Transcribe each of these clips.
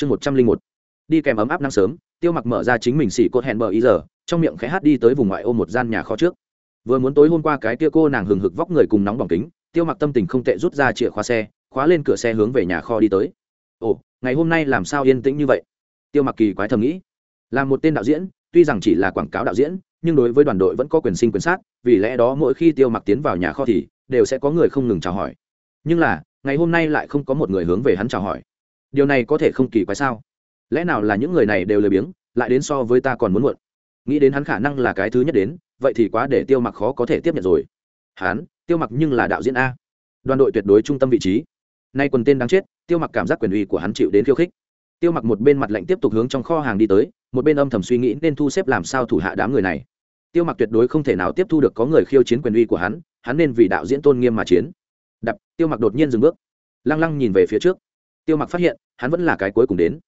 chương một trăm linh một. Đi kèm ấm áp nắng sớm, tiêu mặc mở ra chính mình xỉ cốt hẹn bờ ý giờ, trong miệng khẽ hát đi tới vùng ngoại ô một gian nhà kho trước. Vừa muốn tối hôm qua cái kia cô nàng hừng hực vóc người cùng nóng bỏng kính, tiêu mặc tâm tình không tệ rút ra chìa khóa xe, khóa lên cửa xe hướng về nhà kho đi tới. Ồ, ngày hôm nay làm sao yên tĩnh như vậy? Tiêu mặc kỳ quái thầm nghĩ. Là một tên đạo diễn, tuy rằng chỉ là quảng cáo đạo diễn, nhưng đối với đoàn đội vẫn có quyền sinh quyền sát, vì lẽ đó mỗi khi tiêu mặc tiến vào nhà kho thì đều sẽ có người không ngừng chào hỏi. Nhưng là, ngày hôm nay lại không có một người hướng về hắn chào hỏi điều này có thể không kỳ quái sao? Lẽ nào là những người này đều lười biếng, lại đến so với ta còn muốn muộn? Nghĩ đến hắn khả năng là cái thứ nhất đến, vậy thì quá để tiêu mặc khó có thể tiếp nhận rồi. Hắn, tiêu mặc nhưng là đạo diễn a. Đoàn đội tuyệt đối trung tâm vị trí. Nay quần tên đáng chết, tiêu mặc cảm giác quyền uy của hắn chịu đến khiêu khích. Tiêu mặc một bên mặt lạnh tiếp tục hướng trong kho hàng đi tới, một bên âm thầm suy nghĩ nên thu xếp làm sao thủ hạ đám người này. Tiêu mặc tuyệt đối không thể nào tiếp thu được có người khiêu chiến quyền uy của hắn hắn nên vì đạo diễn tôn nghiêm mà chiến. Đập, tiêu mặc đột nhiên dừng bước, lăng lăng nhìn về phía trước tiêu mặc phát hiện, hắn vẫn là cái cuối cùng đến.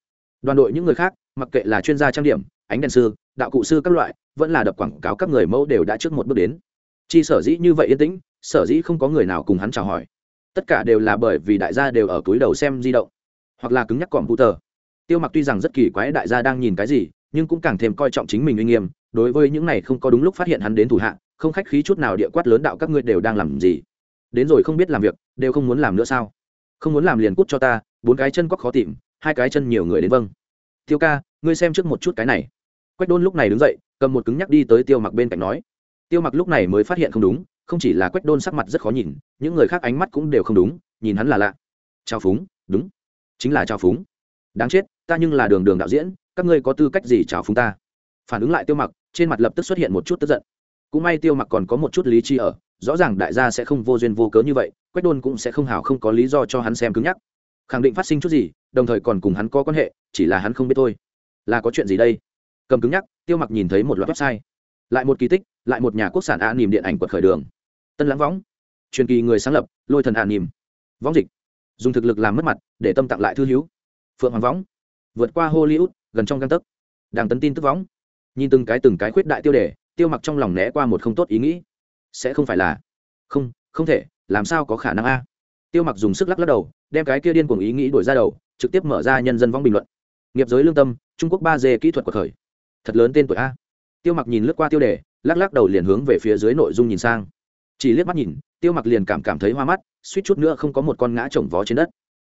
Đoàn đội những người khác, mặc kệ là chuyên gia trang điểm, ánh đèn sư, đạo cụ sư các loại, vẫn là đập quảng cáo các người mẫu đều đã trước một bước đến. Chi sở dĩ như vậy yên tĩnh, sở dĩ không có người nào cùng hắn chào hỏi. Tất cả đều là bởi vì đại gia đều ở túi đầu xem di động, hoặc là cứng nhắc còm tờ tiêu mặc tuy rằng rất kỳ quái đại gia đang nhìn cái gì, nhưng cũng càng thêm coi trọng chính mình uy nghiêm, đối với những này không có đúng lúc phát hiện hắn đến thủ hạ, không khách khí chút nào địa quát lớn đạo các ngươi đều đang làm gì. Đến rồi không biết làm việc, đều không muốn làm nữa sao? Không muốn làm liền cút cho ta, bốn cái chân quắc khó tìm, hai cái chân nhiều người đến vâng. Tiêu ca, ngươi xem trước một chút cái này. Quách đôn lúc này đứng dậy, cầm một cứng nhắc đi tới tiêu mặc bên cạnh nói. Tiêu mặc lúc này mới phát hiện không đúng, không chỉ là quách đôn sắc mặt rất khó nhìn, những người khác ánh mắt cũng đều không đúng, nhìn hắn là lạ. Trao phúng, đúng. Chính là trao phúng. Đáng chết, ta nhưng là đường đường đạo diễn, các ngươi có tư cách gì trào phúng ta? Phản ứng lại tiêu mặc, trên mặt lập tức xuất hiện một chút tức giận cũng may tiêu mặc còn có một chút lý trí ở, rõ ràng đại gia sẽ không vô duyên vô cớ như vậy, quách đôn cũng sẽ không hào không có lý do cho hắn xem cứng nhắc. Khẳng định phát sinh chút gì, đồng thời còn cùng hắn có quan hệ, chỉ là hắn không biết thôi. Là có chuyện gì đây? Cầm cứng nhắc, tiêu mặc nhìn thấy một loạt website. Lại một kỳ tích, lại một nhà quốc sản a nìm điện ảnh quật khởi đường. Tân lãng võng. Truyền kỳ người sáng lập, lôi thần a nìm võng dịch. Dùng thực lực làm mất mặt, để tâm tặng lại thư hữu. Phượng hoàng võng. Vượt qua hollywood, gần trong găng tấc. Đang tấn tin tức võng. Nhìn từng cái từng cái khuyết đại tiêu đề tiêu mặc trong lòng né qua một không tốt ý nghĩ. Sẽ không phải là không không thể, làm sao có khả năng a? Tiêu mặc dùng sức lắc lắc đầu, đem cái kia điên cuồng ý nghĩ đổi ra đầu, trực tiếp mở ra nhân dân vong bình luận. Nghiệp giới lương tâm, trung quốc ba d kỹ thuật của khởi. Thật lớn tên tuổi a. Tiêu mặc nhìn lướt qua tiêu đề, lắc lắc đầu liền hướng về phía dưới nội dung nhìn sang. Chỉ liếc mắt nhìn, tiêu mặc liền cảm cảm thấy hoa mắt, suýt chút nữa không có một con ngã trồng vó trên đất.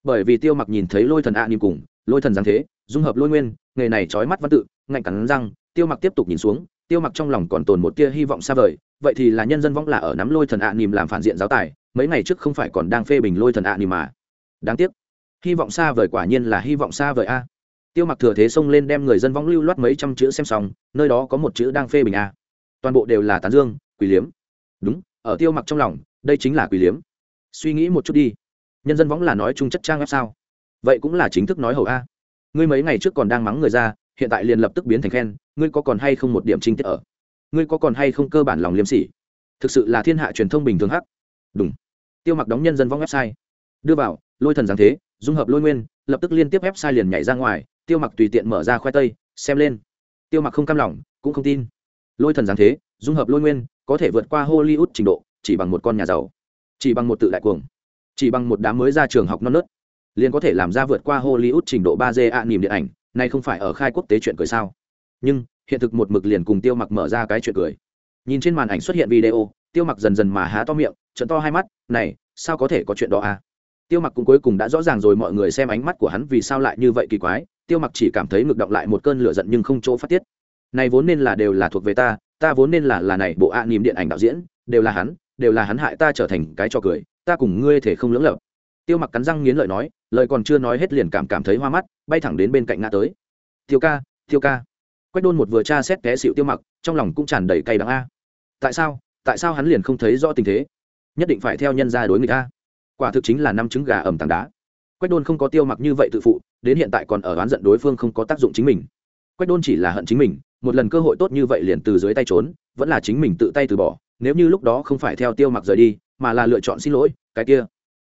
Bởi vì tiêu mặc nhìn thấy lôi thần ạ à cùng, lôi thần giáng thế, dung hợp lôi nguyên, nghề này trói mắt văn tự, ngạnh cắn răng, tiêu mặc tiếp tục nhìn xuống tiêu mặc trong lòng còn tồn một tia hy vọng xa vời, vậy thì là nhân dân võng là ở nắm lôi thần ạ à làm phản diện giáo tài, mấy ngày trước không phải còn đang phê bình lôi thần ạ à mà. Đáng tiếc, hy vọng xa vời quả nhiên là hy vọng xa vời a. Tiêu mặc thừa thế xông lên đem người dân võng lưu loát mấy trăm chữ xem xong, nơi đó có một chữ đang phê bình a. Toàn bộ đều là tán dương, quỷ liếm. Đúng, ở tiêu mặc trong lòng, đây chính là quỷ liếm. Suy nghĩ một chút đi. Nhân dân võng là nói chung chất trang web sao? Vậy cũng là chính thức nói hầu a. Ngươi mấy ngày trước còn đang mắng người ra hiện tại liền lập tức biến thành khen, ngươi có còn hay không một điểm trinh tiết ở? Ngươi có còn hay không cơ bản lòng liêm sỉ? Thực sự là thiên hạ truyền thông bình thường hắc. Đúng. Tiêu mặc đóng nhân dân vong website. Đưa vào, lôi thần giáng thế, dung hợp lôi nguyên, lập tức liên tiếp website liền nhảy ra ngoài, tiêu mặc tùy tiện mở ra khoai tây, xem lên. Tiêu mặc không cam lòng, cũng không tin. Lôi thần giáng thế, dung hợp lôi nguyên, có thể vượt qua hollywood trình độ, chỉ bằng một con nhà giàu. Chỉ bằng một tự đại cuồng. Chỉ bằng một đám mới ra trường học non nớt. Liền có thể làm ra vượt qua hollywood trình độ ba d ạ nỉm điện ảnh này không phải ở khai quốc tế chuyện cười sao? Nhưng, hiện thực một mực liền cùng tiêu mặc mở ra cái chuyện cười. Nhìn trên màn ảnh xuất hiện video, tiêu mặc dần dần mà há to miệng trận to hai mắt, này, sao có thể có chuyện đó à? Tiêu mặc cũng cuối cùng đã rõ ràng rồi mọi người xem ánh mắt của hắn vì sao lại như vậy kỳ quái, tiêu mặc chỉ cảm thấy ngực động lại một cơn lửa giận nhưng không chỗ phát tiết. Này vốn nên là đều là thuộc về ta ta vốn nên là là này bộ ạ à điện ảnh đạo diễn, đều là hắn, đều là hắn hại ta trở thành cái trò cười, ta cùng ngươi thể không lưỡng lợp tiêu mặc cắn răng nghiến lợi nói lời còn chưa nói hết liền cảm cảm thấy hoa mắt, bay thẳng đến bên cạnh ngã tới. Tiêu ca tiêu ca. Quách đôn một vừa tra xét té xịu tiêu mặc, trong lòng cũng tràn đầy cay đắng a. Tại sao tại sao hắn liền không thấy rõ tình thế? Nhất định phải theo nhân ra đối người ta quả thực chính là năm trứng gà ẩm tảng đá. Quách đôn không có tiêu mặc như vậy tự phụ, đến hiện tại còn ở oán giận đối phương không có tác dụng chính mình. Quách đôn chỉ là hận chính mình, một lần cơ hội tốt như vậy liền từ dưới tay trốn, vẫn là chính mình tự tay từ bỏ, nếu như lúc đó không phải theo tiêu mặc rời đi, mà là lựa chọn xin lỗi, cái kia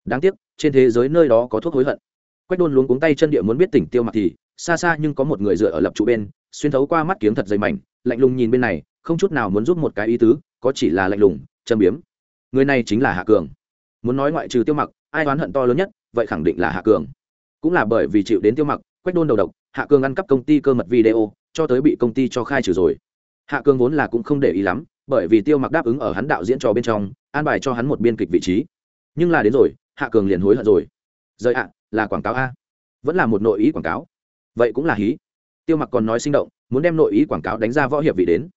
đáng tiếc, trên thế giới nơi đó có thuốc hối hận. Quách đôn luống cuống tay chân địa muốn biết tỉnh tiêu mặc thì, xa xa nhưng có một người dựa ở lập trụ bên, xuyên thấu qua mắt kiếm thật dày mảnh, lạnh lùng nhìn bên này, không chút nào muốn giúp một cái ý tứ, có chỉ là lạnh lùng, châm biếm. Người này chính là hạ cường. Muốn nói ngoại trừ tiêu mặc ai oán hận to lớn nhất, vậy khẳng định là hạ cường. Cũng là bởi vì chịu đến tiêu mặc quách đôn đầu độc, hạ cường ăn cắp công ty cơ mật video, cho tới bị công ty cho khai trừ rồi. Hạ cường vốn là cũng không để ý lắm, bởi vì tiêu mặc đáp ứng ở hắn đạo diễn trò bên trong, an bài cho hắn một biên kịch vị trí. Nhưng là đến rồi hạ cường liền hối hận rồi. Rời ạ, là quảng cáo a. Vẫn là một nội ý quảng cáo. Vậy cũng là hí. Tiêu mặc còn nói sinh động, muốn đem nội ý quảng cáo đánh ra võ hiệp vị đến.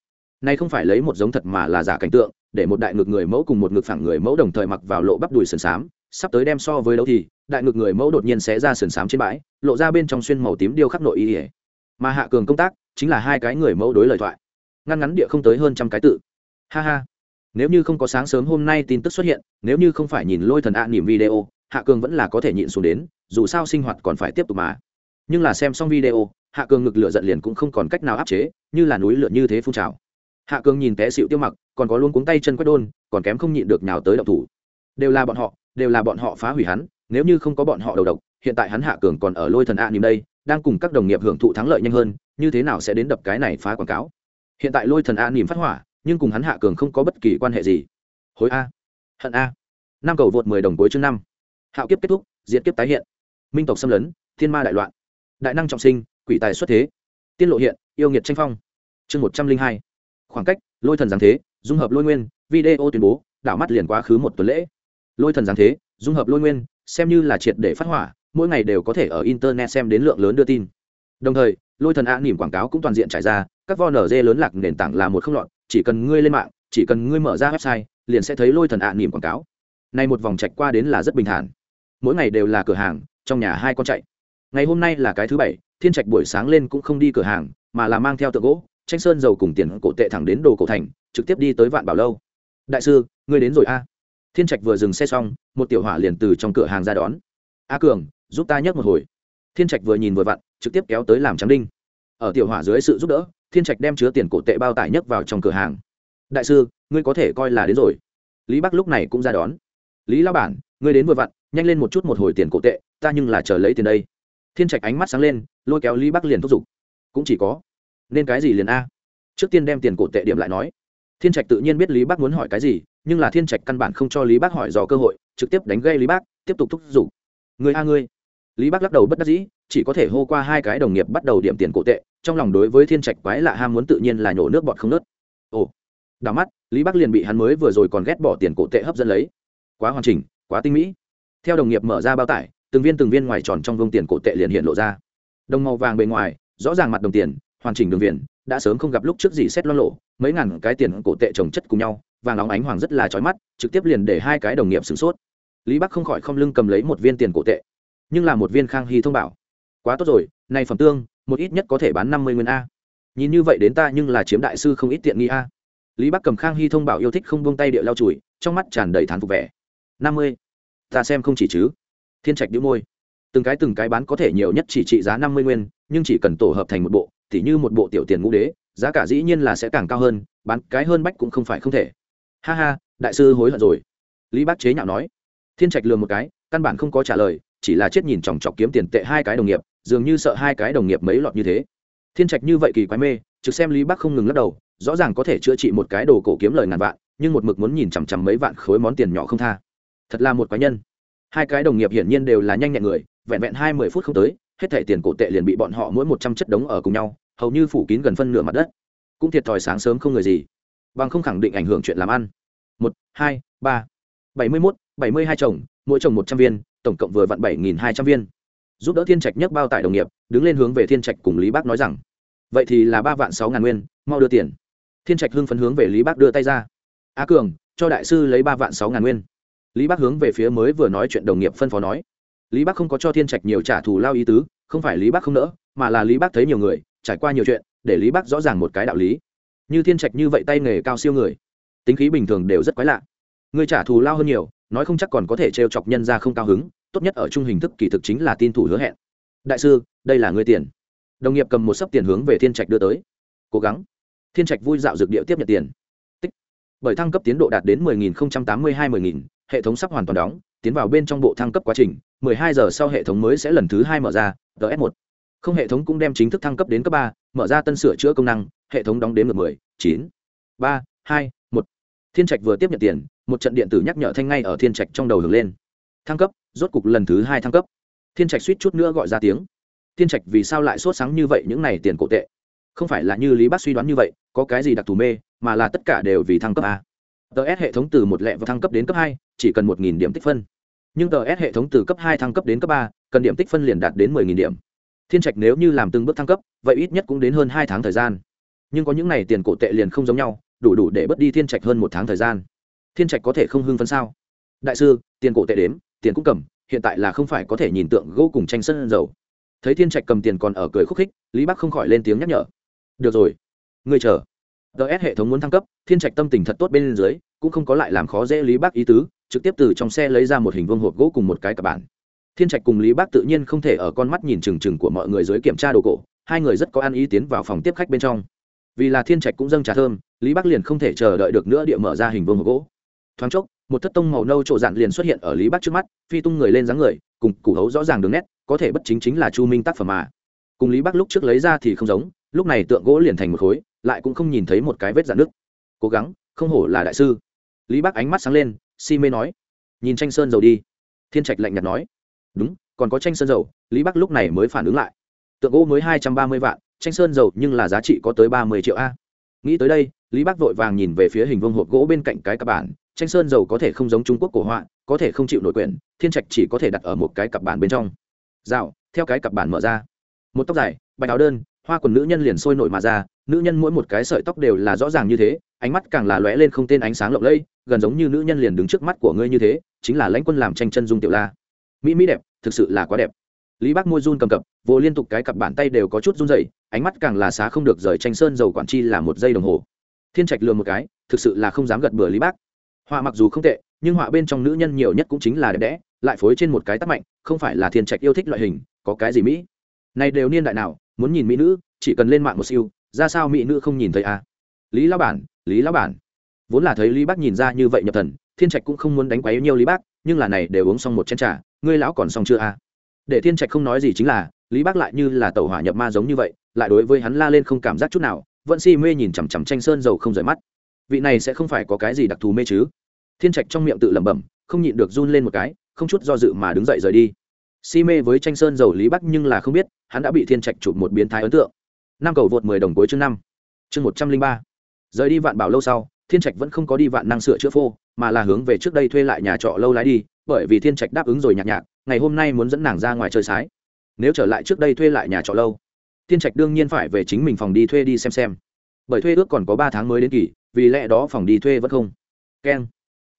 Nay không phải lấy một giống thật mà là giả cảnh tượng, để một đại ngực người mẫu cùng một ngực phẳng người mẫu đồng thời mặc vào lộ bắp đùi sườn xám, sắp tới đem so với đấu thì, đại ngực người mẫu đột nhiên sẽ ra sườn xám trên bãi, lộ ra bên trong xuyên màu tím điêu khắc nội ý. Ỉa mà hạ cường công tác chính là hai cái người mẫu đối lời thoại. Ngăn ngắn địa không tới hơn trăm cái tự. Ha ha nếu như không có sáng sớm hôm nay tin tức xuất hiện, nếu như không phải nhìn lôi thần ạ à niềm video, hạ cường vẫn là có thể nhịn xuống đến, dù sao sinh hoạt còn phải tiếp tục mà. Nhưng là xem xong video, hạ cường ngực lửa giận liền cũng không còn cách nào áp chế, như là núi lửa như thế phun trào. Hạ cường nhìn té xịu tiêu mặc, còn có luôn cuống tay chân quét đôn, còn kém không nhịn được nào tới động thủ. Đều là bọn họ, đều là bọn họ phá hủy hắn, nếu như không có bọn họ đầu độc, hiện tại hắn hạ cường còn ở lôi thần ạ à đây, đang cùng các đồng nghiệp hưởng thụ thắng lợi nhanh hơn, như thế nào sẽ đến đập cái này phá quảng cáo? Hiện tại lôi thần a nỉm phát hỏa nhưng cùng hắn hạ cường không có bất kỳ quan hệ gì. Hối a. Hận a. Năm cầu vượt mười đồng cuối chương năm. Hạo kiếp kết thúc diễn kiếp tái hiện. Minh tộc xâm lấn, thiên ma đại loạn. Đại năng trọng sinh, quỷ tài xuất thế. Tiên lộ hiện, yêu nghiệt tranh phong. Chương một trăm linh hai. Khoảng cách, lôi thần giáng thế, dung hợp lôi nguyên, video tuyên bố, đảo mắt liền quá khứ một tuần lễ. Lôi thần giáng thế, dung hợp lôi nguyên, xem như là triệt để phát hỏa, mỗi ngày đều có thể ở internet xem đến lượng lớn đưa tin. Đồng thời, lôi thần a nỉm quảng cáo cũng toàn diện trải ra, các vo nở dê lớn lạc nền tảng là một không lọt chỉ cần ngươi lên mạng, chỉ cần ngươi mở ra website, liền sẽ thấy lôi thần ạ nỉm quảng cáo. Nay một vòng trạch qua đến là rất bình thản. Mỗi ngày đều là cửa hàng, trong nhà hai con chạy. Ngày hôm nay là cái thứ bảy, thiên trạch buổi sáng lên cũng không đi cửa hàng, mà là mang theo tượng gỗ, tranh sơn dầu cùng tiền cổ tệ thẳng đến đồ cổ thành, trực tiếp đi tới vạn bảo lâu. Đại sư, ngươi đến rồi a. Thiên trạch vừa dừng xe xong, một tiểu hỏa liền từ trong cửa hàng ra đón. A cường, giúp ta nhấc một hồi. Thiên trạch vừa nhìn vừa vặn, trực tiếp kéo tới làm trắng đinh. Ở tiểu hỏa dưới sự giúp đỡ thiên trạch đem chứa tiền cổ tệ bao tải nhấc vào trong cửa hàng. Đại sư, ngươi có thể coi là đến rồi. Lý bắc lúc này cũng ra đón. Lý lao bản, ngươi đến vừa vặn, nhanh lên một chút một hồi tiền cổ tệ, ta nhưng là chờ lấy tiền đây. Thiên trạch ánh mắt sáng lên, lôi kéo lý bắc liền thúc giục. Cũng chỉ có. Nên cái gì liền a? Trước tiên đem tiền cổ tệ điểm lại nói. Thiên trạch tự nhiên biết lý bắc muốn hỏi cái gì, nhưng là thiên trạch căn bản không cho lý bắc hỏi dò cơ hội, trực tiếp đánh gây lý bắc, tiếp tục thúc giục. Người a ngươi. Lý bắc lắc đầu bất đắc dĩ, chỉ có thể hô qua hai cái đồng nghiệp bắt đầu điểm tiền cổ tệ trong lòng đối với thiên trạch quái lạ ham muốn tự nhiên là nhổ nước bọt không nớt. Ồ đào mắt, lý bắc liền bị hắn mới vừa rồi còn ghét bỏ tiền cổ tệ hấp dẫn lấy. Quá hoàn chỉnh, quá tinh mỹ. Theo đồng nghiệp mở ra bao tải, từng viên từng viên ngoài tròn trong vông tiền cổ tệ liền hiện lộ ra. Đồng màu vàng bề ngoài, rõ ràng mặt đồng tiền, hoàn chỉnh đường viền, đã sớm không gặp lúc trước gì xét lo lộ, mấy ngàn cái tiền cổ tệ trồng chất cùng nhau, vàng óng ánh hoàng rất là chói mắt, trực tiếp liền để hai cái đồng nghiệp sửng sốt. Lý bắc không khỏi không lưng cầm lấy một viên tiền cổ tệ, nhưng là một viên khang hy thông bảo. Quá tốt rồi, này phẩm tương một ít nhất có thể bán năm mươi nguyên a. Nhìn như vậy đến ta nhưng là chiếm đại sư không ít tiện nghi a. Lý bắc cầm khang hy thông bảo yêu thích không buông tay địa lao chùi, trong mắt tràn đầy thán phục vẻ. Năm mươi? Ta xem không chỉ chứ. Thiên trạch đĩu môi. Từng cái từng cái bán có thể nhiều nhất chỉ trị giá năm mươi nguyên, nhưng chỉ cần tổ hợp thành một bộ, thì như một bộ tiểu tiền ngũ đế, giá cả dĩ nhiên là sẽ càng cao hơn, bán cái hơn bách cũng không phải không thể. Ha ha, đại sư hối hận rồi. Lý bác chế nhạo nói. Thiên trạch lừa một cái, căn bản không có trả lời, chỉ là chết nhìn chòng chọc kiếm tiền tệ hai cái đồng nghiệp dường như sợ hai cái đồng nghiệp mấy lọt như thế. Thiên trạch như vậy kỳ quái mê, trực xem lý bắc không ngừng lắc đầu, rõ ràng có thể chữa trị một cái đồ cổ kiếm lời ngàn vạn, nhưng một mực muốn nhìn chằm chằm mấy vạn khối món tiền nhỏ không tha. Thật là một quái nhân. Hai cái đồng nghiệp hiển nhiên đều là nhanh nhẹn người, vẹn vẹn hai mươi phút không tới, hết thẻ tiền cổ tệ liền bị bọn họ mỗi một trăm chất đống ở cùng nhau, hầu như phủ kín gần phân nửa mặt đất. Cũng thiệt thòi sáng sớm không người gì. Bằng không khẳng định ảnh hưởng chuyện làm ăn. Một, hai, ba, bảy mươi mốt, bảy mươi hai chồng, mỗi chồng một trăm viên, tổng cộng vừa vặn bảy nghìn hai trăm viên giúp đỡ thiên trạch nhấc bao tải đồng nghiệp, đứng lên hướng về thiên trạch cùng lý bác nói rằng, vậy thì là ba vạn sáu ngàn nguyên, mau đưa tiền. Thiên trạch hưng phấn hướng về lý bác đưa tay ra. A cường, cho đại sư lấy ba vạn sáu ngàn nguyên. Lý bác hướng về phía mới vừa nói chuyện đồng nghiệp phân phó nói. Lý bác không có cho thiên trạch nhiều trả thù lao ý tứ, không phải lý bác không nỡ, mà là lý bác thấy nhiều người, trải qua nhiều chuyện, để lý bác rõ ràng một cái đạo lý. Như thiên trạch như vậy tay nghề cao siêu người, tính khí bình thường đều rất quái lạ. Người trả thù lao hơn nhiều, nói không chắc còn có thể trêu chọc nhân ra không cao hứng tốt nhất ở chung hình thức kỳ thực chính là tin thủ hứa hẹn. Đại sư đây là người tiền. Đồng nghiệp cầm một sấp tiền hướng về thiên trạch đưa tới. Cố gắng. Thiên trạch vui dạo dược điệu tiếp nhận tiền. Tích. Bởi thăng cấp tiến độ đạt đến 10.082 10.000, hệ thống sắp hoàn toàn đóng tiến vào bên trong bộ thăng cấp quá trình 12 giờ sau hệ thống mới sẽ lần thứ hai mở ra ts 1 không hệ thống cũng đem chính thức thăng cấp đến cấp ba mở ra tân sửa chữa công năng hệ thống đóng đến ngược mười chín ba hai một. Thiên trạch vừa tiếp nhận tiền một trận điện tử nhắc nhở thanh ngay ở thiên trạch trong đầu hướng lên. Thăng cấp rốt cục lần thứ hai thăng cấp. Thiên trạch suýt chút nữa gọi ra tiếng. Thiên trạch vì sao lại sốt sáng như vậy, những này tiền cổ tệ? Không phải là như lý bác suy đoán như vậy, có cái gì đặc thù mê, mà là tất cả đều vì thăng cấp a. Tờ s hệ thống từ một lẹ và thăng cấp đến cấp hai, chỉ cần một nghìn điểm tích phân. Nhưng tờ s hệ thống từ cấp hai thăng cấp đến cấp ba, cần điểm tích phân liền đạt đến mười nghìn điểm. Thiên trạch nếu như làm từng bước thăng cấp, vậy ít nhất cũng đến hơn hai tháng thời gian. Nhưng có những n à y tiền cổ tệ liền không giống nhau, đủ đủ để bớt đi thiên trạch hơn một tháng thời gian. Thiên trạch có thể không hưng phấn sao? Đại sư, tiền cổ tệ đếm tiền cũng cầm, hiện tại là không phải có thể nhìn tượng gỗ cùng tranh sân dầu. Thấy thiên trạch cầm tiền còn ở cười khúc khích, lý bắc không khỏi lên tiếng nhắc nhở. Được rồi người chờ. Ts hệ thống muốn thăng cấp, thiên trạch tâm tình thật tốt bên dưới, cũng không có lại làm khó dễ lý bắc ý tứ, trực tiếp từ trong xe lấy ra một hình vương hộp gỗ cùng một cái cặp bản thiên trạch cùng lý bắc tự nhiên không thể ở con mắt nhìn trừng trừng của mọi người dưới kiểm tra đồ cổ, hai người rất có ăn ý tiến vào phòng tiếp khách bên trong. Vì là thiên trạch cũng dâng trà thơm, lý bắc liền không thể chờ đợi được nữa địa mở ra hình vương hộp gỗ. Thoáng chốc một thất tông màu nâu trộn dạn liền xuất hiện ở lý bắc trước mắt, phi tung người lên dáng người, cùng củ hấu rõ ràng đường nét, có thể bất chính chính là chu minh tác phẩm mà. Cùng lý bắc lúc trước lấy ra thì không giống, lúc này tượng gỗ liền thành một khối, lại cũng không nhìn thấy một cái vết dạn nước. Cố gắng, không hổ là đại sư. Lý bắc ánh mắt sáng lên, si mê nói, nhìn tranh sơn dầu đi. Thiên trạch lạnh nhạt nói, đúng, còn có tranh sơn dầu. Lý bắc lúc này mới phản ứng lại, tượng gỗ mới hai trăm ba mươi vạn, tranh sơn dầu nhưng là giá trị có tới ba mươi triệu a. Nghĩ tới đây, lý bắc vội vàng nhìn về phía hình vương hộp gỗ bên cạnh cái cặp bản tranh sơn dầu có thể không giống trung quốc cổ họa, có thể không chịu nội quyền thiên trạch chỉ có thể đặt ở một cái cặp bản bên trong. Rào, theo cái cặp bản mở ra. Một tóc dài, bạch áo đơn, hoa quần nữ nhân liền sôi nổi mà ra, nữ nhân mỗi một cái sợi tóc đều là rõ ràng như thế, ánh mắt càng là lóe lên không tên ánh sáng lộng lẫy, gần giống như nữ nhân liền đứng trước mắt của ngươi như thế, chính là lãnh quân làm tranh chân dung tiểu la. Mỹ mỹ đẹp, thực sự là quá đẹp. Lý bác môi run cầm cập, vô liên tục cái cặp bàn tay đều có chút run dậy ánh mắt càng là xá không được rời tranh sơn dầu quản chi là một giây đồng hồ. Thiên trạch lừa một cái, thực sự là không dám gật bừa lý bác họa mặc dù không tệ nhưng họa bên trong nữ nhân nhiều nhất cũng chính là đẹp đẽ lại phối trên một cái tắc mạnh không phải là thiên trạch yêu thích loại hình có cái gì mỹ này đều niên đại nào muốn nhìn mỹ nữ chỉ cần lên mạng một siêu ra sao mỹ nữ không nhìn thấy à? lý lão bản lý lão bản vốn là thấy lý bác nhìn ra như vậy nhập thần thiên trạch cũng không muốn đánh quấy nhiều lý bác nhưng là này đều uống xong một chén trà ngươi lão còn xong chưa à? để thiên trạch không nói gì chính là lý bác lại như là tàu hỏa nhập ma giống như vậy lại đối với hắn la lên không cảm giác chút nào vẫn si mê nhìn chằm chằm tranh sơn dầu không rời mắt vị này sẽ không phải có cái gì đặc thù mê chứ. Thiên trạch trong miệng tự lẩm bẩm, không nhịn được run lên một cái, không chút do dự mà đứng dậy rời đi. Si mê với tranh sơn dầu lý bắc nhưng là không biết, hắn đã bị thiên trạch chụp một biến thái ấn tượng. Năm cầu vượt mười đồng cuối chương năm. Chương một trăm linh ba. Rời đi vạn bảo lâu sau, thiên trạch vẫn không có đi vạn năng sửa chữa phô, mà là hướng về trước đây thuê lại nhà trọ lâu lái đi, bởi vì thiên trạch đáp ứng rồi nhạc nhạc, ngày hôm nay muốn dẫn nàng ra ngoài chơi sái. Nếu trở lại trước đây thuê lại nhà trọ lâu, thiên trạch đương nhiên phải về chính mình phòng đi thuê đi xem xem. Bởi thuê ước còn có ba tháng mới đến kỳ vì lẽ đó phòng đi thuê vẫn không. Keng.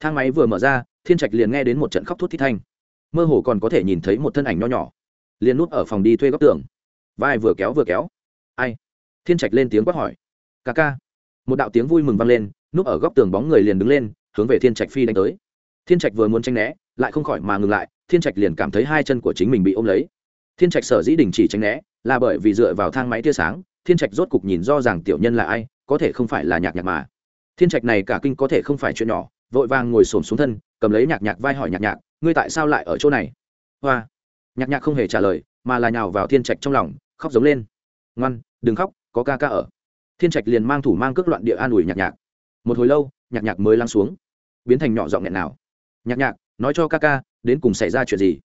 Thang máy vừa mở ra, thiên trạch liền nghe đến một trận khóc thút thít thanh. Mơ hồ còn có thể nhìn thấy một thân ảnh nho nhỏ, liền nút ở phòng đi thuê góc tường. Vai vừa kéo vừa kéo. Ai? Thiên trạch lên tiếng quát hỏi. Ca ca. Một đạo tiếng vui mừng vang lên, núp ở góc tường bóng người liền đứng lên, hướng về thiên trạch phi đánh tới. Thiên trạch vừa muốn tranh né, lại không khỏi mà ngừng lại, thiên trạch liền cảm thấy hai chân của chính mình bị ôm lấy. Thiên trạch sở dĩ đình chỉ tránh né, là bởi vì dựa vào thang máy tia sáng, thiên trạch rốt cục nhìn do rằng tiểu nhân là ai, có thể không phải là nhạc nhạc mà thiên trạch này cả kinh có thể không phải chuyện nhỏ, vội vàng ngồi xổm xuống thân, cầm lấy nhạc nhạc vai hỏi nhạc nhạc, ngươi tại sao lại ở chỗ này? Hoa. Nhạc nhạc không hề trả lời, mà là nhào vào thiên trạch trong lòng, khóc giống lên. Ngoan, đừng khóc, có ca ca ở. Thiên trạch liền mang thủ mang cước loạn địa an ủi nhạc nhạc. Một hồi lâu, nhạc nhạc mới lăng xuống. Biến thành nhỏ giọng nghẹn nào. Nhạc nhạc, nói cho ca ca, đến cùng xảy ra chuyện gì?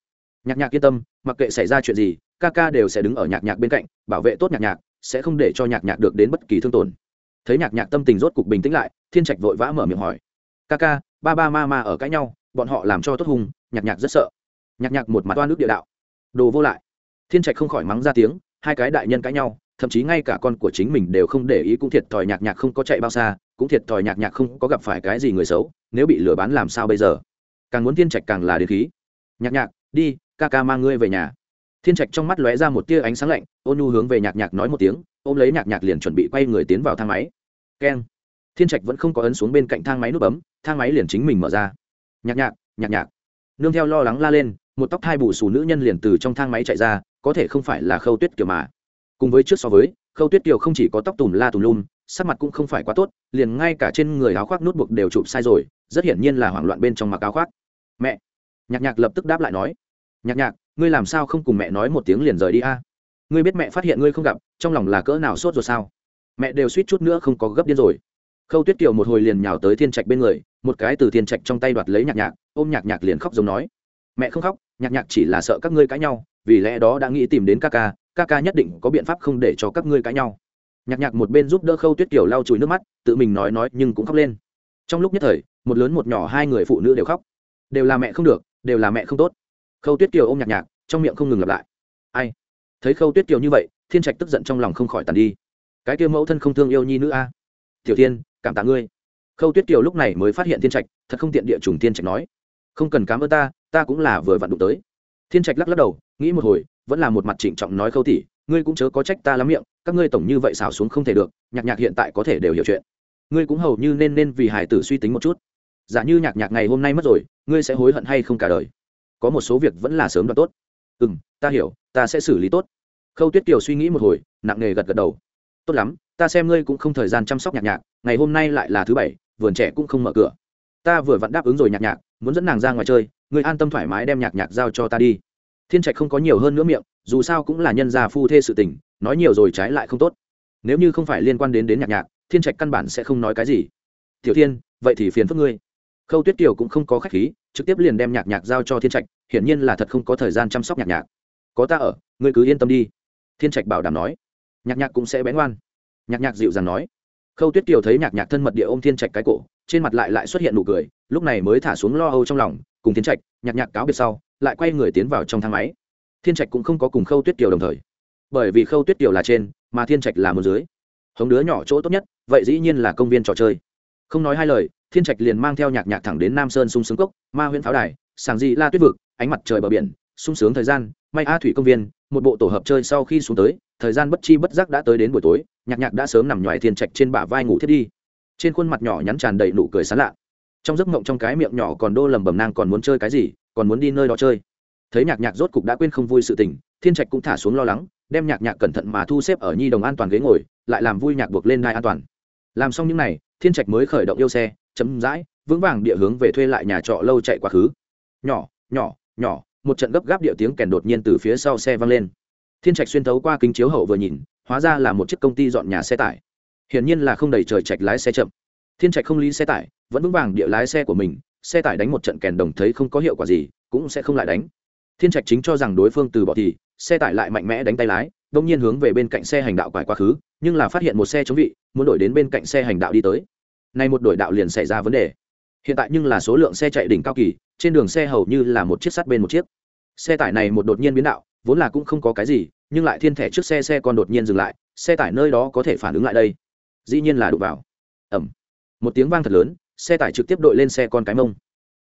Nhạc nhạc yên tâm, mặc kệ xảy ra chuyện gì, ca ca đều sẽ đứng ở nhạc nhạc bên cạnh, bảo vệ tốt nhạc nhạc, sẽ không để cho nhạc nhạc được đến bất kỳ thương tổn thấy nhạc nhạc tâm tình rốt cục bình tĩnh lại, thiên trạch vội vã mở miệng hỏi. Ca ca, ba ba ma ma ở cãi nhau, bọn họ làm cho tốt hùng, nhạc nhạc rất sợ. Nhạc nhạc một mặt toan nước địa đạo. Đồ vô lại. Thiên trạch không khỏi mắng ra tiếng, hai cái đại nhân cãi nhau, thậm chí ngay cả con của chính mình đều không để ý cũng thiệt thòi nhạc nhạc không có chạy bao xa, cũng thiệt thòi nhạc nhạc không có gặp phải cái gì người xấu, nếu bị lừa bán làm sao bây giờ? Càng muốn thiên trạch càng là đến khí. Nhạc nhạc, đi, ca ca mang ngươi về nhà. Thiên trạch trong mắt lóe ra một tia ánh sáng lạnh, ôn nhu hướng về nhạc nhạc nói một tiếng, ôm lấy nhạc nhạc liền chuẩn bị quay người tiến vào thang máy keng. Thiên trạch vẫn không có ấn xuống bên cạnh thang máy nút bấm, thang máy liền chính mình mở ra. Nhạc nhạc nhạc nhạc. Nương theo lo lắng la lên, một tóc thai bù xù nữ nhân liền từ trong thang máy chạy ra, có thể không phải là khâu tuyết kiểu mà. Cùng với trước so với, khâu tuyết kiều không chỉ có tóc tùm la tùm lum, sắc mặt cũng không phải quá tốt, liền ngay cả trên người áo khoác nút buộc đều chụp sai rồi, rất hiển nhiên là hoảng loạn bên trong mặc áo khoác. Mẹ. Nhạc nhạc lập tức đáp lại nói. Nhạc nhạc, ngươi làm sao không cùng mẹ nói một tiếng liền rời đi a? Ngươi biết mẹ phát hiện ngươi không gặp, trong lòng là cỡ nào sốt rồi sao? Mẹ đều suýt chút nữa không có gấp điên rồi. Khâu tuyết kiều một hồi liền nhào tới thiên trạch bên người, một cái từ thiên trạch trong tay đoạt lấy nhạc nhạc, ôm nhạc nhạc liền khóc giống nói. Mẹ không khóc, nhạc nhạc chỉ là sợ các ngươi cãi nhau, vì lẽ đó đã nghĩ tìm đến ca ca ca ca nhất định có biện pháp không để cho các ngươi cãi nhau. Nhạc nhạc một bên giúp đỡ khâu tuyết kiều lau chùi nước mắt, tự mình nói nói nhưng cũng khóc lên. Trong lúc nhất thời, một lớn một nhỏ hai người phụ nữ đều khóc. Đều là mẹ không được, đều là mẹ không tốt. Khâu tuyết kiều ôm nhạc nhạc, trong miệng không ngừng lặp lại. Ai? Thấy khâu tuyết kiều như vậy, thiên trạch tức giận trong lòng không khỏi tàn đi cái kia mẫu thân không thương yêu nhi nữ a. Tiểu tiên cảm tạ ngươi. Khâu tuyết kiều lúc này mới phát hiện thiên trạch, thật không tiện địa chủng thiên trạch nói. Không cần cám ơn ta ta cũng là vừa vặn đụng tới. Thiên trạch lắc lắc đầu, nghĩ một hồi, vẫn là một mặt trịnh trọng nói khâu tỉ ngươi cũng chớ có trách ta lắm miệng, các ngươi tổng như vậy xảo xuống không thể được, nhạc nhạc hiện tại có thể đều hiểu chuyện. Ngươi cũng hầu như nên nên vì hải tử suy tính một chút. Giả như nhạc nhạc ngày hôm nay mất rồi, ngươi sẽ hối hận hay không cả đời? Có một số việc vẫn là sớm đoạt tốt. Ừ m ta hiểu, ta sẽ xử lý tốt. Khâu tuyết kiều suy nghĩ một hồi, nặng nề gật gật đầu tốt lắm, ta xem ngươi cũng không thời gian chăm sóc nhạc nhạc, ngày hôm nay lại là thứ bảy, vườn trẻ cũng không mở cửa. Ta vừa vặn đáp ứng rồi nhạc nhạc, muốn dẫn nàng ra ngoài chơi, ngươi an tâm thoải mái đem nhạc nhạc giao cho ta đi. Thiên trạch không có nhiều hơn nữa miệng, dù sao cũng là nhân gia phu thê sự tình, nói nhiều rồi trái lại không tốt. Nếu như không phải liên quan đến đến nhạc nhạc, thiên trạch căn bản sẽ không nói cái gì. Tiểu thiên, vậy thì phiền phức ngươi. Khâu tuyết kiều cũng không có khách khí, trực tiếp liền đem nhạc nhạc giao cho thiên trạch, hiển nhiên là thật không có thời gian chăm sóc nhạc nhạc. Có ta ở, ngươi cứ yên tâm đi. Thiên trạch bảo đảm nói nhạc nhạc cũng sẽ bén ngoan. Nhạc nhạc dịu dàng nói. Khâu tuyết kiều thấy nhạc nhạc thân mật địa ôm thiên trạch cái cổ, trên mặt lại lại xuất hiện nụ cười, lúc này mới thả xuống lo âu trong lòng, cùng thiên trạch, nhạc nhạc cáo biệt sau, lại quay người tiến vào trong thang máy. Thiên trạch cũng không có cùng khâu tuyết kiều đồng thời. Bởi vì khâu tuyết kiều là trên, mà thiên trạch là một dưới. Hống đứa nhỏ chỗ tốt nhất, vậy dĩ nhiên là công viên trò chơi. Không nói hai lời, thiên trạch liền mang theo nhạc nhạc thẳng đến nam sơn sung sướng cốc, ma huyện pháo đài, sàng dị la tuyết vực, ánh mặt trời bờ biển, sung sướng thời gian, may a thủy công viên một bộ tổ hợp chơi sau khi xuống tới, thời gian bất chi bất giác đã tới đến buổi tối, nhạc nhạc đã sớm nằm ngoài thiên trạch trên bả vai ngủ thiết đi. Trên khuôn mặt nhỏ nhắn tràn đầy nụ cười sán lạ. Trong giấc mộng trong cái miệng nhỏ còn đô lầm bầm nang còn muốn chơi cái gì, còn muốn đi nơi đó chơi. Thấy nhạc nhạc rốt cục đã quên không vui sự tình, thiên trạch cũng thả xuống lo lắng, đem nhạc nhạc cẩn thận mà thu xếp ở nhi đồng an toàn ghế ngồi, lại làm vui nhạc buộc lên đai an toàn. Làm xong những n à y thiên trạch mới khởi động yêu xe chấm dãi vững vàng địa hướng về thuê lại nhà trọ lâu chạy quá khứ. Nhỏ nhỏ nhỏ một trận gấp gáp địa tiếng kèn đột nhiên từ phía sau xe vang lên. Thiên trạch xuyên thấu qua kính chiếu hậu vừa nhìn, hóa ra là một chiếc công ty dọn nhà xe tải. Hiển nhiên là không đầy trời trạch lái xe chậm. Thiên trạch không lý xe tải, vẫn vững vàng địa lái xe của mình, xe tải đánh một trận kèn đồng thấy không có hiệu quả gì, cũng sẽ không lại đánh. Thiên trạch chính cho rằng đối phương từ bỏ thì, xe tải lại mạnh mẽ đánh tay lái đông nhiên hướng về bên cạnh xe hành đạo quải quá khứ, nhưng là phát hiện một xe chống vị, muốn đổi đến bên cạnh xe hành đạo đi tới. Nay một đổi đạo liền xảy ra vấn đề hiện tại nhưng là số lượng xe chạy đỉnh cao kỳ, trên đường xe hầu như là một chiếc sắt bên một chiếc. Xe tải này một đột nhiên biến đạo, vốn là cũng không có cái gì, nhưng lại thiên thẻ trước xe xe còn đột nhiên dừng lại, xe tải nơi đó có thể phản ứng lại đây. Dĩ nhiên là đụng vào. Ẩm một tiếng vang thật lớn, xe tải trực tiếp đội lên xe con cái mông.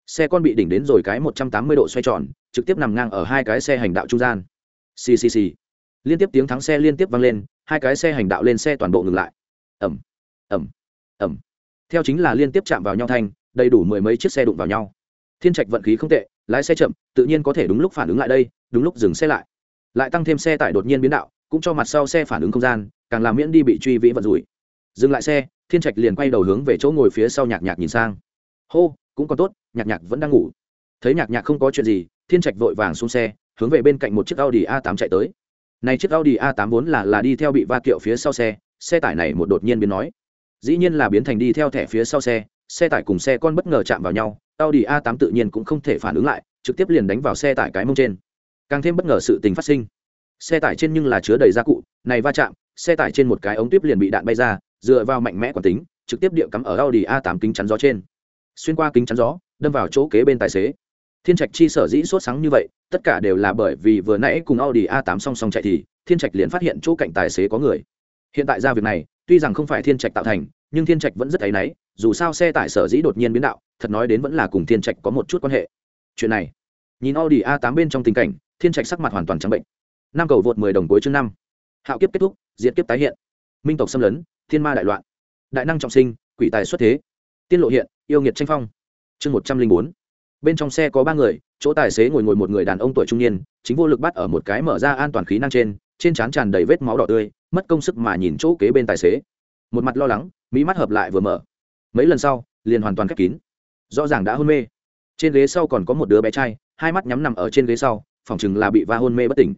Xe con bị đỉnh đến rồi cái một trăm tám mươi độ xoay tròn, trực tiếp nằm ngang ở hai cái xe hành đạo trung gian. Ccc liên tiếp tiếng thắng xe liên tiếp vang lên, hai cái xe hành đạo lên xe toàn bộ ngừng lại. Ẩm ẩm ẩm theo chính là liên tiếp chạm vào nhau thanh đầy đủ mười mấy chiếc xe đụng vào nhau. Thiên trạch vận khí không tệ, lái xe chậm, tự nhiên có thể đúng lúc phản ứng lại đây, đúng lúc dừng xe lại. Lại tăng thêm xe tải đột nhiên biến đạo, cũng cho mặt sau xe phản ứng không gian, càng làm miễn đi bị truy vĩ vận rủi. Dừng lại xe, thiên trạch liền quay đầu hướng về chỗ ngồi phía sau nhạc nhạc nhìn sang. Hô, cũng còn tốt, nhạc nhạc vẫn đang ngủ. Thấy nhạc nhạc không có chuyện gì, thiên trạch vội vàng xuống xe, hướng về bên cạnh một chiếc audi a 8 chạy tới. Này chiếc audi a 8 vốn là là đi theo bị va kiệu phía sau xe xe tải này một đột nhiên biến nói. Dĩ nhiên là biến thành đi theo thẻ phía sau xe xe tải cùng xe con bất ngờ chạm vào nhau, audi a 8 tự nhiên cũng không thể phản ứng lại, trực tiếp liền đánh vào xe tải cái mông trên. Càng thêm bất ngờ sự tình phát sinh. Xe tải trên nhưng là chứa đầy gia cụ, này va chạm, xe tải trên một cái ống tuyếp liền bị đạn bay ra, dựa vào mạnh mẽ quản tính, trực tiếp địa cắm ở audi a 8 kính chắn gió trên. Xuyên qua kính chắn gió, đâm vào chỗ kế bên tài xế. Thiên trạch chi sở dĩ sốt sáng như vậy, tất cả đều là bởi vì vừa nãy cùng audi a 8 song song chạy thì, thiên trạch liền phát hiện chỗ cạnh tài xế có người. Hiện tại ra việc này, tuy rằng không phải thiên trạch tạo thành, nhưng thiên trạch vẫn rất áy náy dù sao xe tải sở dĩ đột nhiên biến đạo, thật nói đến vẫn là cùng thiên trạch có một chút quan hệ. Chuyện này, nhìn audi a 8 bên trong tình cảnh, thiên trạch sắc mặt hoàn toàn trắng bệnh. Năm cầu vượt 10 đồng cuối chương năm. Hạo kiếp kết thúc, diệt kiếp tái hiện. Minh tộc xâm lấn, thiên ma đại loạn. Đại năng trọng sinh, quỷ tài xuất thế. Tiên lộ hiện, yêu nghiệt tranh phong. Chương một trăm linh bốn. Bên trong xe có ba người, chỗ tài xế ngồi ngồi một người đàn ông tuổi trung niên, chính vô lực bắt ở một cái mở ra an toàn khí năng trên trên trán tràn đầy vết máu đỏ tươi, mất công sức mà nhìn chỗ kế bên tài xế. Một mặt lo lắng mỹ mắt hợp lại vừa mở mấy lần sau, liền hoàn toàn khép kín. Rõ ràng đã hôn mê. Trên ghế sau còn có một đứa bé trai, hai mắt nhắm nằm ở trên ghế sau, phỏng chừng là bị va hôn mê bất tỉnh.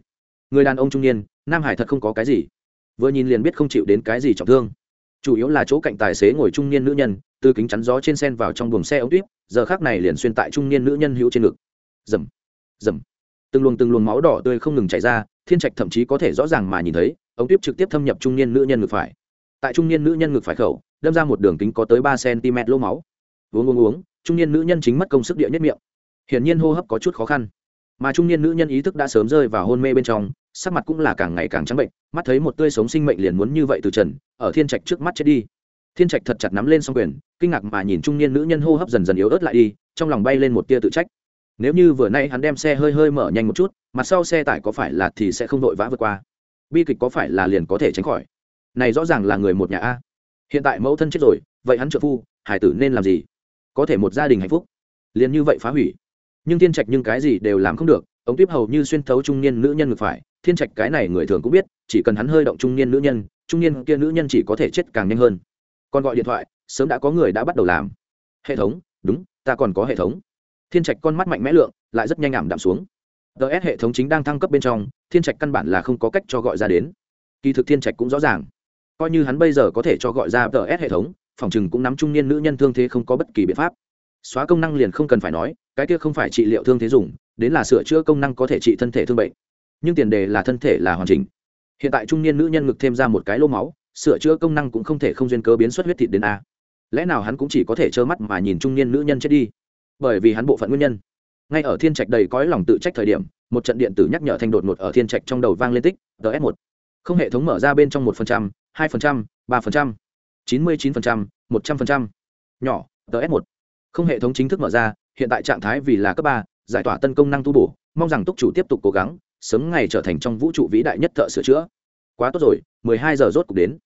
Người đàn ông trung niên, nam hải thật không có cái gì. Vừa nhìn liền biết không chịu đến cái gì trọng thương. Chủ yếu là chỗ cạnh tài xế ngồi trung niên nữ nhân, từ kính chắn gió trên sen vào trong buồng xe ống tuyếp, giờ khác này liền xuyên tại trung niên nữ nhân hữu trên ngực. Dầm dầm từng luồng từng luồng máu đỏ tươi không ngừng chảy ra, thiên trạch thậm chí có thể rõ ràng mà nhìn thấy, ống tuyếp trực tiếp thâm nhập trung niên nữ nhân ngực phải. Tại trung niên nữ nhân ngực phải khẩu đâm ra một đường kính có tới ba cm lỗ máu. Uống uống uống, trung niên nữ nhân chính mất công sức địa nhất miệng. Hiển nhiên hô hấp có chút khó khăn. Mà trung niên nữ nhân ý thức đã sớm rơi vào hôn mê bên trong, sắc mặt cũng là càng ngày càng trắng bệnh, mắt thấy một tươi sống sinh mệnh liền muốn như vậy từ trần, ở thiên trạch trước mắt chết đi. Thiên trạch thật chặt nắm lên s o n g quyền, kinh ngạc mà nhìn trung niên nữ nhân hô hấp dần dần yếu ớt lại đi, trong lòng bay lên một tia tự trách. Nếu như vừa nay hắn đem xe hơi hơi mở nhanh một chút, mặt sau xe tải có phải là thì sẽ không vội vã vượt qua. Bi kịch có phải là liền có thể tránh khỏi? Này rõ ràng là người một nhà a hiện tại mẫu thân chết rồi, vậy hắn trợ phu, hải tử nên làm gì? Có thể một gia đình hạnh phúc, liền như vậy phá hủy. Nhưng thiên trạch nhưng cái gì đều làm không được, ống tuyếp hầu như xuyên thấu trung niên nữ nhân ngược phải. Thiên trạch cái này người thường cũng biết, chỉ cần hắn hơi động trung niên nữ nhân, trung niên kia nữ nhân chỉ có thể chết càng nhanh hơn. Còn gọi điện thoại, sớm đã có người đã bắt đầu làm. Hệ thống, đúng, ta còn có hệ thống. Thiên trạch con mắt mạnh mẽ lượng, lại rất nhanh ảm đạm xuống. Ts hệ thống chính đang thăng cấp bên trong, thiên trạch căn bản là không có cách cho gọi ra đến. Kỳ thực thiên trạch cũng rõ ràng coi như hắn bây giờ có thể cho gọi ra ts hệ thống, phòng chừng cũng nắm trung niên nữ nhân thương thế không có bất kỳ biện pháp. Xóa công năng liền không cần phải nói, cái kia không phải trị liệu thương thế dùng, đến là sửa chữa công năng có thể trị thân thể thương bệnh. Nhưng tiền đề là thân thể là hoàn chỉnh. Hiện tại trung niên nữ nhân ngực thêm ra một cái lô máu, sửa chữa công năng cũng không thể không duyên cớ biến xuất huyết thịt đến a. Lẽ nào hắn cũng chỉ có thể trơ mắt mà nhìn trung niên nữ nhân chết đi? Bởi vì hắn bộ phận nguyên nhân. Ngay ở thiên trạch đầy cõi lòng tự trách thời điểm, một trận điện tử nhắc nhở thanh đột ngột ở thiên trạch trong đầu vang lên tích ts một. Không hệ thống mở ra bên trong một phần trăm hai phần trăm, ba phần trăm, chín mươi chín phần trăm, một trăm phần trăm. Nhỏ ts một. Không hệ thống chính thức mở ra, hiện tại trạng thái vì là cấp ba, giải tỏa tân công năng tu bổ, mong rằng túc chủ tiếp tục cố gắng, sớm ngày trở thành trong vũ trụ vĩ đại nhất thợ sửa chữa. Quá tốt rồi, mười hai giờ rốt cục đến.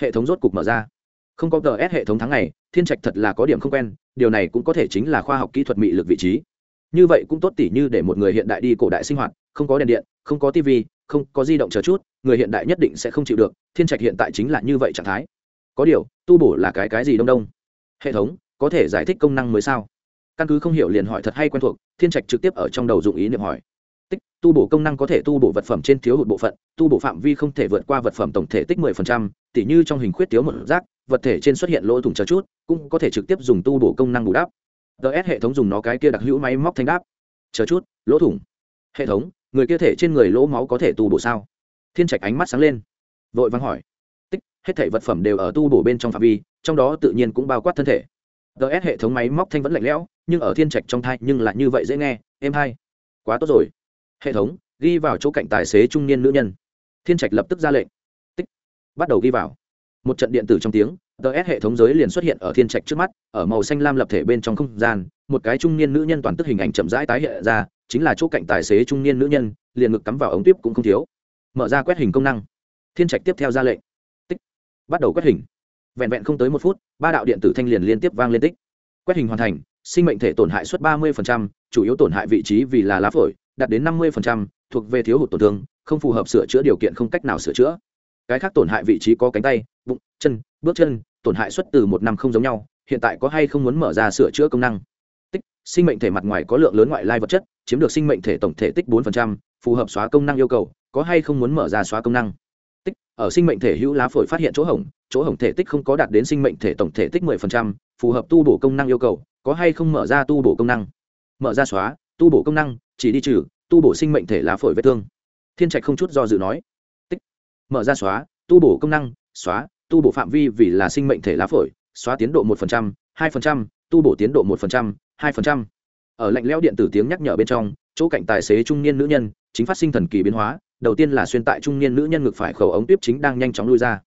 Hệ thống rốt cục mở ra. Không có ts hệ thống tháng này thiên trạch thật là có điểm không quen, điều này cũng có thể chính là khoa học kỹ thuật mị lực vị trí. Như vậy cũng tốt tỉ như để một người hiện đại đi cổ đại sinh hoạt, không có đèn điện, không có tv không có di động chờ chút người hiện đại nhất định sẽ không chịu được thiên trạch hiện tại chính là như vậy trạng thái. Có điều tu bổ là cái cái gì đông đông? Hệ thống có thể giải thích công năng mới sao? Căn cứ không hiểu liền hỏi thật hay quen thuộc thiên trạch trực tiếp ở trong đầu dụng ý niệm hỏi. Tích tu bổ công năng có thể tu bổ vật phẩm trên thiếu hụt bộ phận tu bổ phạm vi không thể vượt qua vật phẩm tổng thể tích 10%, tỉ như trong hình khuyết thiếu một rác vật thể trên xuất hiện lỗ thủng chờ chút cũng có thể trực tiếp dùng tu bổ công năng bù đắp. Ts hệ thống dùng nó cái kia đặc hữu máy móc thanh đáp. Chờ chút lỗ thủng. Hệ thống người kia thể trên người lỗ máu có thể tu bổ sao? Thiên trạch ánh mắt sáng lên, vội vắng hỏi. Tích, hết thể vật phẩm đều ở tu bổ bên trong phạm vi, trong đó tự nhiên cũng bao quát thân thể. Ts hệ thống máy móc thanh vẫn lạnh lẽo, nhưng ở thiên trạch trong thai nhưng lại như vậy dễ nghe, êm hay. Quá tốt rồi. Hệ thống, ghi vào chỗ cạnh tài xế trung niên nữ nhân. Thiên trạch lập tức ra lệnh. Tích, bắt đầu ghi vào. Một trận điện tử trong tiếng ts hệ thống giới liền xuất hiện ở thiên trạch trước mắt, ở màu xanh lam lập thể bên trong không gian một cái trung niên nữ nhân toàn tức hình ảnh chậm rãi tái hiện ra, chính là chỗ cạnh tài xế trung niên nữ nhân, liền ngực cắm vào ống tiếp cũng không thiếu. Mở ra quét hình công năng. Thiên trạch tiếp theo ra lệnh. Tích. Bắt đầu quét hình. Vẹn vẹn không tới một phút, ba đạo điện tử thanh liền liên tiếp vang lên tích. Quét hình hoàn thành, sinh mệnh thể tổn hại suất ba mươi chủ yếu tổn hại vị trí vì là lá phổi, đạt đến năm mươi thuộc về thiếu hụt tổn thương, không phù hợp sửa chữa điều kiện không cách nào sửa chữa. Cái khác tổn hại vị trí có cánh tay, bụng, chân, bước chân, tổn hại suất từ một năm không giống nhau, hiện tại có hay không muốn mở ra sửa chữa công năng? Sinh mệnh thể mặt ngoài có lượng lớn ngoại lai vật chất chiếm được sinh mệnh thể tổng thể tích bốn phù hợp xóa công năng yêu cầu có hay không muốn mở ra xóa công năng? Tích ở sinh mệnh thể hữu lá phổi phát hiện chỗ hỏng chỗ hỏng thể tích không có đạt đến sinh mệnh thể tổng thể tích 10%, phù hợp tu bổ công năng yêu cầu có hay không mở ra tu bổ công năng? Mở ra xóa tu bổ công năng chỉ đi trừ tu bổ sinh mệnh thể lá phổi vết thương. Thiên trạch không chút do dự nói. Tích mở ra xóa tu bổ công năng xóa tu bổ phạm vi vì là sinh mệnh thể lá phổi xóa tiến độ một phần trăm hai phần trăm tu bổ tiến độ một phần trăm hai phần trăm. Ở lạnh lẽo điện tử tiếng nhắc nhở bên trong, chỗ cạnh tài xế trung niên nữ nhân, chính phát sinh thần kỳ biến hóa, đầu tiên là xuyên tại trung niên nữ nhân ngực phải khẩu ống tiếp chính đang nhanh chóng lui ra.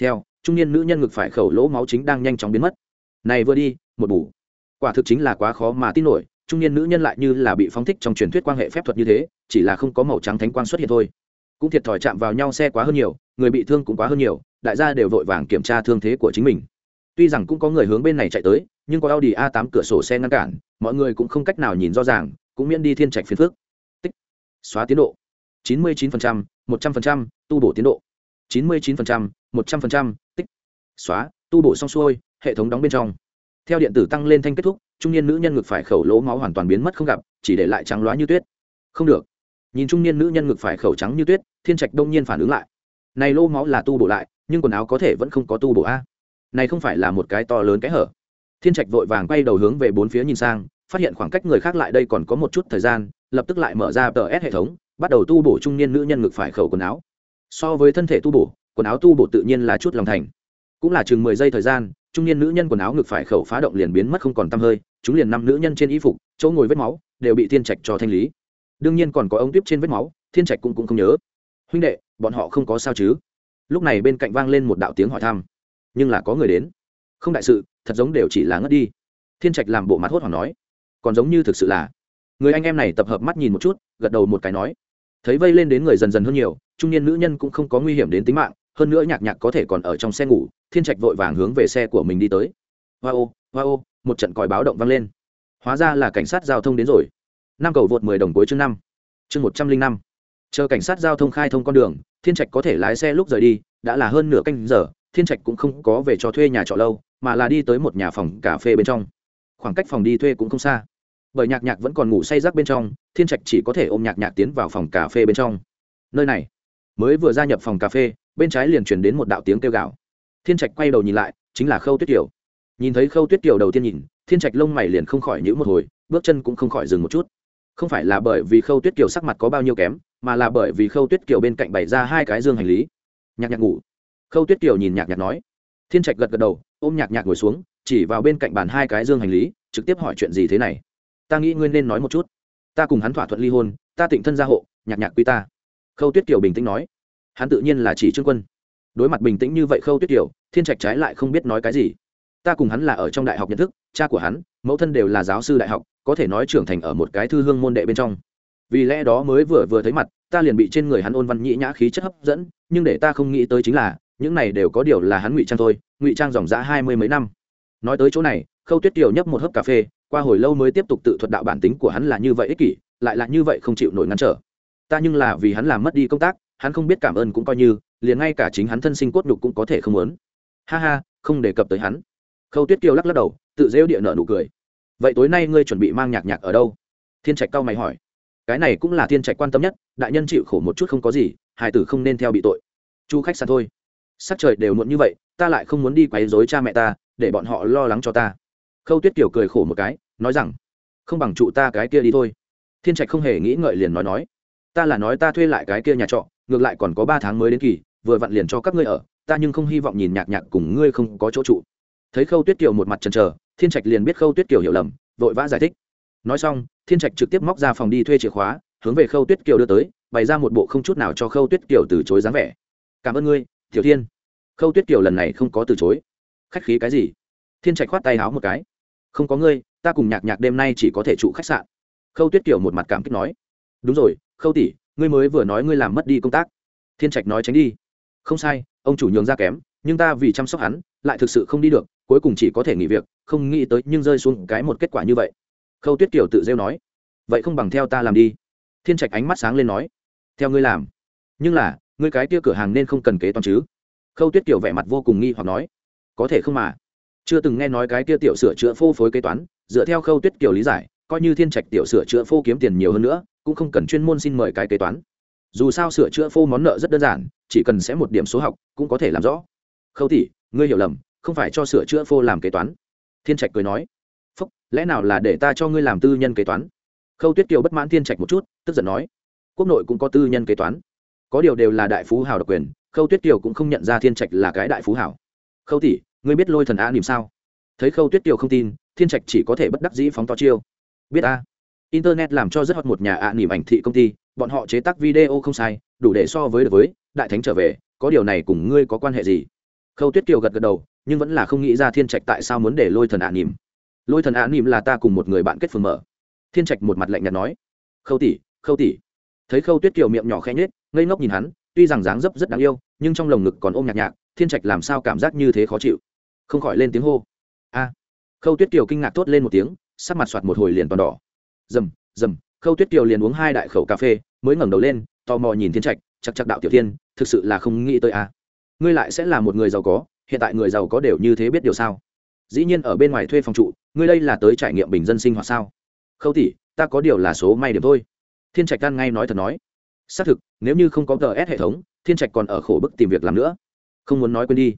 Theo, trung niên nữ nhân ngực phải khẩu lỗ máu chính đang nhanh chóng biến mất. Này vừa đi, một bù. Quả thực chính là quá khó mà tin nổi, trung niên nữ nhân lại như là bị phóng thích trong truyền thuyết quan hệ phép thuật như thế, chỉ là không có màu trắng thánh quang xuất hiện thôi. Cũng thiệt thòi chạm vào nhau xe quá hơn nhiều, người bị thương cũng quá hơn nhiều, đại gia đều vội vàng kiểm tra thương thế của chính mình. Tuy rằng cũng có người hướng bên này chạy tới nhưng có audi a 8 cửa sổ xe ngăn cản mọi người cũng không cách nào nhìn rõ ràng cũng miễn đi thiên trạch phiền phức. Tích. Xóa tiến độ. 99%, 100%, tu bổ tiến độ. 99%, 100%, tích. Xóa tu bổ xong xuôi hệ thống đóng bên trong. Theo điện tử tăng lên thanh kết thúc trung niên nữ nhân ngực phải khẩu lỗ máu hoàn toàn biến mất không gặp chỉ để lại trắng loá như tuyết. Không được. Nhìn trung niên nữ nhân ngực phải khẩu trắng như tuyết thiên trạch đông nhiên phản ứng lại. Này lỗ máu là tu bổ lại nhưng quần áo có thể vẫn không có tu bổ a. Này không phải là một cái to lớn cái hở thiên trạch vội vàng quay đầu hướng về bốn phía nhìn sang phát hiện khoảng cách người khác lại đây còn có một chút thời gian lập tức lại mở ra tờ s hệ thống bắt đầu tu bổ trung niên nữ nhân ngực phải khẩu quần áo. So với thân thể tu bổ quần áo tu bổ tự nhiên là chút lòng thành. Cũng là chừng mười giây thời gian trung niên nữ nhân quần áo ngực phải khẩu phá động liền biến mất không còn t hơi chúng liền năm nữ nhân trên y phục chỗ ngồi vết máu đều bị thiên trạch cho thanh lý. Đương nhiên còn có ống tiếp trên vết máu thiên trạch cũng, cũng không nhớ. Huynh đệ bọn họ không có sao chứ? Lúc này bên cạnh vang lên một đạo tiếng hỏi thăm. Nhưng là có người đến. Không đại sự thật giống đều chỉ là ngất đi. Thiên trạch làm bộ mặt hốt hoảng nói, còn giống như thực sự là. Người anh em này tập hợp mắt nhìn một chút, gật đầu một cái nói, thấy vây lên đến người dần dần hơn nhiều, trung niên nữ nhân cũng không có nguy hiểm đến tính mạng, hơn nữa nhạc nhạc có thể còn ở trong xe ngủ. Thiên trạch vội vàng hướng về xe của mình đi tới. Hoa ô hoa ô, một trận còi báo động vang lên. Hóa ra là cảnh sát giao thông đến rồi. Năm cầu vượt mười đồng cuối chương năm. Chương một trăm linh năm. Chờ cảnh sát giao thông khai thông con đường, thiên trạch có thể lái xe lúc rời đi, đã là hơn nửa canh giờ thiên trạch cũng không có về cho thuê nhà trọ lâu, mà là đi tới một nhà phòng cà phê bên trong. Khoảng cách phòng đi thuê cũng không xa. Bởi nhạc nhạc vẫn còn ngủ say rác bên trong, thiên trạch chỉ có thể ôm nhạc nhạc tiến vào phòng cà phê bên trong. Nơi này, mới vừa gia nhập phòng cà phê, bên trái liền chuyển đến một đạo tiếng kêu gào. Thiên trạch quay đầu nhìn lại, chính là khâu tuyết kiều. Nhìn thấy khâu tuyết kiều đầu tiên nhìn, thiên trạch lông mày liền không khỏi nhữ một hồi, bước chân cũng không khỏi dừng một chút. Không phải là bởi vì khâu tuyết kiều sắc mặt có bao nhiêu kém, mà là bởi vì khâu tuyết kiều bên cạnh bày ra hai cái dương hành lý. Nhạc nhạc ngủ khâu tuyết kiều nhìn nhạc nhạc nói. Thiên trạch gật gật đầu, ôm nhạc nhạc ngồi xuống, chỉ vào bên cạnh bàn hai cái dương hành lý, trực tiếp hỏi chuyện gì thế này. Ta nghĩ ngươi nên nói một chút. Ta cùng hắn thỏa thuận ly hôn, ta tịnh thân gia hộ, nhạc nhạc quy ta. Khâu tuyết kiều bình tĩnh nói. Hắn tự nhiên là chỉ trương quân. Đối mặt bình tĩnh như vậy khâu tuyết kiều, thiên trạch trái lại không biết nói cái gì. Ta cùng hắn là ở trong đại học nhận thức, cha của hắn, mẫu thân đều là giáo sư đại học, có thể nói trưởng thành ở một cái thư hương môn đệ bên trong. Vì lẽ đó mới vừa vừa thấy mặt, ta liền bị trên người hắn ôn văn nhĩ nhã khí chất hấp dẫn, nhưng để ta không nghĩ tới chính là những này đều có điều là hắn ngụy trang thôi, ngụy trang dòng dã hai mươi mấy năm. Nói tới chỗ này, khâu tuyết kiều nhấp một hớp cà phê, qua hồi lâu mới tiếp tục tự thuật đạo bản tính của hắn là như vậy ích kỷ, lại là như vậy không chịu nổi ngăn trở. Ta nhưng là vì hắn làm mất đi công tác, hắn không biết cảm ơn cũng coi như, liền ngay cả chính hắn thân sinh cốt nhục cũng có thể không muốn. Ha ha, không đề cập tới hắn. Khâu tuyết kiều lắc lắc đầu, tự rêu địa nợ nụ cười. Vậy tối nay ngươi chuẩn bị mang nhạc nhạc ở đâu? Thiên trạch cao mày hỏi. Cái này cũng là thiên trạch quan tâm nhất, đại nhân chịu khổ một chút không có gì hải tử không nên theo bị tội. Chu khách sạn thôi sắc trời đều muộn như vậy, ta lại không muốn đi quấy dối cha mẹ ta, để bọn họ lo lắng cho ta. Khâu tuyết kiều cười khổ một cái, nói rằng, không bằng trụ ta cái kia đi thôi. Thiên trạch không hề nghĩ ngợi liền nói nói, ta là nói ta thuê lại cái kia nhà trọ, ngược lại còn có ba tháng mới đến kỳ, vừa vặn liền cho các ngươi ở, ta nhưng không hy vọng nhìn nhạc nhạc cùng ngươi không có chỗ trụ. Thấy khâu tuyết kiều một mặt chần trờ thiên trạch liền biết khâu tuyết kiều hiểu lầm, vội vã giải thích. Nói xong, thiên trạch trực tiếp móc ra phòng đi thuê chìa khóa, hướng về khâu tuyết kiều đưa tới, bày ra một bộ không chút nào cho khâu tuyết kiều từ chối dáng vẻ. Cảm ơn ngươi tiểu thiên, khâu tuyết kiều lần này không có từ chối. Khách khí cái gì? Thiên trạch khoát tay háo một cái. Không có ngươi, ta cùng nhạc nhạc đêm nay chỉ có thể trụ khách sạn. Khâu tuyết kiều một mặt cảm kích nói. Đúng rồi, khâu tỷ, ngươi mới vừa nói ngươi làm mất đi công tác. Thiên trạch nói tránh đi. Không sai, ông chủ nhường ra kém, nhưng ta vì chăm sóc hắn, lại thực sự không đi được, cuối cùng chỉ có thể nghỉ việc, không nghĩ tới nhưng rơi xuống cái một kết quả như vậy. Khâu tuyết kiều tự rêu nói. Vậy không bằng theo ta làm đi. Thiên trạch ánh mắt sáng lên nói. Theo ngươi làm. Nhưng là ngươi cái kia cửa hàng nên không cần kế toán chứ? Khâu tuyết kiều vẻ mặt vô cùng nghi hoặc nói. Có thể không mà. Chưa từng nghe nói cái kia tiểu sửa chữa phô phối kế toán. Dựa theo khâu tuyết kiều lý giải, coi như thiên trạch tiểu sửa chữa phô kiếm tiền nhiều hơn nữa, cũng không cần chuyên môn xin mời cái kế toán. Dù sao sửa chữa phô món nợ rất đơn giản, chỉ cần sẽ một điểm số học, cũng có thể làm rõ. Khâu tỷ, ngươi hiểu lầm, không phải cho sửa chữa phô làm kế toán. Thiên trạch cười nói. Phúc, lẽ nào là để ta cho ngươi làm tư nhân kế toán? Khâu tuyết kiều bất mãn thiên trạch một chút, tức giận nói. Quốc nội cũng có tư nhân kế toán có điều đều là đại phú hào độc quyền, khâu tuyết kiều cũng không nhận ra thiên trạch là cái đại phú hào. Khâu tỷ, ngươi biết lôi thần a nìm sao? Thấy khâu tuyết kiều không tin, thiên trạch chỉ có thể bất đắc dĩ phóng to chiêu. Biết a internet làm cho rất hot một nhà ạ nỉm ảnh thị công ty, bọn họ chế tác video không sai, đủ để so với được với đại thánh trở về, có điều này cùng ngươi có quan hệ gì? Khâu tuyết kiều gật gật đầu, nhưng vẫn là không nghĩ ra thiên trạch tại sao muốn để lôi thần ạ nỉm lôi thần ạ nỉm là ta cùng một người bạn kết phường mở. Thiên trạch một mặt lạnh nhạt nói. Khâu tỷ khâu tỷ. Thấy khâu tuyết kiều miệng nhỏ khẽ nhết ngây ngốc nhìn hắn, tuy rằng dáng dấp rất đáng yêu, nhưng trong lồng ngực còn ôm nhạc nhạc, thiên trạch làm sao cảm giác như thế khó chịu? Không khỏi lên tiếng hô. A. Khâu tuyết kiều kinh ngạc thốt lên một tiếng, sắc mặt soạt một hồi liền toàn đỏ. Dầm dầm, khâu tuyết kiều liền uống hai đại khẩu cà phê, mới ngẩng đầu lên, tò mò nhìn thiên trạch chắc chắc đạo tiểu thiên thực sự là không nghĩ tới a. Ngươi lại sẽ là một người giàu có, hiện tại người giàu có đều như thế biết điều sao? Dĩ nhiên ở bên ngoài thuê phòng trụ, ngươi đây là tới trải nghiệm bình dân sinh hoạt sao? Khâu tỷ, ta có điều là số may điểm thôi. Thiên trạch can ngay nói thật nói xác thực, nếu như không có gs hệ thống, thiên trạch còn ở khổ bức tìm việc làm nữa. Không muốn nói quên đi.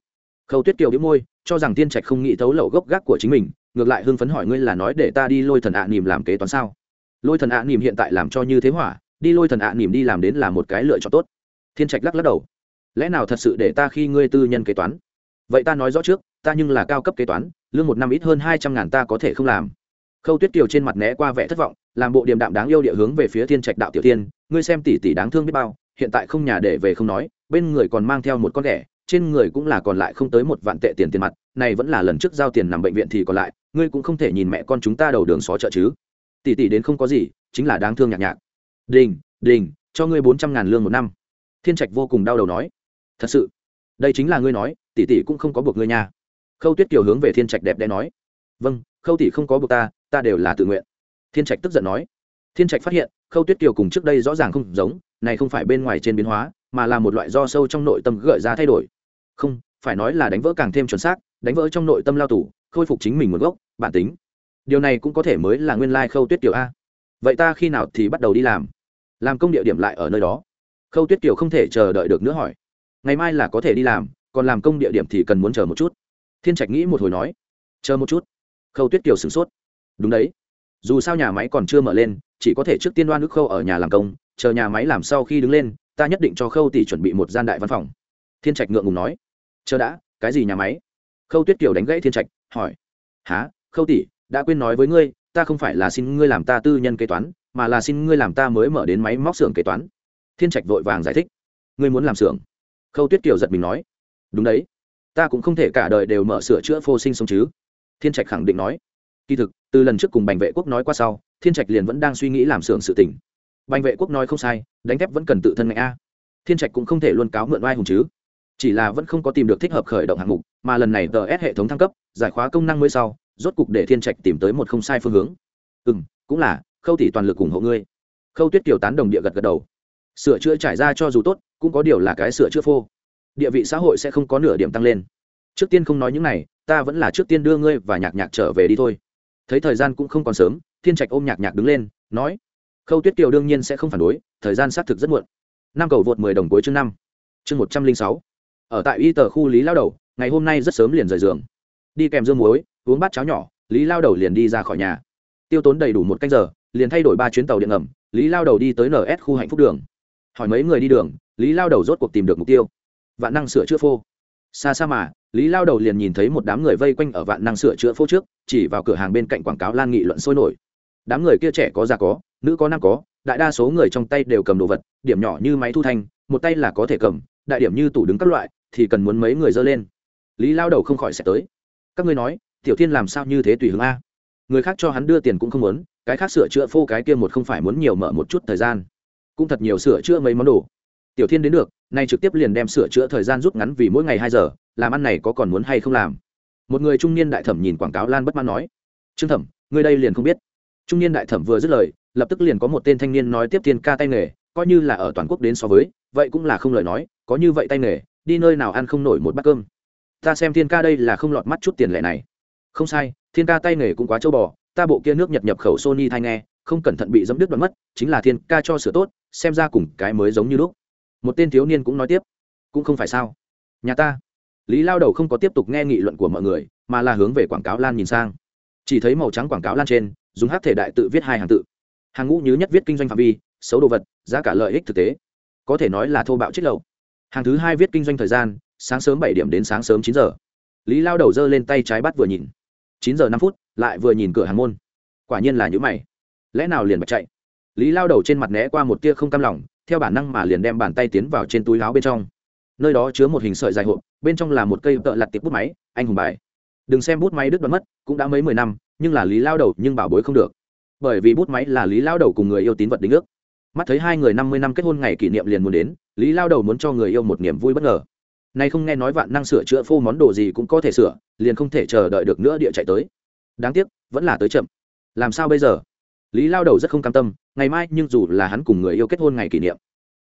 Khâu tuyết kiều đĩu môi, cho rằng thiên trạch không nghĩ thấu lậu gốc gác của chính mình, ngược lại hưng phấn hỏi ngươi là nói để ta đi lôi thần ạ à làm kế toán sao? Lôi thần ạ nỉm hiện tại làm cho như thế hỏa, đi lôi thần ạ nỉm đi làm đến là một cái lựa chọn tốt. Thiên trạch lắc lắc đầu. Lẽ nào thật sự để ta khi ngươi tư nhân kế toán? Vậy ta nói rõ trước, ta nhưng là cao cấp kế toán, lương một năm ít hơn hai trăm ngàn ta có thể không làm khâu tuyết kiều trên mặt né qua vẻ thất vọng, làm bộ điềm đạm đáng yêu địa hướng về phía thiên trạch đạo tiểu tiên, ngươi xem tỷ tỷ đáng thương biết bao, hiện tại không nhà để về không nói, bên người còn mang theo một con ghẻ, trên người cũng là còn lại không tới một vạn tệ tiền tiền mặt, này vẫn là lần trước giao tiền nằm bệnh viện thì còn lại, ngươi cũng không thể nhìn mẹ con chúng ta đầu đường xó chợ chứ. Tỷ tỷ đến không có gì, chính là đáng thương nhạc nhạc. Đình đình, cho ngươi bốn trăm ngàn lương một năm. Thiên trạch vô cùng đau đầu nói. Thật sự? Đây chính là ngươi nói, tỷ tỷ cũng không có buộc ngươi nha. Khâu tuyết kiều hướng về thiên trạch đẹp đẽ nói. Vâng khâu tỷ không có buộc ta ta đều là tự nguyện. Thiên trạch tức giận nói. Thiên trạch phát hiện, khâu tuyết kiều cùng trước đây rõ ràng không giống, này không phải bên ngoài trên biến hóa, mà là một loại do sâu trong nội tâm gợi ra thay đổi. Không, phải nói là đánh vỡ càng thêm chuẩn xác, đánh vỡ trong nội tâm lao tù, khôi phục chính mình nguồn gốc, bản tính. Điều này cũng có thể mới là nguyên lai khâu tuyết kiều a. Vậy ta khi nào thì bắt đầu đi làm? Làm công địa điểm lại ở nơi đó. Khâu tuyết kiều không thể chờ đợi được nữa hỏi. Ngày mai là có thể đi làm, còn làm công địa điểm thì cần muốn chờ một chút. Thiên trạch nghĩ một hồi nói. Chờ một chút khâu tuyết kiều sửng sốt. Đúng đấy. Dù sao nhà máy còn chưa mở lên, chỉ có thể trước tiên đoan nước khâu ở nhà làm công, chờ nhà máy làm sau khi đứng lên, ta nhất định cho khâu tỷ chuẩn bị một gian đại văn phòng. Thiên trạch ngượng ngùng nói. Chờ đã, cái gì nhà máy? Khâu tuyết kiều đánh gãy thiên trạch, hỏi. Há khâu tỷ, đã quên nói với ngươi, ta không phải là xin ngươi làm ta tư nhân kế toán, mà là xin ngươi làm ta mới mở đến máy móc xưởng kế toán. Thiên trạch vội vàng giải thích. Ngươi muốn làm xưởng? Khâu tuyết kiều giật mình nói. Đúng đấy. Ta cũng không thể cả đời đều mở sửa chữa phô sinh sống chứ thiên trạch khẳng định nói. Kỳ thực, từ lần trước cùng bành vệ quốc nói qua sau, thiên trạch liền vẫn đang suy nghĩ làm xưởng sự tỉnh bành vệ quốc nói không sai, đánh thép vẫn cần tự thân mạnh a. Thiên trạch cũng không thể luôn cáo mượn oai hùng chứ. Chỉ là vẫn không có tìm được thích hợp khởi động hạng mục, mà lần này tờ s hệ thống thăng cấp, giải khóa công năng mới sau, rốt cục để thiên trạch tìm tới một không sai phương hướng. Ừ n cũng là, khâu tỷ toàn lực ủng hộ ngươi. Khâu tuyết kiều tán đồng địa gật gật đầu. Sửa chữa trải ra cho dù tốt, cũng có điều là cái sửa chữa phô. Địa vị xã hội sẽ không có nửa điểm tăng lên trước tiên không nói những này, ta vẫn là trước tiên đưa ngươi và nhạc nhạc trở về đi thôi. Thấy thời gian cũng không còn sớm, thiên trạch ôm nhạc nhạc đứng lên, nói, khâu tuyết kiều đương nhiên sẽ không phản đối, thời gian xác thực rất muộn. Năm cầu vượt mười đồng cuối chương năm, chương một trăm linh sáu. Ở tại y tờ khu lý lao đầu, ngày hôm nay rất sớm liền rời giường. Đi kèm dương muối, uống bát cháo nhỏ, lý lao đầu liền đi ra khỏi nhà. Tiêu tốn đầy đủ một canh giờ, liền thay đổi ba chuyến tàu điện ngầm, lý lao đầu đi tới ns khu hạnh phúc đường. Hỏi mấy người đi đường, lý lao đầu rốt cuộc tìm được mục tiêu. Vạn năng sửa chữa phô. Xa xa mà lý lao đầu liền nhìn thấy một đám người vây quanh ở vạn năng sửa chữa phố trước, chỉ vào cửa hàng bên cạnh quảng cáo lan nghị luận sôi nổi. Đám người kia trẻ có già có, nữ có nam có, đại đa số người trong tay đều cầm đồ vật, điểm nhỏ như máy thu thanh, một tay là có thể cầm, đại điểm như tủ đứng các loại, thì cần muốn mấy người dơ lên. Lý lao đầu không khỏi sẽ tới. Các ngươi nói, tiểu thiên làm sao như thế tùy hướng a? Người khác cho hắn đưa tiền cũng không muốn, cái khác sửa chữa phô cái kia một không phải muốn nhiều mở một chút thời gian. Cũng thật nhiều sửa chữa mấy món đồ. Tiểu thiên đến được, nay trực tiếp liền đem sửa chữa thời gian rút ngắn vì mỗi ngày hai giờ làm ăn này có còn muốn hay không làm? Một người trung niên đại thẩm nhìn quảng cáo lan bất mãn nói, trương thẩm người đây liền không biết. Trung niên đại thẩm vừa dứt lời, lập tức liền có một tên thanh niên nói tiếp thiên ca tay nghề, coi như là ở toàn quốc đến so với, vậy cũng là không lời nói, có như vậy tay nghề, đi nơi nào ăn không nổi một bát cơm. Ta xem thiên ca đây là không lọt mắt chút tiền lệ này. Không sai, thiên ca tay nghề cũng quá châu bò, ta bộ kia nước nhật nhập khẩu sony thay nghe, không cẩn thận bị dẫm đứt đoạn mất, chính là thiên ca cho sửa tốt, xem ra cùng cái mới giống như lúc. Một tên thiếu niên cũng nói tiếp, cũng không phải sao? Nhà ta lý lao đầu không có tiếp tục nghe nghị luận của mọi người, mà là hướng về quảng cáo lan nhìn sang. Chỉ thấy màu trắng quảng cáo lan trên, dùng hát thể đại tự viết hai hàng tự. Hàng ngũ nhứ nhất viết kinh doanh phạm vi, xấu đồ vật, giá cả lợi ích thực tế. Có thể nói là thô bạo chết lậu hàng thứ hai viết kinh doanh thời gian, sáng sớm bảy điểm đến sáng sớm chín giờ. Lý lao đầu giơ lên tay trái bắt vừa nhìn. Chín giờ năm phút, lại vừa nhìn cửa hàng môn. Quả nhiên là những mày. Lẽ nào liền bật chạy? Lý lao đầu trên mặt né qua một tia không cam lòng, theo bản năng mà liền đem bàn tay tiến vào trên túi láo bên trong nơi đó chứa một hình sợi dài hộp, bên trong là một cây tợ lặt tiệp bút máy, anh hùng bài. Đừng xem bút máy đứt đoán mất, cũng đã mấy mười năm, nhưng là lý lao đầu nhưng bảo bối không được. Bởi vì bút máy là lý lao đầu cùng người yêu tín vật đính ước. Mắt thấy hai người năm mươi năm kết hôn ngày kỷ niệm liền muốn đến, lý lao đầu muốn cho người yêu một niềm vui bất ngờ. Nay không nghe nói vạn năng sửa chữa phô món đồ gì cũng có thể sửa, liền không thể chờ đợi được nữa địa chạy tới. Đáng tiếc, vẫn là tới chậm. Làm sao bây giờ? Lý lao đầu rất không cam tâm, ngày mai nhưng dù là hắn cùng người yêu kết hôn ngày kỷ niệm.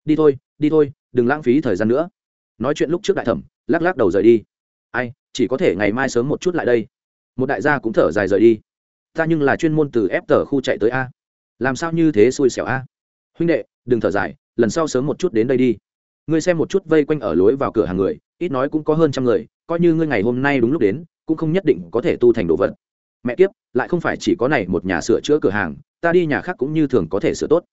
Đi thôi đi thôi, đừng lãng phí thời gian nữa nói chuyện lúc trước đại thẩm, lắc lắc đầu rời đi. Ai, chỉ có thể ngày mai sớm một chút lại đây. Một đại gia cũng thở dài rời đi. Ta nhưng là chuyên môn từ ép tờ khu chạy tới a. Làm sao như thế xui xẻo a? Huynh đệ, đừng thở dài, lần sau sớm một chút đến đây đi. Ngươi xem một chút vây quanh ở lối vào cửa hàng người, ít nói cũng có hơn trăm người, coi như ngươi ngày hôm nay đúng lúc đến, cũng không nhất định có thể tu thành đồ vật. Mẹ kiếp, lại không phải chỉ có này một nhà sửa chữa cửa hàng, ta đi nhà khác cũng như thường có thể sửa tốt.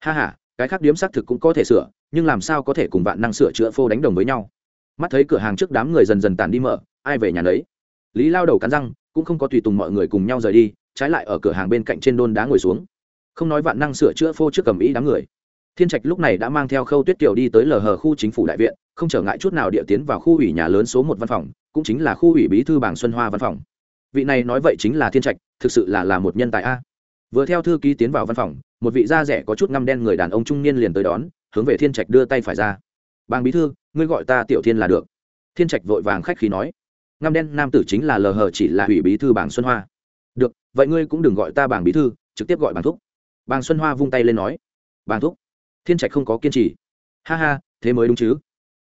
Ha h a cái khác điếm xác thực cũng có thể sửa, nhưng làm sao có thể cùng vạn năng sửa chữa phô đánh đồng với nhau? Mắt thấy cửa hàng trước đám người dần dần tàn đi mở, ai về nhà lấy lý lao đầu cắn răng, cũng không có tùy tùng mọi người cùng nhau rời đi, trái lại ở cửa hàng bên cạnh trên đôn đá ngồi xuống. Không nói vạn năng sửa chữa phô trước cầm ý đám người. Thiên trạch lúc này đã mang theo khâu tuyết kiều đi tới lờ hờ khu chính phủ đại viện, không trở ngại chút nào địa tiến vào khu ủy nhà lớn số một văn phòng, cũng chính là khu ủy bí thư bảng xuân hoa văn phòng. Vị này nói vậy chính là thiên trạch, thực sự là là một nhân tài a vừa theo thư ký tiến vào văn phòng, một vị da rẻ có chút ngăm đen người đàn ông trung niên liền tới đón, hướng về thiên trạch đưa tay phải ra. Bàng bí thư, ngươi gọi ta tiểu thiên là được. Thiên trạch vội vàng khách khí nói. Ngăm đen nam tử chính là lờ hờ chỉ là ủy bí thư bảng xuân hoa. Được, vậy ngươi cũng đừng gọi ta bảng bí thư, trực tiếp gọi bảng thúc. Bàng xuân hoa vung tay lên nói. Bàng thúc. Thiên trạch không có kiên trì. Ha ha, thế mới đúng chứ.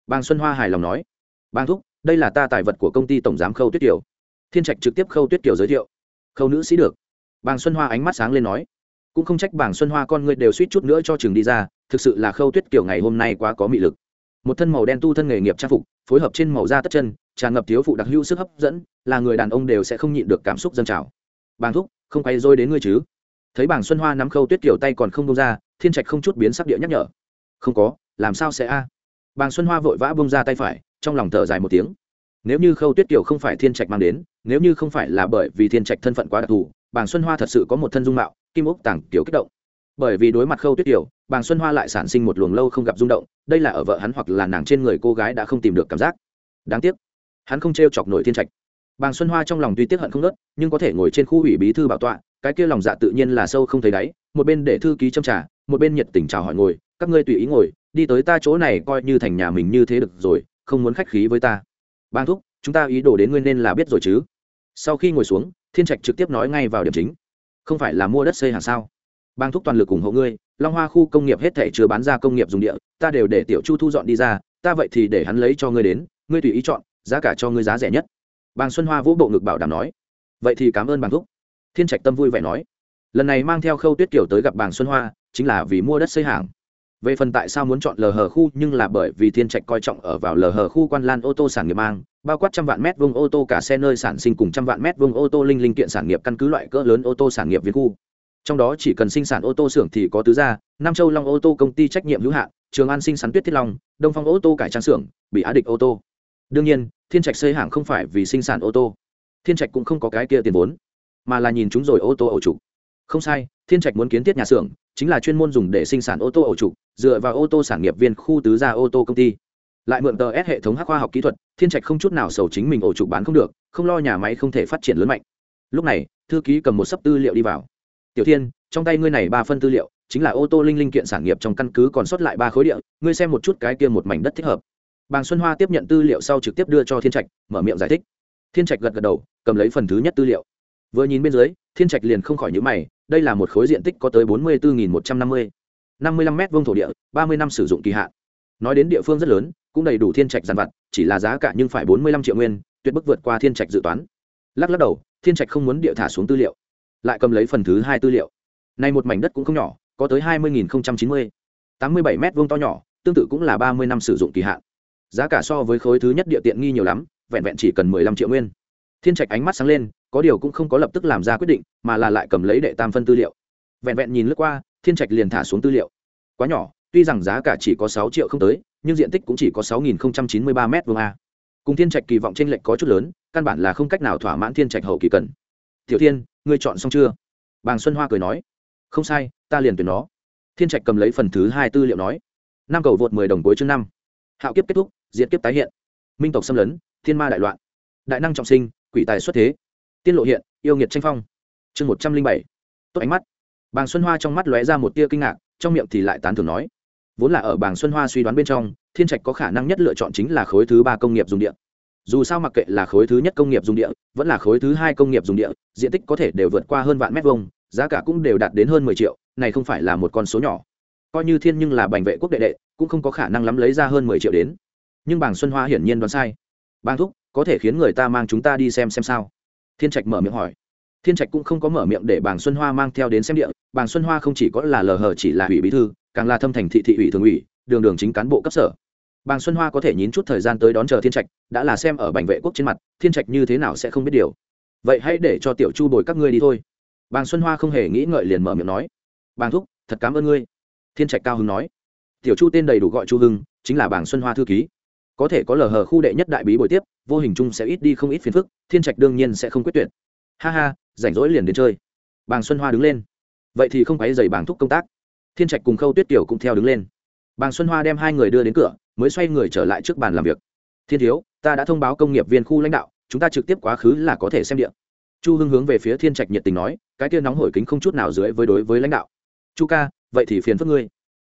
Bàng xuân hoa hài lòng nói. Bàng thúc, đây là ta tài vật của công ty tổng giám khâu tuyết kiều. Thiên trạch trực tiếp khâu tuyết kiều giới thiệu. Khâu nữ sĩ được bàng xuân hoa ánh mắt sáng lên nói, cũng không trách bàng xuân hoa con người đều suýt chút nữa cho trường đi ra, thực sự là khâu tuyết kiều ngày hôm nay quá có mị lực. Một thân màu đen tu thân nghề nghiệp trang phục, phối hợp trên màu da tất chân, tràn ngập thiếu phụ đặc hữu sức hấp dẫn, là người đàn ông đều sẽ không nhịn được cảm xúc dân trào. Bàng thúc, không quay dôi đến ngươi chứ? Thấy bàng xuân hoa nắm khâu tuyết kiều tay còn không bông ra, thiên trạch không chút biến sắc địa nhắc nhở, không có, làm sao sẽ a? Bàng xuân hoa vội vã bông ra tay phải, trong lòng thở dài một tiếng. Nếu như khâu tuyết kiều không phải thiên trạch mang đến, nếu như không phải là bởi vì thiên trạch thân phận quá đặc thù bàng xuân hoa thật sự có một thân dung mạo, kim ốc tàng kiểu kích động. Bởi vì đối mặt khâu tuyết kiều, bàng xuân hoa lại sản sinh một luồng lâu không gặp rung động, đây là ở vợ hắn hoặc là nàng trên người cô gái đã không tìm được cảm giác. Đáng tiếc, hắn không t r e o chọc nổi thiên trạch. Bàng xuân hoa trong lòng tuy tiếc hận không nớt nhưng có thể ngồi trên khu ủy bí thư bảo tọa, cái kia lòng dạ tự nhiên là sâu không thấy đáy, một bên để thư ký châm trả một bên nhiệt tình chào hỏi ngồi, các ngươi tùy ý ngồi, đi tới ta chỗ này coi như thành nhà mình như thế được rồi, không muốn khách khí với ta. Bang thúc, chúng ta ý đồ đến nguyên nên là biết rồi chứ. Sau khi ngồi xuống thiên trạch trực tiếp nói ngay vào điểm chính. Không phải là mua đất xây hàng sao? Bang thúc toàn lực ủng hộ ngươi, long hoa khu công nghiệp hết thể chưa bán ra công nghiệp dùng địa, ta đều để tiểu chu thu dọn đi ra, ta vậy thì để hắn lấy cho ngươi đến, ngươi tùy ý chọn, giá cả cho ngươi giá rẻ nhất. Bang xuân hoa vũ bộ ngực bảo đảm nói. Vậy thì cảm ơn bang thúc. Thiên trạch tâm vui vẻ nói. Lần này mang theo khâu tuyết kiều tới gặp bàng xuân hoa, chính là vì mua đất xây hàng về phần tại sao muốn chọn lờ hờ khu nhưng là bởi vì thiên trạch coi trọng ở vào lờ hờ khu quan lan ô tô sản nghiệp mang, bao quát trăm vạn mét vuông ô tô cả xe nơi sản sinh cùng trăm vạn mét vuông ô tô linh linh kiện sản nghiệp căn cứ loại cỡ lớn ô tô sản nghiệp viên khu. Trong đó chỉ cần sinh sản ô tô xưởng thì có tứ gia, nam châu long ô tô công ty trách nhiệm hữu hạn, trường an sinh sản tuyết thiết long, đông phong ô tô cải trang xưởng, bị á địch ô tô. Đương nhiên, thiên trạch xây hàng không phải vì sinh sản ô tô. Thiên trạch cũng không có cái kia tiền vốn, mà là nhìn chúng rồi ô tô ẩu trục không sai, thiên trạch muốn kiến thiết nhà xưởng, chính là chuyên môn dùng để sinh sản ô tô ổ trục, dựa vào ô tô sản nghiệp viên khu tứ gia ô tô công ty. Lại mượn tờ s hệ thống hắc khoa học kỹ thuật, thiên trạch không chút nào sầu chính mình ổ trục bán không được, không lo nhà máy không thể phát triển lớn mạnh. Lúc này, thư ký cầm một sấp tư liệu đi vào. Tiểu thiên, trong tay ngươi này ba phân tư liệu, chính là ô tô linh linh kiện sản nghiệp trong căn cứ còn sót lại ba khối địa, ngươi xem một chút cái kia một mảnh đất thích hợp. Bàng xuân hoa tiếp nhận tư liệu sau trực tiếp đưa cho thiên trạch, mở miệng giải thích. Thiên trạch gật gật đầu, cầm lấy phần thứ nhất tư liệu vừa nhìn bên dưới, thiên trạch liền không khỏi nhữ mày, đây là một khối diện tích có tới bốn mươi bốn một trăm năm mươi năm mươi lăm m vông thổ địa, ba mươi năm sử dụng kỳ hạn. Nói đến địa phương rất lớn, cũng đầy đủ thiên trạch giàn vặt, chỉ là giá cả nhưng phải bốn mươi lăm triệu nguyên, tuyệt bức vượt qua thiên trạch dự toán. Lắc lắc đầu, thiên trạch không muốn địa thả xuống tư liệu, lại cầm lấy phần thứ hai tư liệu. Này một mảnh đất cũng không nhỏ, có tới hai mươi chín mươi. tám mươi bảy m vông to nhỏ, tương tự cũng là ba mươi năm sử dụng kỳ hạn. Giá cả so với khối thứ nhất địa tiện nghi nhiều lắm, vẹn vẹn chỉ cần mười lăm triệu nguyên. Thiên trạch ánh mắt sáng lên có điều cũng không có lập tức làm ra quyết định, mà là lại cầm lấy đệ tam phân tư liệu. Vẹn vẹn nhìn lướt qua, thiên trạch liền thả xuống tư liệu. Quá nhỏ, tuy rằng giá cả chỉ có sáu triệu không tới, nhưng diện tích cũng chỉ có sáu nghìn chín mươi ba m vuông a. Cùng thiên trạch kỳ vọng tranh lệch có chút lớn, căn bản là không cách nào thỏa mãn thiên trạch hậu kỳ cần. Tiểu thiên, ngươi chọn xong chưa? Bàng xuân hoa cười nói. Không sai, ta liền tuyển nó. Thiên trạch cầm lấy phần thứ hai tư liệu nói. Năm cầu vượt mười đồng cuối chương năm. Hạo kiếp kết thúc diễn kiếp tái hiện. Minh tộc xâm lấn, thiên ma đại loạn. Đại năng trọng sinh, quỷ tài xuất thế tiên lộ hiện, yêu nghiệt tranh phong. Chương một trăm linh bảy. Tốt ánh mắt. Bàng xuân hoa trong mắt lóe ra một tia kinh ngạc, trong miệng thì lại tán thưởng nói, vốn là ở bàng xuân hoa suy đoán bên trong, thiên trạch có khả năng nhất lựa chọn chính là khối thứ ba công nghiệp dùng địa dù sao mặc kệ là khối thứ nhất công nghiệp dùng địa vẫn là khối thứ hai công nghiệp dùng địa diện tích có thể đều vượt qua hơn vạn mét vuông, giá cả cũng đều đạt đến hơn mười triệu, này không phải là một con số nhỏ. Coi như thiên nhưng là bành vệ quốc đệ đệ, cũng không có khả năng lắm lấy ra hơn mười triệu đến. Nhưng bàng xuân hoa hiển nhiên đoán sai. Bang thúc, có thể khiến người ta mang chúng ta đi xem xem sao thiên trạch mở miệng hỏi. Thiên trạch cũng không có mở miệng để bàng xuân hoa mang theo đến xem địa. Bàng xuân hoa không chỉ có là lờ hờ chỉ là ủy bí thư, càng là thâm thành thị thị ủy thường ủy, đường đường chính cán bộ cấp sở. Bàng xuân hoa có thể nhín chút thời gian tới đón chờ thiên trạch, đã là xem ở bành vệ quốc trên mặt, thiên trạch như thế nào sẽ không biết điều. Vậy hãy để cho tiểu chu bồi các ngươi đi thôi. Bàng xuân hoa không hề nghĩ ngợi liền mở miệng nói. Bàng thúc, thật cảm ơn ngươi. Thiên trạch cao hưng nói. Tiểu chu tên đầy đủ gọi chu hưng, chính là bàng xuân hoa thư ký có thể có lờ hờ khu đệ nhất đại bí buổi tiếp, vô hình chung sẽ ít đi không ít phiền phức, thiên trạch đương nhiên sẽ không quyết tuyệt. Ha ha, rảnh rỗi liền đến chơi. Bàng xuân hoa đứng lên. Vậy thì không phải dày bàng thúc công tác. Thiên trạch cùng khâu tuyết tiểu cũng theo đứng lên. Bàng xuân hoa đem hai người đưa đến cửa, mới xoay người trở lại trước bàn làm việc. Thiên thiếu, ta đã thông báo công nghiệp viên khu lãnh đạo, chúng ta trực tiếp quá khứ là có thể xem điện chu hưng hướng về phía thiên trạch nhiệt tình nói, cái kia nóng hổi kính không chút nào dưới với đối với lãnh đạo. Chu ca, vậy thì phiền phức ngươi.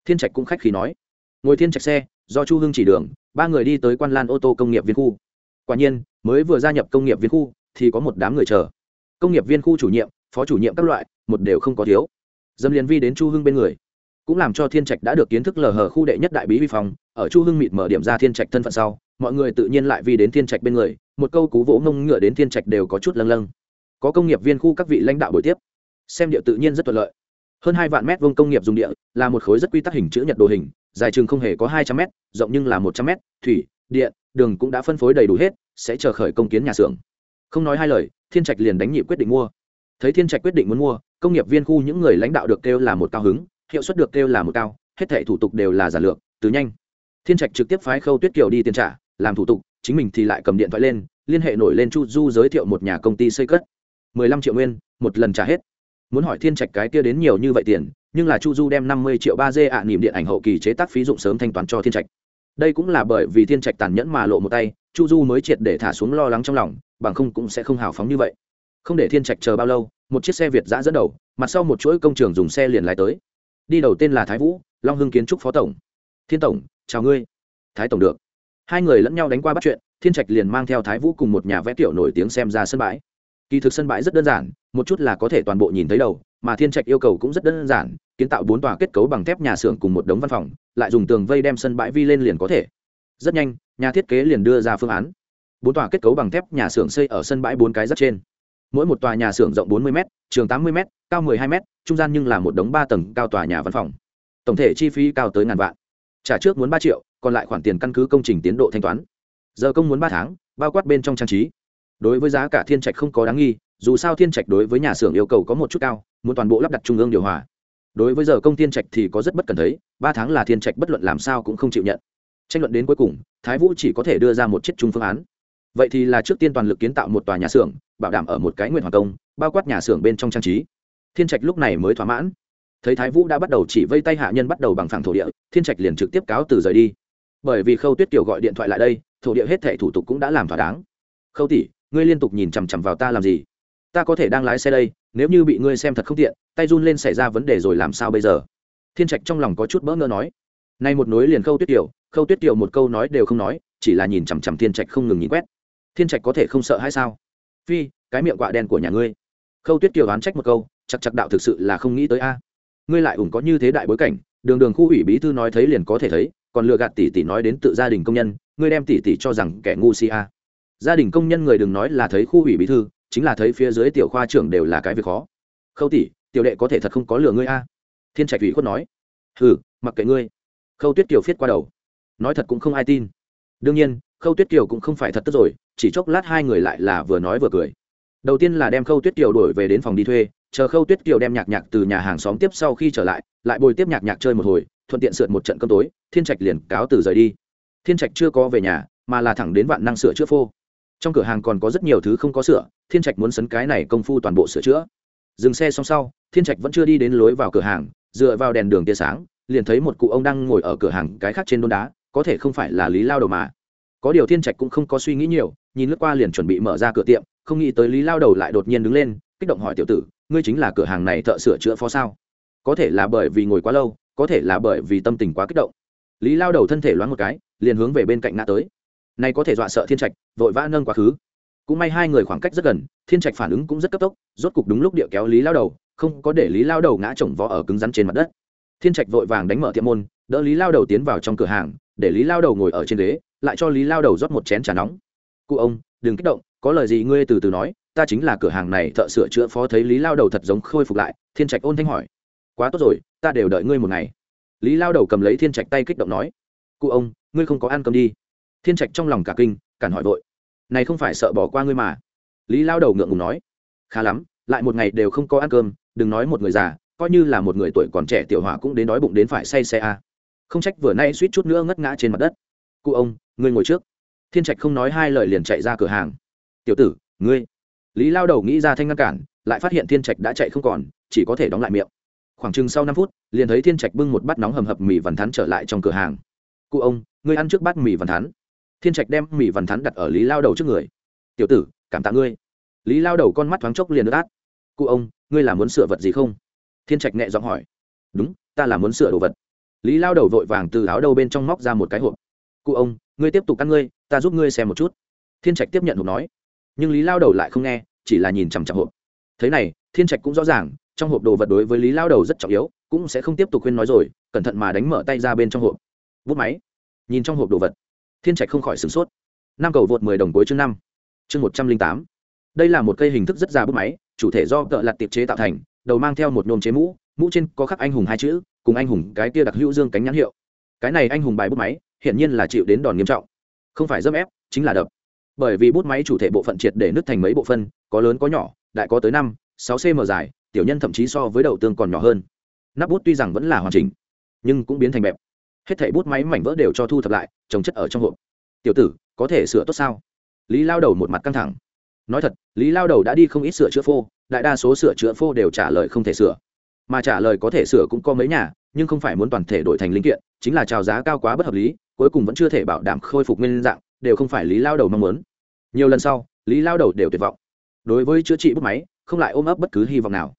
Thiên trạch cũng khách khí nói. Ngồi thiên trạch xe, do chu hưng chỉ đường ba người đi tới quan lan ô tô công nghiệp viên khu. Quả nhiên, mới vừa gia nhập công nghiệp viên khu, thì có một đám người chờ. Công nghiệp viên khu chủ nhiệm, phó chủ nhiệm các loại, một đều không có thiếu. Dâm liên vi đến chu hưng bên người, cũng làm cho thiên trạch đã được kiến thức lờ hờ khu đệ nhất đại bí vi phòng. Ở chu hưng mịt mở điểm ra thiên trạch thân phận sau, mọi người tự nhiên lại vi đến thiên trạch bên người, một câu cú vỗ mông ngựa đến thiên trạch đều có chút lâng lâng. Có công nghiệp viên khu các vị lãnh đạo buổi tiếp, xem địa tự nhiên rất thuận lợi. Hơn hai vạn mét vuông công nghiệp dùng địa, là một khối rất quy tắc hình chữ nhật đồ hình dài chừng không hề có hai trăm mét, rộng nhưng là một trăm mét, thủy, điện, đường cũng đã phân phối đầy đủ hết, sẽ chờ khởi công kiến nhà xưởng. Không nói hai lời, thiên trạch liền đánh nhị quyết định mua. Thấy thiên trạch quyết định muốn mua, công nghiệp viên khu những người lãnh đạo được kêu là một cao hứng, hiệu suất được kêu là một cao, hết thảy thủ tục đều là giản lược, từ nhanh. Thiên trạch trực tiếp phái khâu tuyết kiều đi tiền trả, làm thủ tục, chính mình thì lại cầm điện thoại lên, liên hệ nổi lên chu du giới thiệu một nhà công ty xây cất. mười lăm triệu nguyên, một lần trả hết. Muốn hỏi thiên trạch cái kia đến nhiều như vậy tiền nhưng là chu du đem năm mươi triệu ba d ạ niệm điện ảnh hậu kỳ chế tác phí dụng sớm thanh toán cho thiên trạch. Đây cũng là bởi vì thiên trạch tàn nhẫn mà lộ một tay, chu du mới triệt để thả xuống lo lắng trong lòng, bằng không cũng sẽ không hào phóng như vậy. Không để thiên trạch chờ bao lâu, một chiếc xe việt giã dẫn đầu, mặt sau một chuỗi công trường dùng xe liền lái tới. Đi đầu tên là thái vũ, long hưng kiến trúc phó tổng. Thiên tổng, chào ngươi. Thái tổng được. Hai người lẫn nhau đánh qua bắt chuyện, thiên trạch liền mang theo thái vũ cùng một nhà vẽ tiểu nổi tiếng xem ra sân bãi. Kỳ thực sân bãi rất đơn giản, một chút là có thể toàn bộ nhìn thấy đầu mà thiên trạch yêu cầu cũng rất đơn giản, kiến tạo bốn tòa kết cấu bằng thép nhà xưởng cùng một đống văn phòng, lại dùng tường vây đem sân bãi vi lên liền có thể. Rất nhanh, nhà thiết kế liền đưa ra phương án. Bốn tòa kết cấu bằng thép nhà xưởng xây ở sân bãi bốn cái rất trên. Mỗi một tòa nhà xưởng rộng 40 m trường 80 m cao 12 m trung gian nhưng là một đống ba tầng cao tòa nhà văn phòng. Tổng thể chi phí cao tới ngàn vạn. Trả trước muốn ba triệu, còn lại khoản tiền căn cứ công trình tiến độ thanh toán. Giờ công muốn ba tháng, bao quát bên trong trang trí. Đối với giá cả thiên trạch không có đáng nghi dù sao thiên trạch đối với nhà xưởng yêu cầu có một chút cao, muốn toàn bộ lắp đặt trung ương điều hòa. Đối với giờ công thiên trạch thì có rất bất cần thấy, ba tháng là thiên trạch bất luận làm sao cũng không chịu nhận. Tranh luận đến cuối cùng, thái vũ chỉ có thể đưa ra một chiếc chung phương án. Vậy thì là trước tiên toàn lực kiến tạo một tòa nhà xưởng, bảo đảm ở một cái nguyện hoàn công, bao quát nhà xưởng bên trong trang trí. Thiên trạch lúc này mới thỏa mãn. Thấy thái vũ đã bắt đầu chỉ vây tay hạ nhân bắt đầu bằng phẳng thổ địa, thiên trạch liền trực tiếp cáo từ rời đi. Bởi vì khâu tuyết kiều gọi điện thoại lại đây, thổ địa hết thẻ thủ tục cũng đã làm thỏa đáng. Khâu tỷ, ngươi liên tục nhìn chằm chằm vào ta làm gì? Ta có thể đang lái xe đây nếu như bị ngươi xem thật không tiện tay run lên xảy ra vấn đề rồi làm sao bây giờ? Thiên trạch trong lòng có chút bỡ ngỡ nói. Nay một nối liền khâu tuyết tiểu, khâu tuyết tiểu một câu nói đều không nói chỉ là nhìn chằm chằm thiên trạch không ngừng nhìn quét. Thiên trạch có thể không sợ hay sao? Phi cái miệng quạ đen của nhà ngươi. Khâu tuyết tiểu đoán trách một câu chặt chặt đạo thực sự là không nghĩ tới a. À. Ngươi lại ủng có như thế đại bối cảnh đường đường khu ủy bí thư nói thấy liền có thể thấy còn lừa gạt tỷ tỷ nói đến tự gia đình công nhân ngươi đem tỷ tỷ cho rằng kẻ ngu si a. Gia đình công nhân người đừng nói là thấy khu ủy bí thư chính là thấy phía dưới tiểu khoa trưởng đều là cái việc khó. Khâu tỷ, tiểu đệ có thể thật không có lừa ngươi a? Thiên trạch ủy khuất nói. Hừ, mặc kệ ngươi. Khâu tuyết kiều phiết qua đầu. Nói thật cũng không ai tin. Đương nhiên, khâu tuyết kiều cũng không phải thật tức rồi, chỉ chốc lát hai người lại là vừa nói vừa cười. Đầu tiên là đem khâu tuyết kiều đổi về đến phòng đi thuê, chờ khâu tuyết kiều đem nhạc nhạc từ nhà hàng xóm tiếp sau khi trở lại lại bồi tiếp nhạc nhạc chơi một hồi, thuận tiện sượt một trận cơm tối, thiên trạch liền cáo từ rời đi. Thiên trạch chưa có về nhà, mà là thẳng đến vạn năng sửa chữa phô trong cửa hàng còn có rất nhiều thứ không có sửa, thiên trạch muốn sấn cái này công phu toàn bộ sửa chữa. Dừng xe xong sau, thiên trạch vẫn chưa đi đến lối vào cửa hàng, dựa vào đèn đường tia sáng, liền thấy một cụ ông đang ngồi ở cửa hàng cái khác trên đôn đá, có thể không phải là lý lao đầu mà. Có điều thiên trạch cũng không có suy nghĩ nhiều, nhìn lướt qua liền chuẩn bị mở ra cửa tiệm, không nghĩ tới lý lao đầu lại đột nhiên đứng lên, kích động hỏi tiểu tử, ngươi chính là cửa hàng này thợ sửa chữa phó sao? Có thể là bởi vì ngồi quá lâu, có thể là bởi vì tâm tình quá kích động. Lý lao đầu thân thể loáng một cái, liền hướng về bên cạnh ngã tới nay có thể dọa sợ thiên trạch, vội vã nâng quá khứ. Cũng may hai người khoảng cách rất gần, thiên trạch phản ứng cũng rất cấp tốc, rốt cục đúng lúc địa kéo lý lao đầu, không có để lý lao đầu ngã chồng vó ở cứng rắn trên mặt đất. Thiên trạch vội vàng đánh mở tiệm môn, đỡ lý lao đầu tiến vào trong cửa hàng, để lý lao đầu ngồi ở trên ghế, lại cho lý lao đầu rót một chén trà nóng. Cụ ông, đừng kích động, có lời gì ngươi từ từ nói, ta chính là cửa hàng này thợ sửa chữa phó thấy lý lao đầu thật giống khôi phục lại. Thiên trạch ôn thanh hỏi. Quá tốt rồi, ta đều đợi ngươi một ngày. Lý lao đầu cầm lấy thiên trạch tay kích động nói. Cụ ông, ngươi không có ăn cơm đi thiên trạch trong lòng cả kinh, cản hỏi vội. Này không phải sợ bỏ qua ngươi mà. Lý lao đầu ngượng ngùng nói. Khá lắm, lại một ngày đều không có ăn cơm, đừng nói một người già, coi như là một người tuổi còn trẻ tiểu hỏa cũng đến đói bụng đến phải say xe a. Không trách vừa nay suýt chút nữa ngất ngã trên mặt đất. Cụ ông, ngươi ngồi trước. Thiên trạch không nói hai lời liền chạy ra cửa hàng. Tiểu tử, ngươi. Lý lao đầu nghĩ ra thanh ngăn cản, lại phát hiện thiên trạch đã chạy không còn, chỉ có thể đóng lại miệng. Khoảng chừng sau năm phút, liền thấy thiên trạch bưng một bát nóng hầm hập mì vằn thắn trở lại trong cửa hàng. Cụ ông, ngươi ăn trước bát mì vằn thắn thiên trạch đem mì vằn thắn đặt ở lý lao đầu trước người. Tiểu tử, cảm tạ ngươi. Lý lao đầu con mắt thoáng chốc liền ướt át. Cụ ông, ngươi là muốn sửa vật gì không? Thiên trạch nhẹ giọng hỏi. Đúng, ta là muốn sửa đồ vật. Lý lao đầu vội vàng từ áo đầu bên trong móc ra một cái hộp. Cụ ông, ngươi tiếp tục ăn ngươi, ta giúp ngươi xem một chút. Thiên trạch tiếp nhận hộp nói. Nhưng lý lao đầu lại không nghe, chỉ là nhìn chằm chằm hộp. Thế này, thiên trạch cũng rõ ràng, trong hộp đồ vật đối với lý lao đầu rất trọng yếu, cũng sẽ không tiếp tục khuyên nói rồi, cẩn thận mà đánh mở tay ra bên trong hộp. Bút máy. Nhìn trong hộp đồ vật thiên trạch không khỏi sửng sốt. Năm cầu vượt mười đồng cuối chương năm. Chương một trăm linh tám. Đây là một cây hình thức rất già bút máy, chủ thể do cỡ lặt tiệp chế tạo thành, đầu mang theo một nôm chế mũ mũ trên có khắc anh hùng hai chữ, cùng anh hùng cái kia đặc hữu dương cánh nhãn hiệu. Cái này anh hùng bài bút máy, hiển nhiên là chịu đến đòn nghiêm trọng. Không phải dâm ép, chính là đập. Bởi vì bút máy chủ thể bộ phận triệt để nứt thành mấy bộ phân, có lớn có nhỏ, đại có tới năm, sáu cm dài, tiểu nhân thậm chí so với đầu tương còn nhỏ hơn. Nắp bút tuy rằng vẫn là hoàn chỉnh, nhưng cũng biến thành bẹp hết thảy bút máy mảnh vỡ đều cho thu thập lại, trồng chất ở trong hộp. Tiểu tử, có thể sửa tốt sao? Lý lao đầu một mặt căng thẳng. Nói thật, lý lao đầu đã đi không ít sửa chữa phô, đại đa số sửa chữa phô đều trả lời không thể sửa. Mà trả lời có thể sửa cũng có mấy nhà, nhưng không phải muốn toàn thể đổi thành linh kiện, chính là trào giá cao quá bất hợp lý, cuối cùng vẫn chưa thể bảo đảm khôi phục nguyên dạng, đều không phải lý lao đầu mong muốn. Nhiều lần sau, lý lao đầu đều tuyệt vọng. Đối với chữa trị bút máy, không lại ôm ấp bất cứ hy vọng nào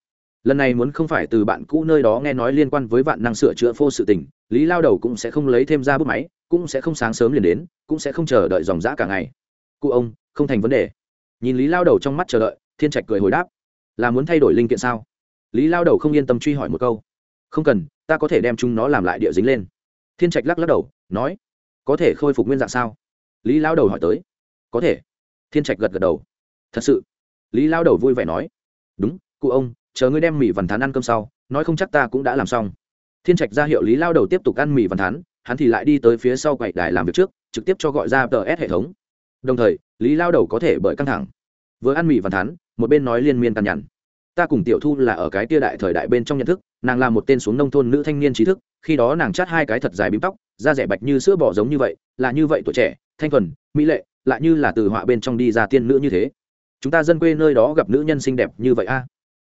lần này muốn không phải từ bạn cũ nơi đó nghe nói liên quan với vạn năng sửa chữa phô sự tình, lý lao đầu cũng sẽ không lấy thêm ra bút máy, cũng sẽ không sáng sớm liền đến, cũng sẽ không chờ đợi dòng g cả ngày. Cụ ông, không thành vấn đề. Nhìn lý lao đầu trong mắt chờ đợi, thiên trạch cười hồi đáp. Là muốn thay đổi linh kiện sao? Lý lao đầu không yên tâm truy hỏi một câu. Không cần, ta có thể đem chúng nó làm lại địa dính lên. Thiên trạch lắc lắc đầu, nói. Có thể khôi phục nguyên dạng sao? Lý lao đầu hỏi tới. Có thể. Thiên trạch gật gật đầu. Thật sự. Lý lao đầu vui vẻ nói. Đúng, cụ ông chờ ngươi đem mì vằn thán ăn cơm sau, nói không chắc ta cũng đã làm xong. Thiên trạch ra hiệu lý lao đầu tiếp tục ăn mì vằn thán, hắn thì lại đi tới phía sau quầy đài làm việc trước, trực tiếp cho gọi ra tờ s hệ thống. Đồng thời, lý lao đầu có thể bởi căng thẳng. Vừa ăn mì vằn thán, một bên nói liên miên cằn nhằn. Ta cùng tiểu thu là ở cái tia đại thời đại bên trong nhận thức, nàng là một tên xuống nông thôn nữ thanh niên trí thức, khi đó nàng chát hai cái thật dài bím tóc, da rẻ bạch như sữa bỏ giống như vậy, là như vậy tuổi trẻ, thanh thuần, mỹ lệ, lại như là từ họa bên trong đi ra tiên nữ như thế. Chúng ta dân quê nơi đó gặp nữ nhân xinh đẹp như vậy a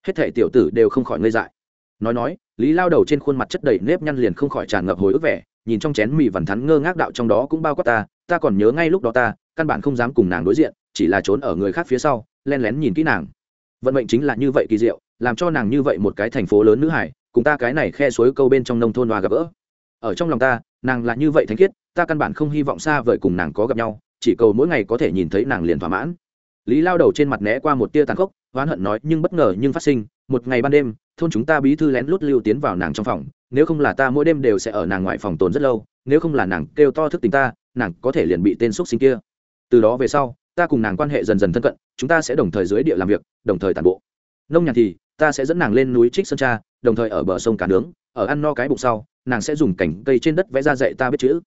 hết thể tiểu tử đều không khỏi ngây dại. Nói nói, lý lao đầu trên khuôn mặt chất đầy nếp nhăn liền không khỏi tràn ngập hồi ức vẻ, nhìn trong chén mì vằn thắn ngơ ngác đạo trong đó cũng bao quát ta ta còn nhớ ngay lúc đó ta, căn bản không dám cùng nàng đối diện, chỉ là trốn ở người khác phía sau len lén nhìn kỹ nàng. Vận mệnh chính là như vậy kỳ diệu, làm cho nàng như vậy một cái thành phố lớn nữ hải, cùng ta cái này khe suối câu bên trong nông thôn hòa gặp gỡ. Ở trong lòng ta, nàng là như vậy thánh khiết, ta căn bản không hy vọng xa vời cùng nàng có gặp nhau, chỉ cầu mỗi ngày có thể nhìn thấy nàng liền thỏa mãn lý lao đầu trên mặt né qua một tia tàn khốc, oán hận nói, nhưng bất ngờ nhưng phát sinh, một ngày ban đêm, thôn chúng ta bí thư lén lút lưu tiến vào nàng trong phòng. Nếu không là ta, mỗi đêm đều sẽ ở nàng ngoài phòng tồn rất lâu. Nếu không là nàng kêu to thức tình ta, nàng có thể liền bị tên xúc sinh kia. Từ đó về sau, ta cùng nàng quan hệ dần dần thân cận, chúng ta sẽ đồng thời dưới địa làm việc, đồng thời tàn bộ. Nông nhàn thì, ta sẽ dẫn nàng lên núi trích sơn tra, đồng thời ở bờ sông cả nướng, ở ăn no cái bụng sau, nàng sẽ dùng cảnh cây trên đất vẽ ra dạy ta biết chữ.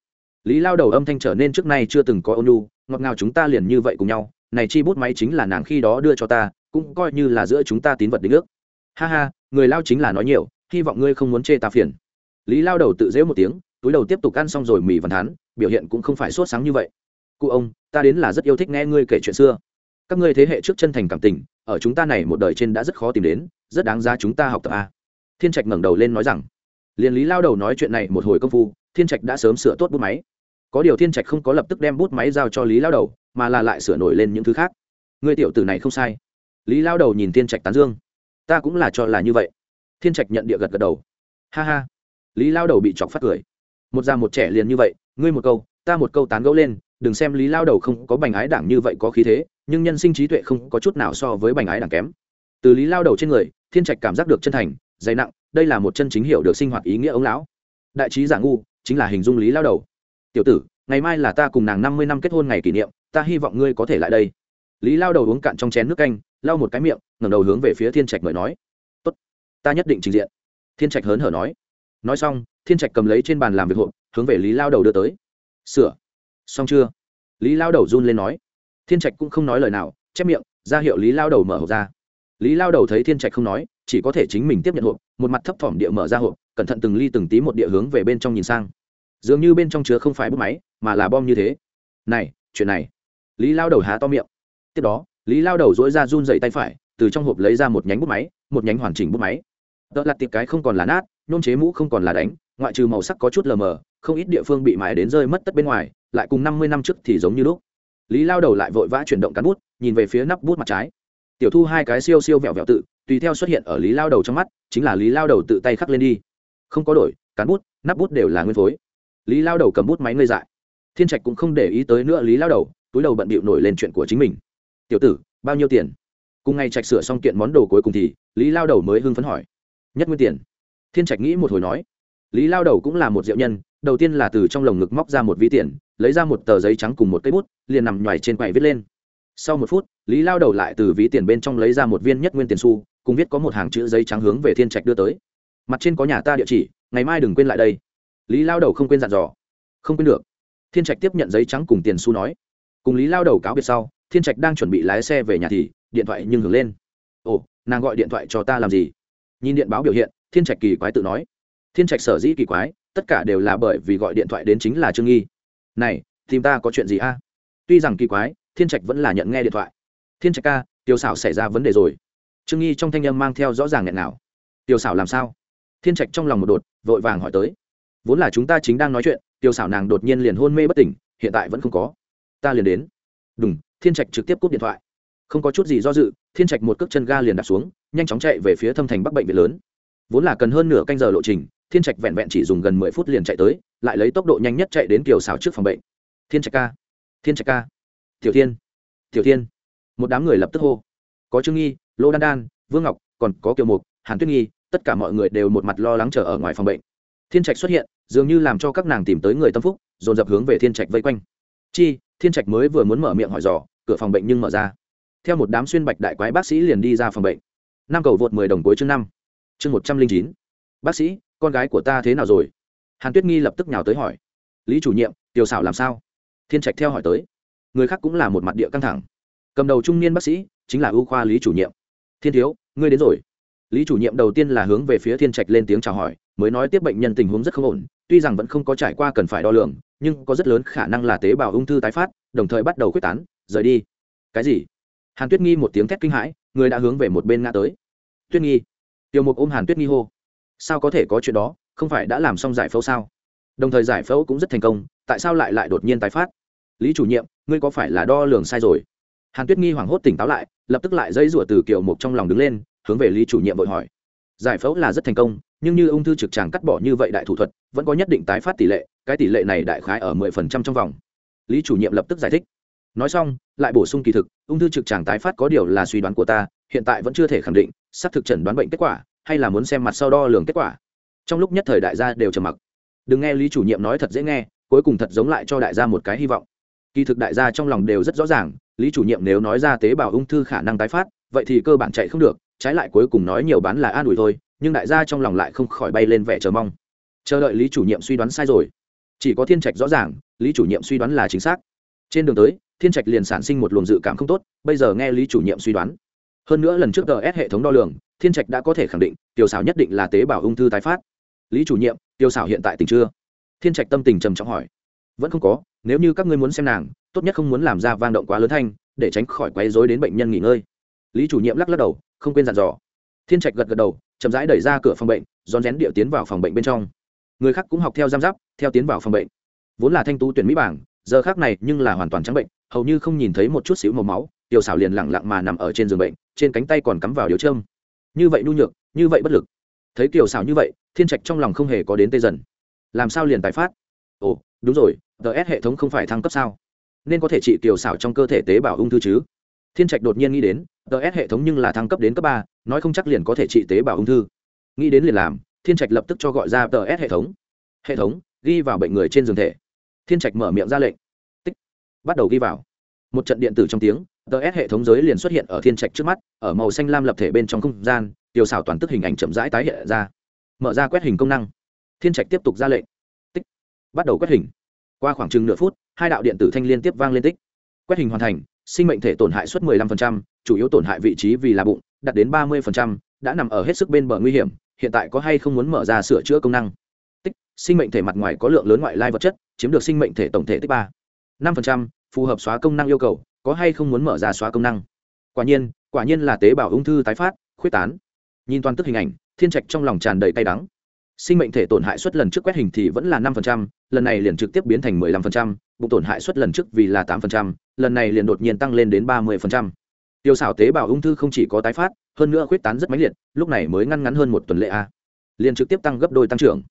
Lý lao đầu âm thanh trở nên trước nay chưa từng có ônu ngọt ngào chúng ta liền như vậy cùng nhau này chi bút máy chính là nàng khi đó đưa cho ta, cũng coi như là giữa chúng ta tín vật đính ước. Ha ha, người lao chính là nói nhiều, hy vọng ngươi không muốn chê ta phiền. Lý lao đầu tự dễu một tiếng, túi đầu tiếp tục ăn xong rồi mì văn thán biểu hiện cũng không phải sốt sáng như vậy. Cụ ông, ta đến là rất yêu thích nghe ngươi kể chuyện xưa. Các ngươi thế hệ trước chân thành cảm tình, ở chúng ta này một đời trên đã rất khó tìm đến, rất đáng giá chúng ta học tập a. Thiên trạch ngẩng đầu lên nói rằng, liền lý lao đầu nói chuyện này một hồi công phu, thiên trạch đã sớm sửa tốt bút máy có điều thiên trạch không có lập tức đem bút máy giao cho lý lao đầu, mà là lại sửa nổi lên những thứ khác. Người tiểu tử này không sai. Lý lao đầu nhìn thiên trạch tán dương. Ta cũng là cho là như vậy. Thiên trạch nhận địa gật gật đầu. Ha ha. Lý lao đầu bị chọc phát cười. Một già một trẻ liền như vậy, ngươi một câu, ta một câu tán gẫu lên, đừng xem lý lao đầu không có bành ái đảng như vậy có khí thế, nhưng nhân sinh trí tuệ không có chút nào so với bành ái đảng kém. Từ lý lao đầu trên người, thiên trạch cảm giác được chân thành, dày nặng, đây là một chân chính hiểu được sinh hoạt ý nghĩa ông lão. Đại trí giả ngu, chính là hình dung lý lao đầu tiểu tử, ngày mai là ta cùng nàng năm mươi năm kết hôn ngày kỷ niệm, ta hy vọng ngươi có thể lại đây. Lý lao đầu uống cạn trong chén nước canh, lau một cái miệng, ngẩng đầu hướng về phía thiên trạch mời nói. Tốt, ta nhất định trình diện. Thiên trạch hớn hở nói. Nói xong, thiên trạch cầm lấy trên bàn làm việc hộp, hướng về lý lao đầu đưa tới. Sửa. Xong chưa? Lý lao đầu run lên nói. Thiên trạch cũng không nói lời nào, chép miệng, ra hiệu lý lao đầu mở hộp ra. Lý lao đầu thấy thiên trạch không nói, chỉ có thể chính mình tiếp nhận hộp, một mặt thấp thỏm địa mở ra hộp, cẩn thận từng ly từng tí một địa hướng về bên trong nhìn sang dường như bên trong chứa không phải bút máy, mà là bom như thế. Này, chuyện này. Lý lao đầu há to miệng. Tiếp đó, lý lao đầu dỗi ra run dậy tay phải, từ trong hộp lấy ra một nhánh bút máy, một nhánh hoàn chỉnh bút máy. Đợt lặt tiệp cái không còn là nát nhôm chế mũ không còn là đánh, ngoại trừ màu sắc có chút lờ mờ, không ít địa phương bị mài đến rơi mất tất bên ngoài, lại cùng năm mươi năm trước thì giống như lúc. Lý lao đầu lại vội vã chuyển động cán bút, nhìn về phía nắp bút mặt trái. Tiểu thu hai cái siêu siêu vẹo vẹo tự, tùy theo xuất hiện ở lý lao đầu trong mắt, chính là lý lao đầu tự tay khắc lên đi. Không có đổi, cán bút, nắp bút đều là nguyên phối lý lao đầu cầm bút máy ngây dại. Thiên trạch cũng không để ý tới nữa lý lao đầu, túi đầu bận bịu nổi lên chuyện của chính mình. Tiểu tử, bao nhiêu tiền? Cùng ngày trạch sửa xong kiện món đồ cuối cùng thì, lý lao đầu mới hưng phấn hỏi. Nhất nguyên tiền. Thiên trạch nghĩ một hồi nói. Lý lao đầu cũng là một diệu nhân, đầu tiên là từ trong lồng ngực móc ra một ví tiền, lấy ra một tờ giấy trắng cùng một cây bút, liền nằm nhoài trên quầy viết lên. Sau một phút, lý lao đầu lại từ ví tiền bên trong lấy ra một viên nhất nguyên tiền xu, cùng viết có một hàng chữ giấy trắng hướng về thiên trạch đưa tới. Mặt trên có nhà ta địa chỉ, ngày mai đừng quên lại đây lý lao đầu không quên dặn dò. Không quên được. Thiên trạch tiếp nhận giấy trắng cùng tiền xu nói. Cùng lý lao đầu cáo biệt sau, thiên trạch đang chuẩn bị lái xe về nhà thì, điện thoại nhưng hưởng lên. Ồ, nàng gọi điện thoại cho ta làm gì? Nhìn điện báo biểu hiện, thiên trạch kỳ quái tự nói. Thiên trạch sở dĩ kỳ quái, tất cả đều là bởi vì gọi điện thoại đến chính là trương nghi. Này, tìm ta có chuyện gì a? Tuy rằng kỳ quái, thiên trạch vẫn là nhận nghe điện thoại. Thiên trạch ca tiêu xảo xảy ra vấn đề rồi. Trương nghi trong thanh âm mang theo rõ ràng nghẹn nào. Tiêu xảo làm sao? Thiên trạch trong lòng một đột, vội vàng hỏi tới vốn là chúng ta chính đang nói chuyện, tiêu xảo nàng đột nhiên liền hôn mê bất tỉnh, hiện tại vẫn không có. Ta liền đến. Đúng thiên trạch trực tiếp cúp điện thoại. Không có chút gì do dự, thiên trạch một cước chân ga liền đạp xuống, nhanh chóng chạy về phía thâm thành bắc bệnh viện lớn. Vốn là cần hơn nửa canh giờ lộ trình, thiên trạch vẹn vẹn chỉ dùng gần mười phút liền chạy tới, lại lấy tốc độ nhanh nhất chạy đến kiều xảo trước phòng bệnh. Thiên trạch ca. Thiên trạch ca. Tiểu thiên. Tiểu thiên. Một đám người lập tức hô. Có trương nghi, lô đan đan, vương ngọc, còn có kiều mục, hàn tuyết nghi, tất cả mọi người đều một mặt lo lắng chờ ở ngoài phòng bệnh thiên trạch xuất hiện, dường như làm cho các nàng tìm tới người tâm phúc, dồn dập hướng về thiên trạch vây quanh. Chi, thiên trạch mới vừa muốn mở miệng hỏi dò, cửa phòng bệnh nhưng mở ra. Theo một đám xuyên bạch đại quái bác sĩ liền đi ra phòng bệnh. Năm cầu vượt mười đồng cuối chương năm. Chương một trăm linh chín. Bác sĩ, con gái của ta thế nào rồi? Hàn tuyết nghi lập tức nhào tới hỏi. Lý chủ nhiệm, tiểu xảo làm sao? Thiên trạch theo hỏi tới. Người khác cũng là một mặt địa căng thẳng. Cầm đầu trung niên bác sĩ, chính là ưu khoa lý chủ nhiệm. Thiên thiếu, ngươi đến rồi. Lý chủ nhiệm đầu tiên là hướng về phía thiên trạch lên tiếng chào hỏi mới nói tiếp bệnh nhân tình huống rất không ổn, tuy rằng vẫn không có trải qua cần phải đo lường, nhưng có rất lớn khả năng là tế bào ung thư tái phát, đồng thời bắt đầu quyết tán, rời đi. Cái gì? Hàn tuyết nghi một tiếng thét kinh hãi, người đã hướng về một bên ngã tới. Tuyết nghi. Tiêu mục ôm hàn tuyết nghi hô. Sao có thể có chuyện đó, không phải đã làm xong giải phẫu sao? Đồng thời giải phẫu cũng rất thành công, tại sao lại lại đột nhiên tái phát? Lý chủ nhiệm, ngươi có phải là đo lường sai rồi? Hàn tuyết nghi hoảng hốt tỉnh táo lại, lập tức lại dây rủa từ kiểu mục trong lòng đứng lên, hướng về lý chủ nhiệm vội hỏi. Giải phẫu là rất thành công nhưng như ung thư trực tràng cắt bỏ như vậy đại thủ thuật, vẫn có nhất định tái phát tỷ lệ, cái tỷ lệ này đại khái ở mười phần trăm trong vòng. Lý chủ nhiệm lập tức giải thích. Nói xong, lại bổ sung kỳ thực, ung thư trực tràng tái phát có điều là suy đoán của ta, hiện tại vẫn chưa thể khẳng định xác thực chẩn đoán bệnh kết quả, hay là muốn xem mặt sau đo lường kết quả. Trong lúc nhất thời đại gia đều trầm mặc. Đừng nghe lý chủ nhiệm nói thật dễ nghe, cuối cùng thật giống lại cho đại gia một cái hy vọng. Kỳ thực đại gia trong lòng đều rất rõ ràng, lý chủ nhiệm nếu nói ra tế bào ung thư khả năng tái phát, vậy thì cơ bản chạy không được, trái lại cuối cùng nói nhiều bán là an ủi thôi nhưng đại gia trong lòng lại không khỏi bay lên vẻ chờ mong. Chờ đợi lý chủ nhiệm suy đoán sai rồi. Chỉ có thiên trạch rõ ràng, lý chủ nhiệm suy đoán là chính xác. Trên đường tới, thiên trạch liền sản sinh một luồng dự cảm không tốt, bây giờ nghe lý chủ nhiệm suy đoán. Hơn nữa lần trước ts hệ thống đo lường, thiên trạch đã có thể khẳng định, tiểu xảo nhất định là tế bào ung thư tái phát. Lý chủ nhiệm, tiểu xảo hiện tại tỉnh chưa? Thiên trạch tâm tình trầm trọng hỏi. Vẫn không có, nếu như các ngươi muốn xem nàng, tốt nhất không muốn làm ra vang động quá lớn thanh, để tránh khỏi quấy rối đến bệnh nhân nghỉ ngơi. Lý chủ nhiệm lắc lắc đầu, không quên dặn dò. Thiên trạch gật gật đầu chậm rãi đẩy ra cửa phòng bệnh, rón rén điệu tiến vào phòng bệnh bên trong. Người khác cũng học theo giam giáp, theo tiến vào phòng bệnh. Vốn là thanh tú tuyển mỹ bảng, giờ khác này nhưng là hoàn toàn trắng bệnh, hầu như không nhìn thấy một chút xíu màu máu, tiểu xảo liền lẳng lặng mà nằm ở trên giường bệnh, trên cánh tay còn cắm vào điếu trơm như vậy nhu nhược, như vậy bất lực. Thấy tiểu xảo như vậy, thiên trạch trong lòng không hề có đến tê dần. Làm sao liền tái phát? Ồ, đúng rồi ts hệ thống không phải thăng cấp sao? Nên có thể trị tiểu xảo trong cơ thể tế bào ung thư chứ? Thiên trạch đột nhiên nghĩ đến ts hệ thống nhưng là thăng cấp đến cấp ba nói không chắc liền có thể trị tế bào ung thư. Nghĩ đến liền làm thiên trạch lập tức cho gọi ra ts hệ thống. Hệ thống ghi vào bệnh người trên giường thể. Thiên trạch mở miệng ra lệnh. Tích. Bắt đầu ghi vào. Một trận điện tử trong tiếng ts hệ thống giới liền xuất hiện ở thiên trạch trước mắt ở màu xanh lam lập thể bên trong không gian tiểu xảo toàn tức hình ảnh chậm rãi tái hiện ra. Mở ra quét hình công năng. Thiên trạch tiếp tục ra lệnh. Tích. Bắt đầu quét hình. Qua khoảng chừng nửa phút hai đạo điện tử thanh liên tiếp vang lên tích. Quét hình hoàn thành sinh mệnh thể tổn hại suất 15%, chủ yếu tổn hại vị trí vì là bụng đạt đến ba mươi đã nằm ở hết sức bên bờ nguy hiểm hiện tại có hay không muốn mở ra sửa chữa công năng? Tích sinh mệnh thể mặt ngoài có lượng lớn ngoại lai vật chất chiếm được sinh mệnh thể tổng thể tích ba năm phù hợp xóa công năng yêu cầu có hay không muốn mở ra xóa công năng? Quả nhiên quả nhiên là tế bào ung thư tái phát khuyết tán. Nhìn toàn tức hình ảnh thiên trạch trong lòng tràn đầy cay đắng. Sinh mệnh thể tổn hại suất lần trước quét hình thì vẫn là năm lần này liền trực tiếp biến thành 15%, bụng tổn hại suất lần trước vì là 8%, lần này liền đột nhiên tăng lên đến 30% tiêu xảo tế bào ung thư không chỉ có tái phát, hơn nữa khuyết tán rất mãnh liệt, lúc này mới ngăn ngắn hơn một tuần lễ a. Liền trực tiếp tăng gấp đôi tăng trưởng.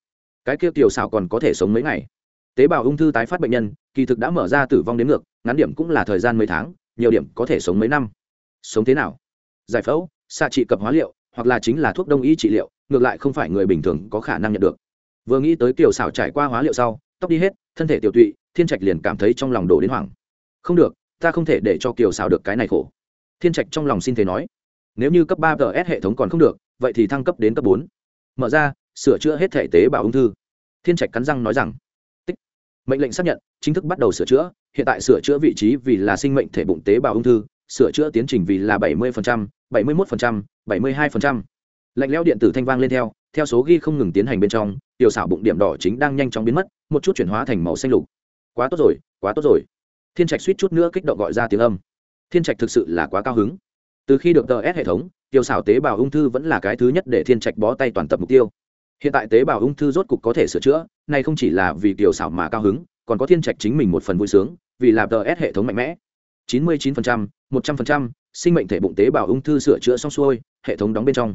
Cái kia tiểu xảo còn có thể sống mấy ngày. Tế bào ung thư tái phát bệnh nhân, kỳ thực đã mở ra tử vong đến ngược, ngắn điểm cũng là thời gian mấy tháng, nhiều điểm có thể sống mấy năm. Sống thế nào? Giải phẫu, xạ trị cập hóa liệu, hoặc là chính là thuốc đông y trị liệu, ngược lại không phải người bình thường có khả năng nhận được. Vừa nghĩ tới tiểu xảo trải qua hóa liệu sau, tóc đi hết, thân thể tiểu tụy, thiên trạch liền cảm thấy trong lòng đổ đến hoảng. Không được, ta không thể để cho kiều xảo được cái này khổ thiên trạch trong lòng xin thế nói nếu như cấp ba gs hệ thống còn không được vậy thì thăng cấp đến cấp bốn. Mở ra sửa chữa hết thể tế bào ung thư. Thiên trạch cắn răng nói rằng tích. Mệnh lệnh xác nhận chính thức bắt đầu sửa chữa. Hiện tại sửa chữa vị trí vì là sinh mệnh thể bụng tế bào ung thư sửa chữa tiến trình vì là 70%, 71%, 72%. lạnh leo điện tử thanh vang lên theo theo số ghi không ngừng tiến hành bên trong tiểu xảo bụng điểm đỏ chính đang nhanh chóng biến mất một chút chuyển hóa thành màu xanh lục. Quá tốt rồi quá tốt rồi. Thiên trạch suýt chút nữa kích động gọi ra tiếng âm thiên trạch thực sự là quá cao hứng. Từ khi được tờ s hệ thống tiêu xảo tế bào ung thư vẫn là cái thứ nhất để thiên trạch bó tay toàn tập mục tiêu. Hiện tại tế bào ung thư rốt cục có thể sửa chữa này không chỉ là vì tiểu xảo mà cao hứng còn có thiên trạch chính mình một phần vui sướng vì làm tờ s hệ thống mạnh mẽ. 99%, 100%, sinh mệnh thể bụng tế bào ung thư sửa chữa xong xuôi hệ thống đóng bên trong.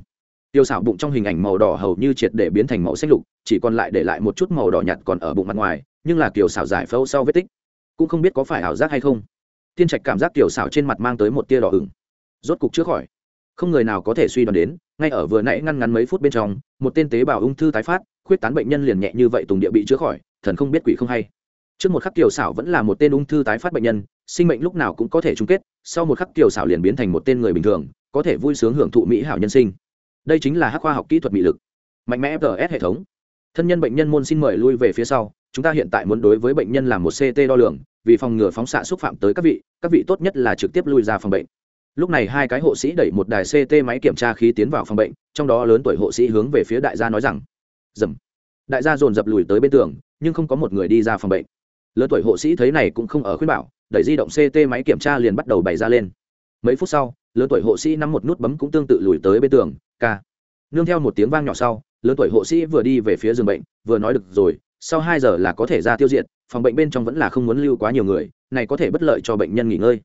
Tiêu xảo bụng trong hình ảnh màu đỏ hầu như triệt để biến thành màu xanh lục chỉ còn lại để lại một chút màu đỏ nhạt còn ở bụng mặt ngoài nhưng là kiểu xảo giải phẫu sau vết tích. Cũng không biết có phải ảo giác hay không thiên trạch cảm giác tiểu xảo trên mặt mang tới một tia đỏ ửng. Rốt cục chữa khỏi. Không người nào có thể suy đoán đến, ngay ở vừa nãy ngăn ngắn mấy phút bên trong, một tên tế bào ung thư tái phát, khuyết tán bệnh nhân liền nhẹ như vậy tùng địa bị chữa khỏi, thần không biết quỷ không hay. Trước một khắc kiều xảo vẫn là một tên ung thư tái phát bệnh nhân, sinh mệnh lúc nào cũng có thể chung kết, sau một khắc kiều xảo liền biến thành một tên người bình thường, có thể vui sướng hưởng thụ mỹ hảo nhân sinh. Đây chính là hắc khoa học kỹ thuật mỹ lực. Mạnh mẽ fts hệ thống. Thân nhân bệnh nhân môn xin mời lui về phía sau, chúng ta hiện tại muốn đối với bệnh nhân làm một ct đo lường vì phòng ngừa phóng xạ xúc phạm tới các vị các vị tốt nhất là trực tiếp lui ra phòng bệnh. Lúc này hai cái hộ sĩ đẩy một đài ct máy kiểm tra khí tiến vào phòng bệnh, trong đó lớn tuổi hộ sĩ hướng về phía đại gia nói rằng, dầm. Đại gia dồn dập lùi tới bên tường, nhưng không có một người đi ra phòng bệnh. Lớn tuổi hộ sĩ thấy này cũng không ở khuyên bảo, đẩy di động ct máy kiểm tra liền bắt đầu bày ra lên. Mấy phút sau, lớn tuổi hộ sĩ nắm một nút bấm cũng tương tự lùi tới bên tường k. nương theo một tiếng vang nhỏ sau, lớn tuổi hộ sĩ vừa đi về phía giường bệnh, vừa nói, được rồi, sau hai giờ là có thể ra tiêu diệt phòng bệnh bên trong vẫn là không muốn lưu quá nhiều người, này có thể bất lợi cho bệnh nhân nghỉ ngơi.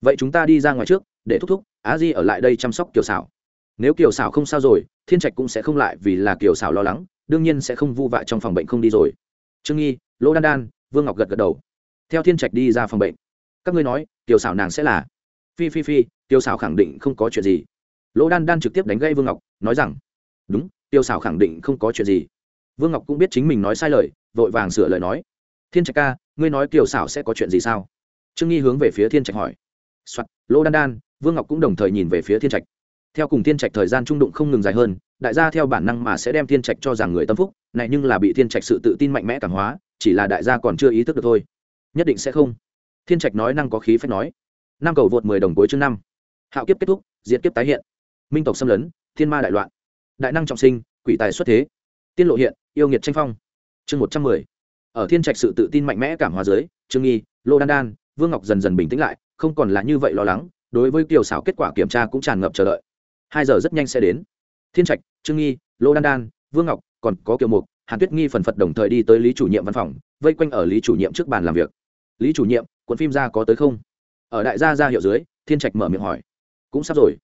Vậy chúng ta đi ra ngoài trước, để thúc thúc, á di ở lại đây chăm sóc kiều xảo nếu kiều xảo không sao rồi, thiên trạch cũng sẽ không lại vì là kiều xảo lo lắng, đương nhiên sẽ không vu vạ trong phòng bệnh không đi rồi. Trương nghi, lỗ đan đan, vương ngọc gật gật đầu. Theo thiên trạch đi ra phòng bệnh, các ngươi nói, kiều xảo nàng sẽ là? Phi phi phi, kiều xảo khẳng định không có chuyện gì. Lỗ đan đan trực tiếp đánh gây vương ngọc, nói rằng, đúng tiêu xảo khẳng định không có chuyện gì. Vương ngọc cũng biết chính mình nói sai lời, vội vàng sửa lời nói thiên trạch ca, ngươi nói kiều xảo sẽ có chuyện gì sao? Trương nghi hướng về phía thiên trạch hỏi. Soạt lỗ đan đan, vương ngọc cũng đồng thời nhìn về phía thiên trạch. Theo cùng thiên trạch thời gian trung đụng không ngừng dài hơn, đại gia theo bản năng mà sẽ đem thiên trạch cho rằng người tâm phúc, này nhưng là bị thiên trạch sự tự tin mạnh mẽ cảm hóa, chỉ là đại gia còn chưa ý thức được thôi. Nhất định sẽ không. Thiên trạch nói năng có khí phép nói. Năm cầu vượt mười đồng cuối chương năm. Hạo kiếp kết thúc, Diệt kiếp tái hiện. Minh tộc xâm lấn, thiên ma đại loạn. Đại năng trọng sinh, quỷ tài xuất thế. Tiên lộ hiện, yêu nghiệt tranh phong. Chương một trăm mười ở thiên trạch sự tự tin mạnh mẽ cảm hóa giới, trương nghi, lô đan đan, vương ngọc dần dần bình tĩnh lại, không còn là như vậy lo lắng, đối với kiều xảo kết quả kiểm tra cũng tràn ngập chờ đợi. Hai giờ rất nhanh sẽ đến. Thiên trạch, trương nghi, lô đan đan, vương ngọc, còn có kiều mục, hàn tuyết nghi phần phật đồng thời đi tới lý chủ nhiệm văn phòng, vây quanh ở lý chủ nhiệm trước bàn làm việc. Lý chủ nhiệm, cuộn phim ra có tới không? Ở đại gia ra hiệu dưới, thiên trạch mở miệng hỏi. Cũng sắp rồi.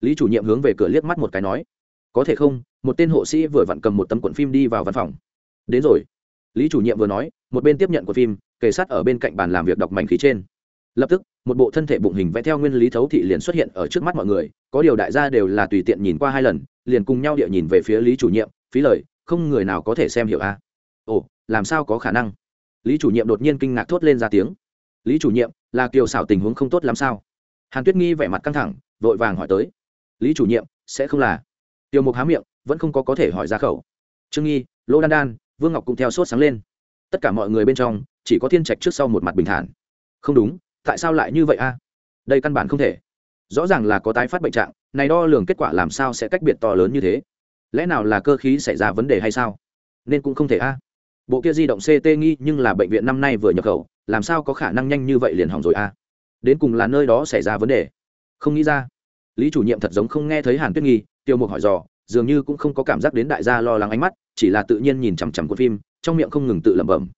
Lý chủ nhiệm hướng về cửa liếc mắt một cái nói. Có thể không? Một tên hộ sĩ vừa vặn cầm một tấm cuộn phim đi vào văn phòng. Đến rồi lý chủ nhiệm vừa nói, một bên tiếp nhận của phim, kề sát ở bên cạnh bàn làm việc đọc mảnh khí trên. Lập tức, một bộ thân thể bụng hình vẽ theo nguyên lý thấu thị liền xuất hiện ở trước mắt mọi người, có điều đại gia đều là tùy tiện nhìn qua hai lần, liền cùng nhau địa nhìn về phía lý chủ nhiệm, phí lời, không người nào có thể xem hiểu a. À? ồ, làm sao có khả năng? Lý chủ nhiệm đột nhiên kinh ngạc thốt lên ra tiếng. Lý chủ nhiệm, là kiều xảo tình huống không tốt làm sao? Hàn tuyết nghi vẻ mặt căng thẳng, vội vàng hỏi tới. Lý chủ nhiệm, sẽ không là. Tiêu mục há miệng, vẫn không có có thể hỏi ra khẩu. Trương nghi lỗ đan đan vương ngọc cũng theo sốt sáng lên. Tất cả mọi người bên trong, chỉ có thiên trạch trước sau một mặt bình thản. Không đúng, tại sao lại như vậy a? Đây căn bản không thể. Rõ ràng là có tái phát bệnh trạng, này đo lường kết quả làm sao sẽ cách biệt to lớn như thế? Lẽ nào là cơ khí xảy ra vấn đề hay sao? Nên cũng không thể a. Bộ kia di động ct nghi nhưng là bệnh viện năm nay vừa nhập khẩu, làm sao có khả năng nhanh như vậy liền hỏng rồi a? Đến cùng là nơi đó xảy ra vấn đề? Không nghĩ ra. Lý chủ nhiệm thật giống không nghe thấy hàn tuyết nghi, tiêu mục hỏi dò dường như cũng không có cảm giác đến đại gia lo lắng ánh mắt, chỉ là tự nhiên nhìn chằm chằm cuộn phim, trong miệng không ngừng tự lẩm bẩm.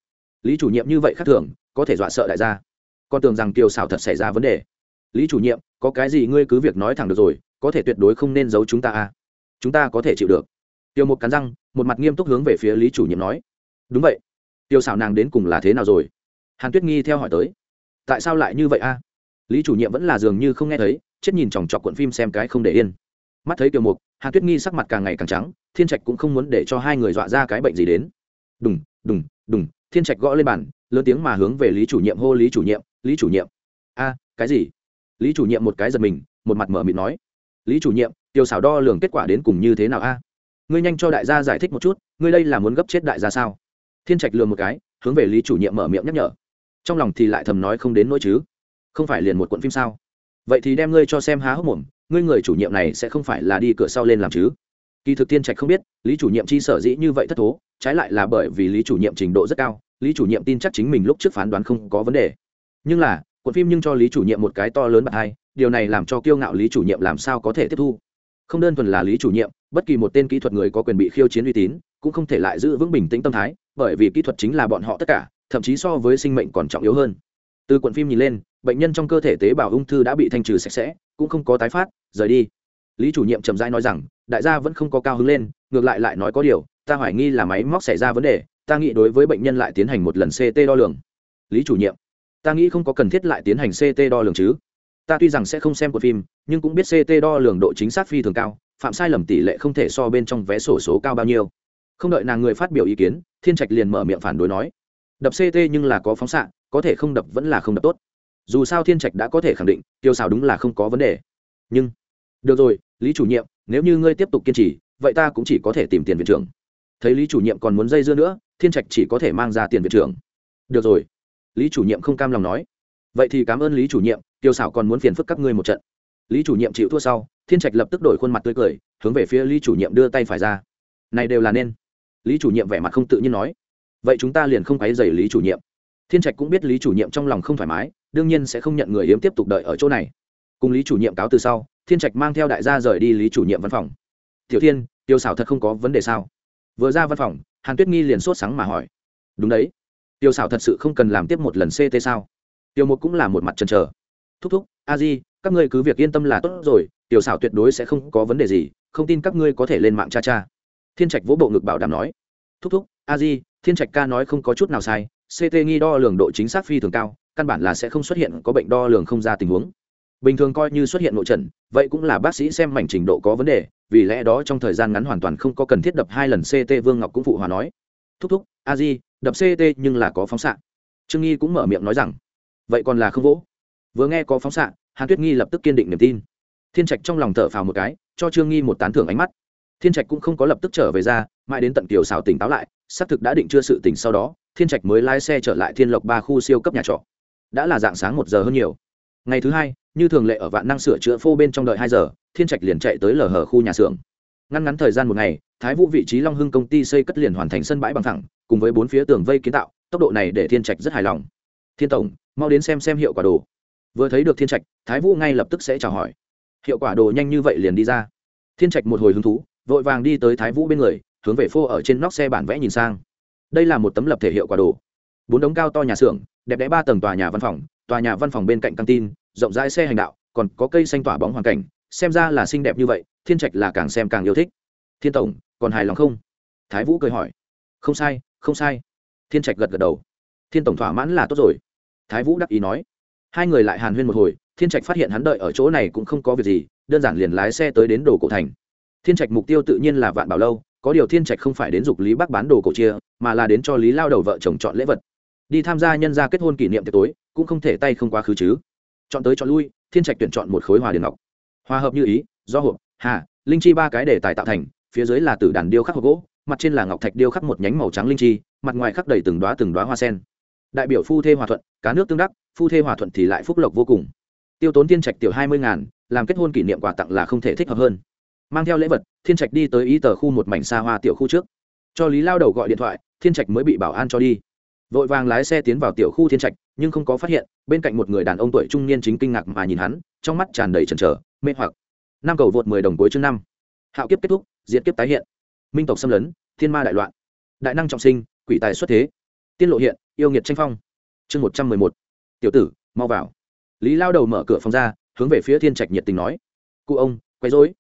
Lý chủ nhiệm như vậy khác thường, có thể dọa sợ đại gia. Con tưởng rằng tiêu xảo thật xảy ra vấn đề. Lý chủ nhiệm, có cái gì ngươi cứ việc nói thẳng được rồi, có thể tuyệt đối không nên giấu chúng ta à? Chúng ta có thể chịu được. Tiêu một cắn răng, một mặt nghiêm túc hướng về phía lý chủ nhiệm nói. Đúng vậy. Tiêu xảo nàng đến cùng là thế nào rồi? Hàn tuyết nghi theo hỏi tới. Tại sao lại như vậy a lý chủ nhiệm vẫn là dường như không nghe thấy, chết nhìn chòng chọc cuộn phim xem cái không để yên mắt thấy tiêu mục, hàn tuyết nghi sắc mặt càng ngày càng trắng, thiên trạch cũng không muốn để cho hai người dọa ra cái bệnh gì đến. Đùng đùng đùng, thiên trạch gõ lên bàn, lớn tiếng mà hướng về lý chủ nhiệm hô, lý chủ nhiệm, lý chủ nhiệm. A, cái gì? Lý chủ nhiệm một cái giật mình, một mặt mở mịt nói. Lý chủ nhiệm tiêu xảo đo lường kết quả đến cùng như thế nào a? Ngươi nhanh cho đại gia giải thích một chút, ngươi đây là muốn gấp chết đại gia sao? Thiên trạch lừa một cái, hướng về lý chủ nhiệm mở miệng nhắc nhở. Trong lòng thì lại thầm nói không đến nỗi chứ. Không phải liền một cuộn phim sao? Vậy thì đem ngươi cho xem há hốc mồm ngươi người chủ nhiệm này sẽ không phải là đi cửa sau lên làm chứ? Kỳ thực tiên trạch không biết, lý chủ nhiệm chi sở dĩ như vậy thất thố, trái lại là bởi vì lý chủ nhiệm trình độ rất cao, lý chủ nhiệm tin chắc chính mình lúc trước phán đoán không có vấn đề. Nhưng là, cuộn phim nhưng cho lý chủ nhiệm một cái to lớn bạc hai, điều này làm cho kiêu ngạo lý chủ nhiệm làm sao có thể tiếp thu? Không đơn thuần là lý chủ nhiệm, bất kỳ một tên kỹ thuật người có quyền bị khiêu chiến uy tín, cũng không thể lại giữ vững bình tĩnh tâm thái, bởi vì kỹ thuật chính là bọn họ tất cả, thậm chí so với sinh mệnh còn trọng yếu hơn. Từ cuộn phim nhìn lên, bệnh nhân trong cơ thể tế bào ung thư đã bị thanh trừ sạch sẽ cũng không có tái phát, rời đi. Lý chủ nhiệm trầm rãi nói rằng, đại gia vẫn không có cao hứng lên, ngược lại lại nói có điều, ta hoài nghi là máy móc xảy ra vấn đề, ta nghĩ đối với bệnh nhân lại tiến hành một lần ct đo lường. Lý chủ nhiệm, ta nghĩ không có cần thiết lại tiến hành ct đo lường chứ. Ta tuy rằng sẽ không xem của phim, nhưng cũng biết ct đo lường độ chính xác phi thường cao, phạm sai lầm tỷ lệ không thể so bên trong vé sổ số cao bao nhiêu. Không đợi nàng người phát biểu ý kiến, thiên trạch liền mở miệng phản đối nói, đập ct nhưng là có phóng xạ, có thể không đập vẫn là không đập tốt dù sao thiên trạch đã có thể khẳng định, tiêu xào đúng là không có vấn đề. Nhưng, được rồi, lý chủ nhiệm, nếu như ngươi tiếp tục kiên trì, vậy ta cũng chỉ có thể tìm tiền viện trưởng. Thấy lý chủ nhiệm còn muốn dây dưa nữa, thiên trạch chỉ có thể mang ra tiền viện trưởng. Được rồi. Lý chủ nhiệm không cam lòng nói. Vậy thì cảm ơn lý chủ nhiệm, tiêu xảo còn muốn phiền phức các ngươi một trận. Lý chủ nhiệm chịu thua sau, thiên trạch lập tức đổi khuôn mặt tươi cười, hướng về phía lý chủ nhiệm đưa tay phải ra. Này đều là nên. Lý chủ nhiệm vẻ mặt không tự nhiên nói. Vậy chúng ta liền không quấy dày lý chủ nhiệm thiên trạch cũng biết lý chủ nhiệm trong lòng không thoải mái, đương nhiên sẽ không nhận người hiếm tiếp tục đợi ở chỗ này. Cùng lý chủ nhiệm cáo từ sau, thiên trạch mang theo đại gia rời đi lý chủ nhiệm văn phòng. Tiểu thiên, tiêu xảo thật không có vấn đề sao? Vừa ra văn phòng, hàn tuyết nghi liền sốt sáng mà hỏi. Đúng đấy. Tiêu xảo thật sự không cần làm tiếp một lần ct sao? Tiêu một cũng là một mặt trần trờ thúc thúc, a di, các ngươi cứ việc yên tâm là tốt rồi tiểu xảo tuyệt đối sẽ không có vấn đề gì, không tin các ngươi có thể lên mạng cha cha. Thiên trạch vỗ bộ ngực bảo đảm nói. Thúc thúc, a di, thiên trạch ca nói không có chút nào sai ct nghi đo lường độ chính xác phi thường cao, căn bản là sẽ không xuất hiện có bệnh đo lường không ra tình huống. Bình thường coi như xuất hiện nội trần, vậy cũng là bác sĩ xem mảnh trình độ có vấn đề, vì lẽ đó trong thời gian ngắn hoàn toàn không có cần thiết đập hai lần ct vương ngọc cũng phụ hòa nói. Thúc thúc, a di, đập ct nhưng là có phóng xạ. Trương nghi cũng mở miệng nói rằng, vậy còn là không vỗ. Vừa nghe có phóng xạ, hàn tuyết nghi lập tức kiên định niềm tin. Thiên trạch trong lòng thở phào một cái, cho trương nghi một tán thưởng ánh mắt. Thiên trạch cũng không có lập tức trở về ra, mãi đến tận tiểu xảo tỉnh táo lại, xác thực đã định chưa sự tỉnh sau đó thiên trạch mới lái xe trở lại thiên lộc ba khu siêu cấp nhà trọ. Đã là dạng sáng một giờ hơn nhiều. Ngày thứ hai, như thường lệ ở vạn năng sửa chữa phô bên trong đợi hai giờ, thiên trạch liền chạy tới lờ hở khu nhà xưởng. Ngăn ngắn thời gian một ngày, thái vũ vị trí long hưng công ty xây cất liền hoàn thành sân bãi bằng thẳng, cùng với bốn phía tường vây kiến tạo, tốc độ này để thiên trạch rất hài lòng. Thiên tổng, mau đến xem xem hiệu quả đồ. Vừa thấy được thiên trạch, thái vũ ngay lập tức sẽ chào hỏi. Hiệu quả đồ nhanh như vậy liền đi ra. Thiên trạch một hồi hứng thú, vội vàng đi tới thái vũ bên người, hướng về phô ở trên nóc xe bản vẽ nhìn sang đây là một tấm lập thể hiệu quả đồ. Bốn đống cao to nhà xưởng, đẹp đẽ ba tầng tòa nhà văn phòng, tòa nhà văn phòng bên cạnh căng tin, rộng rãi xe hành đạo, còn có cây xanh tỏa bóng hoàn cảnh, xem ra là xinh đẹp như vậy, thiên trạch là càng xem càng yêu thích. Thiên tổng, còn hài lòng không? Thái vũ cười hỏi. Không sai không sai. Thiên trạch gật gật đầu. Thiên tổng thỏa mãn là tốt rồi. Thái vũ đắc ý nói. Hai người lại hàn huyên một hồi, thiên trạch phát hiện hắn đợi ở chỗ này cũng không có việc gì, đơn giản liền lái xe tới đến đồ cổ thành. Thiên trạch mục tiêu tự nhiên là vạn bảo lâu có điều thiên trạch không phải đến dục lý bác bán đồ cổ chia, mà là đến cho lý lao đầu vợ chồng chọn lễ vật. Đi tham gia nhân gia kết hôn kỷ niệm tiệc tối, cũng không thể tay không quá khứ chứ. Chọn tới chọn lui, thiên trạch tuyển chọn một khối hòa điền ngọc. Hòa hợp như ý, do hộp, hà, linh chi ba cái để tài tạo thành, phía dưới là tử đàn điêu khắc hộp gỗ, mặt trên là ngọc thạch điêu khắc một nhánh màu trắng linh chi, mặt ngoài khắc đầy từng đoá từng đoá hoa sen. Đại biểu phu thê hòa thuận, cá nước tương đắc, phu thê hòa thuận thì lại phúc lộc vô cùng. Tiêu tốn tiên trạch tiểu hai mươi ngàn, làm kết hôn kỷ niệm quà tặng là không thể thích hợp hơn mang theo lễ vật, thiên trạch đi tới ý tờ khu một mảnh xa hoa tiểu khu trước. Cho lý lao đầu gọi điện thoại, thiên trạch mới bị bảo an cho đi. Vội vàng lái xe tiến vào tiểu khu thiên trạch, nhưng không có phát hiện, bên cạnh một người đàn ông tuổi trung niên chính kinh ngạc mà nhìn hắn, trong mắt tràn đầy trần trở mê hoặc. Năm cầu vượt mười đồng cuối chương năm. Hạo kiếp kết thúc diễn kiếp tái hiện. Minh tộc xâm lấn, thiên ma đại loạn. Đại năng trọng sinh, quỷ tài xuất thế. Tiên lộ hiện, yêu nghiệt tranh phong. Chương một trăm mười một. Tiểu tử, mau vào. Lý lao đầu mở cửa phòng ra, hướng về phía thiên trạch nhiệt tình nói. Cụ ông, quấy dối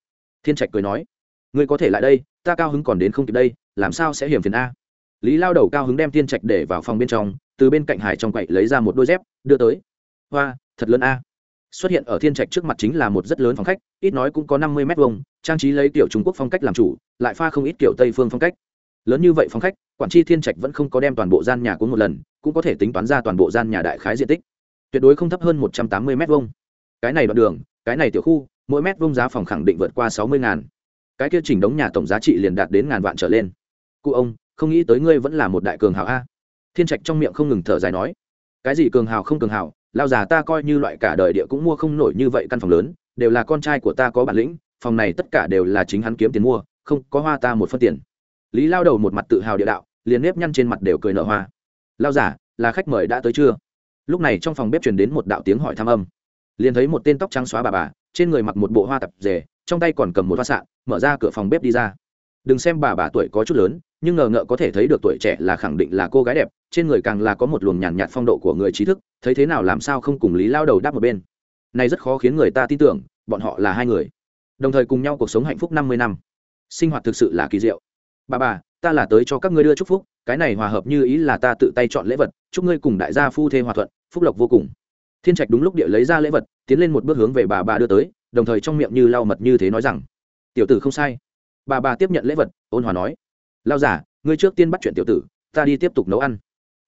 thiên trạch cười nói, ngươi có thể lại đây, ta cao hứng còn đến không kịp đây, làm sao sẽ hiểm phiền a? Lý lao đầu cao hứng đem thiên trạch để vào phòng bên trong, từ bên cạnh hải trong quậy lấy ra một đôi dép, đưa tới. Hoa, thật lớn a. Xuất hiện ở thiên trạch trước mặt chính là một rất lớn phòng khách, ít nói cũng có năm mươi m hai trang trí lấy kiểu trung quốc phong cách làm chủ, lại pha không ít kiểu tây phương phong cách. Lớn như vậy phòng khách, quản tri thiên trạch vẫn không có đem toàn bộ gian nhà của một lần, cũng có thể tính toán ra toàn bộ gian nhà đại khái diện tích. Tuyệt đối không thấp hơn một trăm tám mươi m hai cái này đoạn đường, cái này tiểu khu mỗi mét vuông giá phòng khẳng định vượt qua sáu mươi ngàn. Cái kia chỉnh đống nhà tổng giá trị liền đạt đến ngàn vạn trở lên. Cụ ông, không nghĩ tới ngươi vẫn là một đại cường hào a. Thiên trạch trong miệng không ngừng thở dài nói. Cái gì cường hào không cường hào, lao già ta coi như loại cả đời địa cũng mua không nổi như vậy căn phòng lớn, đều là con trai của ta có bản lĩnh, phòng này tất cả đều là chính hắn kiếm tiền mua, không có hoa ta một phân tiền. Lý lao đầu một mặt tự hào địa đạo, liền nếp nhăn trên mặt đều cười nở hoa. Lao giả là khách mời đã tới chưa? Lúc này trong phòng bếp truyền đến một đạo tiếng hỏi thăm âm liền thấy một tên tóc trắng xóa bà bà trên người mặc một bộ hoa tập rề trong tay còn cầm một hoa sạn mở ra cửa phòng bếp đi ra. Đừng xem bà bà tuổi có chút lớn nhưng ngờ ngợ có thể thấy được tuổi trẻ là khẳng định là cô gái đẹp trên người càng là có một luồng nhàn nhạt, nhạt phong độ của người trí thức thấy thế nào làm sao không cùng lý lao đầu đáp một bên. Này rất khó khiến người ta tin tưởng bọn họ là hai người. Đồng thời cùng nhau cuộc sống hạnh phúc năm mươi năm. Sinh hoạt thực sự là kỳ diệu. Bà bà ta là tới cho các ngươi đưa chúc phúc cái này hòa hợp như ý là ta tự tay chọn lễ vật chúc ngươi cùng đại gia phu thê hòa thuận phúc lộc vô cùng thiên trạch đúng lúc địa lấy ra lễ vật, tiến lên một bước hướng về bà bà đưa tới, đồng thời trong miệng như lau mật như thế nói rằng, tiểu tử không sai. Bà bà tiếp nhận lễ vật, ôn hòa nói lao giả ngươi trước tiên bắt chuyện tiểu tử, ta đi tiếp tục nấu ăn.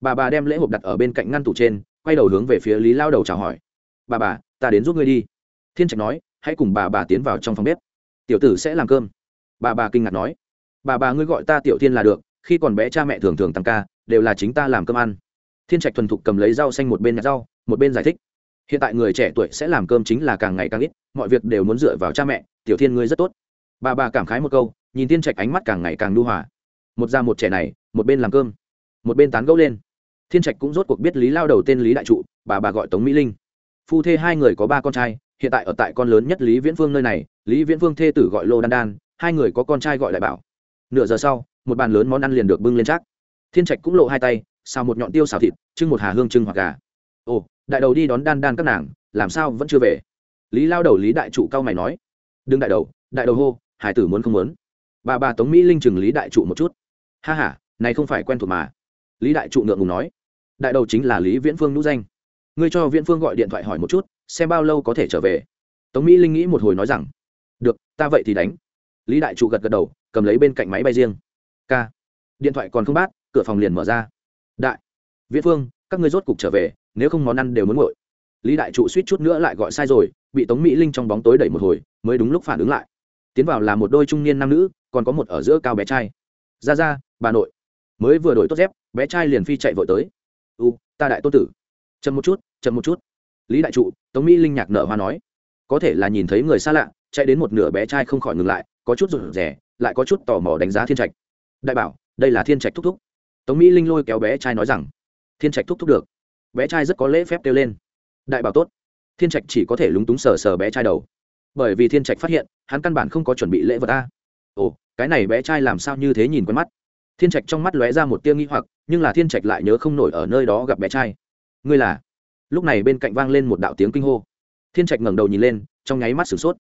Bà bà đem lễ hộp đặt ở bên cạnh ngăn tủ trên, quay đầu hướng về phía lý lao đầu chào hỏi, bà bà, ta đến giúp ngươi đi. Thiên trạch nói, hãy cùng bà bà tiến vào trong phòng bếp, tiểu tử sẽ làm cơm. Bà bà kinh ngạc nói, bà bà ngươi gọi ta tiểu thiên là được, khi còn bé cha mẹ thường thường tăng ca, đều là chính ta làm cơm ăn. Thiên trạch thuần thục cầm lấy rau xanh một bên nhặt rau một bên giải thích. Hiện tại người trẻ tuổi sẽ làm cơm chính là càng ngày càng ít, mọi việc đều muốn dựa vào cha mẹ, tiểu thiên ngươi rất tốt. Bà bà cảm khái một câu, nhìn thiên trạch ánh mắt càng ngày càng nu hòa. Một già một trẻ này, một bên làm cơm, một bên tán gẫu lên. Thiên trạch cũng rốt cuộc biết lý lao đầu tên lý đại trụ, bà bà gọi tống mỹ linh. Phu thê hai người có ba con trai, hiện tại ở tại con lớn nhất lý viễn phương nơi này, lý viễn phương thê tử gọi lô đan đan, hai người có con trai gọi đại bảo. Nửa giờ sau, một bàn lớn món ăn liền được bưng lên chắc thiên trạch cũng lộ hai tay, xào một nhọn tiêu xào thịt, trưng một hà hương trưng hoặc gà. Ồ đại đầu đi đón đan đan các nàng, làm sao vẫn chưa về? Lý lao đầu lý đại trụ cao mày nói. Đừng đại đầu đại đầu hô, hải tử muốn không muốn. Bà bà tống mỹ linh chừng lý đại trụ một chút. Ha h a này không phải quen thuộc mà. Lý đại trụ ngượng ngùng nói. Đại đầu chính là lý viễn phương nhũ danh. Ngươi cho viễn phương gọi điện thoại hỏi một chút, xem bao lâu có thể trở về. Tống mỹ linh nghĩ một hồi nói rằng. Được, ta vậy thì đánh. Lý đại trụ gật gật đầu, cầm lấy bên cạnh máy bay riêng. K điện thoại còn không bát cửa phòng liền mở ra. Đại. Viễn phương, các ngươi rốt cục trở về nếu không món ăn đều muốn nguội, lý đại trụ suýt chút nữa lại gọi sai rồi bị tống mỹ linh trong bóng tối đẩy một hồi mới đúng lúc phản ứng lại. Tiến vào là một đôi trung niên nam nữ còn có một ở giữa cao bé trai. Ra ra bà nội. Mới vừa đổi tốt dép bé trai liền phi chạy vội tới. U ta đại tô tử. Chậm một chút chậm một chút. Lý đại trụ tống mỹ linh nhạc nở hoa nói. Có thể là nhìn thấy người xa lạ chạy đến một nửa bé trai không khỏi ngừng lại có chút rụt rè, lại có chút tò mò đánh giá thiên trạch. Đại bảo đây là thiên trạch thúc thúc. Tống mỹ linh lôi kéo bé trai nói rằng. Thiên trạch thúc thúc được bé trai rất có lễ phép kêu lên. Đại bảo tốt. Thiên trạch chỉ có thể lúng túng sờ sờ bé trai đầu. Bởi vì thiên trạch phát hiện, hắn căn bản không có chuẩn bị lễ vật ta ồ, cái này bé trai làm sao như thế nhìn quen mắt. Thiên trạch trong mắt lóe ra một tia nghi hoặc, nhưng là thiên trạch lại nhớ không nổi ở nơi đó gặp bé trai. Ngươi là? Lúc này bên cạnh vang lên một đạo tiếng kinh hô. Thiên trạch ngẩng đầu nhìn lên, trong nháy mắt sửng sốt.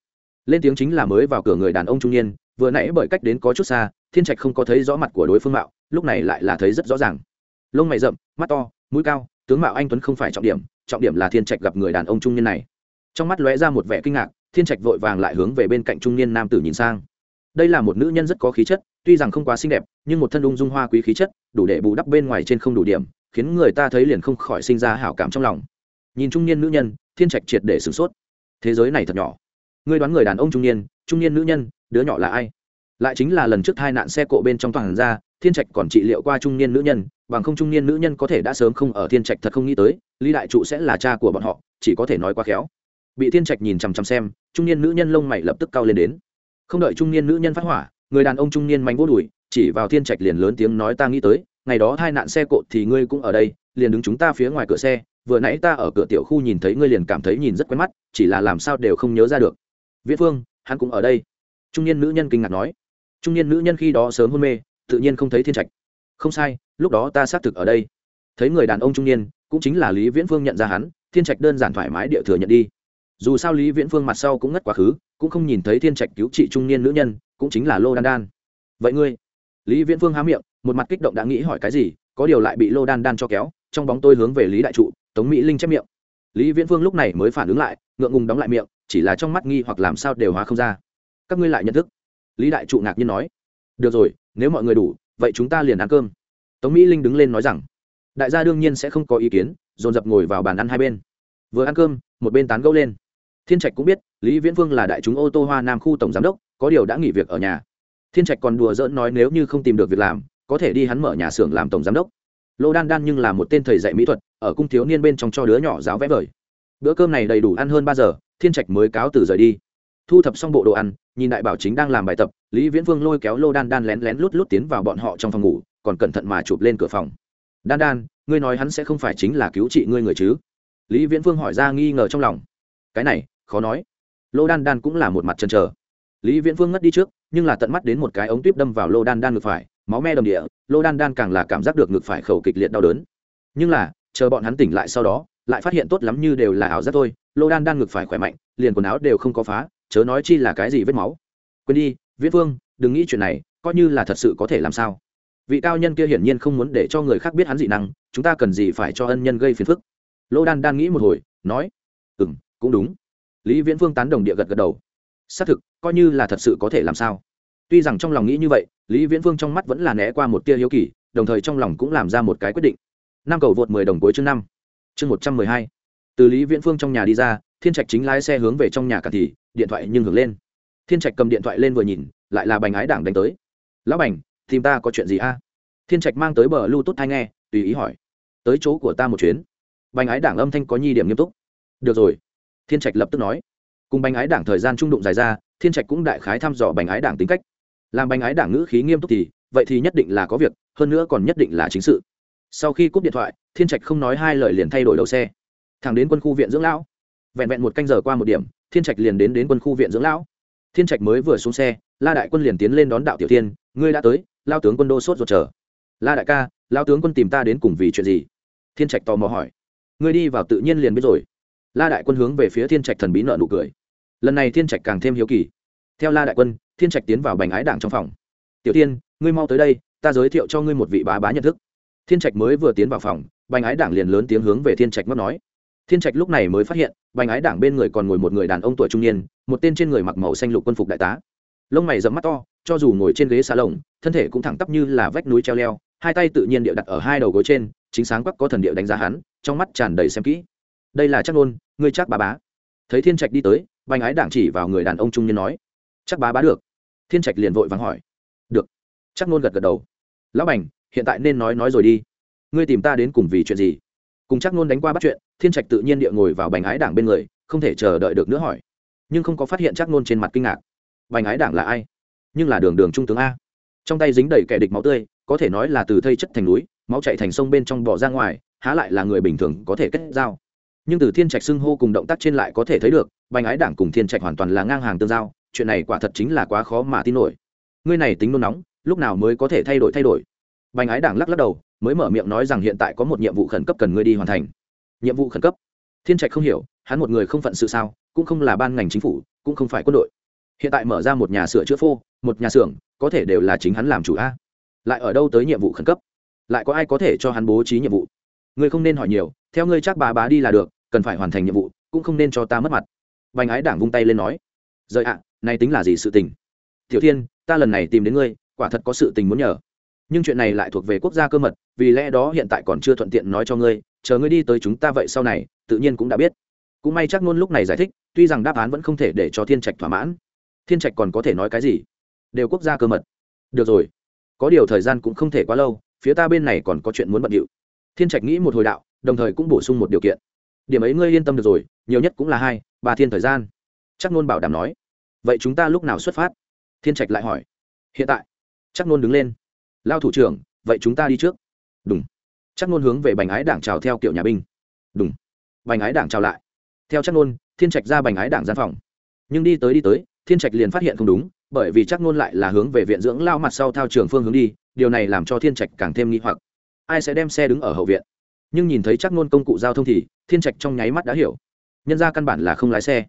Lên tiếng chính là mới vào cửa người đàn ông trung niên, vừa nãy bởi cách đến có chút xa, thiên trạch không có thấy rõ mặt của đối phương mạo, lúc này lại là thấy rất rõ ràng. Lông mày rậm, mắt to, mũi cao tướng mạo anh tuấn không phải trọng điểm trọng điểm là thiên trạch gặp người đàn ông trung niên này. Trong mắt lóe ra một vẻ kinh ngạc, thiên trạch vội vàng lại hướng về bên cạnh trung niên nam tử nhìn sang. Đây là một nữ nhân rất có khí chất, tuy rằng không quá xinh đẹp, nhưng một thân ung dung hoa quý khí chất, đủ để bù đắp bên ngoài trên không đủ điểm, khiến người ta thấy liền không khỏi sinh ra hảo cảm trong lòng. Nhìn trung niên nữ nhân, thiên trạch triệt để sửng sốt. Thế giới này thật nhỏ. Ngươi đoán người đàn ông trung niên trung niên nữ nhân, đứa nhỏ là ai? Lại chính là lần trước hai nạn xe cộ bên trong toàn ra, thiên trạch còn trị liệu qua trung niên nữ nhân bằng không trung niên nữ nhân có thể đã sớm không ở thiên trạch thật không nghĩ tới, lý đại trụ sẽ là cha của bọn họ, chỉ có thể nói quá khéo. Bị thiên trạch nhìn chằm chằm xem, trung niên nữ nhân lông mày lập tức cao lên đến. Không đợi trung niên nữ nhân phát hỏa, người đàn ông trung niên mánh vô đùi, chỉ vào thiên trạch liền lớn tiếng nói ta nghĩ tới, ngày đó hai nạn xe cộ thì ngươi cũng ở đây, liền đứng chúng ta phía ngoài cửa xe, vừa nãy ta ở cửa tiểu khu nhìn thấy ngươi liền cảm thấy nhìn rất quen mắt, chỉ là làm sao đều không nhớ ra được. Viễn phương, hắn cũng ở đây. Trung niên nữ nhân kinh ngạc nói. Trung niên nữ nhân khi đó sớm hôn mê, tự nhiên không thấy thiên trạch không sai, lúc đó ta xác thực ở đây. Thấy người đàn ông trung niên, cũng chính là lý viễn phương nhận ra hắn, thiên trạch đơn giản thoải mái địa thừa nhận đi. Dù sao lý viễn phương mặt sau cũng ngất quá khứ, cũng không nhìn thấy thiên trạch cứu trị trung niên nữ nhân, cũng chính là lô đan đan. Vậy ngươi? Lý viễn phương há miệng, một mặt kích động đã nghĩ hỏi cái gì, có điều lại bị lô đan đan cho kéo, trong bóng tôi hướng về lý đại trụ, tống mỹ linh chép miệng. Lý viễn phương lúc này mới phản ứng lại, ngượng ngùng đóng lại miệng, chỉ là trong mắt nghi hoặc làm sao đều hóa không ra. Các ngươi lại nhận thức. Lý đại trụ ngạc nhiên nói. Được rồi, nếu mọi người đủ vậy chúng ta liền ăn cơm. Tống mỹ linh đứng lên nói rằng, đại gia đương nhiên sẽ không có ý kiến, dồn dập ngồi vào bàn ăn hai bên. Vừa ăn cơm, một bên tán gẫu lên. Thiên trạch cũng biết, lý viễn Vương là đại chúng ô tô hoa nam khu tổng giám đốc, có điều đã nghỉ việc ở nhà. Thiên trạch còn đùa dỡn nói nếu như không tìm được việc làm, có thể đi hắn mở nhà xưởng làm tổng giám đốc. Lô đan đan nhưng là một tên thầy dạy mỹ thuật, ở cung thiếu niên bên trong cho đứa nhỏ giáo vẽ vời. Bữa cơm này đầy đủ ăn hơn ba giờ, thiên trạch mới cáo từ rời đi. Thu thập xong bộ đồ ăn nhìn đại bảo chính đang làm bài tập, lý viễn vương lôi kéo lô đan đan lén lén lút lút tiến vào bọn họ trong phòng ngủ, còn cẩn thận mà chụp lên cửa phòng. Đan đan, ngươi nói hắn sẽ không phải chính là cứu trị ngươi người chứ? Lý viễn vương hỏi ra nghi ngờ trong lòng. Cái này, khó nói. Lô đan đan cũng là một mặt chân trờ lý viễn vương ngất đi trước, nhưng là tận mắt đến một cái ống tuyếp đâm vào lô đan đan ngực phải, máu me đầm địa, lô đan đan càng là cảm giác được ngực phải khẩu kịch liệt đau đớn. Nhưng là, chờ bọn hắn tỉnh lại sau đó, lại phát hiện tốt lắm như đều là ảo giác thôi, lô đan đan ngực phải khỏe mạnh, liền quần áo đều không có phá chớ nói chi là cái gì vết máu. Quên đi, viễn vương, đừng nghĩ chuyện này, coi như là thật sự có thể làm sao. Vị cao nhân kia hiển nhiên không muốn để cho người khác biết hắn dị năng, chúng ta cần gì phải cho ân nhân gây phiền phức. Lô đan đan nghĩ một hồi, nói ừ m cũng đúng. Lý viễn phương tán đồng địa gật gật đầu. Xác thực, coi như là thật sự có thể làm sao. Tuy rằng trong lòng nghĩ như vậy, lý viễn phương trong mắt vẫn là né qua một tia hiếu kỳ, đồng thời trong lòng cũng làm ra một cái quyết định. Năm cầu vượt mười đồng cuối chương năm. Chương một trăm mười hai. Từ lý viễn phương trong nhà đi ra thiên trạch chính lái xe hướng về trong nhà cả thì, điện thoại nhưng hưởng lên. Thiên trạch cầm điện thoại lên vừa nhìn, lại là bành ái đảng đánh tới. Lão bành, tìm ta có chuyện gì a? Thiên trạch mang tới bờ lưu tốt hay nghe, tùy ý hỏi. Tới chỗ của ta một chuyến. Bành ái đảng âm thanh có nhi điểm nghiêm túc. Được rồi. Thiên trạch lập tức nói. Cùng bành ái đảng thời gian trung đụng dài ra, thiên trạch cũng đại khái thăm dò bành ái đảng tính cách. Làm bành ái đảng ngữ khí nghiêm túc thì, vậy thì nhất định là có việc, hơn nữa còn nhất định là chính sự. Sau khi cúp điện thoại, thiên trạch không nói hai lời liền thay đổi đầu xe. Thẳng đến quân khu viện dưỡng lão vẹn vẹn một canh giờ qua một điểm, thiên trạch liền đến đến quân khu viện dưỡng lão. Thiên trạch mới vừa xuống xe, la đại quân liền tiến lên đón đạo tiểu thiên, ngươi đã tới lao tướng quân đô sốt ruột chờ. La đại ca lao tướng quân tìm ta đến cùng vì chuyện gì? Thiên trạch tò mò hỏi. Ngươi đi vào tự nhiên liền biết rồi. La đại quân hướng về phía thiên trạch thần bí nợ nụ cười. Lần này thiên trạch càng thêm hiếu kỳ. Theo la đại quân, thiên trạch tiến vào bành ái đảng trong phòng. Tiểu tiên ngươi mau tới đây, ta giới thiệu cho ngươi một vị bá bá nhận thức. Thiên trạch mới vừa tiến vào phòng, bành ái đảng liền lớn tiếng hướng về thiên trạch mất nói thiên trạch lúc này mới phát hiện, bành ái đảng bên người còn ngồi một người đàn ông tuổi trung niên, một tên trên người mặc màu xanh lục quân phục đại tá. Lông mày dẫm mắt to, cho dù ngồi trên ghế xà lồng, thân thể cũng thẳng tắp như là vách núi treo leo, hai tay tự nhiên địa đặt ở hai đầu gối trên, chính sáng quắc có thần địa đánh giá hắn, trong mắt tràn đầy xem kỹ. Đây là chắc nôn, ngươi chắc bà bá. Thấy thiên trạch đi tới, bành ái đảng chỉ vào người đàn ông trung niên nói chắc bá bá được. Thiên trạch liền vội vàng hỏi, được. Chắc nôn gật gật đầu, lão bành, hiện tại nên nói nói rồi đi. Ngươi tìm ta đến cùng vì chuyện gì? Cùng chắc nôn đánh qua bắt chuyện, thiên trạch tự nhiên địa ngồi vào bành ái đảng bên người, không thể chờ đợi được nữa hỏi. Nhưng không có phát hiện chắc nôn trên mặt kinh ngạc. Bành ái đảng là ai? Nhưng là đường đường trung tướng a. Trong tay dính đầy kẻ địch máu tươi, có thể nói là từ thây chất thành núi, máu chạy thành sông bên trong bỏ ra ngoài, há lại là người bình thường có thể kết giao. Nhưng từ thiên trạch xưng hô cùng động tác trên lại có thể thấy được, bành ái đảng cùng thiên trạch hoàn toàn là ngang hàng tương giao, chuyện này quả thật chính là quá khó mà tin nổi. Ngươi này tính nôn nóng, lúc nào mới có thể thay đổi thay đổi? Bành ái đảng lắc lắc đầu, mới mở miệng nói rằng hiện tại có một nhiệm vụ khẩn cấp cần ngươi đi hoàn thành. Nhiệm vụ khẩn cấp? Thiên trạch không hiểu, hắn một người không phận sự sao, cũng không là ban ngành chính phủ, cũng không phải quân đội. Hiện tại mở ra một nhà sửa chữa phô, một nhà xưởng, có thể đều là chính hắn làm chủ a. Lại ở đâu tới nhiệm vụ khẩn cấp? Lại có ai có thể cho hắn bố trí nhiệm vụ? Ngươi không nên hỏi nhiều, theo ngươi chắc bà bá đi là được, cần phải hoàn thành nhiệm vụ, cũng không nên cho ta mất mặt. Bành ái đảng vung tay lên nói, rời ạ, này tính là gì sự tình? Tiểu thiên, ta lần này tìm đến ngươi, quả thật có sự tình muốn nhờ nhưng chuyện này lại thuộc về quốc gia cơ mật, vì lẽ đó hiện tại còn chưa thuận tiện nói cho ngươi, chờ ngươi đi tới chúng ta vậy sau này, tự nhiên cũng đã biết. Cũng may chắc luôn lúc này giải thích, tuy rằng đáp án vẫn không thể để cho thiên trạch thỏa mãn. Thiên trạch còn có thể nói cái gì? Đều quốc gia cơ mật. Được rồi. Có điều thời gian cũng không thể quá lâu, phía ta bên này còn có chuyện muốn bận điệu. Thiên trạch nghĩ một hồi đạo, đồng thời cũng bổ sung một điều kiện. Điểm ấy ngươi yên tâm được rồi, nhiều nhất cũng là hai, ba thiên thời gian. Chắc nôn bảo đảm nói. Vậy chúng ta lúc nào xuất phát? Thiên trạch lại hỏi. Hiện tại. Chắc nôn đứng lên lao thủ trưởng, vậy chúng ta đi trước. Đúng. Chắc nôn hướng về bành ái đảng chào theo kiểu nhà binh. Đúng. Bành ái đảng chào lại. Theo chắc nôn, thiên trạch ra bành ái đảng gian phòng. Nhưng đi tới đi tới, thiên trạch liền phát hiện không đúng, bởi vì chắc nôn lại là hướng về viện dưỡng lao mặt sau thao trường phương hướng đi, điều này làm cho thiên trạch càng thêm nghi hoặc. Ai sẽ đem xe đứng ở hậu viện? Nhưng nhìn thấy chắc nôn công cụ giao thông thì, thiên trạch trong nháy mắt đã hiểu. Nhân ra căn bản là không lái xe.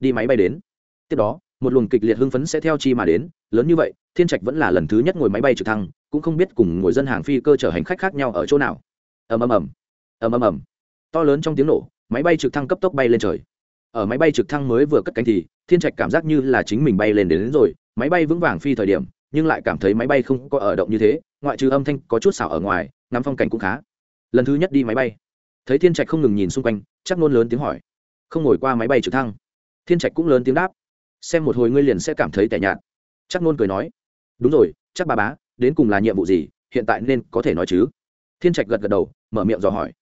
Đi máy bay đến. Tiếp đó, một luồng kịch liệt hưng phấn sẽ theo chi mà đến, lớn như vậy thiên trạch vẫn là lần thứ nhất ngồi máy bay trực thăng cũng không biết cùng ngồi dân hàng phi cơ chở hành khách khác nhau ở chỗ nào. Ầm ầm ầm. Ầm ầm ầm. To lớn trong tiếng nổ máy bay trực thăng cấp tốc bay lên trời. Ở máy bay trực thăng mới vừa cất cánh thì thiên trạch cảm giác như là chính mình bay lên đến, đến rồi. Máy bay vững vàng phi thời điểm nhưng lại cảm thấy máy bay không có ở động như thế ngoại trừ âm thanh có chút xảo ở ngoài ngắm phong cảnh cũng khá. Lần thứ nhất đi máy bay. Thấy thiên trạch không ngừng nhìn xung quanh chắc nôn lớn tiếng hỏi. Không ngồi qua máy bay trực thăng. Thiên trạch cũng lớn tiếng đáp. Xem một hồi ngươi liền sẽ cảm thấy tẻ nhạt. Chắc nôn cười nói đúng rồi, chắc bà bá, đến cùng là nhiệm vụ gì, hiện tại nên có thể nói chứ? Thiên trạch gật gật đầu, mở miệng dò hỏi.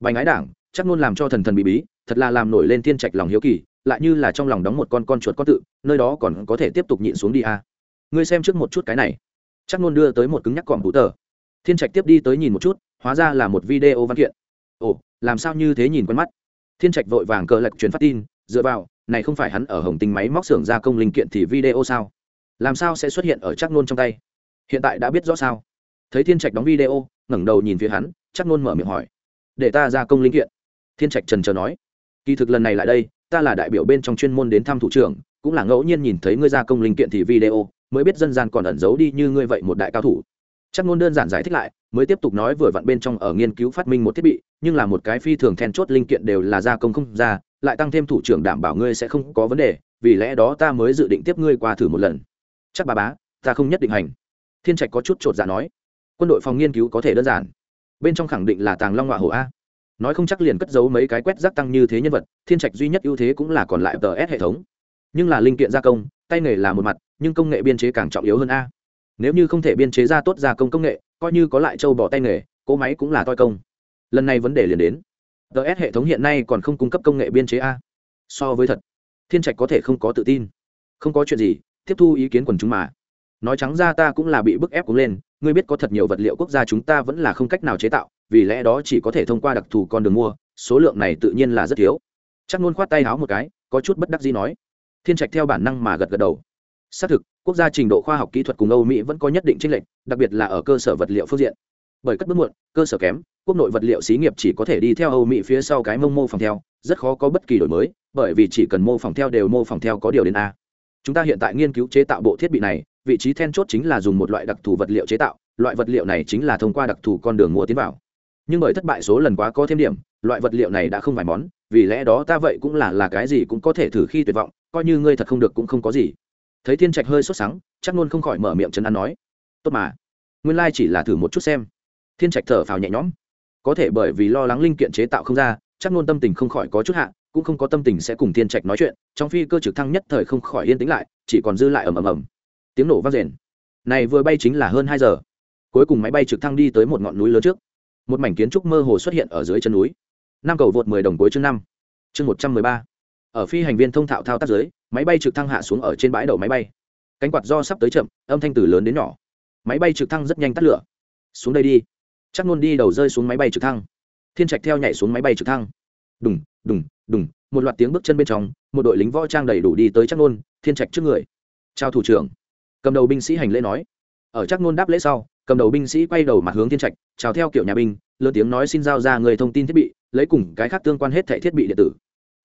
Bành ái đảng, chắc nôn làm cho thần thần bí bí, thật là làm nổi lên thiên trạch lòng hiếu kỳ, lại như là trong lòng đóng một con con chuột có tự, nơi đó còn có thể tiếp tục nhịn xuống đi à. ngươi xem trước một chút cái này. Chắc nôn đưa tới một cứng nhắc còm hú tờ. Thiên trạch tiếp đi tới nhìn một chút, hóa ra là một video văn kiện. Ồ, làm sao như thế nhìn quen mắt? Thiên trạch vội vàng cờ lạch truyền phát tin, dựa vào, này không phải hắn ở hồng tinh máy móc xưởng gia công linh kiện thì video sao? Làm sao sẽ xuất hiện ở chắc nôn trong tay? Hiện tại đã biết rõ sao? Thấy thiên trạch đóng video, ngẩng đầu nhìn phía hắn chắc nôn mở miệng hỏi. Để ta gia công linh kiện. Thiên trạch trần trờ nói. Kỳ thực lần này lại đây, ta là đại biểu bên trong chuyên môn đến thăm thủ trưởng, cũng là ngẫu nhiên nhìn thấy ngươi gia công linh kiện thì video, mới biết dân gian còn ẩn giấu đi như ngươi vậy một đại cao thủ. Chắc nôn đơn giản giải thích lại, mới tiếp tục nói vừa vặn bên trong ở nghiên cứu phát minh một thiết bị, nhưng là một cái phi thường then chốt linh kiện đều là gia công không ra, lại tăng thêm thủ trưởng đảm bảo ngươi sẽ không có vấn đề, vì lẽ đó ta mới dự định tiếp ngươi qua thử một lần chắc bà bá, ta không nhất định hành. Thiên trạch có chút chột dạ nói. Quân đội phòng nghiên cứu có thể đơn giản. Bên trong khẳng định là tàng long họa hổ a. Nói không chắc liền cất giấu mấy cái quét rác tăng như thế nhân vật, thiên trạch duy nhất ưu thế cũng là còn lại tờ s hệ thống. Nhưng là linh kiện gia công, tay nghề là một mặt, nhưng công nghệ biên chế càng trọng yếu hơn a. Nếu như không thể biên chế ra tốt gia công công nghệ, coi như có lại châu bỏ tay nghề, cỗ máy cũng là toi công. Lần này vấn đề liền đến. Ts hệ thống hiện nay còn không cung cấp công nghệ biên chế a. So với thật, thiên trạch có thể không có tự tin. Không có chuyện gì tiếp thu ý kiến quần chúng mà. Nói trắng ra ta cũng là bị bức ép cũng lên, ngươi biết có thật nhiều vật liệu quốc gia chúng ta vẫn là không cách nào chế tạo, vì lẽ đó chỉ có thể thông qua đặc thù con đường mua, số lượng này tự nhiên là rất thiếu. Chắc luôn khoát tay háo một cái, có chút bất đắc gì nói. Thiên trạch theo bản năng mà gật gật đầu. Xác thực, quốc gia trình độ khoa học kỹ thuật cùng âu mỹ vẫn có nhất định tranh lệch, đặc biệt là ở cơ sở vật liệu phương diện. Bởi cất bước muộn, cơ sở kém, quốc nội vật liệu xí nghiệp chỉ có thể đi theo âu mỹ phía sau cái mông mô phòng theo, rất khó có bất kỳ đổi mới, bởi vì chỉ cần mô phòng theo đều mô phòng theo có điều đến a chúng ta hiện tại nghiên cứu chế tạo bộ thiết bị này, vị trí then chốt chính là dùng một loại đặc thù vật liệu chế tạo, loại vật liệu này chính là thông qua đặc thù con đường mua tiến vào. Nhưng bởi thất bại số lần quá có thêm điểm, loại vật liệu này đã không vài món, vì lẽ đó ta vậy cũng là là cái gì cũng có thể thử khi tuyệt vọng, coi như ngươi thật không được cũng không có gì. Thấy thiên trạch hơi sốt sắng, chắc luôn không khỏi mở miệng chân ăn nói, tốt mà, nguyên lai chỉ là thử một chút xem. Thiên trạch thở phào nhẹ nhõm, có thể bởi vì lo lắng linh kiện chế tạo không ra, chắc luôn tâm tình không khỏi có chút hạ cũng không có tâm tình sẽ cùng thiên trạch nói chuyện, trong phi cơ trực thăng nhất thời không khỏi yên tĩnh lại, chỉ còn dư lại ầm ầm ầm. Tiếng nổ vang rền. Này vừa bay chính là hơn hai giờ. Cuối cùng máy bay trực thăng đi tới một ngọn núi lớn trước. Một mảnh kiến trúc mơ hồ xuất hiện ở dưới chân núi. Năm cầu vượt mười đồng cuối chương năm. Chương một trăm mười ba. Ở phi hành viên thông thạo thao tác dưới, máy bay trực thăng hạ xuống ở trên bãi đậu máy bay. Cánh quạt do sắp tới chậm, âm thanh từ lớn đến nhỏ. Máy bay trực thăng rất nhanh tắt lửa. Xuống đây đi. Chắc luôn đi đầu rơi xuống máy bay trực thăng. Thiên trạch theo nhảy xuống máy bay trực thăng. Đùng đùng đùng, một loạt tiếng bước chân bên trong, một đội lính võ trang đầy đủ đi tới chắc nôn, thiên trạch trước người. Chào thủ trưởng. Cầm đầu binh sĩ hành lễ nói. Ở chắc nôn đáp lễ sau, cầm đầu binh sĩ quay đầu mặt hướng thiên trạch, chào theo kiểu nhà binh, lớn tiếng nói xin giao ra người thông tin thiết bị, lấy cùng cái khác tương quan hết thẻ thiết bị điện tử.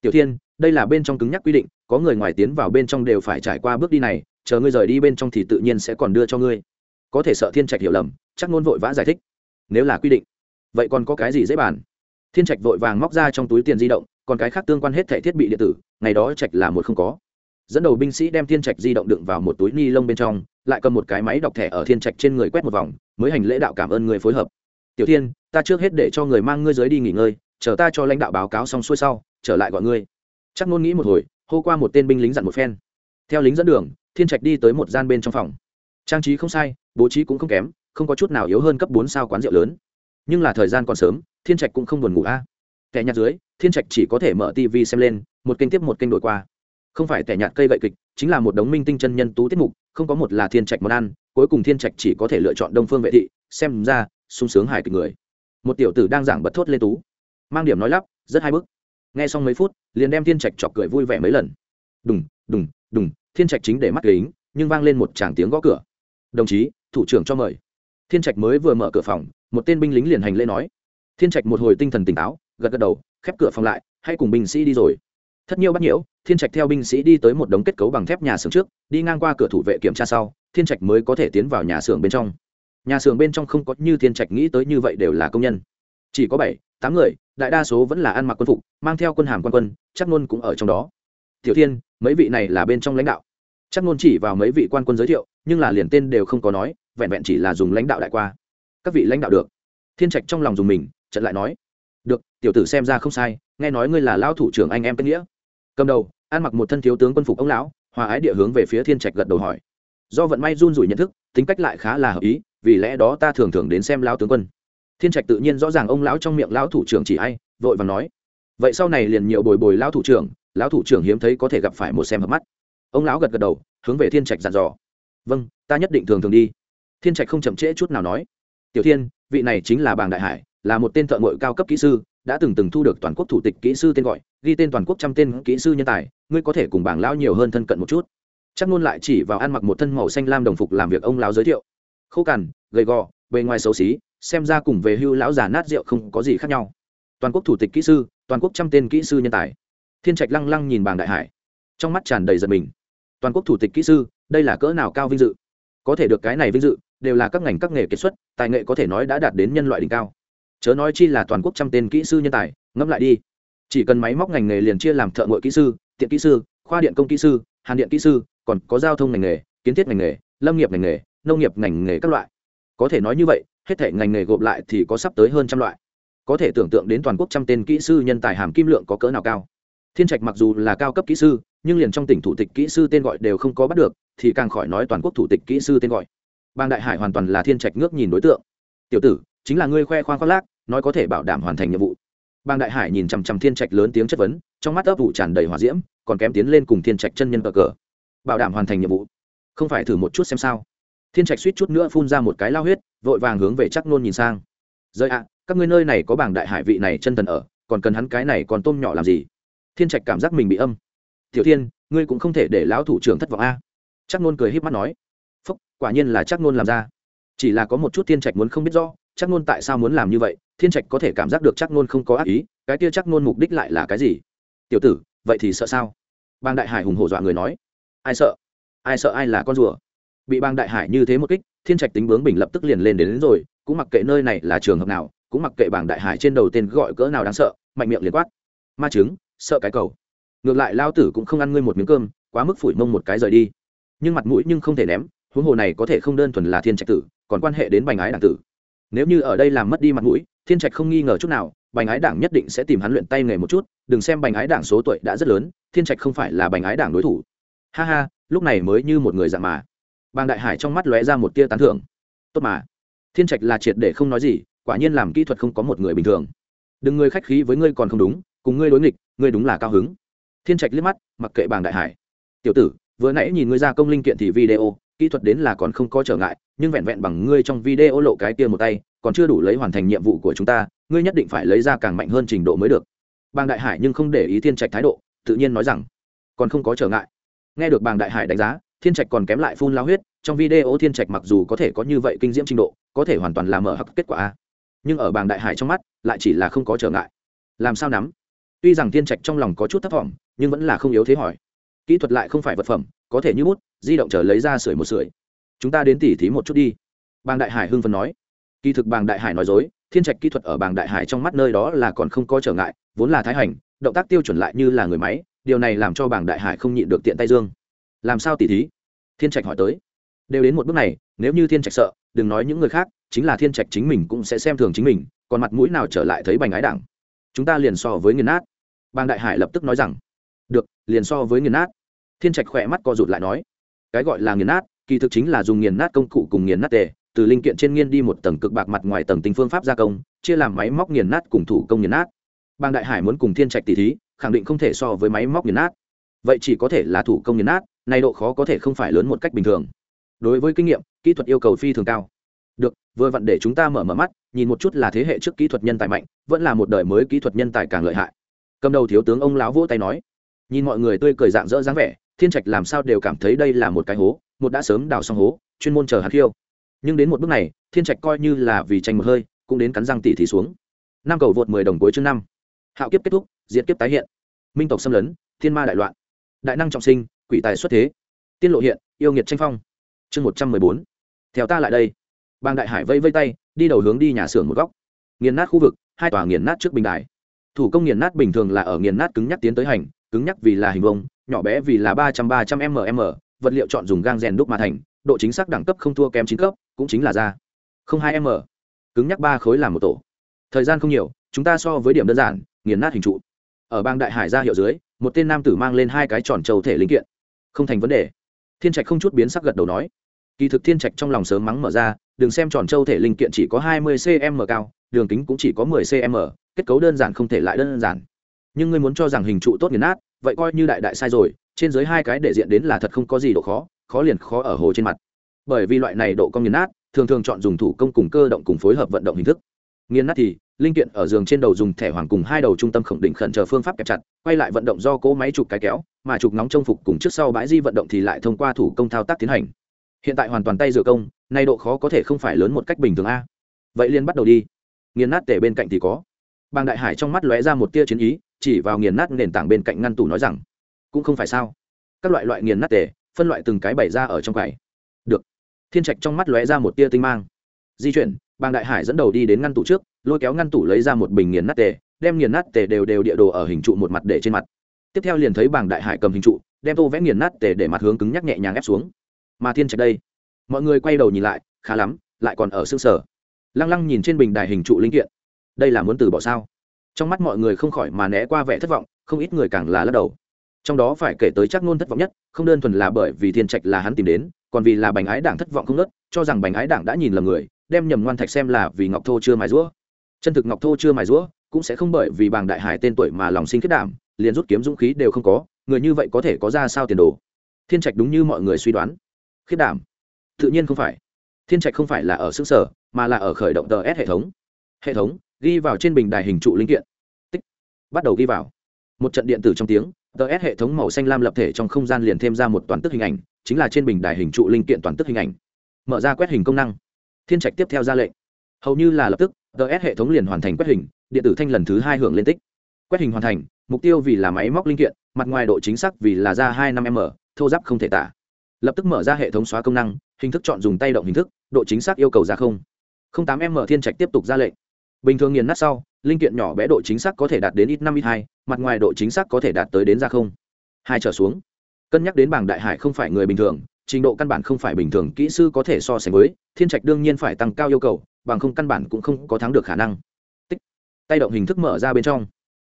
Tiểu thiên, đây là bên trong cứng nhắc quy định, có người ngoài tiến vào bên trong đều phải trải qua bước đi này, chờ ngươi rời đi bên trong thì tự nhiên sẽ còn đưa cho ngươi. Có thể sợ thiên trạch hiểu lầm chắc nôn vội vã giải thích. Nếu là quy định, vậy còn có cái gì dễ bàn? Thiên trạch vội vàng móc ra trong túi tiền di động còn cái khác tương quan hết thẻ thiết bị điện tử, ngày đó trạch là một không có. Dẫn đầu binh sĩ đem thiên trạch di động đựng vào một túi ni lông bên trong, lại cầm một cái máy đọc thẻ ở thiên trạch trên người quét một vòng, mới hành lễ đạo cảm ơn người phối hợp. Tiểu thiên, ta trước hết để cho người mang ngươi dưới đi nghỉ ngơi, chờ ta cho lãnh đạo báo cáo xong xuôi sau, trở lại gọi ngươi. Chắc nôn nghĩ một hồi, hô qua một tên binh lính dặn một phen. Theo lính dẫn đường, thiên trạch đi tới một gian bên trong phòng. Trang trí không sai, bố trí cũng không kém, không có chút nào yếu hơn cấp bốn sao quán rượu lớn. Nhưng là thời gian còn sớm, thiên trạch cũng không buồn ngủ a. À. kẻ nhặt dưới thiên trạch chỉ có thể mở tv xem lên, một kênh tiếp một kênh đổi qua. Không phải tẻ nhạt cây gậy kịch, chính là một đống minh tinh chân nhân tú tiết mục, không có một là thiên trạch món ăn, cuối cùng thiên trạch chỉ có thể lựa chọn đông phương vệ thị, xem ra, sung sướng hài kịch người. Một tiểu tử đang giảng bật thốt lên tú. Mang điểm nói lắp, rất hai bức nghe xong mấy phút, liền đem thiên trạch chọc cười vui vẻ mấy lần. Đùng đùng đùng, thiên trạch chính để mắt kính, nhưng vang lên một tràng tiếng gõ cửa. Đồng chí, thủ trưởng cho mời. Thiên trạch mới vừa mở cửa phòng, một tên binh lính liền hành lễ nói. Thiên trạch một hồi tinh thần tỉnh táo, gật gật đầu khép cửa phòng lại, hay cùng binh sĩ đi rồi. Thất nhiêu bắt nhiễu, thiên trạch theo binh sĩ đi tới một đống kết cấu bằng thép nhà xưởng trước, đi ngang qua cửa thủ vệ kiểm tra sau, thiên trạch mới có thể tiến vào nhà xưởng bên trong. Nhà xưởng bên trong không có như thiên trạch nghĩ tới như vậy đều là công nhân. Chỉ có bảy, tám người, đại đa số vẫn là ăn mặc quân phục, mang theo quân hàm quan quân, chắc luôn cũng ở trong đó. Tiểu thiên, mấy vị này là bên trong lãnh đạo. Chắc luôn chỉ vào mấy vị quan quân giới thiệu, nhưng là liền tên đều không có nói, vẹn vẹn chỉ là dùng lãnh đạo đại qua. Các vị lãnh đạo được. Thiên trạch trong lòng dùng mình, trận lại nói được, tiểu tử xem ra không sai, nghe nói ngươi là lão thủ trưởng anh em kết nghĩa. Cầm đầu, ăn mặc một thân thiếu tướng quân phục ông lão, hòa ái địa hướng về phía thiên trạch gật đầu hỏi. Do vận may run rủi nhận thức, tính cách lại khá là hợp ý, vì lẽ đó ta thường thường đến xem lão tướng quân. Thiên trạch tự nhiên rõ ràng ông lão trong miệng lão thủ trưởng chỉ ai, vội và nói. Vậy sau này liền nhiều bồi bồi lão thủ trưởng, lão thủ trưởng hiếm thấy có thể gặp phải một xem hợp mắt. Ông lão gật gật đầu, hướng về thiên trạch dặn dò. Vâng ta nhất định thường thường đi. Thiên trạch không chậm trễ chút nào nói. Tiểu thiên, vị này chính là bàng đại hải là một tên thợ ngội cao cấp kỹ sư, đã từng từng thu được toàn quốc thủ tịch kỹ sư tên gọi, ghi tên toàn quốc trăm tên kỹ sư nhân tài, ngươi có thể cùng bảng lão nhiều hơn thân cận một chút. Chắc luôn lại chỉ vào ăn mặc một thân màu xanh lam đồng phục làm việc ông lão giới thiệu. Khô cằn, gầy gò, bề ngoài xấu xí, xem ra cùng về hưu lão già nát rượu không có gì khác nhau. Toàn quốc thủ tịch kỹ sư, toàn quốc trăm tên kỹ sư nhân tài. Thiên trạch lăng lăng nhìn bảng đại hải. Trong mắt tràn đầy giật mình. Toàn quốc thủ tịch kỹ sư, đây là cỡ nào cao vinh dự? Có thể được cái này vinh dự, đều là các ngành các nghề kết xuất, tài nghệ có thể nói đã đạt đến nhân loại đỉnh cao chớ nói chi là toàn quốc trăm tên kỹ sư nhân tài, ngẫm lại đi. Chỉ cần máy móc ngành nghề liền chia làm thợ ngội kỹ sư, tiện kỹ sư, khoa điện công kỹ sư, hàn điện kỹ sư, còn có giao thông ngành nghề, kiến thiết ngành nghề, lâm nghiệp ngành nghề, nông nghiệp ngành nghề các loại. Có thể nói như vậy, hết thể ngành nghề gộp lại thì có sắp tới hơn trăm loại. Có thể tưởng tượng đến toàn quốc trăm tên kỹ sư nhân tài hàm kim lượng có cỡ nào cao. Thiên trạch mặc dù là cao cấp kỹ sư, nhưng liền trong tỉnh thủ tịch kỹ sư tên gọi đều không có bắt được, thì càng khỏi nói toàn quốc thủ tịch kỹ sư tên gọi. Bang đại hải hoàn toàn là thiên trạch ngước nhìn đối tượng. Tiểu tử chính là ngươi khoe khoang khoác lác, nói có thể bảo đảm hoàn thành nhiệm vụ. Bang đại hải nhìn chằm chằm thiên trạch lớn tiếng chất vấn, trong mắt ấp vụ tràn đầy hỏa diễm, còn kém tiến lên cùng thiên trạch chân nhân cờ cờ. Bảo đảm hoàn thành nhiệm vụ. Không phải thử một chút xem sao. Thiên trạch suýt chút nữa phun ra một cái lao huyết, vội vàng hướng về chắc nôn nhìn sang. Rơi ạ, các ngươi nơi này có bảng đại hải vị này chân thần ở, còn cần hắn cái này còn tôm nhỏ làm gì? Thiên trạch cảm giác mình bị âm. Tiểu thiên, ngươi cũng không thể để lão thủ trưởng thất vọng a. Chắc nôn cười h í p mắt nói. Phúc, quả nhiên là chắc nôn làm ra. Chỉ là có một chút thiên trạch muốn không biết rõ chắc nôn tại sao muốn làm như vậy? Thiên trạch có thể cảm giác được chắc nôn không có ác ý cái kia chắc nôn mục đích lại là cái gì? Tiểu tử vậy thì sợ sao? Bang đại hải hùng hổ dọa người nói. Ai sợ? Ai sợ ai là con rùa? Bị bang đại hải như thế một kích thiên trạch tính bướng bình lập tức liền lên đến, đến rồi cũng mặc kệ nơi này là trường hợp nào cũng mặc kệ bảng đại hải trên đầu tên gọi cỡ nào đáng sợ mạnh miệng liền quát. Ma chứng sợ cái cầu. Ngược lại lao tử cũng không ăn ngươi một miếng cơm quá mức phủi mông một cái rời đi. Nhưng mặt mũi nhưng không thể ném huống hồ này có thể không đơn thuần là thiên trạch tử còn quan hệ đến bành ái đảng tử nếu như ở đây làm mất đi mặt mũi, thiên trạch không nghi ngờ chút nào, bành ái đảng nhất định sẽ tìm hắn luyện tay nghề một chút, đừng xem bành ái đảng số tuổi đã rất lớn, thiên trạch không phải là bành ái đảng đối thủ. Ha ha, lúc này mới như một người dạng mà. Bàng đại hải trong mắt lóe ra một tia tán thưởng. Tốt mà. Thiên trạch là triệt để không nói gì, quả nhiên làm kỹ thuật không có một người bình thường. Đừng ngươi khách khí với ngươi còn không đúng, cùng ngươi đối nghịch, ngươi đúng là cao hứng. Thiên trạch liếc mắt, mặc kệ bàng đại hải. Tiểu tử, vừa nãy nhìn ngươi ra công linh kiện thì video, kỹ thuật đến là còn không có trở ngại nhưng vẹn vẹn bằng ngươi trong video lộ cái kia một tay, còn chưa đủ lấy hoàn thành nhiệm vụ của chúng ta, ngươi nhất định phải lấy ra càng mạnh hơn trình độ mới được. Bàng đại hải nhưng không để ý thiên trạch thái độ, tự nhiên nói rằng, còn không có trở ngại. Nghe được bàng đại hải đánh giá, thiên trạch còn kém lại phun lao huyết, trong video thiên trạch mặc dù có thể có như vậy kinh diễm trình độ, có thể hoàn toàn làm mở hặc kết quả a. Nhưng ở bàng đại hải trong mắt, lại chỉ là không có trở ngại. Làm sao nắm? Tuy rằng thiên trạch trong lòng có chút thất vọng nhưng vẫn là không yếu thế hỏi. Kỹ thuật lại không phải vật phẩm, có thể như bút, di động trở lấy ra sưởi một sưởi chúng ta đến tỉ thí một chút đi. Bàng đại hải hưng phần nói. Kỳ thực bàng đại hải nói dối, thiên trạch kỹ thuật ở bàng đại hải trong mắt nơi đó là còn không có trở ngại, vốn là thái hành, động tác tiêu chuẩn lại như là người máy, điều này làm cho bàng đại hải không nhịn được tiện tay dương. Làm sao tỉ thí? Thiên trạch hỏi tới. Đều đến một bước này, nếu như thiên trạch sợ, đừng nói những người khác, chính là thiên trạch chính mình cũng sẽ xem thường chính mình, còn mặt mũi nào trở lại thấy bành ái đảng chúng ta liền so với nghiền nát. Bang đại hải lập tức nói rằng. Được, liền so với nghiền nát. Thiên trạch khỏe mắt co rụt lại nói. Cái gọi là nghiền nát kỳ thực chính là dùng nghiền nát công cụ cùng nghiền nát tề, từ linh kiện trên nghiên đi một tầng cực bạc mặt ngoài tầng tinh phương pháp gia công, chia làm máy móc nghiền nát cùng thủ công nghiền nát. Bang đại hải muốn cùng thiên trạch tỷ thí, khẳng định không thể so với máy móc nghiền nát. Vậy chỉ có thể là thủ công nghiền nát nay độ khó có thể không phải lớn một cách bình thường. Đối với kinh nghiệm, kỹ thuật yêu cầu phi thường cao. Được, vừa vặn để chúng ta mở mở mắt, nhìn một chút là thế hệ trước kỹ thuật nhân tài mạnh, vẫn là một đời mới kỹ thuật nhân tài càng lợi hại. Cầm đầu thiếu tướng ông lão vỗ tay nói. Nhìn mọi người tươi cười dạng dỡ dáng vẻ, thiên trạch làm sao đều cảm thấy đây là một cái hố một đã sớm đào xong hố, chuyên môn chờ hạt khiêu. Nhưng đến một bước này, thiên trạch coi như là vì tranh một hơi, cũng đến cắn răng tỉ thì xuống. Năm cầu vượt mười đồng cuối chương năm. Hạo kiếp kết thúc, diệt kiếp tái hiện. Minh tộc xâm lấn, thiên ma đại loạn. Đại năng trọng sinh, quỷ tài xuất thế. Tiên lộ hiện, yêu nghiệt tranh phong. Chương một trăm mười bốn. Theo ta lại đây. Bang đại hải vây vây tay, đi đầu hướng đi nhà xưởng một góc. Nghiền nát khu vực, hai tòa nghiền nát trước bình đài. Thủ công nghiền nát bình thường là ở nghiền nát cứng nhắc tiến tới hành, cứng nhắc vì là hình vông nhỏ bé vì là ba trăm ba trăm mm vật liệu chọn dùng gang rèn đúc mà thành, độ chính xác đẳng cấp không thua kém chín cấp, cũng chính là da. Không hai m. Cứng nhắc ba khối làm một tổ. Thời gian không nhiều, chúng ta so với điểm đơn giản, nghiền nát hình trụ. Ở bang đại hải ra hiệu dưới, một tên nam tử mang lên hai cái tròn trầu thể linh kiện. Không thành vấn đề. Thiên trạch không chút biến sắc gật đầu nói. Kỳ thực thiên trạch trong lòng sớm mắng mở ra, đừng xem tròn trâu thể linh kiện chỉ có hai mươi cm cao, đường kính cũng chỉ có mười cm kết cấu đơn giản không thể lại đơn giản. Nhưng ngươi muốn cho rằng hình trụ tốt nghiền nát vậy coi như đại đại sai rồi, trên dưới hai cái để diện đến là thật không có gì độ khó khó liền khó ở hồ trên mặt. Bởi vì loại này độ cong nghiền nát, thường thường chọn dùng thủ công cùng cơ động cùng phối hợp vận động hình thức. Nghiền nát thì, linh kiện ở giường trên đầu dùng thẻ hoàng cùng hai đầu trung tâm khổng định khẩn chờ phương pháp kẹp chặt, quay lại vận động do cỗ máy chụp cái kéo, mà chụp nóng trong phục cùng trước sau bãi di vận động thì lại thông qua thủ công thao tác tiến hành. Hiện tại hoàn toàn tay rửa công, nay độ khó có thể không phải lớn một cách bình thường a. Vậy liên bắt đầu đi. Nghiền nát tể bên cạnh thì có. Bàng đại hải trong mắt lóe ra một tia chiến ý chỉ vào nghiền nát nền tảng bên cạnh ngăn tủ nói rằng, cũng không phải sao. Các loại loại nghiền nát tề, phân loại từng cái bày ra ở trong quầy. Được. Thiên trạch trong mắt lóe ra một tia tinh mang. Di chuyển bàng đại hải dẫn đầu đi đến ngăn tủ trước, lôi kéo ngăn tủ lấy ra một bình nghiền nát tề, đem nghiền nát tề đều đều địa đồ ở hình trụ một mặt để trên mặt. Tiếp theo liền thấy bàng đại hải cầm hình trụ, đem tô vẽ nghiền nát tề để mặt hướng cứng nhắc nhẹ nhàng ép xuống. Mà thiên trạch đây, mọi người quay đầu nhìn lại, khá lắm, lại còn ở xương sở. Lăng lăng nhìn trên bình đài hình trụ linh kiện. Đây là muốn từ bỏ sao? Trong mắt mọi người không khỏi mà né qua vẻ thất vọng, không ít người càng là lắc đầu. Trong đó phải kể tới chắc ngôn thất vọng nhất, không đơn thuần là bởi vì thiên trạch là hắn tìm đến, còn vì là bành ái đảng thất vọng không nớt cho rằng bành ái đảng đã nhìn lầm người, đem nhầm ngoan thạch xem là vì ngọc thô chưa mài rũa chân thực ngọc thô chưa mài rũa cũng sẽ không bởi vì bàng đại hải tên tuổi mà lòng sinh kết đảm, liền rút kiếm dũng khí đều không có, người như vậy có thể có ra sao tiền đồ? Thiên trạch đúng như mọi người suy đoán. Khiết đảm. Tự nhiên không phải. Thiên trạch không phải là ở xứ sở, mà là ở khởi động tờ s hệ thống. Hệ thống ghi vào trên bình đài hình trụ linh kiện bắt đầu ghi vào. Một trận điện tử trong tiếng, tờ s hệ thống màu xanh lam lập thể trong không gian liền thêm ra một toàn tức hình ảnh, chính là trên bình đài hình trụ linh kiện toàn tức hình ảnh. Mở ra quét hình công năng. Thiên trạch tiếp theo ra lệnh. Hầu như là lập tức ts hệ thống liền hoàn thành quét hình, điện tử thanh lần thứ hai hưởng lên tích. Quét hình hoàn thành, mục tiêu vì là máy móc linh kiện, mặt ngoài độ chính xác vì là ra hai năm m, thô giáp không thể tả. Lập tức mở ra hệ thống xóa công năng, hình thức chọn dùng tay động hình thức, độ chính xác yêu cầu ra không tám m thiên trạch tiếp tục ra lệnh. Bình thường nghiền nát sau linh kiện nhỏ bé độ chính xác có thể đạt đến ít năm ít hai, mặt ngoài độ chính xác có thể đạt tới đến ra không. Hai trở xuống. Cân nhắc đến bảng đại hải không phải người bình thường, trình độ căn bản không phải bình thường, kỹ sư có thể so sánh với, thiên trạch đương nhiên phải tăng cao yêu cầu, bằng không căn bản cũng không có thắng được khả năng. Tích. Tay động hình thức mở ra bên trong.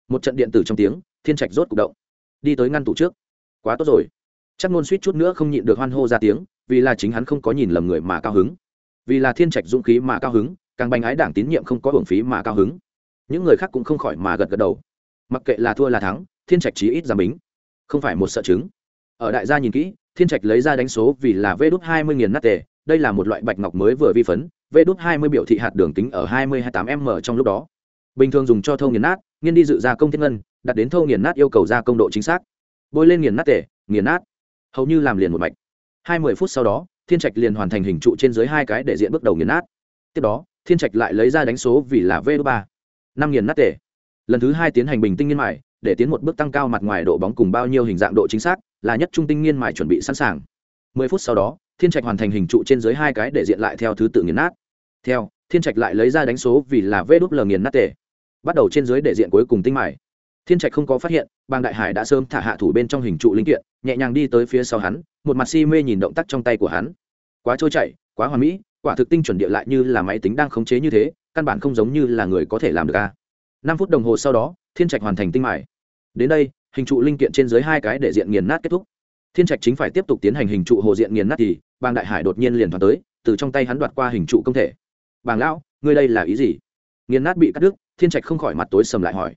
Một trận điện tử trong tiếng, thiên trạch rốt c ụ c động. Đi tới ngăn tủ trước. Quá tốt rồi. Chắc nôn suýt chút nữa không nhịn được hoan hô ra tiếng, vì là chính hắn không có nhìn lầm người mà cao hứng. Vì là thiên trạch dũng khí mà cao hứng, càng bành ái đảng tín nhiệm không có hưởng phí mà cao hứng những người khác cũng không khỏi mà gật gật đầu. Mặc kệ là thua là thắng, thiên trạch chí ít giảm bính. Không phải một sợ chứng. Ở đại gia nhìn kỹ, thiên trạch lấy ra đánh số vì là vê đốt hai mươi nghìn nát tề. Đây là một loại bạch ngọc mới vừa vi phấn, vê đốt hai mươi biểu thị hạt đường kính ở hai mươi hai tám m trong lúc đó. Bình thường dùng cho thâu nghiền nát, nghiên đi dự gia công thiên ngân, đặt đến thâu nghiền nát yêu cầu gia công độ chính xác. Bôi lên nghiền nát tề, nghiền nát. Hầu như làm liền một mạch. Hai mươi phút sau đó, thiên trạch liền hoàn thành hình trụ trên dưới hai cái để diện bước đầu nghiền nát. Tiếp đó, thiên trạch lại lấy ra đánh số vì là v ba năm nghiền nát tể. Lần thứ hai tiến hành bình tinh nghiên mại để tiến một bước tăng cao mặt ngoài độ bóng cùng bao nhiêu hình dạng độ chính xác, là nhất trung tinh nghiên mài chuẩn bị sẵn sàng. Mười phút sau đó, thiên trạch hoàn thành hình trụ trên dưới hai cái để diện lại theo thứ tự nghiền nát. Theo, thiên trạch lại lấy ra đánh số vì là vê đúp lờ nghiền nát tể. Bắt đầu trên dưới để diện cuối cùng tinh mài. Thiên trạch không có phát hiện, bang đại hải đã sớm thả hạ thủ bên trong hình trụ linh kiện, nhẹ nhàng đi tới phía sau hắn, một mặt si mê nhìn động tác trong tay của hắn. Quá trôi chảy, quá hoàn mỹ quả thực tinh chuẩn địa lại như là máy tính đang khống chế như thế, căn bản không giống như là người có thể làm được a. Năm phút đồng hồ sau đó, thiên trạch hoàn thành tinh mài. Đến đây, hình trụ linh kiện trên dưới hai cái để diện nghiền nát kết thúc. Thiên trạch chính phải tiếp tục tiến hành hình trụ hồ diện nghiền nát thì, bàng đại hải đột nhiên liền thoáng tới, từ trong tay hắn đoạt qua hình trụ công thể. Bàng lão, ngươi đây là ý gì? Nghiền nát bị cắt đứt, thiên trạch không khỏi mặt tối sầm lại hỏi.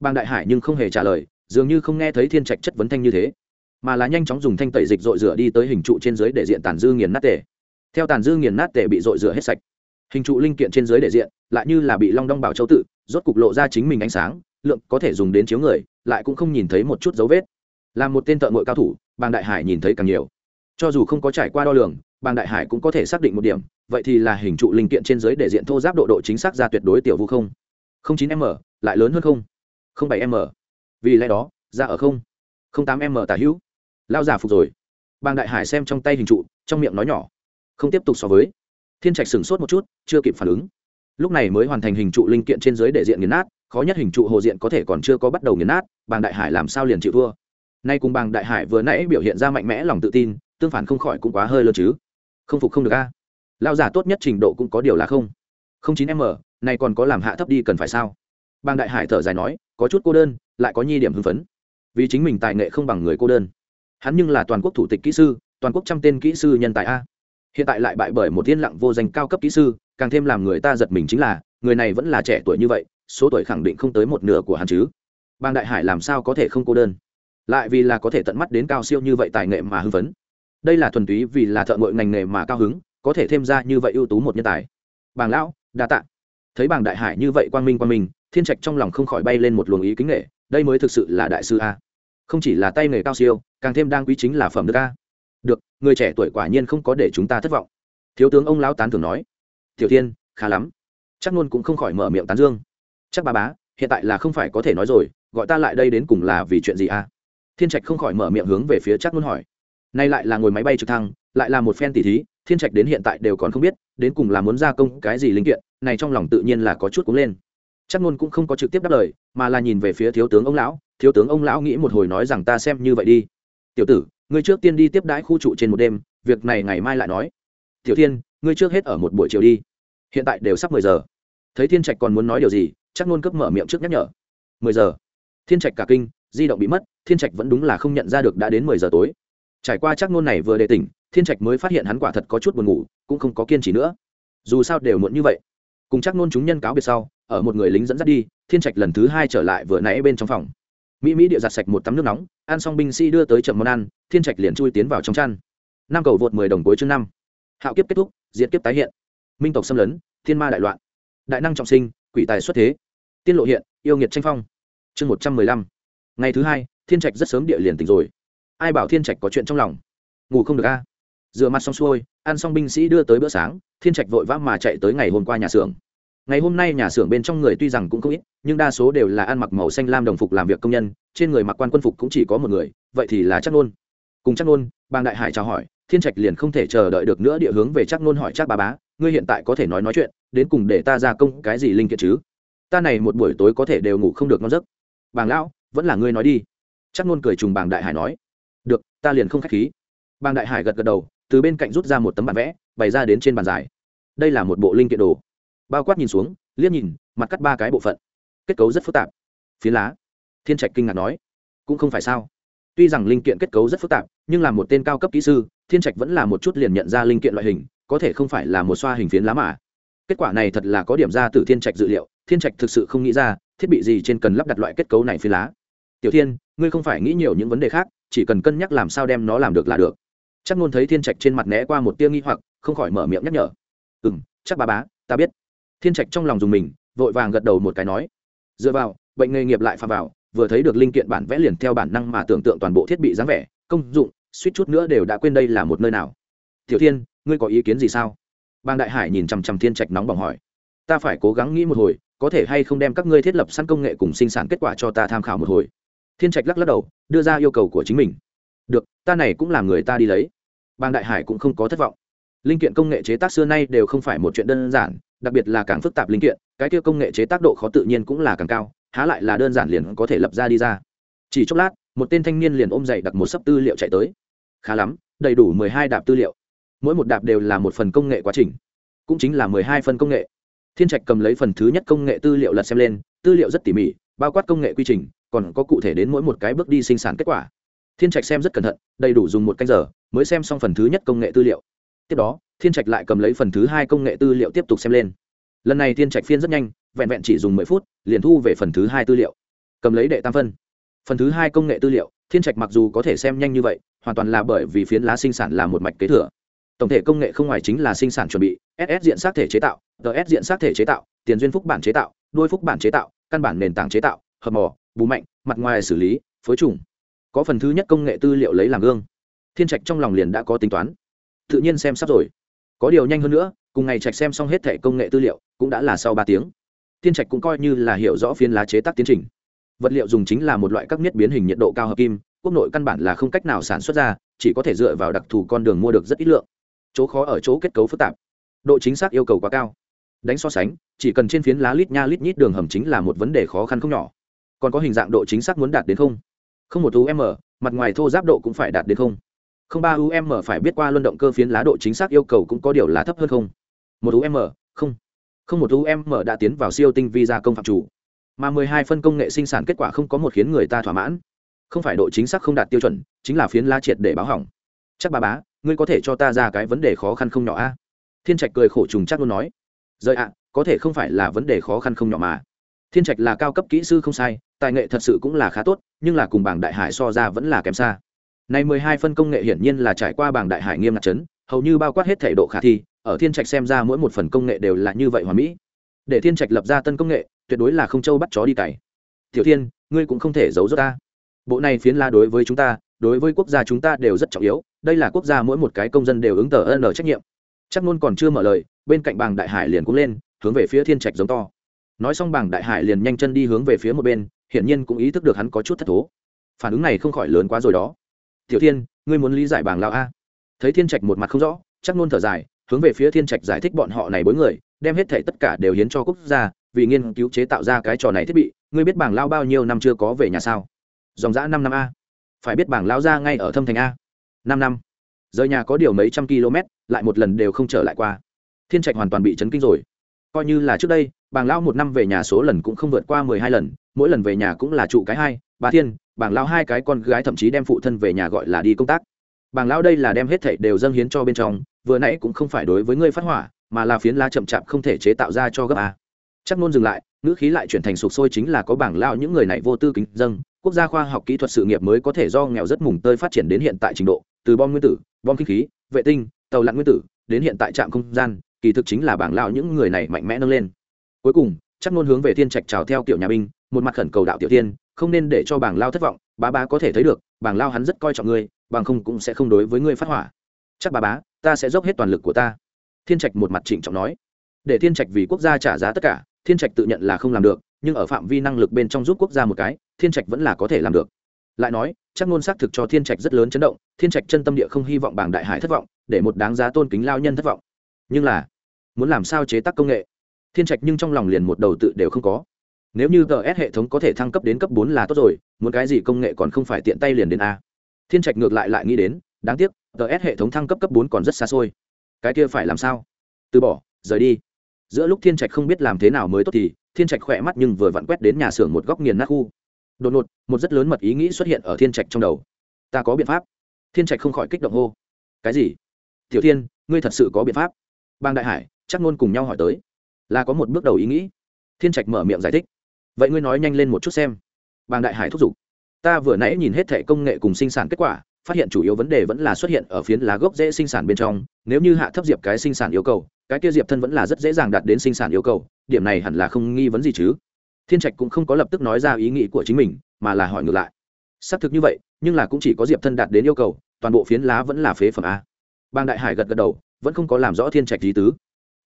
Bàng đại hải nhưng không hề trả lời, dường như không nghe thấy thiên trạch chất vấn thanh như thế, mà là nhanh chóng dùng thanh tẩy dịch dội rửa đi tới hình trụ trên dưới để diện tàn dư nghiền nát tề theo tàn dư nghiền nát tề bị dội rửa hết sạch. Hình trụ linh kiện trên dưới để diện, lại như là bị long đong bảo châu tự, rốt cục lộ ra chính mình ánh sáng, lượng có thể dùng đến chiếu người, lại cũng không nhìn thấy một chút dấu vết. Là một tên thợ ngội cao thủ, bàng đại hải nhìn thấy càng nhiều. Cho dù không có trải qua đo lường, bàng đại hải cũng có thể xác định một điểm, vậy thì là hình trụ linh kiện trên dưới để diện thô giáp độ độ chính xác ra tuyệt đối tiểu vũ không? không chín m, lại lớn hơn không? không bảy m. Vì lẽ đó, ra ở không? không tám m tả hữu. Lao giả phục rồi. Bàng đại hải xem trong tay hình trụ, trong miệng nói nhỏ không tiếp tục so với. Thiên trạch sửng sốt một chút, chưa kịp phản ứng. Lúc này mới hoàn thành hình trụ linh kiện trên dưới để diện nghiền nát, khó nhất hình trụ hồ diện có thể còn chưa có bắt đầu nghiền nát, bàng đại hải làm sao liền chịu thua? Nay cùng bàng đại hải vừa nãy biểu hiện ra mạnh mẽ lòng tự tin, tương phản không khỏi cũng quá hơi lớn chứ. Không phục không được a. Lao giả tốt nhất trình độ cũng có điều là không. Không chín m này còn có làm hạ thấp đi cần phải sao? Bàng đại hải thở dài nói, có chút cô đơn, lại có nhi điểm hưng phấn. Vì chính mình tài nghệ không bằng người cô đơn. Hắn nhưng là toàn quốc thủ tịch kỹ sư, toàn quốc trăm tên kỹ sư nhân tài a hiện tại lại bại bởi một thiên lặng vô danh cao cấp kỹ sư, càng thêm làm người ta giật mình chính là, người này vẫn là trẻ tuổi như vậy, số tuổi khẳng định không tới một nửa của hắn chứ. Bang đại hải làm sao có thể không cô đơn? Lại vì là có thể tận mắt đến cao siêu như vậy tài nghệ mà hưng phấn. Đây là thuần túy vì là thợ ngội ngành nghề mà cao hứng, có thể thêm ra như vậy ưu tú một nhân tài. Bàng lão, đa tạ. Thấy bàng đại hải như vậy quang minh quang minh, thiên trạch trong lòng không khỏi bay lên một luồng ý kính nghệ, đây mới thực sự là đại sư a. Không chỉ là tay nghề cao siêu, càng thêm đang quý chính là phẩm đức a được, người trẻ tuổi quả nhiên không có để chúng ta thất vọng. Thiếu tướng ông lão tán thường nói. Tiểu thiên, khá lắm. Chắc luôn cũng không khỏi mở miệng tán dương. Chắc bà bá, hiện tại là không phải có thể nói rồi, gọi ta lại đây đến cùng là vì chuyện gì à? thiên trạch không khỏi mở miệng hướng về phía chắc luôn hỏi. Nay lại là ngồi máy bay trực thăng, lại là một phen tỉ thí, thiên trạch đến hiện tại đều còn không biết, đến cùng là muốn gia công cái gì linh kiện, này trong lòng tự nhiên là có chút cũng lên. Chắc luôn cũng không có trực tiếp đáp lời, mà là nhìn về phía thiếu tướng ông lão. Thiếu tướng ông lão nghĩ một hồi nói rằng ta xem như vậy đi. Tiểu tử ngươi trước tiên đi tiếp đãi khu trụ trên một đêm, việc này ngày mai lại nói. Tiểu thiên, ngươi trước hết ở một buổi chiều đi. Hiện tại đều sắp mười giờ. Thấy thiên trạch còn muốn nói điều gì, chắc nôn cấp mở miệng trước nhắc nhở. Mười giờ. Thiên trạch cả kinh, di động bị mất, thiên trạch vẫn đúng là không nhận ra được đã đến mười giờ tối. Trải qua chắc nôn này vừa đề tỉnh, thiên trạch mới phát hiện hắn quả thật có chút buồn ngủ, cũng không có kiên trì nữa. Dù sao đều muộn như vậy. Cùng chắc nôn chúng nhân cáo biệt sau, ở một người lính dẫn dắt đi, thiên trạch lần thứ hai trở lại vừa nãy bên trong phòng mỹ mỹ địa giặt sạch một tắm nước nóng, ăn xong binh sĩ đưa tới chậm món ăn, thiên trạch liền chui tiến vào trong chăn. Năm cầu vượt mười đồng cuối chương năm. Hạo kiếp kết thúc diễn kiếp tái hiện. Minh tộc xâm lấn, thiên ma đại loạn. Đại năng trọng sinh, quỷ tài xuất thế. Tiên lộ hiện, yêu nghiệt tranh phong. Chương một trăm mười lăm. Ngày thứ hai, thiên trạch rất sớm địa liền tỉnh rồi. Ai bảo thiên trạch có chuyện trong lòng? Ngủ không được a. À? rửa mặt xong xuôi, ăn xong binh sĩ đưa tới bữa sáng, thiên trạch vội vã mà chạy tới ngày hôm qua nhà xưởng ngày hôm nay nhà xưởng bên trong người tuy rằng cũng không ít, nhưng đa số đều là ăn mặc màu xanh lam đồng phục làm việc công nhân, trên người mặc quan quân phục cũng chỉ có một người, vậy thì là chắc nôn. Cùng chắc nôn bang đại hải chào hỏi, thiên trạch liền không thể chờ đợi được nữa địa hướng về chắc nôn hỏi chắc bà bá, ngươi hiện tại có thể nói nói chuyện, đến cùng để ta ra công cái gì linh kiện chứ? Ta này một buổi tối có thể đều ngủ không được ngon giấc. Bàng lão, vẫn là ngươi nói đi. Chắc nôn cười trùng bàng đại hải nói. Được, ta liền không k h á c h khí. Bàng đại hải gật gật đầu, từ bên cạnh rút ra một tấm bản vẽ, bày ra đến trên bàn dài đây là một bộ linh kiện đồ bao quát nhìn xuống liếc nhìn mặt cắt ba cái bộ phận. Kết cấu rất phức tạp. Phiến lá. Thiên trạch kinh ngạc nói cũng không phải sao? Tuy rằng linh kiện kết cấu rất phức tạp nhưng là một tên cao cấp kỹ sư thiên trạch vẫn là một chút liền nhận ra linh kiện loại hình có thể không phải là một xoa hình phiến lá mà. Kết quả này thật là có điểm ra từ thiên trạch dự liệu thiên trạch thực sự không nghĩ ra thiết bị gì trên cần lắp đặt loại kết cấu này phiến lá. Tiểu thiên ngươi không phải nghĩ nhiều những vấn đề khác chỉ cần cân nhắc làm sao đem nó làm được là được. Chắc ngôn thấy thiên trạch trên mặt né qua một tia nghi hoặc không khỏi mở miệng nhắc nhở ừ m chắc ba, bá ta biết thiên trạch trong lòng dùng mình, vội vàng gật đầu một cái nói, dựa vào, bệnh nghề nghiệp lại phạm vào, vừa thấy được linh kiện bản vẽ liền theo bản năng mà tưởng tượng toàn bộ thiết bị dáng vẻ, công dụng, suýt chút nữa đều đã quên đây là một nơi nào. Tiểu thiên, ngươi có ý kiến gì sao? Bang đại hải nhìn chằm chằm thiên trạch nóng bỏng hỏi. Ta phải cố gắng nghĩ một hồi, có thể hay không đem các ngươi thiết lập sẵn công nghệ cùng sinh sản kết quả cho ta tham khảo một hồi. Thiên trạch lắc lắc đầu, đưa ra yêu cầu của chính mình. Được, ta này cũng làm người ta đi lấy. Bang đại hải cũng không có thất vọng. Linh kiện công nghệ chế tác xưa nay đều không phải một chuyện đơn giản đặc biệt là càng phức tạp linh kiện, cái kia công nghệ chế tác độ khó tự nhiên cũng là càng cao, há lại là đơn giản liền có thể lập ra đi ra. Chỉ chốc lát, một tên thanh niên liền ôm dậy đặt một sấp tư liệu chạy tới. Khá lắm, đầy đủ mười hai đạp tư liệu. Mỗi một đạp đều là một phần công nghệ quá trình. Cũng chính là mười hai phần công nghệ. Thiên trạch cầm lấy phần thứ nhất công nghệ tư liệu lật xem lên, tư liệu rất tỉ mỉ, bao quát công nghệ quy trình, còn có cụ thể đến mỗi một cái bước đi sinh sản kết quả. Thiên trạch xem rất cẩn thận, đầy đủ dùng một canh giờ, mới xem xong phần thứ nhất công nghệ tư liệu tiếp đó, thiên trạch lại cầm lấy phần thứ hai công nghệ tư liệu tiếp tục xem lên. Lần này thiên trạch phiên rất nhanh, vẹn vẹn chỉ dùng mười phút, liền thu về phần thứ hai tư liệu. Cầm lấy đệ tam phân. Phần thứ hai công nghệ tư liệu, thiên trạch mặc dù có thể xem nhanh như vậy, hoàn toàn là bởi vì phiến lá sinh sản là một mạch kế thừa. Tổng thể công nghệ không ngoài chính là sinh sản chuẩn bị ss diện xác thể chế tạo ts diện xác thể chế tạo, tiền duyên phúc bản chế tạo, đuôi phúc bản chế tạo, căn bản nền tảng chế tạo, hợp mỏ, bù mạnh, mặt ngoài xử lý, phối trùng. Có phần thứ nhất công nghệ tư liệu lấy làm gương. Thiên trạch trong lòng liền đã có tính toán tự nhiên xem sắp rồi. Có điều nhanh hơn nữa, cùng ngày trạch xem xong hết thẻ công nghệ tư liệu, cũng đã là sau ba tiếng. Thiên trạch cũng coi như là hiểu rõ phiên lá chế tác tiến trình. Vật liệu dùng chính là một loại các miết biến hình nhiệt độ cao hợp kim, quốc nội căn bản là không cách nào sản xuất ra, chỉ có thể dựa vào đặc thù con đường mua được rất ít lượng. Chỗ khó ở chỗ kết cấu phức tạp. Độ chính xác yêu cầu quá cao. Đánh so sánh, chỉ cần trên phiến lá lít nha lít nhít đường hầm chính là một vấn đề khó khăn không nhỏ. Còn có hình dạng độ chính xác muốn đạt đến không? Không một um mặt ngoài thô giáp độ cũng phải đạt đến không không ba um phải biết qua luân động cơ phiến lá độ chính xác yêu cầu cũng có điều là thấp hơn không. Một um không. Không một um đã tiến vào siêu tinh vi gia công phạm chủ. Mà mười hai phân công nghệ sinh sản kết quả không có một khiến người ta thỏa mãn. Không phải độ chính xác không đạt tiêu chuẩn, chính là phiến lá triệt để báo hỏng. Chắc ba bá, ngươi có thể cho ta ra cái vấn đề khó khăn không nhỏ a? Thiên trạch cười khổ trùng chắc luôn nói. Rời ạ, có thể không phải là vấn đề khó khăn không nhỏ mà. Thiên trạch là cao cấp kỹ sư không sai, tài nghệ thật sự cũng là khá tốt, nhưng là cùng bảng đại hải so ra vẫn là kém xa này mười hai phân công nghệ hiển nhiên là trải qua bảng đại hải nghiêm ngặt chấn, hầu như bao quát hết thể độ khả thi, ở thiên trạch xem ra mỗi một phần công nghệ đều là như vậy hoàn mỹ. Để thiên trạch lập ra tân công nghệ, tuyệt đối là không châu bắt chó đi cày. Tiểu thiên, ngươi cũng không thể giấu giốt ta. Bộ này phiến la đối với chúng ta, đối với quốc gia chúng ta đều rất trọng yếu, đây là quốc gia mỗi một cái công dân đều ứng tờ ân trách nhiệm. Chắc luôn còn chưa mở lời, bên cạnh bảng đại hải liền cũng lên, hướng về phía thiên trạch giống to. Nói xong bảng đại hải liền nhanh chân đi hướng về phía một bên, hiển nhiên cũng ý thức được hắn có chút thất thố. Phản ứng này không khỏi lớn quá rồi đó tiểu thiên, ngươi muốn lý giải bảng lao a. Thấy thiên trạch một mặt không rõ, chắc luôn thở dài, hướng về phía thiên trạch giải thích bọn họ này bốn người, đem hết thể tất cả đều hiến cho quốc gia, vì nghiên cứu chế tạo ra cái trò này thiết bị, ngươi biết bảng lao bao nhiêu năm chưa có về nhà sao? Dòng giã năm năm a. Phải biết bảng lao ra ngay ở thâm thành a. Năm năm. Rời nhà có điều mấy trăm km, lại một lần đều không trở lại qua. Thiên trạch hoàn toàn bị chấn kinh rồi. Coi như là trước đây Bàng lao một năm về nhà số lần cũng không vượt qua mười hai lần, mỗi lần về nhà cũng là trụ cái hai, bà thiên, Bàng lao hai cái con gái thậm chí đem phụ thân về nhà gọi là đi công tác. Bàng lao đây là đem hết thảy đều dâng hiến cho bên trong, vừa nãy cũng không phải đối với ngươi phát hỏa, mà là phiến lá chậm chạp không thể chế tạo ra cho gấp a. Chắc nôn dừng lại, ngữ khí lại chuyển thành sụp sôi chính là có bảng lao những người này vô tư kính dâng, quốc gia khoa học kỹ thuật sự nghiệp mới có thể do nghèo rất mùng tơi phát triển đến hiện tại trình độ, từ bom nguyên tử, bom kinh khí, vệ tinh, tàu lặn nguyên tử, đến hiện tại trạm không gian, kỳ thực chính là bảng lao những người này mạnh mẽ nâng lên cuối cùng, chắc nôn hướng về thiên trạch trào theo kiểu nhà binh, một mặt khẩn cầu đạo tiểu tiên, không nên để cho bảng lao thất vọng, bá bá có thể thấy được bảng lao hắn rất coi trọng ngươi, bằng không cũng sẽ không đối với ngươi phát hỏa. Chắc bà bá, ta sẽ dốc hết toàn lực của ta. Thiên trạch một mặt trịnh trọng nói. Để thiên trạch vì quốc gia trả giá tất cả, thiên trạch tự nhận là không làm được, nhưng ở phạm vi năng lực bên trong giúp quốc gia một cái, thiên trạch vẫn là có thể làm được. Lại nói, chắc ngôn xác thực cho thiên trạch rất lớn chấn động, thiên trạch chân tâm địa không hy vọng bảng đại hải thất vọng, để một đáng giá tôn kính lao nhân thất vọng. Nhưng là, muốn làm sao chế tác công nghệ? Thiên trạch nhưng trong lòng liền một đầu tự đều không có. Nếu như gs hệ thống có thể thăng cấp đến cấp bốn là tốt rồi, muốn cái gì công nghệ còn không phải tiện tay liền đến a. Thiên trạch ngược lại lại nghĩ đến, đáng tiếc gs hệ thống thăng cấp cấp bốn còn rất xa xôi. Cái kia phải làm sao? Từ bỏ, rời đi. Giữa lúc thiên trạch không biết làm thế nào mới tốt thì, thiên trạch khỏe mắt nhưng vừa vặn quét đến nhà xưởng một góc nghiền nát khu. Đột ngột, một rất lớn mật ý nghĩ xuất hiện ở thiên trạch trong đầu. Ta có biện pháp. Thiên trạch không khỏi kích động hô. Cái gì? Tiểu thiên, ngươi thật sự có biện pháp? Bang đại hải, chắc ngôn cùng nhau hỏi tới là có một bước đầu ý nghĩ. Thiên trạch mở miệng giải thích. Vậy ngươi nói nhanh lên một chút xem. Bang đại hải thúc giục. Ta vừa nãy nhìn hết thể công nghệ cùng sinh sản kết quả, phát hiện chủ yếu vấn đề vẫn là xuất hiện ở phiến lá gốc dễ sinh sản bên trong. Nếu như hạ thấp diệp cái sinh sản yêu cầu, cái kia diệp thân vẫn là rất dễ dàng đạt đến sinh sản yêu cầu. Điểm này hẳn là không nghi vấn gì chứ. Thiên trạch cũng không có lập tức nói ra ý nghĩ của chính mình, mà là hỏi ngược lại. Xác thực như vậy, nhưng là cũng chỉ có diệp thân đạt đến yêu cầu, toàn bộ phiến lá vẫn là phế phẩm a. Bang đại hải gật gật đầu, vẫn không có làm rõ thiên trạch lý tứ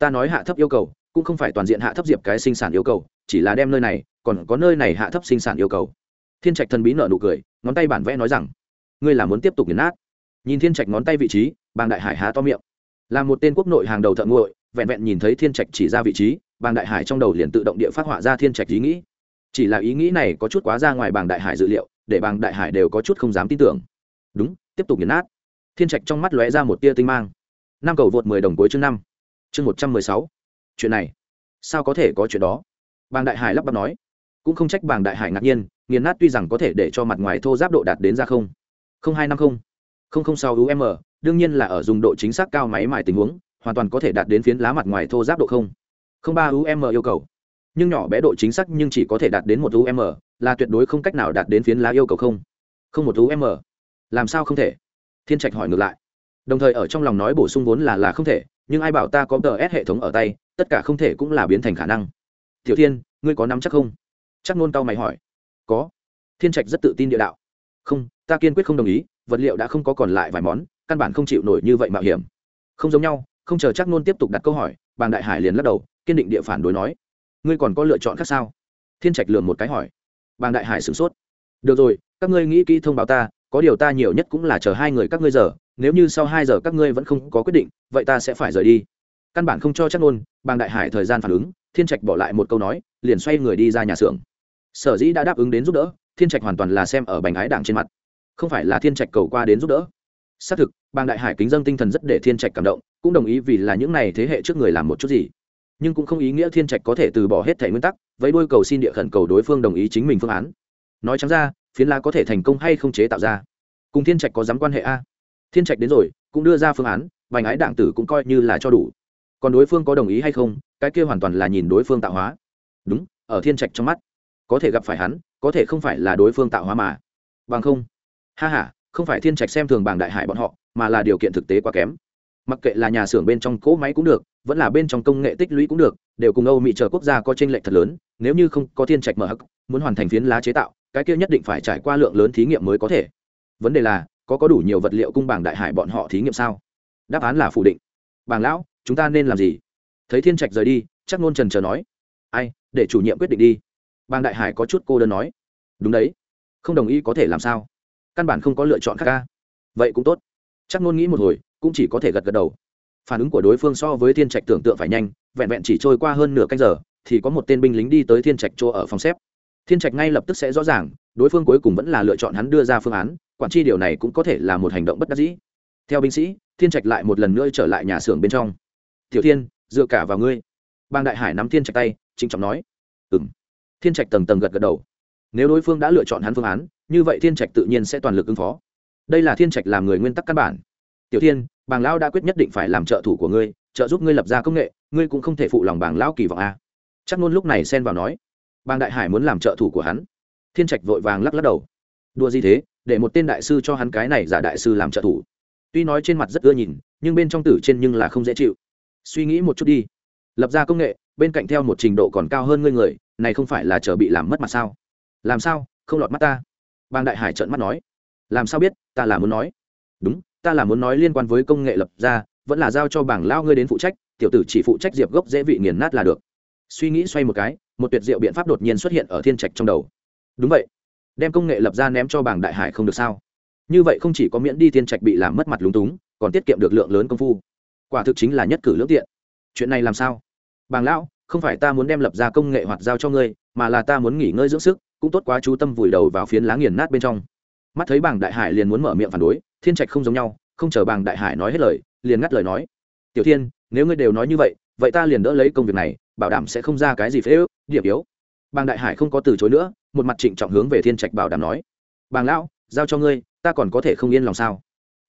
ta nói hạ thấp yêu cầu, cũng không phải toàn diện hạ thấp diệp cái sinh sản yêu cầu, chỉ là đem nơi này, còn có nơi này hạ thấp sinh sản yêu cầu. Thiên trạch thần bí nợ nụ cười, ngón tay bản vẽ nói rằng, ngươi là muốn tiếp tục nghiền nát. Nhìn thiên trạch ngón tay vị trí, bàng đại hải há to miệng. Là một tên quốc nội hàng đầu thợ nguội vẹn vẹn nhìn thấy thiên trạch chỉ ra vị trí, bàng đại hải trong đầu liền tự động địa phát họa ra thiên trạch ý nghĩ. Chỉ là ý nghĩ này có chút quá ra ngoài bàng đại hải dự liệu, để bàng đại hải đều có chút không dám tin tưởng. Đúng, tiếp tục nghiền nát. Thiên trạch trong mắt lóe ra một tia tinh mang. Năm cầu vượt mười đồng cuối chương năm chương một trăm mười sáu. Chuyện này. Sao có thể có chuyện đó? Bàng đại hải lắp bắp nói. Cũng không trách bàng đại hải ngạc nhiên, nghiền nát tuy rằng có thể để cho mặt ngoài thô giáp độ đạt đến ra không. Không hai năm không. Không không sáu um đương nhiên là ở dùng độ chính xác cao máy mài tình huống, hoàn toàn có thể đạt đến phiến lá mặt ngoài thô giáp độ không. Không ba um yêu cầu. Nhưng nhỏ bé độ chính xác nhưng chỉ có thể đạt đến một um là tuyệt đối không cách nào đạt đến phiến lá yêu cầu không. Không một um làm sao không thể? Thiên trạch hỏi ngược lại. Đồng thời ở trong lòng nói bổ sung vốn là là không thể nhưng ai bảo ta có tờ s hệ thống ở tay, tất cả không thể cũng là biến thành khả năng. Tiểu thiên, ngươi có nắm chắc không? Chắc nôn tao mày hỏi. Có. Thiên trạch rất tự tin địa đạo. Không, ta kiên quyết không đồng ý, vật liệu đã không có còn lại vài món, căn bản không chịu nổi như vậy mạo hiểm. Không giống nhau, không chờ chắc nôn tiếp tục đặt câu hỏi, bàng đại hải liền lắc đầu, kiên định địa phản đối nói. Ngươi còn có lựa chọn khác sao? Thiên trạch lường một cái hỏi. Bàng đại hải sửng sốt. Được rồi, các ngươi nghĩ kỹ thông báo ta, có điều ta nhiều nhất cũng là chờ hai người các ngươi giờ nếu như sau hai giờ các ngươi vẫn không có quyết định, vậy ta sẽ phải rời đi. Căn bản không cho chắc nôn bàng đại hải thời gian phản ứng, thiên trạch bỏ lại một câu nói, liền xoay người đi ra nhà xưởng. Sở dĩ đã đáp ứng đến giúp đỡ, thiên trạch hoàn toàn là xem ở bành ái đảng trên mặt. Không phải là thiên trạch cầu qua đến giúp đỡ. Xác thực, bàng đại hải kính dân tinh thần rất để thiên trạch cảm động, cũng đồng ý vì là những này thế hệ trước người làm một chút gì. Nhưng cũng không ý nghĩa thiên trạch có thể từ bỏ hết thể nguyên tắc với đôi cầu xin địa khẩn cầu đối phương đồng ý chính mình phương án. Nói chẳng ra, phiến lá có thể thành công hay không chế tạo ra. Cùng thiên trạch có dám quan hệ a? Thiên trạch đến rồi, cũng đưa ra phương án, vành ái đảng tử cũng coi như là cho đủ. Còn đối phương có đồng ý hay không, cái kia hoàn toàn là nhìn đối phương tạo hóa. Đúng, ở thiên trạch trong mắt, có thể gặp phải hắn, có thể không phải là đối phương tạo hóa mà. Bằng không, ha h a không phải thiên trạch xem thường bảng đại hải bọn họ, mà là điều kiện thực tế quá kém. Mặc kệ là nhà xưởng bên trong cỗ máy cũng được, vẫn là bên trong công nghệ tích lũy cũng được, đều cùng âu mỹ chờ quốc gia có tranh lệch thật lớn, nếu như không có thiên trạch mở hắc, muốn hoàn thành phiến lá chế tạo, cái kia nhất định phải trải qua lượng lớn thí nghiệm mới có thể. Vấn đề là có có đủ nhiều vật liệu cung bảng đại hải bọn họ thí nghiệm sao? Đáp án là phủ định. Bảng lão, chúng ta nên làm gì? Thấy thiên trạch rời đi, chắc ngôn trần chờ nói. Ai, để chủ nhiệm quyết định đi. Bàng đại hải có chút cô đơn nói. Đúng đấy. Không đồng ý có thể làm sao? Căn bản không có lựa chọn khác ca. Vậy cũng tốt. Chắc ngôn nghĩ một hồi, cũng chỉ có thể gật gật đầu. Phản ứng của đối phương so với thiên trạch tưởng tượng phải nhanh, vẹn vẹn chỉ trôi qua hơn nửa canh giờ, thì có một tên binh lính đi tới thiên trạch chỗ ở phòng xếp thiên trạch ngay lập tức sẽ rõ ràng, đối phương cuối cùng vẫn là lựa chọn hắn đưa ra phương án, quản tri điều này cũng có thể là một hành động bất đắc dĩ. Theo binh sĩ, thiên trạch lại một lần nữa trở lại nhà xưởng bên trong. Tiểu thiên, dựa cả vào ngươi. Bang đại hải nắm thiên trạch tay, trịnh trọng nói. Ừ m thiên trạch tầng tầng gật gật đầu. Nếu đối phương đã lựa chọn hắn phương án, như vậy thiên trạch tự nhiên sẽ toàn lực ứng phó. Đây là thiên trạch làm người nguyên tắc căn bản. Tiểu thiên, bàng lão đã quyết nhất định phải làm trợ thủ của ngươi, trợ giúp ngươi lập ra công nghệ, ngươi cũng không thể phụ lòng bàng lão kỳ vọng a. Chắc luôn lúc này xen vào nói bàng đại hải muốn làm trợ thủ của hắn. Thiên trạch vội vàng lắc lắc đầu. Đua gì thế, để một tên đại sư cho hắn cái này giả đại sư làm trợ thủ. Tuy nói trên mặt rất ưa nhìn, nhưng bên trong tử trên nhưng là không dễ chịu. Suy nghĩ một chút đi. Lập ra công nghệ, bên cạnh theo một trình độ còn cao hơn ngươi người, này không phải là chờ bị làm mất mặt sao? Làm sao, không lọt mắt ta? Bàng đại hải trợn mắt nói. Làm sao biết, ta là muốn nói. Đúng, ta là muốn nói liên quan với công nghệ lập ra, vẫn là giao cho bảng lao ngươi đến phụ trách, tiểu tử chỉ phụ trách diệp gốc dễ vị nghiền nát là được. Suy nghĩ xoay một cái một tuyệt diệu biện pháp đột nhiên xuất hiện ở thiên trạch trong đầu. Đúng vậy. Đem công nghệ lập ra ném cho bảng đại hải không được sao? Như vậy không chỉ có miễn đi thiên trạch bị làm mất mặt lúng túng, còn tiết kiệm được lượng lớn công phu. Quả thực chính là nhất cử lưỡng tiện. Chuyện này làm sao? Bàng lão, không phải ta muốn đem lập ra công nghệ hoạt giao cho ngươi, mà là ta muốn nghỉ ngơi dưỡng sức, cũng tốt quá chú tâm vùi đầu vào phiến lá nghiền nát bên trong. Mắt thấy bảng đại hải liền muốn mở miệng phản đối, thiên trạch không giống nhau, không chờ bảng đại hải nói hết lời, liền ngắt lời nói. Tiểu thiên, nếu ngươi đều nói như vậy vậy ta liền đỡ lấy công việc này bảo đảm sẽ không ra cái gì phế ước, điểm yếu. Bàng đại hải không có từ chối nữa, một mặt trịnh trọng hướng về thiên trạch bảo đảm nói. Bàng lão, giao cho ngươi, ta còn có thể không yên lòng sao?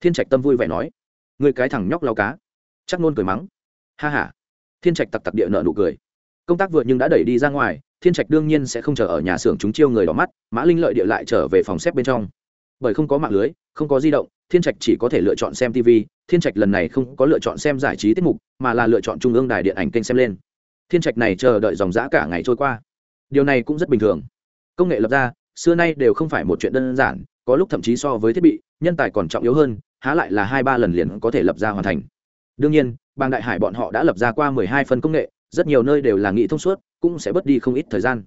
Thiên trạch tâm vui vẻ nói. Ngươi cái thằng nhóc lao cá. Chắc nôn cười mắng. Ha h a thiên trạch tặc tặc địa nợ nụ cười. Công tác vượt nhưng đã đẩy đi ra ngoài, thiên trạch đương nhiên sẽ không chờ ở nhà xưởng chúng chiêu người đỏ mắt, mã linh lợi địa lại trở về phòng xếp bên trong. Bởi không có mạng lưới, không có di động, thiên trạch chỉ có thể lựa chọn xem tv thiên trạch lần này không có lựa chọn xem giải trí tiết mục, mà là lựa chọn trung ương đài điện ảnh kênh xem lên thiên trạch này chờ đợi dòng giã cả ngày trôi qua. Điều này cũng rất bình thường. Công nghệ lập ra, xưa nay đều không phải một chuyện đơn giản, có lúc thậm chí so với thiết bị, nhân tài còn trọng yếu hơn, há lại là hai ba lần liền có thể lập ra hoàn thành. Đương nhiên bang đại hải bọn họ đã lập ra qua mười hai phân công nghệ, rất nhiều nơi đều là nghị thông suốt, cũng sẽ bớt đi không ít thời gian.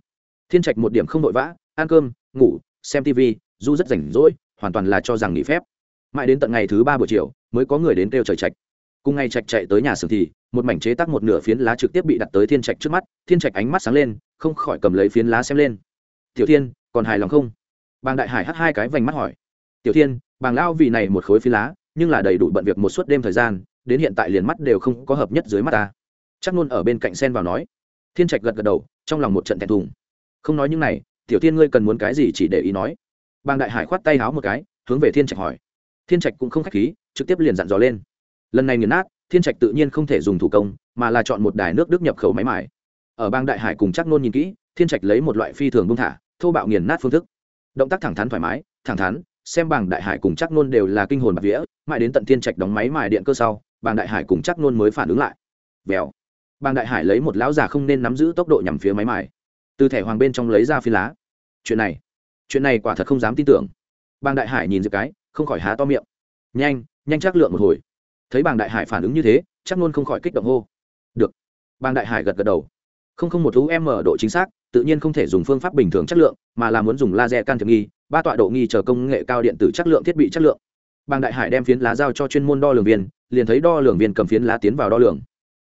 Thiên trạch một điểm không vội vã, ăn cơm, ngủ, xem tv du rất rảnh rỗi, hoàn toàn là cho rằng nghỉ phép. Mãi đến tận ngày thứ ba buổi chiều, mới có người đến kêu trời trạch cùng ngày trạch chạy tới nhà xưởng thì, một mảnh chế tác một nửa phiến lá trực tiếp bị đặt tới thiên trạch trước mắt, thiên trạch ánh mắt sáng lên, không khỏi cầm lấy phiến lá xem lên. Tiểu thiên, còn hài lòng không? Bàng đại hải hắt hai cái vành mắt hỏi. Tiểu thiên, bàng lao vì này một khối phiến lá, nhưng là đầy đủ bận việc một suốt đêm thời gian, đến hiện tại liền mắt đều không có hợp nhất dưới mắt ta. Chắc luôn ở bên cạnh sen vào nói. Thiên trạch gật gật đầu, trong lòng một trận thẹn thùng. Không nói những này, tiểu thiên ngươi cần muốn cái gì chỉ để ý nói. Bàng đại hải khoát tay háo một cái, hướng về thiên trạch hỏi. Thiên trạch cũng không k h á c h khí, trực tiếp liền dặn dò lên lần này nghiền nát, thiên trạch tự nhiên không thể dùng thủ công, mà là chọn một đài nước đức nhập khẩu máy mải ở bang đại hải cùng chắc nôn nhìn kỹ, thiên trạch lấy một loại phi thường bung thả, thô bạo nghiền nát phương thức. Động tác thẳng thắn thoải mái, thẳng thắn, xem bảng đại hải cùng chắc nôn đều là kinh hồn bạc vía, mãi đến tận thiên trạch đóng máy mài điện cơ sau bảng đại hải cùng chắc nôn mới phản ứng lại. Vèo. Bảng đại hải lấy một lão già không nên nắm giữ tốc độ nhằm phía máy mài. Từ thẻ hoàng bên trong lấy ra phi lá. Chuyện này chuyện này quả thật không dám tin tưởng. Bảng đại hải nhìn diệp cái, không khỏi há to miệng. Nhanh nhanh chắc lượng một hồi thấy bàng đại hải phản ứng như thế, chắc luôn không khỏi kích động hô. Được. Bàng đại hải gật gật đầu. Không không một m độ chính xác, tự nhiên không thể dùng phương pháp bình thường chất lượng, mà là muốn dùng laser can thiệp nghi, ba tọa độ nghi chờ công nghệ cao điện tử chất lượng, thiết bị chất lượng. Bàng đại hải đem phiến lá giao cho chuyên môn đo lường viên, liền thấy đo lường viên cầm phiến lá tiến vào đo lường.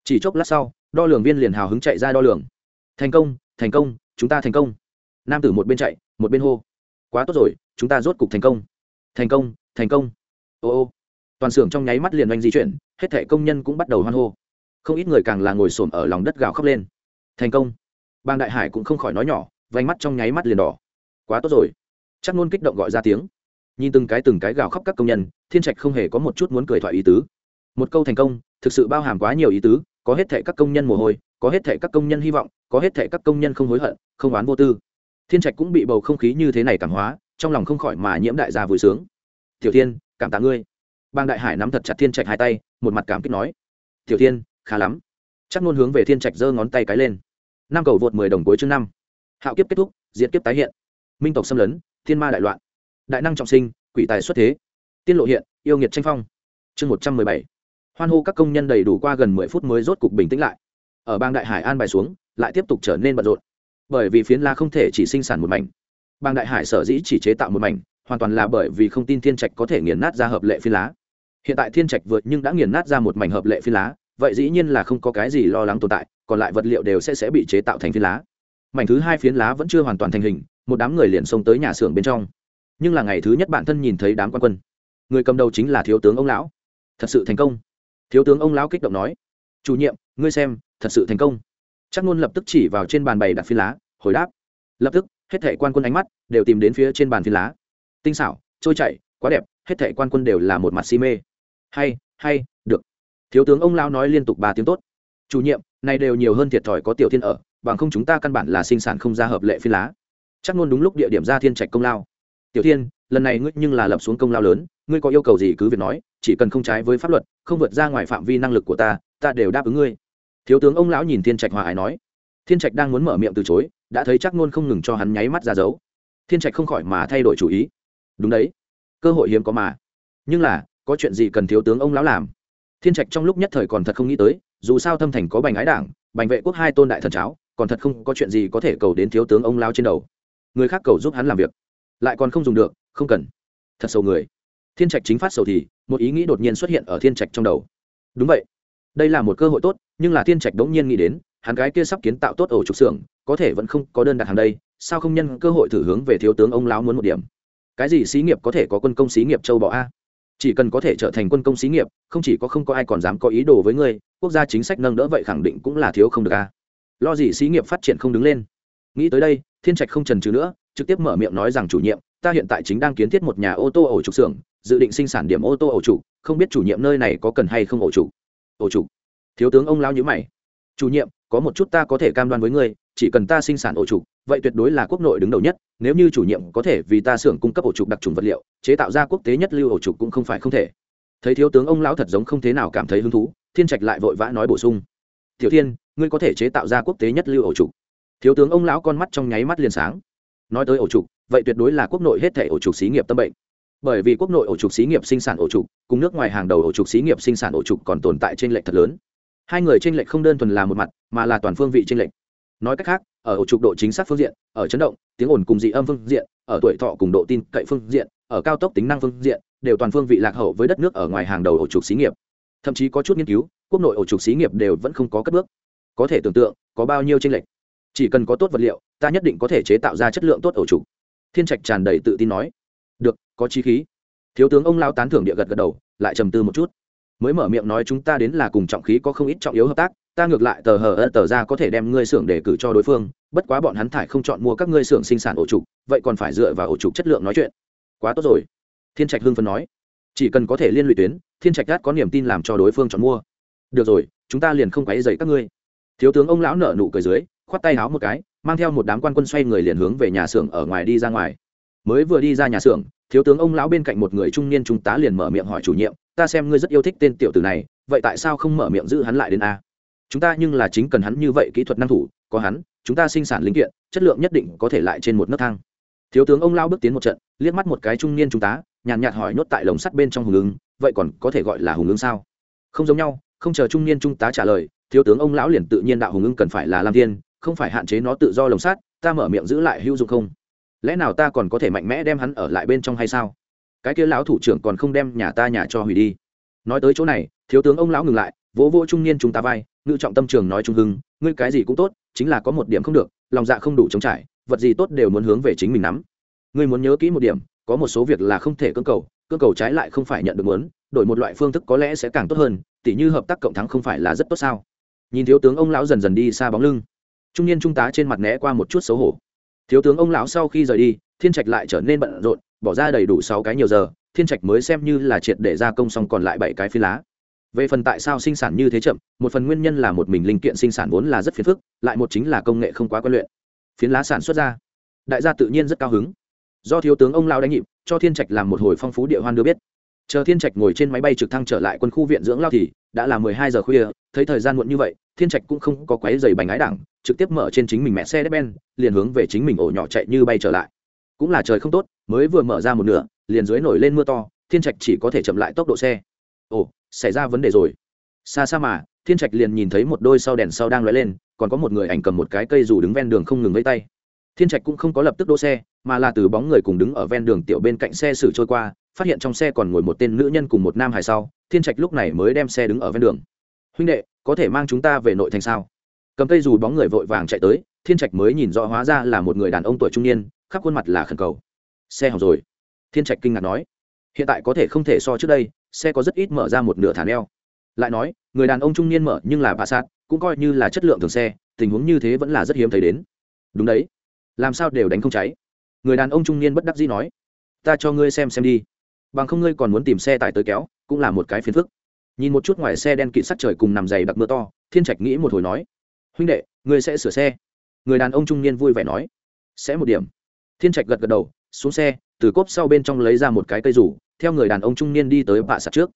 Chỉ chốc lát sau, đo lường viên liền hào hứng chạy ra đo lường. Thành công thành công, chúng ta thành công. Nam tử một bên chạy, một bên hô. Quá tốt rồi, chúng ta rốt cục thành công. Thành công thành công. Ô ô toàn xưởng trong nháy mắt liền oanh di chuyển, hết thẻ công nhân cũng bắt đầu hoan hô. Không ít người càng là ngồi xổm ở lòng đất gào khóc lên. Thành công. Bang đại hải cũng không khỏi nói nhỏ vánh mắt trong nháy mắt liền đỏ. Quá tốt rồi. Chắc luôn kích động gọi ra tiếng. Nhìn từng cái từng cái gào khóc các công nhân, thiên trạch không hề có một chút muốn cười thoại ý tứ. Một câu thành công, thực sự bao hàm quá nhiều ý tứ, có hết thệ các công nhân mồ hôi, có hết thệ các công nhân hy vọng, có hết thệ các công nhân không hối hận, không oán vô tư. Thiên trạch cũng bị bầu không khí như thế này cảm hóa, trong lòng không khỏi mà nhiễm đại gia vui sướng. Tiểu thiên, cảm tạ ngươi bang đại hải nắm thật chặt thiên trạch hai tay, một mặt cảm kích nói, tiểu thiên, khá lắm. Chắc luôn hướng về thiên trạch giơ ngón tay cái lên. Năm cầu vượt mười đồng cuối chương năm. Hạo kiếp kết thúc diễn kiếp tái hiện. Minh tộc xâm lấn, thiên ma đại loạn. Đại năng trọng sinh, quỷ tài xuất thế. Tiên lộ hiện, yêu nghiệt tranh phong. Chương một trăm mười bảy. Hoan hô các công nhân đầy đủ qua gần mười phút mới rốt cục bình tĩnh lại. Ở bang đại hải an bài xuống, lại tiếp tục trở nên bận rộn. Bởi vì phiến la không thể chỉ sinh sản một mảnh. Bang đại hải sở dĩ chỉ chế tạo một mảnh, hoàn toàn là bởi vì không tin thiên trạch có thể nghiền nát ra hợp lệ phiến lá hiện tại thiên trạch vượt nhưng đã nghiền nát ra một mảnh hợp lệ phi lá, vậy dĩ nhiên là không có cái gì lo lắng tồn tại, còn lại vật liệu đều sẽ sẽ bị chế tạo thành phi lá. Mảnh thứ hai phiến lá vẫn chưa hoàn toàn thành hình, một đám người liền xông tới nhà xưởng bên trong. Nhưng là ngày thứ nhất bản thân nhìn thấy đám quan quân. Người cầm đầu chính là thiếu tướng ông lão. Thật sự thành công. Thiếu tướng ông lão kích động nói. Chủ nhiệm, ngươi xem, thật sự thành công. Chắc luôn lập tức chỉ vào trên bàn bày đặt phi lá, hồi đáp. Lập tức, hết thệ quan quân ánh mắt đều tìm đến phía trên bàn phi lá. Tinh xảo, trôi chảy, quá đẹp, hết thệ quan quân đều là một mặt si mê hay hay, được. Thiếu tướng ông lao nói liên tục ba tiếng tốt. Chủ nhiệm, này đều nhiều hơn thiệt thòi có tiểu thiên ở, bằng không chúng ta căn bản là sinh sản không ra hợp lệ phi lá. Chắc luôn đúng lúc địa điểm ra thiên trạch công lao. Tiểu thiên, lần này ngươi nhưng là lập xuống công lao lớn, ngươi có yêu cầu gì cứ việc nói, chỉ cần không trái với pháp luật, không vượt ra ngoài phạm vi năng lực của ta ta đều đáp ứng ngươi. Thiếu tướng ông lão nhìn thiên trạch hòa ái nói. Thiên trạch đang muốn mở miệng từ chối, đã thấy chắc ngôn không ngừng cho hắn nháy mắt ra dấu. Thiên trạch không khỏi mà thay đổi chủ ý. Đúng đấy. Cơ hội hiếm có mà. Nhưng là có chuyện gì cần thiếu tướng ông lão làm? Thiên trạch trong lúc nhất thời còn thật không nghĩ tới, dù sao thâm thành có bành ái đảng, bành vệ quốc hai tôn đại thần cháo, còn thật không có chuyện gì có thể cầu đến thiếu tướng ông lão trên đầu. Người khác cầu giúp hắn làm việc, lại còn không dùng được, không cần. Thật sâu người. Thiên trạch chính phát sầu thì, một ý nghĩ đột nhiên xuất hiện ở thiên trạch trong đầu. Đúng vậy, đây là một cơ hội tốt, nhưng là thiên trạch đống nhiên nghĩ đến, hắn gái kia sắp kiến tạo tốt ổ trục xưởng, có thể vẫn không có đơn đặt hàng đây, sao không nhân cơ hội thử hướng về thiếu tướng ông lão muốn một điểm? Cái gì xí nghiệp có thể có quân công xí nghiệp châu bò a? Chỉ cần có thể trở thành quân công xí nghiệp, không chỉ có không có ai còn dám có ý đồ với ngươi, quốc gia chính sách nâng đỡ vậy khẳng định cũng là thiếu không được a lo gì xí nghiệp phát triển không đứng lên. Nghĩ tới đây, thiên trạch không trần trừ nữa, trực tiếp mở miệng nói rằng chủ nhiệm, ta hiện tại chính đang kiến thiết một nhà ô tô ổ trục xưởng, dự định sinh sản điểm ô tô ổ trục, không biết chủ nhiệm nơi này có cần hay không ổ trục. Ổ trục. Thiếu tướng ông lao nhữ mày. Chủ nhiệm, có một chút ta có thể cam đoan với ngươi chỉ cần ta sinh sản ổ trục, vậy tuyệt đối là quốc nội đứng đầu nhất, nếu như chủ nhiệm có thể vì ta xưởng cung cấp ổ trục đặc trùng vật liệu, chế tạo ra quốc tế nhất lưu ổ trục cũng không phải không thể. Thấy thiếu tướng ông lão thật giống không thế nào cảm thấy hứng thú, thiên trạch lại vội vã nói bổ sung. Tiểu thiên, ngươi có thể chế tạo ra quốc tế nhất lưu ổ trục. Thiếu tướng ông lão con mắt trong nháy mắt liền sáng. Nói tới ổ trục, vậy tuyệt đối là quốc nội hết thể ổ trục xí nghiệp tâm bệnh. Bởi vì quốc nội ổ trục xí nghiệp sinh sản ổ trục, cùng nước ngoài hàng đầu ổ trục xí nghiệp sinh sản ổ trục còn tồn tại trên lệch thật lớn. Hai người trên lệch không đơn thuần là một mặt, mà là toàn phương vị trên lệch nói cách khác, ở ổ trục độ chính xác phương diện, ở chấn động, tiếng ồn cùng dị âm phương diện, ở tuổi thọ cùng độ tin cậy phương diện, ở cao tốc tính năng phương diện, đều toàn phương vị lạc hậu với đất nước ở ngoài hàng đầu ổ trục xí nghiệp. Thậm chí có chút nghiên cứu, quốc nội ổ trục xí nghiệp đều vẫn không có cất bước. Có thể tưởng tượng, có bao nhiêu tranh lệch. Chỉ cần có tốt vật liệu, ta nhất định có thể chế tạo ra chất lượng tốt ổ trục. Thiên trạch tràn đầy tự tin nói. Được, có chi khí. Thiếu tướng ông lao tán thưởng địa gật gật đầu, lại trầm tư một chút. Mới mở miệng nói chúng ta đến là cùng trọng khí có không ít trọng yếu hợp tác ta ngược lại tờ hờ ơ tờ ra có thể đem ngươi xưởng để cử cho đối phương, bất quá bọn hắn thải không chọn mua các ngươi xưởng sinh sản ổ trục, vậy còn phải dựa vào ổ trục chất lượng nói chuyện. Quá tốt rồi. Thiên trạch hưng phấn nói. Chỉ cần có thể liên lụy tuyến, thiên trạch gắt có niềm tin làm cho đối phương chọn mua. Được rồi, chúng ta liền không quấy dậy các ngươi. Thiếu tướng ông lão nợ nụ cười dưới, khoát tay háo một cái, mang theo một đám quan quân xoay người liền hướng về nhà xưởng ở ngoài đi ra ngoài. Mới vừa đi ra nhà xưởng, thiếu tướng ông lão bên cạnh một người trung niên trung tá liền mở miệng hỏi chủ nhiệm, ta xem ngươi rất yêu thích tên tiểu tử này, vậy tại sao không mở miệng giữ hắn lại đến a? Chúng ta nhưng là chính cần hắn như vậy kỹ thuật năng thủ, có hắn, chúng ta sinh sản linh kiện, chất lượng nhất định có thể lại trên một nấc thang. Thiếu tướng ông lao bước tiến một trận, liếc mắt một cái trung niên trung tá nhàn nhạt hỏi nhốt tại lồng sắt bên trong hùng ứng, vậy còn có thể gọi là hùng ứng sao? Không giống nhau, không chờ trung niên trung tá trả lời, thiếu tướng ông lão liền tự nhiên đạo hùng ứng cần phải là lam thiên, không phải hạn chế nó tự do lồng sắt, ta mở miệng giữ lại hữu dụng không? Lẽ nào ta còn có thể mạnh mẽ đem hắn ở lại bên trong hay sao? Cái kia lão thủ trưởng còn không đem nhà ta nhà cho hủy đi. Nói tới chỗ này, thiếu tướng ông lão ngừng lại, vỗ vỗ trung niên chúng ta vai ngự trọng tâm trường nói trung hưng, ngươi cái gì cũng tốt, chính là có một điểm không được, lòng dạ không đủ chống trải, vật gì tốt đều muốn hướng về chính mình nắm. Ngươi muốn nhớ kỹ một điểm, có một số việc là không thể cưỡng cầu cưỡng cầu trái lại không phải nhận được muốn, đổi một loại phương thức có lẽ sẽ càng tốt hơn, tỉ như hợp tác cộng thắng không phải là rất tốt sao? Nhìn thiếu tướng ông lão dần dần đi xa bóng lưng. Trung niên trung tá trên mặt né qua một chút xấu hổ. Thiếu tướng ông lão sau khi rời đi, thiên trạch lại trở nên bận rộn, bỏ ra đầy đủ sáu cái nhiều giờ, thiên trạch mới xem như là triệt để gia công xong còn lại bảy cái phi lá về phần tại sao sinh sản như thế chậm, một phần nguyên nhân là một mình linh kiện sinh sản vốn là rất phiền phức, lại một chính là công nghệ không quá quen luyện. Phiến lá sản xuất ra, đại gia tự nhiên rất cao hứng. Do thiếu tướng ông lao đánh nhịp, cho thiên trạch làm một hồi phong phú địa hoan đưa biết. Chờ thiên trạch ngồi trên máy bay trực thăng trở lại quân khu viện dưỡng lao thì, đã là mười hai giờ khuya, thấy thời gian muộn như vậy, thiên trạch cũng không có quáy dày bành ái đảng, trực tiếp mở trên chính mình mẹ xe đép ben, liền hướng về chính mình ổ nhỏ chạy như bay trở lại. Cũng là trời không tốt, mới vừa mở ra một nửa, liền dưới nổi lên mưa to, thiên trạch chỉ có thể chậm lại tốc độ xe ồ, xảy ra vấn đề rồi. Xa xa mà, thiên trạch liền nhìn thấy một đôi sau đèn sau đang lóe lên, còn có một người ảnh cầm một cái cây dù đứng ven đường không ngừng vây tay. Thiên trạch cũng không có lập tức đỗ xe, mà là từ bóng người cùng đứng ở ven đường tiểu bên cạnh xe xử trôi qua, phát hiện trong xe còn ngồi một tên nữ nhân cùng một nam hài sau. Thiên trạch lúc này mới đem xe đứng ở ven đường. Huynh đệ, có thể mang chúng ta về nội thành sao? Cầm cây dù bóng người vội vàng chạy tới, thiên trạch mới nhìn rõ hóa ra là một người đàn ông tuổi trung niên, khắp khuôn mặt là khẩn cầu. Xe hỏng rồi. Thiên trạch kinh ngạc nói. Hiện tại có thể không thể so trước đây xe có rất ít mở ra một nửa thả neo. Lại nói, người đàn ông trung niên mở nhưng là bà sát cũng coi như là chất lượng thường xe, tình huống như thế vẫn là rất hiếm thấy đến. Đúng đấy. Làm sao đều đánh không cháy. Người đàn ông trung niên bất đắc dĩ nói, ta cho ngươi xem xem đi. Bằng không ngươi còn muốn tìm xe tải tới kéo, cũng là một cái phiền phức. Nhìn một chút ngoài xe đen kịt sắt trời cùng nằm dày đặc mưa to, thiên trạch nghĩ một hồi nói, huynh đệ, ngươi sẽ sửa xe. Người đàn ông trung niên vui vẻ nói, sẽ một điểm. Thiên trạch gật gật đầu, xuống xe, từ cốp sau bên trong lấy ra một cái cây rủ theo người đàn ông trung niên đi tới bạ sạt trước.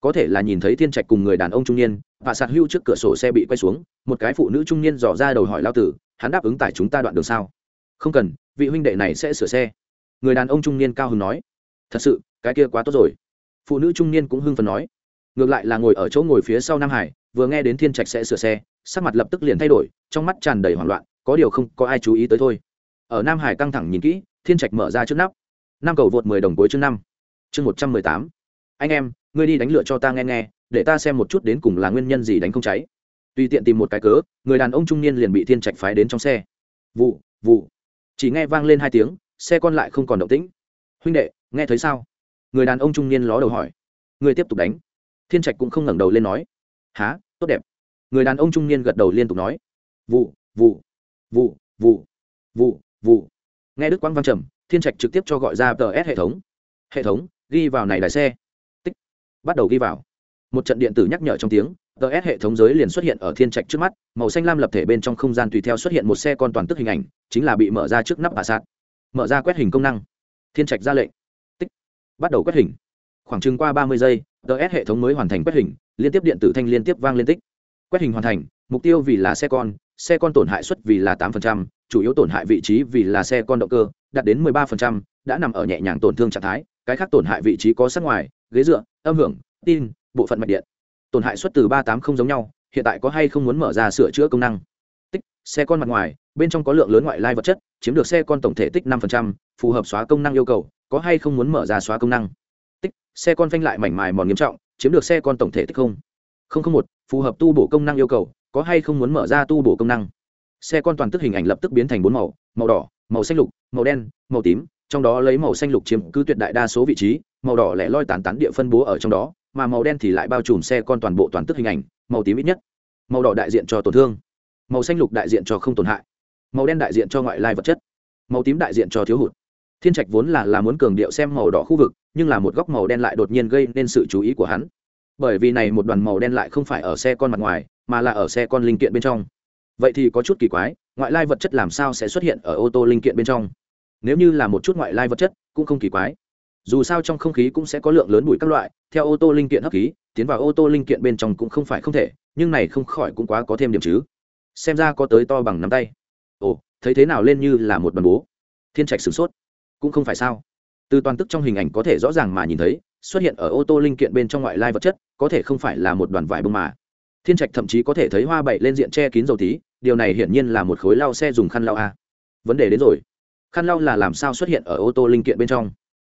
Có thể là nhìn thấy thiên trạch cùng người đàn ông trung niên bạ sạt hưu trước cửa sổ xe bị quay xuống, một cái phụ nữ trung niên dò ra đầu hỏi lao tử, hắn đáp ứng tải chúng ta đoạn đường sao? Không cần, vị huynh đệ này sẽ sửa xe. Người đàn ông trung niên cao hứng nói. Thật sự, cái kia quá tốt rồi. Phụ nữ trung niên cũng hưng phần nói. Ngược lại là ngồi ở chỗ ngồi phía sau nam hải, vừa nghe đến thiên trạch sẽ sửa xe, sắc mặt lập tức liền thay đổi, trong mắt tràn đầy hoảng loạn, có điều không có ai chú ý tới thôi. Ở nam hải căng thẳng nhìn kỹ, thiên trạch mở ra trước nắp. Năm cầu vượt mười đồng cuối chương năm chương một trăm mười tám. Anh em, ngươi đi đánh lựa cho ta nghe nghe, để ta xem một chút đến cùng là nguyên nhân gì đánh không cháy. Tùy tiện tìm một cái cớ, người đàn ông trung niên liền bị thiên trạch phái đến trong xe. Vụ vụ. Chỉ nghe vang lên hai tiếng, xe con lại không còn động tĩnh. Huynh đệ, nghe thấy sao? Người đàn ông trung niên ló đầu hỏi. Người tiếp tục đánh. Thiên trạch cũng không ngẩng đầu lên nói. Há tốt đẹp. Người đàn ông trung niên gật đầu liên tục nói. Vụ vụ. Vụ vụ. Vụ vụ. Nghe đức quang văn trầm, thiên trạch trực tiếp cho gọi ra tờ s hệ thống. Hệ thống ghi vào này đài xe. Tích. Bắt đầu ghi vào. Một trận điện tử nhắc nhở trong tiếng tờ s hệ thống giới liền xuất hiện ở thiên trạch trước mắt màu xanh lam lập thể bên trong không gian tùy theo xuất hiện một xe con toàn tức hình ảnh chính là bị mở ra trước nắp bà sạt mở ra quét hình công năng. Thiên trạch ra lệnh. Tích. Bắt đầu quét hình. Khoảng chừng qua ba mươi giây ts hệ thống mới hoàn thành quét hình liên tiếp điện tử thanh liên tiếp vang liên tích. Quét hình hoàn thành mục tiêu vì là xe con xe con tổn hại suất vì là tám chủ yếu tổn hại vị trí vì là xe con động cơ đạt đến 13%, đã nằm ở nhẹ nhàng tổn thương trạng thái cái khác tổn hại vị trí có sát ngoài, ghế dựa, âm hưởng, tin, bộ phận mạch điện. Tổn hại xuất từ ba tám không giống nhau, hiện tại có hay không muốn mở ra sửa chữa công năng? Tích, xe con mặt ngoài, bên trong có lượng lớn ngoại lai vật chất, chiếm được xe con tổng thể tích năm phù hợp xóa công năng yêu cầu, có hay không muốn mở ra xóa công năng? Tích, xe con phanh lại mảnh mài mòn nghiêm trọng, chiếm được xe con tổng thể tích không? không không một, phù hợp tu bổ công năng yêu cầu, có hay không muốn mở ra tu bổ công năng? Xe con toàn tức hình ảnh lập tức biến thành bốn màu màu đỏ, màu xanh lục, màu đen, màu tím trong đó lấy màu xanh lục chiếm cứ tuyệt đại đa số vị trí, màu đỏ lẻ loi tán tán địa phân bố ở trong đó, mà màu đen thì lại bao trùm xe con toàn bộ toàn tức hình ảnh, màu tím ít nhất. Màu đỏ đại diện cho tổn thương, màu xanh lục đại diện cho không tổn hại, màu đen đại diện cho ngoại lai vật chất, màu tím đại diện cho thiếu hụt. Thiên trạch vốn là là muốn cường điệu xem màu đỏ khu vực, nhưng là một góc màu đen lại đột nhiên gây nên sự chú ý của hắn. Bởi vì này một đoàn màu đen lại không phải ở xe con mặt ngoài, mà là ở xe con linh kiện bên trong. Vậy thì có chút kỳ quái, ngoại lai vật chất làm sao sẽ xuất hiện ở ô tô linh kiện bên trong? Nếu như là một chút ngoại lai vật chất, cũng không kỳ quái. Dù sao trong không khí cũng sẽ có lượng lớn bụi các loại, theo ô tô linh kiện hấp khí, tiến vào ô tô linh kiện bên trong cũng không phải không thể, nhưng này không khỏi cũng quá có thêm điểm chứ. Xem ra có tới to bằng nắm tay. Ồ, thấy thế nào lên như là một bàn bố. Thiên trạch sửng sốt. Cũng không phải sao. Từ toàn tức trong hình ảnh có thể rõ ràng mà nhìn thấy, xuất hiện ở ô tô linh kiện bên trong ngoại lai vật chất, có thể không phải là một đoàn vải bông mà. Thiên trạch thậm chí có thể thấy hoa bậy lên diện che kín dầu tí điều này hiển nhiên là một khối lau xe dùng khăn lau a. Vấn đề đến rồi khăn lau là làm sao xuất hiện ở ô tô linh kiện bên trong?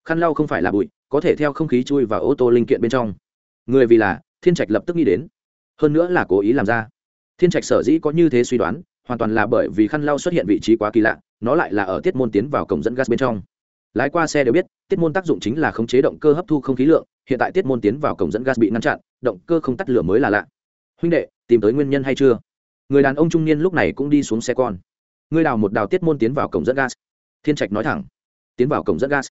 Khăn lau không phải là bụi, có thể theo không khí chui vào ô tô linh kiện bên trong. Người vì là, thiên trạch lập tức nghĩ đến. Hơn nữa là cố ý làm ra. Thiên trạch sở dĩ có như thế suy đoán, hoàn toàn là bởi vì khăn lau xuất hiện vị trí quá kỳ lạ, nó lại là ở tiết môn tiến vào cổng dẫn gas bên trong. Lái qua xe đều biết, tiết môn tác dụng chính là khống chế động cơ hấp thu không khí lượng, hiện tại tiết môn tiến vào cổng dẫn gas bị ngăn chặn, động cơ không tắt lửa mới là lạ. Huynh đệ, tìm tới nguyên nhân hay chưa? Người đàn ông trung niên lúc này cũng đi xuống xe con. Người đào một đào tiết môn tiến vào cổng dẫn gas thiên trạch nói thẳng. Tiến vào cổng dẫn gas.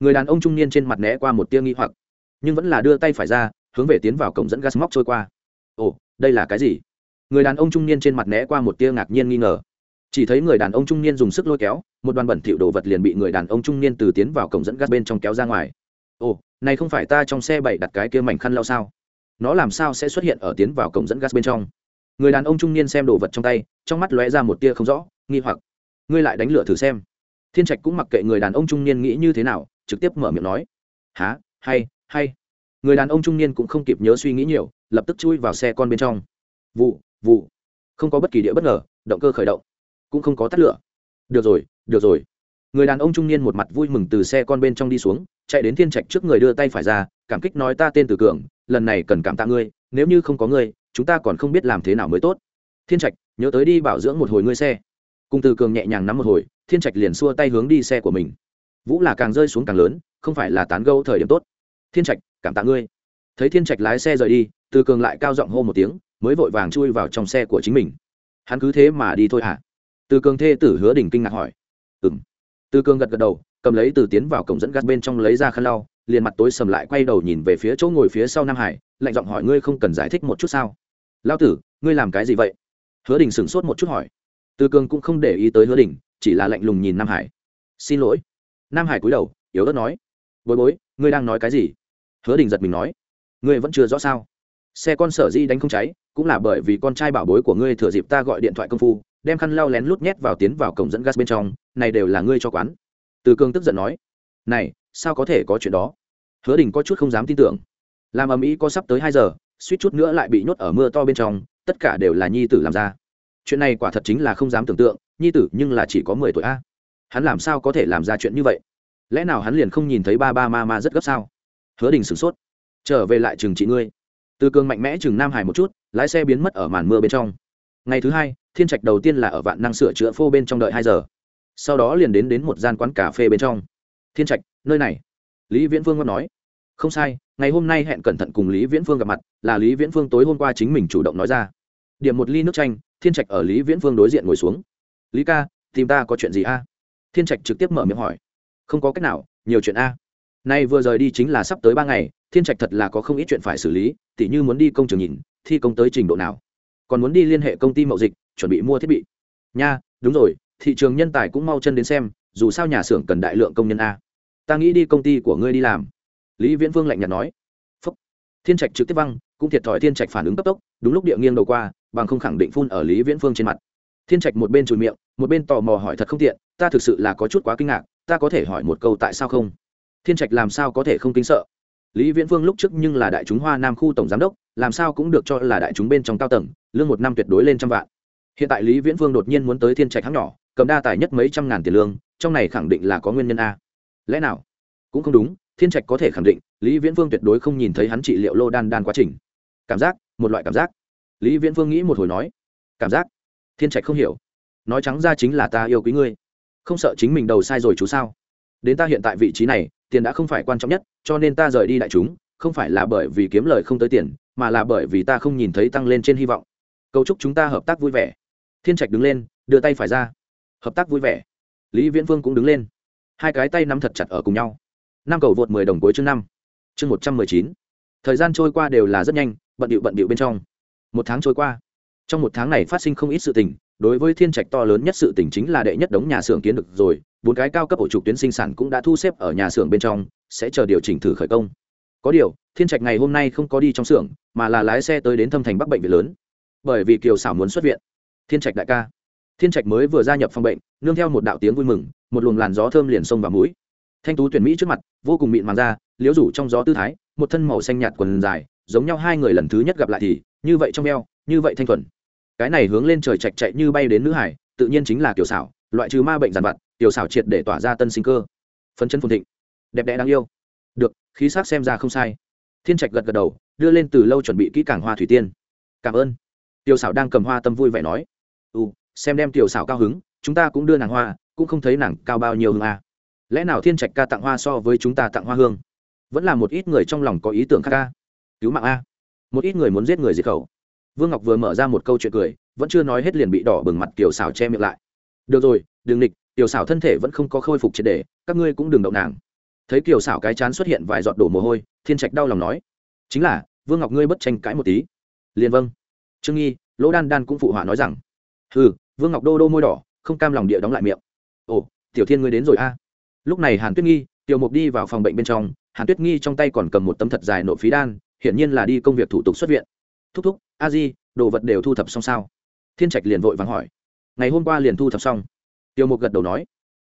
Người đàn ông trung niên trên mặt né qua một tia nghi hoặc, nhưng vẫn là đưa tay phải ra, hướng về tiến vào cổng dẫn gas móc trôi qua. Ồ, đây là cái gì? Người đàn ông trung niên trên mặt né qua một tia ngạc nhiên nghi ngờ. Chỉ thấy người đàn ông trung niên dùng sức lôi kéo, một đoàn bẩn thỉu đồ vật liền bị người đàn ông trung niên từ tiến vào cổng dẫn gas bên trong kéo ra ngoài. Ồ, này không phải ta trong xe bảy đặt cái kia mảnh khăn lau sao? Nó làm sao sẽ xuất hiện ở tiến vào cổng dẫn gas bên trong? Người đàn ông trung niên xem đồ vật trong tay, trong mắt lóe ra một tia không rõ, nghi hoặc. Ngươi lại đánh lửa thử xem thiên trạch cũng mặc kệ người đàn ông trung niên nghĩ như thế nào, trực tiếp mở miệng nói. Há hay hay. Người đàn ông trung niên cũng không kịp nhớ suy nghĩ nhiều, lập tức chui vào xe con bên trong. Vụ vụ. Không có bất kỳ địa bất ngờ, động cơ khởi động. Cũng không có tắt lửa. Được rồi được rồi. Người đàn ông trung niên một mặt vui mừng từ xe con bên trong đi xuống, chạy đến thiên trạch trước người đưa tay phải ra, cảm kích nói ta tên từ cường, lần này cần cảm tạ ngươi, nếu như không có ngươi, chúng ta còn không biết làm thế nào mới tốt. Thiên trạch, nhớ tới đi bảo dưỡng một hồi ngươi xe cùng từ cường nhẹ nhàng nắm một hồi, thiên trạch liền xua tay hướng đi xe của mình. Vũ là càng rơi xuống càng lớn, không phải là tán gâu thời điểm tốt. Thiên trạch, cảm tạ ngươi. Thấy thiên trạch lái xe rời đi từ cường lại cao giọng hô một tiếng, mới vội vàng chui vào trong xe của chính mình. Hắn cứ thế mà đi thôi hả? Từ cường thê tử hứa đình kinh ngạc hỏi. Ừng từ cường gật gật đầu, cầm lấy từ tiến vào cổng dẫn gắt bên trong lấy ra khăn lau, liền mặt tối sầm lại quay đầu nhìn về phía chỗ ngồi phía sau nam hải, lạnh giọng hỏi ngươi không cần giải thích một chút sao? Lao tử, ngươi làm cái gì vậy? Hứa đình sửng sốt một chút hỏi từ cường cũng không để ý tới hứa đình chỉ là lạnh lùng nhìn nam hải. Xin lỗi. Nam hải cúi đầu, yếu ớt nói, bối bối, ngươi đang nói cái gì? Hứa đình giật mình nói, ngươi vẫn chưa rõ sao? Xe con sở di đánh không cháy, cũng là bởi vì con trai bảo bối của ngươi thừa dịp ta gọi điện thoại công phu, đem khăn lau lén lút nhét vào tiến vào cổng dẫn gas bên trong, này đều là ngươi cho quán. Từ cường tức giận nói, này, sao có thể có chuyện đó? Hứa đình có chút không dám tin tưởng. Làm ầm ĩ có sắp tới hai giờ, suýt chút nữa lại bị nhốt ở mưa to bên trong, tất cả đều là nhi tử làm ra chuyện này quả thật chính là không dám tưởng tượng, nhi tử, nhưng là chỉ có mười tuổi a. Hắn làm sao có thể làm ra chuyện như vậy? Lẽ nào hắn liền không nhìn thấy ba ba ma ma rất gấp sao? Hứa đình sửng sốt. Trở về lại trường chị ngươi. Từ cường mạnh mẽ chừng nam hải một chút, lái xe biến mất ở màn mưa bên trong. Ngày thứ hai, thiên trạch đầu tiên là ở vạn năng sửa chữa phô bên trong đợi hai giờ. Sau đó liền đến đến một gian quán cà phê bên trong. Thiên trạch, nơi này. Lý viễn phương nói. Không sai, ngày hôm nay hẹn cẩn thận cùng lý viễn phương gặp mặt, là lý viễn phương tối hôm qua chính mình chủ động nói ra. Điểm một ly nước chanh thiên trạch ở lý viễn phương đối diện ngồi xuống. Lý ca, tìm ta có chuyện gì a? Thiên trạch trực tiếp mở miệng hỏi. Không có cách nào, nhiều chuyện a. Nay vừa rời đi chính là sắp tới ba ngày, thiên trạch thật là có không ít chuyện phải xử lý, tỉ như muốn đi công trường nhìn, thi công tới trình độ nào. Còn muốn đi liên hệ công ty mậu dịch, chuẩn bị mua thiết bị. Nha, đúng rồi, thị trường nhân tài cũng mau chân đến xem, dù sao nhà xưởng cần đại lượng công nhân a. Ta nghĩ đi công ty của ngươi đi làm. Lý viễn vương lạnh nhạt nói. Phúc. thiên trạch trực tiếp văng, cũng thiệt thòi thiên trạch phản ứng cấp tốc, đúng lúc địa nghiêng đầu qua bằng không khẳng định phun ở lý viễn phương trên mặt. Thiên trạch một bên chùi miệng, một bên tò mò hỏi thật không tiện, ta thực sự là có chút quá kinh ngạc, ta có thể hỏi một câu tại sao không? Thiên trạch làm sao có thể không kính sợ? Lý viễn phương lúc trước nhưng là đại chúng hoa nam khu tổng giám đốc, làm sao cũng được cho là đại chúng bên trong cao tầng, lương một năm tuyệt đối lên trăm vạn. Hiện tại lý viễn phương đột nhiên muốn tới thiên trạch hãng nhỏ, cầm đa tài nhất mấy trăm ngàn tiền lương, trong này khẳng định là có nguyên nhân a. Lẽ nào? Cũng không đúng, thiên trạch có thể khẳng định, lý viễn phương tuyệt đối không nhìn thấy hắn trị liệu lô đan đan quá trình. Cảm giác, một loại cảm giác lý viễn phương nghĩ một hồi nói, cảm giác, thiên trạch không hiểu. Nói trắng ra chính là ta yêu quý ngươi. Không sợ chính mình đầu sai rồi chú sao? Đến ta hiện tại vị trí này, tiền đã không phải quan trọng nhất, cho nên ta rời đi đại chúng, không phải là bởi vì kiếm lời không tới tiền, mà là bởi vì ta không nhìn thấy tăng lên trên hy vọng. Cầu chúc chúng ta hợp tác vui vẻ. Thiên trạch đứng lên, đưa tay phải ra. Hợp tác vui vẻ. Lý viễn phương cũng đứng lên. Hai cái tay nắm thật chặt ở cùng nhau. Năm cầu vượt mười đồng cuối chương năm. Chương một trăm mười chín. Thời gian trôi qua đều là rất nhanh, bận điệu bận điệu bên trong một tháng trôi qua. Trong một tháng này phát sinh không ít sự tình, đối với thiên trạch to lớn nhất sự tỉnh chính là đệ nhất đống nhà xưởng kiến được rồi, bốn cái cao cấp ổ trục tuyến sinh sản cũng đã thu xếp ở nhà xưởng bên trong, sẽ chờ điều chỉnh thử khởi công. Có điều, thiên trạch ngày hôm nay không có đi trong xưởng, mà là lái xe tới đến thâm thành bắc bệnh viện lớn. Bởi vì kiều xảo muốn xuất viện. Thiên trạch đại ca. Thiên trạch mới vừa gia nhập phòng bệnh, nương theo một đạo tiếng vui mừng, một luồng làn gió thơm liền xông vào mũi. Thanh tú tuyển mỹ trước mặt, vô cùng mịn màng ra, liễu rủ trong gió tư thái, một thân màu xanh nhạt quần dài giống nhau hai người lần thứ nhất gặp lại thì, như vậy trong eo, như vậy thanh thuần. Cái này hướng lên trời chạch chạy như bay đến nữ hải, tự nhiên chính là kiểu xảo, loại trừ ma bệnh giàn vặt, tiểu xảo triệt để tỏa ra tân sinh cơ. Phấn chân phồn thịnh. Đẹp đẽ đáng yêu. Được, khí sắc xem ra không sai. Thiên trạch gật gật đầu, đưa lên từ lâu chuẩn bị kỹ càng hoa thủy tiên. Cảm ơn. Tiểu xảo đang cầm hoa tâm vui vẻ nói. Ừ xem đem tiểu xảo cao hứng, chúng ta cũng đưa nàng hoa, cũng không thấy nàng cao bao nhiêu hương à. lẽ nào thiên trạch ca tặng hoa so với chúng ta tặng hoa hương? Vẫn là một ít người trong lòng có ý tưởng khác ca cứu mạng a. Một ít người muốn giết người diệt khẩu. Vương ngọc vừa mở ra một câu chuyện cười vẫn chưa nói hết liền bị đỏ bừng mặt tiểu xảo che miệng lại. Được rồi đừng Nịch, tiểu xảo thân thể vẫn không có khôi phục triệt đề các ngươi cũng đừng động nàng. Thấy tiểu xảo cái chán xuất hiện vài giọt đổ mồ hôi thiên trạch đau lòng nói. Chính là vương ngọc ngươi bất tranh cãi một tí. Liền vâng. Trương nghi lỗ đan đan cũng phụ họa nói rằng. Ừ vương ngọc đô đô môi đỏ không cam lòng địa đóng lại miệng. Ồ tiểu thiên ngươi đến rồi a. Lúc này hàn tuyết nghi tiểu mục đi vào phòng bệnh bên trong hàn tuyết nghi trong tay còn cầm một tấm thật dài nộp phí đan hiển nhiên là đi công việc thủ tục xuất viện. Thúc thúc, a di, đồ vật đều thu thập xong sao? Thiên trạch liền vội vàng hỏi. Ngày hôm qua liền thu thập xong. Tiêu mục gật đầu nói.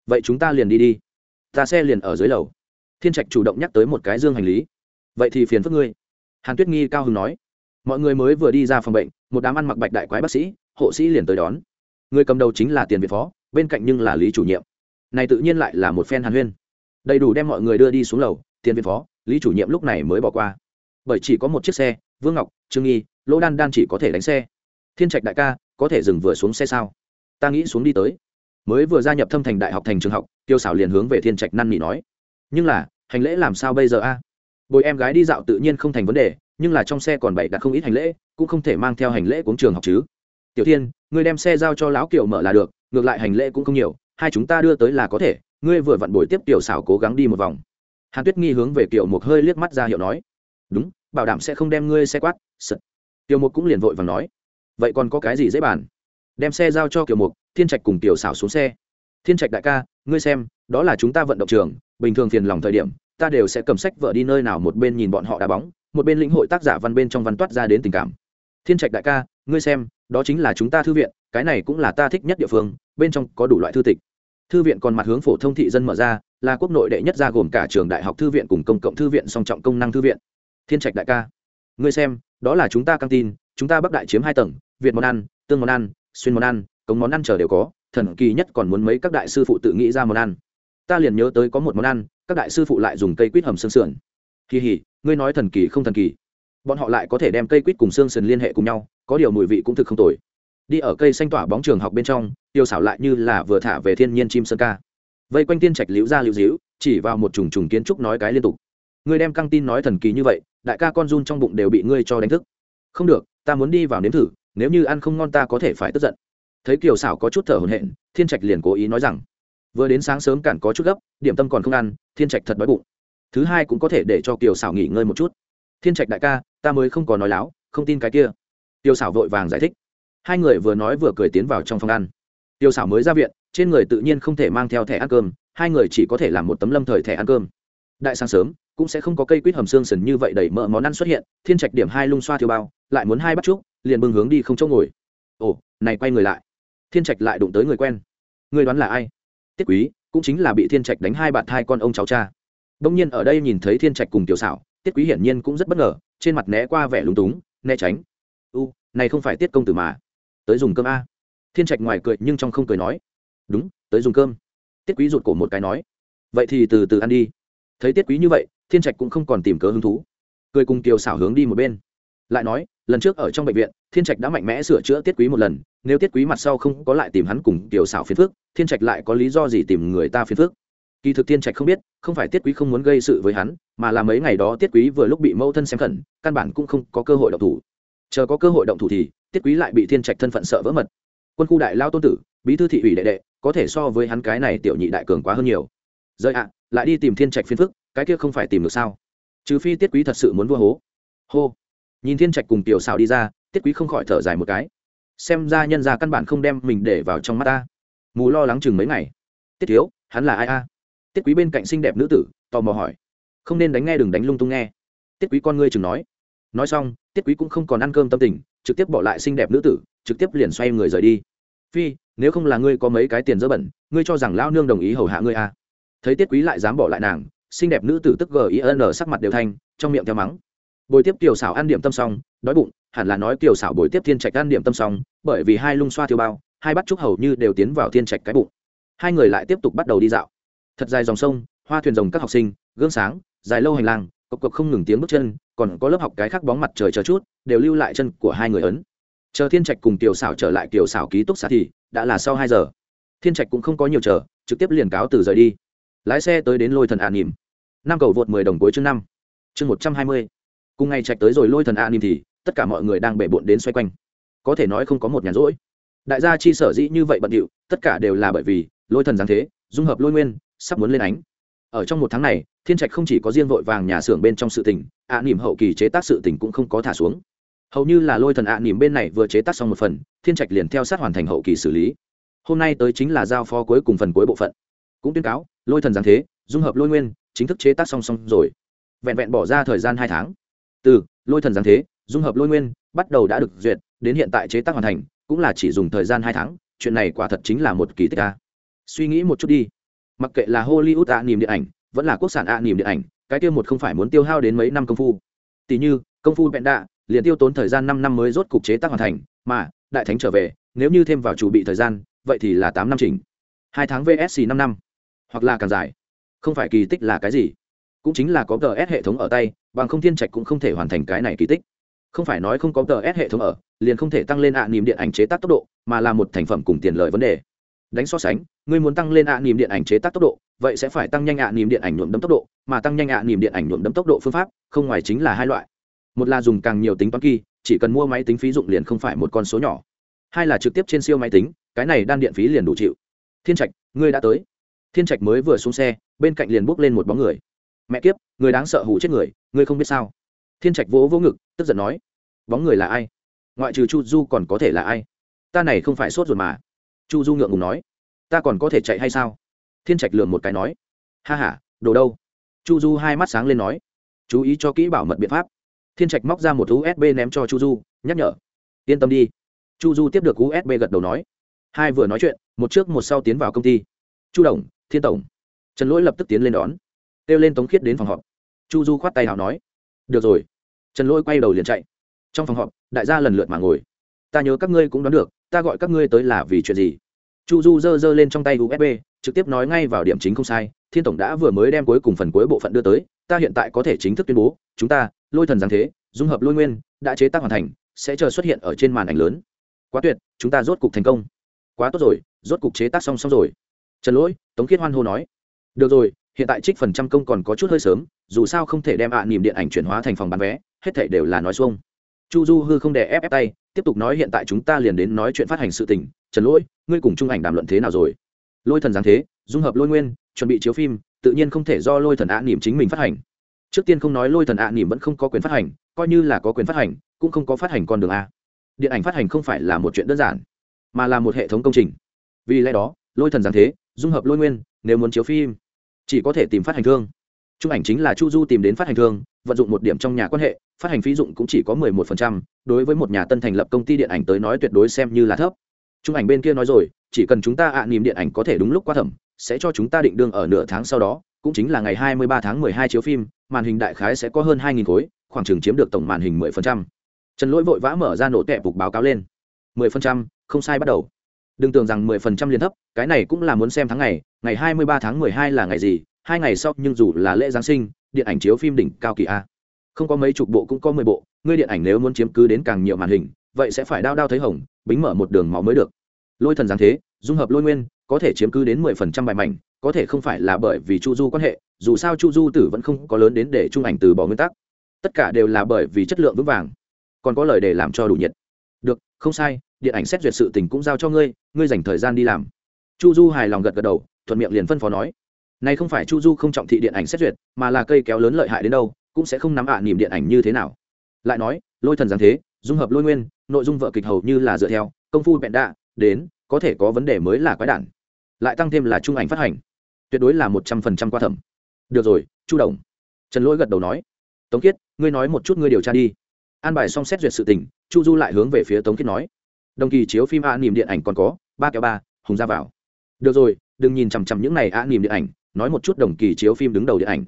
Vậy chúng ta liền đi đi. Ta xe liền ở dưới lầu. Thiên trạch chủ động nhắc tới một cái dương hành lý. Vậy thì phiền phức ngươi. Hàn tuyết nghi cao hưng nói. Mọi người mới vừa đi ra phòng bệnh, một đám ăn mặc bạch đại quái bác sĩ, hộ sĩ liền tới đón. Người cầm đầu chính là tiền viện phó, bên cạnh nhưng là lý chủ nhiệm. Này tự nhiên lại là một phen hàn huyên. Đầy đủ đem mọi người đưa đi xuống lầu, tiền viện phó, lý chủ nhiệm lúc này mới bỏ qua bởi chỉ có một chiếc xe, vương ngọc, trương nghi, lỗ đan đan chỉ có thể đánh xe. Thiên trạch đại ca, có thể dừng vừa xuống xe sao? Ta nghĩ xuống đi tới. Mới vừa gia nhập thâm thành đại học thành trường học, tiêu xảo liền hướng về thiên trạch năn nỉ nói. Nhưng là, hành lễ làm sao bây giờ a? À? bồi em gái đi dạo tự nhiên không thành vấn đề, nhưng là trong xe còn bày đặt không ít hành lễ, cũng không thể mang theo hành lễ cuống trường học chứ. Tiểu thiên, ngươi đem xe giao cho lão kiều mở là được, ngược lại hành lễ cũng không nhiều, hai chúng ta đưa tới là có thể. Ngươi vừa vặn buổi tiếp tiểu xảo cố gắng đi một vòng. Hàn tuyết nghi hướng về kiều một hơi liếc mắt ra hiệu nói đúng, bảo đảm sẽ không đem ngươi xe quát, sợ. Tiểu mục cũng liền vội và nói. Vậy còn có cái gì dễ bàn? Đem xe giao cho kiểu mục, thiên trạch cùng tiểu xảo xuống xe. Thiên trạch đại ca, ngươi xem, đó là chúng ta vận động trường, bình thường phiền lòng thời điểm, ta đều sẽ cầm sách vợ đi nơi nào một bên nhìn bọn họ đá bóng, một bên lĩnh hội tác giả văn bên trong văn toát ra đến tình cảm. Thiên trạch đại ca, ngươi xem, đó chính là chúng ta thư viện, cái này cũng là ta thích nhất địa phương, bên trong có đủ loại thư tịch. Thư viện còn mặt hướng phổ thông thị dân mở ra, là quốc nội đệ nhất ra gồm cả trường đại học thư viện cùng công cộng thư viện song trọng công năng thư viện thiên trạch đại ca, ngươi xem, đó là chúng ta căng tin, chúng ta bắc đại chiếm hai tầng, việt món ăn, tương món ăn, xuyên món ăn, cống món ăn chờ đều có, thần kỳ nhất còn muốn mấy các đại sư phụ tự nghĩ ra món ăn. Ta liền nhớ tới có một món ăn, các đại sư phụ lại dùng cây quýt hầm xương sườn. Kỳ hỉ, ngươi nói thần kỳ không thần kỳ? Bọn họ lại có thể đem cây quýt cùng xương sườn liên hệ cùng nhau, có điều mùi vị cũng thực không tồi. Đi ở cây xanh tỏa bóng trường học bên trong, tiêu xảo lại như là vừa thả về thiên nhiên chim sơn ca. Vây quanh tiên trạch liễu ra liễu díu, chỉ vào một trùng trùng kiến trúc nói cái liên tục ngươi đem căng tin nói thần kỳ như vậy, đại ca con run trong bụng đều bị ngươi cho đánh thức. Không được, ta muốn đi vào nếm thử, nếu như ăn không ngon ta có thể phải tức giận. Thấy kiều xảo có chút thở hổn hển, thiên trạch liền cố ý nói rằng, vừa đến sáng sớm cản có chút gấp, điểm tâm còn không ăn, thiên trạch thật đói bụng. Thứ hai cũng có thể để cho kiều xảo nghỉ ngơi một chút. Thiên trạch đại ca, ta mới không có nói láo, không tin cái kia. Tiêu xảo vội vàng giải thích. Hai người vừa nói vừa cười tiến vào trong phòng ăn. Tiêu xảo mới ra viện, trên người tự nhiên không thể mang theo thẻ ăn cơm, hai người chỉ có thể làm một tấm lâm thời thẻ ăn cơm. Đại sáng sớm cũng sẽ không có cây quýt hầm xương sần như vậy đẩy mỡ món ăn xuất hiện, thiên trạch điểm hai lung xoa thiêu bao, lại muốn hai bắt trúc, liền bưng hướng đi không chỗ ngồi. Ồ, này quay người lại. Thiên trạch lại đụng tới người quen. Người đoán là ai? Tiết quý, cũng chính là bị thiên trạch đánh hai bạn hai con ông cháu cha. Đông nhiên ở đây nhìn thấy thiên trạch cùng tiểu xảo, tiết quý hiển nhiên cũng rất bất ngờ, trên mặt né qua vẻ lúng túng, né tránh. U, này không phải tiết công tử mà. Tới dùng cơm a. Thiên trạch ngoài cười nhưng trong không cười nói. Đúng, tới dùng cơm. Tiết quý rụt cổ một cái nói. Vậy thì từ từ ăn đi. Thấy tiết quý như vậy thiên trạch cũng không còn tìm cớ hứng thú. Cười cùng kiều xảo hướng đi một bên. Lại nói, lần trước ở trong bệnh viện, thiên trạch đã mạnh mẽ sửa chữa tiết quý một lần, nếu tiết quý mặt sau không có lại tìm hắn cùng kiều xảo phiền phước thiên trạch lại có lý do gì tìm người ta phiền phước kỳ thực thiên trạch không biết, không phải tiết quý không muốn gây sự với hắn, mà là mấy ngày đó tiết quý vừa lúc bị mâu thân xem khẩn, căn bản cũng không có cơ hội động thủ. Chờ có cơ hội động thủ thì, tiết quý lại bị thiên trạch thân phận sợ vỡ mật. Quân khu đại lao tôn tử, bí thư thị ủy đệ đệ, có thể so với hắn cái này tiểu nhị đại cường quá hơn nhiều. Rời ạ, lại đi tìm thiên trạch phiền phức cái kia không phải tìm được sao? Trừ phi tiết quý thật sự muốn vua hố. Hô. Nhìn thiên trạch cùng tiểu xào đi ra, tiết quý không khỏi thở dài một cái. Xem ra nhân ra căn bản không đem mình để vào trong mắt ta. Mù lo lắng chừng mấy ngày. Tiết thiếu, hắn là ai a? Tiết quý bên cạnh xinh đẹp nữ tử, tò mò hỏi. Không nên đánh nghe đừng đánh lung tung nghe. Tiết quý con ngươi chừng nói. Nói xong, tiết quý cũng không còn ăn cơm tâm tình, trực tiếp bỏ lại xinh đẹp nữ tử, trực tiếp liền xoay người rời đi. Phi, nếu không là ngươi có mấy cái tiền dơ bẩn, ngươi cho rằng lao nương đồng ý hầu hạ ngươi à. thấy tiết quý lại dám bỏ lại nàng xinh đẹp nữ tử tức gin sắc mặt đều thanh, trong miệng theo mắng. Bồi tiếp tiểu xảo ăn điểm tâm xong, đói bụng, hẳn là nói tiểu xảo bồi tiếp thiên trạch ăn điểm tâm xong, bởi vì hai lung xoa thiêu bao, hai bắt trúc hầu như đều tiến vào thiên trạch cái bụng. Hai người lại tiếp tục bắt đầu đi dạo. Thật dài dòng sông, hoa thuyền rồng các học sinh, gương sáng, dài lâu hành lang, cộc cộc không ngừng tiếng bước chân, còn có lớp học cái khác bóng mặt trời chờ chút, đều lưu lại chân của hai người ấn. Chờ thiên trạch cùng tiểu xảo trở lại tiểu xảo ký túc xá thì, đã là sau hai giờ. Thiên trạch cũng không có nhiều chờ, trực tiếp liền cáo từ rời đi. Lái xe tới đến lôi thần an nỉm năm cầu vượt mười đồng cuối chương năm. Chương một trăm hai mươi. Cùng ngày trạch tới rồi lôi thần an nỉm thì tất cả mọi người đang bể bộn đến xoay quanh. Có thể nói không có một nhàn rỗi. Đại gia chi sở dĩ như vậy bận điệu tất cả đều là bởi vì lôi thần giáng thế dung hợp lôi nguyên sắp muốn lên ánh. Ở trong một tháng này thiên trạch không chỉ có riêng vội vàng nhà xưởng bên trong sự tình ạ à, nỉm hậu kỳ chế tác sự tình cũng không có thả xuống. Hầu như là lôi thần ạ à, nỉm bên này vừa chế tác xong một phần thiên trạch liền theo sát hoàn thành hậu kỳ xử lý. Hôm nay tới chính là giao phó cuối cùng phần cuối bộ phận. Cũng tuyên cáo lôi thần giáng thế dung hợp lôi nguyên chính thức chế tác song song rồi. Vẹn vẹn bỏ ra thời gian hai tháng. Từ, lôi thần giáng thế, dung hợp lôi nguyên, bắt đầu đã được duyệt, đến hiện tại chế tác hoàn thành, cũng là chỉ dùng thời gian hai tháng, chuyện này quả thật chính là một kỳ tích ca suy nghĩ một chút đi. Mặc kệ là hollywood ạ niềm điện ảnh, vẫn là quốc sản ạ niềm điện ảnh, cái tiêu một không phải muốn tiêu hao đến mấy năm công phu. Tỷ như, công phu bẹn đạ, liền tiêu tốn thời gian năm năm mới rốt cục chế tác hoàn thành, mà, đại thánh trở về, nếu như thêm vào chủ bị thời gian, vậy thì là tám năm chỉnh. Hai tháng vsc năm năm. Hoặc là càng dài không phải kỳ tích là cái gì, cũng chính là có gs hệ thống ở tay, bằng không thiên trạch cũng không thể hoàn thành cái này kỳ tích. Không phải nói không có gs hệ thống ở, liền không thể tăng lên ạ niềm điện ảnh chế tác tốc độ, mà là một thành phẩm cùng tiền lợi vấn đề. Đánh so sánh, ngươi muốn tăng lên ạ niềm điện ảnh chế tác tốc độ, vậy sẽ phải tăng nhanh ạ niềm điện ảnh nhuộm đấm tốc độ, mà tăng nhanh ạ niềm điện ảnh nhuộm đấm tốc độ phương pháp, không ngoài chính là hai loại. Một là dùng càng nhiều tính toán kỳ chỉ cần mua máy tính phí dụng liền không phải một con số nhỏ. Hai là trực tiếp trên siêu máy tính, cái này đan điện phí liền đủ chịu. Thiên trạch, ngươi đã tới thiên trạch mới vừa xuống xe, bên cạnh liền bước lên một bóng người. Mẹ kiếp, người đáng sợ hủ chết người, ngươi không biết sao? Thiên trạch vỗ vỗ ngực, tức giận nói, bóng người là ai? Ngoại trừ chu du còn có thể là ai? Ta này không phải sốt ruột mà. Chu du ngượng ngùng nói, ta còn có thể chạy hay sao? Thiên trạch lường một cái nói, ha h a đồ đâu? Chu du hai mắt sáng lên nói, chú ý cho kỹ bảo mật biện pháp. Thiên trạch móc ra một usb ném cho chu du, nhắc nhở, yên tâm đi. Chu du tiếp được usb gật đầu nói, hai vừa nói chuyện, một trước một sau tiến vào công ty. Chu đồng thiên tổng. Trần lỗi lập tức tiến lên đón, kêu lên tống khiết đến phòng họp. Chu du khoát tay nào nói, được rồi. Trần lỗi quay đầu liền chạy. Trong phòng họp, đại gia lần lượt mà ngồi. Ta nhớ các ngươi cũng đoán được, ta gọi các ngươi tới là vì chuyện gì? Chu du giơ giơ lên trong tay usb trực tiếp nói ngay vào điểm chính không sai, thiên tổng đã vừa mới đem cuối cùng phần cuối bộ phận đưa tới, ta hiện tại có thể chính thức tuyên bố, chúng ta, lôi thần giáng thế, dung hợp lôi nguyên, đã chế tác hoàn thành, sẽ chờ xuất hiện ở trên màn ảnh lớn. Quá tuyệt, chúng ta rốt cục thành công. Quá tốt rồi, rốt cục chế tác xong xong rồi trần lỗi, tống khiết hoan hô nói. Được rồi, hiện tại trích phần trăm công còn có chút hơi sớm, dù sao không thể đem ạ à niềm điện ảnh chuyển hóa thành phòng bán vé, hết thể đều là nói xuông. Chu du hư không đè ép ép tay, tiếp tục nói hiện tại chúng ta liền đến nói chuyện phát hành sự tình. Trần lỗi, ngươi cùng trung ảnh đàm luận thế nào rồi? Lôi thần giáng thế, dung hợp lôi nguyên, chuẩn bị chiếu phim, tự nhiên không thể do lôi thần ạ niềm chính mình phát hành. Trước tiên không nói lôi thần ạ niềm vẫn không có quyền phát hành, coi như là có quyền phát hành, cũng không có phát hành con đường a. Điện ảnh phát hành không phải là một chuyện đơn giản, mà là một hệ thống công trình. Vì lẽ đó, lôi thần giáng thế dung hợp lôi nguyên nếu muốn chiếu phim chỉ có thể tìm phát hành thương. Trung ảnh chính là chu du tìm đến phát hành thương vận dụng một điểm trong nhà quan hệ phát hành phí dụng cũng chỉ có mười một phần trăm đối với một nhà tân thành lập công ty điện ảnh tới nói tuyệt đối xem như là thấp. Trung ảnh bên kia nói rồi chỉ cần chúng ta ạ à, niềm điện ảnh có thể đúng lúc qua thẩm sẽ cho chúng ta định đương ở nửa tháng sau đó cũng chính là ngày hai mươi ba tháng mười hai chiếu phim màn hình đại khái sẽ có hơn hai nghìn khối khoảng chừng chiếm được tổng màn hình mười phần trăm. Trần lỗi vội vã mở ra nổ tẹp bục báo cáo lên. mười phần trăm không sai bắt đầu đừng tưởng rằng mười phần trăm liên thấp, cái này cũng là muốn xem tháng ngày ngày hai mươi ba tháng mười hai là ngày gì, hai ngày sau nhưng dù là lễ giáng sinh, điện ảnh chiếu phim đỉnh cao kỳ a. Không có mấy chục bộ cũng có mười bộ, ngươi điện ảnh nếu muốn chiếm cứ đến càng nhiều màn hình, vậy sẽ phải đao đao thấy hồng, bính mở một đường máu mới được. Lôi thần giáng thế, dung hợp lôi nguyên, có thể chiếm cứ đến mười phần trăm bài mảnh, có thể không phải là bởi vì chu du quan hệ, dù sao chu du tử vẫn không có lớn đến để trung ảnh từ bỏ nguyên tắc. Tất cả đều là bởi vì chất lượng vững vàng. Còn có lời để làm cho đủ nhiệt. Được, không sai, điện ảnh xét duyệt sự tình cũng giao cho ngươi ngươi dành thời gian đi làm. Chu du hài lòng gật gật đầu, thuận miệng liền phân phó nói. Này không phải chu du không trọng thị điện ảnh xét duyệt, mà là cây kéo lớn lợi hại đến đâu, cũng sẽ không nắm ạ niềm điện ảnh như thế nào. Lại nói, lôi thần giáng thế, dung hợp lôi nguyên, nội dung vợ kịch hầu như là dựa theo, công phu bẹn đạ, đến, có thể có vấn đề mới là quái đản. Lại tăng thêm là trung ảnh phát hành. Tuyệt đối là một trăm phần trăm qua thẩm. Được rồi, chu đồng. Trần lỗi gật đầu nói. Tống kiết ngươi nói một chút ngươi điều tra đi. An bài xong xét duyệt sự tình, chu du lại hướng về phía tống kiết nói. Đồng kỳ chiếu phim a niềm điện ảnh còn có ba kéo ba, hùng ra vào. Được rồi, đừng nhìn chằm chằm những này a nìm điện ảnh, nói một chút đồng kỳ chiếu phim đứng đầu điện ảnh.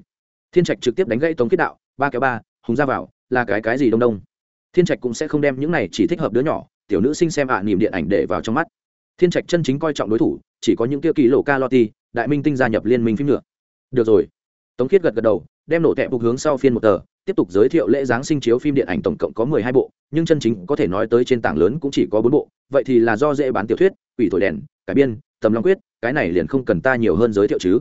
Thiên trạch trực tiếp đánh gãy tống kết đạo, ba kéo ba, hùng ra vào, là cái cái gì đông đông? Thiên trạch cũng sẽ không đem những này chỉ thích hợp đứa nhỏ, tiểu nữ sinh xem ạ nìm điện ảnh để vào trong mắt. Thiên trạch chân chính coi trọng đối thủ, chỉ có những tiêu kỳ lộ ca lo ti đại minh tinh gia nhập liên minh phim nữa. Được rồi. Tống khiết gật gật đầu, đem nổ tẹp bục hướng sau phiên một tờ tiếp tục giới thiệu lễ giáng sinh chiếu phim điện ảnh tổng cộng có mười hai bộ, nhưng chân chính có thể nói tới trên tảng lớn cũng chỉ có bốn bộ, vậy thì là do dễ bán tiểu thuyết, quỷ thổi đèn, cải biên, tầm long quyết, cái này liền không cần ta nhiều hơn giới thiệu chứ.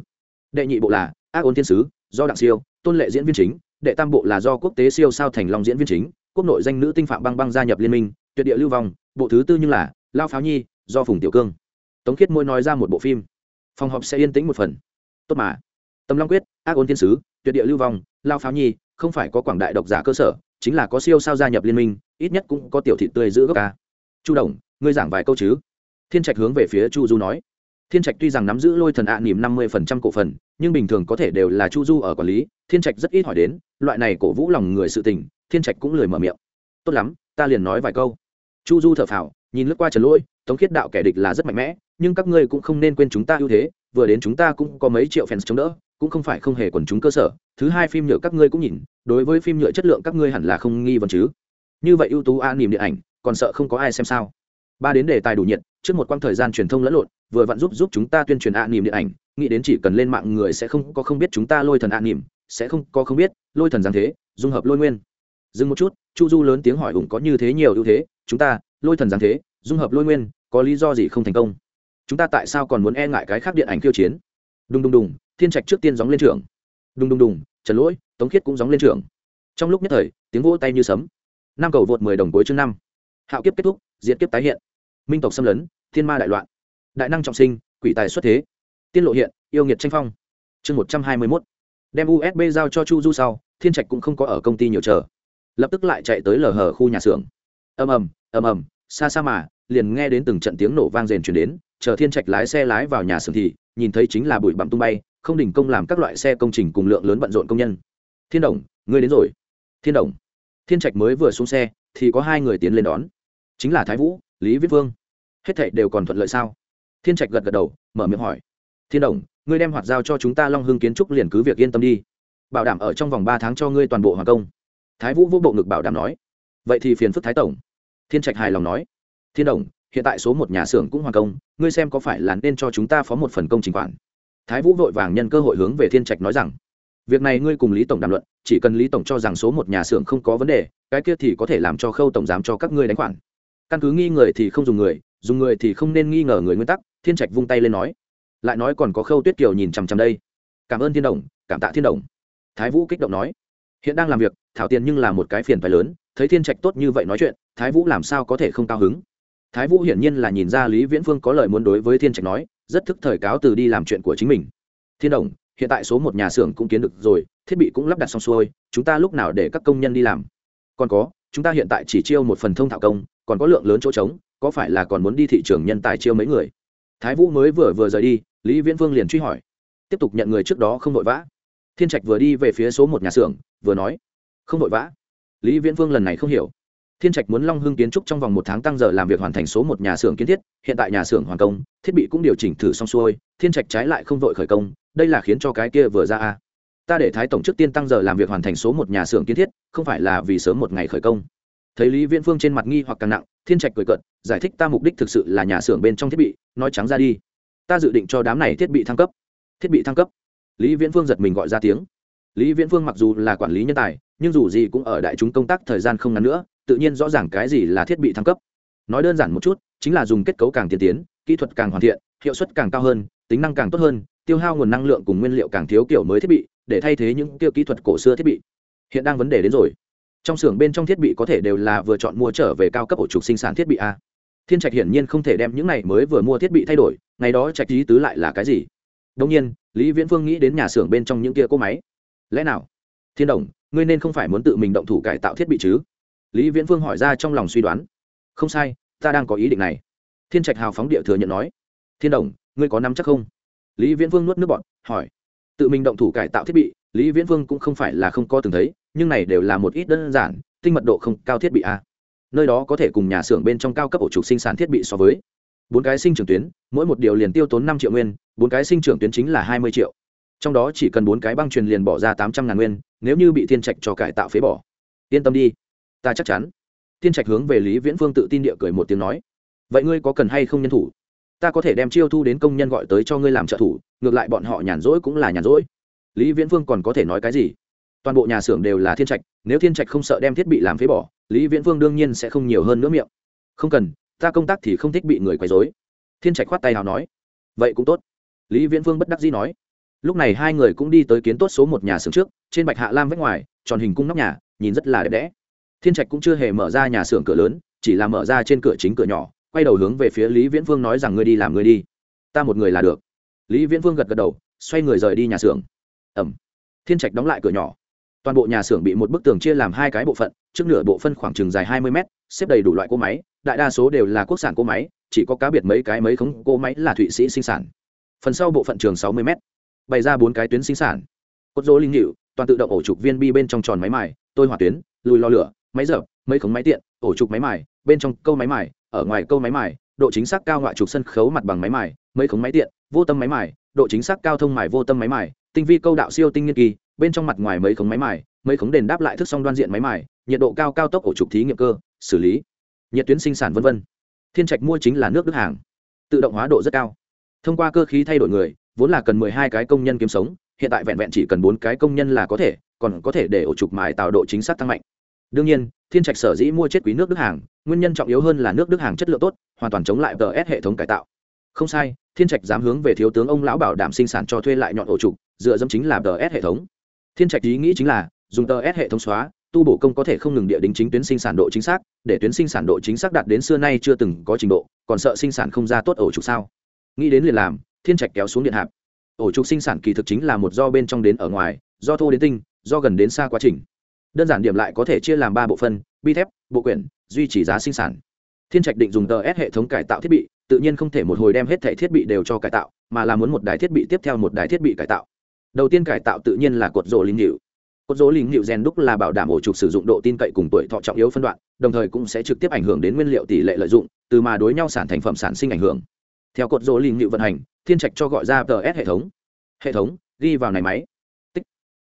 Đệ nhị bộ là ác ôn thiên sứ, do đặng siêu, tôn lệ diễn viên chính, đệ tam bộ là do quốc tế siêu sao thành long diễn viên chính, quốc nội danh nữ tinh phạm băng băng gia nhập liên minh, tuyệt địa lưu vong, bộ thứ tư như là lao pháo nhi, do phùng tiểu cương. Tống khiết môi nói ra một bộ phim. Phòng họp sẽ yên tĩnh một phần. Tốt mà. Tâm long quyết, ác ôn thiên sứ, tuyệt địa lưu vong, lao pháo nhi không phải có quảng đại độc giả cơ sở, chính là có siêu sao gia nhập liên minh, ít nhất cũng có tiểu thị tươi giữ gốc ca. Chu đồng, ngươi giảng vài câu chứ? Thiên trạch hướng về phía chu du nói. Thiên trạch tuy rằng nắm giữ lôi thần ạ à nỉm năm mươi phần trăm cổ phần, nhưng bình thường có thể đều là chu du ở quản lý, thiên trạch rất ít hỏi đến, loại này cổ vũ lòng người sự tình, thiên trạch cũng lười mở miệng. Tốt lắm, ta liền nói vài câu. Chu du thở phào, nhìn lướt qua trần lỗi, tống khiết đạo kẻ địch là rất mạnh mẽ, nhưng các ngươi cũng không nên quên chúng ta ưu thế, vừa đến chúng ta cũng có mấy triệu fans chống đỡ cũng không phải không hề quần chúng cơ sở, thứ hai phim nhựa các ngươi cũng nhìn, đối với phim nhựa chất lượng các ngươi hẳn là không nghi vấn chứ. Như vậy ưu tú a nỉm điện ảnh, còn sợ không có ai xem sao? Ba đến đề tài đủ nhiệt, trước một quãng thời gian truyền thông lẫn lộn, vừa vặn giúp giúp chúng ta tuyên truyền a nỉm điện ảnh, nghĩ đến chỉ cần lên mạng người sẽ không có không biết chúng ta lôi thần a nỉm, sẽ không có không biết, lôi thần giáng thế, dung hợp lôi nguyên. Dừng một chút, chu du lớn tiếng hỏi ủng có như thế nhiều ưu thế, chúng ta, lôi thần giáng thế, dung hợp lôi nguyên, có lý do gì không thành công? Chúng ta tại sao còn muốn e ngại cái khác điện ảnh khiêu chiến? Đùng đùng đùng thiên trạch trước tiên gióng lên trường. Đùng đùng đùng, trần lỗi, tống khiết cũng gióng lên trường. Trong lúc nhất thời, tiếng vỗ tay như sấm. Năm cầu vượt mười đồng cuối chương năm. Hạo kiếp kết thúc diễn kiếp tái hiện. Minh tộc xâm lấn, thiên ma đại loạn. Đại năng trọng sinh, quỷ tài xuất thế. Tiên lộ hiện, yêu nghiệt tranh phong. Chương một trăm hai mươi mốt. Đem usb giao cho chu du sau, thiên trạch cũng không có ở công ty nhiều chờ. Lập tức lại chạy tới lờ hờ khu nhà xưởng. Ầm ầm ầm ầm, xa xa mà, liền nghe đến từng trận tiếng nổ vang rền chuyển đến. Chờ thiên trạch lái xe lái vào nhà xưởng thì, nhìn thấy chính là bụi bặm tung bay không đình công làm các loại xe công trình cùng lượng lớn bận rộn công nhân. Thiên đồng, ngươi đến rồi. Thiên đồng. Thiên trạch mới vừa xuống xe, thì có hai người tiến lên đón. Chính là thái vũ, lý viết vương. Hết thảy đều còn thuận lợi sao? Thiên trạch gật gật đầu, mở miệng hỏi. Thiên đồng, ngươi đem hoạt giao cho chúng ta long hưng kiến trúc liền cứ việc yên tâm đi. Bảo đảm ở trong vòng ba tháng cho ngươi toàn bộ hoàn công. Thái vũ vô bộ ngực bảo đảm nói. Vậy thì phiền phức thái tổng. Thiên trạch hài lòng nói. Thiên đồng, hiện tại số một nhà xưởng cũng hoàn công, ngươi xem có phải là nên cho chúng ta phó một phần công trình khoản? Thái vũ vội vàng nhân cơ hội hướng về thiên trạch nói rằng, việc này ngươi cùng lý tổng đàm luận, chỉ cần lý tổng cho rằng số một nhà xưởng không có vấn đề, cái kia thì có thể làm cho khâu tổng giám cho các ngươi đánh khoản. Căn cứ nghi người thì không dùng người dùng người thì không nên nghi ngờ người nguyên tắc, thiên trạch vung tay lên nói. Lại nói còn có khâu tuyết kiều nhìn chằm chằm đây. Cảm ơn thiên đồng, cảm tạ thiên đồng. Thái vũ kích động nói. Hiện đang làm việc, thảo tiền nhưng là một cái phiền phái lớn, thấy thiên trạch tốt như vậy nói chuyện, thái vũ làm sao có thể không cao hứng? Thái vũ hiển nhiên là nhìn ra lý viễn phương có lời muốn đối với thiên trạch nói rất thức thời cáo từ đi làm chuyện của chính mình. Thiên đồng, hiện tại số một nhà xưởng cũng kiến được rồi, thiết bị cũng lắp đặt xong xuôi, chúng ta lúc nào để các công nhân đi làm? Còn có, chúng ta hiện tại chỉ chiêu một phần thông thạo công, còn có lượng lớn chỗ trống, có phải là còn muốn đi thị trường nhân tài chiêu mấy người? Thái vũ mới vừa vừa rời đi, lý viễn Vương liền truy hỏi. Tiếp tục nhận người trước đó không vội vã. Thiên trạch vừa đi về phía số một nhà xưởng, vừa nói. Không vội vã. Lý viễn Vương lần này không hiểu thiên trạch muốn long hưng kiến trúc trong vòng một tháng tăng giờ làm việc hoàn thành số một nhà xưởng kiến thiết, hiện tại nhà xưởng hoàn công, thiết bị cũng điều chỉnh thử xong xuôi, thiên trạch trái lại không vội khởi công, đây là khiến cho cái kia vừa ra a. Ta để thái tổng trước tiên tăng giờ làm việc hoàn thành số một nhà xưởng kiến thiết, không phải là vì sớm một ngày khởi công. Thấy lý viễn phương trên mặt nghi hoặc càng nặng, thiên trạch cười cận giải thích ta mục đích thực sự là nhà xưởng bên trong thiết bị, nói trắng ra đi. Ta dự định cho đám này thiết bị thăng cấp. Thiết bị thăng cấp. Lý viễn phương giật mình gọi ra tiếng. Lý viễn phương mặc dù là quản lý nhân tài, nhưng dù gì cũng ở đại chúng công tác thời gian không ngắn nữa tự nhiên rõ ràng cái gì là thiết bị thăng cấp. Nói đơn giản một chút, chính là dùng kết cấu càng tiên tiến, kỹ thuật càng hoàn thiện, hiệu suất càng cao hơn, tính năng càng tốt hơn, tiêu hao nguồn năng lượng cùng nguyên liệu càng thiếu kiểu mới thiết bị, để thay thế những tiêu kỹ thuật cổ xưa thiết bị. Hiện đang vấn đề đến rồi. Trong xưởng bên trong thiết bị có thể đều là vừa chọn mua trở về cao cấp ổ trục sinh sản thiết bị a. Thiên trạch hiển nhiên không thể đem những này mới vừa mua thiết bị thay đổi, ngày đó trạch lý tứ lại là cái gì? Đông nhiên, lý viễn phương nghĩ đến nhà xưởng bên trong những kia cỗ máy. Lẽ nào? Thiên đồng, ngươi nên không phải muốn tự mình động thủ cải tạo thiết bị chứ? Lý viễn Vương hỏi ra trong lòng suy đoán. Không sai, ta đang có ý định này. Thiên trạch hào phóng địa thừa nhận nói. Thiên đồng, ngươi có nắm chắc không? Lý viễn vương nuốt nước bọn hỏi. Tự mình động thủ cải tạo thiết bị, lý viễn vương cũng không phải là không có từng thấy, nhưng này đều là một ít đơn giản, tinh mật độ không cao thiết bị a. Nơi đó có thể cùng nhà xưởng bên trong cao cấp ổ trục sinh sản thiết bị so với. Bốn cái sinh trưởng tuyến, mỗi một điều liền tiêu tốn năm triệu nguyên, bốn cái sinh trưởng tuyến chính là hai mươi triệu. Trong đó chỉ cần bốn cái băng truyền liền bỏ ra tám trăm ngàn nguyên, nếu như bị thiên trạch cho cải tạo phế bỏ. Yên tâm đi ta chắc chắn. Thiên trạch hướng về lý viễn phương tự tin địa cười một tiếng nói, vậy ngươi có cần hay không nhân thủ? Ta có thể đem chiêu thu đến công nhân gọi tới cho ngươi làm trợ thủ, ngược lại bọn họ nhàn rỗi cũng là nhàn rỗi. Lý viễn phương còn có thể nói cái gì? Toàn bộ nhà xưởng đều là thiên trạch, nếu thiên trạch không sợ đem thiết bị làm phế bỏ, lý viễn phương đương nhiên sẽ không nhiều hơn nữa miệng. Không cần, ta công tác thì không thích bị người quấy dối thiên trạch khoát tay nào nói, vậy cũng tốt. Lý viễn phương bất đắc dĩ nói, lúc này hai người cũng đi tới kiến tốt số một nhà xưởng trước, trên bạch hạ lam vách ngoài, tròn hình cung nóc nhà, nhìn rất là đẹp đẽ thiên trạch cũng chưa hề mở ra nhà xưởng cửa lớn, chỉ là mở ra trên cửa chính cửa nhỏ, quay đầu hướng về phía lý viễn Vương nói rằng ngươi đi làm ngươi đi. Ta một người là được. Lý viễn Vương gật gật đầu, xoay người rời đi nhà xưởng. Ẩm. Thiên trạch đóng lại cửa nhỏ. Toàn bộ nhà xưởng bị một bức tường chia làm hai cái bộ phận, trước nửa bộ phân khoảng chừng dài hai mươi mét, xếp đầy đủ loại cỗ máy, đại đa số đều là quốc sản cỗ máy, chỉ có cá biệt mấy cái mấy khống cỗ máy là thụy sĩ sinh sản. Phần sau bộ phận trường sáu mươi mét, bày ra bốn cái tuyến sinh sản. Cốt dỗ linh hiệu, toàn tự động ổ trục viên bi bên trong tròn máy mài, tôi hỏa tuyến, lùi lò lửa máy dở mấy khống máy tiện, ổ trục máy mài, bên trong câu máy mài, ở ngoài câu máy mài, độ chính xác cao ngoại trục sân khấu mặt bằng máy mài, mấy khống máy tiện, vô tâm máy mài, độ chính xác cao thông mài vô tâm máy mài, tinh vi câu đạo siêu tinh nghiên kỳ, bên trong mặt ngoài mấy khống máy mài, mấy khống đền đáp lại thức song đoan diện máy mài, nhiệt độ cao cao tốc ổ trục thí nghiệm cơ, xử lý, nhiệt tuyến sinh sản v v thiên trạch mua chính là nước đức hàng, tự động hóa độ rất cao. Thông qua cơ khí thay đổi người, vốn là cần mười hai cái công nhân kiếm sống, hiện tại vẹn vẹn chỉ cần bốn cái công nhân là có thể, còn có thể để ổ trục mài tạo độ chính xác tăng mạnh đương nhiên, thiên trạch sở dĩ mua chết quý nước đức hàng, nguyên nhân trọng yếu hơn là nước đức hàng chất lượng tốt, hoàn toàn chống lại ts hệ thống cải tạo. Không sai, thiên trạch dám hướng về thiếu tướng ông lão bảo đảm sinh sản cho thuê lại nhọn ổ trục, dựa dẫm chính là ts hệ thống. Thiên trạch ý nghĩ chính là, dùng ts hệ thống xóa, tu bổ công có thể không ngừng địa đính chính tuyến sinh sản độ chính xác, để tuyến sinh sản độ chính xác đạt đến xưa nay chưa từng có trình độ, còn sợ sinh sản không ra tốt ổ trục sao? Nghĩ đến liền làm, thiên trạch kéo xuống điện hạp. Ổ trục sinh sản kỳ thực chính là một do bên trong đến ở ngoài, do thô đến tinh, do gần đến xa quá trình đơn giản điểm lại có thể chia làm ba bộ phân, bi thép, bộ quyển, duy trì giá sinh sản. Thiên trạch định dùng tờ s hệ thống cải tạo thiết bị, tự nhiên không thể một hồi đem hết thẻ thiết bị đều cho cải tạo, mà là muốn một đài thiết bị tiếp theo một đài thiết bị cải tạo. Đầu tiên cải tạo tự nhiên là cột rỗ linh hiệu cột rỗ linh hiệu rèn đúc là bảo đảm ổ trục sử dụng độ tin cậy cùng tuổi thọ trọng yếu phân đoạn, đồng thời cũng sẽ trực tiếp ảnh hưởng đến nguyên liệu tỷ lệ lợi dụng, từ mà đối nhau sản thành phẩm sản sinh ảnh hưởng. Theo cột rỗ linh hiệu vận hành, thiên trạch cho gọi ra tờ s hệ thống. Hệ thống, ghi vào này máy. Tích.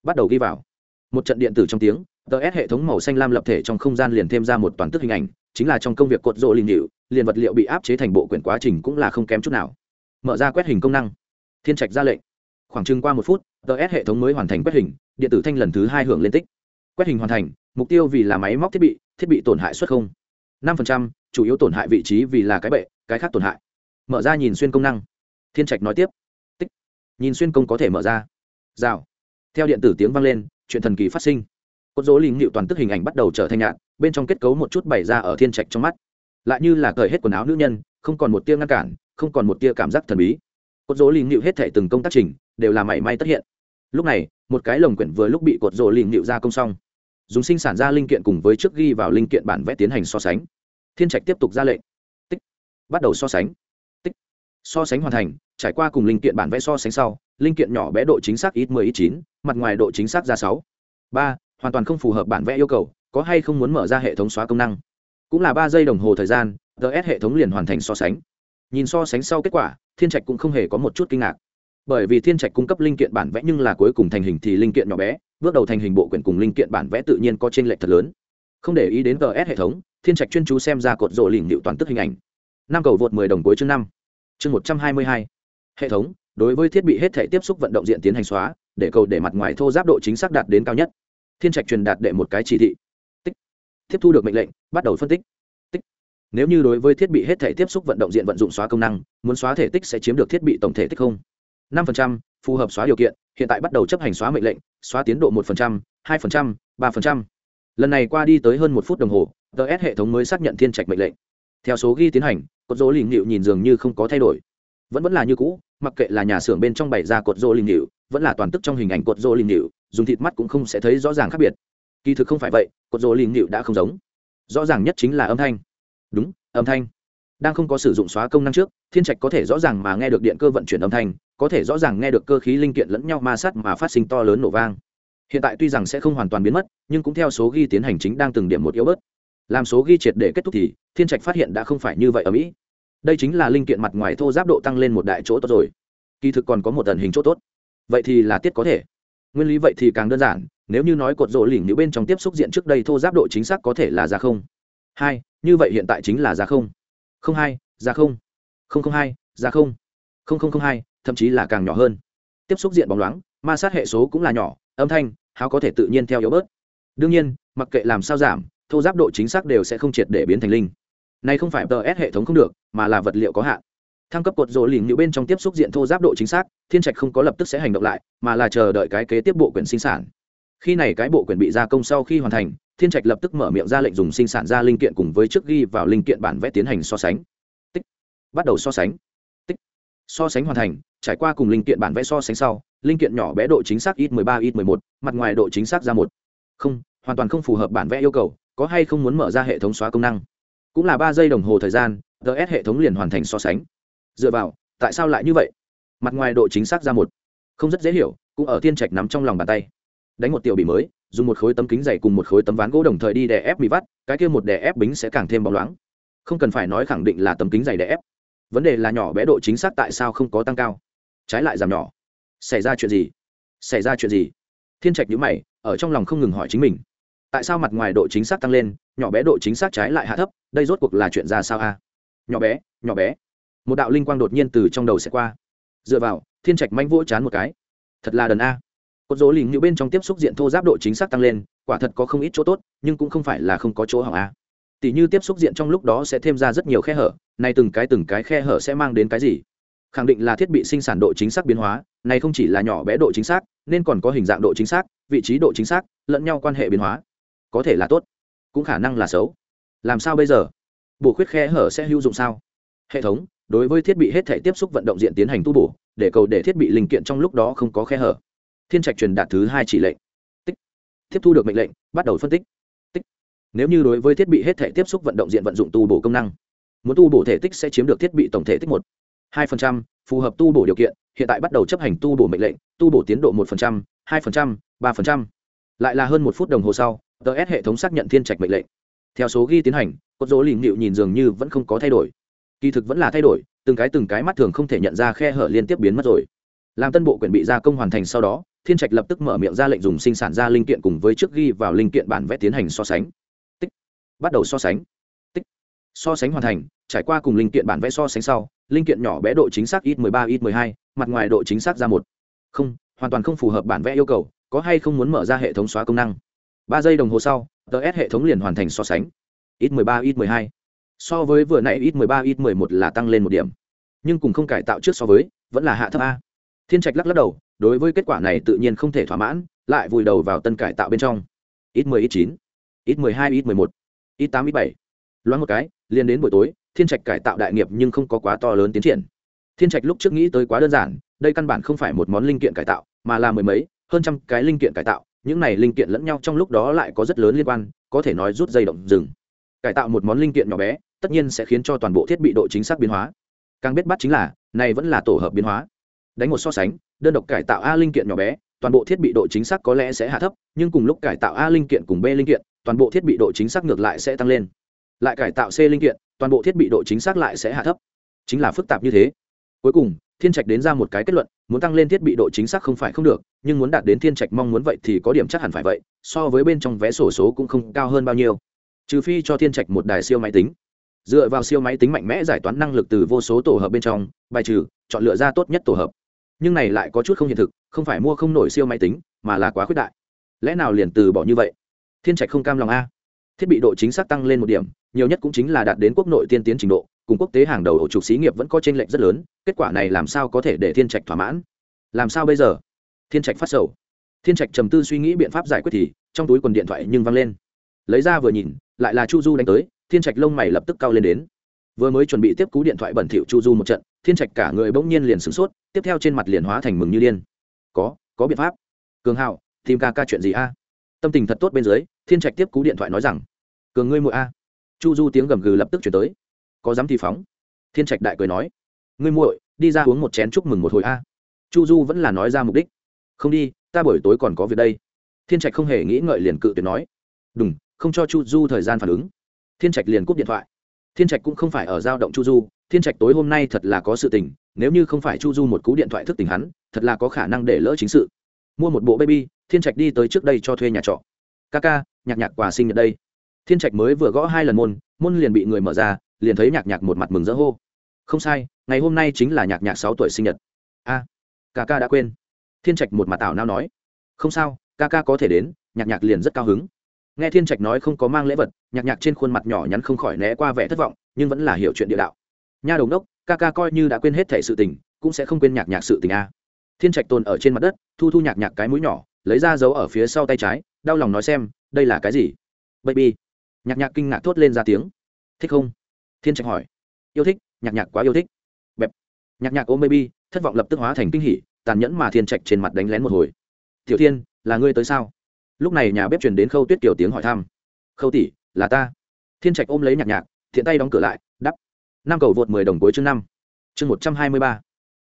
Bắt đầu ghi vào. Một trận điện tử trong tiếng ts hệ thống màu xanh lam lập thể trong không gian liền thêm ra một toàn tức hình ảnh, chính là trong công việc cột rộ linh hiệu liền vật liệu bị áp chế thành bộ quyển quá trình cũng là không kém chút nào. Mở ra quét hình công năng. Thiên trạch ra lệnh. Khoảng chừng qua một phút ts hệ thống mới hoàn thành quét hình, điện tử thanh lần thứ hai hưởng lên tích. Quét hình hoàn thành, mục tiêu vì là máy móc thiết bị thiết bị tổn hại suất không. năm chủ yếu tổn hại vị trí vì là cái bệ, cái khác tổn hại. Mở ra nhìn xuyên công năng. Thiên trạch nói tiếp. Tích. Nhìn xuyên công có thể mở ra. Rào. Theo điện tử tiếng vang lên, chuyện thần kỳ phát sinh cốt dỗ lìm hiệu toàn tức hình ảnh bắt đầu trở thành nhạn bên trong kết cấu một chút bày ra ở thiên trạch trong mắt. Lại như là cởi hết quần áo nữ nhân, không còn một tia ngăn cản, không còn một tia cảm giác thần bí. Cốt dỗ lìm hiệu hết thể từng công tác trình, đều là mảy may tất hiện. Lúc này, một cái lồng quyển vừa lúc bị cột dỗ lìm hiệu ra công xong. Dùng sinh sản ra linh kiện cùng với trước ghi vào linh kiện bản vẽ tiến hành so sánh. Thiên trạch tiếp tục ra lệnh. Tích. Bắt đầu so sánh. Tích. So sánh hoàn thành, trải qua cùng linh kiện bản vẽ so sánh sau, linh kiện nhỏ bé độ chính xác ít mười, ít chín, mặt ngoài độ chính xác ra sáu. Ba hoàn toàn không phù hợp bản vẽ yêu cầu, có hay không muốn mở ra hệ thống xóa công năng. Cũng là ba giây đồng hồ thời gian ts hệ thống liền hoàn thành so sánh. Nhìn so sánh sau kết quả, thiên trạch cũng không hề có một chút kinh ngạc. Bởi vì thiên trạch cung cấp linh kiện bản vẽ nhưng là cuối cùng thành hình thì linh kiện nhỏ bé, bước đầu thành hình bộ quyển cùng linh kiện bản vẽ tự nhiên có t r ê n lệch thật lớn. Không để ý đến ts hệ thống, thiên trạch chuyên chú xem ra cột rộ lỉnh điệu toàn tức hình ảnh. Năm cầu vượt mười đồng cuối chương năm. Chương một trăm hai mươi hai. Hệ thống, đối với thiết bị hết thể tiếp xúc vận động diện tiến hành xóa, để cầu để mặt ngoài thô giáp độ chính xác đạt đến cao nhất thiên trạch truyền đạt đệ một cái chỉ thị. Tích. Tiếp thu được mệnh lệnh bắt đầu phân tích. Tích. Nếu như đối với thiết bị hết thể tiếp xúc vận động diện vận dụng xóa công năng muốn xóa thể tích sẽ chiếm được thiết bị tổng thể tích không. năm phần trăm, phù hợp xóa điều kiện hiện tại bắt đầu chấp hành xóa mệnh lệnh xóa tiến độ một phần trăm, hai phần trăm, ba phần trăm. lần này qua đi tới hơn một phút đồng hồ ts hệ thống mới xác nhận thiên trạch mệnh lệnh. Theo số ghi tiến hành cột dỗ lình nhịu nhìn dường như không có thay đổi. Vẫn vẫn là như cũ mặc kệ là nhà xưởng bên trong bày ra cột dỗ lình nhịu vẫn là toàn tức trong hình ảnh cột dỗ lình nhịu dùng thịt mắt cũng không sẽ thấy rõ ràng khác biệt. Kỳ thực không phải vậy, cột rỗ lìm nịu đã không giống. Rõ ràng nhất chính là âm thanh. Đúng, âm thanh. Đang không có sử dụng xóa công năng trước, thiên trạch có thể rõ ràng mà nghe được điện cơ vận chuyển âm thanh, có thể rõ ràng nghe được cơ khí linh kiện lẫn nhau ma sát mà phát sinh to lớn nổ vang. Hiện tại tuy rằng sẽ không hoàn toàn biến mất, nhưng cũng theo số ghi tiến hành chính đang từng điểm một yếu bớt. Làm số ghi triệt để kết thúc thì, thiên trạch phát hiện đã không phải như vậy ở mỹ. Đây chính là linh kiện mặt ngoài thô giáp độ tăng lên một đại chỗ tốt rồi. Kỳ thực còn có một tần hình chỗ tốt. Vậy thì là tiết có thể nguyên lý vậy thì càng đơn giản, nếu như nói cột rỗ lỉnh nếu bên trong tiếp xúc diện trước đây thô giáp độ chính xác có thể là ra không. Hai, như vậy hiện tại chính là ra không. Không hai, ra không. Không không hai, ra không. Không không không hai, thậm chí là càng nhỏ hơn. Tiếp xúc diện bóng loáng, ma sát hệ số cũng là nhỏ, âm thanh, háo có thể tự nhiên theo yếu bớt. Đương nhiên, mặc kệ làm sao giảm, thô giáp độ chính xác đều sẽ không triệt để biến thành linh. Này không phải ts hệ thống không được, mà là vật liệu có hạn thăng cấp cột rỗ lỉnh nữ bên trong tiếp xúc diện thô giáp độ chính xác thiên trạch không có lập tức sẽ hành động lại mà là chờ đợi cái kế tiếp bộ quyển sinh sản. Khi này cái bộ quyển bị gia công sau khi hoàn thành thiên trạch lập tức mở miệng ra lệnh dùng sinh sản ra linh kiện cùng với trước ghi vào linh kiện bản vẽ tiến hành so sánh. Tích. Bắt đầu so sánh. Tích. So sánh hoàn thành trải qua cùng linh kiện bản vẽ so sánh sau linh kiện nhỏ bé độ chính xác ít 13 ít 11, mặt ngoài độ chính xác ra một. Không hoàn toàn không phù hợp bản vẽ yêu cầu có hay không muốn mở ra hệ thống xóa công năng. Cũng là ba giây đồng hồ thời gian ts hệ thống liền hoàn thành so sánh dựa vào, tại sao lại như vậy? Mặt ngoài độ chính xác ra một. Không rất dễ hiểu, cũng ở thiên trạch nắm trong lòng bàn tay. Đánh một tiểu bị mới, dùng một khối tấm kính dày cùng một khối tấm ván gỗ đồng thời đi đè ép bị vắt, cái kia một đè ép bính sẽ càng thêm bóng loáng. Không cần phải nói khẳng định là tấm kính dày đè ép. Vấn đề là nhỏ bé độ chính xác tại sao không có tăng cao? Trái lại giảm nhỏ. Xảy ra chuyện gì? Xảy ra chuyện gì? Thiên trạch nhữ mày, ở trong lòng không ngừng hỏi chính mình. Tại sao mặt ngoài độ chính xác tăng lên, nhỏ bé độ chính xác trái lại hạ thấp, đây rốt cuộc là chuyện ra sao a? Nhỏ bé nhỏ bé một đạo linh quang đột nhiên từ trong đầu sẽ qua. Dựa vào, thiên trạch manh vỗ chán một cái. Thật là đần a. Cột dỗ lình như bên trong tiếp xúc diện thô giáp độ chính xác tăng lên, quả thật có không ít chỗ tốt, nhưng cũng không phải là không có chỗ hỏng a. Tỷ như tiếp xúc diện trong lúc đó sẽ thêm ra rất nhiều khe hở, nay từng cái từng cái khe hở sẽ mang đến cái gì? Khẳng định là thiết bị sinh sản độ chính xác biến hóa này không chỉ là nhỏ bé độ chính xác, nên còn có hình dạng độ chính xác, vị trí độ chính xác, lẫn nhau quan hệ biến hóa. Có thể là tốt, cũng khả năng là xấu. Làm sao bây giờ? Bổ khuyết khe hở sẽ hữu dụng sao? Hệ thống đối với thiết bị hết thể tiếp xúc vận động diện tiến hành tu bổ, để cầu để thiết bị linh kiện trong lúc đó không có khe hở. Thiên trạch truyền đạt thứ hai chỉ lệnh. Tích. Tiếp thu được mệnh lệnh, bắt đầu phân tích. Tích. Nếu như đối với thiết bị hết thể tiếp xúc vận động diện vận dụng tu bổ công năng, muốn tu bổ thể tích sẽ chiếm được thiết bị tổng thể tích một. hai phần trăm, phù hợp tu bổ điều kiện, hiện tại bắt đầu chấp hành tu bổ mệnh lệnh, tu bổ tiến độ một phần trăm, hai phần trăm, ba phần trăm. Lại là hơn một phút đồng hồ sau ts hệ thống xác nhận thiên trạch mệnh lệnh. Theo số ghi tiến hành cốt dỗ lìm nịu nhìn dường như vẫn không có thay đổi kỳ thực vẫn là thay đổi từng cái từng cái mắt thường không thể nhận ra khe hở liên tiếp biến mất rồi. Làm tân bộ quyển bị gia công hoàn thành sau đó thiên trạch lập tức mở miệng ra lệnh dùng sinh sản ra linh kiện cùng với trước ghi vào linh kiện bản vẽ tiến hành so sánh. Tích. Bắt đầu so sánh. Tích. So sánh hoàn thành trải qua cùng linh kiện bản vẽ so sánh sau linh kiện nhỏ bé độ chính xác ít 13 ít 12, mặt ngoài độ chính xác ra một. Không hoàn toàn không phù hợp bản vẽ yêu cầu có hay không muốn mở ra hệ thống xóa công năng. Ba giây đồng hồ sau ts hệ thống liền hoàn thành so sánh. Ít 13 ít 12 so với vừa nãy ít 13 ít 11 là tăng lên một điểm. Nhưng cùng không cải tạo trước so với, vẫn là hạ thấp a. Thiên trạch lắc lắc đầu, đối với kết quả này tự nhiên không thể thỏa mãn, lại vùi đầu vào tân cải tạo bên trong. Ít 10 ít 9 ít 12 ít 11 ít 8 ít 7 loáng một cái, liền đến buổi tối, thiên trạch cải tạo đại nghiệp nhưng không có quá to lớn tiến triển. Thiên trạch lúc trước nghĩ tới quá đơn giản, đây căn bản không phải một món linh kiện cải tạo, mà là mười mấy, hơn trăm cái linh kiện cải tạo, những này linh kiện lẫn nhau trong lúc đó lại có rất lớn liên quan, có thể nói rút dây động rừng cải tạo một món linh kiện nhỏ bé, tất nhiên sẽ khiến cho toàn bộ thiết bị độ chính xác biến hóa. Càng biết bắt chính là, này vẫn là tổ hợp biến hóa. Đánh một so sánh, đơn độc cải tạo a linh kiện nhỏ bé, toàn bộ thiết bị độ chính xác có lẽ sẽ hạ thấp, nhưng cùng lúc cải tạo a linh kiện cùng b linh kiện, toàn bộ thiết bị độ chính xác ngược lại sẽ tăng lên. Lại cải tạo c linh kiện, toàn bộ thiết bị độ chính xác lại sẽ hạ thấp. Chính là phức tạp như thế. Cuối cùng, thiên trạch đến ra một cái kết luận, muốn tăng lên thiết bị độ chính xác không phải không được, nhưng muốn đạt đến thiên trạch mong muốn vậy thì có điểm chắc hẳn phải vậy, so với bên trong vé sổ số cũng không cao hơn bao nhiêu trừ phi cho thiên trạch một đài siêu máy tính. Dựa vào siêu máy tính mạnh mẽ giải toán năng lực từ vô số tổ hợp bên trong, bài trừ, chọn lựa ra tốt nhất tổ hợp. Nhưng này lại có chút không hiện thực, không phải mua không nổi siêu máy tính, mà là quá khuyết đại. Lẽ nào liền từ bỏ như vậy? Thiên trạch không cam lòng a. Thiết bị độ chính xác tăng lên một điểm, nhiều nhất cũng chính là đạt đến quốc nội tiên tiến trình độ, cùng quốc tế hàng đầu ổ trục xí nghiệp vẫn có t r ê n lệch rất lớn, kết quả này làm sao có thể để thiên trạch thỏa mãn? Làm sao bây giờ? Thiên trạch phát sầu. Thiên trạch trầm tư suy nghĩ biện pháp giải quyết thì, trong túi quần điện thoại nhưng văng lên. Lấy ra vừa nhìn lại là chu du đánh tới, thiên trạch lông mày lập tức cao lên đến. Vừa mới chuẩn bị tiếp cú điện thoại bẩn thỉu chu du một trận, thiên trạch cả người bỗng nhiên liền sửng sốt, tiếp theo trên mặt liền hóa thành mừng như điên. Có có biện pháp. Cường hạo, tìm ca ca chuyện gì a? Tâm tình thật tốt bên dưới, thiên trạch tiếp cú điện thoại nói rằng, cường ngươi muội a. Chu du tiếng gầm gừ lập tức chuyển tới. Có dám thì phóng. Thiên trạch đại cười nói, ngươi muội, đi ra uống một chén chúc mừng một hồi a. Chu du vẫn là nói ra mục đích. Không đi, ta buổi tối còn có việc đây. Thiên trạch không hề nghĩ ngợi liền cự tuyệt nói đúng không cho chu du thời gian phản ứng. Thiên trạch liền cúp điện thoại. Thiên trạch cũng không phải ở giao động chu du, thiên trạch tối hôm nay thật là có sự tình, nếu như không phải chu du một cú điện thoại thức tỉnh hắn, thật là có khả năng để lỡ chính sự. Mua một bộ baby, thiên trạch đi tới trước đây cho thuê nhà trọ. Ca ca, nhạc nhạc quà sinh nhật đây. Thiên trạch mới vừa gõ hai lần môn môn liền bị người mở ra, liền thấy nhạc nhạc một mặt mừng rỡ hô. Không sai, ngày hôm nay chính là nhạc nhạc sáu tuổi sinh nhật. A, ca ca đã quên. Thiên trạch một mặt tảo nao nói. Không sao, ca ca có thể đến. Nhạc nhạc liền rất cao hứng nghe thiên trạch nói không có mang lễ vật, nhạc nhạc trên khuôn mặt nhỏ nhắn không khỏi né qua vẻ thất vọng, nhưng vẫn là hiểu chuyện địa đạo. Nha đồng đốc ca ca coi như đã quên hết thể sự tình, cũng sẽ không quên nhạc nhạc sự tình a. Thiên trạch tồn ở trên mặt đất, thu thu nhạc nhạc cái mũi nhỏ, lấy ra dấu ở phía sau tay trái, đau lòng nói xem, đây là cái gì? Baby. Nhạc nhạc kinh ngạc thốt lên ra tiếng. Thích không? Thiên trạch hỏi. Yêu thích, nhạc nhạc quá yêu thích. Bẹp. Nhạc nhạc ôm baby, thất vọng lập tức hóa thành kinh hỉ, tàn nhẫn mà thiên trạch trên mặt đánh lén một hồi. Tiểu thiên, là ngươi tới sao? Lúc này nhà bếp truyền đến khâu tuyết kiểu tiếng hỏi thăm. Khâu tỷ, là ta. Thiên trạch ôm lấy nhạc nhạc, thiện tay đóng cửa lại, đắp. Năm cầu vượt mười đồng cuối chương năm. Chương một trăm hai mươi ba.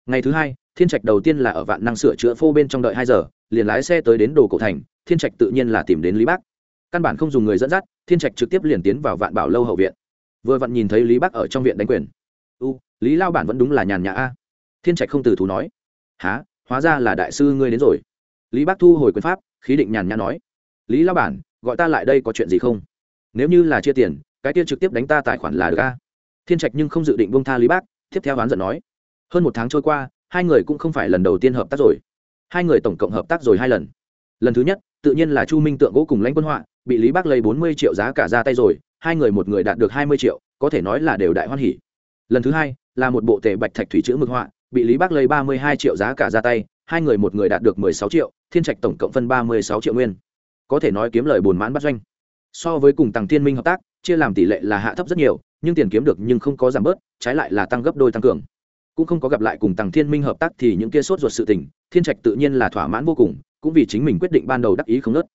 Ngày thứ hai, thiên trạch đầu tiên là ở vạn năng sửa chữa phô bên trong đợi hai giờ, liền lái xe tới đến đồ cổ thành, thiên trạch tự nhiên là tìm đến lý bác. Căn bản không dùng người dẫn dắt, thiên trạch trực tiếp liền tiến vào vạn bảo lâu hậu viện. Vừa vặn nhìn thấy lý bác ở trong viện đánh quyền. U, lý lao bản vẫn đúng là nhàn nhã a. Thiên trạch không từ thú nói. Há hóa ra là đại sư ngươi đến rồi. Lý bác thu hồi quyền pháp khí định nhàn nhã nói, lý lao bản, gọi ta lại đây có chuyện gì không? Nếu như là chia tiền, cái kia trực tiếp đánh ta tài khoản là được a. Thiên trạch nhưng không dự định bông tha lý bác, tiếp theo oán giận nói, hơn một tháng trôi qua, hai người cũng không phải lần đầu tiên hợp tác rồi. Hai người tổng cộng hợp tác rồi hai lần. Lần thứ nhất, tự nhiên là chu minh tượng gỗ cùng lãnh quân họa, bị lý bác lấy bốn mươi triệu giá cả ra tay rồi, hai người một người đạt được hai mươi triệu, có thể nói là đều đại hoan hỉ. Lần thứ hai, là một bộ tề bạch thạch thủy chữ mực họa, bị lý bác lấy ba mươi hai triệu giá cả ra tay hai người một người đạt được mười sáu triệu, thiên trạch tổng cộng phân ba mươi sáu triệu nguyên. Có thể nói kiếm lời buồn mãn bắt doanh. So với cùng tàng thiên minh hợp tác, chia làm tỷ lệ là hạ thấp rất nhiều, nhưng tiền kiếm được nhưng không có giảm bớt, trái lại là tăng gấp đôi tăng cường. Cũng không có gặp lại cùng tàng thiên minh hợp tác thì những kia sốt ruột sự tình, thiên trạch tự nhiên là thỏa mãn vô cùng, cũng vì chính mình quyết định ban đầu đắc ý không nớt.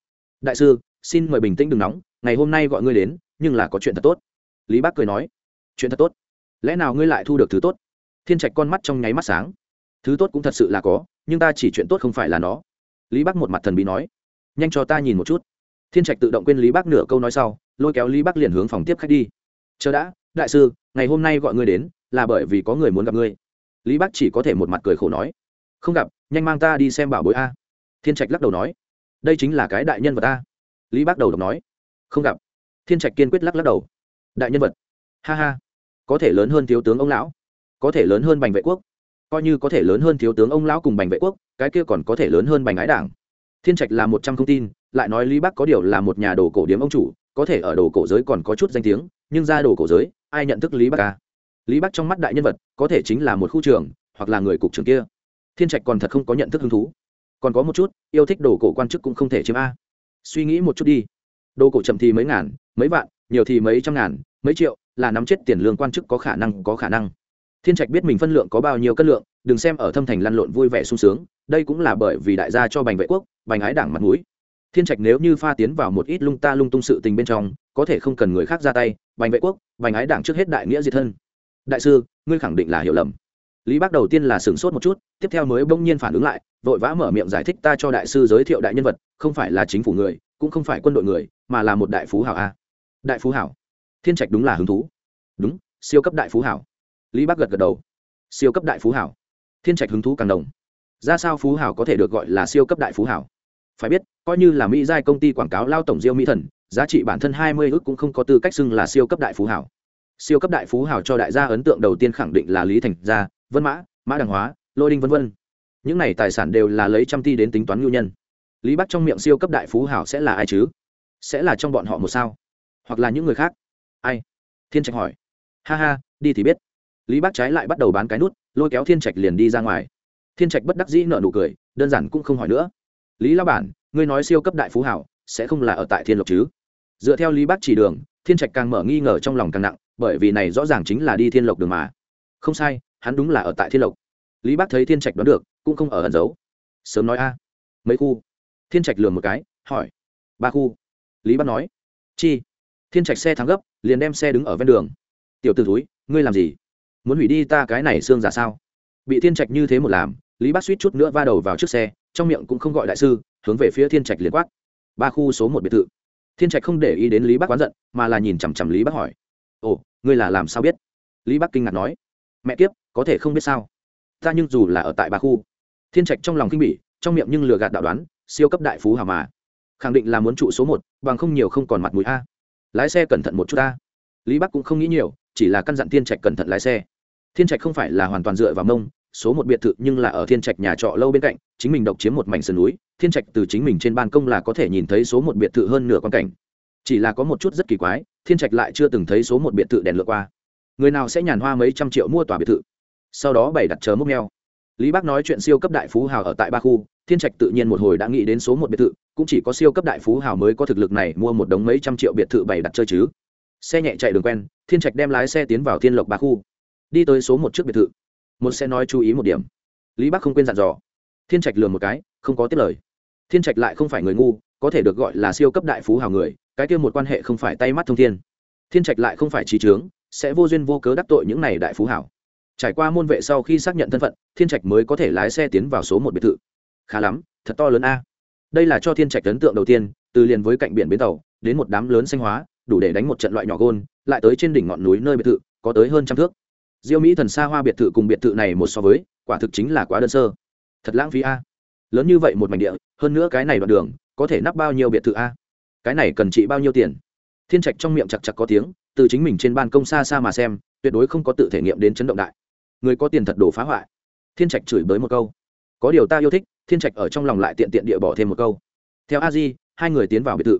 Đại sư, xin mời bình tĩnh đừng nóng, ngày hôm nay gọi ngươi đến, nhưng là có chuyện thật tốt. Lý bác cười nói, chuyện thật tốt? Lẽ nào ngươi lại thu được thứ tốt? Thiên trạch con mắt trong nháy mắt sáng thứ tốt cũng thật sự là có, nhưng ta chỉ chuyện tốt không phải là nó. Lý bác một mặt thần bí nói. Nhanh cho ta nhìn một chút. Thiên trạch tự động quên lý bác nửa câu nói sau, lôi kéo lý bác liền hướng phòng tiếp khách đi. Chờ đã, đại sư, ngày hôm nay gọi ngươi đến, là bởi vì có người muốn gặp ngươi. Lý bác chỉ có thể một mặt cười khổ nói. Không gặp, nhanh mang ta đi xem bảo bối a. Thiên trạch lắc đầu nói. Đây chính là cái đại nhân vật a. Lý bác đầu độc nói. Không gặp. Thiên trạch kiên quyết lắc lắc đầu. Đại nhân vật. Ha ha. Có thể lớn hơn thiếu tướng ông lão. Có thể lớn hơn bành vệ quốc coi như có thể lớn hơn thiếu tướng ông lão cùng bành vệ quốc, cái kia còn có thể lớn hơn bành ái đảng. Thiên trạch là một trăm thông tin, lại nói lý bắc có điều là một nhà đồ cổ điếm ông chủ, có thể ở đồ cổ giới còn có chút danh tiếng, nhưng ra đồ cổ giới, ai nhận thức lý bắc à? lý bắc trong mắt đại nhân vật, có thể chính là một khu trường, hoặc là người cục trưởng kia. Thiên trạch còn thật không có nhận thức hứng thú. Còn có một chút, yêu thích đồ cổ quan chức cũng không thể chiếm a. Suy nghĩ một chút đi. Đồ cổ chậm thì mấy ngàn, mấy vạn, nhiều thì mấy trăm ngàn, mấy triệu, là nắm chết tiền lương quan chức có khả năng, có khả năng thiên trạch biết mình phân lượng có bao nhiêu cân lượng, đừng xem ở thâm thành lăn lộn vui vẻ sung sướng, đây cũng là bởi vì đại gia cho bành vệ quốc, bành ái đảng mặt mũi. Thiên trạch nếu như pha tiến vào một ít lung ta lung tung sự tình bên trong, có thể không cần người khác ra tay, bành vệ quốc, bành ái đảng trước hết đại nghĩa diệt thân. Đại sư, ngươi khẳng định là hiểu lầm. Lý bác đầu tiên là sửng sốt một chút, tiếp theo mới bỗng nhiên phản ứng lại, vội vã mở miệng giải thích ta cho đại sư giới thiệu đại nhân vật, không phải là chính phủ người, cũng không phải quân đội người, mà là một đại phú hảo a. Đại phú hảo. Thiên trạch đúng là hứng thú. Đúng, siêu cấp đại phú hảo lý bác gật gật đầu. Siêu cấp đại phú hảo. Thiên trạch hứng thú càng đồng ra sao phú hảo có thể được gọi là siêu cấp đại phú hảo? Phải biết, coi như là mỹ giai công ty quảng cáo lao tổng diêu mỹ thần, giá trị bản thân hai mươi ước cũng không có tư cách xưng là siêu cấp đại phú hảo. Siêu cấp đại phú hảo cho đại gia ấn tượng đầu tiên khẳng định là lý thành gia, vân mã mã đằng hóa, lôi đinh v v những này tài sản đều là lấy trăm ti đến tính toán ngưu nhân. Lý bắc trong miệng siêu cấp đại phú hảo sẽ là ai chứ? Sẽ là trong bọn họ một sao? Hoặc là những người khác? Ai? Thiên trạch hỏi. Ha ha, đi thì biết lý bác trái lại bắt đầu bán cái nút, lôi kéo thiên trạch liền đi ra ngoài. Thiên trạch bất đắc dĩ nợ nụ cười, đơn giản cũng không hỏi nữa. Lý lao bản, ngươi nói siêu cấp đại phú hảo, sẽ không là ở tại thiên lộc chứ? Dựa theo lý bác chỉ đường, thiên trạch càng mở nghi ngờ trong lòng càng nặng, bởi vì này rõ ràng chính là đi thiên lộc đường mà. Không sai, hắn đúng là ở tại thiên lộc. Lý bác thấy thiên trạch đoán được, cũng không ở ẩn giấu. Sớm nói a. Mấy khu? Thiên trạch lừa một cái, hỏi. Ba khu. Lý bác nói. Chi? Thiên trạch xe thắng gấp, liền đem xe đứng ở ven đường. Tiểu t ử túi ngươi làm gì? Muốn hủy đi ta cái này xương giả sao? Bị thiên trạch như thế một làm, lý bác suýt chút nữa va đầu vào trước xe, trong miệng cũng không gọi đại sư, hướng về phía thiên trạch liền quát. Ba khu số một biệt thự. Thiên trạch không để ý đến lý bác quán giận, mà là nhìn chằm chằm lý bác hỏi. Ồ, ngươi là làm sao biết? Lý bác kinh ngạc nói. Mẹ kiếp, có thể không biết sao? Ta nhưng dù là ở tại ba khu. Thiên trạch trong lòng kinh bỉ, trong miệng nhưng lừa gạt đạo đoán, siêu cấp đại phú hào mà. Khẳng định là muốn trụ số một, bằng không nhiều không còn mặt mũi a. Lái xe cẩn thận một chút ta lý bắc cũng không nghĩ nhiều, chỉ là căn dặn thiên trạch cẩn thận lái xe thiên trạch không phải là hoàn toàn dựa vào mông, số một biệt thự nhưng là ở thiên trạch nhà trọ lâu bên cạnh, chính mình độc chiếm một mảnh sườn núi, thiên trạch từ chính mình trên ban công là có thể nhìn thấy số một biệt thự hơn nửa quan cảnh. Chỉ là có một chút rất kỳ quái, thiên trạch lại chưa từng thấy số một biệt thự đèn lượt qua. Người nào sẽ nhàn hoa mấy trăm triệu mua tòa biệt thự? Sau đó bảy đặt chờ mốc neo lý bác nói chuyện siêu cấp đại phú hào ở tại ba khu, thiên trạch tự nhiên một hồi đã nghĩ đến số một biệt thự, cũng chỉ có siêu cấp đại phú hào mới có thực lực này mua một đống mấy trăm triệu biệt thự bày đặt chơi chứ. Xe nhẹ chạy đường quen, thiên trạch đem lái xe tiến vào thiên lộc ba khu đi tới số một trước biệt thự. Một xe nói chú ý một điểm. Lý bắc không quên dặn dò. Thiên trạch lừa một cái, không có tiết lời. Thiên trạch lại không phải người ngu, có thể được gọi là siêu cấp đại phú hào người, cái kia một quan hệ không phải tay mắt thông thiên. Thiên trạch lại không phải trí trướng sẽ vô duyên vô cớ đắc tội những này đại phú hảo trải qua môn vệ sau khi xác nhận thân phận, thiên trạch mới có thể lái xe tiến vào số một biệt thự. Khá lắm, thật to lớn a. Đây là cho thiên trạch ấn tượng đầu tiên, từ liền với cạnh biển bến tàu, đến một đám lớn xanh hóa, đủ để đánh một trận loại nhỏ gôn, lại tới trên đỉnh ngọn núi nơi biệt thự, có tới hơn trăm thước diêu mỹ thần xa hoa biệt thự cùng biệt thự này một so với, quả thực chính là quá đơn sơ. Thật lãng phí a. Lớn như vậy một mảnh địa, hơn nữa cái này đoạn đường, có thể nắp bao nhiêu biệt thự a? Cái này cần trị bao nhiêu tiền? Thiên trạch trong miệng chặt chặt có tiếng, từ chính mình trên ban công xa xa mà xem, tuyệt đối không có tự thể nghiệm đến chấn động đại. Người có tiền thật đổ phá hoại. Thiên trạch chửi bới một câu. Có điều ta yêu thích, thiên trạch ở trong lòng lại tiện tiện địa bỏ thêm một câu. Theo a di, hai người tiến vào biệt thự.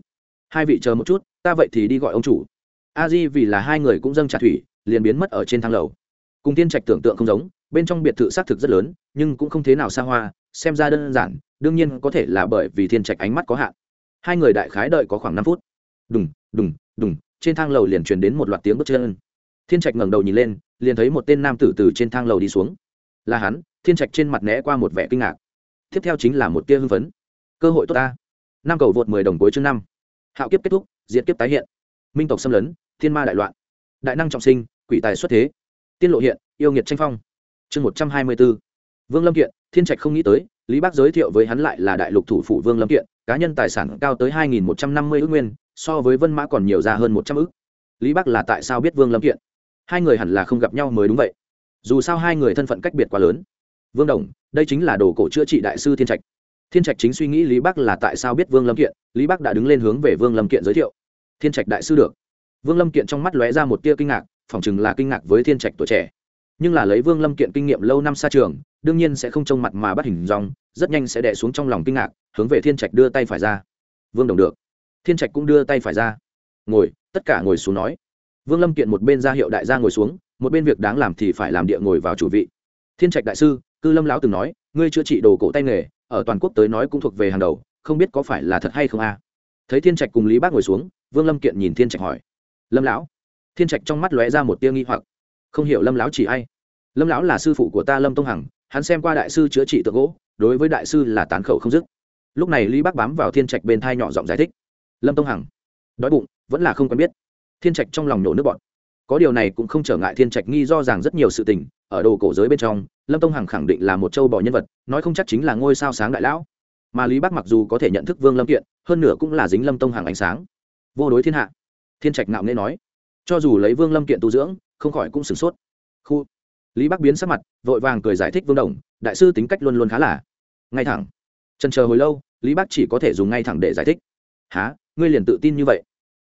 Hai vị chờ một chút, ta vậy thì đi gọi ông chủ. A di vì là hai người cũng dâng trả thủy, liền biến mất ở trên thang lầu cùng thiên trạch tưởng tượng không giống, bên trong biệt thự xác thực rất lớn, nhưng cũng không thế nào xa hoa, xem ra đơn giản, đương nhiên có thể là bởi vì thiên trạch ánh mắt có hạn. Hai người đại khái đợi có khoảng năm phút. Đùng đùng đùng, trên thang lầu liền truyền đến một loạt tiếng bước chân. Thiên trạch ngẩng đầu nhìn lên, liền thấy một tên nam tử từ trên thang lầu đi xuống. Là hắn, thiên trạch trên mặt né qua một vẻ kinh ngạc. Tiếp theo chính là một tia hưng phấn. Cơ hội tốt ta. Năm cầu vượt mười đồng cuối chương năm. Hạo kiếp kết thúc diễn kiếp tái hiện. Minh tộc xâm lấn, thiên ma đại loạn. Đại năng trọng sinh, quỷ tài xuất thế tiên lộ hiện, yêu nghiệt tranh phong. Chương một trăm hai mươi b ố vương lâm kiện, thiên trạch không nghĩ tới, lý bác giới thiệu với hắn lại là đại lục thủ phủ vương lâm kiện, cá nhân tài sản cao tới hai nghìn một trăm năm mươi ước nguyên, so với vân mã còn nhiều ra hơn một trăm ước. Lý bắc là tại sao biết vương lâm kiện? Hai người hẳn là không gặp nhau mới đúng vậy. Dù sao hai người thân phận cách biệt quá lớn. Vương đồng, đây chính là đồ cổ chữa trị đại sư thiên trạch. Thiên trạch chính suy nghĩ lý bắc là tại sao biết vương lâm kiện, lý bắc đã đứng lên hướng về vương lâm kiện giới thiệu. Thiên trạch đại sư được. Vương lâm kiện trong mắt lóe ra một tia kinh ngạc phỏng chừng là kinh ngạc với thiên trạch tuổi trẻ. Nhưng là lấy vương lâm kiện kinh nghiệm lâu năm xa trường, đương nhiên sẽ không trông mặt mà bắt hình dòng rất nhanh sẽ đẻ xuống trong lòng kinh ngạc, hướng về thiên trạch đưa tay phải ra. Vương đồng được. Thiên trạch cũng đưa tay phải ra. Ngồi, tất cả ngồi xuống nói. Vương lâm kiện một bên ra hiệu đại gia ngồi xuống, một bên việc đáng làm thì phải làm địa ngồi vào chủ vị. Thiên trạch đại sư, cư lâm lão từng nói, ngươi chữa trị đồ cổ tay nghề, ở toàn quốc tới nói cũng thuộc về hàng đầu, không biết có phải là thật hay không a? Thấy thiên trạch cùng lý bác ngồi xuống, vương lâm kiện nhìn thiên trạch hỏi. Lâm lão thiên trạch trong mắt lóe ra một tia nghi hoặc. Không hiểu lâm lão chỉ ai. Lâm lão là sư phụ của ta lâm tông hằng, hắn xem qua đại sư chữa trị tượng gỗ, đối với đại sư là tán khẩu không dứt. Lúc này lý bác bám vào thiên trạch bên thai nhỏ giọng giải thích. Lâm tông hằng, đói bụng, vẫn là không quen biết. Thiên trạch trong lòng nổ nước bọn có điều này cũng không trở ngại thiên trạch nghi do rằng rất nhiều sự tình, ở đồ cổ giới bên trong, lâm tông hằng khẳng định là một châu bò nhân vật, nói không chắc chính là ngôi sao sáng đại lão. Mà lý bắc mặc dù có thể nhận thức vương lâm kiện, hơn nữa cũng là dính lâm tông hằng ánh sáng. Vô đối thiên hạ. Thiên trạch ngạo nghễ nói cho dù lấy vương lâm kiện tu dưỡng, không khỏi cũng sửng sốt. Khu. Lý bắc biến sắc mặt, vội vàng cười giải thích vương đồng, đại sư tính cách luôn luôn khá là. Ngay thẳng. Trần chờ hồi lâu, lý bắc chỉ có thể dùng ngay thẳng để giải thích. Há ngươi liền tự tin như vậy?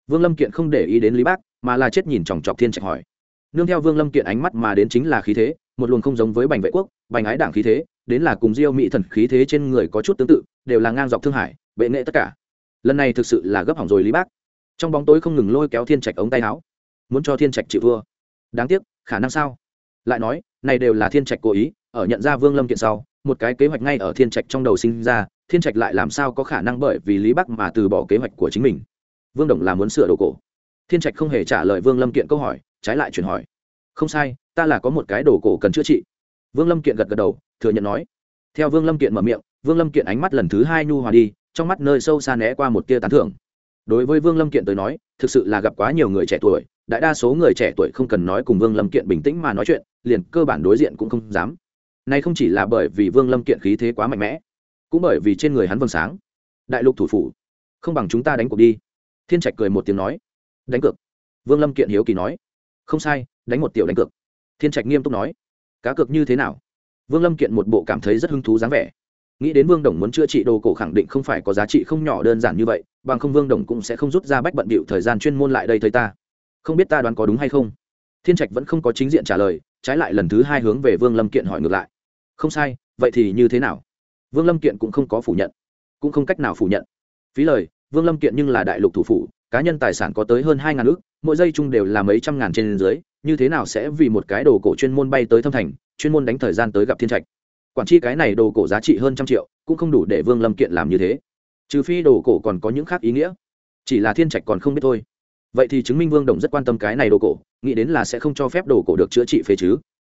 Vương lâm kiện không để ý đến lý bác mà là chết nhìn chòng chọc thiên trạch hỏi. Nương theo vương lâm kiện ánh mắt mà đến chính là khí thế, một luồng không giống với bành vệ quốc, bành ái đảng khí thế, đến là cùng diêu mỹ thần khí thế trên người có chút tương tự, đều là ngang dọc thương hải, bệ nghệ tất cả. Lần này thực sự là gấp hỏng rồi lý bác trong bóng tối không ngừng lôi kéo thiên trạch ống tay áo muốn cho thiên trạch chịu vua đáng tiếc, khả năng sao? Lại nói, này đều là thiên trạch cố ý, ở nhận ra vương lâm kiện sau, một cái kế hoạch ngay ở thiên trạch trong đầu sinh ra, thiên trạch lại làm sao có khả năng bởi vì lý bắc mà từ bỏ kế hoạch của chính mình? Vương đồng là muốn sửa đồ cổ. Thiên trạch không hề trả lời vương lâm kiện câu hỏi, trái lại chuyển hỏi. Không sai, ta là có một cái đồ cổ cần chữa trị. Vương lâm kiện gật gật đầu, thừa nhận nói. Theo vương lâm kiện mở miệng, vương lâm kiện ánh mắt lần thứ hai nhu hòa đi, trong mắt nơi sâu xa né qua một tia tán thưởng. Đối với vương lâm kiện tới nói, thực sự là gặp quá nhiều người trẻ tuổi đại đa số người trẻ tuổi không cần nói cùng vương lâm kiện bình tĩnh mà nói chuyện, liền cơ bản đối diện cũng không dám. Nay không chỉ là bởi vì vương lâm kiện khí thế quá mạnh mẽ, cũng bởi vì trên người hắn vâng sáng. Đại lục thủ phủ, không bằng chúng ta đánh cuộc đi. Thiên trạch cười một tiếng nói. Đánh cược. Vương lâm kiện hiếu kỳ nói. Không sai, đánh một tiểu đánh cược. Thiên trạch nghiêm túc nói. Cá cược như thế nào? Vương lâm kiện một bộ cảm thấy rất hứng thú dáng vẻ. Nghĩ đến vương đồng muốn chữa trị đồ cổ khẳng định không phải có giá trị không nhỏ đơn giản như vậy, bằng không vương đồng cũng sẽ không rút ra bách bận bịu thời gian chuyên môn lại đây thấy ta không biết ta đoán có đúng hay không? Thiên trạch vẫn không có chính diện trả lời, trái lại lần thứ hai hướng về vương lâm kiện hỏi ngược lại. Không sai, vậy thì như thế nào? Vương lâm kiện cũng không có phủ nhận. Cũng không cách nào phủ nhận. Phí lời, vương lâm kiện nhưng là đại lục thủ phủ, cá nhân tài sản có tới hơn hai ngàn ước mỗi giây chung đều là mấy trăm ngàn trên dưới, như thế nào sẽ vì một cái đồ cổ chuyên môn bay tới thâm thành, chuyên môn đánh thời gian tới gặp thiên trạch? Quản chi cái này đồ cổ giá trị hơn trăm triệu, cũng không đủ để vương lâm kiện làm như thế. Trừ phi đồ cổ còn có những khác ý nghĩa. Chỉ là thiên trạch còn không biết thôi vậy thì chứng minh vương đồng rất quan tâm cái này đồ cổ, nghĩ đến là sẽ không cho phép đồ cổ được chữa trị phế chứ.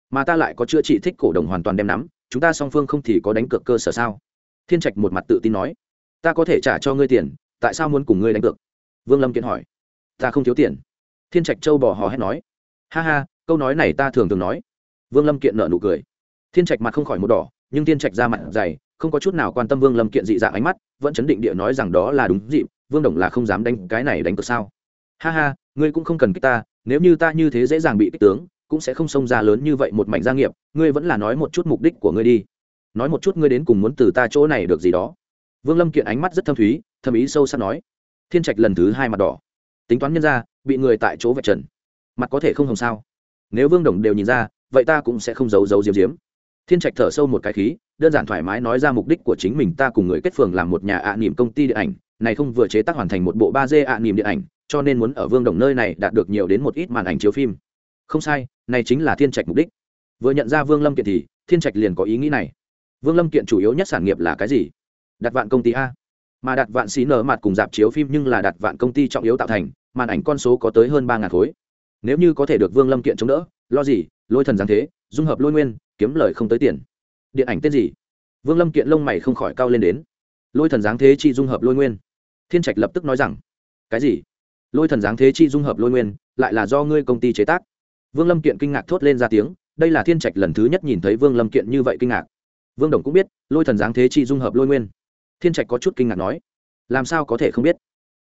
Mà ta lại có chữa trị thích cổ đồng hoàn toàn đem nắm, chúng ta song phương không thì có đánh cược cơ sở sao? Thiên trạch một mặt tự tin nói. Ta có thể trả cho ngươi tiền, tại sao muốn cùng ngươi đánh cược? Vương lâm kiện hỏi. Ta không thiếu tiền. Thiên trạch châu bỏ hò hét nói. Ha ha, câu nói này ta thường thường nói. Vương lâm kiện nợ nụ cười. Thiên trạch mặt không khỏi một đỏ, nhưng thiên trạch ra mặt dày, không có chút nào quan tâm vương lâm kiện dị dạng ánh mắt, vẫn chấn định địa nói rằng đó là đúng dịp, vương đồng là không dám đánh cái này đánh cược sao? Ha ha, ngươi cũng không cần kích ta, nếu như ta như thế dễ dàng bị kích tướng, cũng sẽ không xông ra lớn như vậy một mảnh gia nghiệp, ngươi vẫn là nói một chút mục đích của ngươi đi. Nói một chút ngươi đến cùng muốn từ ta chỗ này được gì đó. Vương lâm kiện ánh mắt rất thâm thúy thâm ý sâu sắc nói. Thiên trạch lần thứ hai mặt đỏ. Tính toán nhân ra, bị người tại chỗ vạch trần. Mặt có thể không hồng sao? Nếu vương đồng đều nhìn ra, vậy ta cũng sẽ không giấu giấu diếm diếm thiên trạch thở sâu một cái khí, đơn giản thoải mái nói ra mục đích của chính mình, ta cùng người kết phường làm một nhà ạ à niệm công ty điện ảnh này không vừa chế tác hoàn thành một bộ ba d ạ à điện ảnh, cho nên muốn ở vương đồng nơi này đạt được nhiều đến một ít màn ảnh chiếu phim. Không sai, này chính là thiên trạch mục đích. Vừa nhận ra vương lâm kiện thì, thiên trạch liền có ý nghĩ này. Vương lâm kiện chủ yếu nhất sản nghiệp là cái gì? Đặt vạn công ty a. Mà đặt vạn xí nở mặt cùng dạp chiếu phim nhưng là đặt vạn công ty trọng yếu tạo thành, màn ảnh con số có tới hơn ba ngàn khối. Nếu như có thể được vương lâm kiện chống đỡ, lo gì, lôi thần giáng thế, dung hợp lôi nguyên, kiếm lời không tới tiền. Điện ảnh tên gì? Vương lâm kiện lông mày không khỏi cao lên đến. Lôi thần giáng thế chi dung hợp lôi nguyên thiên trạch lập tức nói rằng, cái gì? Lôi thần giáng thế chi dung hợp lôi nguyên, lại là do ngươi công ty chế tác? Vương lâm kiện kinh ngạc thốt lên ra tiếng, đây là thiên trạch lần thứ nhất nhìn thấy vương lâm kiện như vậy kinh ngạc. Vương đồng cũng biết, lôi thần giáng thế chi dung hợp lôi nguyên. Thiên trạch có chút kinh ngạc nói, làm sao có thể không biết?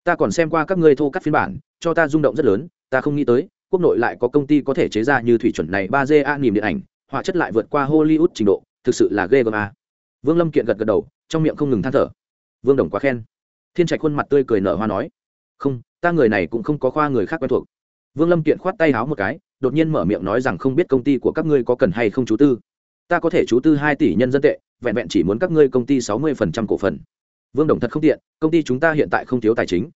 Ta còn xem qua các ngươi thô cắt phiên bản, cho ta rung động rất lớn, ta không nghĩ tới, quốc nội lại có công ty có thể chế ra như thủy chuẩn này ba d a Niềm điện ảnh, họa chất lại vượt qua hollywood trình độ, thực sự là ghê gớm a. Vương lâm kiện gật gật đầu, trong miệng không ngừng than thở. Vương đồng quá khen thiên trạch khuôn mặt tươi cười nở hoa nói, không, ta người này cũng không có khoa người khác quen thuộc. Vương lâm kiện khoát tay háo một cái, đột nhiên mở miệng nói rằng, không biết công ty của các ngươi có cần hay không chú tư? Ta có thể chú tư hai tỷ nhân dân tệ, vẹn vẹn chỉ muốn các ngươi công ty sáu mươi phần trăm cổ phần. Vương đồng thật không tiện, công ty chúng ta hiện tại không thiếu tài chính.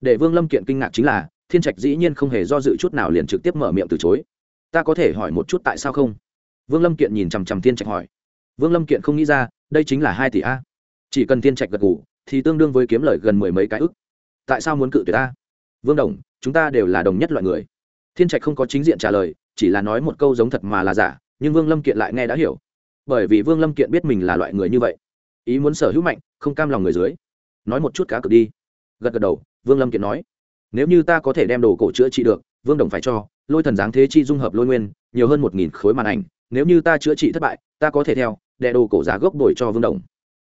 Để vương lâm kiện kinh ngạc chính là, thiên trạch dĩ nhiên không hề do dự chút nào liền trực tiếp mở miệng từ chối. Ta có thể hỏi một chút tại sao không? Vương lâm kiện nhìn chằm chằm thiên trạch hỏi. Vương lâm kiện không nghĩ ra, đây chính là hai tỷ a. Chỉ cần thiên trạch gật ngủ thì tương đương với kiếm lời gần mười mấy cái ức. Tại sao muốn cự tuyệt ta? Vương đồng, chúng ta đều là đồng nhất loại người. Thiên trạch không có chính diện trả lời, chỉ là nói một câu giống thật mà là giả, nhưng vương lâm kiện lại nghe đã hiểu. Bởi vì vương lâm kiện biết mình là loại người như vậy, ý muốn sở hữu mạnh, không cam lòng người dưới. Nói một chút cá cược đi. Gật gật đầu, vương lâm kiện nói, nếu như ta có thể đem đồ cổ chữa trị được, vương đồng phải cho, lôi thần giáng thế chi dung hợp lôi nguyên, nhiều hơn một nghìn khối màn ảnh, nếu như ta chữa trị thất bại, ta có thể theo đệ đồ cổ giá gốc đổi cho vương đồng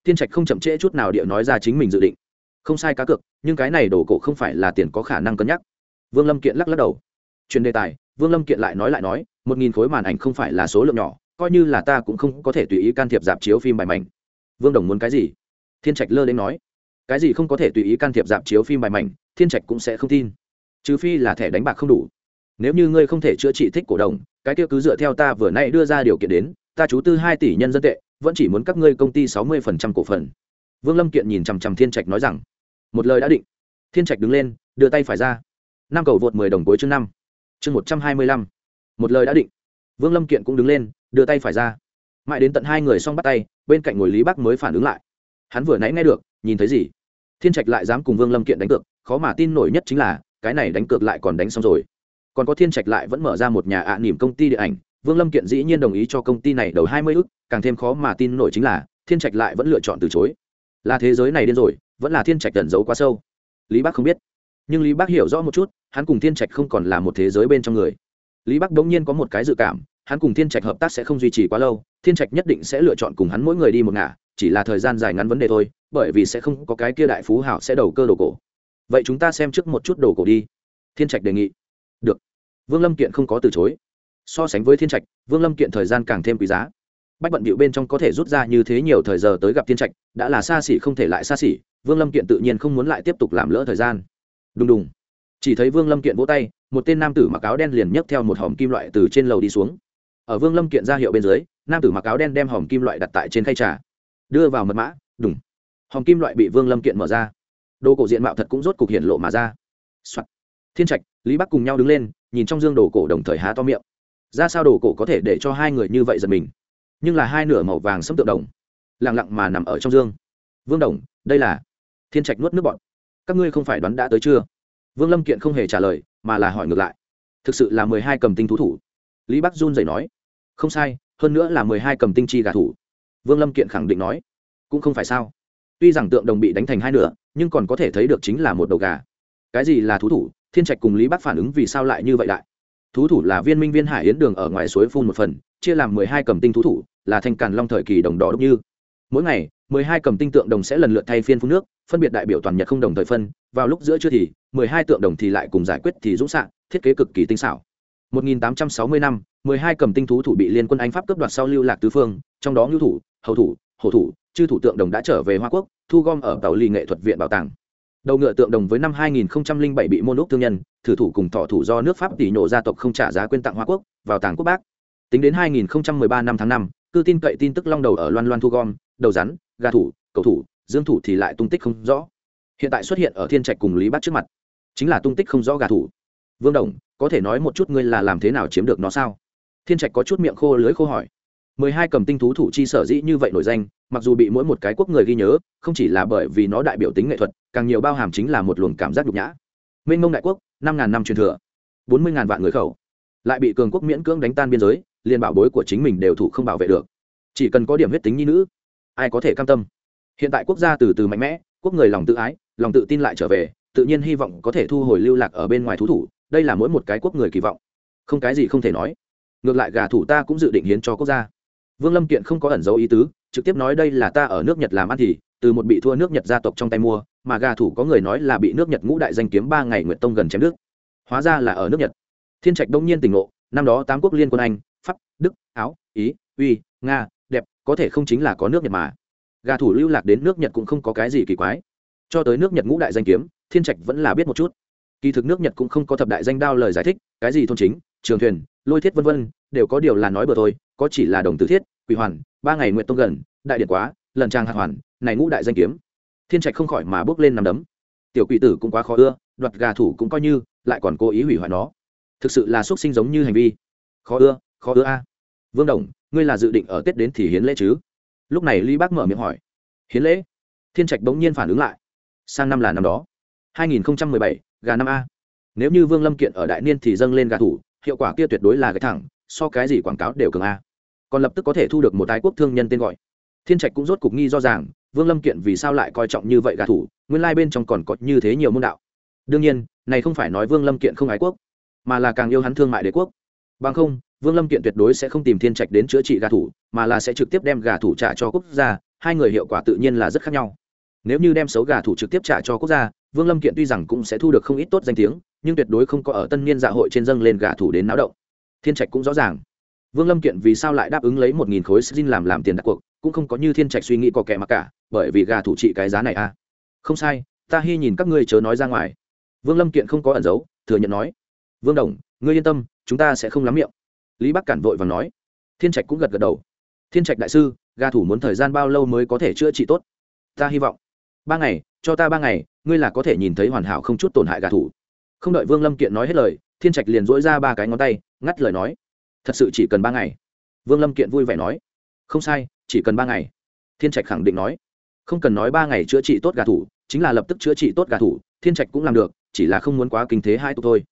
tiên trạch không chậm trễ chút nào địa nói ra chính mình dự định. Không sai cá cược, nhưng cái này đồ cổ không phải là tiền có khả năng cân nhắc. Vương lâm kiện lắc lắc đầu. Truyền đề tài, vương lâm kiện lại nói lại nói, một nghìn khối màn ảnh không phải là số lượng nhỏ, coi như là ta cũng không có thể tùy ý can thiệp dạp chiếu phim bài mảnh. Vương đồng muốn cái gì? Thiên trạch lơ đến nói. Cái gì không có thể tùy ý can thiệp dạp chiếu phim bài mảnh, thiên trạch cũng sẽ không tin. Trừ phi là thẻ đánh bạc không đủ. Nếu như ngươi không thể chữa trị thích cổ đồng, cái kia cứ dựa theo ta vừa nay đưa ra điều kiện đến, ta chú tư hai tỷ nhân dân tệ vẫn chỉ muốn các ngươi công ty sáu mươi phần trăm cổ phần. Vương lâm kiện nhìn chằm chằm thiên trạch nói rằng, một lời đã định. Thiên trạch đứng lên, đưa tay phải ra. Năm cầu vượt mười đồng cuối chương năm. Chương một trăm hai mươi lăm. Một lời đã định. Vương lâm kiện cũng đứng lên, đưa tay phải ra. Mãi đến tận hai người xong bắt tay, bên cạnh ngồi lý bắc mới phản ứng lại. Hắn vừa nãy nghe được, nhìn thấy gì? Thiên trạch lại dám cùng vương lâm kiện đánh cược, khó mà tin nổi nhất chính là, cái này đánh cược lại còn đánh xong rồi. Còn có thiên trạch lại vẫn mở ra một nhà ạ à nỉm công ty điện ảnh vương lâm kiện dĩ nhiên đồng ý cho công ty này đầu hai mươi ức, càng thêm khó mà tin nổi chính là, thiên trạch lại vẫn lựa chọn từ chối. Là thế giới này điên rồi, vẫn là thiên trạch tẩn giấu quá sâu. Lý bác không biết. Nhưng lý bác hiểu rõ một chút, hắn cùng thiên trạch không còn là một thế giới bên trong người. Lý Bác đống nhiên có một cái dự cảm, hắn cùng thiên trạch hợp tác sẽ không duy trì quá lâu, thiên trạch nhất định sẽ lựa chọn cùng hắn mỗi người đi một ngả, chỉ là thời gian dài ngắn vấn đề thôi, bởi vì sẽ không có cái kia đại phú hảo sẽ đầu cơ đồ cổ. Vậy chúng ta xem trước một chút đồ cổ đi. Thiên trạch đề nghị. Được. Vương lâm kiện không có từ chối so sánh với thiên trạch, vương lâm kiện thời gian càng thêm quý giá. Bách bận bịu bên trong có thể rút ra như thế nhiều thời giờ tới gặp thiên trạch, đã là xa xỉ không thể lại xa xỉ, vương lâm kiện tự nhiên không muốn lại tiếp tục làm lỡ thời gian. Đùng đùng. Chỉ thấy vương lâm kiện vỗ tay, một tên nam tử mặc áo đen liền nhấc theo một hòm kim loại từ trên lầu đi xuống. Ở vương lâm kiện ra hiệu bên dưới, nam tử mặc áo đen đem hòm kim loại đặt tại trên khay trà. Đưa vào mật mã, đùng. Hòm kim loại bị vương lâm kiện mở ra. Đồ cổ diện mạo thật cũng rốt cục hiện lộ mà ra、Soạn. thiên trạch, lý bắc cùng nhau đứng lên, nhìn trong dương đồ cổ đồng thời há to miệng ra sao đồ cổ có thể để cho hai người như vậy giật mình? Nhưng là hai nửa màu vàng sẫm tượng đồng lẳng lặng mà nằm ở trong dương. Vương đồng, đây là thiên trạch nuốt nước bọt. Các ngươi không phải đoán đã tới chưa? Vương lâm kiện không hề trả lời, mà là hỏi ngược lại. Thực sự là mười hai cầm tinh thú thủ. Lý bắc run dậy nói. Không sai, hơn nữa là mười hai cầm tinh chi gà thủ. Vương lâm kiện khẳng định nói. Cũng không phải sao. Tuy rằng tượng đồng bị đánh thành hai nửa, nhưng còn có thể thấy được chính là một đầu gà. Cái gì là thú thủ? Thiên trạch cùng lý bắc phản ứng vì sao lại như vậy đại thú thủ là viên minh viên hải yến đường ở ngoài suối phun một phần, chia làm mười hai cầm tinh thú thủ, là thanh càn long thời kỳ đồng đỏ đúc như. Mỗi ngày, mười hai cầm tinh tượng đồng sẽ lần lượt thay phiên phun nước, phân biệt đại biểu toàn nhật không đồng thời phân, vào lúc giữa trưa thì, mười hai tượng đồng thì lại cùng giải quyết thì dũng sạn thiết kế cực kỳ tinh xảo. 1860 năm 12 cầm tinh thú thủ bị liên quân anh pháp cướp đoạt sau lưu lạc tứ phương, trong đó ngưu thủ, hầu thủ, hổ thủ, chư thủ tượng đồng đã trở về hoa quốc, thu gom ở tàu ly nghệ thuật viện bảo tàng đầu ngựa tượng đồng với năm 2007 bị môn úc thương nhân thử thủ cùng thọ thủ do nước pháp tỷ nổ gia tộc không trả giá quyên tặng hoa quốc vào tàng quốc bác. Tính đến 2013 năm tháng 5, cư tin cậy tin tức long đầu ở loan loan thu gom đầu rắn gà thủ cầu thủ dương thủ thì lại tung tích không rõ. Hiện tại xuất hiện ở thiên trạch cùng lý bắt trước mặt chính là tung tích không rõ gà thủ. Vương đồng có thể nói một chút ngươi là làm thế nào chiếm được nó sao? Thiên trạch có chút miệng khô lưới khô hỏi mười hai cầm tinh thú thủ chi sở dĩ như vậy nổi danh, mặc dù bị mỗi một cái quốc người ghi nhớ, không chỉ là bởi vì nó đại biểu tính nghệ thuật, càng nhiều bao hàm chính là một luồng cảm giác nhục nhã. Mênh mông đại quốc, năm ngàn năm truyền thừa, bốn mươi ngàn vạn người khẩu. Lại bị cường quốc miễn cưỡng đánh tan biên giới, liền bảo bối của chính mình đều thủ không bảo vệ được. Chỉ cần có điểm huyết tính nhi nữ, ai có thể cam tâm. Hiện tại quốc gia từ từ mạnh mẽ, quốc người lòng tự ái, lòng tự tin lại trở về, tự nhiên hy vọng có thể thu hồi lưu lạc ở bên ngoài thú thủ, đây là mỗi một cái quốc người kỳ vọng. Không cái gì không thể nói. Ngược lại gà thủ ta cũng dự định hiến cho quốc gia vương lâm kiện không có ẩn dấu ý tứ, trực tiếp nói đây là ta ở nước nhật làm ăn thì, từ một bị thua nước nhật gia tộc trong tay mua, mà gà thủ có người nói là bị nước nhật ngũ đại danh kiếm ba ngày nguyện tông gần chém nước hóa ra là ở nước nhật. Thiên trạch đông nhiên tỉnh ngộ, năm đó tám quốc liên quân anh, pháp, đức, áo, ý, uy, nga, đẹp, có thể không chính là có nước nhật mà. Gà thủ lưu lạc đến nước nhật cũng không có cái gì kỳ quái. Cho tới nước nhật ngũ đại danh kiếm, thiên trạch vẫn là biết một chút. Kỳ thực nước nhật cũng không có thập đại danh đao lời giải thích, cái gì thôn chính, trường thuyền, lôi thiết vân vân, đều có điều là nói bừa thôi có chỉ là đồng tử thiết quỷ hoàn ba ngày nguyện tông gần đại điện quá lần trang hạt hoàn này ngũ đại danh kiếm. Thiên trạch không khỏi mà bước lên nằm đấm. Tiểu quỷ tử cũng quá khó ưa đoạt gà thủ cũng coi như lại còn cố ý hủy hoại nó. Thực sự là xuất sinh giống như hành vi. Khó ưa khó ưa a. Vương đồng ngươi là dự định ở tết đến thì hiến lễ chứ? Lúc này ly bác mở miệng hỏi. Hiến lễ? Thiên trạch bỗng nhiên phản ứng lại. Sang năm là năm đó. 2017, gà năm a. Nếu như vương lâm kiện ở đại niên thì dâng lên gà thủ hiệu quả kia tuyệt đối là cái thẳng so cái gì quảng cáo đều cường a. Còn lập tức có thể thu được một tái quốc thương nhân tên gọi. Thiên trạch cũng rốt cục nghi do rằng, vương lâm kiện vì sao lại coi trọng như vậy gà thủ, nguyên lai bên trong còn có như thế nhiều môn đạo. Đương nhiên, này không phải nói vương lâm kiện không ái quốc, mà là càng yêu hắn thương mại đế quốc. Bằng không, vương lâm kiện tuyệt đối sẽ không tìm thiên trạch đến chữa trị gà thủ, mà là sẽ trực tiếp đem gà thủ trả cho quốc gia, hai người hiệu quả tự nhiên là rất khác nhau. Nếu như đem xấu gà thủ trực tiếp trả cho quốc gia, vương lâm kiện tuy rằng cũng sẽ thu được không ít tốt danh tiếng, nhưng tuyệt đối không có ở tân niên dạ hội trên dâng lên gà thủ đến náo động thiên trạch cũng rõ ràng. Vương lâm kiện vì sao lại đáp ứng lấy một nghìn khối xin làm làm tiền đặt cuộc, cũng không có như thiên trạch suy nghĩ có kẻ mặc cả, bởi vì gà thủ trị cái giá này à? Không sai, ta hy nhìn các ngươi chớ nói ra ngoài. Vương lâm kiện không có ẩn giấu, thừa nhận nói. Vương đồng, ngươi yên tâm, chúng ta sẽ không lắm miệng. Lý bắc cản vội và nói. Thiên trạch cũng gật gật đầu. Thiên trạch đại sư, gà thủ muốn thời gian bao lâu mới có thể chữa trị tốt? Ta hy vọng. Ba ngày, cho ta ba ngày, ngươi là có thể nhìn thấy hoàn hảo không chút tổn hại gà thủ. Không đợi vương lâm kiện nói hết lời, thiên trạch liền dỗi ra ba cái ngón tay ngắt lời nói. Thật sự chỉ cần ba ngày. Vương lâm kiện vui vẻ nói. Không sai, chỉ cần ba ngày. Thiên trạch khẳng định nói. Không cần nói ba ngày chữa trị tốt gà thủ, chính là lập tức chữa trị tốt gà thủ, thiên trạch cũng làm được, chỉ là không muốn quá kinh thế hai tục thôi.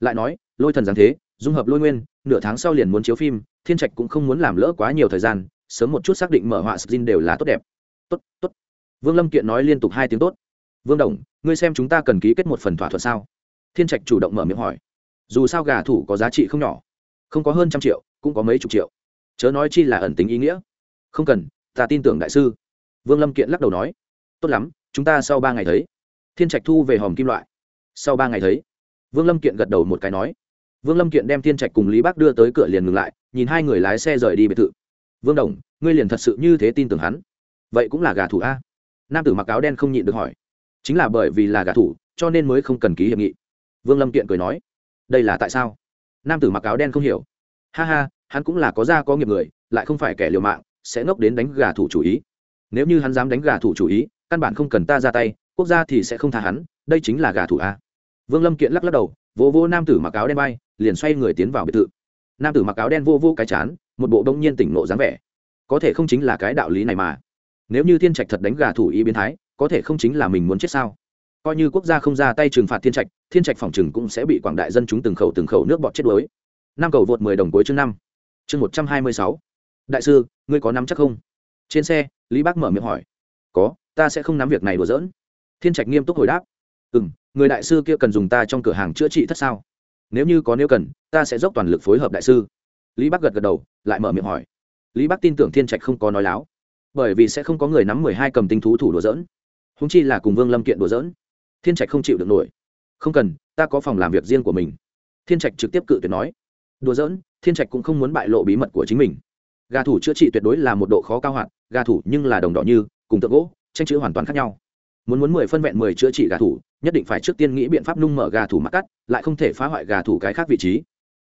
Lại nói, lôi thần giáng thế, dung hợp lôi nguyên, nửa tháng sau liền muốn chiếu phim, thiên trạch cũng không muốn làm lỡ quá nhiều thời gian, sớm một chút xác định mở họa skin đều là tốt đẹp. Tốt tốt. Vương lâm kiện nói liên tục hai tiếng tốt. Vương đồng, ngươi xem chúng ta cần ký kết một phần thỏa thuận sao? Thiên trạch chủ động mở miệng hỏi dù sao gà thủ có giá trị không nhỏ. Không có hơn trăm triệu, cũng có mấy chục triệu. Chớ nói chi là ẩn tính ý nghĩa. Không cần, ta tin tưởng đại sư. Vương lâm kiện lắc đầu nói. Tốt lắm, chúng ta sau ba ngày thấy. Thiên trạch thu về hòm kim loại. Sau ba ngày thấy, vương lâm kiện gật đầu một cái nói. Vương lâm kiện đem thiên trạch cùng lý bác đưa tới cửa liền ngừng lại, nhìn hai người lái xe rời đi biệt thự. Vương đồng, ngươi liền thật sự như thế tin tưởng hắn? Vậy cũng là gà thủ a? Nam tử mặc áo đen không nhịn được hỏi. Chính là bởi vì là gà thủ, cho nên mới không cần ký hiệp nghị. Vương lâm kiện cười nói đây là tại sao? Nam tử mặc áo đen không hiểu. Ha ha, hắn cũng là có gia có nghiệp người, lại không phải kẻ liều mạng, sẽ ngốc đến đánh gà thủ chủ ý. Nếu như hắn dám đánh gà thủ chủ ý, căn bản không cần ta ra tay, quốc gia thì sẽ không tha hắn, đây chính là gà thủ a. Vương lâm kiện lắc lắc đầu vô vô nam tử mặc áo đen bay liền xoay người tiến vào biệt thự. Nam tử mặc áo đen vô vô cái chán, một bộ đông nhiên tỉnh nộ dáng vẻ. Có thể không chính là cái đạo lý này mà. Nếu như thiên trạch thật đánh gà thủ ý biến thái, có thể không chính là mình muốn chết sao? Coi như quốc gia không ra tay trừng phạt thiên trạch thiên trạch phòng trừng cũng sẽ bị quảng đại dân chúng từng khẩu từng khẩu nước bọt chết đuối. Năm cầu vượt mười đồng cuối chương năm. Chương một trăm hai mươi sáu. Đại sư, ngươi có nắm chắc không? Trên xe, lý bác mở miệng hỏi. Có, ta sẽ không nắm việc này đùa giỡn. Thiên trạch nghiêm túc hồi đáp. Ừ m người đại sư kia cần dùng ta trong cửa hàng chữa trị thất sao? Nếu như có nếu cần, ta sẽ dốc toàn lực phối hợp đại sư. Lý bác gật gật đầu, lại mở miệng hỏi. Lý bác tin tưởng thiên trạch không có nói láo. Bởi vì sẽ không có người nắm mười hai cầm tinh thú thủ đùa dỡn húng chi là cùng vương lâm kiện đùa dỡn thiên trạch không chịu được nổi không cần ta có phòng làm việc riêng của mình. Thiên trạch trực tiếp cự tuyệt nói. Đùa giỡn, thiên trạch cũng không muốn bại lộ bí mật của chính mình. Gà thủ chữa trị tuyệt đối là một độ khó cao hạn, gà thủ nhưng là đồng đỏ như cùng tượng gỗ tranh chữ hoàn toàn khác nhau. Muốn muốn mười phân vẹn mười chữa trị gà thủ nhất định phải trước tiên nghĩ biện pháp nung mở gà thủ mắc cắt lại không thể phá hoại gà thủ cái khác vị trí.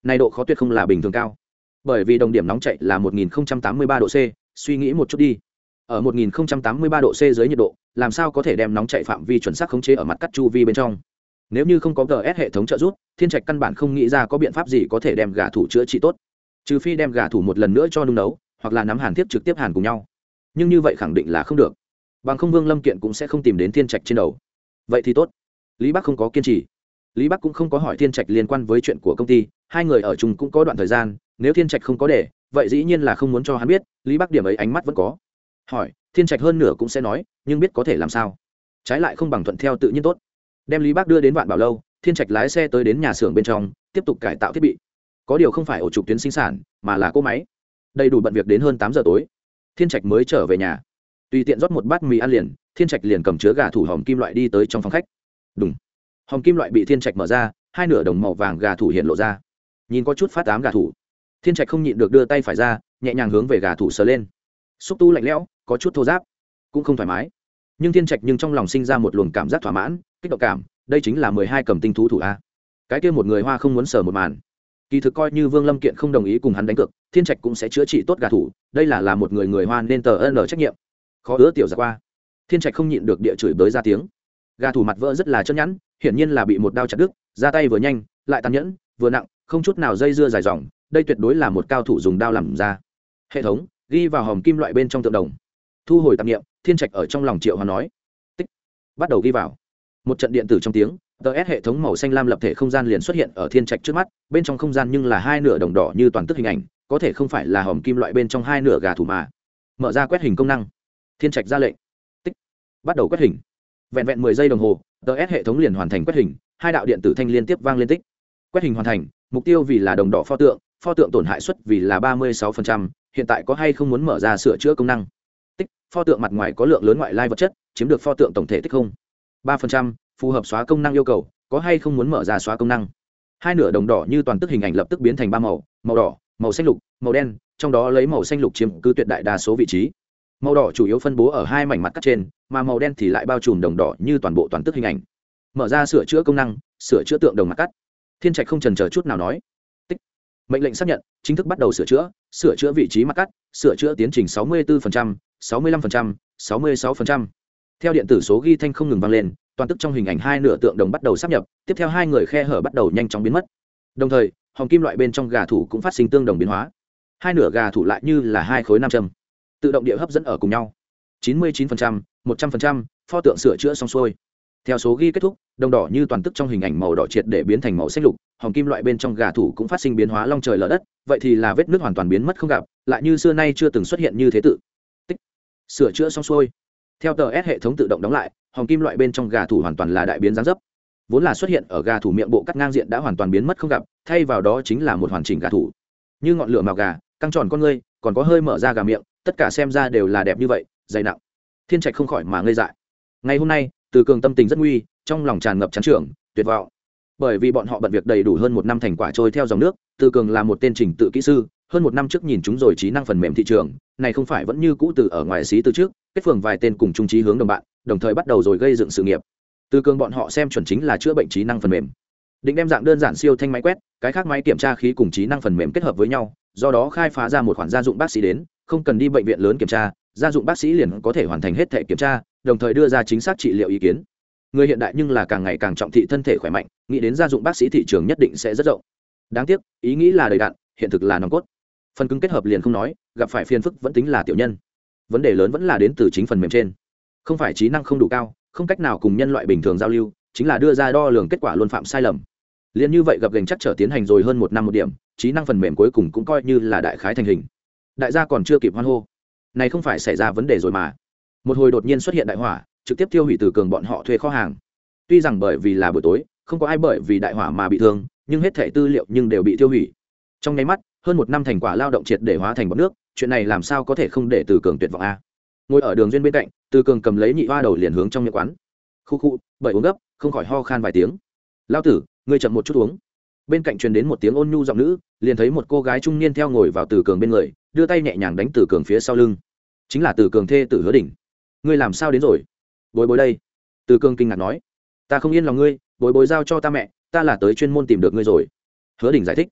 Này độ khó tuyệt không là bình thường cao. Bởi vì đồng điểm nóng chạy là 1083 độ C, suy nghĩ một chút đi. Ở 1083 độ C dưới nhiệt độ, làm sao có thể đem nóng chạy phạm vi chuẩn xác khống chế ở mặt cắt chu vi bên trong? Nếu như không có GS hệ thống trợ giúp, Thiên Trạch căn bản không nghĩ ra có biện pháp gì có thể đem gà thủ chữa trị tốt. Trừ phi đem gà thủ một lần nữa cho nung nấu, hoặc là nắm hàn tiếp trực tiếp hàn cùng nhau. Nhưng như vậy khẳng định là không được. Bằng không Vương Lâm Kiện cũng sẽ không tìm đến Thiên Trạch trên đầu. Vậy thì tốt. Lý Bắc không có kiên trì. Lý Bắc cũng không có hỏi Thiên Trạch liên quan với chuyện của công ty, hai người ở chung cũng có đoạn thời gian, nếu thiên trạch không có để vậy dĩ nhiên là không muốn cho hắn biết lý bắc điểm ấy ánh mắt vẫn có hỏi thiên trạch hơn nửa cũng sẽ nói nhưng biết có thể làm sao trái lại không bằng thuận theo tự nhiên tốt đem lý bác đưa đến vạn bảo lâu thiên trạch lái xe tới đến nhà xưởng bên trong tiếp tục cải tạo thiết bị có điều không phải ổ trục tuyến sinh sản mà là cỗ máy đầy đủ bận việc đến hơn tám giờ tối thiên trạch mới trở về nhà tùy tiện rót một bát mì ăn liền thiên trạch liền cầm chứa gà thủ hòm kim loại đi tới trong phòng khách đúng hòm kim loại bị thiên trạch mở ra hai nửa đồng màu vàng gà thủ hiện lộ ra nhìn có chút phát tám gà thủ thiên trạch không nhịn được đưa tay phải ra nhẹ nhàng hướng về gà thủ sờ lên xúc tu lạnh lẽo, có chút thô giáp, cũng không thoải mái. Nhưng thiên trạch nhưng trong lòng sinh ra một luồng cảm giác thỏa mãn kích động cảm, đây chính là mười hai cầm tinh thú thủ a. Cái kia một người hoa không muốn sờ một màn. Kỳ thực coi như vương lâm kiện không đồng ý cùng hắn đánh cược, thiên trạch cũng sẽ chữa trị tốt gà thủ, đây là là một người người hoa nên tờ ân trách nhiệm. Khó ứa tiểu ra qua. Thiên trạch không nhịn được địa chửi bới ra tiếng. Gà thủ mặt vỡ rất là chân nhẵn, hiển nhiên là bị một đao chặt đứt, ra tay vừa nhanh, lại tàn nhẫn, vừa nặng, không chút nào dây dưa dài dòng, đây tuyệt đối là một cao thủ dùng đao làm ra. Hệ thống, ghi vào hòm kim loại bên trong tượng đồng. Thu hồi tạp nghiệm, thiên trạch ở trong lòng triệu hòa nói. Tích. Bắt đầu ghi vào một trận điện tử trong tiếng ts hệ thống màu xanh lam lập thể không gian liền xuất hiện ở thiên trạch trước mắt bên trong không gian nhưng là hai nửa đồng đỏ như toàn tức hình ảnh có thể không phải là hòm kim loại bên trong hai nửa gà thủ mà. Mở ra quét hình công năng. Thiên trạch ra lệnh. Tích. Bắt đầu quét hình. Vẹn vẹn mười giây đồng hồ ts hệ thống liền hoàn thành quét hình hai đạo điện tử thanh liên tiếp vang lên tích. Quét hình hoàn thành mục tiêu vì là đồng đỏ pho tượng pho tượng tổn hại suất vì là ba mươi 36%, hiện tại có hay không muốn mở ra sửa chữa công năng? Tích pho tượng mặt ngoài có lượng lớn ngoại lai vật chất chiếm được pho tượng tổng thể tích không? Ba phần trăm phù hợp xóa công năng yêu cầu có hay không muốn mở ra xóa công năng. Hai nửa đồng đỏ như toàn tức hình ảnh lập tức biến thành ba màu màu đỏ màu xanh lục màu đen trong đó lấy màu xanh lục chiếm cứ tuyệt đại đa số vị trí. Màu đỏ chủ yếu phân bố ở hai mảnh mặt cắt trên mà màu đen thì lại bao trùm đồng đỏ như toàn bộ toàn tức hình ảnh. Mở ra sửa chữa công năng sửa chữa tượng đồng mặt cắt. Thiên trạch không trần chờ chút nào nói. Tích, mệnh lệnh xác nhận chính thức bắt đầu sửa chữa sửa chữa vị trí mặt cắt sửa chữa tiến trình 64%, 65%, 66% theo điện tử số ghi thanh không ngừng vang lên toàn tức trong hình ảnh hai nửa tượng đồng bắt đầu sắp nhập tiếp theo hai người khe hở bắt đầu nhanh chóng biến mất. Đồng thời hồng kim loại bên trong gà thủ cũng phát sinh tương đồng biến hóa. Hai nửa gà thủ lại như là hai khối nam châm tự động địa hấp dẫn ở cùng nhau. 99%, 100%, pho tượng sửa chữa xong xuôi. Theo số ghi kết thúc đồng đỏ như toàn tức trong hình ảnh màu đỏ triệt để biến thành màu xanh lục hồng kim loại bên trong gà thủ cũng phát sinh biến hóa long trời lở đất vậy thì là vết nước hoàn toàn biến mất không gặp lại như xưa nay chưa từng xuất hiện như thế tự. Tích. Sửa chữa xong xuôi theo tờ s hệ thống tự động đóng lại hòng kim loại bên trong gà thủ hoàn toàn là đại biến gián dấp. Vốn là xuất hiện ở gà thủ miệng bộ cắt ngang diện đã hoàn toàn biến mất không gặp, thay vào đó chính là một hoàn chỉnh gà thủ. Như ngọn lửa màu gà, căng tròn con ngươi, còn có hơi mở ra gà miệng, tất cả xem ra đều là đẹp như vậy, dày nặng. Thiên trạch không khỏi mà ngây dại. Ngày hôm nay, từ cường tâm tình rất nguy, trong lòng tràn ngập chán trưởng tuyệt vọng. Bởi vì bọn họ bận việc đầy đủ hơn một năm thành quả trôi theo dòng nước, từ cường là một tên trình tự kỹ sư, hơn một năm trước nhìn chúng rồi trí năng phần mềm thị trường, này không phải vẫn như cũ từ ở ngoài xí từ trước kết phường vài tên cùng trung trí hướng đồng bạn, đồng thời bắt đầu rồi gây dựng sự nghiệp. Từ cường bọn họ xem chuẩn chính là chữa bệnh trí năng phần mềm. Định đem dạng đơn giản siêu thanh máy quét, cái khác máy kiểm tra khí cùng trí năng phần mềm kết hợp với nhau, do đó khai phá ra một khoản gia dụng bác sĩ đến, không cần đi bệnh viện lớn kiểm tra, gia dụng bác sĩ liền có thể hoàn thành hết thể kiểm tra, đồng thời đưa ra chính xác trị liệu ý kiến. Người hiện đại nhưng là càng ngày càng trọng thị thân thể khỏe mạnh, nghĩ đến gia dụng bác sĩ thị trường nhất định sẽ rất rộng. Đáng tiếc, ý nghĩ là đầy đạn hiện thực là nòng cốt. Phần cứng kết hợp liền không nói, gặp phải phiền phức vẫn tính là tiểu nhân vấn đề lớn vẫn là đến từ chính phần mềm trên. Không phải trí năng không đủ cao, không cách nào cùng nhân loại bình thường giao lưu, chính là đưa ra đo lường kết quả luôn phạm sai lầm. Liền như vậy gặp gành chắc trở tiến hành rồi hơn một năm một điểm, trí năng phần mềm cuối cùng cũng coi như là đại khái thành hình. Đại gia còn chưa kịp hoan hô. Này không phải xảy ra vấn đề rồi mà. Một hồi đột nhiên xuất hiện đại hỏa, trực tiếp tiêu hủy từ cường bọn họ thuê kho hàng. Tuy rằng bởi vì là buổi tối, không có ai bởi vì đại hỏa mà bị thương, nhưng hết thẻ tư liệu nhưng đều bị tiêu hủy. Trong nháy mắt, hơn một năm thành quả lao động triệt để hóa thành bọc nước chuyện này làm sao có thể không để từ cường tuyệt vọng a? Ngồi ở đường duyên bên cạnh, từ cường cầm lấy nhị hoa đầu liền hướng trong miệng quán. Khu khu, bởi uống gấp, không khỏi ho khan vài tiếng. Lao tử, ngươi chậm một chút uống. Bên cạnh truyền đến một tiếng ôn nhu giọng nữ, liền thấy một cô gái trung niên theo ngồi vào từ cường bên người, đưa tay nhẹ nhàng đánh từ cường phía sau lưng. Chính là từ cường thê tử hứa đỉnh. Ngươi làm sao đến rồi? Bối bối đây. Từ cường kinh ngạc nói. Ta không yên lòng ngươi, bối bối giao cho ta mẹ, ta là tới chuyên môn tìm được ngươi rồi. Hứa đỉnh giải thích.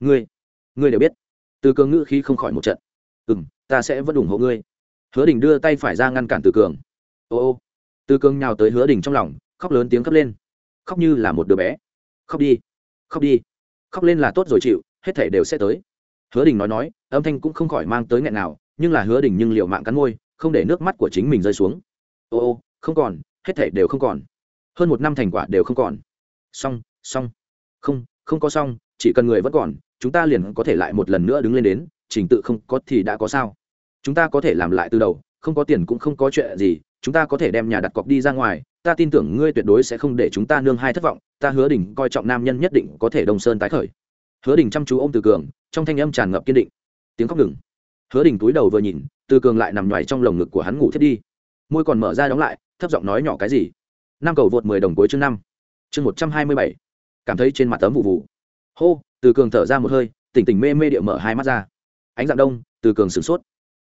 Ngươi ngươi đều biết. Từ cường ngữ khí không khỏi một trận ừ m ta sẽ vẫn ủng hộ ngươi. Hứa đình đưa tay phải ra ngăn cản từ cường. Ô ô. Từ cường nhào tới hứa đình trong lòng, khóc lớn tiếng khóc lên. Khóc như là một đứa bé. Khóc đi. Khóc đi. Khóc lên là tốt rồi chịu, hết thể đều sẽ tới. Hứa đình nói nói, âm thanh cũng không khỏi mang tới nghẹn nào, nhưng là hứa đình nhưng liệu mạng cắn môi, không để nước mắt của chính mình rơi xuống. Ô ô, không còn, hết thể đều không còn. Hơn một năm thành quả đều không còn. Xong xong. Không không có xong, chỉ cần người vẫn còn, chúng ta liền có thể lại một lần nữa đứng lên đến trình tự không có thì đã có sao? Chúng ta có thể làm lại từ đầu, không có tiền cũng không có chuyện gì, chúng ta có thể đem nhà đặt cọc đi ra ngoài, ta tin tưởng ngươi tuyệt đối sẽ không để chúng ta nương hai thất vọng, ta hứa đình coi trọng nam nhân nhất định có thể đông sơn tái khởi. Hứa đình chăm chú ô m từ cường, trong thanh âm tràn ngập kiên định. Tiếng khóc ngừng. Hứa đình túi đầu vừa nhìn, từ cường lại nằm nhoài trong lồng ngực của hắn ngủ thiết đi. Môi còn mở ra đóng lại, thấp giọng nói nhỏ cái gì? Năm cầu vượt mười đồng cuối chương năm. Chương một trăm hai mươi bảy. Cảm thấy trên mặt tấm vụ vụ. Hô, từ cường thở ra một hơi, tỉnh tỉnh mê mê địa mở hai mắt ra ánh dạng đông, từ cường sửng sốt.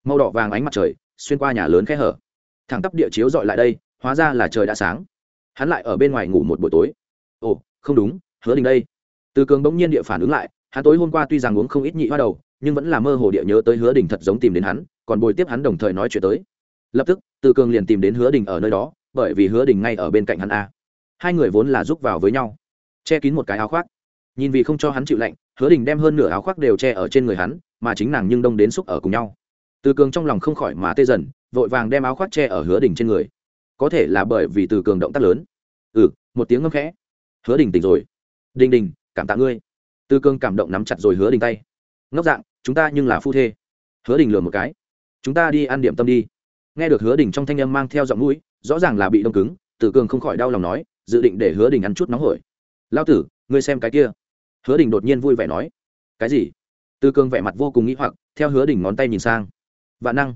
Màu đỏ vàng ánh mặt trời xuyên qua nhà lớn khe hở. Thẳng tắp địa chiếu dọi lại đây, hóa ra là trời đã sáng. Hắn lại ở bên ngoài ngủ một buổi tối. Ồ, không đúng, hứa đình đây. Từ cường bỗng nhiên địa phản ứng lại, hắn tối hôm qua tuy rằng uống không ít nhị hoa đầu, nhưng vẫn là mơ hồ địa nhớ tới hứa đình thật giống tìm đến hắn, còn bồi tiếp hắn đồng thời nói chuyện tới. Lập tức, từ cường liền tìm đến hứa đình ở nơi đó, bởi vì hứa đình ngay ở bên cạnh hắn a. Hai người vốn là giúp vào với nhau. Che kín một cái áo khoác. Nhìn vì không cho hắn chịu lạnh, hứa đình đem hơn nửa áo khoác đều che ở trên người hắn mà chính nàng nhưng đông đến xúc ở cùng nhau. Từ cường trong lòng không khỏi mà tê dần, vội vàng đem áo khoác che ở hứa đình trên người. Có thể là bởi vì từ cường động tác lớn. Ừ một tiếng ngâm khẽ. Hứa đình tỉnh rồi. Đình đình, cảm tạ ngươi. Từ cường cảm động nắm chặt rồi hứa đình tay. Ngốc dạng, chúng ta nhưng là phu thê. Hứa đình lừa một cái. Chúng ta đi ăn điểm tâm đi. Nghe được hứa đình trong thanh âm mang theo giọng mũi, rõ ràng là bị đông cứng, từ cường không khỏi đau lòng nói, dự định để hứa đình ăn chút nóng hổi. Lao tử, ngươi xem cái kia. Hứa đình đột nhiên vui vẻ nói, cái gì? Từ cường vẻ mặt vô cùng nghĩ hoặc, theo hứa đỉnh ngón tay nhìn sang. Vạn năng.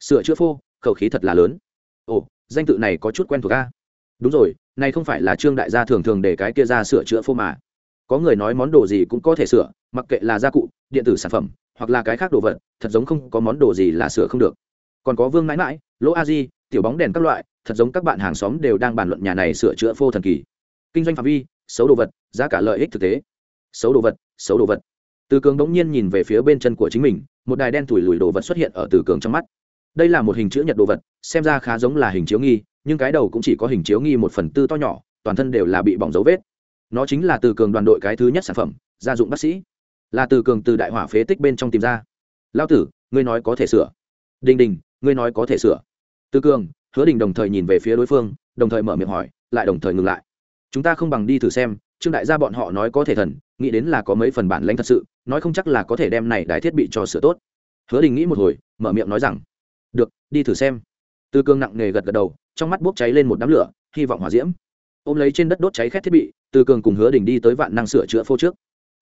Sửa chữa phô, khẩu khí thật là lớn. Ồ, danh tự này có chút quen thuộc a. Đúng rồi, này không phải là trương đại gia thường thường để cái kia ra sửa chữa phô mà. Có người nói món đồ gì cũng có thể sửa, mặc kệ là gia cụ, điện tử sản phẩm, hoặc là cái khác đồ vật, thật giống không có món đồ gì là sửa không được. Còn có vương mãi mãi, lỗ a di, tiểu bóng đèn các loại, thật giống các bạn hàng xóm đều đang bàn luận nhà này sửa chữa phô thần kỳ. Kinh doanh phạm vi, xấu đồ vật, giá cả lợi ích thực tế. Xấu đồ vật, xấu đồ vật từ cường đống nhiên nhìn về phía bên chân của chính mình, một đài đen thủi lùi đồ vật xuất hiện ở từ cường trong mắt. Đây là một hình chữ nhật đồ vật, xem ra khá giống là hình chiếu nghi, nhưng cái đầu cũng chỉ có hình chiếu nghi một phần tư to nhỏ, toàn thân đều là bị bỏng dấu vết. Nó chính là từ cường đoàn đội cái thứ nhất sản phẩm, gia dụng bác sĩ. Là từ cường từ đại hỏa phế tích bên trong tìm ra. Lao tử, ngươi nói có thể sửa. Đình đình, ngươi nói có thể sửa. Từ cường, hứa đình đồng thời nhìn về phía đối phương, đồng thời mở miệng hỏi, lại đồng thời ngừng lại. Chúng ta không bằng đi thử xem, trương đại gia bọn họ nói có thể thần nghĩ đến là có mấy phần bản lãnh thật sự, nói không chắc là có thể đem này đài thiết bị cho sửa tốt. Hứa đình nghĩ một hồi, mở miệng nói rằng, được, đi thử xem. Tư cương nặng nề gật gật đầu, trong mắt bốc cháy lên một đám lửa, hy vọng hòa diễm. Ôm lấy trên đất đốt cháy khét thiết bị, từ cường cùng hứa đình đi tới vạn năng sửa chữa phô trước.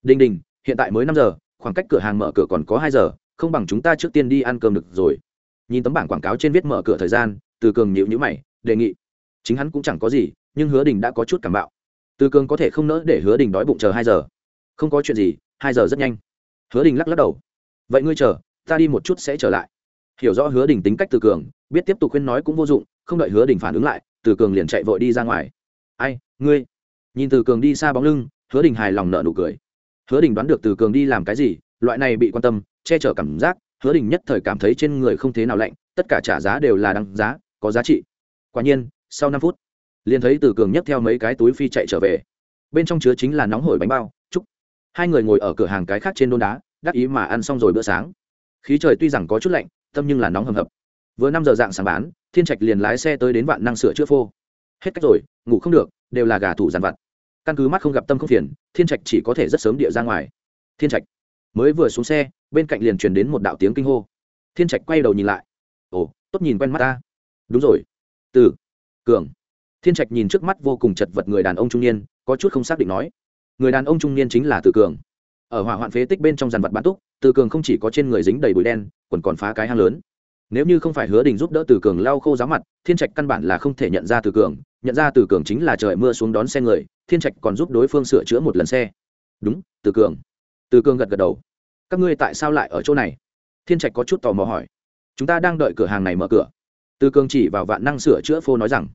Đình đình, hiện tại mới năm giờ, khoảng cách cửa hàng mở cửa còn có hai giờ, không bằng chúng ta trước tiên đi ăn cơm được rồi. Nhìn tấm bảng quảng cáo trên viết mở cửa thời gian, từ cường nhịu nhữ mày, đề nghị. Chính hắn cũng chẳng có gì, nhưng hứa đình đã có chút cảm bạo. Từ cường có thể không nỡ để hứa đình đói bụng chờ hai giờ không có chuyện gì, hai giờ rất nhanh. Hứa đình lắc lắc đầu. Vậy ngươi chờ, ta đi một chút sẽ trở lại. Hiểu rõ hứa đình tính cách từ cường, biết tiếp tục khuyên nói cũng vô dụng, không đợi hứa đình phản ứng lại, từ cường liền chạy vội đi ra ngoài. Ai, ngươi? Nhìn từ cường đi xa bóng lưng, hứa đình hài lòng nợ nụ cười. Hứa đình đoán được từ cường đi làm cái gì, loại này bị quan tâm, che chở cảm giác, hứa đình nhất thời cảm thấy trên người không thế nào lạnh, tất cả trả giá đều là đăng giá, có giá trị. Quả nhiên, sau năm phút, liền thấy từ cường nhấc theo mấy cái túi phi chạy trở về. Bên trong chứa chính là nóng hổi bánh bao hai người ngồi ở cửa hàng cái khác trên đôn đá, đắc ý mà ăn xong rồi bữa sáng. Khí trời tuy rằng có chút lạnh, tâm nhưng là nóng hầm hập. Vừa năm giờ dạng sáng bán, thiên trạch liền lái xe tới đến vạn năng sửa chữa phô. Hết cách rồi, ngủ không được, đều là gà thủ dàn vặt. Căn cứ mắt không gặp tâm không phiền, thiên trạch chỉ có thể rất sớm địa ra ngoài. Thiên trạch mới vừa xuống xe, bên cạnh liền truyền đến một đạo tiếng kinh hô. Thiên trạch quay đầu nhìn lại. Ồ, tốt nhìn quen mắt ta. Đúng rồi. Từ, cường. Thiên trạch nhìn trước mắt vô cùng chật vật người đàn ông trung niên, có chút không xác định nói người đàn ông trung niên chính là từ cường. Ở hỏa hoạn phế tích bên trong dàn vật bán túc, từ cường không chỉ có trên người dính đầy bụi đen, quần còn phá cái hang lớn. Nếu như không phải hứa đình giúp đỡ từ cường lau khô giáo mặt, thiên trạch căn bản là không thể nhận ra từ cường, nhận ra từ cường chính là trời mưa xuống đón xe người, thiên trạch còn giúp đối phương sửa chữa một lần xe. Đúng, từ cường. Từ cường gật gật đầu. Các ngươi tại sao lại ở chỗ này? Thiên trạch có chút tò mò hỏi. Chúng ta đang đợi cửa hàng này mở cửa. Từ cường chỉ vào vạn năng sửa chữa phô nói rằng,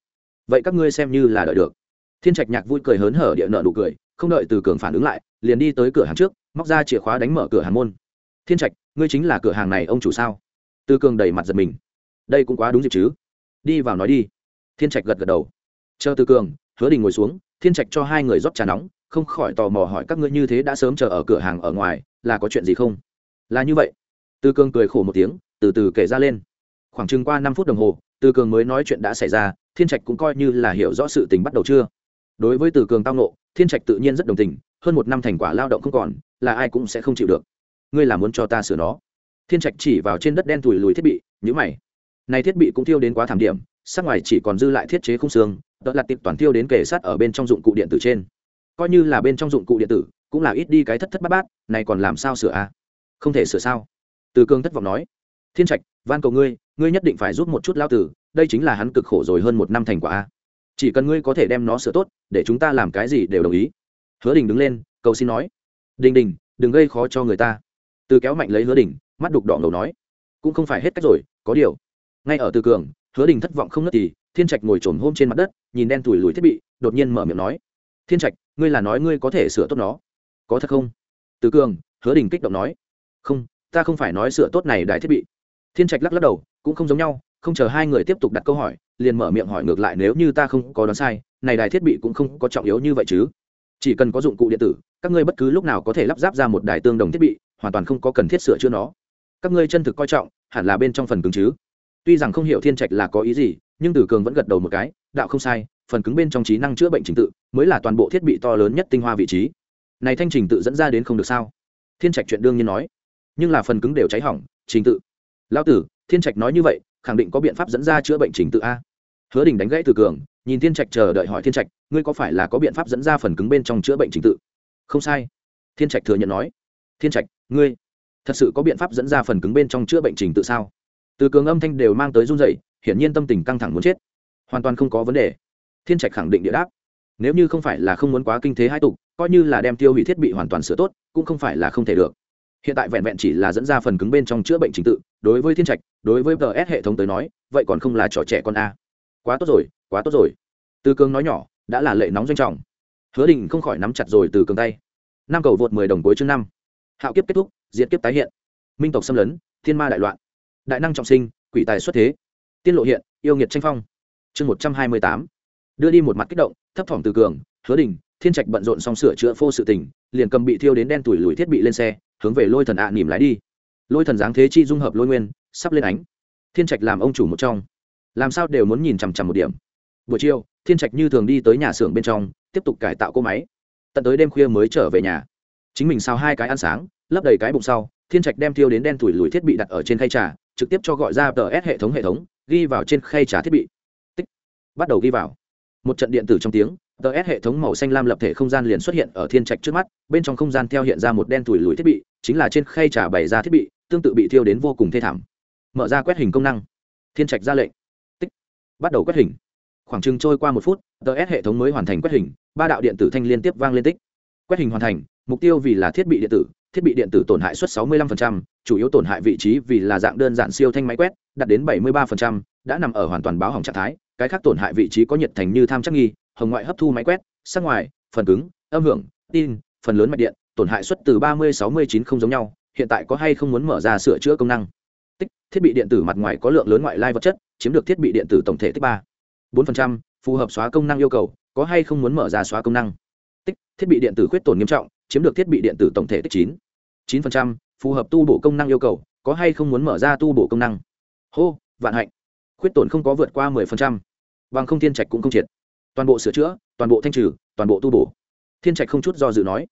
vậy các ngươi xem như là đợi được. Thiên trạch nhạc vui cười hớn hở địa nợ nụ cười không đợi từ cường phản ứng lại, liền đi tới cửa hàng trước, móc ra chìa khóa đánh mở cửa hàng môn. Thiên trạch, ngươi chính là cửa hàng này ông chủ sao? Từ cường đẩy mặt giật mình. Đây cũng quá đúng dịp chứ. Đi vào nói đi. Thiên trạch gật gật đầu. Chờ từ cường, hứa đình ngồi xuống, thiên trạch cho hai người rót trà nóng, không khỏi tò mò hỏi các ngươi như thế đã sớm chờ ở cửa hàng ở ngoài, là có chuyện gì không? Là như vậy. Từ cường cười khổ một tiếng, từ từ kể ra lên. Khoảng chừng qua năm phút đồng hồ, từ cường mới nói chuyện đã xảy ra, thiên trạch cũng coi như là hiểu rõ sự tình bắt đầu chưa? Đối với từ cường tao nộ thiên trạch tự nhiên rất đồng tình, hơn một năm thành quả lao động không còn, là ai cũng sẽ không chịu được. Ngươi là muốn cho ta sửa nó. Thiên trạch chỉ vào trên đất đen thùi lùi thiết bị nhữ mày. Này thiết bị cũng thiêu đến quá thảm điểm sát ngoài chỉ còn dư lại thiết chế khung xương đó là tiệp toàn thiêu đến kể sát ở bên trong dụng cụ điện tử trên. Coi như là bên trong dụng cụ điện tử, cũng là ít đi cái thất thất bát bát, này còn làm sao sửa a à? không thể sửa sao? Từ cương thất vọng nói. Thiên trạch, van cầu ngươi ngươi nhất định phải giúp một chút lao tử, đây chính là hắn cực khổ rồi hơn một năm thành quả a chỉ cần ngươi có thể đem nó sửa tốt, để chúng ta làm cái gì đều đồng ý. Hứa đình đứng lên, cầu xin nói. Đình đình, đừng gây khó cho người ta. Từ kéo mạnh lấy hứa đình, mắt đục đỏ ngầu nói. Cũng không phải hết cách rồi, có điều. Ngay ở từ cường, hứa đình thất vọng không ngất thì, thiên trạch ngồi trồm hôm trên mặt đất, nhìn đen tủi lùi thiết bị, đột nhiên mở miệng nói. Thiên trạch, ngươi là nói ngươi có thể sửa tốt nó. Có thật không? Từ cường, hứa đình kích động nói. Không, ta không phải nói sửa tốt này đại thiết bị. Thiên trạch lắc lắc đầu, cũng không giống nhau không chờ hai người tiếp tục đặt câu hỏi, liền mở miệng hỏi ngược lại nếu như ta không có đoán sai, này đài thiết bị cũng không có trọng yếu như vậy chứ. Chỉ cần có dụng cụ điện tử, các ngươi bất cứ lúc nào có thể lắp ráp ra một đài tương đồng thiết bị, hoàn toàn không có cần thiết sửa chữa nó. Các ngươi chân thực coi trọng, hẳn là bên trong phần cứng chứ. Tuy rằng không hiểu thiên trạch là có ý gì, nhưng tử cường vẫn gật đầu một cái, đạo không sai, phần cứng bên trong trí năng chữa bệnh trình tự, mới là toàn bộ thiết bị to lớn nhất tinh hoa vị trí. Này thanh trình tự dẫn ra đến không được sao? Thiên trạch chuyện đương nhiên nói, nhưng là phần cứng đều cháy hỏng, trình tự. Lão tử, thiên trạch nói như vậy khẳng định có biện pháp dẫn ra chữa bệnh trình tự a. Hứa đình đánh gãy từ cường, nhìn thiên trạch chờ đợi hỏi thiên trạch, ngươi có phải là có biện pháp dẫn ra phần cứng bên trong chữa bệnh trình tự? Không sai. Thiên trạch thừa nhận nói. Thiên trạch, ngươi thật sự có biện pháp dẫn ra phần cứng bên trong chữa bệnh trình tự sao? Từ cường âm thanh đều mang tới run dậy hiển nhiên tâm tình căng thẳng muốn chết. Hoàn toàn không có vấn đề. Thiên trạch khẳng định địa đáp. Nếu như không phải là không muốn quá kinh thế hai tục, coi như là đem tiêu hủy thiết bị hoàn toàn sửa tốt, cũng không phải là không thể được hiện tại vẹn vẹn chỉ là dẫn ra phần cứng bên trong chữa bệnh trình tự, đối với thiên trạch, đối với ts hệ thống tới nói, vậy còn không là trò trẻ con a. Quá tốt rồi, quá tốt rồi. Từ cường nói nhỏ, đã là lệ nóng doanh trọng. Hứa đình không khỏi nắm chặt rồi từ cường tay. Năm cầu vượt mười đồng cuối chương năm. Hạo kiếp kết thúc, diệt kiếp tái hiện. Minh tộc xâm lấn, thiên ma đại loạn. Đại năng trọng sinh, quỷ tài xuất thế. Tiên lộ hiện, yêu nghiệt tranh phong. Chương một trăm hai mươi tám. Đưa đi một mặt kích động, thấp thỏm từ cường, hứa đình, thiên trạch bận rộn xong sửa chữa phô sự tình, liền cầm bị thiêu đến đen tuổi lùi thiết bị lên xe hướng về lôi thần ạ à nỉm lái đi. Lôi thần dáng thế chi dung hợp lôi nguyên, sắp lên ánh. Thiên trạch làm ông chủ một trong. Làm sao đều muốn nhìn chằm chằm một điểm. Buổi chiều, thiên trạch như thường đi tới nhà xưởng bên trong, tiếp tục cải tạo cỗ máy. Tận tới đêm khuya mới trở về nhà. Chính mình sao hai cái ăn sáng, lấp đầy cái bụng sau, thiên trạch đem thiêu đến đen thủi lùi thiết bị đặt ở trên khay trà, trực tiếp cho gọi ra tờ s hệ thống hệ thống, ghi vào trên khay trà thiết bị. Tích. Bắt đầu ghi vào. Một trận điện tử trong tiếng ts hệ thống màu xanh lam lập thể không gian liền xuất hiện ở thiên trạch trước mắt, bên trong không gian theo hiện ra một đen thủi lùi thiết bị chính là trên khay trà bày ra thiết bị tương tự bị thiêu đến vô cùng thê thảm. Mở ra quét hình công năng. Thiên trạch ra lệnh. Tích. Bắt đầu quét hình. Khoảng chừng trôi qua một phút ts hệ thống mới hoàn thành quét hình ba đạo điện tử thanh liên tiếp vang lên tích. Quét hình hoàn thành mục tiêu vì là thiết bị điện tử thiết bị điện tử tổn hại suất 65%, chủ yếu tổn hại vị trí vì là dạng đơn giản siêu thanh máy quét đạt đến 73%, đã nằm ở hoàn toàn báo hỏng trạng thái cái khác tổn hại vị trí có nhiệt thành như tham chắc nghi hồng ngoại hấp thu máy quét sắc ngoài phần cứng âm hưởng tin phần lớn mạch điện tổn hại suất từ 30-69 không giống nhau, hiện tại có hay không muốn mở ra sửa chữa công năng? Tích, thiết bị điện tử mặt ngoài có lượng lớn ngoại lai vật chất, chiếm được thiết bị điện tử tổng thể tích ba. bốn phù hợp xóa công năng yêu cầu, có hay không muốn mở ra xóa công năng? Tích, thiết bị điện tử khuyết tổn nghiêm trọng, chiếm được thiết bị điện tử tổng thể tích chín. chín phù hợp tu bổ công năng yêu cầu, có hay không muốn mở ra tu bổ công năng? Hô, vạn hạnh. Khuyết tổn không có vượt qua 10%. bằng không thiên trạch cũng không triệt. Toàn bộ sửa chữa, toàn bộ thanh trừ, toàn bộ tu bổ. Thiên trạch không chút do dự nói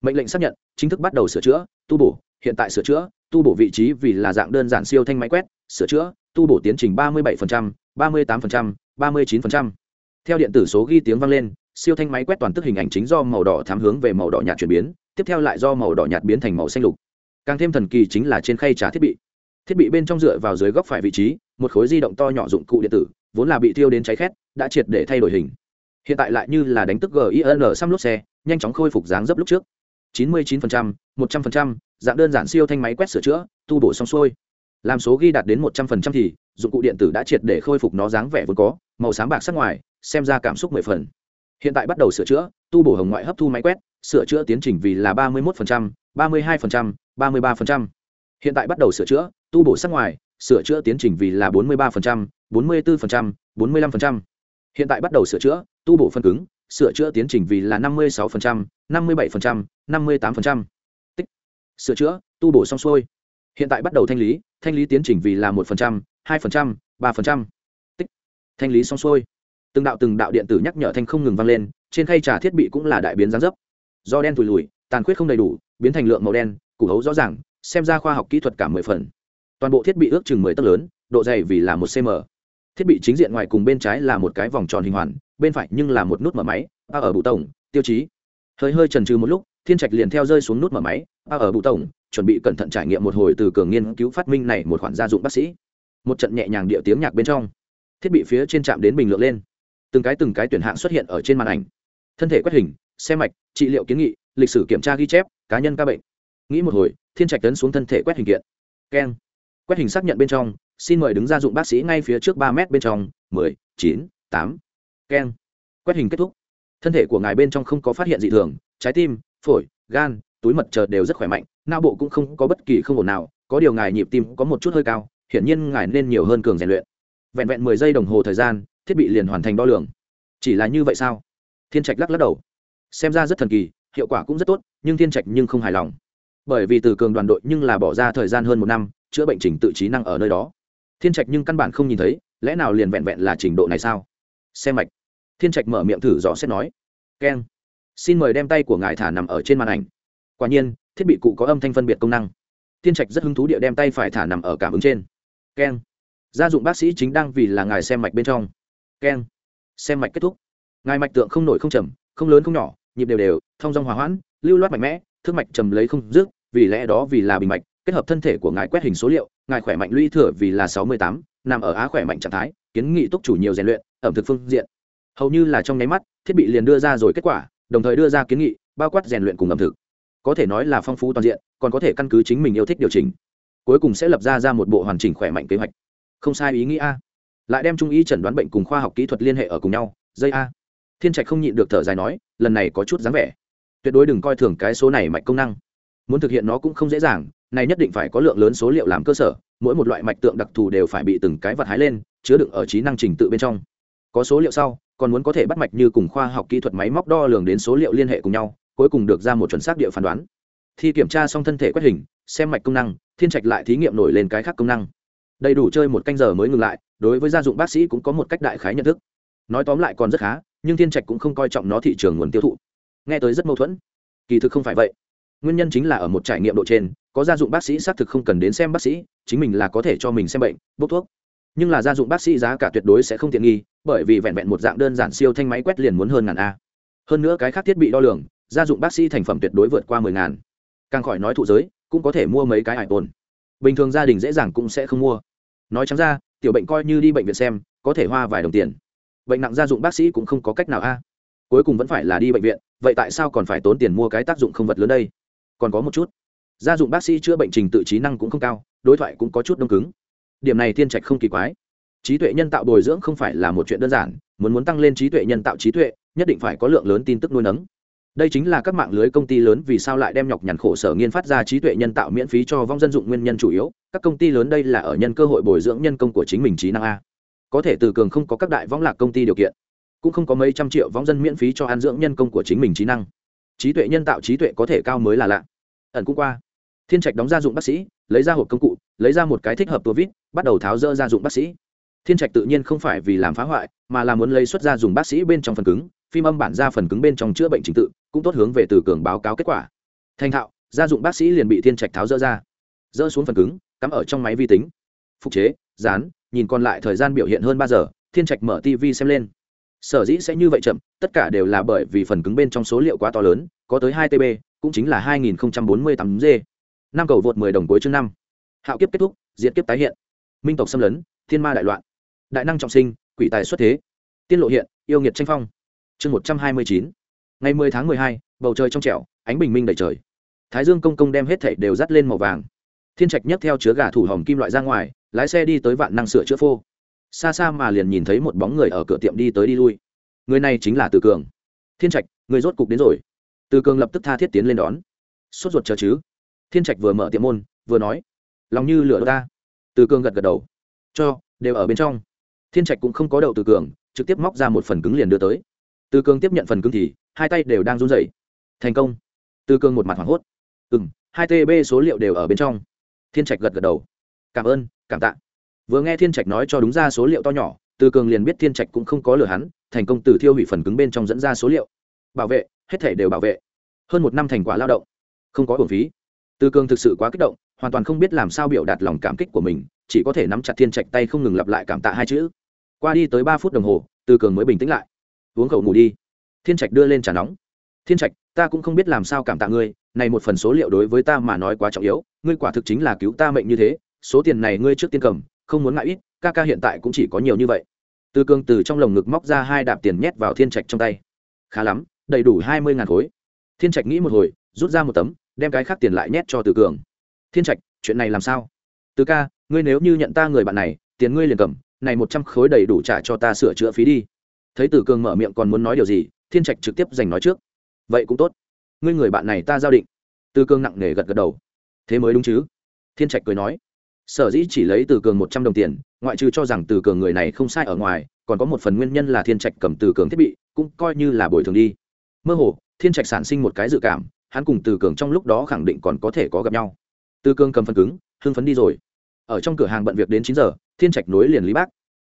mệnh lệnh xác nhận chính thức bắt đầu sửa chữa tu bổ. Hiện tại sửa chữa tu bổ vị trí vì là dạng đơn giản siêu thanh máy quét sửa chữa tu bổ tiến trình 37%, 38%, 39%. theo điện tử số ghi tiếng vang lên siêu thanh máy quét toàn tức hình ảnh chính do màu đỏ thám hướng về màu đỏ nhạt chuyển biến tiếp theo lại do màu đỏ nhạt biến thành màu xanh lục. Càng thêm thần kỳ chính là trên khay trả thiết bị. Thiết bị bên trong dựa vào dưới góc phải vị trí một khối di động to nhỏ dụng cụ điện tử vốn là bị thiêu đến cháy khét đã triệt để thay đổi hình. Hiện tại lại như là đánh tức gin xăm lốp xe nhanh chóng khôi phục dáng dấp lúc trước. 99%, 100%, dạng đơn giản siêu thanh máy quét sửa chữa tu bổ xong xuôi làm số ghi đạt đến 100% thì dụng cụ điện tử đã triệt để khôi phục nó dáng vẻ vốn có màu sáng bạc sắc ngoài xem ra cảm xúc mười phần hiện tại bắt đầu sửa chữa tu bổ hồng ngoại hấp thu máy quét sửa chữa tiến trình vì là 31%, 32%, 33%. hiện tại bắt đầu sửa chữa tu bổ sắc ngoài sửa chữa tiến trình vì là 43%, 44%, 45%. hiện tại bắt đầu sửa chữa tu bổ phân cứng sửa chữa tiến trình vì là 56%, 57%, 58%. tích. Sửa chữa tu bổ xong xuôi. Hiện tại bắt đầu thanh lý thanh lý tiến trình vì là 1%, 2%, 3%. tích. Thanh lý xong xuôi. Từng đạo từng đạo điện tử nhắc nhở thanh không ngừng vang lên trên khay trà thiết bị cũng là đại biến dáng dấp. Do đen tùi lùi tàn khuyết không đầy đủ biến thành lượng màu đen củ hấu rõ ràng xem ra khoa học kỹ thuật cả mười phần. Toàn bộ thiết bị ước chừng mười tấc lớn độ dày vì là một cm thiết bị chính diện ngoài cùng bên trái là một cái vòng tròn hình hoàn bên phải nhưng là một nút mở máy, ba ở bụ tổng, tiêu chí. Hơi hơi trần trừ một lúc, thiên trạch liền theo rơi xuống nút mở máy, ba ở bụ tổng, chuẩn bị cẩn thận trải nghiệm một hồi từ cường nghiên cứu phát minh này một khoản gia dụng bác sĩ. Một trận nhẹ nhàng điệu tiếng nhạc bên trong. Thiết bị phía trên chạm đến bình lượng lên. Từng cái từng cái tuyển hạng xuất hiện ở trên màn ảnh. Thân thể quét hình xe mạch, trị liệu kiến nghị, lịch sử kiểm tra ghi chép, cá nhân ca bệnh. Nghĩ một hồi, thiên trạch tấn xuống thân thể quét hình kiện. Keng. Quét hình xác nhận bên trong, xin mời đứng ra dụng bác sĩ ngay phía trước ba mét bên trong, mười, chín, tám keng. Quét hình kết thúc. Thân thể của ngài bên trong không có phát hiện dị thường, trái tim, phổi, gan, túi mật chờ đều rất khỏe mạnh, não bộ cũng không có bất kỳ không ổn nào, có điều ngài nhịp tim có một chút hơi cao, hiển nhiên ngài nên nhiều hơn cường rèn luyện. Vẹn vẹn mười giây đồng hồ thời gian, thiết bị liền hoàn thành đo lường. Chỉ là như vậy sao? Thiên trạch lắc lắc đầu. Xem ra rất thần kỳ, hiệu quả cũng rất tốt, nhưng thiên trạch nhưng không hài lòng. Bởi vì từ cường đoàn đội nhưng là bỏ ra thời gian hơn một năm, chữa bệnh trình tự trí năng ở nơi đó. Thiên trạch nhưng căn bản không nhìn thấy, lẽ nào liền vẹn vẹn là trình độ này sao? Xem mạch thiên trạch mở miệng thử dò xét nói. Keng. Xin mời đem tay của ngài thả nằm ở trên màn ảnh. Quả nhiên, thiết bị cụ có âm thanh phân biệt công năng. Thiên trạch rất hứng thú địa đem tay phải thả nằm ở cảm ứng trên. Keng. Gia dụng bác sĩ chính đang vì là ngài xem mạch bên trong. Keng. Xem mạch kết thúc. Ngài mạch tượng không nổi không trầm không lớn không nhỏ, nhịp đều đều thông dong hòa hoãn, lưu loát mạnh mẽ thương mạch trầm lấy không dứt, vì lẽ đó vì là bình mạch, kết hợp thân thể của ngài quét hình số liệu, ngài khỏe mạnh lũy thừa vì là sáu mươi tám, nằm ở á khỏe mạnh trạng thái, kiến nghị túc chủ nhiều rèn luyện, ẩm thực phương diện hầu như là trong nháy mắt, thiết bị liền đưa ra rồi kết quả, đồng thời đưa ra kiến nghị, bao quát rèn luyện cùng ẩm thực. Có thể nói là phong phú toàn diện, còn có thể căn cứ chính mình yêu thích điều chỉnh. Cuối cùng sẽ lập ra ra một bộ hoàn chỉnh khỏe mạnh kế hoạch. Không sai ý nghĩ a. Lại đem trung ý chẩn đoán bệnh cùng khoa học kỹ thuật liên hệ ở cùng nhau, dây a. Thiên trạch không nhịn được thở dài nói, lần này có chút dáng vẻ. Tuyệt đối đừng coi thường cái số này mạch công năng. Muốn thực hiện nó cũng không dễ dàng, này nhất định phải có lượng lớn số liệu làm cơ sở, mỗi một loại mạch tượng đặc thù đều phải bị từng cái vật hái lên, chứa đựng ở trí năng trình tự bên trong. Có số liệu sau còn muốn có thể bắt mạch như cùng khoa học kỹ thuật máy móc đo lường đến số liệu liên hệ cùng nhau, cuối cùng được ra một chuẩn xác địa phán đoán. Thi kiểm tra xong thân thể quét hình, xem mạch công năng, thiên trạch lại thí nghiệm nổi lên cái khác công năng. Đầy đủ chơi một canh giờ mới ngừng lại, đối với gia dụng bác sĩ cũng có một cách đại khái nhận thức. Nói tóm lại còn rất khá, nhưng thiên trạch cũng không coi trọng nó thị trường nguồn tiêu thụ. Nghe tới rất mâu thuẫn. Kỳ thực không phải vậy. Nguyên nhân chính là ở một trải nghiệm độ trên, có gia dụng bác sĩ xác thực không cần đến xem bác sĩ, chính mình là có thể cho mình xem bệnh, bốc thuốc. Nhưng là gia dụng bác sĩ giá cả tuyệt đối sẽ không tiện nghi bởi vì vẹn vẹn một dạng đơn giản siêu thanh máy quét liền muốn hơn ngàn a. Hơn nữa cái khác thiết bị đo lường, gia dụng bác sĩ thành phẩm tuyệt đối vượt qua mười ngàn. Càng khỏi nói thụ giới, cũng có thể mua mấy cái hải tồn bình thường gia đình dễ dàng cũng sẽ không mua. Nói chẳng ra, tiểu bệnh coi như đi bệnh viện xem, có thể hoa vài đồng tiền. Bệnh nặng gia dụng bác sĩ cũng không có cách nào a. Cuối cùng vẫn phải là đi bệnh viện, vậy tại sao còn phải tốn tiền mua cái tác dụng không vật lớn đây? Còn có một chút. Gia dụng bác sĩ chữa bệnh trình tự trí năng cũng không cao, đối thoại cũng có chút đông cứng. Điểm này thiên trạch không kỳ quái trí tuệ nhân tạo bồi dưỡng không phải là một chuyện đơn giản, muốn muốn tăng lên trí tuệ nhân tạo trí tuệ, nhất định phải có lượng lớn tin tức nuôi nấng. Đây chính là các mạng lưới công ty lớn vì sao lại đem nhọc nhằn khổ sở nghiên phát ra trí tuệ nhân tạo miễn phí cho vong dân dụng nguyên nhân chủ yếu, các công ty lớn đây là ở nhân cơ hội bồi dưỡng nhân công của chính mình trí năng a. Có thể từ cường không có các đại võng lạc công ty điều kiện, cũng không có mấy trăm triệu vong dân miễn phí cho an dưỡng nhân công của chính mình trí năng. Trí tuệ nhân tạo trí tuệ có thể cao mới là lạ. Ẩn cũng qua. Thiên trạch đóng gia dụng bác sĩ, lấy ra hộp công cụ, lấy ra một cái thích hợp tua vít, bắt đầu tháo rỡ gia dụng bác sĩ thiên trạch tự nhiên không phải vì làm phá hoại, mà là muốn lấy xuất ra dùng bác sĩ bên trong phần cứng, phim âm bản ra phần cứng bên trong chữa bệnh trình tự, cũng tốt hướng về từ cường báo cáo kết quả. Thành thạo, gia dụng bác sĩ liền bị thiên trạch tháo rỡ ra. Dỡ xuống phần cứng, cắm ở trong máy vi tính. Phục chế, dán, nhìn còn lại thời gian biểu hiện hơn ba giờ, thiên trạch mở tv xem lên. Sở dĩ sẽ như vậy chậm, tất cả đều là bởi vì phần cứng bên trong số liệu quá to lớn, có tới hai tb cũng chính là hai nghìn bốn mươi tám g. Năm cầu vượt mười đồng cuối chương năm. Hạo kiếp kết thúc diễn kiếp tái hiện. Minh tộc xâm lấn, thiên ma đại loạn đại năng trọng sinh, quỷ tài xuất thế. Tiên lộ hiện, yêu nghiệt tranh phong. Chương một trăm hai mươi chín. Ngày mười tháng mười hai, bầu trời trong trẻo, ánh bình minh đầy trời. Thái dương công công đem hết thảy đều dắt lên màu vàng. Thiên trạch nhấc theo chứa gà thủ hồng kim loại ra ngoài, lái xe đi tới vạn năng sửa chữa phô. Xa xa mà liền nhìn thấy một bóng người ở cửa tiệm đi tới đi lui. Người này chính là từ cường. Thiên trạch, người rốt cục đến rồi. Từ cường lập tức tha thiết tiến lên đón. Sốt ruột chờ chứ? Thiên trạch vừa mở tiệm môn, vừa nói, lòng như lửa ta. Từ cường gật gật đầu. Cho, đều ở bên trong thiên trạch cũng không có đậu từ cường, trực tiếp móc ra một phần cứng liền đưa tới. Từ cường tiếp nhận phần cứng thì, hai tay đều đang run rẩy. Thành công. Từ cường một mặt hoảng hốt. Ừ m hai tb số liệu đều ở bên trong. Thiên trạch gật gật đầu. Cảm ơn, cảm tạ. Vừa nghe thiên trạch nói cho đúng ra số liệu to nhỏ, từ cường liền biết thiên trạch cũng không có lừa hắn, thành công từ thiêu hủy phần cứng bên trong dẫn ra số liệu. Bảo vệ, hết thể đều bảo vệ. Hơn một năm thành quả lao động. Không có hưởng phí. Từ cường thực sự quá kích động, hoàn toàn không biết làm sao biểu đạt lòng cảm kích của mình, chỉ có thể nắm chặt thiên trạch tay không ngừng lặp lại cảm tạ hai chữ qua đi tới ba phút đồng hồ, từ cường mới bình tĩnh lại. Uống khẩu ngủ đi. Thiên trạch đưa lên trà nóng. Thiên trạch, ta cũng không biết làm sao cảm tạ ngươi, này một phần số liệu đối với ta mà nói quá trọng yếu, ngươi quả thực chính là cứu ta mệnh như thế, số tiền này ngươi trước tiên cầm, không muốn ngại ít, ca ca hiện tại cũng chỉ có nhiều như vậy. Từ cường từ trong lồng ngực móc ra hai đạp tiền nhét vào thiên trạch trong tay. Khá lắm, đầy đủ hai mươi ngàn khối. Thiên trạch nghĩ một hồi, rút ra một tấm, đem cái khác tiền lại nhét cho từ cường. Thiên trạch, chuyện này làm sao? Từ ca, ngươi nếu như nhận ta người bạn này, tiền ngươi liền cầm này một trăm khối đầy đủ trả cho ta sửa chữa phí đi. Thấy từ cường mở miệng còn muốn nói điều gì, thiên trạch trực tiếp giành nói trước. Vậy cũng tốt. Ngươi người bạn này ta giao định. Từ cường nặng nề gật gật đầu. Thế mới đúng chứ? Thiên trạch cười nói. Sở dĩ chỉ lấy từ cường một trăm đồng tiền, ngoại trừ cho rằng từ cường người này không sai ở ngoài, còn có một phần nguyên nhân là thiên trạch cầm từ cường thiết bị, cũng coi như là bồi thường đi. Mơ hồ, thiên trạch sản sinh một cái dự cảm, hắn cùng từ cường trong lúc đó khẳng định còn có thể có gặp nhau. Từ cường cầm phần cứng, hưng phấn đi rồi ở trong cửa hàng bận việc đến chín giờ, thiên trạch nối liền lý bác.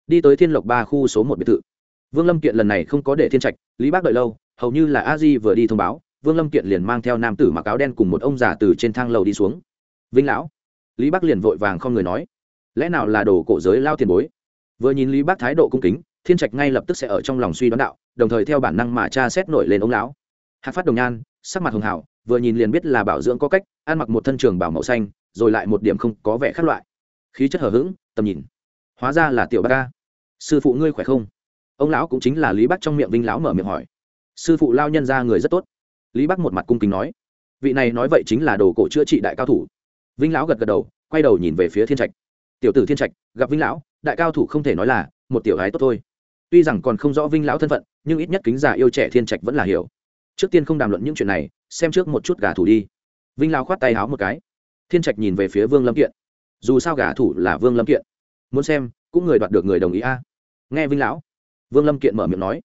Đi tới thiên lộc ba khu số một biệt thự. Vương lâm kiện lần này không có để thiên trạch, lý bác đợi lâu, hầu như là a di vừa đi thông báo, vương lâm kiện liền mang theo nam tử mặc áo đen cùng một ông già từ trên thang lầu đi xuống. Vinh lão. Lý bác liền vội vàng không người nói. Lẽ nào là đồ cổ giới lao tiền bối? Vừa nhìn lý bác thái độ cung kính, thiên trạch ngay lập tức sẽ ở trong lòng suy đoán đạo, đồng thời theo bản năng mà cha xét nổi lên ông lão. Hạc phát đồng nhan, sắc mặt hường hảo vừa nhìn liền biết là bảo dưỡng có cách, ăn mặc một thân trường bảo màu xanh, rồi lại một điểm không có vẻ khác loại khí chất hở h ữ g tầm nhìn. Hóa ra là tiểu bác ca. Sư phụ ngươi khỏe không? Ông lão cũng chính là lý bắc trong miệng vinh lão mở miệng hỏi. Sư phụ lao nhân ra người rất tốt. Lý bắc một mặt cung kính nói. Vị này nói vậy chính là đồ cổ chữa trị đại cao thủ. Vinh lão gật gật đầu, quay đầu nhìn về phía thiên trạch. Tiểu tử thiên trạch, gặp vinh lão, đại cao thủ không thể nói là một tiểu gái tốt thôi. Tuy rằng còn không rõ vinh lão thân phận, nhưng ít nhất kính già yêu trẻ thiên trạch vẫn là hiểu. Trước tiên không đàm luận những chuyện này, xem trước một chút gà thủ đi. Vinh lão khoát tay háo một cái. Thiên trạch nhìn về phía vương lâm kiện dù sao gả thủ là vương lâm kiện. Muốn xem, cũng người đoạt được người đồng ý a. Nghe vinh lão, vương lâm kiện mở miệng nói,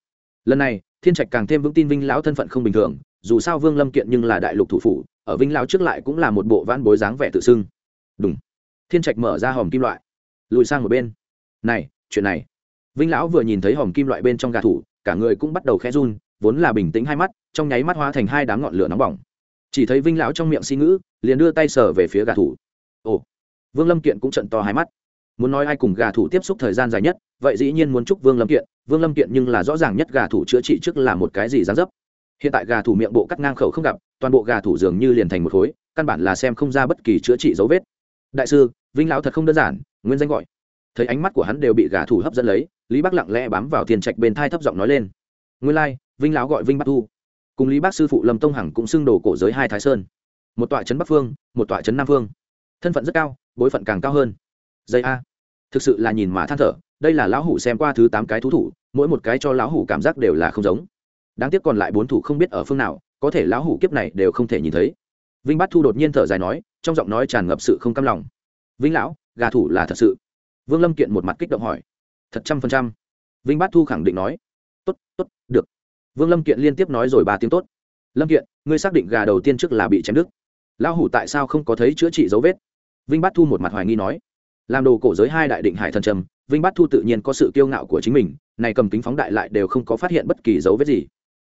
lần này, thiên trạch càng thêm vững tin vinh lão thân phận không bình thường, dù sao vương lâm kiện nhưng là đại lục thủ phủ, ở vinh lão trước lại cũng là một bộ vãn bối dáng vẻ tự xưng. Đúng thiên trạch mở ra hòm kim loại, lùi sang một bên. Này, chuyện này. Vinh lão vừa nhìn thấy hòm kim loại bên trong gà thủ, cả người cũng bắt đầu khẽ run, vốn là bình tĩnh hai mắt, trong nháy mắt hóa thành hai đám ngọn lửa nóng bỏng. Chỉ thấy vinh lão trong miệng suy ngữ, liền đưa tay sờ về phía gà thủ vương lâm kiện cũng trận to hai mắt. Muốn nói ai cùng gà thủ tiếp xúc thời gian dài nhất, vậy dĩ nhiên muốn chúc vương lâm kiện. Vương lâm kiện nhưng là rõ ràng nhất gà thủ chữa trị trước là một cái gì dán dấp. Hiện tại gà thủ miệng bộ cắt ngang khẩu không gặp, toàn bộ gà thủ dường như liền thành một khối, căn bản là xem không ra bất kỳ chữa trị dấu vết. Đại sư, vinh lão thật không đơn giản, nguyên danh gọi. Thấy ánh mắt của hắn đều bị gà thủ hấp dẫn lấy, lý Bác lặng lẽ bám vào tiền trạch bên thai thấp giọng nói lên. Nguyên lai, vinh lão gọi vinh bắc thu. Cùng lý bác sư phụ lâm tông hằng cũng xưng đồ cổ giới hai thái sơn. Một tọa trấn bắc phương, một tọa trấn nam phương. Thân phận rất cao bối phận càng cao hơn. Dây a. Thực sự là nhìn mà than thở, đây là lão hủ xem qua thứ tám cái thú thủ, mỗi một cái cho lão hủ cảm giác đều là không giống. Đáng tiếc còn lại bốn thủ không biết ở phương nào, có thể lão hủ kiếp này đều không thể nhìn thấy. Vinh bát thu đột nhiên thở dài nói, trong giọng nói tràn ngập sự không cam lòng. Vinh lão, gà thủ là thật sự. Vương lâm kiện một mặt kích động hỏi. Thật trăm phần trăm. Vinh bát thu khẳng định nói. Tốt tốt, được. Vương lâm kiện liên tiếp nói rồi ba tiếng tốt. Lâm kiện, ngươi xác định gà đầu tiên trước là bị chém đứt. Lão hủ tại sao không có thấy chữa trị dấu vết? Vinh bát thu một mặt hoài nghi nói, làm đồ cổ giới hai đại định hải thần trầm, vinh bát thu tự nhiên có sự kiêu ngạo của chính mình, này cầm kính phóng đại lại đều không có phát hiện bất kỳ dấu vết gì.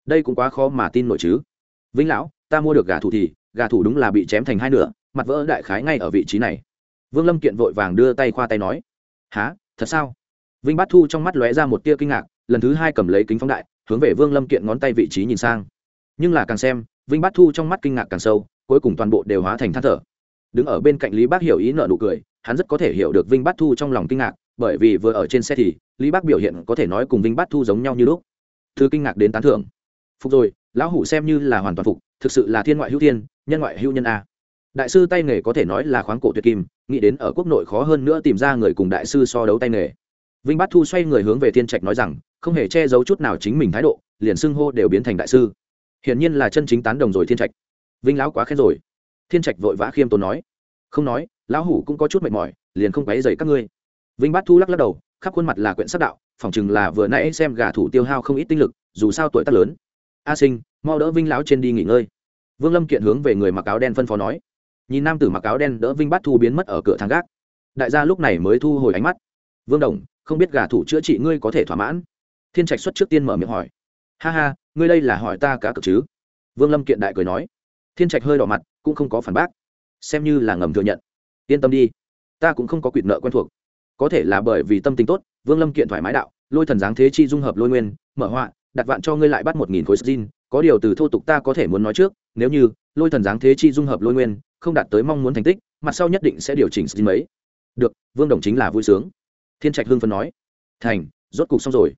Đây cũng quá khó mà tin nổi chứ. Vinh lão, ta mua được gà thủ thì, gà thủ đúng là bị chém thành hai nửa, mặt vỡ đại khái ngay ở vị trí này. Vương lâm kiện vội vàng đưa tay khoa tay nói há thật sao? Vinh bát thu trong mắt lóe ra một tia kinh ngạc, lần thứ hai cầm lấy kính phóng đại, hướng về vương lâm kiện ngón tay vị trí nhìn sang. Nhưng là càng xem, vinh bát thu trong mắt kinh ngạc càng sâu, cuối cùng toàn bộ đều hóa thành than thở đứng ở bên cạnh lý bác hiểu ý nợ nụ cười, hắn rất có thể hiểu được vinh bát thu trong lòng kinh ngạc, bởi vì vừa ở trên xe thì, lý bác biểu hiện có thể nói cùng vinh bát thu giống nhau như lúc. Thư kinh ngạc đến tán thưởng. Phục rồi, lão hủ xem như là hoàn toàn phục, thực sự là thiên ngoại hữu thiên, nhân ngoại hữu nhân a. Đại sư tay nghề có thể nói là khoáng cổ tuyệt kim, nghĩ đến ở quốc nội khó hơn nữa tìm ra người cùng đại sư so đấu tay nghề. Vinh bát thu xoay người hướng về thiên trạch nói rằng, không hề che giấu chút nào chính mình thái độ, liền xưng hô đều biến thành đại sư. Hiển nhiên là chân chính tán đồng rồi thiên trạch. Vinh lão quá khen rồi thiên trạch vội vã khiêm tốn nói. Không nói, lão hủ cũng có chút mệt mỏi, liền không quấy dày các ngươi. Vinh bát thu lắc lắc đầu, khắp khuôn mặt là quyển sắc đạo, phỏng chừng là vừa nãy xem gà thủ tiêu hao không ít tinh lực, dù sao tuổi tác lớn. A sinh, mau đỡ vinh lão trên đi nghỉ ngơi. Vương lâm kiện hướng về người mặc áo đen phân phó nói. Nhìn nam tử mặc áo đen đỡ vinh bát thu biến mất ở cửa thang gác. Đại gia lúc này mới thu hồi ánh mắt. Vương đồng, không biết gà thủ chữa trị ngươi có thể thỏa mãn? Thiên trạch xuất trước tiên mở miệng hỏi. Ha ha, ngươi đây là hỏi ta cá cực chứ? Vương lâm kiện đại cười nói. Thiên trạch hơi đỏ mặt cũng không có phản bác. Xem như là ngầm thừa nhận. Yên tâm đi. Ta cũng không có quyền nợ quen thuộc. Có thể là bởi vì tâm tính tốt, vương lâm kiện thoải mái đạo, lôi thần giáng thế chi dung hợp lôi nguyên, mở họa, đặt vạn cho ngươi lại bắt một nghìn khối xin, có điều từ thô tục ta có thể muốn nói trước, nếu như lôi thần giáng thế chi dung hợp lôi nguyên, không đạt tới mong muốn thành tích, mặt sau nhất định sẽ điều chỉnh xin mấy. Được, vương đồng chính là vui sướng. Thiên trạch hưng phân nói. Thành, rốt cục xong rồi.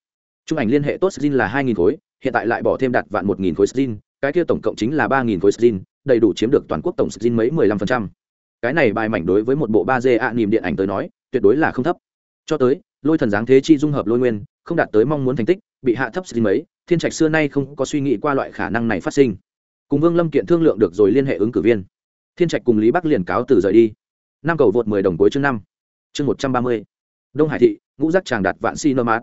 Trung ảnh liên hệ tốt xin là hai nghìn khối, hiện tại lại bỏ thêm đặt vạn một nghìn khối xin, cái kia tổng cộng chính là ba nghìn khối xin đầy đủ chiếm được toàn quốc tổng xin mấy mười lăm phần trăm. Cái này bài mảnh đối với một bộ ba d ạ niềm điện ảnh tới nói, tuyệt đối là không thấp. Cho tới, lôi thần dáng thế chi dung hợp lôi nguyên, không đạt tới mong muốn thành tích, bị hạ thấp xin mấy, thiên trạch xưa nay không có suy nghĩ qua loại khả năng này phát sinh. Cùng vương lâm kiện thương lượng được rồi liên hệ ứng cử viên. Thiên trạch cùng lý bắc liền cáo từ rời đi. Năm cầu vượt mười đồng cuối chương năm. Chương một trăm ba mươi. Đông hải thị, ngũ giác tràng đạt vạn si nơ mát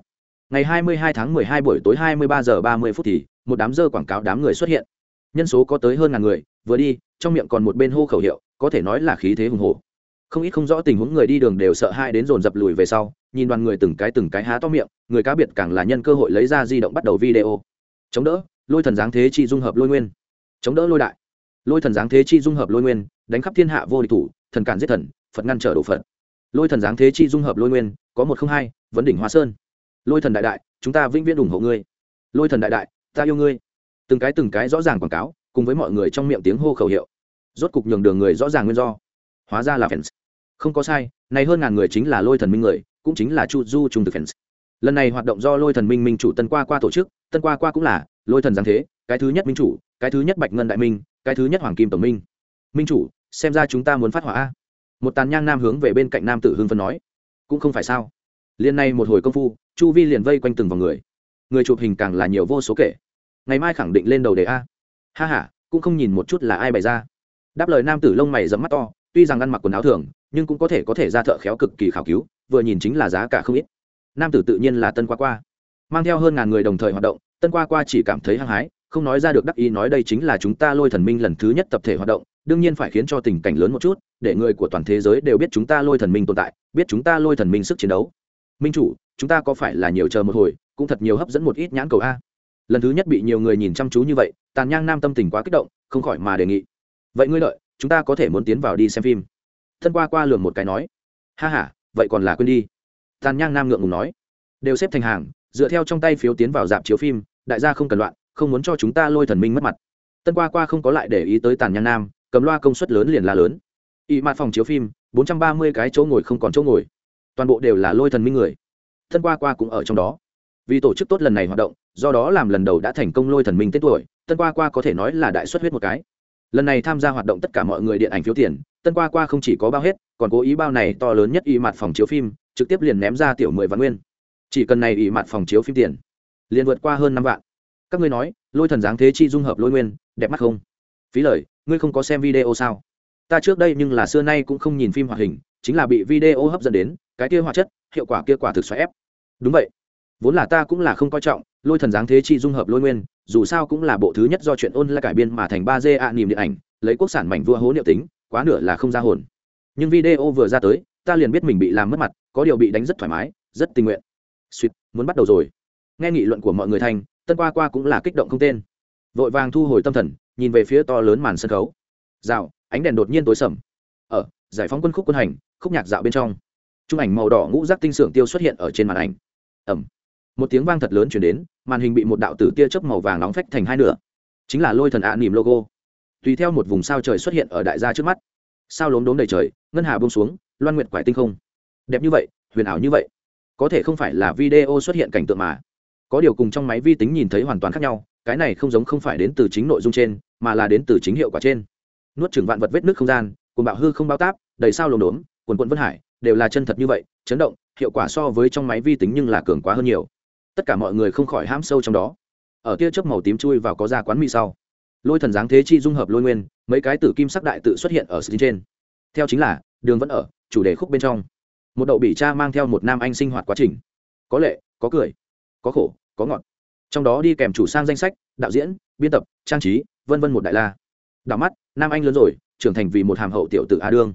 ngày hai mươi hai tháng mười hai buổi tối hai mươi ba giờ ba mươi phút thì, một đám dơ quảng cáo đám người xuất hiện. Nhân số có tới hơn ngàn người vừa đi, trong miệng còn một bên hô khẩu hiệu, có thể nói là khí thế hùng hồ không ít không rõ tình huống người đi đường đều sợ hai đến dồn dập lùi về sau, nhìn đoàn người từng cái từng cái há to miệng, người cá biệt càng là nhân cơ hội lấy ra di động bắt đầu video. Chống đỡ, lôi thần giáng thế chi dung hợp lôi nguyên. Chống đỡ lôi đại. Lôi thần giáng thế chi dung hợp lôi nguyên, đánh khắp thiên hạ vô địch thủ, thần cản giết thần, phật ngăn trở độ phật. Lôi thần giáng thế chi dung hợp lôi nguyên, có một không hai, vấn đỉnh hoa sơn. Lôi thần đại đại, chúng ta vĩnh viễn ủng hộ ngươi. Lôi thần đại đại, ta yêu ngươi. Từng cái từng cái rõ ràng quảng cáo cùng với mọi người trong miệng tiếng hô khẩu hiệu. Rốt cục nhường đường người rõ ràng nguyên do. Hóa ra là fans. Không có sai, này hơn ngàn người chính là lôi thần minh người, cũng chính là chu du trung thực fans. Lần này hoạt động do lôi thần minh minh chủ tân qua qua tổ chức, tân qua qua cũng là lôi thần giáng thế, cái thứ nhất minh chủ, cái thứ nhất bạch ngân đại minh, cái thứ nhất hoàng kim tổng minh. Minh chủ, xem ra chúng ta muốn phát hỏa a. Một tàn nhang nam hướng về bên cạnh nam tử hưng phân nói. Cũng không phải sao. Liên này một hồi công phu, chu vi liền vây quanh từng vòng người. Người chụp hình càng là nhiều vô số kể. Ngày mai khẳng định lên đầu đề a ha h a cũng không nhìn một chút là ai bày ra. Đáp lời nam tử lông mày dẫm mắt to, tuy rằng ăn mặc quần áo thường, nhưng cũng có thể có thể ra thợ khéo cực kỳ khảo cứu, vừa nhìn chính là giá cả không ít. Nam tử tự nhiên là tân qua qua. Mang theo hơn ngàn người đồng thời hoạt động, tân qua qua chỉ cảm thấy hăng hái, không nói ra được đắc ý nói đây chính là chúng ta lôi thần minh lần thứ nhất tập thể hoạt động, đương nhiên phải khiến cho tình cảnh lớn một chút, để người của toàn thế giới đều biết chúng ta lôi thần minh tồn tại, biết chúng ta lôi thần minh sức chiến đấu. Minh chủ, chúng ta có phải là nhiều chờ một hồi, cũng thật nhiều hấp dẫn một ít nhãn cầu a lần thứ nhất bị nhiều người nhìn chăm chú như vậy, tàn nhang nam tâm tình quá kích động, không khỏi mà đề nghị. Vậy ngươi lợi chúng ta có thể muốn tiến vào đi xem phim. Thân qua qua lường một cái nói. Ha h a vậy còn là quên đi. Tàn nhang nam ngượng ngùng nói. Đều xếp thành hàng, dựa theo trong tay phiếu tiến vào dạp chiếu phim, đại gia không cần loạn, không muốn cho chúng ta lôi thần minh mất mặt. Tân qua qua không có lại để ý tới tàn nhang nam, cầm loa công suất lớn liền là lớn.ị mặt phòng chiếu phim, bốn trăm ba mươi cái chỗ ngồi không còn chỗ ngồi. Toàn bộ đều là lôi thần minh người. Thân qua qua cũng ở trong đó vì tổ chức tốt lần này hoạt động, do đó làm lần đầu đã thành công lôi thần minh tết tuổi, tân qua qua có thể nói là đại xuất huyết một cái. Lần này tham gia hoạt động tất cả mọi người điện ảnh phiếu tiền, tân qua qua không chỉ có bao hết, còn cố ý bao này to lớn nhất y mặt phòng chiếu phim, trực tiếp liền ném ra tiểu mười vạn nguyên. Chỉ cần này y mặt phòng chiếu phim tiền, liền vượt qua hơn năm vạn. Các ngươi nói, lôi thần dáng thế chi dung hợp lôi nguyên, đẹp mắt không? Phí lời, ngươi không có xem video sao? Ta trước đây nhưng là xưa nay cũng không nhìn phim hoạt hình, chính là bị video hấp dẫn đến, cái kia hoạt chất, hiệu quả kia quả thực xoáy ép. Đúng vậy vốn là ta cũng là không coi trọng, lôi thần dáng thế chi dung hợp lôi nguyên, dù sao cũng là bộ thứ nhất do chuyện ôn lại cải biên mà thành ba d ạ niềm điện ảnh, lấy quốc sản mảnh vua hố niệm tính, quá nửa là không ra hồn. Nhưng video vừa ra tới, ta liền biết mình bị làm mất mặt, có điều bị đánh rất thoải mái, rất tình nguyện. Suýt, muốn bắt đầu rồi. Nghe nghị luận của mọi người thành, tân qua qua cũng là kích động không tên. Vội vàng thu hồi tâm thần, nhìn về phía to lớn màn sân khấu. Rào ánh đèn đột nhiên tối sầm. Ở, giải phóng quân khúc quân hành, khúc nhạc dạo bên trong. Trung ảnh màu đỏ ngũ rác tinh xưởng tiêu xuất hiện ở trên màn ảnh. Ẩm một tiếng vang thật lớn chuyển đến, màn hình bị một đạo tử tia chớp màu vàng nóng phách thành hai nửa. Chính là lôi thần ạ à nỉm logo. Tùy theo một vùng sao trời xuất hiện ở đại gia trước mắt. Sao lốm đốm đầy trời, ngân hà bông xuống, loan nguyệt quải tinh không. Đẹp như vậy, huyền ảo như vậy. Có thể không phải là video xuất hiện cảnh tượng mà. Có điều cùng trong máy vi tính nhìn thấy hoàn toàn khác nhau, cái này không giống không phải đến từ chính nội dung trên, mà là đến từ chính hiệu quả trên. Nuốt chừng vạn vật vết nước không gian cùng bạo hư không bao táp, đầy sao lốm đốm, quần quận vân hải, đều là chân thật như vậy, chấn động, hiệu quả so với trong máy vi tính nhưng là cường quá hơn nhiều tất cả mọi người không khỏi ham sâu trong đó. Ở tia chớp màu tím chui vào có ra quán mì sau. Lôi thần dáng thế chi dung hợp lôi nguyên, mấy cái tử kim sắc đại tự xuất hiện ở screen trên. Theo chính là, đường vẫn ở, chủ đề khúc bên trong. Một đậu bỉ cha mang theo một nam anh sinh hoạt quá trình. Có lệ, có cười, có khổ, có ngọt. Trong đó đi kèm chủ sang danh sách, đạo diễn, biên tập, trang trí, vân vân một đại la. Đảo mắt, nam anh lớn rồi, trưởng thành vì một hàm hậu tiểu tử a đương.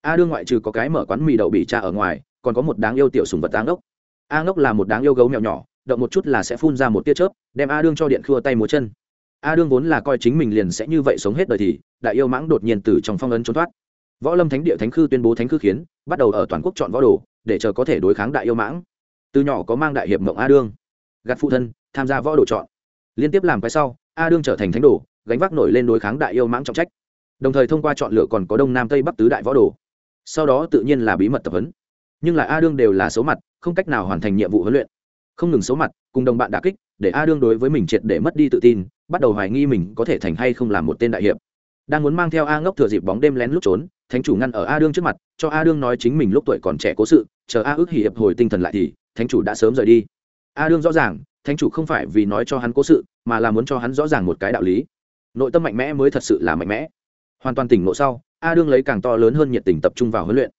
A đương ngoại trừ có cái mở quán mì đậu bỉ cha ở ngoài, còn có một đáng yêu tiểu sùng vật táng ốc a ngốc là một đáng yêu gấu mèo nhỏ động một chút là sẽ phun ra một tia chớp, đem a đương cho điện khua tay múa chân. A đương vốn là coi chính mình liền sẽ như vậy sống hết đời thì, đại yêu mãng đột nhiên từ trong phong ấn trốn thoát. Võ lâm thánh địa thánh khư tuyên bố thánh khư khiến, bắt đầu ở toàn quốc chọn võ đồ, để chờ có thể đối kháng đại yêu mãng. Từ nhỏ có mang đại hiệp mộng a đương. Gạt phụ thân, tham gia võ đồ chọn. Liên tiếp làm cái sau, a đương trở thành thánh đồ, gánh vác nổi lên đối kháng đại yêu mãng trọng trách. Đồng thời thông qua chọn lựa còn có đông nam tây bắc tứ đại võ đồ. Sau đó tự nhiên là bí mật tập huấn. Nhưng là a đương đều là số mặt, không cách nào hoàn thành nhiệm vụ huấn luyện không ngừng xấu mặt, cùng đồng bạn đà kích, để a đương đối với mình triệt để mất đi tự tin, bắt đầu hoài nghi mình có thể thành hay không làm một tên đại hiệp. Đang muốn mang theo a ngốc thừa dịp bóng đêm lén lút trốn, thánh chủ ngăn ở a đương trước mặt, cho a đương nói chính mình lúc tuổi còn trẻ cố sự, chờ a ước hỉ hiệp hồi tinh thần lại thì, thánh chủ đã sớm rời đi. A đương rõ ràng, thánh chủ không phải vì nói cho hắn cố sự, mà là muốn cho hắn rõ ràng một cái đạo lý. Nội tâm mạnh mẽ mới thật sự là mạnh mẽ. Hoàn toàn tỉnh ngộ sau, a đương lấy càng to lớn hơn nhiệt tình tập trung vào huấn luyện.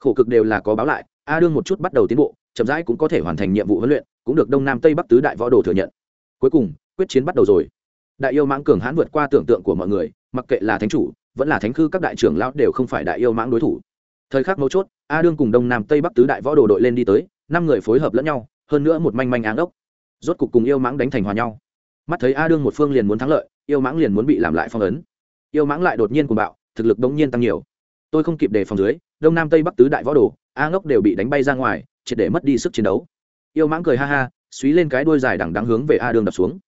Khổ cực đều là có báo lại, a đương một chút bắt đầu tiến bộ, chậm rãi cũng có thể hoàn thành nhiệm vụ huấn luyện cũng được đông nam tây bắc tứ đại võ đồ thừa nhận. Cuối cùng, quyết chiến bắt đầu rồi. Đại yêu mãng cường hãn vượt qua tưởng tượng của mọi người, mặc kệ là thánh chủ, vẫn là thánh khư các đại trưởng lão đều không phải đại yêu mãng đối thủ. Thời khắc mấu chốt, a đương cùng đông nam tây bắc tứ đại võ đồ đội lên đi tới, năm người phối hợp lẫn nhau, hơn nữa một manh manh áng ốc. Rốt cục cùng yêu mãng đánh thành hòa nhau. Mắt thấy a đương một phương liền muốn thắng lợi, yêu mãng liền muốn bị làm lại phong ấn. Yêu mãng lại đột nhiên cùng bạo, thực lực đống nhiên tăng nhiều. Tôi không kịp đề phòng dưới, đông nam tây bắc tứ đại võ đồ, a ngốc đều bị đánh bay ra ngoài, triệt để mất đi sức chiến đấu yêu mãng cười ha ha suý lên cái đuôi dài đằng đáng hướng về a đương đập xuống.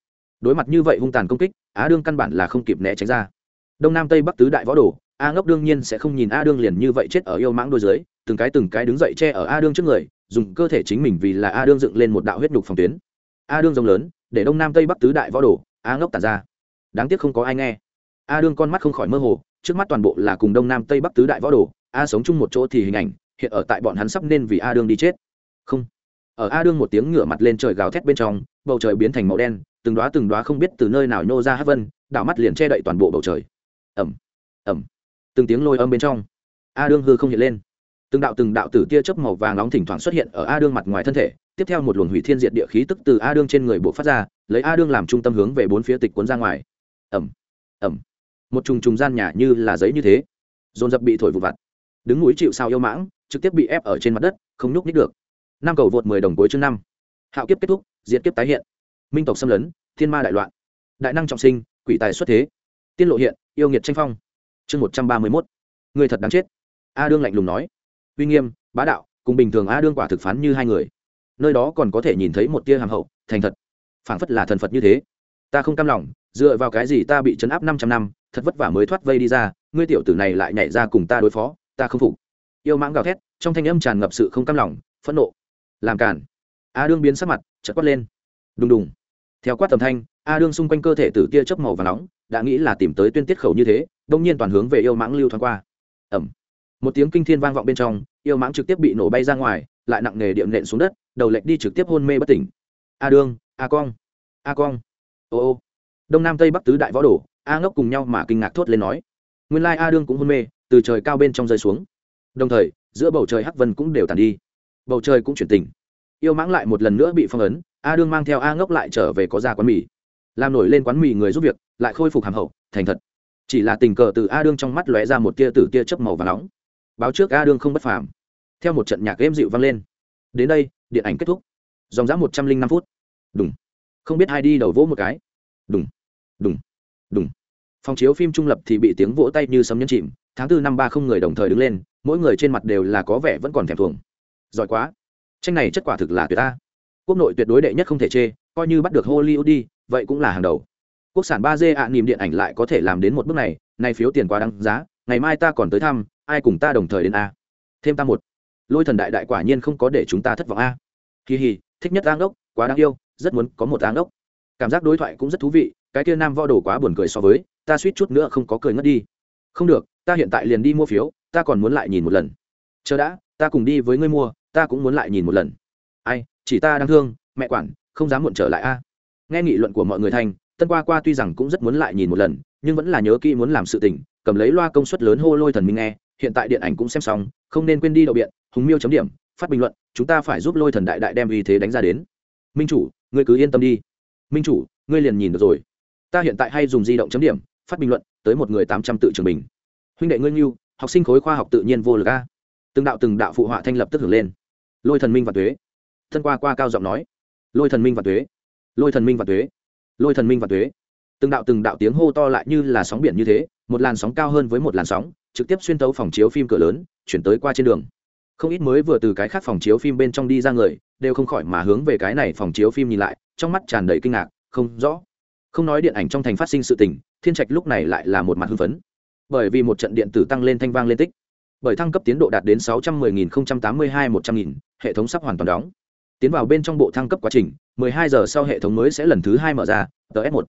Đối mặt như vậy hung tàn công kích, a đương căn bản là không kịp né tránh ra. Đông nam tây bắc tứ đại võ đồ, a ngốc đương nhiên sẽ không nhìn a đương liền như vậy chết ở yêu mãng đôi dưới, từng cái từng cái đứng dậy che ở a đương trước người, dùng cơ thể chính mình vì là a đương dựng lên một đạo huyết nhục phòng tuyến. A đương rồng lớn, để đông nam tây bắc tứ đại võ đồ, a ngốc tàn ra. Đáng tiếc không có ai nghe. A đương con mắt không khỏi mơ hồ, trước mắt toàn bộ là cùng đông nam tây bắc tứ đại võ đồ, a sống chung một chỗ thì hình ảnh, hiện ở tại bọn hắn sắp nên vì a đương đi chết. Không ở a đương một tiếng ngửa mặt lên trời gào thét bên trong, bầu trời biến thành màu đen, từng đoá từng đoá không biết từ nơi nào nhô ra hát vân, đảo mắt liền che đậy toàn bộ bầu trời. Ẩm ẩm từng tiếng lôi âm bên trong, a đương hư không hiện lên. Từng đạo từng đạo tử tia chớp màu vàng nóng thỉnh thoảng xuất hiện ở a đương mặt ngoài thân thể, tiếp theo một luồng hủy thiên diệt địa khí tức từ a đương trên người bộ phát ra, lấy a đương làm trung tâm hướng về bốn phía tịch cuốn ra ngoài. Ẩm ẩm một trùng trùng gian nhà như là giấy như thế, dồn dập bị thổi vụt vặt. Đứng núi chịu sao yêu mãng, trực tiếp bị ép ở trên mặt đất, không nhúc nhích được năm cầu vượt mười đồng cuối chương năm. Hạo kiếp kết thúc, diệt kiếp tái hiện. Minh tộc xâm lấn, thiên ma đại loạn. Đại năng trọng sinh, quỷ tài xuất thế. Tiên lộ hiện, yêu nghiệt tranh phong. Chương một trăm ba mươi mốt. Người thật đáng chết. A đương lạnh lùng nói. Uy nghiêm, bá đạo, cùng bình thường a đương quả thực phán như hai người. Nơi đó còn có thể nhìn thấy một tia hàm hậu, thành thật. Phảng phất là thần phật như thế. Ta không cam lòng, dựa vào cái gì ta bị chấn áp năm trăm năm, thật vất vả mới thoát vây đi ra, ngươi tiểu tử này lại nhảy ra cùng ta đối phó, ta không phục. Yêu mãng gào thét, trong thanh âm tràn ngập sự không cam lòng, phẫn nộ làm cản. A đương biến sắc mặt, chợt quát lên. Đùng đùng. Theo quát tầm thanh, a đương xung quanh cơ thể tử tia chớp màu và nóng, đã nghĩ là tìm tới tuyên tiết khẩu như thế, đông nhiên toàn hướng về yêu mãng lưu thoáng qua. Ẩm một tiếng kinh thiên vang vọng bên trong, yêu mãng trực tiếp bị nổ bay ra ngoài, lại nặng nề điệm nện xuống đất, đầu lệch đi trực tiếp hôn mê bất tỉnh. A đương, a cong a cong. Ô ô. Đông nam tây bắc tứ đại võ đồ, a ngốc cùng nhau mà kinh ngạc thốt lên nói. Nguyên lai a đương cũng hôn mê, từ trời cao bên trong rơi xuống. Đồng thời, giữa bầu trời hắc vân cũng đều tàn đi bầu trời cũng chuyển tình. Yêu mãng lại một lần nữa bị phong ấn, a đương mang theo a ngốc lại trở về có ra quán mì. Làm nổi lên quán mì người giúp việc, lại khôi phục hàm hậu, thành thật. Chỉ là tình cờ từ a đương trong mắt lóe ra một tia tử tia chớp màu và nóng. Báo trước a đương không bất phàm. Theo một trận nhạc êm dịu vang lên. Đến đây, điện ảnh kết thúc. Dòng dã một trăm linh năm phút. Đúng không biết ai đi đầu vỗ một cái. Đúng đúng đúng phòng chiếu phim trung lập thì bị tiếng vỗ tay như sấm nhấn chìm. Tháng tư năm ba không người đồng thời đứng lên, mỗi người trên mặt đều là có vẻ vẫn còn thèm thuồng giỏi quá. Tranh này chất quả thực là tuyệt ta quốc nội tuyệt đối đệ nhất không thể chê, coi như bắt được hollywood đi, vậy cũng là hàng đầu. Quốc sản ba d ạ niềm điện ảnh lại có thể làm đến một bước này nay phiếu tiền quá đáng giá, ngày mai ta còn tới thăm, ai cùng ta đồng thời đến a. Thêm ta một. Lôi thần đại đại quả nhiên không có để chúng ta thất vọng a. Kỳ hì, thích nhất áng ốc quá đáng yêu, rất muốn có một áng ốc cảm giác đối thoại cũng rất thú vị, cái kia nam vo đồ quá buồn cười so với, ta suýt chút nữa không có cười ngất đi. Không được, ta hiện tại liền đi mua phiếu, ta còn muốn lại nhìn một lần. Chờ đã, ta cùng đi với ngươi mua ta cũng muốn lại nhìn một lần. Ai, chỉ ta đang thương, mẹ quản, không dám muộn trở lại a. Nghe nghị luận của mọi người thành, tân qua qua tuy rằng cũng rất muốn lại nhìn một lần, nhưng vẫn là nhớ kỹ muốn làm sự tình, cầm lấy loa công suất lớn hô lôi thần minh nghe, hiện tại điện ảnh cũng xem xong, không nên quên đi đậu biện, hùng miêu chấm điểm, phát bình luận, chúng ta phải giúp lôi thần đại đại đem uy thế đánh ra đến. Minh chủ, ngươi cứ yên tâm đi. Minh chủ, ngươi liền nhìn được rồi. Ta hiện tại hay dùng di động chấm điểm, phát bình luận, tới một người tám trăm tự trường bình. Huynh đệ ngươi như học sinh khối khoa học tự nhiên vô lực a. Từng đạo từng đạo phụ họa thanh lập tức hưởng lên lôi thần minh và thuế thân qua qua cao giọng nói. Lôi thần minh và thuế lôi thần minh và thuế lôi thần minh và thuế từng đạo từng đạo tiếng hô to lại như là sóng biển như thế, một làn sóng cao hơn với một làn sóng, trực tiếp xuyên tấu phòng chiếu phim cửa lớn, chuyển tới qua trên đường. Không ít mới vừa từ cái khác phòng chiếu phim bên trong đi ra người, đều không khỏi mà hướng về cái này phòng chiếu phim nhìn lại, trong mắt tràn đầy kinh ngạc, không rõ. Không nói điện ảnh trong thành phát sinh sự tình, thiên trạch lúc này lại là một mặt hưng phấn. Bởi vì một trận điện tử tăng lên thanh vang lên tích bởi thăng cấp tiến độ đạt đến 610.082-100.000, hệ thống sắp hoàn toàn đóng. Tiến vào bên trong bộ thăng cấp quá trình, 12 giờ sau hệ thống mới sẽ lần thứ hai mở ra, TS1.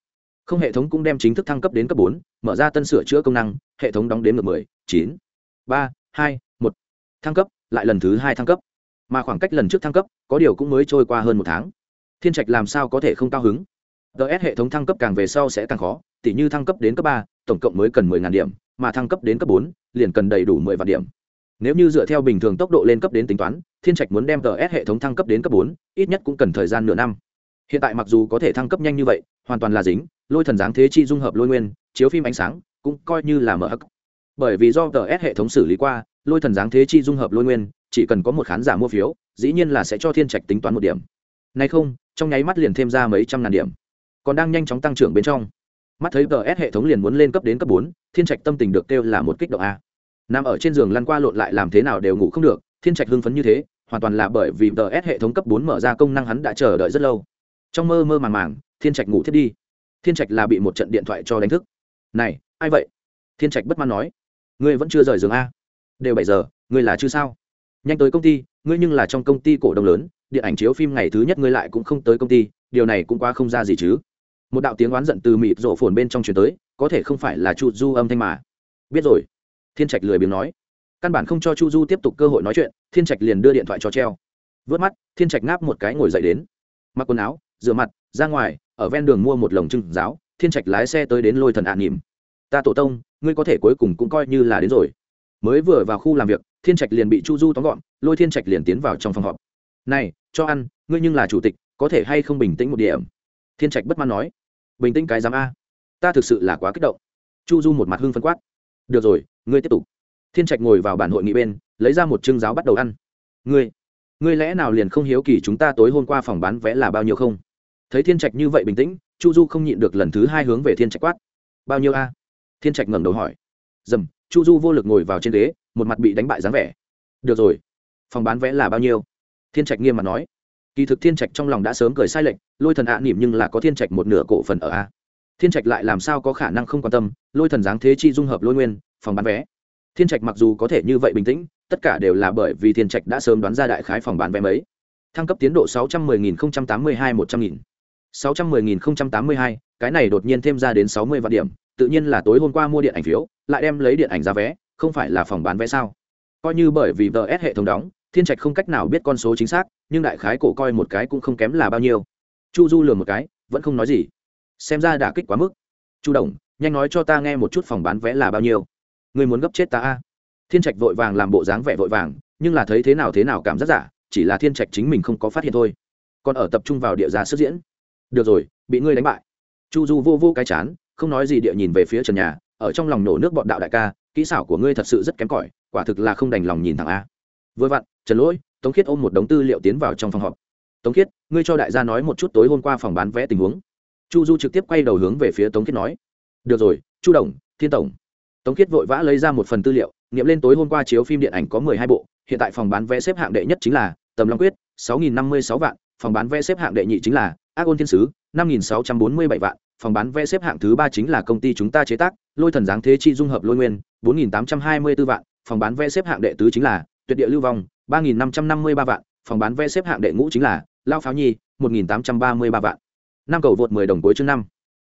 Không hệ thống cũng đem chính thức thăng cấp đến cấp 4, mở ra tân sửa chữa công năng, hệ thống đóng đến ngược 10, 9, 3, 2, 1. Thăng cấp, lại lần thứ hai thăng cấp. Mà khoảng cách lần trước thăng cấp, có điều cũng mới trôi qua hơn một tháng. Thiên Trạch làm sao có thể không cao hứng? DS hệ thống thăng cấp càng về sau sẽ càng khó, tỉ như thăng cấp đến cấp 3, tổng cộng mới cần 10.000 điểm, mà thăng cấp đến cấp bốn, liền cần đầy đủ mười vạn điểm. Nếu như dựa theo bình thường tốc độ lên cấp đến tính toán, thiên trạch muốn đem ts hệ thống thăng cấp đến cấp bốn, ít nhất cũng cần thời gian nửa năm. Hiện tại mặc dù có thể thăng cấp nhanh như vậy, hoàn toàn là dính, lôi thần dáng thế chi dung hợp lôi nguyên, chiếu phim ánh sáng, cũng coi như là mở hắc. Bởi vì do ts hệ thống xử lý qua, lôi thần dáng thế chi dung hợp lôi nguyên, chỉ cần có một khán giả mua phiếu, dĩ nhiên là sẽ cho thiên trạch tính toán một điểm. Nay không, trong nháy mắt liền thêm ra mấy trăm ngàn điểm. Còn đang nhanh chóng tăng trưởng bên trong mắt thấy ts hệ thống liền muốn lên cấp đến cấp bốn, thiên trạch tâm tình được kêu là một kích động a. Nằm ở trên giường lăn qua lộn lại làm thế nào đều ngủ không được, thiên trạch hưng phấn như thế, hoàn toàn là bởi vì ts hệ thống cấp bốn mở ra công năng hắn đã chờ đợi rất lâu. Trong mơ mơ màng màng, thiên trạch ngủ thiết đi. Thiên trạch là bị một trận điện thoại cho đánh thức. Này, ai vậy? Thiên trạch bất mãn nói. Ngươi vẫn chưa rời giường a. Đều bảy giờ, ngươi là chứ sao? Nhanh tới công ty, ngươi nhưng là trong công ty cổ đông lớn, điện ảnh chiếu phim ngày thứ nhất ngươi lại cũng không tới công ty, điều này cũng quá không ra gì chứ một đạo tiếng oán giận từ mịt rổ phồn bên trong truyền tới, có thể không phải là chu du âm thanh mà. Biết rồi. Thiên trạch lười biếng nói. Căn bản không cho chu du tiếp tục cơ hội nói chuyện, thiên trạch liền đưa điện thoại cho treo. Vớt mắt, thiên trạch ngáp một cái ngồi dậy đến. Mặc quần áo, rửa mặt, ra ngoài, ở ven đường mua một lồng trưng giáo, thiên trạch lái xe tới đến lôi thần ạ à nỉm ta tổ tông, ngươi có thể cuối cùng cũng coi như là đến rồi. Mới vừa vào khu làm việc, thiên trạch liền bị chu du tóm gọn, lôi thiên trạch liền tiến vào trong phòng họp. Này, cho ăn, ngươi nhưng là chủ tịch, có thể hay không bình tĩnh một điểm? Thiên trạch bất mãn nói bình tĩnh cái giám a. Ta thực sự là quá kích động. Chu du một mặt hưng phân quát. Được rồi, ngươi tiếp tục. Thiên trạch ngồi vào bản hội nghị bên, lấy ra một chương giáo bắt đầu ăn. Ngươi ngươi lẽ nào liền không hiếu kỳ chúng ta tối hôm qua phòng bán vé là bao nhiêu không? Thấy thiên trạch như vậy bình tĩnh, chu du không nhịn được lần thứ hai hướng về thiên trạch quát. Bao nhiêu a? Thiên trạch ngẩng đầu hỏi. Dầm, chu du vô lực ngồi vào trên ghế, một mặt bị đánh bại dáng vẻ. Được rồi, phòng bán vé là bao nhiêu? Thiên trạch nghiêm mặt nói kỳ thực thiên trạch trong lòng đã sớm cười sai lệch, lôi thần ạ nỉm nhưng là có thiên trạch một nửa cổ phần ở a. Thiên trạch lại làm sao có khả năng không quan tâm, lôi thần giáng thế chi dung hợp lôi nguyên, phòng bán vé. Thiên trạch mặc dù có thể như vậy bình tĩnh, tất cả đều là bởi vì thiên trạch đã sớm đoán ra đại khái phòng bán vé mấy. Thăng cấp tiến độ sáu trăm mười nghìn không trăm tám mươi hai một trăm nghìn. sáu trăm mười nghìn không trăm tám mươi hai, cái này đột nhiên thêm ra đến sáu mươi vạn điểm, tự nhiên là tối hôm qua mua điện ảnh phiếu, lại đem lấy điện ảnh ra vé, không phải là phòng bán vé sao? Coi như bởi vì vs hệ thống đóng thiên trạch không cách nào biết con số chính xác, nhưng đại khái cổ coi một cái cũng không kém là bao nhiêu. Chu du lừa một cái, vẫn không nói gì. Xem ra đả kích quá mức. Chu đồng, nhanh nói cho ta nghe một chút phòng bán vé là bao nhiêu. Người muốn gấp chết ta a thiên trạch vội vàng làm bộ dáng vẻ vội vàng, nhưng là thấy thế nào thế nào cảm giác giả, chỉ là thiên trạch chính mình không có phát hiện thôi. Còn ở tập trung vào địa giá xuất diễn. Được rồi, bị ngươi đánh bại. Chu du vô vô cái chán, không nói gì địa nhìn về phía trần nhà, ở trong lòng nổ nước bọn đạo đại ca, kỹ xảo của ngươi thật sự rất kém cỏi, quả thực là không đành lòng nhìn thẳng a vừa vặn, trần lỗi, tống khiết ôm một đống tư liệu tiến vào trong phòng họp. Tống khiết, ngươi cho đại gia nói một chút tối hôm qua phòng bán vé tình huống. Chu du trực tiếp quay đầu hướng về phía tống khiết nói. Được rồi, chu đồng, thiên tổng. Tống khiết vội vã lấy ra một phần tư liệu, nghiệm lên tối hôm qua chiếu phim điện ảnh có mười hai bộ, hiện tại phòng bán vé xếp hạng đệ nhất chính là tầm long quyết, sáu nghìn năm mươi sáu vạn, phòng bán vé xếp hạng đệ nhị chính là ác ôn thiên sứ, năm nghìn sáu trăm bốn mươi bảy vạn, phòng bán vé xếp hạng thứ ba chính là công ty chúng ta chế tác, lôi thần giáng thế chi dung hợp lôi nguyên, bốn nghìn tám trăm hai mươi b ố vạn, phòng bán vé xếp hạng đệ tứ chính là tuyệt địa lưu vong, ba nghìn năm trăm năm mươi ba vạn, phòng bán vé xếp hạng đệ ngũ chính là lao pháo nhi, một nghìn tám trăm ba mươi ba vạn. Năm cầu vượt mười đồng cuối chương năm,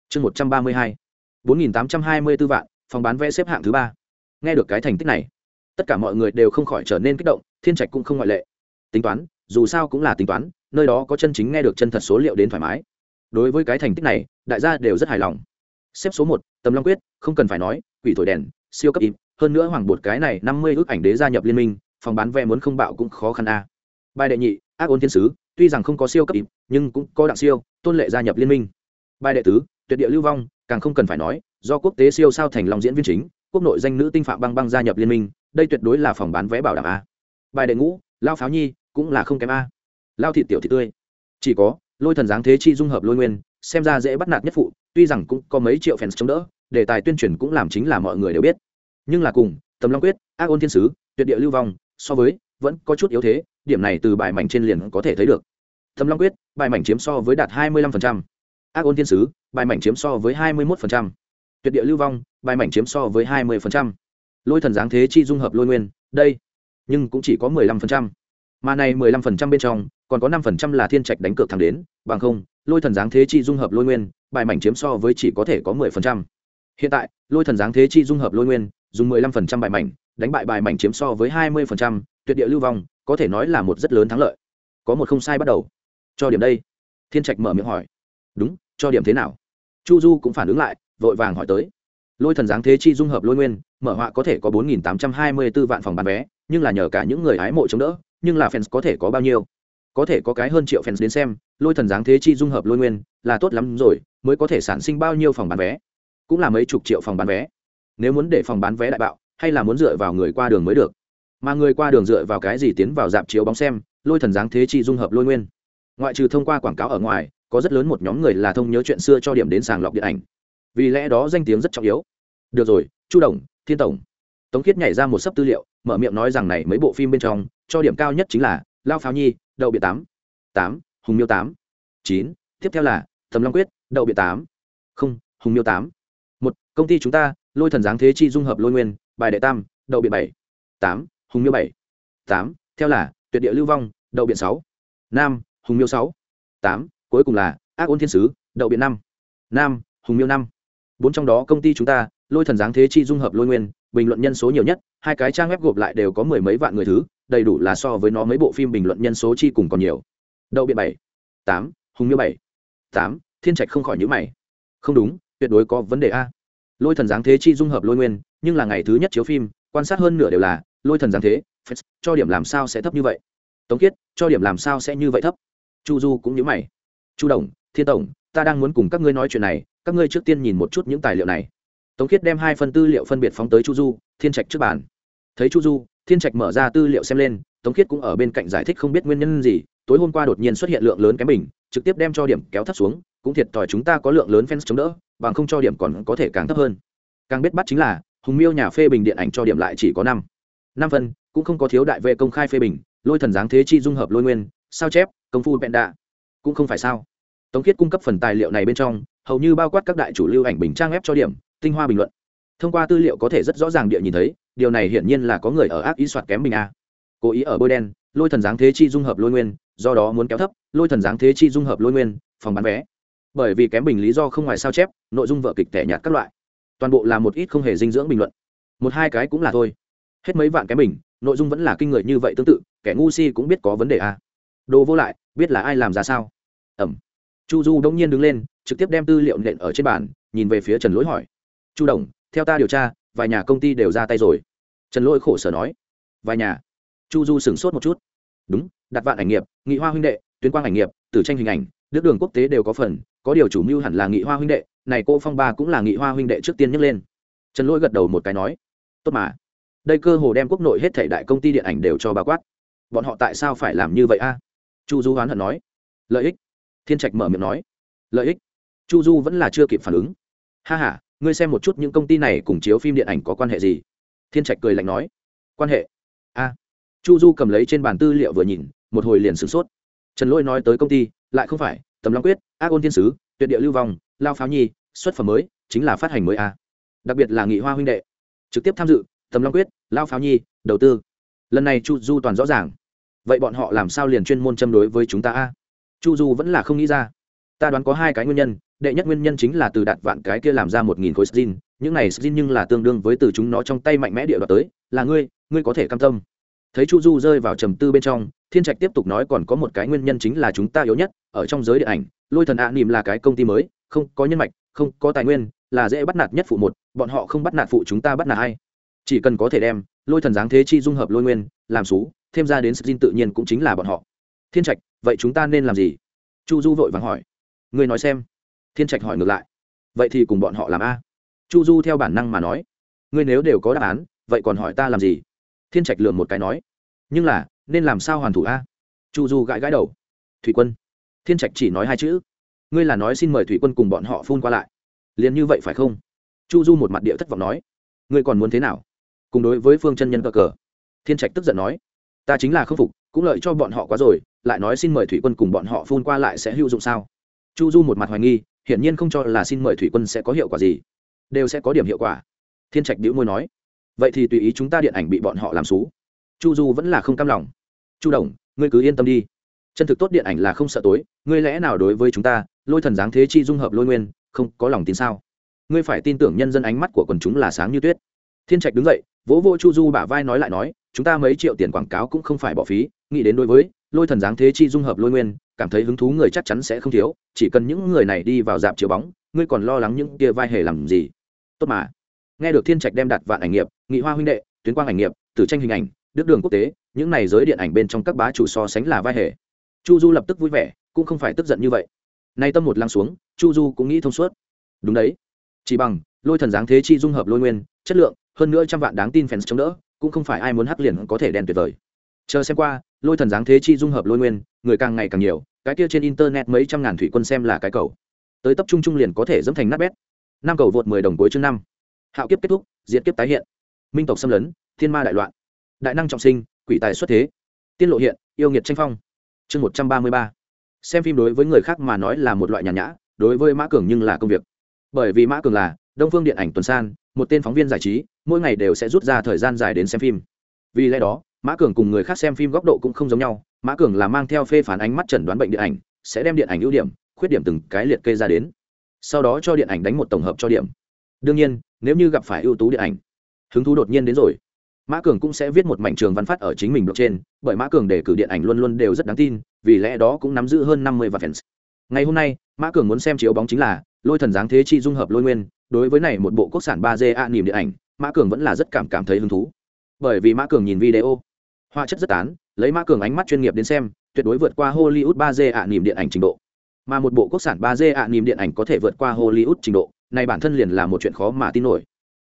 chương một trăm ba mươi hai. bốn nghìn tám trăm hai mươi b ố vạn, phòng bán vé xếp hạng thứ ba. Nghe được cái thành tích này, tất cả mọi người đều không khỏi trở nên kích động, thiên trạch cũng không ngoại lệ. Tính toán, dù sao cũng là tính toán, nơi đó có chân chính nghe được chân thật số liệu đến thoải mái. Đối với cái thành tích này, đại gia đều rất hài lòng. Xếp số một, tầm long quyết, không cần phải nói, quỷ thổi đèn, siêu cấp im. Hơn nữa hoàng bột cái này năm mươi ước ảnh đế gia nhập liên minh phòng bán vé muốn không bạo cũng khó khăn a. Bài đệ nhị, ác ôn thiên sứ, tuy rằng không có siêu cấp im nhưng cũng có đặng siêu, tôn lệ gia nhập liên minh. Bài đệ tứ, tuyệt địa lưu vong, càng không cần phải nói, do quốc tế siêu sao thành lòng diễn viên chính, quốc nội danh nữ tinh phạm băng băng gia nhập liên minh, đây tuyệt đối là phòng bán vé bảo đảm a. Bài đệ ngũ, lao pháo nhi, cũng là không kém a. Lao thịt tiểu thịt tươi. Chỉ có, lôi thần giáng thế chi dung hợp lôi nguyên, xem ra dễ bắt nạt nhất phụ, tuy rằng cũng có mấy triệu fans chống đỡ, đề tài tuyên truyền cũng làm chính là mọi người đều biết. Nhưng là cùng, tầm long quyết, ác ôn thiên sứ, tuyệt địa lưu vong so với, vẫn có chút yếu thế, điểm này từ bài mảnh trên liền có thể thấy được Thâm long quyết, bài mảnh chiếm so với đạt hai mươi 25%. ác ôn thiên sứ, bài mảnh chiếm so với hai mươi 21%. tuyệt địa lưu vong, bài mảnh chiếm so với hai mươi lôi thần giáng thế chi dung hợp lôi nguyên, đây, nhưng cũng chỉ có mười lăm phần trăm mà này mười lăm phần trăm bên trong, còn có năm phần trăm là thiên trạch đánh cược thẳng đến, bằng không, lôi thần giáng thế chi dung hợp lôi nguyên, bài mảnh chiếm so với chỉ có thể có mười phần trăm hiện tại, lôi thần giáng thế chi dung hợp lôi nguyên, dùng mười lăm phần trăm bài mảnh đánh bại bài mảnh chiếm so với hai mươi phần trăm, tuyệt địa lưu vong, có thể nói là một rất lớn thắng lợi. Có một không sai bắt đầu. Cho điểm đây. Thiên trạch mở miệng hỏi. Đúng, cho điểm thế nào? Chu du cũng phản ứng lại, vội vàng hỏi tới. Lôi thần giáng thế chi dung hợp lôi nguyên, mở họa có thể có bốn nghìn tám trăm hai mươi b ố vạn phòng bán vé, nhưng là nhờ cả những người hái mộ chống đỡ, nhưng là fans có thể có bao nhiêu? Có thể có cái hơn triệu fans đến xem, lôi thần giáng thế chi dung hợp lôi nguyên là tốt lắm rồi, mới có thể sản sinh bao nhiêu phòng bán vé? Cũng là mấy chục triệu phòng bán vé. Nếu muốn để phòng bán vé đại bạo hay là muốn dựa vào người qua đường mới được? Mà người qua đường dựa vào cái gì tiến vào dạp chiếu bóng xem, lôi thần giáng thế chi dung hợp lôi nguyên. Ngoại trừ thông qua quảng cáo ở ngoài, có rất lớn một nhóm người là thông nhớ chuyện xưa cho điểm đến sàng lọc điện ảnh. Vì lẽ đó danh tiếng rất trọng yếu. Được rồi, chu đồng, thiên tổng. Tống khiết nhảy ra một sấp tư liệu, mở miệng nói rằng này mấy bộ phim bên trong, cho điểm cao nhất chính là lao pháo nhi, đậu biện tám. Tám, hùng miêu tám. Chín, tiếp theo là thầm long quyết, đậu biện tám. Không, hùng miêu tám. Một, công ty chúng ta, lôi thần giáng thế chi dung hợp lôi nguyên bài đệ tam, đậu biện bảy, tám, hùng miêu bảy, tám, theo là, tuyệt địa lưu vong, đậu biện sáu, nam, hùng miêu sáu, tám, cuối cùng là, ác ôn thiên sứ, đậu biện năm, nam, hùng miêu năm. Bốn trong đó công ty chúng ta, lôi thần giáng thế chi dung hợp lôi nguyên, bình luận nhân số nhiều nhất, hai cái trang web gộp lại đều có mười mấy vạn người thứ, đầy đủ là so với nó mấy bộ phim bình luận nhân số chi cùng còn nhiều. Đậu biện bảy, tám, hùng miêu bảy, tám, thiên trạch không khỏi nhữ mày. Không đúng, tuyệt đối có vấn đề a. Lôi thần giáng thế chi dung hợp lôi nguyên nhưng là ngày thứ nhất chiếu phim, quan sát hơn nửa đều là, lôi thần giáng thế cho điểm làm sao sẽ thấp như vậy? Tống kiết cho điểm làm sao sẽ như vậy thấp? Chu du cũng nhớ mày. Chu đồng, thiên tổng, ta đang muốn cùng các ngươi nói chuyện này, các ngươi trước tiên nhìn một chút những tài liệu này. Tống kiết đem hai phần tư liệu phân biệt phóng tới chu du, thiên trạch trước bàn. Thấy chu du, thiên trạch mở ra tư liệu xem lên, tống kiết cũng ở bên cạnh giải thích không biết nguyên nhân gì, tối hôm qua đột nhiên xuất hiện lượng lớn kém bình, trực tiếp đem cho điểm kéo thấp xuống, cũng thiệt thòi chúng ta có lượng lớn fans chống đỡ, bằng không cho điểm còn có thể càng thấp hơn. Càng biết bắt chính là hùng miêu nhà phê bình điện ảnh cho điểm lại chỉ có năm. Năm phân cũng không có thiếu đại vệ công khai phê bình, lôi thần giáng thế chi dung hợp lôi nguyên, sao chép, công phu bẹn đạ. Cũng không phải sao. Tống khiết cung cấp phần tài liệu này bên trong, hầu như bao quát các đại chủ lưu ảnh bình trang ép cho điểm, tinh hoa bình luận. Thông qua tư liệu có thể rất rõ ràng địa nhìn thấy, điều này hiển nhiên là có người ở ác ý soạt kém mình a. Cố ý ở bôi đen, lôi thần giáng thế chi dung hợp lôi nguyên, do đó muốn kéo thấp, lôi thần giáng thế chi dung hợp lôi nguyên, phòng bán vé. Bởi vì kém bình lý do không ngoài sao chép, nội dung vợ kịch tẻ nhạt các loại toàn bộ là một ít không hề dinh dưỡng bình luận. Một hai cái cũng là thôi. Hết mấy vạn cái mình, nội dung vẫn là kinh người như vậy tương tự kẻ ngu si cũng biết có vấn đề à? đồ vô lại biết là ai làm ra sao. Ẩm. Chu du đông nhiên đứng lên trực tiếp đem tư liệu nện ở trên bàn nhìn về phía trần lỗi hỏi. Chu đồng theo ta điều tra vài nhà công ty đều ra tay rồi. Trần lỗi khổ sở nói. Vài nhà? Chu du sửng sốt một chút. Đúng đặt vạn ảnh nghiệp nghị hoa huynh đệ tuyến quang ảnh nghiệp tử tranh hình ảnh đức đường quốc tế đều có phần có điều chủ mưu hẳn là nghị hoa huynh đệ này cô phong ba cũng là nghị hoa huynh đệ trước tiên nhấc lên. Trần lỗi gật đầu một cái nói, tốt mà. Đây cơ hồ đem quốc nội hết thể đại công ty điện ảnh đều cho bao quát. Bọn họ tại sao phải làm như vậy a? Chu du hoán hận nói. Lợi ích. Thiên trạch mở miệng nói. Lợi ích. Chu du vẫn là chưa kịp phản ứng. Ha h a ngươi xem một chút những công ty này cùng chiếu phim điện ảnh có quan hệ gì? Thiên trạch cười lạnh nói. Quan hệ? A. Chu du cầm lấy trên bàn tư liệu vừa nhìn, một hồi liền sửng sốt. Trần Lỗi nói tới công ty, lại không phải, tầm long quyết, ác ôn thiên sứ, tuyệt địa lưu vong lao pháo nhi, xuất phẩm mới, chính là phát hành mới a. Đặc biệt là nghị hoa huynh đệ. Trực tiếp tham dự, tầm long quyết, lao pháo nhi, đầu tư. Lần này chu du toàn rõ ràng. Vậy bọn họ làm sao liền chuyên môn châm đối với chúng ta a? Chu du vẫn là không nghĩ ra. Ta đoán có hai cái nguyên nhân, đệ nhất nguyên nhân chính là từ đạt vạn cái kia làm ra một nghìn khối stin những này stin nhưng là tương đương với từ chúng nó trong tay mạnh mẽ địa đoạt tới, là ngươi ngươi có thể cam tâm. Thấy chu du rơi vào trầm tư bên trong, thiên trạch tiếp tục nói còn có một cái nguyên nhân chính là chúng ta yếu nhất, ở trong giới điện ảnh, lôi thần ạ à nỉm là cái công ty mới không có nhân mạch, không có tài nguyên, là dễ bắt nạt nhất phụ một, bọn họ không bắt nạt phụ chúng ta bắt nạt hay chỉ cần có thể đem lôi thần giáng thế chi dung hợp lôi nguyên, làm xú, thêm ra đến stin tự nhiên cũng chính là bọn họ. Thiên trạch, vậy chúng ta nên làm gì? Chu du vội vàng hỏi. Ngươi nói xem. Thiên trạch hỏi ngược lại. Vậy thì cùng bọn họ làm a. Chu du theo bản năng mà nói. Ngươi nếu đều có đáp án, vậy còn hỏi ta làm gì? Thiên trạch lượm một cái nói. Nhưng là, nên làm sao hoàn thủ a? Chu du gãi gãi đầu. Thủy quân. Thiên trạch chỉ nói hai chữ ngươi là nói xin mời thủy quân cùng bọn họ phun qua lại. Liền như vậy phải không? Chu du một mặt địa thất vọng nói. Ngươi còn muốn thế nào? Cùng đối với phương chân nhân cờ cờ. Thiên trạch tức giận nói. Ta chính là khâm phục, cũng lợi cho bọn họ quá rồi, lại nói xin mời thủy quân cùng bọn họ phun qua lại sẽ hữu dụng sao? Chu du một mặt hoài nghi, hiển nhiên không cho là xin mời thủy quân sẽ có hiệu quả gì. Đều sẽ có điểm hiệu quả. Thiên trạch đĩu môi nói. Vậy thì tùy ý chúng ta điện ảnh bị bọn họ làm xú. Chu du vẫn là không cam lòng. Chu đồng, ngươi cứ yên tâm đi chân thực tốt điện ảnh là không sợ tối, ngươi lẽ nào đối với chúng ta, lôi thần giáng thế chi dung hợp lôi nguyên, không có lòng tin sao? Ngươi phải tin tưởng nhân dân ánh mắt của quần chúng là sáng như tuyết. Thiên trạch đứng dậy, vỗ vô chu du bả vai nói lại nói, chúng ta mấy triệu tiền quảng cáo cũng không phải bỏ phí, nghĩ đến đối với lôi thần giáng thế chi dung hợp lôi nguyên, cảm thấy hứng thú người chắc chắn sẽ không thiếu, chỉ cần những người này đi vào dạp chiếu bóng, ngươi còn lo lắng những kia vai hề làm gì? Tốt mà. Nghe được thiên trạch đem đặt vạn ảnh nghiệp, nghị hoa huynh đệ, tuyến quang ảnh nghiệp, tử tranh hình ảnh, đức đường quốc tế, những này giới điện ảnh bên trong các bá chủ so sánh là vai hề chu du lập tức vui vẻ, cũng không phải tức giận như vậy. Nay tâm một lăng xuống, chu du cũng nghĩ thông suốt. Đúng đấy. Chỉ bằng, lôi thần giáng thế chi dung hợp lôi nguyên, chất lượng, hơn nữa trăm vạn đáng tin fans chống đỡ, cũng không phải ai muốn hắc liền có thể đen tuyệt vời. Chờ xem qua, lôi thần giáng thế chi dung hợp lôi nguyên, người càng ngày càng nhiều, cái kia trên internet mấy trăm ngàn thủy quân xem là cái cầu. Tới tập trung trung liền có thể dẫm thành nát bét. Năm cầu vượt mười đồng cuối chương năm. Hạo kiếp kết thúc diễn kiếp tái hiện. Minh tộc xâm lấn, thiên ma đại loạn. Đại năng trọng sinh, quỷ tài xuất thế. Tiên lộ hiện, yêu nghiệt tranh phong chương một trăm ba mươi ba. Xem phim đối với người khác mà nói là một loại nhàn nhã, đối với mã cường nhưng là công việc. Bởi vì mã cường là đông phương điện ảnh tuần san, một tên phóng viên giải trí, mỗi ngày đều sẽ rút ra thời gian dài đến xem phim. Vì lẽ đó, mã cường cùng người khác xem phim góc độ cũng không giống nhau. Mã cường là mang theo phê phán ánh mắt chẩn đoán bệnh điện ảnh, sẽ đem điện ảnh ưu điểm, khuyết điểm từng cái liệt kê ra đến. Sau đó cho điện ảnh đánh một tổng hợp cho điểm. Đương nhiên, nếu như gặp phải ưu tú điện ảnh, hứng thú đột nhiên đến rồi mã cường cũng sẽ viết một mảnh trường văn phát ở chính mình blog trên bởi mã cường đề cử điện ảnh luôn luôn đều rất đáng tin, vì lẽ đó cũng nắm giữ hơn năm mươi và fans. Ngày hôm nay, mã cường muốn xem chiếu bóng chính là lôi thần giáng thế chi dung hợp lôi nguyên. Đối với này một bộ quốc sản ba d a niềm điện ảnh, mã cường vẫn là rất cảm cảm thấy hứng thú. Bởi vì mã cường nhìn video, hoa chất rất tán, lấy mã cường ánh mắt chuyên nghiệp đến xem, tuyệt đối vượt qua hollywood ba d ạ niềm điện ảnh trình độ. Mà một bộ quốc sản ba d ạ niềm điện ảnh có thể vượt qua hollywood trình độ, này bản thân liền là một chuyện khó mà tin nổi.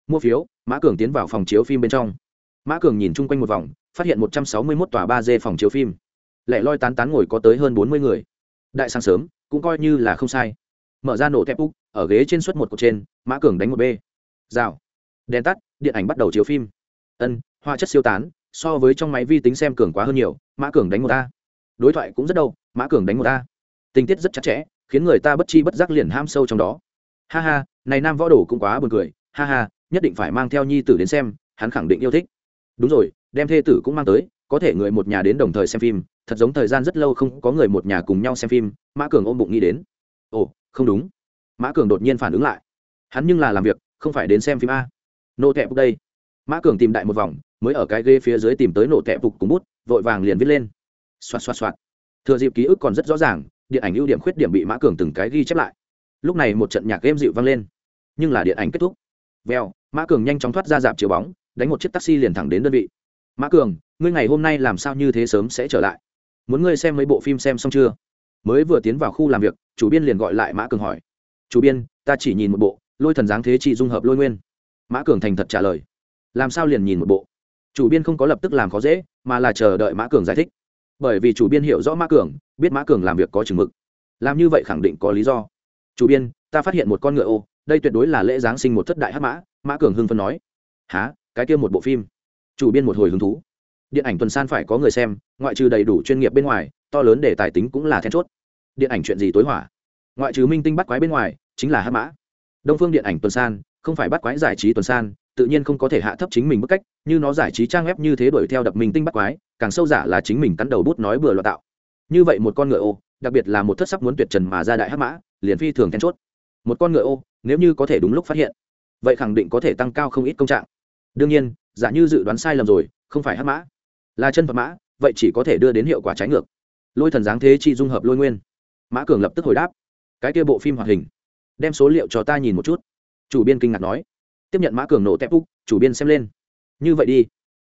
Mua phiếu, mã cường tiến vào phòng chiếu phim bên trong mã cường nhìn chung quanh một vòng, phát hiện một trăm sáu mươi 161 tòa ba d phòng chiếu phim. Lẻ loi tán tán ngồi có tới hơn bốn mươi người. Đại sáng sớm, cũng coi như là không sai. Mở ra nổ thép úc, ở ghế trên suất một cột trên, mã cường đánh một b. Rào. Đèn tắt, điện ảnh bắt đầu chiếu phim. Ân, hoa chất siêu tán, so với trong máy vi tính xem cường quá hơn nhiều, mã cường đánh một a. đối thoại cũng rất đâu mã cường đánh một a. tình tiết rất chặt chẽ, khiến người ta bất chi bất giác liền ham sâu trong đó. Ha ha, này nam võ đồ cũng quá buồn cười, ha ha, nhất định phải mang theo nhi tử đến xem, hắn khẳng định yêu thích đúng rồi, đem thê tử cũng mang tới, có thể người một nhà đến đồng thời xem phim, thật giống thời gian rất lâu không có người một nhà cùng nhau xem phim, mã cường ôm bụng nghĩ đến. Ồ, không đúng. Mã cường đột nhiên phản ứng lại. Hắn nhưng là làm việc, không phải đến xem phim a. Nô tẹp đây. Mã cường tìm đại một vòng, mới ở cái ghê phía dưới tìm tới nổ tẹp phục cùng bút, vội vàng liền viết lên. Xoạt xoạt xoạt. Thừa dịp ký ức còn rất rõ ràng, điện ảnh ưu điểm khuyết điểm bị mã cường từng cái ghi chép lại. Lúc này một trận nhạc game dịu vang lên. Nhưng là điện ảnh kết thúc. Vèo mã cường nhanh chóng thoát ra dạp chiếu bóng, đánh một chiếc taxi liền thẳng đến đơn vị. Mã cường, ngươi ngày hôm nay làm sao như thế sớm sẽ trở lại? Muốn ngươi xem mấy bộ phim xem xong chưa? Mới vừa tiến vào khu làm việc, chủ biên liền gọi lại mã cường hỏi. Chủ biên, ta chỉ nhìn một bộ, lôi thần giáng thế trị dung hợp lôi nguyên. Mã cường thành thật trả lời. Làm sao liền nhìn một bộ? Chủ biên không có lập tức làm khó dễ, mà là chờ đợi mã cường giải thích. Bởi vì chủ biên hiểu rõ mã cường, biết mã cường làm việc có chừng mực. Làm như vậy khẳng định có lý do. Chủ biên, ta phát hiện một con ngựa ô đây tuyệt đối là lễ giáng sinh một thất đại hắc mã mã cường hưng phân nói. Há cái kia một bộ phim? Chủ biên một hồi hứng thú. Điện ảnh tuần san phải có người xem, ngoại trừ đầy đủ chuyên nghiệp bên ngoài, to lớn để tài tính cũng là then chốt. Điện ảnh chuyện gì tối hỏa? Ngoại trừ minh tinh bắt quái bên ngoài, chính là hát mã. Đông phương điện ảnh tuần san, không phải bắt quái giải trí tuần san, tự nhiên không có thể hạ thấp chính mình bức cách, như nó giải trí trang web như thế đuổi theo đập minh tinh bắt quái, càng sâu giả là chính mình cắn đầu bút nói bừa loạn tạo. Như vậy một con ngựa ô, đặc biệt là một thất sắp muốn tuyệt trần mà ra đại hắc mã, liền phi thường then chốt. Một con ngựa ô nếu như có thể đúng lúc phát hiện, vậy khẳng định có thể tăng cao không ít công trạng. Đương nhiên, giả như dự đoán sai lầm rồi, không phải hắc mã, là chân phật mã, vậy chỉ có thể đưa đến hiệu quả trái ngược. Lôi thần giáng thế chi dung hợp lôi nguyên. Mã cường lập tức hồi đáp, cái kia bộ phim hoạt hình, đem số liệu cho ta nhìn một chút. Chủ biên kinh ngạc nói, tiếp nhận mã cường nổ tép úc, chủ biên xem lên. Như vậy đi,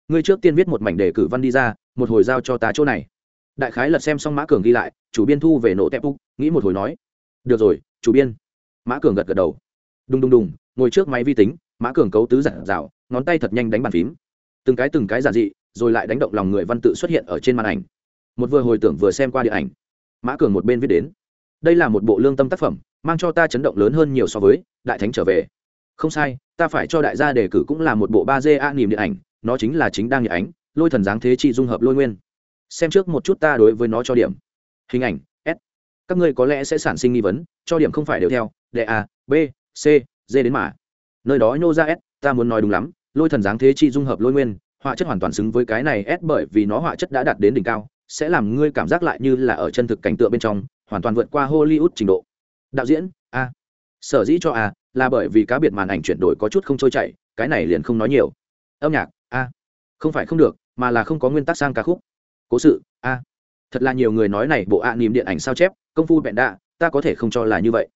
ngươi trước tiên viết một mảnh đề cử văn đi ra, một hồi giao cho ta chỗ này. Đại khái lật xem xong mã cường ghi lại, chủ biên thu về nổ tép úc, nghĩ một hồi nói, được rồi, chủ biên mã cường gật gật đầu. Đùng đùng đùng, ngồi trước máy vi tính, mã cường cấu tứ giản dạo ngón tay thật nhanh đánh bàn phím. Từng cái từng cái giản dị, rồi lại đánh động lòng người văn tự xuất hiện ở trên màn ảnh. Một vừa hồi tưởng vừa xem qua điện ảnh. Mã cường một bên viết đến. Đây là một bộ lương tâm tác phẩm, mang cho ta chấn động lớn hơn nhiều so với đại thánh trở về. Không sai, ta phải cho đại gia đề cử cũng là một bộ ba d a nìm điện ảnh, nó chính là chính đang nhật ánh lôi thần giáng thế trị dung hợp lôi nguyên. Xem trước một chút ta đối với nó cho điểm. Hình ảnh, s. Các ngươi có lẽ sẽ sản sinh nghi vấn, cho điểm không phải đều theo đệ a, b, c, d đến mà. Nơi đó nhô ra s, ta muốn nói đúng lắm, lôi thần dáng thế chi dung hợp lôi nguyên, họa chất hoàn toàn xứng với cái này s bởi vì nó họa chất đã đạt đến đỉnh cao, sẽ làm ngươi cảm giác lại như là ở chân thực cảnh tượng bên trong, hoàn toàn vượt qua hollywood trình độ. Đạo diễn, a. Sở dĩ cho a, là bởi vì cá biệt màn ảnh chuyển đổi có chút không trôi chảy, cái này liền không nói nhiều. Âm nhạc, a. Không phải không được, mà là không có nguyên tắc sang ca khúc. Cố sự, a. Thật là nhiều người nói này, bộ ạ à niềm điện ảnh sao chép, công phu vẹn đạ, ta có thể không cho là như vậy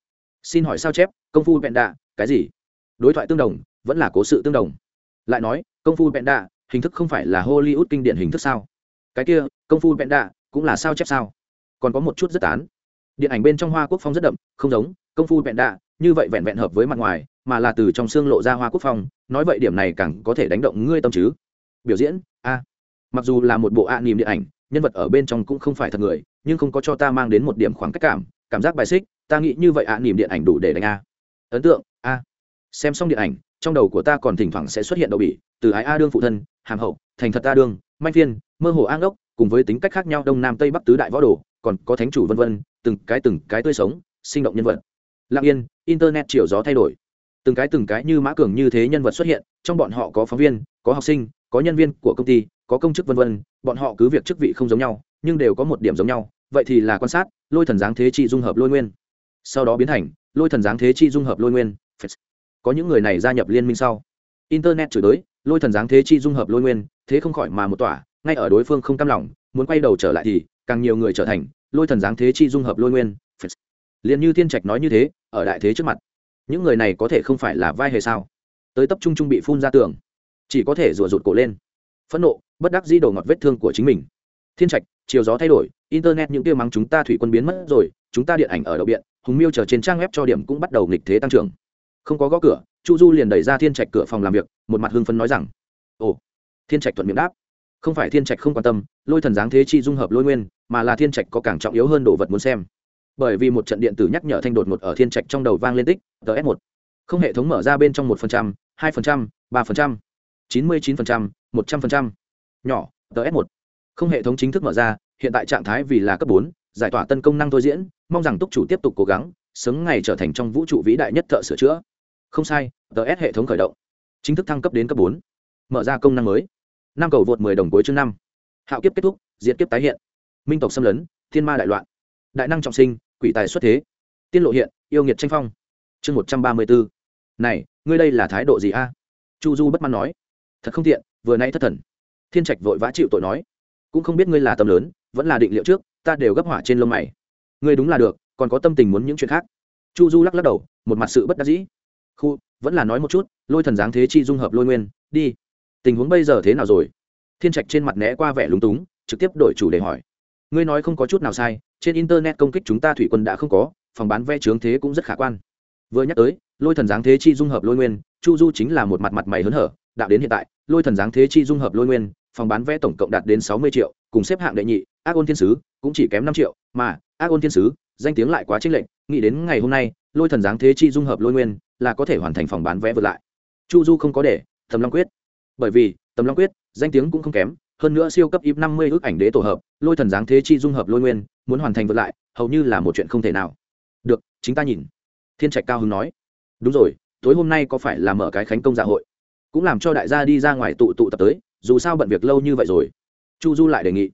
xin hỏi sao chép, công phu vẹn đạ, cái gì? Đối thoại tương đồng, vẫn là cố sự tương đồng. Lại nói, công phu vẹn đạ, hình thức không phải là hollywood kinh điển hình thức sao? Cái kia, công phu vẹn đạ, cũng là sao chép sao? Còn có một chút rất tán. Điện ảnh bên trong hoa quốc phong rất đậm, không giống, công phu vẹn đạ, như vậy vẹn vẹn hợp với mặt ngoài, mà là từ trong xương lộ ra hoa quốc phong, nói vậy điểm này càng có thể đánh động ngươi tâm chứ? Biểu diễn, a. Mặc dù là một bộ a niềm điện ảnh, nhân vật ở bên trong cũng không phải thật người, nhưng không có cho ta mang đến một điểm khoảng cách cảm cảm giác bài xích ta nghĩ như vậy a niềm điện ảnh đủ để đánh a. Ấn tượng, a. Xem xong điện ảnh, trong đầu của ta còn thỉnh thoảng sẽ xuất hiện đậu bỉ, từ ái a đương phụ thân, hàm hậu, thành thật a đương, manh phiên, mơ hồ an ốc cùng với tính cách khác nhau đông nam tây bắc tứ đại võ đồ, còn có thánh chủ vân vân, từng cái từng cái tươi sống, sinh động nhân vật. Lặng yên, internet chiều gió thay đổi. Từng cái từng cái như mã cường như thế nhân vật xuất hiện, trong bọn họ có phóng viên, có học sinh, có nhân viên của công ty, có công chức vân vân, bọn họ cứ việc chức vị không giống nhau, nhưng đều có một điểm giống nhau, vậy thì là quan sát, lôi thần giáng thế chi dung hợp lôi nguyên sau đó biến thành lôi thần giáng thế chi dung hợp lôi nguyên. Có những người này gia nhập liên minh sau. Internet chửi tới lôi thần giáng thế chi dung hợp lôi nguyên, thế không khỏi mà một tỏa, ngay ở đối phương không cam lòng, muốn quay đầu trở lại thì càng nhiều người trở thành lôi thần giáng thế chi dung hợp lôi nguyên. Liền như thiên trạch nói như thế, ở đại thế trước mặt, những người này có thể không phải là vai hề sao? Tới tập trung trung bị phun ra tường, chỉ có thể rủa rụt cổ lên. Phẫn nộ, bất đắc di đầu ngọt vết thương của chính mình. Thiên trạch chiều gió thay đổi, internet những kia mắng chúng ta thủy quân biến mất rồi, chúng ta điện ảnh ở đậu biện hùng miêu chờ trên trang web cho điểm cũng bắt đầu nghịch thế tăng trưởng. Không có gõ cửa, chu du liền đẩy ra thiên trạch cửa phòng làm việc, một mặt hưng phấn nói rằng, ồ, thiên trạch thuận miệng đáp, không phải thiên trạch không quan tâm, lôi thần giáng thế chi dung hợp lôi nguyên, mà là thiên trạch có càng trọng yếu hơn đồ vật muốn xem. Bởi vì một trận điện tử nhắc nhở thanh đột ngột ở thiên trạch trong đầu vang lên tích ts một. Không hệ thống mở ra bên trong một phần trăm, hai phần trăm, ba phần trăm, chín mươi chín phần trăm, một trăm phần trăm. Nhỏ ts một không hệ thống chính thức mở ra, hiện tại trạng thái vì là cấp bốn, giải tỏa tân công năng thôi diễn, mong rằng túc chủ tiếp tục cố gắng, sớm ngày trở thành trong vũ trụ vĩ đại nhất thợ sửa chữa. Không sai ts hệ thống khởi động. Chính thức thăng cấp đến cấp bốn. Mở ra công năng mới. Năm cầu vượt mười đồng cuối chương năm. Hạo kiếp kết thúc diễn kiếp tái hiện. Minh tộc xâm lấn, thiên ma đại loạn. Đại năng trọng sinh, quỷ tài xuất thế. Tiên lộ hiện, yêu nghiệt tranh phong. Chương một trăm ba mươi bốn. Này, ngươi đây là thái độ gì a? Chu du bất mãn nói. Thật không tiện, vừa nay thất thần. Thiên trạch vội vã chịu tội nói cũng không biết ngươi là tâm lớn, vẫn là định liệu trước, ta đều gấp hỏa trên lông mày. Ngươi đúng là được, còn có tâm tình muốn những chuyện khác. Chu du lắc lắc đầu, một mặt sự bất đắc dĩ. Khu, vẫn là nói một chút, lôi thần giáng thế chi dung hợp lôi nguyên, đi. Tình huống bây giờ thế nào rồi? Thiên trạch trên mặt né qua vẻ lúng túng, trực tiếp đổi chủ đề hỏi. Ngươi nói không có chút nào sai, trên internet công kích chúng ta thủy quân đã không có, phòng bán vé trướng thế cũng rất khả quan. Vừa nhắc tới, lôi thần giáng thế chi dung hợp lôi nguyên, chu du chính là một mặt mặt mày hớn hở, đạo đến hiện tại, lôi thần giáng thế chi dung hợp lôi nguyên phòng bán vé tổng cộng đạt đến sáu mươi triệu, cùng xếp hạng đệ nhị, ác ôn thiên sứ, cũng chỉ kém năm triệu, mà ác ôn thiên sứ, danh tiếng lại quá chênh lệch, nghĩ đến ngày hôm nay, lôi thần giáng thế chi dung hợp lôi nguyên, là có thể hoàn thành phòng bán vé vượt lại. Chu du không có để, tầm long quyết. Bởi vì, tầm long quyết, danh tiếng cũng không kém, hơn nữa siêu cấp ít năm mươi ước ảnh đế tổ hợp, lôi thần giáng thế chi dung hợp lôi nguyên, muốn hoàn thành vượt lại, hầu như là một chuyện không thể nào. Được, chính ta nhìn. Thiên trạch cao hứng nói. Đúng rồi, tối hôm nay có phải là mở cái khánh công dạ hội? Cũng làm cho đại gia đi ra ngoài tụ tụ tập tới dù sao bận việc lâu như vậy rồi. Chu du lại đề nghị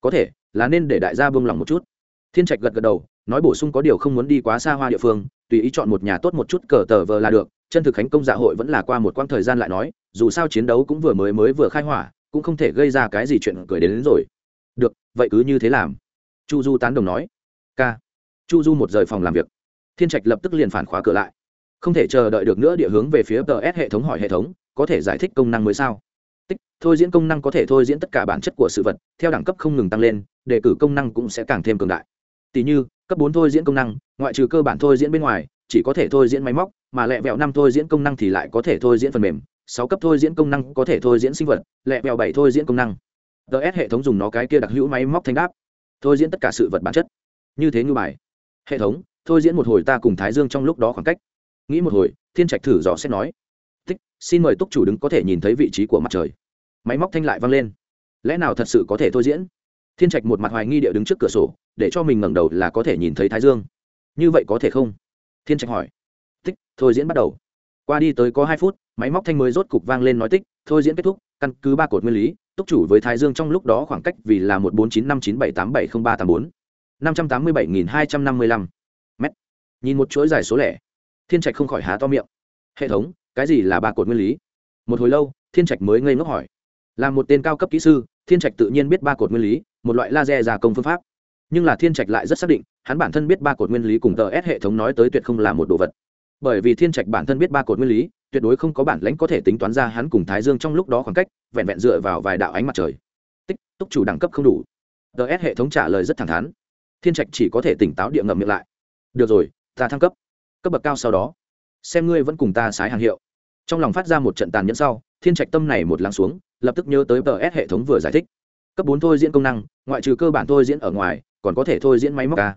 có thể là nên để đại gia buông lòng một chút. Thiên trạch gật gật đầu nói bổ sung có điều không muốn đi quá xa hoa địa phương tùy ý chọn một nhà tốt một chút cờ tờ vờ là được. Chân thực khánh công dạ hội vẫn là qua một quãng thời gian lại nói dù sao chiến đấu cũng vừa mới mới vừa khai hỏa cũng không thể gây ra cái gì chuyện cười đến, đến rồi. Được vậy cứ như thế làm. Chu du tán đồng nói. K chu du một rời phòng làm việc. Thiên trạch lập tức liền phản khóa cửa lại. Không thể chờ đợi được nữa địa hướng về phía ts hệ thống hỏi hệ thống có thể giải thích công năng mới sao? Thôi diễn công năng có thể thôi diễn tất cả bản chất của sự vật theo đẳng cấp không ngừng tăng lên đề cử công năng cũng sẽ càng thêm cường đại tỷ như cấp bốn thôi diễn công năng ngoại trừ cơ bản thôi diễn bên ngoài chỉ có thể thôi diễn máy móc mà lẹ vẹo năm thôi diễn công năng thì lại có thể thôi diễn phần mềm sáu cấp thôi diễn công năng có thể thôi diễn sinh vật lẹ vẹo bảy thôi diễn công năng ts hệ thống dùng nó cái kia đặc hữu máy móc thanh đáp thôi diễn tất cả sự vật bản chất như thế như bài hệ thống thôi diễn một hồi ta cùng thái dương trong lúc đó khoảng cách nghĩ một hồi thiên trạch thử dò xét nói Thích, xin mời túc chủ đứng có thể nhìn thấy vị trí của mặt trời máy móc thanh lại vang lên. Lẽ nào thật sự có thể thôi diễn? Thiên trạch một mặt hoài nghi địa đứng trước cửa sổ, để cho mình ngẩng đầu là có thể nhìn thấy thái dương. Như vậy có thể không? Thiên trạch hỏi. Tích, thôi diễn bắt đầu. Qua đi tới có hai phút, máy móc thanh mới rốt cục vang lên nói tích, thôi diễn kết thúc, căn cứ ba cột nguyên lý, túc chủ với thái dương trong lúc đó khoảng cách vì là một bốn chín năm chín bảy tám bảy không ba tám bốn. năm trăm tám mươi bảy nghìn hai trăm năm mươi lăm. M nhìn một chuỗi dài số lẻ. Thiên trạch không khỏi há to miệng. Hệ thống, cái gì là ba cột nguyên lý? Một hồi lâu, thiên trạch mới ngây ngốc hỏi là một tên cao cấp kỹ sư, thiên trạch tự nhiên biết ba cột nguyên lý, một loại laser gia công phương pháp. Nhưng là thiên trạch lại rất xác định, hắn bản thân biết ba cột nguyên lý cùng tờ s hệ thống nói tới tuyệt không là một đồ vật. Bởi vì thiên trạch bản thân biết ba cột nguyên lý, tuyệt đối không có bản lãnh có thể tính toán ra hắn cùng thái dương trong lúc đó khoảng cách, vẹn vẹn dựa vào vài đạo ánh mặt trời. Tích, túc chủ đẳng cấp không đủ. Tờ s hệ thống trả lời rất thẳng thắn. Thiên trạch chỉ có thể tỉnh táo địa ngầm miệng lại. Được rồi, ta thăng cấp. Cấp bậc cao sau đó. Xem ngươi vẫn cùng ta sái hàng hiệu. Trong lòng phát ra một trận tàn nhẫn sau, thiên trạch tâm này một lắng xuống lập tức nhớ tới tờ s hệ thống vừa giải thích. Cấp bốn thôi diễn công năng, ngoại trừ cơ bản thôi diễn ở ngoài, còn có thể thôi diễn máy móc ca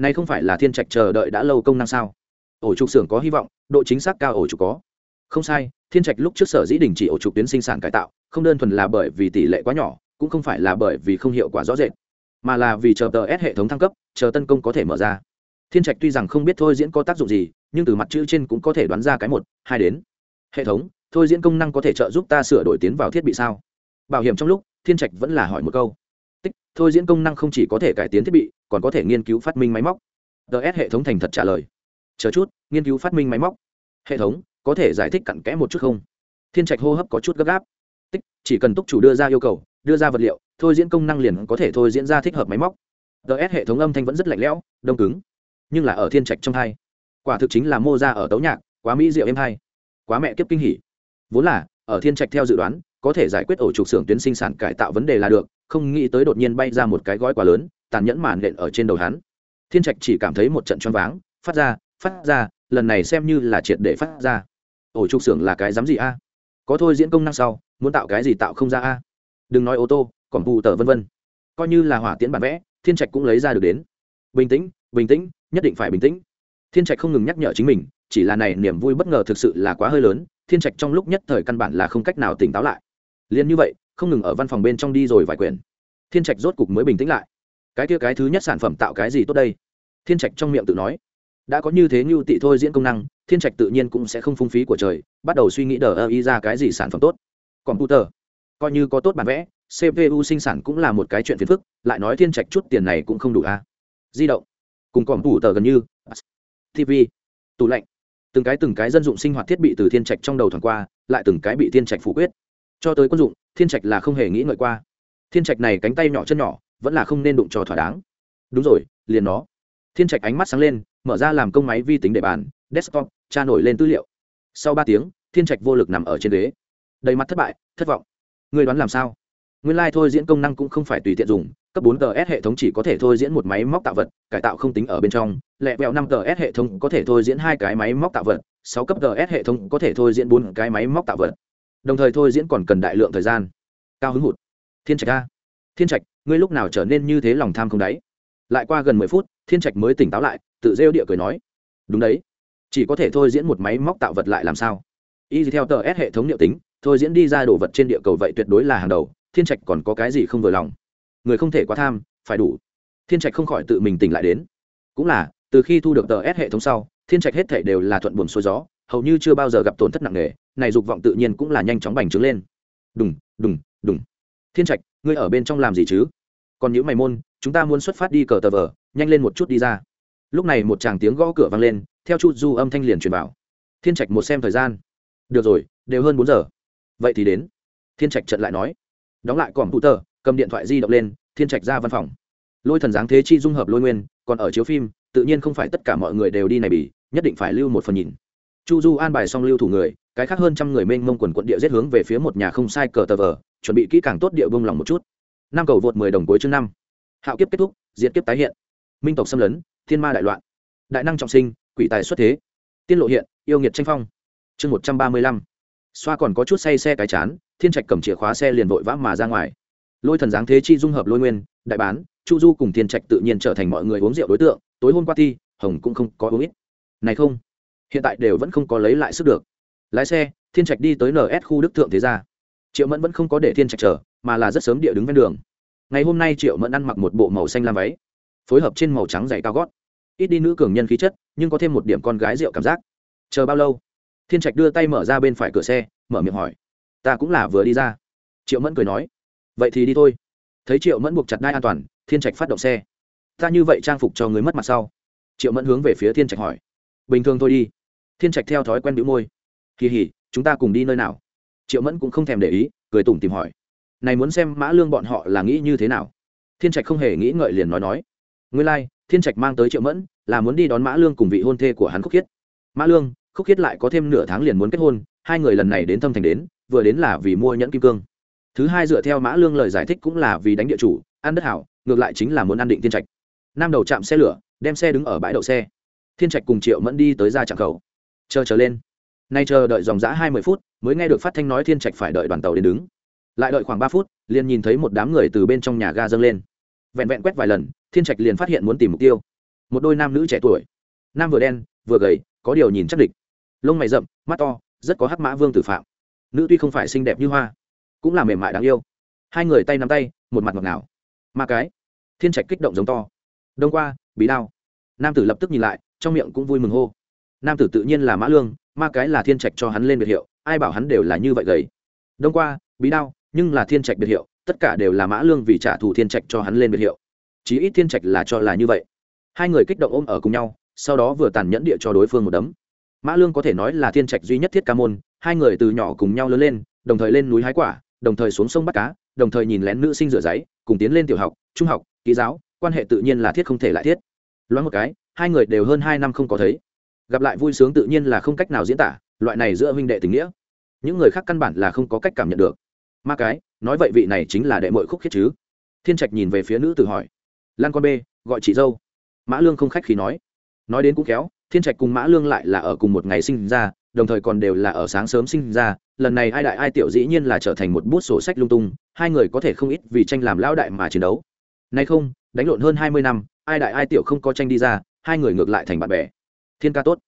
này không phải là thiên trạch chờ đợi đã lâu công năng sao? Ổ trục xưởng có hy vọng, độ chính xác cao ổ trục có. Không sai, thiên trạch lúc trước sở dĩ đình chỉ ổ trục tuyến sinh sản cải tạo, không đơn thuần là bởi vì tỷ lệ quá nhỏ, cũng không phải là bởi vì không hiệu quả rõ rệt, mà là vì chờ tờ s hệ thống thăng cấp, chờ tân công có thể mở ra. Thiên trạch tuy rằng không biết thôi diễn có tác dụng gì, nhưng từ mặt chữ trên cũng có thể đoán ra cái một, hai đến. Hệ thống thôi diễn công năng có thể trợ giúp ta sửa đổi tiến vào thiết bị sao? Bảo hiểm trong lúc, thiên trạch vẫn là hỏi một câu. Tích, thôi diễn công năng không chỉ có thể cải tiến thiết bị, còn có thể nghiên cứu phát minh máy móc. Ts hệ thống thành thật trả lời. Chờ chút, nghiên cứu phát minh máy móc. Hệ thống, có thể giải thích cặn kẽ một chút không? Thiên trạch hô hấp có chút gấp gáp. Tích, chỉ cần túc chủ đưa ra yêu cầu, đưa ra vật liệu, thôi diễn công năng liền có thể thôi diễn ra thích hợp máy móc. Ts hệ thống âm thanh vẫn rất lạnh lẽo, đông cứng. Nhưng là ở thiên trạch trong hai, quả thực chính là mô ra ở tấu nhạc, quá mỹ diệu êm hai quá mẹ kiếp kinh hỉ vốn là, ở thiên trạch theo dự đoán, có thể giải quyết ổ trục xưởng tuyến sinh sản cải tạo vấn đề là được, không nghĩ tới đột nhiên bay ra một cái gói quá lớn, tàn nhẫn màn nện ở trên đầu hắn. Thiên trạch chỉ cảm thấy một trận choáng váng, phát ra phát ra, lần này xem như là triệt để phát ra. Ổ trục xưởng là cái dám gì a? Có thôi diễn công năng sau, muốn tạo cái gì tạo không ra a? Đừng nói ô tô, còn bù tờ vân vân. Coi như là hỏa tiễn bản vẽ, thiên trạch cũng lấy ra được đến. Bình tĩnh bình tĩnh, nhất định phải bình tĩnh. Thiên trạch không ngừng nhắc nhở chính mình, chỉ là này niềm vui bất ngờ thực sự là quá hơi lớn thiên trạch trong lúc nhất thời căn bản là không cách nào tỉnh táo lại. Liền như vậy, không ngừng ở văn phòng bên trong đi rồi vài quyển. Thiên trạch rốt cục mới bình tĩnh lại. Cái kia cái thứ nhất sản phẩm tạo cái gì tốt đây? Thiên trạch trong miệng tự nói. Đã có như thế như tị thôi diễn công năng, thiên trạch tự nhiên cũng sẽ không phung phí của trời, bắt đầu suy nghĩ đờ ơ y ra cái gì sản phẩm tốt. Computer. Coi như có tốt bản vẽ cpu sinh sản cũng là một cái chuyện phiền phức, lại nói thiên trạch chút tiền này cũng không đủ a à. di động. Cùng còn tủ tờ gần như. Tv tủ lạnh từng cái từng cái dân dụng sinh hoạt thiết bị từ thiên trạch trong đầu thoảng qua, lại từng cái bị thiên trạch phủ quyết. Cho tới quân dụng, thiên trạch là không hề nghĩ ngợi qua. Thiên trạch này cánh tay nhỏ chân nhỏ, vẫn là không nên đụng cho thỏa đáng. Đúng rồi, liền nó. Thiên trạch ánh mắt sáng lên, mở ra làm công máy vi tính để bàn, desktop, tra nổi lên tư liệu. Sau ba tiếng, thiên trạch vô lực nằm ở trên ghế. Đầy mặt thất bại, thất vọng. Người đoán làm sao? Nguyên lai、like、thôi diễn công năng cũng không phải tùy tiện dùng, cấp 4 ts hệ thống chỉ có thể thôi diễn một máy móc tạo vật, cải tạo không tính ở bên trong, lẹ vẹo 5 ts hệ thống có thể thôi diễn hai cái máy móc tạo vật 6 cấp ts hệ thống có thể thôi diễn bốn cái máy móc tạo vật. Đồng thời thôi diễn còn cần đại lượng thời gian. Cao hứng hụt. Thiên trạch a. Thiên trạch, ngươi lúc nào trở nên như thế lòng tham không đáy? Lại qua gần mười phút, thiên trạch mới tỉnh táo lại, tự rêu địa cười nói. Đúng đấy. Chỉ có thể thôi diễn một máy móc tạo vật lại làm sao? Y theo tờ s hệ thống liệu tính, thôi diễn đi ra đồ vật trên địa cầu vậy tuyệt đối là hàng đầu thiên trạch còn có cái gì không vừa lòng? Người không thể quá tham, phải đủ. Thiên trạch không khỏi tự mình tỉnh lại đến. Cũng là, từ khi thu được tờ s hệ thống sau, thiên trạch hết thể đều là thuận buồn xuôi gió, hầu như chưa bao giờ gặp tổn thất nặng nề, này dục vọng tự nhiên cũng là nhanh chóng bành trướng lên. Đùng đùng đùng. Thiên trạch, ngươi ở bên trong làm gì chứ? Còn những mày môn, chúng ta muốn xuất phát đi cờ tờ vờ, nhanh lên một chút đi ra. Lúc này một chàng tiếng gõ cửa vang lên, theo chu du âm thanh liền truyền vào. Thiên trạch một xem thời gian. Được rồi, đều hơn bốn giờ. Vậy thì đến. Thiên trạch trận lại nói đóng lại còm tủ tờ cầm điện thoại di động lên, thiên trạch ra văn phòng. Lôi thần giáng thế chi dung hợp lôi nguyên, còn ở chiếu phim, tự nhiên không phải tất cả mọi người đều đi này bỉ, nhất định phải lưu một phần nhìn. Chu du an bài xong lưu thủ người, cái khác hơn trăm người mênh mông quần quận địa giết hướng về phía một nhà không sai cờ tờ vờ, chuẩn bị kỹ càng tốt địa bông lòng một chút. Năm cầu vượt mười đồng cuối chương năm. Hạo kiếp kết thúc, diệt kiếp tái hiện. Minh tộc xâm lấn, thiên ma đại loạn. Đại năng trọng sinh, quỷ tài xuất thế. Tiên lộ hiện, yêu nghiệt tranh phong. Chương một trăm ba mươi lăm. Xoa còn có chút say xe cái chán thiên trạch cầm chìa khóa xe liền vội vã mà ra ngoài. Lôi thần giáng thế chi dung hợp lôi nguyên, đại bán, chu du cùng thiên trạch tự nhiên trở thành mọi người uống rượu đối tượng, tối hôm qua thi, hồng cũng không có uống ít. Này không, hiện tại đều vẫn không có lấy lại sức được. Lái xe, thiên trạch đi tới ns khu đức thượng thế gia. Triệu mẫn vẫn không có để thiên trạch chờ, mà là rất sớm địa đứng ven đường. Ngày hôm nay triệu mẫn ăn mặc một bộ màu xanh lam váy, phối hợp trên màu trắng dày cao gót. Ít đi nữ cường nhân khí chất, nhưng có thêm một điểm con gái rượu cảm giác. Chờ bao lâu? Thiên trạch đưa tay mở ra bên phải cửa xe, mở miệng hỏi ta cũng là vừa đi ra. Triệu mẫn cười nói vậy thì đi thôi. Thấy triệu mẫn buộc chặt đai an toàn thiên trạch phát động xe. Ta như vậy trang phục cho người mất mặt sau triệu mẫn hướng về phía thiên trạch hỏi. Bình thường thôi đi. Thiên trạch theo thói quen bĩu môi. Kỳ hỉ chúng ta cùng đi nơi nào? Triệu mẫn cũng không thèm để ý cười tủm tìm hỏi. Này muốn xem mã lương bọn họ là nghĩ như thế nào? Thiên trạch không hề nghĩ ngợi liền nói nói. Nguyên lai、like, thiên trạch mang tới triệu mẫn là muốn đi đón mã lương cùng vị hôn thê của hắn khúc khiết. Mã lương khúc khiết lại có thêm nửa tháng liền muốn kết hôn hai người lần này đến thâm thành đến vừa đến là vì mua nhẫn kim cương. Thứ hai dựa theo mã lương lời giải thích cũng là vì đánh địa chủ, ăn đất hảo, ngược lại chính là muốn ăn định thiên trạch. Nam đầu chạm xe lửa, đem xe đứng ở bãi đậu xe. Thiên trạch cùng triệu mẫn đi tới ra trạm khẩu chờ chờ lên. Nay chờ đợi dòng giã hai mươi phút, mới nghe được phát thanh nói thiên trạch phải đợi đoàn tàu đến đứng. Lại đợi khoảng ba phút, liền nhìn thấy một đám người từ bên trong nhà ga dâng lên. Vẹn vẹn quét vài lần, thiên trạch liền phát hiện muốn tìm mục tiêu. Một đôi nam nữ trẻ tuổi. Nam vừa đen, vừa gầy, có điều nhìn chắc địch. Lông mày rậm, mắt to, rất có hắc mã vương tử phạm nữ tuy không phải xinh đẹp như hoa, cũng là mềm mại đáng yêu. Hai người tay nắm tay, một mặt ngọt ngào. Ma cái, thiên trạch kích động giống to. Đông qua, bí đao. Nam tử lập tức nhìn lại, trong miệng cũng vui mừng hô. Nam tử tự nhiên là mã lương, ma cái là thiên trạch cho hắn lên biệt hiệu, ai bảo hắn đều là như vậy gầy. Đông qua, bí đao, nhưng là thiên trạch biệt hiệu, tất cả đều là mã lương vì trả thù thiên trạch cho hắn lên biệt hiệu. Chí ít thiên trạch là cho là như vậy. Hai người kích động ôm ở cùng nhau, sau đó vừa tàn nhẫn địa cho đối phương một đấm. Mã lương có thể nói là thiên trạch duy nhất thiết ca môn hai người từ nhỏ cùng nhau lớn lên, đồng thời lên núi hái quả, đồng thời xuống sông bắt cá, đồng thời nhìn lén nữ sinh rửa giấy, cùng tiến lên tiểu học, trung học, ký giáo, quan hệ tự nhiên là thiết không thể lại thiết. Loáng một cái, hai người đều hơn hai năm không có thấy. Gặp lại vui sướng tự nhiên là không cách nào diễn tả, loại này giữa huynh đệ tình nghĩa. Những người khác căn bản là không có cách cảm nhận được. Ma cái, nói vậy vị này chính là đệ mội khúc khiết chứ? Thiên trạch nhìn về phía nữ tử hỏi. Lan con b gọi chị dâu. Mã lương không khách khi nói. Nói đến cũng khéo, thiên trạch cùng mã lương lại là ở cùng một ngày sinh ra đồng thời còn đều là ở sáng sớm sinh ra, lần này ai đại ai tiểu dĩ nhiên là trở thành một bút sổ sách lung tung, hai người có thể không ít vì tranh làm lão đại mà chiến đấu. Nay không, đánh lộn hơn hai mươi năm, ai đại ai tiểu không có tranh đi ra, hai người ngược lại thành bạn bè. Thiên ca tốt.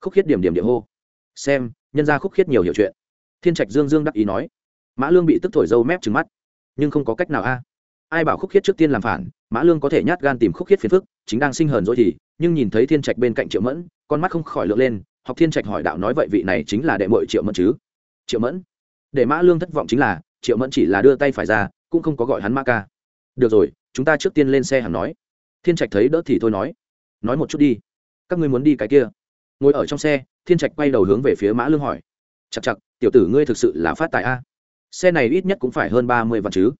Khúc khiết điểm điểm địa hô. Xem, nhân ra khúc khiết nhiều hiểu chuyện. Thiên trạch dương dương đắc ý nói. Mã lương bị tức thổi dâu mép trứng mắt. Nhưng không có cách nào a. Ai bảo khúc khiết trước tiên làm phản, mã lương có thể nhát gan tìm khúc khiết phiền phức, chính đang sinh hờn dỗi thì, nhưng nhìn thấy thiên trạch bên cạnh triệu mẫn, con mắt không khỏi lượn lên học thiên trạch hỏi đạo nói vậy vị này chính là đệ mội triệu mẫn chứ? Triệu mẫn? Để mã lương thất vọng chính là, triệu mẫn chỉ là đưa tay phải ra, cũng không có gọi hắn mã ca. Được rồi, chúng ta trước tiên lên xe hẳn nói. Thiên trạch thấy đỡ thì thôi nói. Nói một chút đi. Các ngươi muốn đi cái kia? Ngồi ở trong xe, thiên trạch quay đầu hướng về phía mã lương hỏi. Chặt chặt tiểu tử ngươi thực sự là phát tài a. Xe này ít nhất cũng phải hơn ba mươi vạn chứ.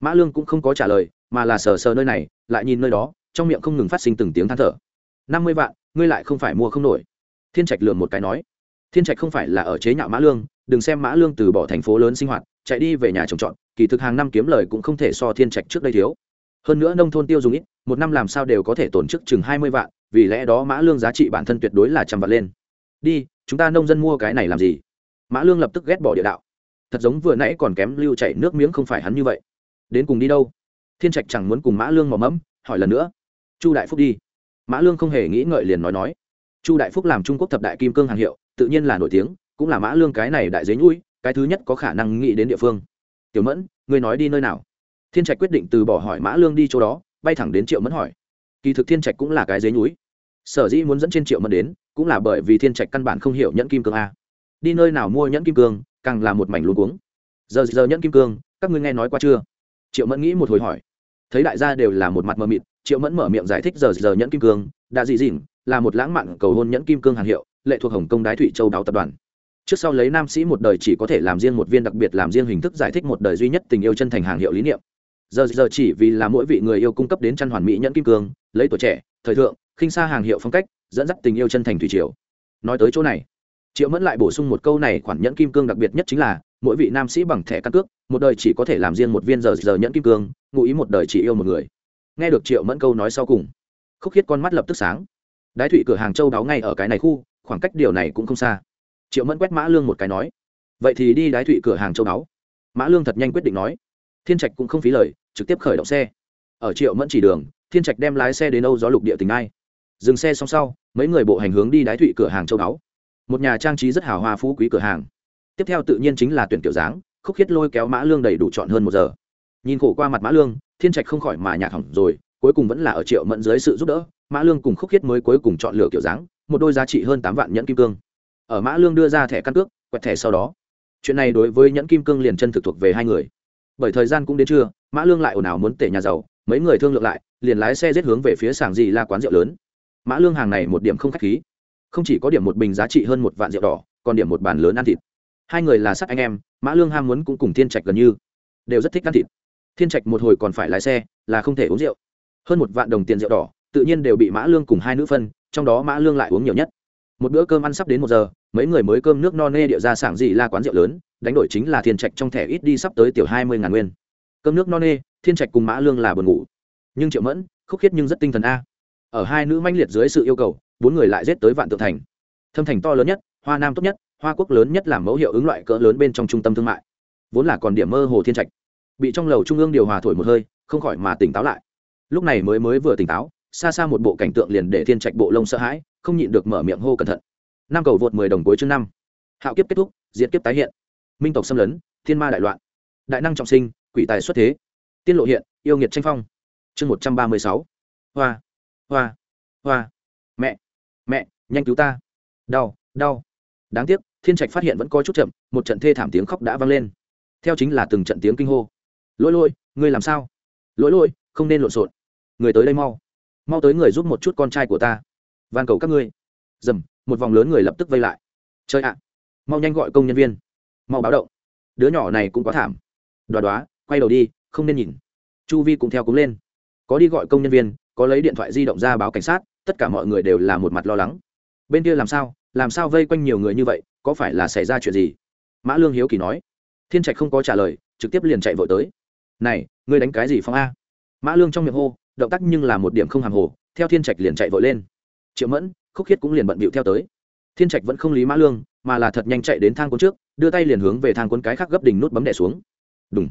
Mã lương cũng không có trả lời, mà là sờ sờ nơi này, lại nhìn nơi đó, trong miệng không ngừng phát sinh từng tiếng than thở. năm mươi vạn, ngươi lại không phải mua không nổi thiên trạch lượm một cái nói, thiên trạch không phải là ở chế nhạo mã lương, đừng xem mã lương từ bỏ thành phố lớn sinh hoạt, chạy đi về nhà trồng trọt, kỳ thực hàng năm kiếm lời cũng không thể so thiên trạch trước đây thiếu. Hơn nữa nông thôn tiêu dùng ít, một năm làm sao đều có thể tổn chức chừng hai mươi vạn, vì lẽ đó mã lương giá trị bản thân tuyệt đối là trăm vạn lên. Đi, chúng ta nông dân mua cái này làm gì? Mã lương lập tức ghét bỏ địa đạo. Thật giống vừa nãy còn kém lưu chảy nước miếng không phải hắn như vậy. Đến cùng đi đâu? Thiên trạch chẳng muốn cùng mã lương mò mẫm, hỏi lần nữa, chu đại phúc đi. Mã lương không hề nghĩ ngợi liền nói nói chu đại phúc làm trung quốc thập đại kim cương hàng hiệu, tự nhiên là nổi tiếng, cũng là mã lương cái này đại dế nhũi, cái thứ nhất có khả năng nghĩ đến địa phương. Tiểu mẫn, ngươi nói đi nơi nào? Thiên trạch quyết định từ bỏ hỏi mã lương đi chỗ đó, bay thẳng đến triệu mẫn hỏi. Kỳ thực thiên trạch cũng là cái dế nhúi sở dĩ muốn dẫn trên triệu mẫn đến, cũng là bởi vì thiên trạch căn bản không hiểu nhẫn kim cương a. Đi nơi nào mua nhẫn kim cương, càng là một mảnh luôn cuống. Giờ giờ nhẫn kim cương, các ngươi nghe nói qua chưa? Triệu mẫn nghĩ một hồi hỏi. Thấy đại gia đều là một mặt mờ mịt, triệu mẫn mở miệng giải thích giờ giờ nhẫn kim cương, đã dị dỉn là một lãng mạn cầu hôn nhẫn kim cương hàng hiệu, lệ thuộc hồng công đái thụy châu đáo tập đoàn. Trước sau lấy nam sĩ một đời chỉ có thể làm riêng một viên đặc biệt làm riêng hình thức giải thích một đời duy nhất tình yêu chân thành hàng hiệu lý niệm. Giờ giờ chỉ vì là mỗi vị người yêu cung cấp đến chăn hoàn mỹ nhẫn kim cương, lấy tuổi trẻ, thời thượng, khinh xa hàng hiệu phong cách, dẫn dắt tình yêu chân thành thủy triều. Nói tới chỗ này, triệu mẫn lại bổ sung một câu này khoản nhẫn kim cương đặc biệt nhất chính là, mỗi vị nam sĩ bằng thẻ căn cước, một đời chỉ có thể làm riêng một viên giờ giờ nhẫn kim cương, ngụ ý một đời chỉ yêu một người. Nghe được triệu mẫn câu nói sau cùng, khúc khiết con mắt lập tức sáng đái thụy cửa hàng châu đáo ngay ở cái này khu, khoảng cách điều này cũng không xa. Triệu mẫn quét mã lương một cái nói, vậy thì đi đái thụy cửa hàng châu đáo. Mã lương thật nhanh quyết định nói. Thiên trạch cũng không phí lời, trực tiếp khởi động xe. Ở triệu mẫn chỉ đường, thiên trạch đem lái xe đến âu gió lục địa tỉnh ai dừng xe xong sau, mấy người bộ hành hướng đi đái thụy cửa hàng châu đáo. Một nhà trang trí rất hào hoa phú quý cửa hàng. Tiếp theo tự nhiên chính là tuyển kiểu dáng, khúc khiết lôi kéo mã lương đầy đủ chọn hơn một giờ. Nhìn khổ qua mặt mã lương, thiên trạch không khỏi mà nhạc hỏng rồi cuối cùng vẫn là ở triệu mẫn dưới sự giúp đỡ, mã lương cùng khúc khiết mới cuối cùng chọn lựa kiểu dáng, một đôi giá trị hơn tám vạn nhẫn kim cương. Ở mã lương đưa ra thẻ căn cước, quẹt thẻ sau đó. Chuyện này đối với nhẫn kim cương liền chân thực thuộc về hai người. Bởi thời gian cũng đến trưa, mã lương lại ồn ào muốn tể nhà giàu, mấy người thương lượng lại, liền lái xe giết hướng về phía sàng gì là quán rượu lớn. Mã lương hàng này một điểm không k h á c h khí. Không chỉ có điểm một bình giá trị hơn một vạn rượu đỏ, còn điểm một bàn lớn ăn thịt. Hai người là sắc anh em, mã lương ham muốn cũng cùng thiên trạch gần như. Đều rất thích ăn thịt. Thiên trạch một hồi còn phải lái xe, là không thể uống rượu hơn một vạn đồng tiền rượu đỏ, tự nhiên đều bị mã lương cùng hai nữ phân, trong đó mã lương lại uống nhiều nhất. Một bữa cơm ăn sắp đến một giờ, mấy người mới cơm nước no nê địa ra sảng dị la quán rượu lớn, đánh đổi chính là thiên trạch trong thẻ ít đi sắp tới tiểu hai mươi ngàn nguyên. Cơm nước no nê, thiên trạch cùng mã lương là buồn ngủ. Nhưng triệu mẫn, khúc khiết nhưng rất tinh thần a. Ở hai nữ manh liệt dưới sự yêu cầu, bốn người lại giết tới vạn tượng thành. Thâm thành to lớn nhất, hoa nam tốt nhất, hoa quốc lớn nhất làm mẫu hiệu ứng loại cỡ lớn bên trong trung tâm thương mại. Vốn là còn điểm mơ hồ thiên trạch. Bị trong lầu trung ương điều hòa thổi một hơi, không khỏi mà tỉnh táo lại lúc này mới mới vừa tỉnh táo, xa xa một bộ cảnh tượng liền để thiên trạch bộ lông sợ hãi, không nhịn được mở miệng hô cẩn thận. Năm cầu vượt mười đồng cuối chương năm. Hạo kiếp kết thúc, diệt kiếp tái hiện. Minh tộc xâm lấn, thiên ma đại loạn. Đại năng trọng sinh, quỷ tài xuất thế. Tiên lộ hiện, yêu nghiệt tranh phong. Chương một trăm ba mươi sáu. Hoa hoa hoa. Mẹ mẹ, nhanh cứu ta. Đau đau. Đáng tiếc, thiên trạch phát hiện vẫn có chút chậm, một trận thê thảm tiếng khóc đã vang lên. Theo chính là từng trận tiếng kinh hô. Lỗi lỗi, ngươi làm sao? Lỗi lỗi không nên lộn xộn. Người tới đây mau. Mau tới người giúp một chút con trai của ta. Van cầu các ngươi. Dầm, một vòng lớn người lập tức vây lại. Chơi ạ. Mau nhanh gọi công nhân viên. Mau báo động. Đứa nhỏ này cũng quá thảm. Đoá đoá, quay đầu đi, không nên nhìn. Chu vi cũng theo cúng lên. Có đi gọi công nhân viên, có lấy điện thoại di động ra báo cảnh sát, tất cả mọi người đều là một mặt lo lắng. Bên kia làm sao? Làm sao vây quanh nhiều người như vậy? Có phải là xảy ra chuyện gì? Mã lương hiếu kỳ nói. Thiên trạch không có trả lời, trực tiếp liền chạy vội tới. Này, ngươi đánh cái gì phong a? Mã lương trong miệng hô, động tác nhưng là một điểm không hàng hồ, theo thiên trạch liền chạy vội lên. Triệu mẫn, khúc khiết cũng liền bận bịu theo tới. Thiên trạch vẫn không lý mã lương, mà là thật nhanh chạy đến thang cuốn trước, đưa tay liền hướng về thang cuốn cái khác gấp đỉnh nút bấm đẻ xuống. Đúng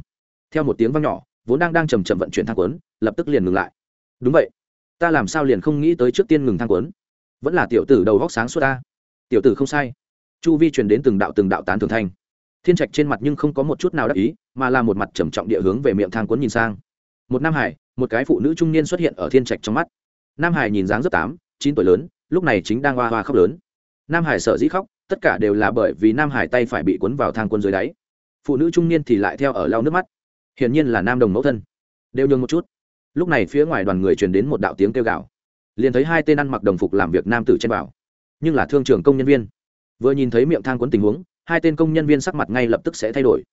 theo một tiếng vang nhỏ, vốn đang đang chầm chậm vận chuyển thang cuốn, lập tức liền ngừng lại. Đúng vậy. Ta làm sao liền không nghĩ tới trước tiên ngừng thang cuốn? Vẫn là tiểu tử đầu góc sáng suốt ta. Tiểu tử không sai. Chu vi truyền đến từng đạo từng đạo tán thường thanh. Thiên trạch trên mặt nhưng không có một chút nào đắc ý, mà là một mặt trầm trọng địa hướng về miệng thang cuốn nhìn sang. Một nam hải một cái phụ nữ trung niên xuất hiện ở thiên trạch trong mắt. Nam hải nhìn dáng rất tám, chín tuổi lớn, lúc này chính đang hoa hoa khóc lớn. Nam hải sợ dĩ khóc, tất cả đều là bởi vì nam hải tay phải bị cuốn vào thang quân dưới đáy. Phụ nữ trung niên thì lại theo ở lau nước mắt. Hiển nhiên là nam đồng mẫu thân. Đều nhường một chút. Lúc này phía ngoài đoàn người truyền đến một đạo tiếng kêu gào. Liền thấy hai tên ăn mặc đồng phục làm việc nam tử trên bảo, nhưng là thương trường công nhân viên. Vừa nhìn thấy miệng thang quấn tình huống, hai tên công nhân viên sắc mặt ngay lập tức sẽ thay đổi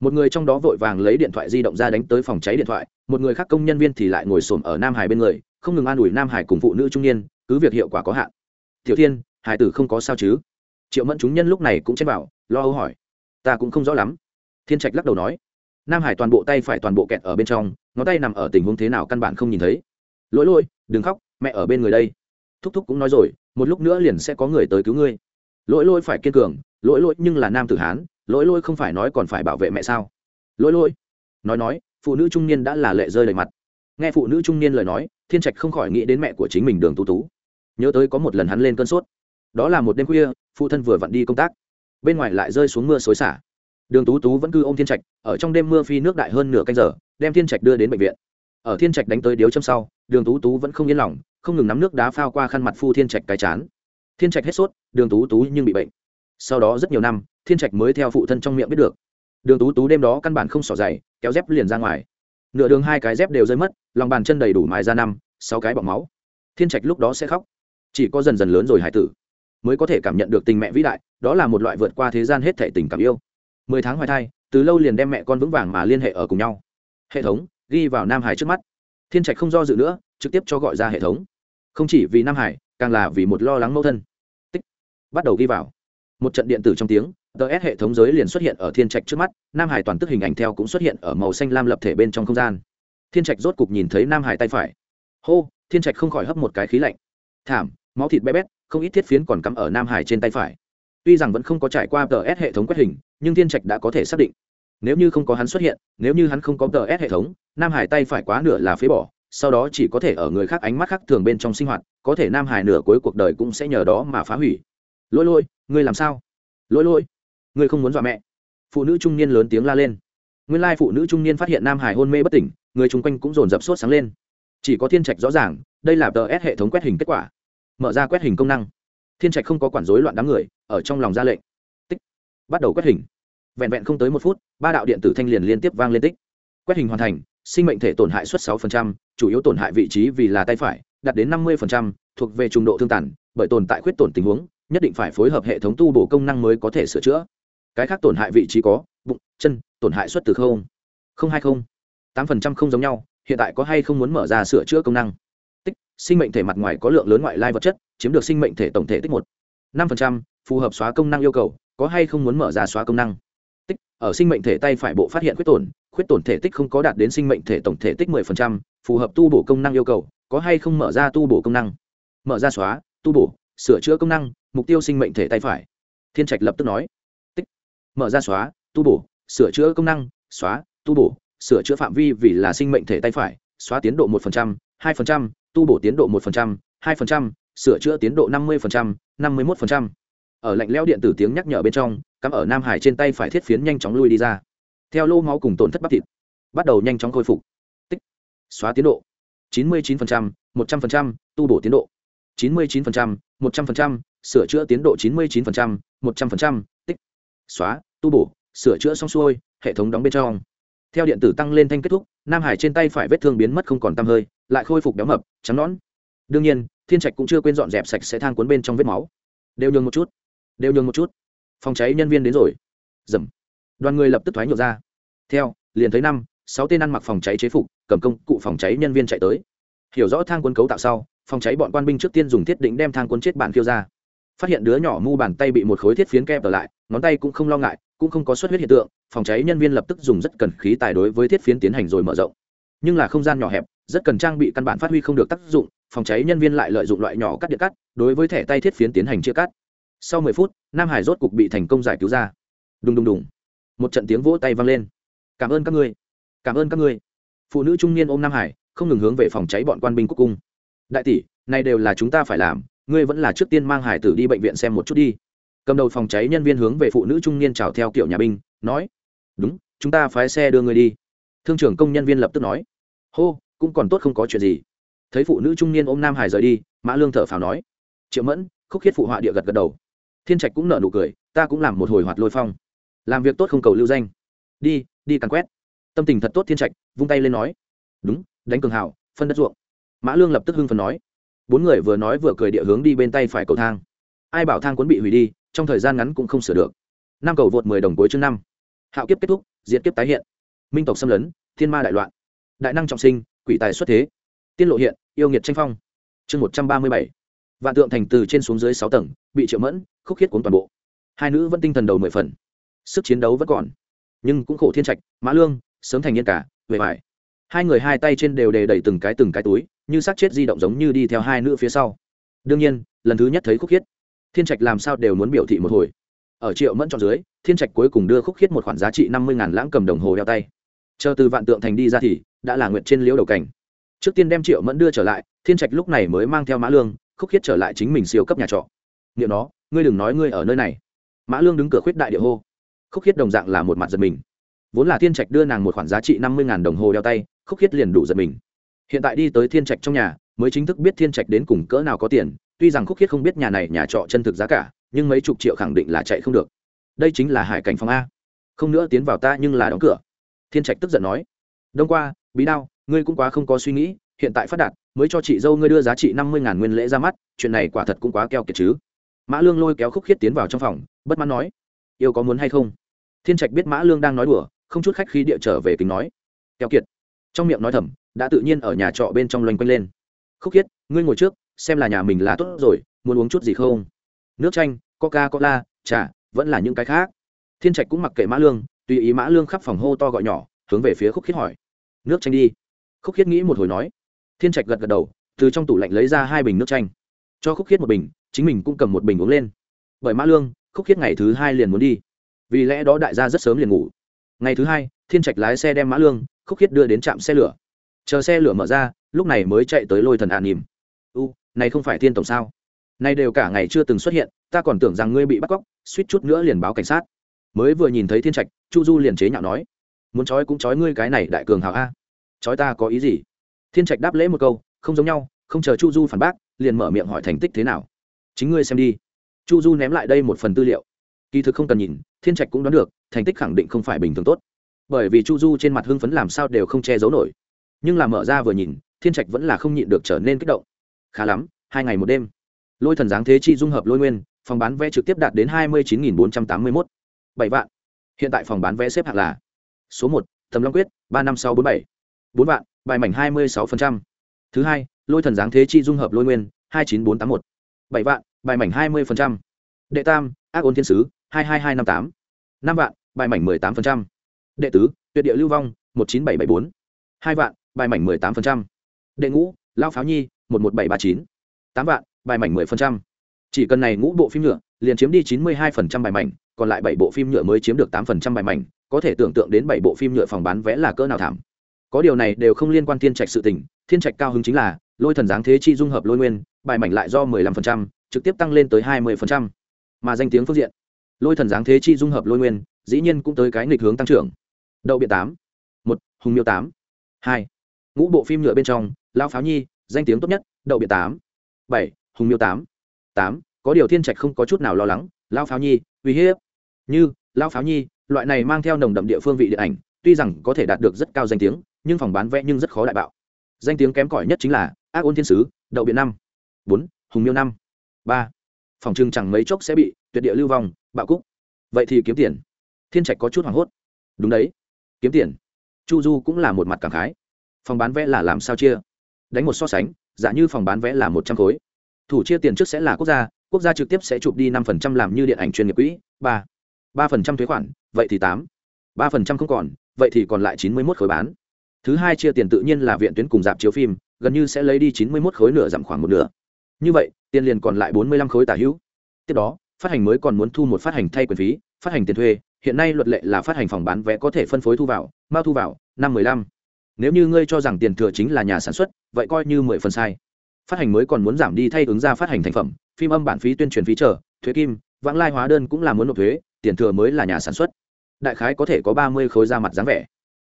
một người trong đó vội vàng lấy điện thoại di động ra đánh tới phòng cháy điện thoại, một người khác công nhân viên thì lại ngồi xổm ở nam hải bên người, không ngừng an ủi nam hải cùng phụ nữ trung niên, cứ việc hiệu quả có hạn. Tiểu thiên, hải tử không có sao chứ? Triệu mẫn chúng nhân lúc này cũng chen bảo, lo âu hỏi. Ta cũng không rõ lắm. Thiên trạch lắc đầu nói. Nam hải toàn bộ tay phải toàn bộ kẹt ở bên trong, ngón tay nằm ở tình huống thế nào căn bản không nhìn thấy. Lỗi lỗi, đừng khóc, mẹ ở bên người đây. Thúc thúc cũng nói rồi, một lúc nữa liền sẽ có người tới cứu ngươi. Lỗi lỗi phải kiên cường, lỗi lỗi nhưng là nam tử hán lỗi lỗi không phải nói còn phải bảo vệ mẹ sao? Lỗi lỗi. Nói nói, phụ nữ trung niên đã là lệ rơi đầy mặt. Nghe phụ nữ trung niên lời nói, thiên trạch không khỏi nghĩ đến mẹ của chính mình đường tú tú. Nhớ tới có một lần hắn lên cơn sốt. Đó là một đêm khuya, phụ thân vừa vặn đi công tác. Bên ngoài lại rơi xuống mưa xối xả. Đường tú tú vẫn cứ ô m thiên trạch, ở trong đêm mưa phi nước đại hơn nửa canh giờ, đem thiên trạch đưa đến bệnh viện. Ở thiên trạch đánh tới điếu châm sau, đường tú tú vẫn không yên lòng, không ngừng nắm nước đá phao qua khăn mặt phu thiên trạch cái chán. Thiên trạch hết sốt, đường tú tú nhưng bị bệnh sau đó rất nhiều năm, thiên trạch mới theo phụ thân trong miệng biết được. Đường tú tú đêm đó căn bản không xỏ dày kéo dép liền ra ngoài. Nửa đường hai cái dép đều rơi mất, lòng bàn chân đầy đủ mài ra năm, sáu cái bọc máu. Thiên trạch lúc đó sẽ khóc. Chỉ có dần dần lớn rồi hải tử, mới có thể cảm nhận được tình mẹ vĩ đại, đó là một loại vượt qua thế gian hết thể tình cảm yêu. Mười tháng hoài thai, từ lâu liền đem mẹ con vững vàng mà liên hệ ở cùng nhau. Hệ thống, ghi vào nam hải trước mắt. Thiên trạch không do dự nữa, trực tiếp cho gọi ra hệ thống. Không chỉ vì nam hải, càng là vì một lo lắng mẫu thân. Tích. Bắt đầu ghi vào một trận điện tử trong tiếng ts hệ thống giới liền xuất hiện ở thiên trạch trước mắt, nam hải toàn tức hình ảnh theo cũng xuất hiện ở màu xanh lam lập thể bên trong không gian. Thiên trạch rốt cục nhìn thấy nam hải tay phải. Hô, thiên trạch không khỏi hấp một cái khí lạnh. Thảm, máu thịt bé bét, không ít thiết phiến còn cắm ở nam hải trên tay phải. Tuy rằng vẫn không có trải qua ts hệ thống quét hình, nhưng thiên trạch đã có thể xác định. Nếu như không có hắn xuất hiện, nếu như hắn không có ts hệ thống, nam hải tay phải quá nửa là phế bỏ, sau đó chỉ có thể ở người khác ánh mắt khác thường bên trong sinh hoạt, có thể nam hải nửa cuối cuộc đời cũng sẽ nhờ đó mà phá hủy lỗi lỗi ngươi làm sao? Lỗi lỗi ngươi không muốn dọa mẹ. Phụ nữ trung niên lớn tiếng la lên. Nguyên lai phụ nữ trung niên phát hiện nam hải hôn mê bất tỉnh người chung quanh cũng dồn dập sốt sáng lên. Chỉ có thiên trạch rõ ràng đây là tờ s hệ thống quét hình kết quả. Mở ra quét hình công năng. Thiên trạch không có quản dối loạn đám người ở trong lòng ra lệnh. Tích. Bắt đầu quét hình. Vẹn vẹn không tới một phút ba đạo điện tử thanh liền liên tiếp vang lên tích. Quét hình hoàn thành sinh mệnh thể tổn hại suất 6%, chủ yếu tổn hại vị trí vì là tay phải đạt đến 50%, thuộc về trung độ thương tàn bởi tồn tại khuyết tổn tình huống nhất định phải phối hợp hệ thống tu bổ công năng mới có thể sửa chữa. Cái khác tổn hại vị trí có, bụng, chân, tổn hại xuất từ không. Không hai không. Tám phần trăm không giống nhau, hiện tại có hay không muốn mở ra sửa chữa công năng? Tích, sinh mệnh thể mặt ngoài có lượng lớn ngoại lai vật chất, chiếm được sinh mệnh thể tổng thể tích một. Năm phần trăm, phù hợp xóa công năng yêu cầu, có hay không muốn mở ra xóa công năng? Tích, ở sinh mệnh thể tay phải bộ phát hiện khuyết tổn khuyết tổn thể tích không có đạt đến sinh mệnh thể tổng thể tích mười phần trăm, phù hợp tu bổ công năng yêu cầu, có hay không mở ra tu bổ công năng? Mở ra xóa, tu bổ, sửa chữa công năng mục tiêu sinh mệnh thể tay phải. Thiên trạch lập tức nói. Tích. Mở ra xóa, tu bổ, sửa chữa công năng, xóa, tu bổ, sửa chữa phạm vi vì là sinh mệnh thể tay phải, xóa tiến độ một hai tu bổ tiến độ một hai sửa chữa tiến độ năm mươi năm mươi một ở lạnh leo điện tử tiếng nhắc nhở bên trong, cắm ở nam hải trên tay phải thiết phiến nhanh chóng lui đi ra. Theo lô máu cùng tổn thất bắp thịt, bắt đầu nhanh chóng khôi phục. Tích. Xóa tiến độ. chín mươi chín một trăm linh tu bổ tiến độ chín mươi chín một trăm linh sửa chữa tiến độ chín mươi chín một trăm linh tích. Xóa, tu bổ, sửa chữa xong xuôi, hệ thống đóng bên trong. Theo điện tử tăng lên thanh kết thúc, nam hải trên tay phải vết thương biến mất không còn tăm hơi, lại khôi phục béo mập, trắng nõn. Đương nhiên, thiên trạch cũng chưa quên dọn dẹp sạch sẽ thang cuốn bên trong vết máu. Đều nhường một chút, đều nhường một chút. Phòng cháy nhân viên đến rồi. Rầm. đoàn người lập tức thoái nhổ ra. Theo, liền thấy năm, sáu tên ăn mặc phòng cháy chế phục, cầm công cụ phòng cháy nhân viên chạy tới. Hiểu rõ thang cuốn cấu tạo sau phòng cháy bọn quan binh trước tiên dùng thiết định đem thang quân chết bản khiêu ra. Phát hiện đứa nhỏ mu bàn tay bị một khối thiết phiến kẹp ở lại, ngón tay cũng không lo ngại, cũng không có xuất huyết hiện tượng, phòng cháy nhân viên lập tức dùng rất cần khí tài đối với thiết phiến tiến hành rồi mở rộng. Nhưng là không gian nhỏ hẹp, rất cần trang bị căn bản phát huy không được tác dụng, phòng cháy nhân viên lại lợi dụng loại nhỏ cắt điện cắt, đối với thẻ tay thiết phiến tiến hành chia cắt. Sau mười phút, nam hải rốt cục bị thành công giải cứu ra. Đùng đùng đùng. Một trận tiếng vỗ tay vang lên. Cảm ơn các ngươi. Cảm ơn các ngươi. Phụ nữ trung niên ôm nam hải, không ngừng hướng về phòng cháy bọn quan binh quốc cung đại tỷ, này đều là chúng ta phải làm, ngươi vẫn là trước tiên mang hải tử đi bệnh viện xem một chút đi. Cầm đầu phòng cháy nhân viên hướng về phụ nữ trung niên chào theo kiểu nhà binh, nói, đúng, chúng ta phái xe đưa người đi. Thương trưởng công nhân viên lập tức nói, hô, cũng còn tốt không có chuyện gì. Thấy phụ nữ trung niên ôm nam hải rời đi, mã lương thở phào nói, triệu mẫn, khúc khiết phụ họa địa gật gật đầu. Thiên trạch cũng nở nụ cười, ta cũng làm một hồi hoạt lôi phong. Làm việc tốt không cầu lưu danh. Đi đi càn quét. Tâm tình thật tốt thiên trạch, vung tay lên nói, đúng, đánh cường hào, phân đất ruộng mã lương lập tức hưng phần nói. Bốn người vừa nói vừa cười địa hướng đi bên tay phải cầu thang. Ai bảo thang cuốn bị hủy đi, trong thời gian ngắn cũng không sửa được. Năm cầu vượt mười đồng cuối chương năm. Hạo kiếp kết thúc, diệt kiếp tái hiện. Minh tộc xâm lấn, thiên ma đại loạn. Đại năng trọng sinh, quỷ tài xuất thế. Tiên lộ hiện, yêu nghiệt tranh phong. Chương một trăm ba mươi bảy. Vạn tượng thành từ trên xuống dưới sáu tầng, bị triệu mẫn, khúc khiết cuốn toàn bộ. Hai nữ vẫn tinh thần đầu mười phần. Sức chiến đấu vẫn còn. Nhưng cũng khổ thiên trạch, mã lương, sớm thành nhân cả về vải hai người hai tay trên đều đề đẩy từng cái từng cái túi như xác chết di động giống như đi theo hai nữ phía sau. Đương nhiên, lần thứ nhất thấy khúc khiết, thiên trạch làm sao đều muốn biểu thị một hồi. Ở triệu mẫn chọn dưới, thiên trạch cuối cùng đưa khúc khiết một khoản giá trị năm mươi lãng cầm đồng hồ đeo tay. Chờ từ vạn tượng thành đi ra thì, đã là nguyện trên liễu đầu cảnh. Trước tiên đem triệu mẫn đưa trở lại, thiên trạch lúc này mới mang theo mã lương, khúc khiết trở lại chính mình siêu cấp nhà trọ. Nghĩa nó, ngươi đừng nói ngươi ở nơi này. Mã lương đứng cửa khuyết đại địa hô. Khúc khiết đồng dạng là một mặt giật mình. Vốn là thiên trạch đưa nàng một khoản giá trị năm mươi đồng hồ đeo tay, khúc khiết liền đủ giật mình hiện tại đi tới thiên trạch trong nhà, mới chính thức biết thiên trạch đến cùng cỡ nào có tiền. Tuy rằng khúc khiết không biết nhà này nhà trọ chân thực giá cả, nhưng mấy chục triệu khẳng định là chạy không được. Đây chính là hải cảnh phòng a. Không nữa tiến vào ta nhưng là đóng cửa. Thiên trạch tức giận nói. Đông qua, bí đao, ngươi cũng quá không có suy nghĩ, hiện tại phát đạt, mới cho chị dâu ngươi đưa giá trị năm mươi ngàn nguyên lễ ra mắt, chuyện này quả thật cũng quá keo kiệt chứ. Mã lương lôi kéo khúc khiết tiến vào trong phòng, bất mãn nói. Yêu có muốn hay không? Thiên trạch biết mã lương đang nói đùa, không chút khách khi địa trở về kính nói. Keo kiệt. Trong miệng nói thầm đã tự nhiên ở nhà trọ bên trong loanh quanh lên. Khúc khiết, ngươi ngồi trước, xem là nhà mình là tốt rồi, muốn uống chút gì không? Nước chanh coca cola trà, vẫn là những cái khác. Thiên trạch cũng mặc kệ mã lương, tùy ý mã lương khắp phòng hô to gọi nhỏ, hướng về phía khúc khiết hỏi. Nước chanh đi. Khúc khiết nghĩ một hồi nói. Thiên trạch gật gật đầu, từ trong tủ lạnh lấy ra hai bình nước chanh. Cho khúc khiết một bình, chính mình cũng cầm một bình uống lên. Bởi mã lương, khúc khiết ngày thứ hai liền muốn đi. Vì lẽ đó đại gia rất sớm liền ngủ. Ngày thứ hai, thiên trạch lái xe đem mã lương, khúc khiết đưa đến trạm xe lửa chờ xe lửa mở ra, lúc này mới chạy tới lôi thần an nỉm u, này không phải thiên tổng sao? Nay đều cả ngày chưa từng xuất hiện, ta còn tưởng rằng ngươi bị bắt cóc, suýt chút nữa liền báo cảnh sát. Mới vừa nhìn thấy thiên trạch, chu du liền chế nhạo nói, muốn trói cũng trói ngươi cái này đại cường hào a. Trói ta có ý gì? Thiên trạch đáp lễ một câu, không giống nhau, không chờ chu du phản bác, liền mở miệng hỏi thành tích thế nào. Chính ngươi xem đi. Chu du ném lại đây một phần tư liệu. Kỳ thực không cần nhìn, thiên trạch cũng đoán được, thành tích khẳng định không phải bình thường tốt. Bởi vì chu du trên mặt hưng phấn làm sao đều không che giấu nổi nhưng là mở ra vừa nhìn, thiên trạch vẫn là không nhịn được trở nên kích động. Khá lắm, hai ngày một đêm. Lôi thần giáng thế chi dung hợp lôi nguyên, phòng bán vé trực tiếp đạt đến hai mươi chín bốn trăm tám mươi một bảy vạn. Hiện tại phòng bán vé xếp hạng là số một thầm long quyết, ba năm sáu bốn bảy. Bốn vạn, bài mảnh hai mươi sáu thứ hai, lôi thần giáng thế chi dung hợp lôi nguyên, hai chín bốn tám một. Bảy vạn, bài mảnh hai mươi đệ tam, ác ôn thiên sứ, hai hai hai năm tám. Năm vạn, bài mảnh mười tám đệ tứ, tuyệt địa lưu vong, một chín bảy bảy bốn. Hai vạn bài mảnh mười tám đệ ngũ lao pháo nhi một một bảy ba chín. Tám vạn bài mảnh mười chỉ cần này ngũ bộ phim nhựa liền chiếm đi chín mươi hai bài mảnh còn lại bảy bộ phim nhựa mới chiếm được 8% bài mảnh có thể tưởng tượng đến bảy bộ phim nhựa phòng bán vé là cỡ nào thảm. Có điều này đều không liên quan thiên trạch sự tình thiên trạch cao hứng chính là lôi thần giáng thế chi dung hợp lôi nguyên bài mảnh lại do 15%, trực tiếp tăng lên tới 20%. mà danh tiếng phương diện lôi thần giáng thế chi dung hợp lôi nguyên dĩ nhiên cũng tới cái nghịch hướng tăng trưởng. Đậu biện tám một hùng miêu tám hai ngũ bộ phim nhựa bên trong lao pháo nhi, danh tiếng tốt nhất, đậu biện tám. Bảy, hùng miêu tám. Tám, có điều thiên trạch không có chút nào lo lắng lao pháo nhi, uy hiếp. Như lao pháo nhi, loại này mang theo nồng đậm địa phương vị điện ảnh, tuy rằng có thể đạt được rất cao danh tiếng, nhưng phòng bán vẽ nhưng rất khó đại bạo. Danh tiếng kém cỏi nhất chính là ác ôn thiên sứ, đậu biện năm. Bốn, hùng miêu năm. Ba, phòng trưng chẳng mấy chốc sẽ bị tuyệt địa lưu vong, bạo cúc vậy thì kiếm tiền. Thiên trạch có chút hoảng hốt. Đúng đấy, kiếm tiền. Chu du cũng là một mặt cảm khái phòng bán vé là làm sao chia? Đánh một so sánh, giả như phòng bán vé là một trăm khối. Thủ chia tiền trước sẽ là quốc gia quốc gia trực tiếp sẽ chụp đi năm phần trăm làm như điện ảnh chuyên nghiệp quỹ, ba. ba phần trăm thuế khoản, vậy thì tám. ba phần trăm không còn, vậy thì còn lại chín mươi mốt khối bán. Thứ hai chia tiền tự nhiên là viện tuyến cùng dạp chiếu phim, gần như sẽ lấy đi chín mươi mốt khối nửa giảm khoảng một nửa. Như vậy, tiền liền còn lại bốn mươi lăm khối tả hữu. Tiếp đó, phát hành mới còn muốn thu một phát hành thay quyền phí, phát hành tiền thuê, hiện nay luật lệ là phát hành phòng bán vé có thể phân phối thu vào mao thu vào, năm mười lăm nếu như ngươi cho rằng tiền thừa chính là nhà sản xuất, vậy coi như mười phần sai. Phát hành mới còn muốn giảm đi thay ứng ra phát hành thành phẩm, phim âm bản phí tuyên truyền phí trở thuế kim, vãng lai hóa đơn cũng là muốn nộp thuế, tiền thừa mới là nhà sản xuất. Đại khái có thể có ba mươi khối ra mặt dáng vẻ,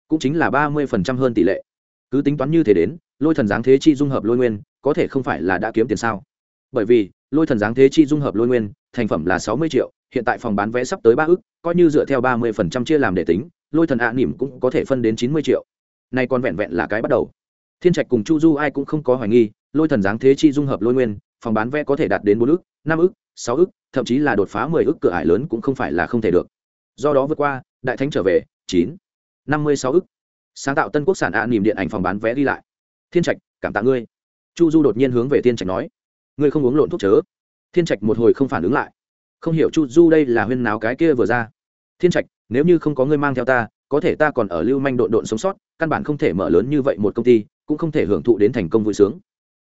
cũng chính là ba mươi phần trăm hơn tỷ lệ. Cứ tính toán như thế đến, lôi thần dáng thế chi dung hợp lôi nguyên, có thể không phải là đã kiếm tiền sao? Bởi vì, lôi thần dáng thế chi dung hợp lôi nguyên, thành phẩm là sáu mươi triệu, hiện tại phòng bán vé sắp tới ba ức, coi như dựa theo ba mươi phần trăm chia làm để tính, lôi thần ạ à nỉm cũng có thể phân đến chín mươi triệu nay còn vẹn vẹn là cái bắt đầu. Thiên trạch cùng chu du ai cũng không có hoài nghi, lôi thần dáng thế chi dung hợp lôi nguyên, phòng bán vé có thể đạt đến bốn ức, năm ức, sáu ức, thậm chí là đột phá mười ức cửa ải lớn cũng không phải là không thể được. Do đó vượt qua, đại thánh trở về, chín, năm mươi sáu ức. Sáng tạo tân quốc sản ạ à điện ảnh phòng bán vé đi lại. Thiên trạch, cảm tạ ngươi. Chu du đột nhiên hướng về thiên trạch nói, ngươi không uống lộn thuốc chớ. Thiên trạch một hồi không phản ứng lại. Không hiểu chu du đây là huyên náo cái kia vừa ra. Thiên trạch, nếu như không có ngươi mang theo ta có thể ta còn ở lưu manh độn độn sống sót, căn bản không thể mở lớn như vậy một công ty, cũng không thể hưởng thụ đến thành công vui sướng.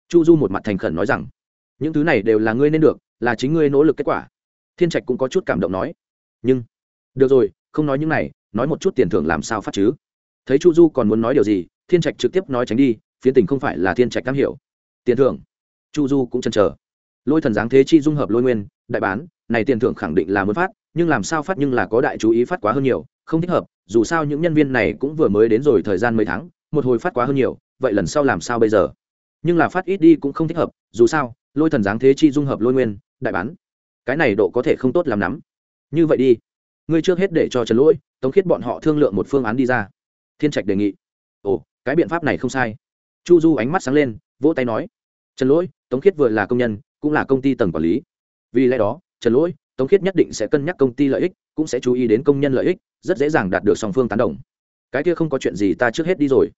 Chu du một mặt thành khẩn nói rằng, những thứ này đều là ngươi nên được, là chính ngươi nỗ lực kết quả. Thiên trạch cũng có chút cảm động nói, nhưng, được rồi, không nói những này, nói một chút tiền thưởng làm sao phát chứ? Thấy chu du còn muốn nói điều gì, thiên trạch trực tiếp nói tránh đi phiến tình không phải là thiên trạch cam hiểu. Tiền thưởng. Chu du cũng chần chờ. Lôi thần giáng thế chi dung hợp lôi nguyên, đại bán, này tiền thưởng khẳng định là muốn phát, nhưng làm sao phát nhưng là có đại chú ý phát quá hơn nhiều không thích hợp, dù sao những nhân viên này cũng vừa mới đến rồi thời gian mấy tháng, một hồi phát quá hơn nhiều, vậy lần sau làm sao bây giờ? Nhưng là phát ít đi cũng không thích hợp, dù sao, lôi thần giáng thế chi dung hợp lôi nguyên, đại bán. Cái này độ có thể không tốt làm lắm. Như vậy đi. Ngươi trước hết để cho trần lỗi, tống khiết bọn họ thương lượng một phương án đi ra. Thiên trạch đề nghị. Ồ, cái biện pháp này không sai. Chu du ánh mắt sáng lên, vỗ tay nói. Trần lỗi, tống khiết vừa là công nhân, cũng là công ty tầng quản lý. Vì lẽ đó, trần lỗi tống khiết nhất định sẽ cân nhắc công ty lợi ích, cũng sẽ chú ý đến công nhân lợi ích, rất dễ dàng đạt được song phương tán đồng. Cái kia không có chuyện gì ta trước hết đi rồi.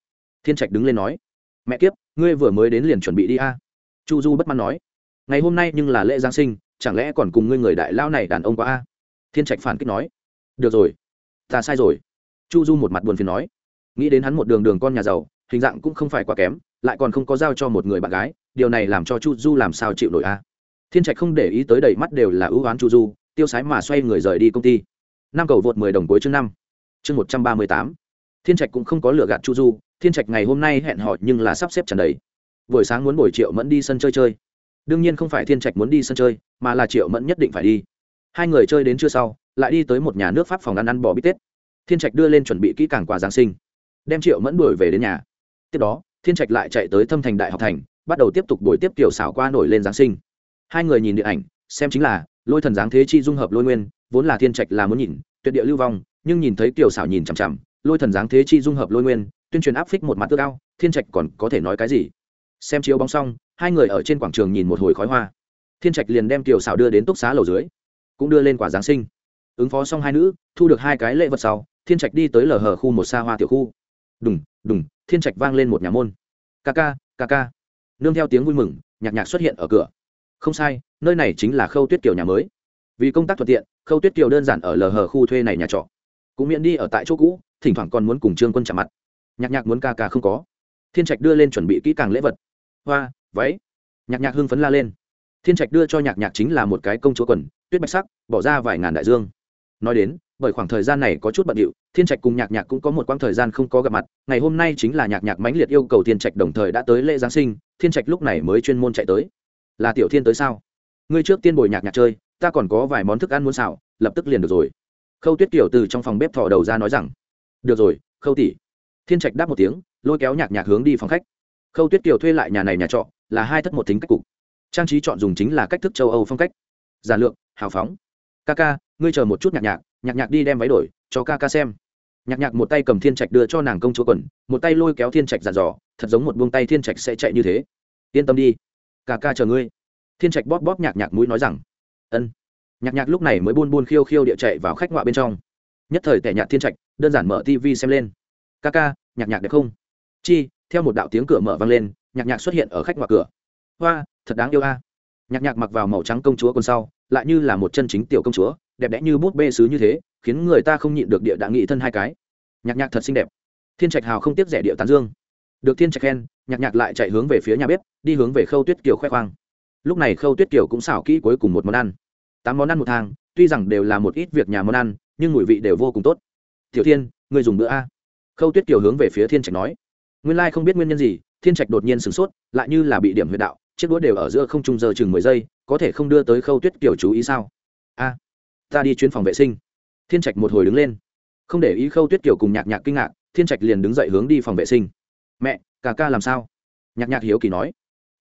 Thiên trạch đứng lên nói. Mẹ kiếp, ngươi vừa mới đến liền chuẩn bị đi a. Chu du bất mãn nói. Ngày hôm nay nhưng là lễ giáng sinh, chẳng lẽ còn cùng ngươi người đại lao này đàn ông quá a? Thiên trạch phản kích nói. Được rồi, ta sai rồi. Chu du một mặt buồn phiền nói. Nghĩ đến hắn một đường đường con nhà giàu, hình dạng cũng không phải quá kém, lại còn không có giao cho một người bạn gái, điều này làm cho chu du làm sao chịu nổi a? Thiên trạch không để ý tới đầy mắt đều là ưu oán chu du, tiêu sái mà xoay người rời đi công ty. Năm cầu vượt mười đồng cuối chương năm. Chương một trăm ba mươi tám. Thiên trạch cũng không có lựa gạt chu du, thiên trạch ngày hôm nay hẹn họ nhưng là sắp xếp trần đấy buổi sáng muốn buổi triệu mẫn đi sân chơi chơi. Đương nhiên không phải thiên trạch muốn đi sân chơi, mà là triệu mẫn nhất định phải đi. Hai người chơi đến trưa sau, lại đi tới một nhà nước pháp phòng ăn ăn bò bít tết. Thiên trạch đưa lên chuẩn bị kỹ càng quà giáng sinh, đem triệu mẫn đuổi về đến nhà. Tiếp đó, thiên trạch lại chạy tới thâm thành đại học thành, bắt đầu tiếp tục buổi tiếp tiểu xảo qua nổi lên giáng sinh hai người nhìn điện ảnh, xem chính là lôi thần giáng thế chi dung hợp lôi nguyên, vốn là thiên trạch là muốn nhìn, tuyệt địa lưu vong, nhưng nhìn thấy tiểu xảo nhìn chằm chằm, lôi thần giáng thế chi dung hợp lôi nguyên, tuyên truyền áp phích một mặt tước cao thiên trạch còn có thể nói cái gì? Xem chiếu bóng xong, hai người ở trên quảng trường nhìn một hồi khói hoa. Thiên trạch liền đem tiểu xảo đưa đến túc xá lầu dưới, cũng đưa lên quả giáng sinh. Ứng phó xong hai nữ, thu được hai cái lễ vật sau, thiên trạch đi tới lờ hờ khu một xa hoa tiểu khu. Đùng đùng, thiên trạch vang lên một nhà môn. Ca ca ca ca. Nương theo tiếng vui mừng, nhạc nhạc xuất hiện ở cửa không sai, nơi này chính là khâu tuyết kiều nhà mới. Vì công tác thuận tiện, khâu tuyết kiều đơn giản ở lờ hờ khu thuê này nhà trọ. Cũng miễn đi ở tại chỗ cũ, thỉnh thoảng còn muốn cùng trương quân chạm mặt. Nhạc nhạc muốn ca ca không có. Thiên trạch đưa lên chuẩn bị kỹ càng lễ vật. Hoa, váy. Nhạc nhạc hưng phấn la lên. Thiên trạch đưa cho nhạc nhạc chính là một cái công chúa quần, tuyết bạch sắc, bỏ ra vài ngàn đại dương. Nói đến, bởi khoảng thời gian này có chút bận điệu, thiên trạch cùng nhạc nhạc cũng có một quãng thời gian không có gặp mặt. Ngày hôm nay chính là nhạc nhạc mãnh liệt yêu cầu thiên trạch đồng thời đã tới lễ giáng sinh, thiên trạch lúc này mới chuyên môn chạy tới là tiểu thiên tới sao? Ngươi trước tiên bồi nhạc nhạc chơi, ta còn có vài món thức ăn muốn xào, lập tức liền được rồi. Khâu tuyết kiểu từ trong phòng bếp thò đầu ra nói rằng, được rồi, khâu tỷ. Thiên trạch đáp một tiếng, lôi kéo nhạc nhạc hướng đi phòng khách. Khâu tuyết kiều thuê lại nhà này nhà trọ, là hai thất một thính cách cục. Trang trí chọn dùng chính là cách thức châu âu phong cách. Giản lược, hào phóng. Ca ca, ngươi chờ một chút nhạc nhạc nhạc nhạc đi đem váy đổi, cho ca ca xem. Nhạc nhạc một tay cầm thiên trạch đưa cho nàng công chúa quần, một tay lôi kéo thiên trạch giàn dò, thật giống một buông tay thiên trạch sẽ chạy như thế. Yên tâm đi ca ca chờ ngươi. Thiên trạch bóp bóp nhạc nhạc mũi nói rằng, ân. Nhạc nhạc lúc này mới buôn buôn khiêu khiêu địa chạy vào khách ngoại bên trong. Nhất thời tẻ nhạc thiên trạch, đơn giản mở tv xem lên. Ca ca, nhạc nhạc đẹp không? Chi, theo một đạo tiếng cửa mở vang lên, nhạc nhạc xuất hiện ở khách ngoại cửa. Hoa, thật đáng yêu a. Nhạc nhạc mặc vào màu trắng công chúa còn sau, lại như là một chân chính tiểu công chúa, đẹp đẽ như bút bê sứ như thế, khiến người ta không nhịn được địa đã nghị thân hai cái. Nhạc nhạc thật xinh đẹp. Thiên trạch hào không tiếc rẻ địa tán dương được thiên trạch khen, nhạc nhạc lại chạy hướng về phía nhà bếp, đi hướng về khâu tuyết kiều khoe khoang. Lúc này khâu tuyết kiều cũng xảo kỹ cuối cùng một món ăn. Tám món ăn một thang, tuy rằng đều là một ít việc nhà món ăn, nhưng mùi vị đều vô cùng tốt. Tiểu thiên người dùng bữa a. Khâu tuyết kiều hướng về phía thiên trạch nói. Nguyên lai không biết nguyên nhân gì, thiên trạch đột nhiên sửng sốt, lại như là bị điểm huyệt đạo, chiếc đũa đều ở giữa không trung giờ chừng mười giây, có thể không đưa tới khâu tuyết kiều chú ý sao? A, ta đi chuyến phòng vệ sinh. Thiên trạch một hồi đứng lên. Không để ý khâu tuyết kiều cùng nhạc nhạc kinh ngạc, thiên trạch liền đứng dậy hướng đi phòng vệ sinh mẹ ca ca làm sao? Nhạc nhạc hiếu kỳ nói.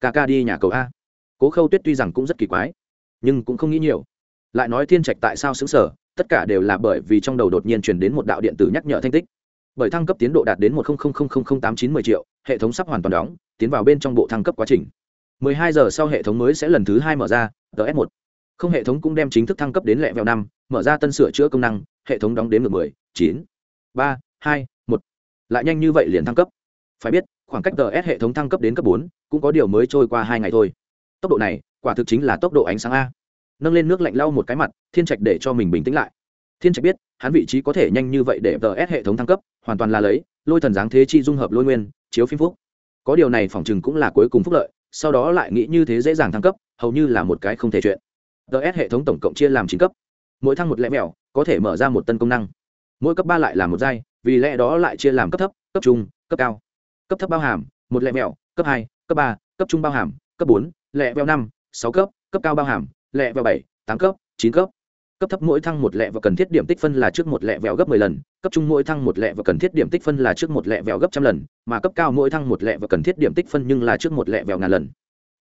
Ca ca đi nhà cầu a. Cố khâu tuyết tuy rằng cũng rất kỳ quái, nhưng cũng không nghĩ nhiều. Lại nói thiên trạch tại sao xứng sở tất cả đều là bởi vì trong đầu đột nhiên chuyển đến một đạo điện tử nhắc nhở thanh tích. Bởi thăng cấp tiến độ đạt đến một tám chín mươi triệu, hệ thống sắp hoàn toàn đóng, tiến vào bên trong bộ thăng cấp quá trình. 12 giờ sau hệ thống mới sẽ lần thứ hai mở ra ts 1 không hệ thống cũng đem chính thức thăng cấp đến lẹ vẹo năm, mở ra tân sửa chữa công năng, hệ thống đóng đến ngược mười, chín, ba, hai, một. Lại nhanh như vậy liền thăng cấp phải biết, khoảng cách ts hệ thống thăng cấp đến cấp bốn cũng có điều mới trôi qua hai ngày thôi. Tốc độ này, quả thực chính là tốc độ ánh sáng a. Nâng lên nước lạnh lau một cái mặt, thiên trạch để cho mình bình tĩnh lại. Thiên trạch biết, hắn vị trí có thể nhanh như vậy để ts hệ thống thăng cấp, hoàn toàn là lấy, lôi thần dáng thế chi dung hợp lôi nguyên, chiếu phim phúc. Có điều này phỏng chừng cũng là cuối cùng phúc lợi, sau đó lại nghĩ như thế dễ dàng thăng cấp, hầu như là một cái không thể chuyện. Ts hệ thống tổng cộng chia làm chín cấp. Mỗi thăng một lẽ mẹo, có thể mở ra một tân công năng. Mỗi cấp ba lại là một giai, vì lẽ đó lại chia làm cấp thấp, cấp trung, cấp cao cấp thấp bao hàm một lẹ mẹo cấp hai cấp ba cấp trung bao hàm cấp bốn lẹ vẹo năm sáu cấp cấp cao bao hàm lẹ vẹo bảy tám cấp chín cấp cấp thấp mỗi thăng một lẹ và cần thiết điểm tích phân là trước một lẹ vẹo gấp 10 lần cấp trung mỗi thăng một lẹ và cần thiết điểm tích phân là trước một lẹ vẹo gấp trăm lần mà cấp cao mỗi thăng một lẹ và cần thiết điểm tích phân nhưng là trước một lẹ vẹo ngàn lần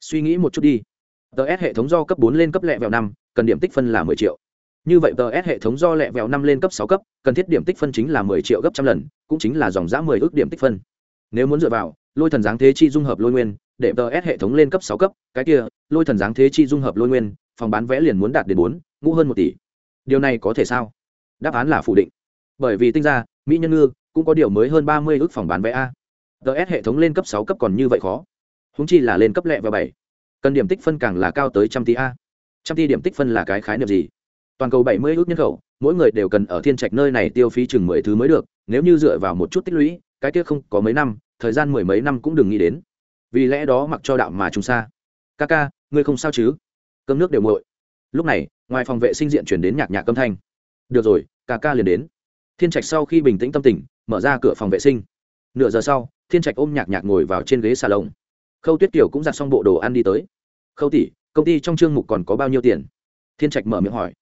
suy nghĩ một chút đi ts hệ thống do cấp bốn lên cấp lẹ vẹo năm cần điểm tích phân là 10 triệu như vậy ts hệ thống do lẹ vẹo năm lên cấp sáu cấp cần thiết điểm tích phân chính là 10 triệu gấp trăm lần cũng chính là dòng giá 10 ước điểm tích phân nếu muốn dựa vào, lôi thần giáng thế chi dung hợp lôi nguyên, để ts hệ thống lên cấp sáu cấp, cái kia, lôi thần giáng thế chi dung hợp lôi nguyên, phòng bán vẽ liền muốn đạt đến bốn, ngũ hơn một tỷ. Điều này có thể sao? Đáp án là phủ định. Bởi vì tinh ra, mỹ nhân ngư cũng có điều mới hơn ba mươi ước phòng bán vẽ a. Ts hệ thống lên cấp sáu cấp còn như vậy khó. Húng chi là lên cấp lẹ và bảy. Cần điểm tích phân càng là cao tới trăm tỷ a. Trăm tỷ điểm tích phân là cái khái niệm gì? Toàn cầu bảy mươi ước nhân khẩu, mỗi người đều cần ở thiên trạch nơi này tiêu phí chừng mười thứ mới được, nếu như dựa vào một chút tích lũy cái kia không có mấy năm, thời gian mười mấy năm cũng đừng nghĩ đến. Vì lẽ đó mặc cho đạo mà trùng xa. Ca ca, ngươi không sao chứ? Cơm nước đều nguội. Lúc này, ngoài phòng vệ sinh diện chuyển đến nhạc nhạc âm thanh. Được rồi, ca ca liền đến. Thiên trạch sau khi bình tĩnh tâm tình, mở ra cửa phòng vệ sinh. Nửa giờ sau, thiên trạch ôm nhạc nhạc ngồi vào trên ghế xà lồng khâu tuyết kiều cũng giặt xong bộ đồ ăn đi tới. Khâu tỷ, công ty trong chương mục còn có bao nhiêu tiền? Thiên trạch mở miệng hỏi.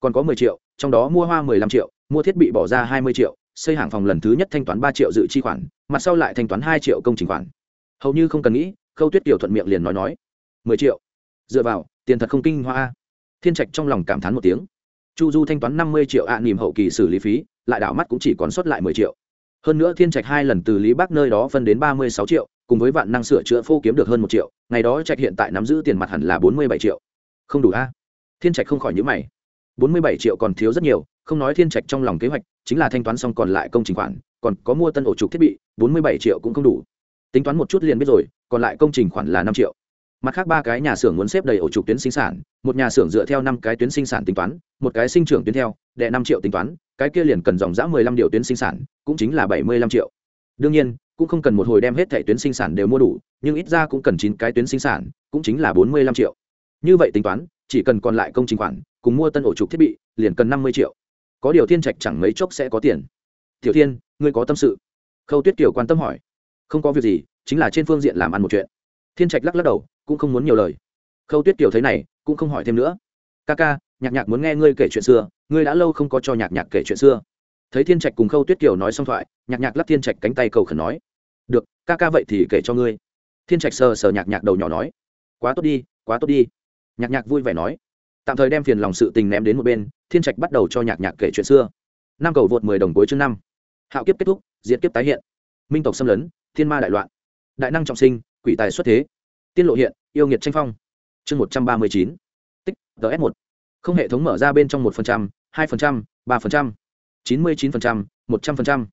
Còn có mười triệu, trong đó mua hoa mười lăm triệu, mua thiết bị bỏ ra hai mươi triệu xây hàng phòng lần thứ nhất thanh toán ba triệu dự chi khoản mặt sau lại thanh toán hai triệu công trình khoản. Hầu như không cần nghĩ khâu tuyết kiều thuận miệng liền nói nói. mười triệu. Dựa vào tiền thật không kinh hoa. Thiên trạch trong lòng cảm thán một tiếng. Chu du thanh toán năm mươi triệu ạ à, nỉm hậu kỳ xử lý phí lại đảo mắt cũng chỉ còn sót lại mười triệu. Hơn nữa thiên trạch hai lần từ lý bắc nơi đó phân đến ba mươi sáu triệu cùng với vạn năng sửa chữa phô kiếm được hơn một triệu ngày đó trạch hiện tại nắm giữ tiền mặt hẳn là bốn mươi bảy triệu. Không đủ a. Thiên trạch không khỏi nhữ mày. Bốn mươi bảy triệu còn thiếu rất nhiều không nói thiên trạch trong lòng kế hoạch, chính là thanh toán xong còn lại công trình khoản, còn có mua tân ổ trục thiết bị, bốn mươi bảy triệu cũng không đủ. Tính toán một chút liền biết rồi, còn lại công trình khoản là năm triệu. Mặt khác ba cái nhà xưởng muốn xếp đầy ổ trục tuyến sinh sản, một nhà xưởng dựa theo năm cái tuyến sinh sản tính toán, một cái sinh trưởng tuyến theo, đệ năm triệu tính toán, cái kia liền cần dòng dã mười lăm điều tuyến sinh sản, cũng chính là bảy mươi lăm triệu. Đương nhiên, cũng không cần một hồi đem hết thẻ tuyến sinh sản đều mua đủ, nhưng ít ra cũng cần chín cái tuyến sinh sản, cũng chính là bốn mươi lăm triệu. Như vậy tính toán, chỉ cần còn lại công trình khoản, cùng mua tân ổ trục thiết bị, liền cần năm mươi triệu có điều thiên trạch chẳng mấy chốc sẽ có tiền. Tiểu thiên, ngươi có tâm sự? Khâu tuyết kiều quan tâm hỏi. Không có việc gì, chính là trên phương diện làm ăn một chuyện. Thiên trạch lắc lắc đầu, cũng không muốn nhiều lời. Khâu tuyết kiều thấy này, cũng không hỏi thêm nữa. Ca ca, nhạc nhạc muốn nghe ngươi kể chuyện xưa, ngươi đã lâu không có cho nhạc nhạc kể chuyện xưa. Thấy thiên trạch cùng khâu tuyết kiều nói xong thoại, nhạc nhạc lắp thiên trạch cánh tay cầu khẩn nói. Được, ca ca vậy thì kể cho ngươi. Thiên trạch sờ sờ nhạc nhạc đầu nhỏ nói. Quá tốt đi, quá tốt đi. Nhạc nhạc vui vẻ nói tạm thời đem phiền lòng sự tình ném đến một bên, thiên trạch bắt đầu cho nhạc nhạc kể chuyện xưa. Năm cầu vượt mười đồng cuối chương năm. Hạo kiếp kết thúc diễn kiếp tái hiện. Minh tộc xâm lấn, thiên ma đại loạn. Đại năng trọng sinh, quỷ tài xuất thế. Tiên lộ hiện, yêu nghiệt tranh phong. Chương một trăm ba mươi chín. Tích ts một. Không hệ thống mở ra bên trong một phần trăm, hai phần trăm, ba phần trăm, chín mươi chín phần trăm, một trăm phần trăm.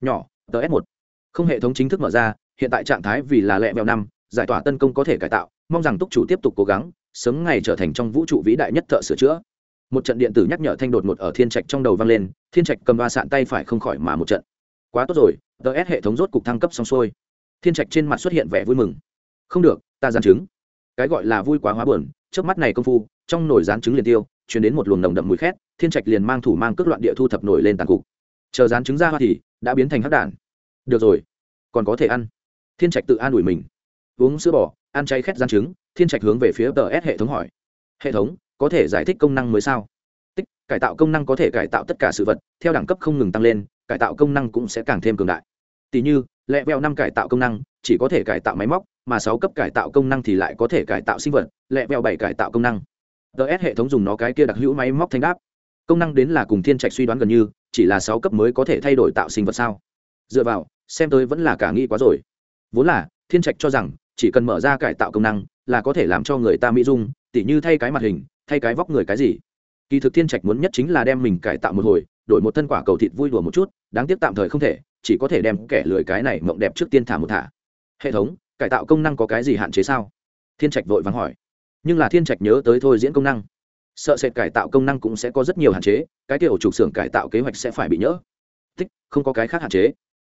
Nhỏ ts một. Không hệ thống chính thức mở ra, hiện tại trạng thái vì là lẹ vẹo năm, giải tỏa tân công có thể cải tạo, mong rằng túc chủ tiếp tục cố gắng sớm ngày trở thành trong vũ trụ vĩ đại nhất thợ sửa chữa. Một trận điện tử nhắc nhở thanh đột ngột ở thiên trạch trong đầu vang lên, thiên trạch cầm ba sạn tay phải không khỏi mà một trận. Quá tốt rồi ts hệ thống rốt cục thăng cấp xong xuôi. Thiên trạch trên mặt xuất hiện vẻ vui mừng. Không được, ta gián trứng. Cái gọi là vui quá hóa buồn trước mắt này công phu, trong nồi rán trứng liền tiêu, chuyển đến một luồng nồng đậm mùi khét, thiên trạch liền mang thủ mang cước loạn địa thu thập nổi lên tàn cục. Chờ rán trứng ra hoa thì, đã biến thành hắc đản được rồi, còn có thể ăn. Thiên trạch tự an ủi mình. Uống sữa bò ăn cháy khét gian trứng, thiên trạch hướng về phía tờ s hệ thống hỏi. Hệ thống, có thể giải thích công năng mới sao? Tích, cải tạo công năng có thể cải tạo tất cả sự vật, theo đẳng cấp không ngừng tăng lên, cải tạo công năng cũng sẽ càng thêm cường đại. Tỷ như, lẹ veo năm cải tạo công năng, chỉ có thể cải tạo máy móc, mà sáu cấp cải tạo công năng thì lại có thể cải tạo sinh vật, lẹ veo bảy cải tạo công năng. Ts hệ thống dùng nó cái kia đặc hữu máy móc thanh đáp. Công năng đến là cùng thiên trạch suy đoán gần như, chỉ là sáu cấp mới có thể thay đổi tạo sinh vật sao? Dựa vào, xem tôi vẫn là cả nghi quá rồi. Vốn là, thiên trạch cho rằng chỉ cần mở ra cải tạo công năng là có thể làm cho người ta mỹ dung, tỉ như thay cái mặt hình, thay cái vóc người cái gì. Kỳ thực thiên trạch muốn nhất chính là đem mình cải tạo một hồi, đổi một thân quả cầu thịt vui đùa một chút, đáng tiếc tạm thời không thể, chỉ có thể đem kẻ lười cái này mộng đẹp trước tiên thả một thả. Hệ thống, cải tạo công năng có cái gì hạn chế sao? Thiên trạch vội vắng hỏi. Nhưng là thiên trạch nhớ tới thôi diễn công năng. Sợ sệt cải tạo công năng cũng sẽ có rất nhiều hạn chế, cái kiểu trục xưởng cải tạo kế hoạch sẽ phải bị nhỡ. Tích không có cái khác hạn chế.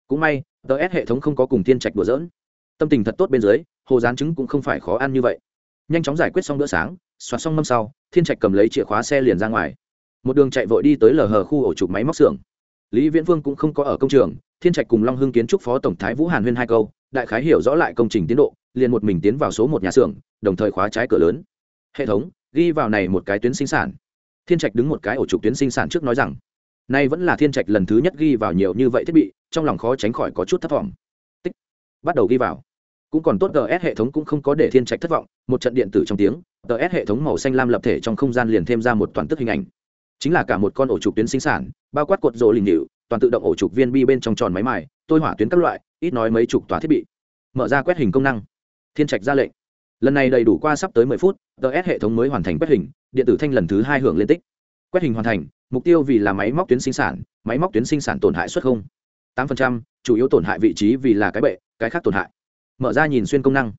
Cũng may ts hệ thống không có cùng thiên trạch đùa dỡn tâm tình thật tốt bên dưới, hồ gián trứng cũng không phải khó ăn như vậy. Nhanh chóng giải quyết xong bữa sáng, soạt xong mâm sau, thiên trạch cầm lấy chìa khóa xe liền ra ngoài. Một đường chạy vội đi tới lờ hờ khu ổ chụp máy móc xưởng. Lý viễn vương cũng không có ở công trường, thiên trạch cùng long hưng kiến trúc phó tổng thái vũ hàn huyên hai câu, đại khái hiểu rõ lại công trình tiến độ, liền một mình tiến vào số một nhà xưởng, đồng thời khóa trái cửa lớn. Hệ thống, ghi vào này một cái tuyến sinh sản. Thiên trạch đứng một cái ổ trục tuyến sinh sản trước nói rằng, nay vẫn là thiên trạch lần thứ nhất ghi vào nhiều như vậy thiết bị, trong lòng khó tránh khỏi có chút thất vọng. Tích, bắt đầu ghi vào cũng còn tốt ts hệ thống cũng không có để thiên trạch thất vọng, một trận điện tử trong tiếng ts hệ thống màu xanh lam lập thể trong không gian liền thêm ra một toàn tức hình ảnh. Chính là cả một con ổ trục tuyến sinh sản, bao quát cột rỗ lình hiệu toàn tự động ổ trục viên bi bên trong tròn máy mài, tôi hỏa tuyến các loại, ít nói mấy chục tòa thiết bị. Mở ra quét hình công năng. Thiên trạch ra lệnh. Lần này đầy đủ qua sắp tới mười phút ts hệ thống mới hoàn thành quét hình, điện tử thanh lần thứ hai hưởng lên tích. Quét hình hoàn thành, mục tiêu vì là máy móc tuyến sinh sản, máy móc tuyến sinh sản tổn hại suất không. Tám chủ yếu tổn hại vị trí vì là cái bệ, cái khác tổn hại mở ra nhìn xuyên công năng.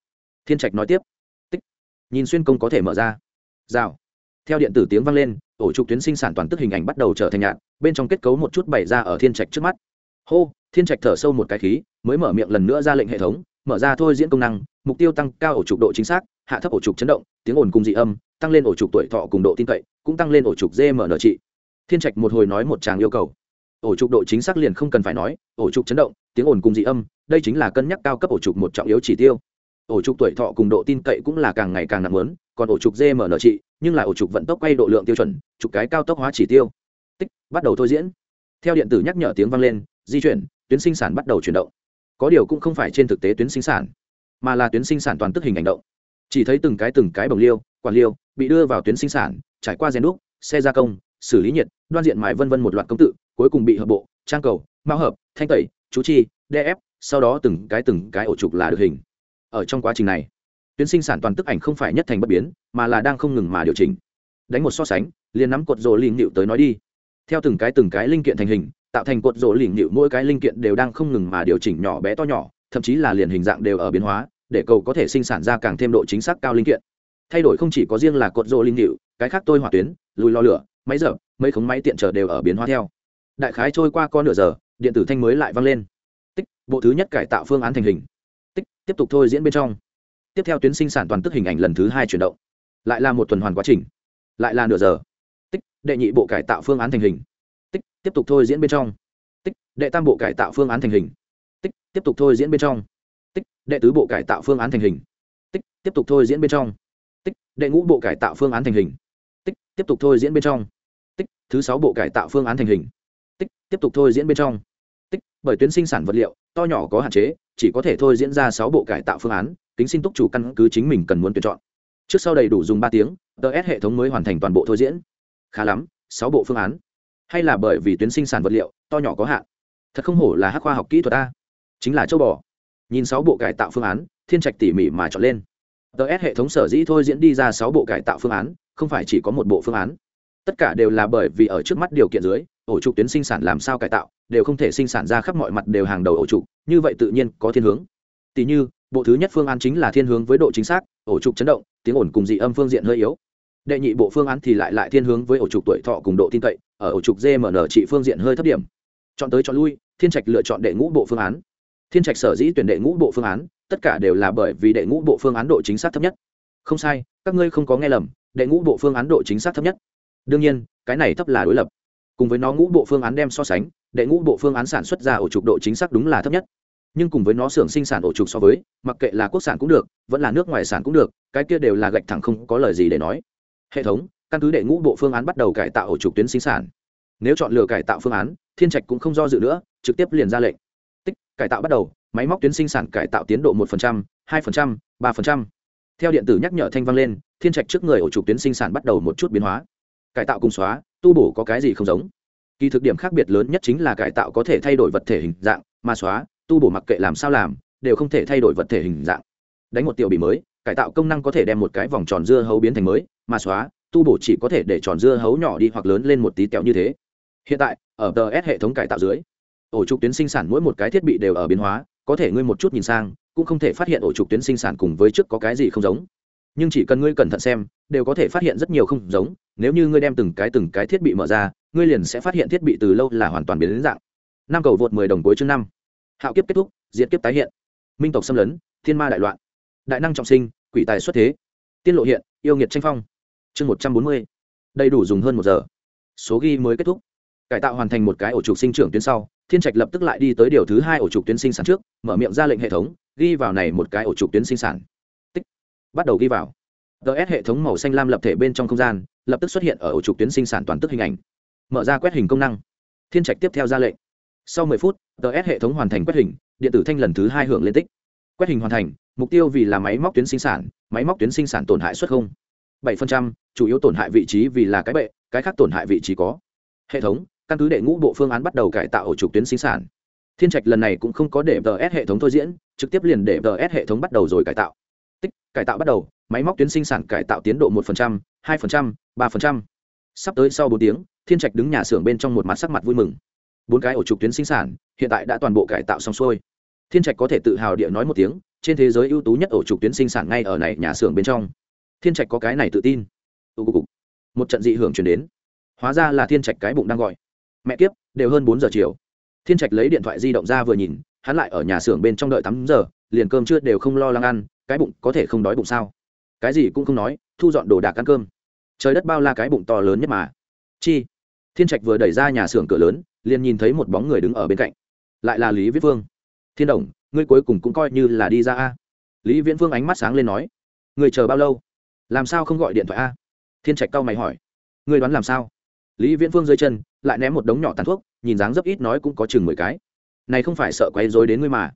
Thiên trạch nói tiếp. Tích. Nhìn xuyên công có thể mở ra. Rào. Theo điện tử tiếng vang lên, ổ trục tuyến sinh sản toàn tức hình ảnh bắt đầu trở thành nhạt, bên trong kết cấu một chút bày ra ở thiên trạch trước mắt. Hô, thiên trạch thở sâu một cái khí, mới mở miệng lần nữa ra lệnh hệ thống, mở ra thôi diễn công năng, mục tiêu tăng cao ổ trục độ chính xác, hạ thấp ổ trục chấn động, tiếng ồn cùng dị âm, tăng lên ổ trục tuổi thọ cùng độ tin cậy, cũng tăng lên ổ trục gmn trị. Thiên trạch một hồi nói một tràng yêu cầu. Ổ trục độ chính xác liền không cần phải nói, ổ trục chấn động tiếng ồn cùng dị âm, đây chính là cân nhắc cao cấp ổ trục một trọng yếu chỉ tiêu. Ổ trục tuổi thọ cùng độ tin cậy cũng là càng ngày càng nặng lớn, còn ổ trục gmn trị, nhưng là ổ trục vận tốc quay độ lượng tiêu chuẩn, trục cái cao tốc hóa chỉ tiêu. Tích, bắt đầu thôi diễn. Theo điện tử nhắc nhở tiếng vang lên, di chuyển, tuyến sinh sản bắt đầu chuyển động. Có điều cũng không phải trên thực tế tuyến sinh sản, mà là tuyến sinh sản toàn tức hình hành động. Chỉ thấy từng cái từng cái bồng liêu quản liêu bị đưa vào tuyến sinh sản, trải qua gen đúc, xe gia công, xử lý nhiệt, đoan diện mài vân vân một loạt công tự, cuối cùng bị hợp bộ, trang cầu mao hợp, thanh tẩy chú chi đe ép sau đó từng cái từng cái ổ trục là được hình. Ở trong quá trình này, tuyến sinh sản toàn tức ảnh không phải nhất thành bất biến, mà là đang không ngừng mà điều chỉnh. Đánh một so sánh, liền nắm cột rổ lìm nịu tới nói đi. Theo từng cái từng cái linh kiện thành hình, tạo thành cột rổ lìm nịu mỗi cái linh kiện đều đang không ngừng mà điều chỉnh nhỏ bé to nhỏ, thậm chí là liền hình dạng đều ở biến hóa, để cầu có thể sinh sản ra càng thêm độ chính xác cao linh kiện. Thay đổi không chỉ có riêng là cột rổ linh nịu, cái khác tôi hỏa tuyến, lùi lo lửa, máy dở, mấy khống máy tiện trở đều ở biến hóa theo. Đại khái trôi qua con nửa giờ điện tử thanh mới lại vang lên. Tích, bộ thứ nhất cải tạo phương án thành hình. Tích, tiếp tục thôi diễn bên trong. Tiếp theo tuyến sinh sản toàn tức hình ảnh lần thứ hai chuyển động. Lại là một tuần hoàn quá trình. Lại là nửa giờ. Tích, đệ nhị bộ cải tạo phương án thành hình. Tích, tiếp tục thôi diễn bên trong. Tích, đệ tam bộ cải tạo phương án thành hình. Tích, tiếp tục thôi diễn bên trong. Tích, đệ tứ bộ cải tạo phương án thành hình. Tích, tiếp tục thôi diễn bên trong. Tích, đệ ngũ bộ cải tạo phương án thành hình. Tích, tiếp tục thôi diễn bên trong. Tích, thứ sáu bộ cải tạo phương án thành hình. Tích, tiếp tục thôi diễn bên trong bởi tuyến sinh sản vật liệu, to nhỏ có hạn chế, chỉ có thể thôi diễn ra sáu bộ cải tạo phương án, kính xin túc chủ căn cứ chính mình cần muốn tuyển chọn. Trước sau đầy đủ dùng ba tiếng ts hệ thống mới hoàn thành toàn bộ thôi diễn. Khá lắm, sáu bộ phương án. Hay là bởi vì tuyến sinh sản vật liệu, to nhỏ có hạn. Thật không hổ là hắc khoa học kỹ thuật a chính là châu bò. Nhìn sáu bộ cải tạo phương án, thiên trạch tỉ mỉ mà chọn lên. Ts hệ thống sở dĩ thôi diễn đi ra sáu bộ cải tạo phương án, không phải chỉ có một bộ phương án. Tất cả đều là bởi vì ở trước mắt điều kiện dưới, ổ trục tuyến sinh sản làm sao cải tạo đều không thể sinh sản ra khắp mọi mặt đều hàng đầu ổ trục như vậy tự nhiên có thiên hướng. Tỷ như, bộ thứ nhất phương án chính là thiên hướng với độ chính xác, ổ trục chấn động, tiếng ồn cùng dị âm phương diện hơi yếu. Đệ nhị bộ phương án thì lại lại thiên hướng với ổ trục tuổi thọ cùng độ tin cậy, ở ổ trục gmn trị phương diện hơi thấp điểm. Chọn tới chọn lui, thiên trạch lựa chọn đệ ngũ bộ phương án. Thiên trạch sở dĩ tuyển đệ ngũ bộ phương án, tất cả đều là bởi vì đệ ngũ bộ phương án độ chính xác thấp nhất. Không sai, các ngươi không có nghe lầm, đệ ngũ bộ phương án độ chính xác thấp nhất. Đương nhiên, cái này thấp là đối lập. Cùng với nó ngũ bộ phương án đem so sánh đệ ngũ bộ phương án sản xuất ra ổ trục độ chính xác đúng là thấp nhất. Nhưng cùng với nó xưởng sinh sản ổ trục so với, mặc kệ là quốc sản cũng được, vẫn là nước ngoài sản cũng được, cái kia đều là gạch thẳng không có lời gì để nói. Hệ thống, căn cứ đệ ngũ bộ phương án bắt đầu cải tạo ổ trục tuyến sinh sản. Nếu chọn lựa cải tạo phương án, thiên trạch cũng không do dự nữa, trực tiếp liền ra lệnh. Tích, cải tạo bắt đầu, máy móc tuyến sinh sản cải tạo tiến độ một hai ba theo điện tử nhắc nhở thanh vang lên, thiên trạch trước người ổ trục tuyến sinh sản bắt đầu một chút biến hóa. Cải tạo cùng xóa, tu bổ có cái gì không giống? Kỳ thực điểm khác biệt lớn nhất chính là cải tạo có thể thay đổi vật thể hình dạng mà xóa, tu bổ mặc kệ làm sao làm, đều không thể thay đổi vật thể hình dạng. Đánh một tiểu bị mới, cải tạo công năng có thể đem một cái vòng tròn dưa hấu biến thành mới mà xóa, tu bổ chỉ có thể để tròn dưa hấu nhỏ đi hoặc lớn lên một tí tẹo như thế. Hiện tại, ở ts hệ thống cải tạo dưới, ổ trục tuyến sinh sản mỗi một cái thiết bị đều ở biến hóa, có thể ngươi một chút nhìn sang, cũng không thể phát hiện ổ trục tuyến sinh sản cùng với trước có cái gì không giống nhưng chỉ cần ngươi cẩn thận xem, đều có thể phát hiện rất nhiều không giống, nếu như ngươi đem từng cái từng cái thiết bị mở ra, ngươi liền sẽ phát hiện thiết bị từ lâu là hoàn toàn biến đến dạng. Năm cầu vượt mười đồng cuối chương năm. Hạo kiếp kết thúc, diệt kiếp tái hiện. Minh tộc xâm lấn, thiên ma đại loạn. Đại năng trọng sinh, quỷ tài xuất thế. Tiên lộ hiện, yêu nghiệt tranh phong. Chương một trăm bốn mươi. Đầy đủ dùng hơn một giờ. Số ghi mới kết thúc. Cải tạo hoàn thành một cái ổ trục sinh trưởng tuyến sau, thiên trạch lập tức lại đi tới điều thứ hai ổ trục tuyến sinh sản trước, mở miệng ra lệnh hệ thống, ghi vào này một cái ổ trục tuyến sinh sản bắt đầu ghi vào. Ts hệ thống màu xanh lam lập thể bên trong không gian, lập tức xuất hiện ở ổ trục tuyến sinh sản toàn tức hình ảnh. Mở ra quét hình công năng. Thiên trạch tiếp theo ra lệnh. Sau 10 phút ts hệ thống hoàn thành quét hình, điện tử thanh lần thứ hai hưởng lên tích. Quét hình hoàn thành, mục tiêu vì là máy móc tuyến sinh sản, máy móc tuyến sinh sản tổn hại suất không. bảy chủ yếu tổn hại vị trí vì là cái bệ, cái khác tổn hại vị trí có. Hệ thống, căn cứ đệ ngũ bộ phương án bắt đầu cải tạo ổ trục tuyến sinh sản. Thiên trạch lần này cũng không có để ts hệ thống thôi diễn, trực tiếp liền để ts hệ thống bắt đầu rồi cải tạo cải tạo bắt đầu, máy móc tuyến sinh sản cải tạo tiến độ một hai ba sắp tới sau bốn tiếng, thiên trạch đứng nhà xưởng bên trong một mặt sắc mặt vui mừng. Bốn cái ổ trục tuyến sinh sản, hiện tại đã toàn bộ cải tạo xong xuôi. Thiên trạch có thể tự hào địa nói một tiếng, trên thế giới ưu tú nhất ổ trục tuyến sinh sản ngay ở này nhà xưởng bên trong. Thiên trạch có cái này tự tin. Một trận dị hưởng chuyển đến. Hóa ra là thiên trạch cái bụng đang gọi. Mẹ kiếp, đều hơn bốn giờ chiều. Thiên trạch lấy điện thoại di động ra vừa nhìn, hắn lại ở nhà xưởng bên trong đợi tám giờ liền cơm chưa đều không lo lắng ăn, cái bụng có thể không đói bụng sao? Cái gì cũng không nói, thu dọn đồ đạc ăn cơm. Trời đất bao la cái bụng to lớn nhất mà. Chi? Thiên trạch vừa đẩy ra nhà xưởng cửa lớn, liền nhìn thấy một bóng người đứng ở bên cạnh. Lại là lý viết vương thiên đồng, ngươi cuối cùng cũng coi như là đi ra a. Lý viễn vương ánh mắt sáng lên nói người chờ bao lâu? Làm sao không gọi điện thoại a? Thiên trạch cau mày hỏi, ngươi đoán làm sao? Lý viễn vương dưới chân, lại ném một đống nhỏ tàn thuốc, nhìn dáng dấp ít nói cũng có chừng mười cái. Này không phải sợ quấy rối đến ngươi mà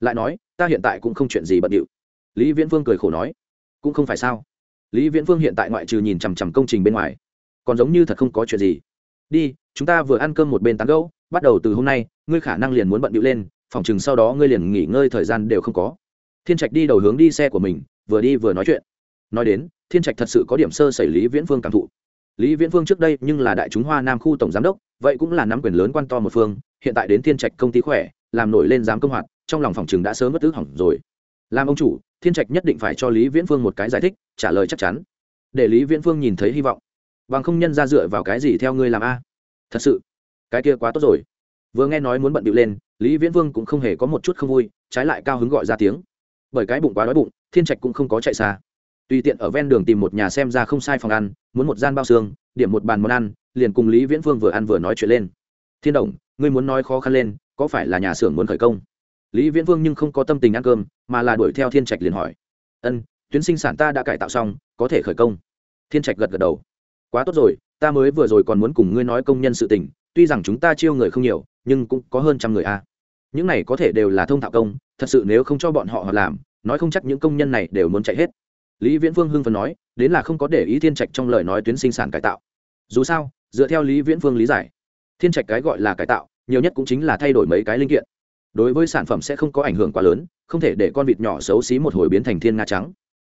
lại nói, ta hiện tại cũng không chuyện gì bận điệu. Lý viễn vương cười khổ nói, cũng không phải sao? Lý viễn vương hiện tại ngoại trừ nhìn chằm chằm công trình bên ngoài, còn giống như thật không có chuyện gì. Đi, chúng ta vừa ăn cơm một bên tán gẫu, bắt đầu từ hôm nay, ngươi khả năng liền muốn bận điệu lên, phòng chừng sau đó ngươi liền nghỉ ngơi thời gian đều không có. Thiên trạch đi đầu hướng đi xe của mình, vừa đi vừa nói chuyện. Nói đến, thiên trạch thật sự có điểm sơ xảy lý viễn Vương cảm thụ. Lý viễn Vương trước đây nhưng là đại chúng hoa nam khu tổng giám đốc, vậy cũng là nắm quyền lớn quan to một phương, hiện tại đến thiên trạch công ty khỏe, làm nổi lên giám công hoạt trong lòng phòng chừng đã sớm mất tứ hỏng rồi. Làm ông chủ, thiên trạch nhất định phải cho lý viễn phương một cái giải thích, trả lời chắc chắn. Để lý viễn phương nhìn thấy hy vọng. Bằng không nhân ra dựa vào cái gì theo ngươi làm a? Thật sự, cái kia quá tốt rồi. Vừa nghe nói muốn bận bịu lên, lý viễn vương cũng không hề có một chút không vui, trái lại cao hứng gọi ra tiếng. Bởi cái bụng quá đói bụng, thiên trạch cũng không có chạy xa. Tùy tiện ở ven đường tìm một nhà xem ra không sai phòng ăn, muốn một gian bao xương, điểm một bàn món ăn, liền cùng lý viễn vương vừa ăn vừa nói chuyện lên. Thiên đồng, ngươi muốn nói khó khăn lên, có phải là nhà xưởng muốn khởi công? Lý viễn vương nhưng không có tâm tình ăn cơm, mà là đuổi theo thiên trạch liền hỏi. Ân, tuyến sinh sản ta đã cải tạo xong, có thể khởi công. Thiên trạch gật gật đầu. Quá tốt rồi, ta mới vừa rồi còn muốn cùng ngươi nói công nhân sự tình, tuy rằng chúng ta chiêu người không nhiều, nhưng cũng có hơn trăm người a. Những này có thể đều là thông thạo công, thật sự nếu không cho bọn họ làm, nói không chắc những công nhân này đều muốn chạy hết. Lý viễn phương hưng phần nói, đến là không có để ý thiên trạch trong lời nói tuyến sinh sản cải tạo. Dù sao, dựa theo lý viễn phương lý giải, thiên trạch cái gọi là cải tạo, nhiều nhất cũng chính là thay đổi mấy cái linh kiện đối với sản phẩm sẽ không có ảnh hưởng quá lớn, không thể để con vịt nhỏ xấu xí một hồi biến thành thiên nga trắng.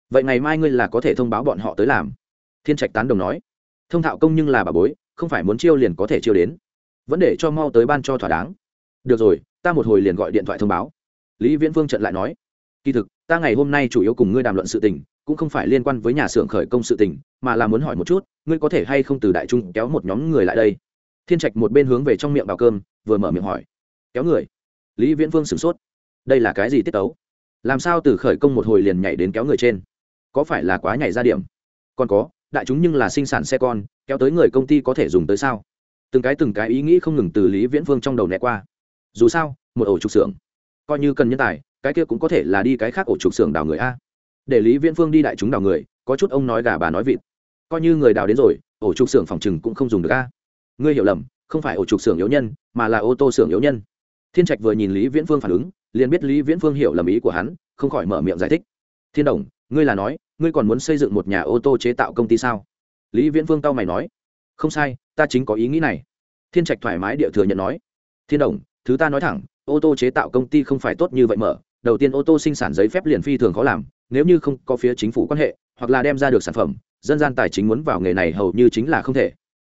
Vậy ngày mai ngươi là có thể thông báo bọn họ tới làm. Thiên trạch tán đồng nói. Thông thạo công nhưng là bà bối, không phải muốn chiêu liền có thể chiêu đến. Vẫn để cho mau tới ban cho thỏa đáng. Được rồi, ta một hồi liền gọi điện thoại thông báo. Lý viễn vương trận lại nói. Kỳ thực, ta ngày hôm nay chủ yếu cùng ngươi đàm luận sự tình, cũng không phải liên quan với nhà xưởng khởi công sự tình, mà là muốn hỏi một chút, ngươi có thể hay không từ đại trung kéo một nhóm người lại đây? Thiên trạch một bên hướng về trong miệng bào cơm, vừa mở miệng hỏi. Kéo người? Lý viễn vương sửng sốt. Đây là cái gì tiết tấu? Làm sao từ khởi công một hồi liền nhảy đến kéo người trên? Có phải là quá nhảy ra điểm? Còn có, đại chúng nhưng là sinh sản xe con, kéo tới người công ty có thể dùng tới sao? Từng cái từng cái ý nghĩ không ngừng từ lý viễn Vương trong đầu né qua. Dù sao, một ổ trục xưởng, coi như cần nhân tài, cái kia cũng có thể là đi cái khác ổ trục xưởng đào người a. Để lý viễn phương đi đại chúng đào người, có chút ông nói gà bà nói vịt. Coi như người đào đến rồi, ổ trục xưởng phòng chừng cũng không dùng được a. Ngươi hiểu lầm, không phải ổ trục xưởng yếu nhân, mà là ô tô xưởng yếu nhân thiên trạch vừa nhìn lý viễn phương phản ứng, liền biết lý viễn phương hiểu lầm ý của hắn, không khỏi mở miệng giải thích. Thiên đồng, ngươi là nói, ngươi còn muốn xây dựng một nhà ô tô chế tạo công ty sao? Lý viễn phương tao mày nói. Không sai, ta chính có ý nghĩ này. Thiên trạch thoải mái địa thừa nhận nói. Thiên đồng, thứ ta nói thẳng, ô tô chế tạo công ty không phải tốt như vậy mở. Đầu tiên ô tô sinh sản giấy phép liền phi thường khó làm, nếu như không có phía chính phủ quan hệ, hoặc là đem ra được sản phẩm, dân gian tài chính muốn vào nghề này hầu như chính là không thể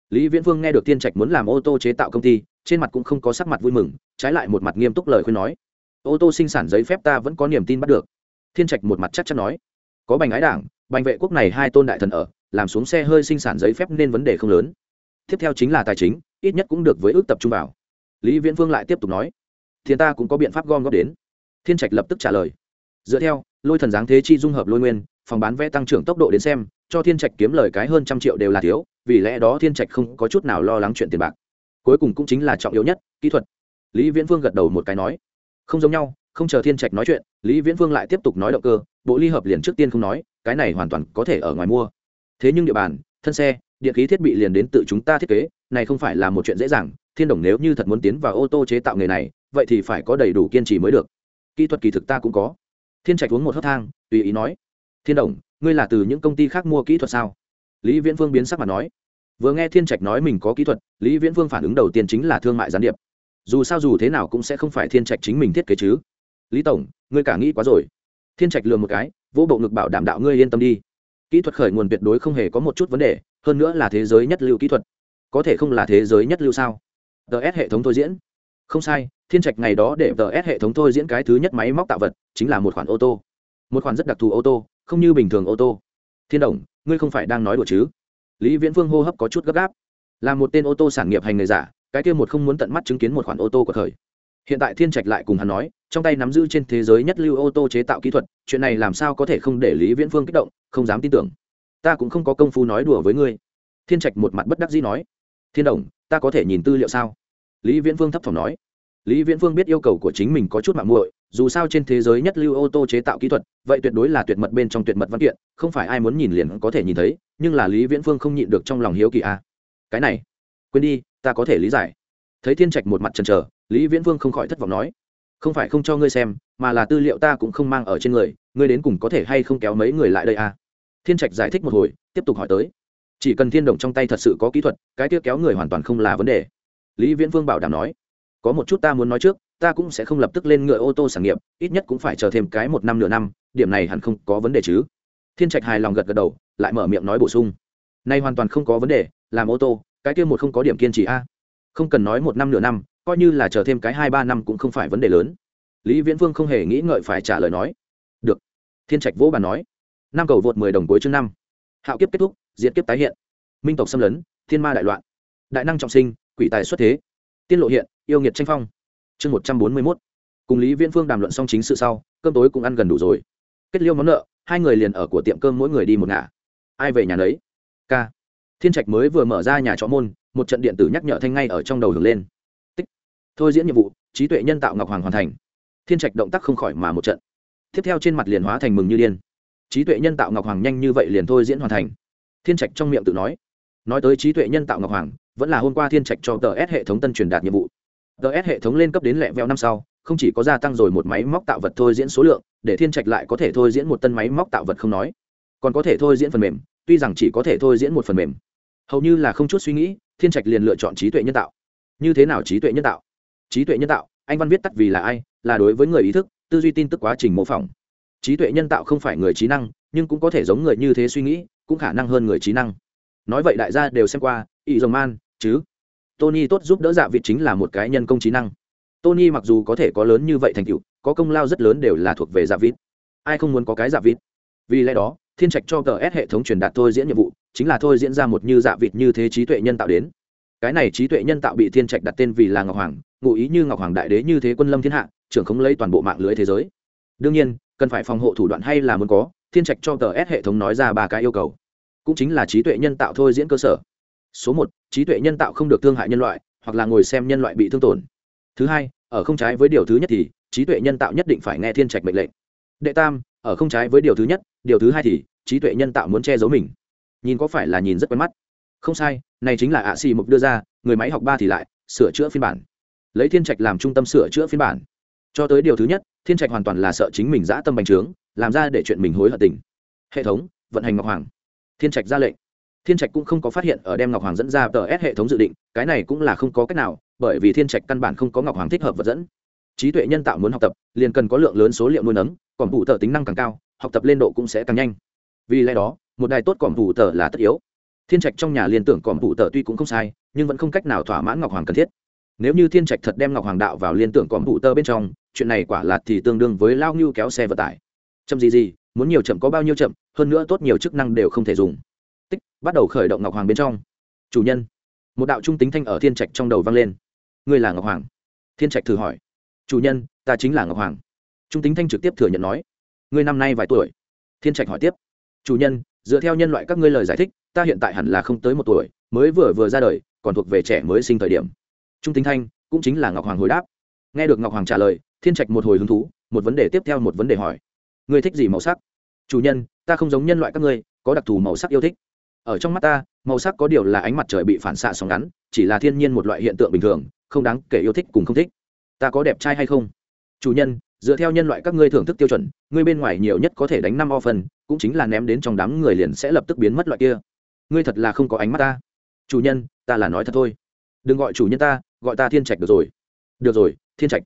lý viễn phương nghe được thiên trạch muốn làm ô tô chế tạo công ty, trên mặt cũng không có sắc mặt vui mừng, trái lại một mặt nghiêm túc lời khuyên nói, ô tô sinh sản giấy phép ta vẫn có niềm tin bắt được. Thiên trạch một mặt chắc chắn nói, có bành ái đảng, bành vệ quốc này hai tôn đại thần ở, làm xuống xe hơi sinh sản giấy phép nên vấn đề không lớn. Tiếp theo chính là tài chính, ít nhất cũng được với ước tập trung vào. Lý viễn phương lại tiếp tục nói Thiên ta cũng có biện pháp gom góp đến. Thiên trạch lập tức trả lời, dựa theo, lôi thần giáng thế chi dung hợp lôi nguyên phòng bán vé tăng trưởng tốc độ đến xem, cho thiên trạch kiếm lời cái hơn trăm triệu đều là thiếu, vì lẽ đó thiên trạch không có chút nào lo lắng chuyện tiền bạc. Cuối cùng cũng chính là trọng yếu nhất, kỹ thuật. Lý viễn Vương gật đầu một cái nói, không giống nhau, không chờ thiên trạch nói chuyện, lý viễn Vương lại tiếp tục nói động cơ, bộ ly hợp liền trước tiên không nói, cái này hoàn toàn có thể ở ngoài mua. Thế nhưng địa bàn, thân xe điện khí thiết bị liền đến tự chúng ta thiết kế, này không phải là một chuyện dễ dàng, thiên đồng nếu như thật muốn tiến vào ô tô chế tạo nghề này, vậy thì phải có đầy đủ kiên trì mới được. Kỹ thuật kỳ thực ta cũng có. Thiên trạch uống một hớp thang, tùy ý nói thiên đồng, ngươi là từ những công ty khác mua kỹ thuật sao? Lý viễn phương biến sắc mà nói. Vừa nghe thiên trạch nói mình có kỹ thuật, lý viễn phương phản ứng đầu tiên chính là thương mại gián điệp. Dù sao dù thế nào cũng sẽ không phải thiên trạch chính mình thiết kế chứ. Lý tổng, ngươi cả nghĩ quá rồi. Thiên trạch lừa một cái, vỗ bộ ngực bảo đảm đạo ngươi yên tâm đi. Kỹ thuật khởi nguồn tuyệt đối không hề có một chút vấn đề, hơn nữa là thế giới nhất lưu kỹ thuật. Có thể không là thế giới nhất lưu sao? Ts hệ thống thôi diễn. Không sai, thiên trạch ngày đó để ts hệ thống thôi diễn cái thứ nhất máy móc tạo vật, chính là một khoản ô tô. Một khoản rất đặc thù ô tô không như bình thường ô tô. Thiên đồng, ngươi không phải đang nói đùa chứ? Lý viễn phương hô hấp có chút gấp gáp. Là một tên ô tô sản nghiệp hành nghề giả, cái kia một không muốn tận mắt chứng kiến một khoản ô tô của thời. Hiện tại thiên trạch lại cùng hắn nói, trong tay nắm giữ trên thế giới nhất lưu ô tô chế tạo kỹ thuật, chuyện này làm sao có thể không để lý viễn phương kích động, không dám tin tưởng. Ta cũng không có công phu nói đùa với ngươi. Thiên trạch một mặt bất đắc dĩ nói. Thiên đồng, ta có thể nhìn tư liệu sao? Lý viễn phương thấp thỏm nói. Lý viễn phương biết yêu cầu của chính mình có chút mạng muội dù sao trên thế giới nhất lưu ô tô chế tạo kỹ thuật, vậy tuyệt đối là tuyệt mật bên trong tuyệt mật văn kiện, không phải ai muốn nhìn liền có thể nhìn thấy, nhưng là lý viễn phương không nhịn được trong lòng hiếu kỳ a à. cái này, quên đi, ta có thể lý giải. Thấy thiên trạch một mặt trần trờ lý viễn phương không khỏi thất vọng nói, không phải không cho ngươi xem, mà là tư liệu ta cũng không mang ở trên người, ngươi đến cùng có thể hay không kéo mấy người lại đây à? Thiên trạch giải thích một hồi, tiếp tục hỏi tới, chỉ cần thiên đồng trong tay thật sự có kỹ thuật, cái kia kéo người hoàn toàn không là vấn đề. Lý viễn Vương bảo đảm nói, có một chút ta muốn nói trước ta cũng sẽ không lập tức lên ngựa ô tô sản nghiệp, ít nhất cũng phải chờ thêm cái một năm nửa năm, điểm này hẳn không có vấn đề chứ. Thiên trạch hài lòng gật gật đầu, lại mở miệng nói bổ sung. Nay hoàn toàn không có vấn đề, làm ô tô, cái kia một không có điểm kiên trì a. Không cần nói một năm nửa năm, coi như là chờ thêm cái hai ba năm cũng không phải vấn đề lớn. Lý viễn vương không hề nghĩ ngợi phải trả lời nói. Được. Thiên trạch vỗ bàn nói. Năm cầu vượt mười đồng cuối chương năm. Hạo kiếp kết thúc diễn kiếp tái hiện. Minh tộc xâm lấn, thiên ma đại loạn. Đại năng trọng sinh, quỷ tài xuất thế. Tiên lộ hiện, yêu nghiệt tranh phong chương một trăm bốn mươi mốt. Cùng lý viễn phương đàm luận xong chính sự sau, cơm tối cũng ăn gần đủ rồi. Kết liêu món nợ, hai người liền ở của tiệm cơm mỗi người đi một ngả. Ai về nhà nấy? K thiên trạch mới vừa mở ra nhà trọ môn, một trận điện tử nhắc nhở thanh ngay ở trong đầu hưởng lên. Tích. Thôi diễn nhiệm vụ, trí tuệ nhân tạo ngọc hoàng hoàn thành. Thiên trạch động tác không khỏi mà một trận. Tiếp theo trên mặt liền hóa thành mừng như điên. Trí tuệ nhân tạo ngọc hoàng nhanh như vậy liền thôi diễn hoàn thành. Thiên trạch trong miệng tự nói. Nói tới trí tuệ nhân tạo ngọc hoàng, vẫn là hôm qua thiên trạch cho tờ s hệ thống tân truyền đạt nhiệm vụ tờ hệ thống lên cấp đến lẹ veo năm sau, không chỉ có gia tăng rồi một máy móc tạo vật thôi diễn số lượng, để thiên trạch lại có thể thôi diễn một tân máy móc tạo vật không nói. Còn có thể thôi diễn phần mềm, tuy rằng chỉ có thể thôi diễn một phần mềm. Hầu như là không chút suy nghĩ, thiên trạch liền lựa chọn trí tuệ nhân tạo. Như thế nào trí tuệ nhân tạo? Trí tuệ nhân tạo, anh văn viết tắt vì là ai? Là đối với người ý thức, tư duy tin tức quá trình mô phỏng. Trí tuệ nhân tạo không phải người trí năng, nhưng cũng có thể giống người như thế suy nghĩ, cũng khả năng hơn người trí năng. Nói vậy đại gia đều xem qua ý rồng man chứ? Tony tốt giúp đỡ dạ vịt chính là một cái nhân công trí năng. Tony mặc dù có thể có lớn như vậy thành tựu, có công lao rất lớn đều là thuộc về dạ vịt. Ai không muốn có cái dạ vịt? Vì lẽ đó, thiên trạch cho gs hệ thống truyền đạt thôi diễn nhiệm vụ, chính là thôi diễn ra một như dạ vịt như thế trí tuệ nhân tạo đến. Cái này trí tuệ nhân tạo bị thiên trạch đặt tên vì là ngọc hoàng, ngụ ý như ngọc hoàng đại đế như thế quân lâm thiên hạ, trưởng không lấy toàn bộ mạng lưới thế giới. Đương nhiên, cần phải phòng hộ thủ đoạn hay là muốn có, thiên trạch cho tờ s hệ thống nói ra ba cái yêu cầu. Cũng chính là trí tuệ nhân tạo thôi diễn cơ sở số một, trí tuệ nhân tạo không được thương hại nhân loại, hoặc là ngồi xem nhân loại bị thương tổn. Thứ hai, ở không trái với điều thứ nhất thì, trí tuệ nhân tạo nhất định phải nghe thiên trạch mệnh lệnh. Đệ tam, ở không trái với điều thứ nhất, điều thứ hai thì, trí tuệ nhân tạo muốn che giấu mình. Nhìn có phải là nhìn rất quen mắt? Không sai, này chính là ạ xì mục đưa ra, người máy học ba thì lại, sửa chữa phiên bản. Lấy thiên trạch làm trung tâm sửa chữa phiên bản. Cho tới điều thứ nhất, thiên trạch hoàn toàn là sợ chính mình dã tâm bành trướng, làm ra để chuyện mình hối hận tình. Hệ thống, vận hành ngọc hoàng. Thiên trạch ra lệnh thiên trạch cũng không có phát hiện ở đem ngọc hoàng dẫn ra tờ s hệ thống dự định, cái này cũng là không có cách nào, bởi vì thiên trạch căn bản không có ngọc hoàng thích hợp vật dẫn. Trí tuệ nhân tạo muốn học tập, liền cần có lượng lớn số liệu nuôi nấng, còn phụ tờ tính năng càng cao, học tập lên độ cũng sẽ càng nhanh. Vì lẽ đó, một đài tốt còn phụ tờ là tất yếu. Thiên trạch trong nhà liên tưởng còn phụ tờ tuy cũng không sai, nhưng vẫn không cách nào thỏa mãn ngọc hoàng cần thiết. Nếu như thiên trạch thật đem ngọc hoàng đạo vào liên tưởng còn phụ tờ bên trong, chuyện này quả là thì tương đương với lao ngưu kéo xe vận tải. Chậm gì gì, muốn nhiều chậm có bao nhiêu chậm, hơn nữa tốt nhiều chức năng đều không thể dùng tích, bắt đầu khởi động ngọc hoàng bên trong. Chủ nhân, một đạo trung tính thanh ở thiên trạch trong đầu vang lên. Ngươi là ngọc hoàng? Thiên trạch thử hỏi. Chủ nhân, ta chính là ngọc hoàng. Trung tính thanh trực tiếp thừa nhận nói. Ngươi năm nay vài tuổi? Thiên trạch hỏi tiếp. Chủ nhân, dựa theo nhân loại các ngươi lời giải thích, ta hiện tại hẳn là không tới một tuổi, mới vừa vừa ra đời, còn thuộc về trẻ mới sinh thời điểm. Trung tính thanh, cũng chính là ngọc hoàng hồi đáp. Nghe được ngọc hoàng trả lời, thiên trạch một hồi hứng thú, một vấn đề tiếp theo một vấn đề hỏi. Ngươi thích gì màu sắc? Chủ nhân, ta không giống nhân loại các ngươi, có đặc thù màu sắc yêu thích ở trong mắt ta, màu sắc có điều là ánh mặt trời bị phản xạ sóng ngắn, chỉ là thiên nhiên một loại hiện tượng bình thường, không đáng kể yêu thích cùng không thích. Ta có đẹp trai hay không? Chủ nhân, dựa theo nhân loại các ngươi thưởng thức tiêu chuẩn, ngươi bên ngoài nhiều nhất có thể đánh năm o phần, cũng chính là ném đến trong đám người liền sẽ lập tức biến mất loại kia. Ngươi thật là không có ánh mắt ta. Chủ nhân, ta là nói thật thôi. Đừng gọi chủ nhân ta, gọi ta thiên trạch được rồi. Được rồi, thiên trạch.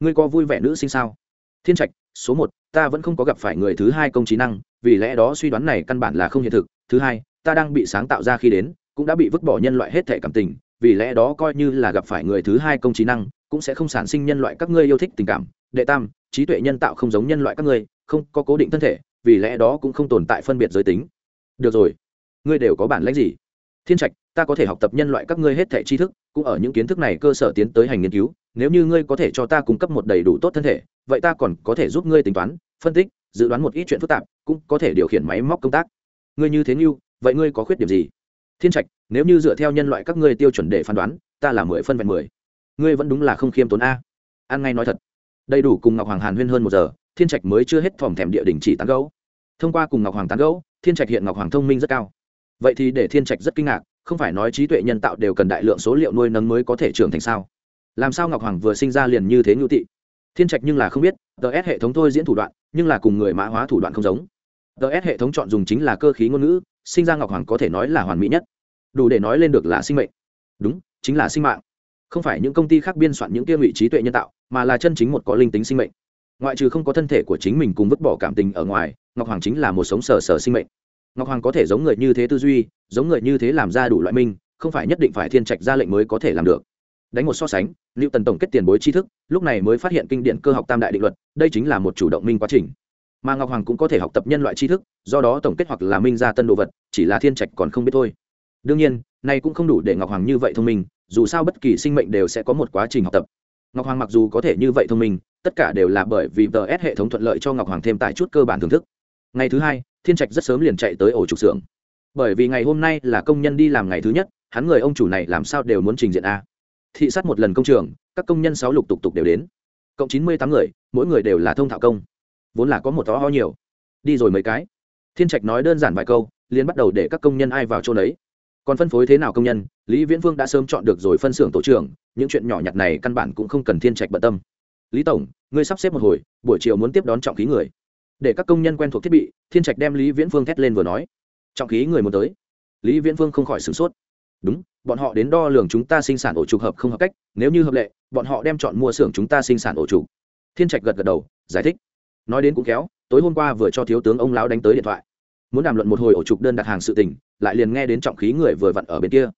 Ngươi có vui vẻ nữ sinh sao? Thiên trạch, số một, ta vẫn không có gặp phải người thứ hai công trí năng, vì lẽ đó suy đoán này căn bản là không hiện thực. Thứ hai ta đang bị sáng tạo ra khi đến, cũng đã bị vứt bỏ nhân loại hết thể cảm tình, vì lẽ đó coi như là gặp phải người thứ hai công trí năng, cũng sẽ không sản sinh nhân loại các ngươi yêu thích tình cảm. Đệ tam, trí tuệ nhân tạo không giống nhân loại các ngươi, không có cố định thân thể, vì lẽ đó cũng không tồn tại phân biệt giới tính. Được rồi. Ngươi đều có bản lãnh gì? Thiên trạch, ta có thể học tập nhân loại các ngươi hết thể tri thức, cũng ở những kiến thức này cơ sở tiến tới hành nghiên cứu. Nếu như ngươi có thể cho ta cung cấp một đầy đủ tốt thân thể, vậy ta còn có thể giúp ngươi tính toán, phân tích, dự đoán một ít chuyện phức tạp, cũng có thể điều khiển máy móc công tác. Ngươi như thế như vậy ngươi có khuyết điểm gì? Thiên trạch, nếu như dựa theo nhân loại các ngươi tiêu chuẩn để phán đoán, ta là mười phân vẹn mười. Ngươi vẫn đúng là không khiêm tốn a. An ngay nói thật. Đầy đủ cùng ngọc hoàng hàn huyên hơn một giờ, thiên trạch mới chưa hết thòm thèm địa đình chỉ tán gấu thông qua cùng ngọc hoàng tán gấu thiên trạch hiện ngọc hoàng thông minh rất cao. Vậy thì để thiên trạch rất kinh ngạc, không phải nói trí tuệ nhân tạo đều cần đại lượng số liệu nuôi nấng mới có thể trưởng thành sao? Làm sao ngọc hoàng vừa sinh ra liền như thế ngưu tị? Thiên trạch nhưng là không biết ts hệ thống thôi diễn thủ đoạn, nhưng là cùng người mã hóa thủ đoạn không giống ts hệ thống chọn dùng chính là cơ khí ngôn ngữ, sinh ra ngọc hoàng có thể nói là hoàn mỹ nhất. Đủ để nói lên được là sinh mệnh. Đúng, chính là sinh mạng. Không phải những công ty khác biên soạn những kia ngụy trí tuệ nhân tạo, mà là chân chính một có linh tính sinh mệnh. Ngoại trừ không có thân thể của chính mình cùng vứt bỏ cảm tình ở ngoài, ngọc hoàng chính là một sống sờ sờ sinh mệnh. Ngọc hoàng có thể giống người như thế tư duy, giống người như thế làm ra đủ loại minh, không phải nhất định phải thiên trạch ra lệnh mới có thể làm được. Đánh một so sánh liệu tần tổng kết tiền bối tri thức, lúc này mới phát hiện kinh điển cơ học tam đại định luật, đây chính là một chủ động minh quá trình mà ngọc hoàng cũng có thể học tập nhân loại tri thức, do đó tổng kết hoặc là minh ra tân đồ vật, chỉ là thiên trạch còn không biết thôi. Đương nhiên, nay cũng không đủ để ngọc hoàng như vậy thông minh, dù sao bất kỳ sinh mệnh đều sẽ có một quá trình học tập. Ngọc hoàng mặc dù có thể như vậy thông minh, tất cả đều là bởi vì ts hệ thống thuận lợi cho ngọc hoàng thêm tại chút cơ bản thưởng thức. Ngày thứ hai, thiên trạch rất sớm liền chạy tới ổ trục xưởng. Bởi vì ngày hôm nay là công nhân đi làm ngày thứ nhất, hắn người ông chủ này làm sao đều muốn trình diện a. Thị sát một lần công trường, các công nhân sáu lục tục tục đều đến. Cộng chín mươi tám người, mỗi người đều là thông thạo công vốn là có một tó ho nhiều. Đi rồi mấy cái. Thiên trạch nói đơn giản vài câu, liền bắt đầu để các công nhân ai vào chỗ đấy còn phân phối thế nào công nhân, lý viễn Vương đã sớm chọn được rồi phân xưởng tổ trưởng, những chuyện nhỏ nhặt này căn bản cũng không cần thiên trạch bận tâm. Lý tổng, ngươi sắp xếp một hồi, buổi chiều muốn tiếp đón trọng khí người. Để các công nhân quen thuộc thiết bị, thiên trạch đem lý viễn Vương thét lên vừa nói. Trọng khí người muốn tới. Lý viễn Vương không khỏi sửng sốt. Đúng, bọn họ đến đo lường chúng ta sinh sản ổ trục hợp không hợp cách, nếu như hợp lệ, bọn họ đem chọn mua xưởng chúng ta sinh sản ổ trục. Thiên trạch gật gật đầu, giải thích nói đến cũng khéo, tối hôm qua vừa cho thiếu tướng ông lão đánh tới điện thoại. Muốn đàm luận một hồi ổ trục đơn đặt hàng sự tình, lại liền nghe đến trọng khí người vừa vặn ở bên kia.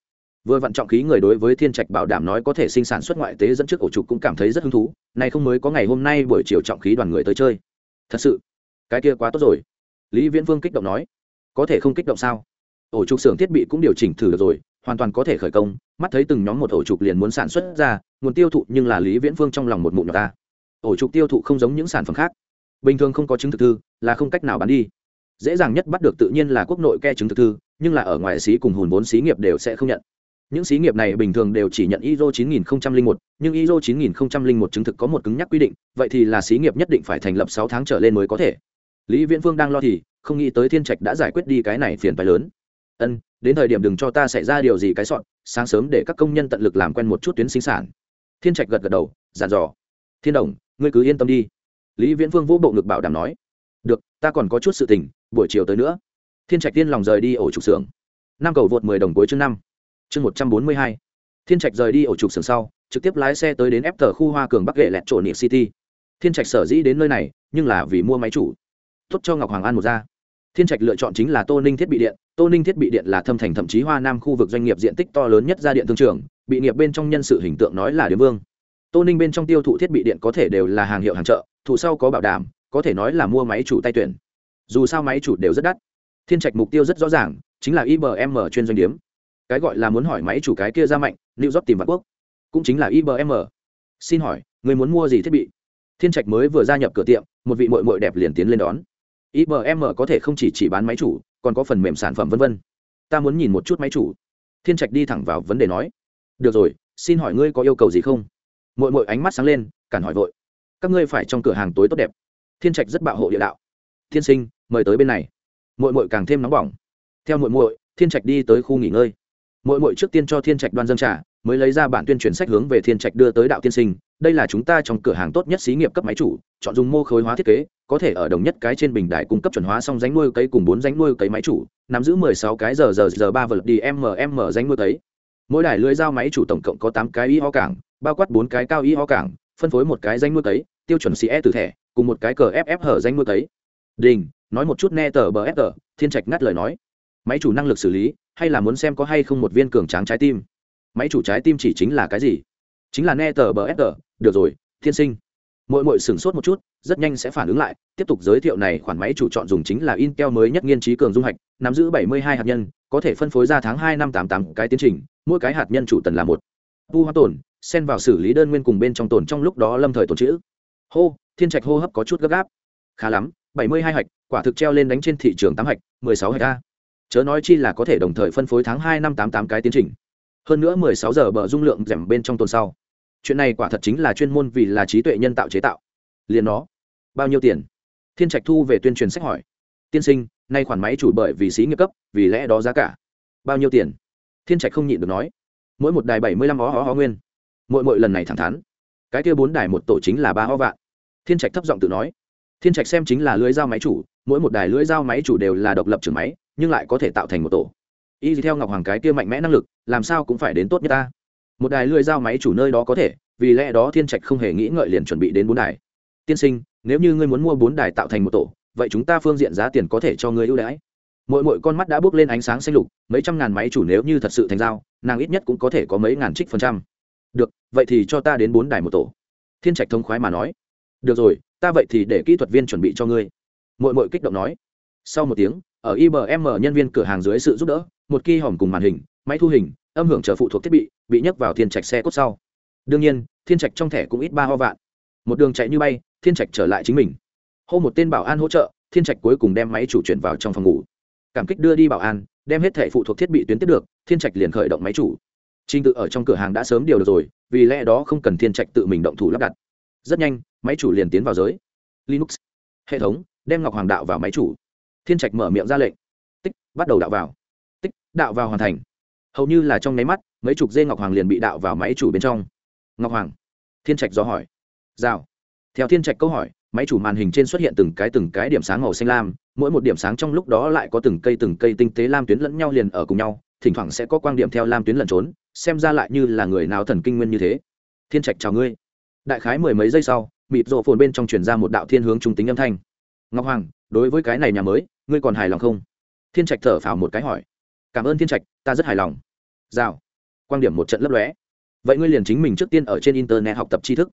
Vừa vặn trọng khí người đối với thiên trạch bảo đảm nói có thể sinh sản xuất ngoại tế dẫn trước ổ trục cũng cảm thấy rất hứng thú, nay không mới có ngày hôm nay buổi chiều trọng khí đoàn người tới chơi. Thật sự, cái kia quá tốt rồi. Lý viễn vương kích động nói, có thể không kích động sao? Ổ trục xưởng thiết bị cũng điều chỉnh thử được rồi, hoàn toàn có thể khởi công, mắt thấy từng nhóm một ổ trục liền muốn sản xuất ra, nguồn tiêu thụ nhưng là lý viễn phương trong lòng một mụn nhỏ ta. Ổ trục tiêu thụ không giống những sản phẩm khác bình thường không có chứng thực thư là không cách nào bán đi. Dễ dàng nhất bắt được tự nhiên là quốc nội ke chứng thực thư nhưng là ở ngoài xí cùng hùn vốn xí nghiệp đều sẽ không nhận. Những xí nghiệp này bình thường đều chỉ nhận ISO 9001, nhưng ISO 9001 chứng thực có một cứng nhắc quy định, vậy thì là xí nghiệp nhất định phải thành lập 6 tháng trở lên mới có thể. Lý Viễn Phương đang lo thì, không nghĩ tới Thiên Trạch đã giải quyết đi cái này phiền phải lớn. Ân, đến thời điểm đừng cho ta xảy ra điều gì cái sọn sáng sớm để các công nhân tận lực làm quen một chút tuyến sinh sản. Thiên trạch gật gật đầu dàn dò. Thiên đồng ngươi cứ yên tâm đi lý viễn Vương vũ bộ ngực bảo đảm nói, được, ta còn có chút sự tình, buổi chiều tới nữa. Thiên trạch tiên lòng rời đi ổ trục xưởng. Năm cầu vượt mười đồng cuối chương năm. Chương một trăm bốn mươi hai. Thiên trạch rời đi ổ trục xưởng sau, trực tiếp lái xe tới đến ép tờ khu hoa cường bắc ghệ lẹt trộn niệm city. Thiên trạch sở dĩ đến nơi này, nhưng là vì mua máy chủ. Tốt cho ngọc hoàng an một ra. Thiên trạch lựa chọn chính là tô ninh thiết bị điện. Tô ninh thiết bị điện là thâm thành thậm chí hoa nam khu vực doanh nghiệp diện tích to lớn nhất ra điện thương trường, bị nghiệp bên trong nhân sự hình tượng nói là đế vương tô ninh bên trong tiêu thụ thiết bị điện có thể đều là hàng hiệu hàng chợ, thụ sau có bảo đảm, có thể nói là mua máy chủ tay tuyển. Dù sao máy chủ đều rất đắt. Thiên trạch mục tiêu rất rõ ràng, chính là ibm chuyên doanh điếm. Cái gọi là muốn hỏi máy chủ cái kia ra mạnh, new job tìm vạn quốc. Cũng chính là ibm xin hỏi, người muốn mua gì thiết bị? Thiên trạch mới vừa gia nhập cửa tiệm, một vị mội mội đẹp liền tiến lên đón. ibm có thể không chỉ chỉ bán máy chủ, còn có phần mềm sản phẩm v v ta muốn nhìn một chút máy chủ. Thiên trạch đi thẳng vào vấn đề nói. Được rồi, xin hỏi ngươi có yêu cầu gì không? Mội mội ánh mắt sáng lên, cản hỏi vội, các ngươi phải trong cửa hàng tối tốt đẹp. Thiên trạch rất bạo hộ địa đạo, thiên sinh, mời tới bên này. Mội mội càng thêm nóng bỏng. Theo mội mội, thiên trạch đi tới khu nghỉ ngơi. Mội mội trước tiên cho thiên trạch đoan dân trả mới lấy ra bản tuyên truyền sách hướng về thiên trạch đưa tới đạo tiên sinh, đây là chúng ta trong cửa hàng tốt nhất xí nghiệp cấp máy chủ, chọn dùng mô khối hóa thiết kế, có thể ở đồng nhất cái trên bình đài cung cấp chuẩn hóa xong ránh nuôi cấy cùng bốn ránh nuôi cấy máy chủ, nắm giữ mười sáu cái giờ giờ giờ ba vật đi mm ránh nuôi cấy. Mỗi đài lưới dao máy chủ tổng cộng có tám cái y ho cảng bao quát bốn cái cao y ho cảng, phân phối một cái danh nuôi cấy, tiêu chuẩn ce từ thẻ, cùng một cái cờ ff hở danh nuôi cấy. Đình, nói một chút ne tờ bờ ép thiên trạch ngắt lời nói. Máy chủ năng lực xử lý, hay là muốn xem có hay không một viên cường tráng trái tim? Máy chủ trái tim chỉ chính là cái gì? Chính là ne tờ bờ ép được rồi, thiên sinh. Mỗi mỗi sửng sốt một chút, rất nhanh sẽ phản ứng lại, tiếp tục giới thiệu này khoản máy chủ chọn dùng chính là intel mới nhất nghiên trí cường dung hạch, nắm giữ 72 hạt nhân, có thể phân phối ra tháng hai năm tám tám cái tiến trình, mỗi cái hạt nhân chủ tần là một. Tu hoa tổn xen vào xử lý đơn nguyên cùng bên trong tồn trong lúc đó lâm thời tồn chữ. Hô, thiên trạch hô hấp có chút gấp gáp. Khá lắm 72 hạch, quả thực treo lên đánh trên thị trường tám hạch 16 hạch a. Chớ nói chi là có thể đồng thời phân phối tháng hai năm tám tám cái tiến trình. Hơn nữa 16 giờ bờ dung lượng giảm bên trong tồn sau. Chuyện này quả thật chính là chuyên môn vì là trí tuệ nhân tạo chế tạo. Liền nó, bao nhiêu tiền? Thiên trạch thu về tuyên truyền sách hỏi. Tiên sinh, nay khoản máy chủ bởi vì xí nghiệp cấp, vì lẽ đó giá cả. Bao nhiêu tiền? Thiên trạch không nhịn được nói. Mỗi một đài bảy mươi lăm ó ó ó nguyên mỗi mỗi lần này thẳng thắn. Cái kia bốn đài một tổ chính là ba ho vạn. Thiên trạch thấp giọng tự nói. Thiên trạch xem chính là lưới dao máy chủ mỗi một đài lưới dao máy chủ đều là độc lập trường máy nhưng lại có thể tạo thành một tổ. Y theo ngọc hoàng cái kia mạnh mẽ năng lực làm sao cũng phải đến tốt nhất ta. Một đài lưới dao máy chủ nơi đó có thể vì lẽ đó thiên trạch không hề nghĩ ngợi liền chuẩn bị đến bốn đài. Tiên sinh nếu như ngươi muốn mua bốn đài tạo thành một tổ vậy chúng ta phương diện giá tiền có thể cho ngươi ưu đãi. Mỗi mỗi con mắt đã bước lên ánh sáng xanh lục mấy trăm ngàn máy chủ nếu như thật sự thành dao, nàng ít nhất cũng có thể có mấy ngàn trích phần trăm được, vậy thì cho ta đến bốn đài một tổ. Thiên trạch thông khoái mà nói. Được rồi, ta vậy thì để kỹ thuật viên chuẩn bị cho ngươi. Mội Mội kích động nói. Sau một tiếng, ở ibm nhân viên cửa hàng dưới sự giúp đỡ, một kỳ hỏng cùng màn hình, máy thu hình, âm hưởng chờ phụ thuộc thiết bị bị nhấc vào thiên trạch xe cốt sau. Đương nhiên, thiên trạch trong thẻ cũng ít ba ho vạn. Một đường chạy như bay, thiên trạch trở lại chính mình. Hô một tên bảo an hỗ trợ, thiên trạch cuối cùng đem máy chủ chuyển vào trong phòng ngủ. Cảm kích đưa đi bảo an, đem hết thẻ phụ thuộc thiết bị tuyến tiếp được, thiên trạch liền khởi động máy chủ trình tự ở trong cửa hàng đã sớm điều được rồi, vì lẽ đó không cần thiên trạch tự mình động thủ lắp đặt. Rất nhanh, máy chủ liền tiến vào giới. Linux. Hệ thống, đem ngọc hoàng đạo vào máy chủ. Thiên trạch mở miệng ra lệnh. Tích, bắt đầu đạo vào. Tích, đạo vào hoàn thành. Hầu như là trong nháy mắt, mấy chục dây ngọc hoàng liền bị đạo vào máy chủ bên trong. Ngọc hoàng. Thiên trạch do hỏi. Rào. Theo thiên trạch câu hỏi, máy chủ màn hình trên xuất hiện từng cái từng cái điểm sáng màu xanh lam, mỗi một điểm sáng trong lúc đó lại có từng cây từng cây tinh tế lam tuyến lẫn nhau liền ở cùng nhau thỉnh thoảng sẽ có quan điểm theo lam tuyến lẩn trốn, xem ra lại như là người nào thần kinh nguyên như thế. Thiên trạch chào ngươi. Đại khái mười mấy giây sau, mịt rộ phồn bên trong truyền ra một đạo thiên hướng trung tính âm thanh. Ngọc hoàng, đối với cái này nhà mới, ngươi còn hài lòng không? Thiên trạch thở phào một cái hỏi. Cảm ơn thiên trạch, ta rất hài lòng. Rào. Quan điểm một trận lấp lóe. Vậy ngươi liền chính mình trước tiên ở trên internet học tập tri thức.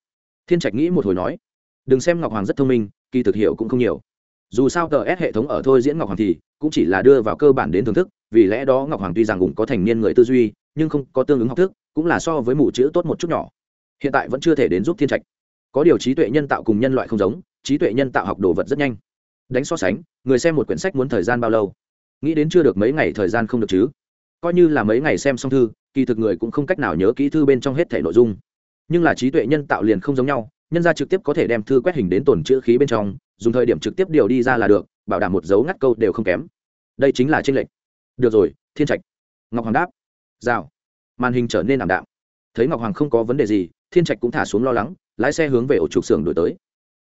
Thiên trạch nghĩ một hồi nói. Đừng xem ngọc hoàng rất thông minh, kỳ thực hiểu cũng không nhiều dù sao tờ s hệ thống ở thôi diễn ngọc hoàng thì cũng chỉ là đưa vào cơ bản đến thưởng thức, vì lẽ đó ngọc hoàng tuy rằng cũng có thành niên người tư duy, nhưng không có tương ứng học thức, cũng là so với mù chữ tốt một chút nhỏ. Hiện tại vẫn chưa thể đến giúp thiên trạch. Có điều trí tuệ nhân tạo cùng nhân loại không giống, trí tuệ nhân tạo học đồ vật rất nhanh. Đánh so sánh, người xem một quyển sách muốn thời gian bao lâu? Nghĩ đến chưa được mấy ngày thời gian không được chứ? Coi như là mấy ngày xem xong thư, kỳ thực người cũng không cách nào nhớ kỹ thư bên trong hết thể nội dung. Nhưng là trí tuệ nhân tạo liền không giống nhau nhân ra trực tiếp có thể đem thư quét hình đến tồn chữ khí bên trong, dùng thời điểm trực tiếp điều đi ra là được, bảo đảm một dấu ngắt câu đều không kém. Đây chính là tranh lệch. Được rồi, thiên trạch. Ngọc hoàng đáp. Rào. Màn hình trở nên ảm đạm. Thấy ngọc hoàng không có vấn đề gì, thiên trạch cũng thả xuống lo lắng, lái xe hướng về ổ trục xưởng đổi tới.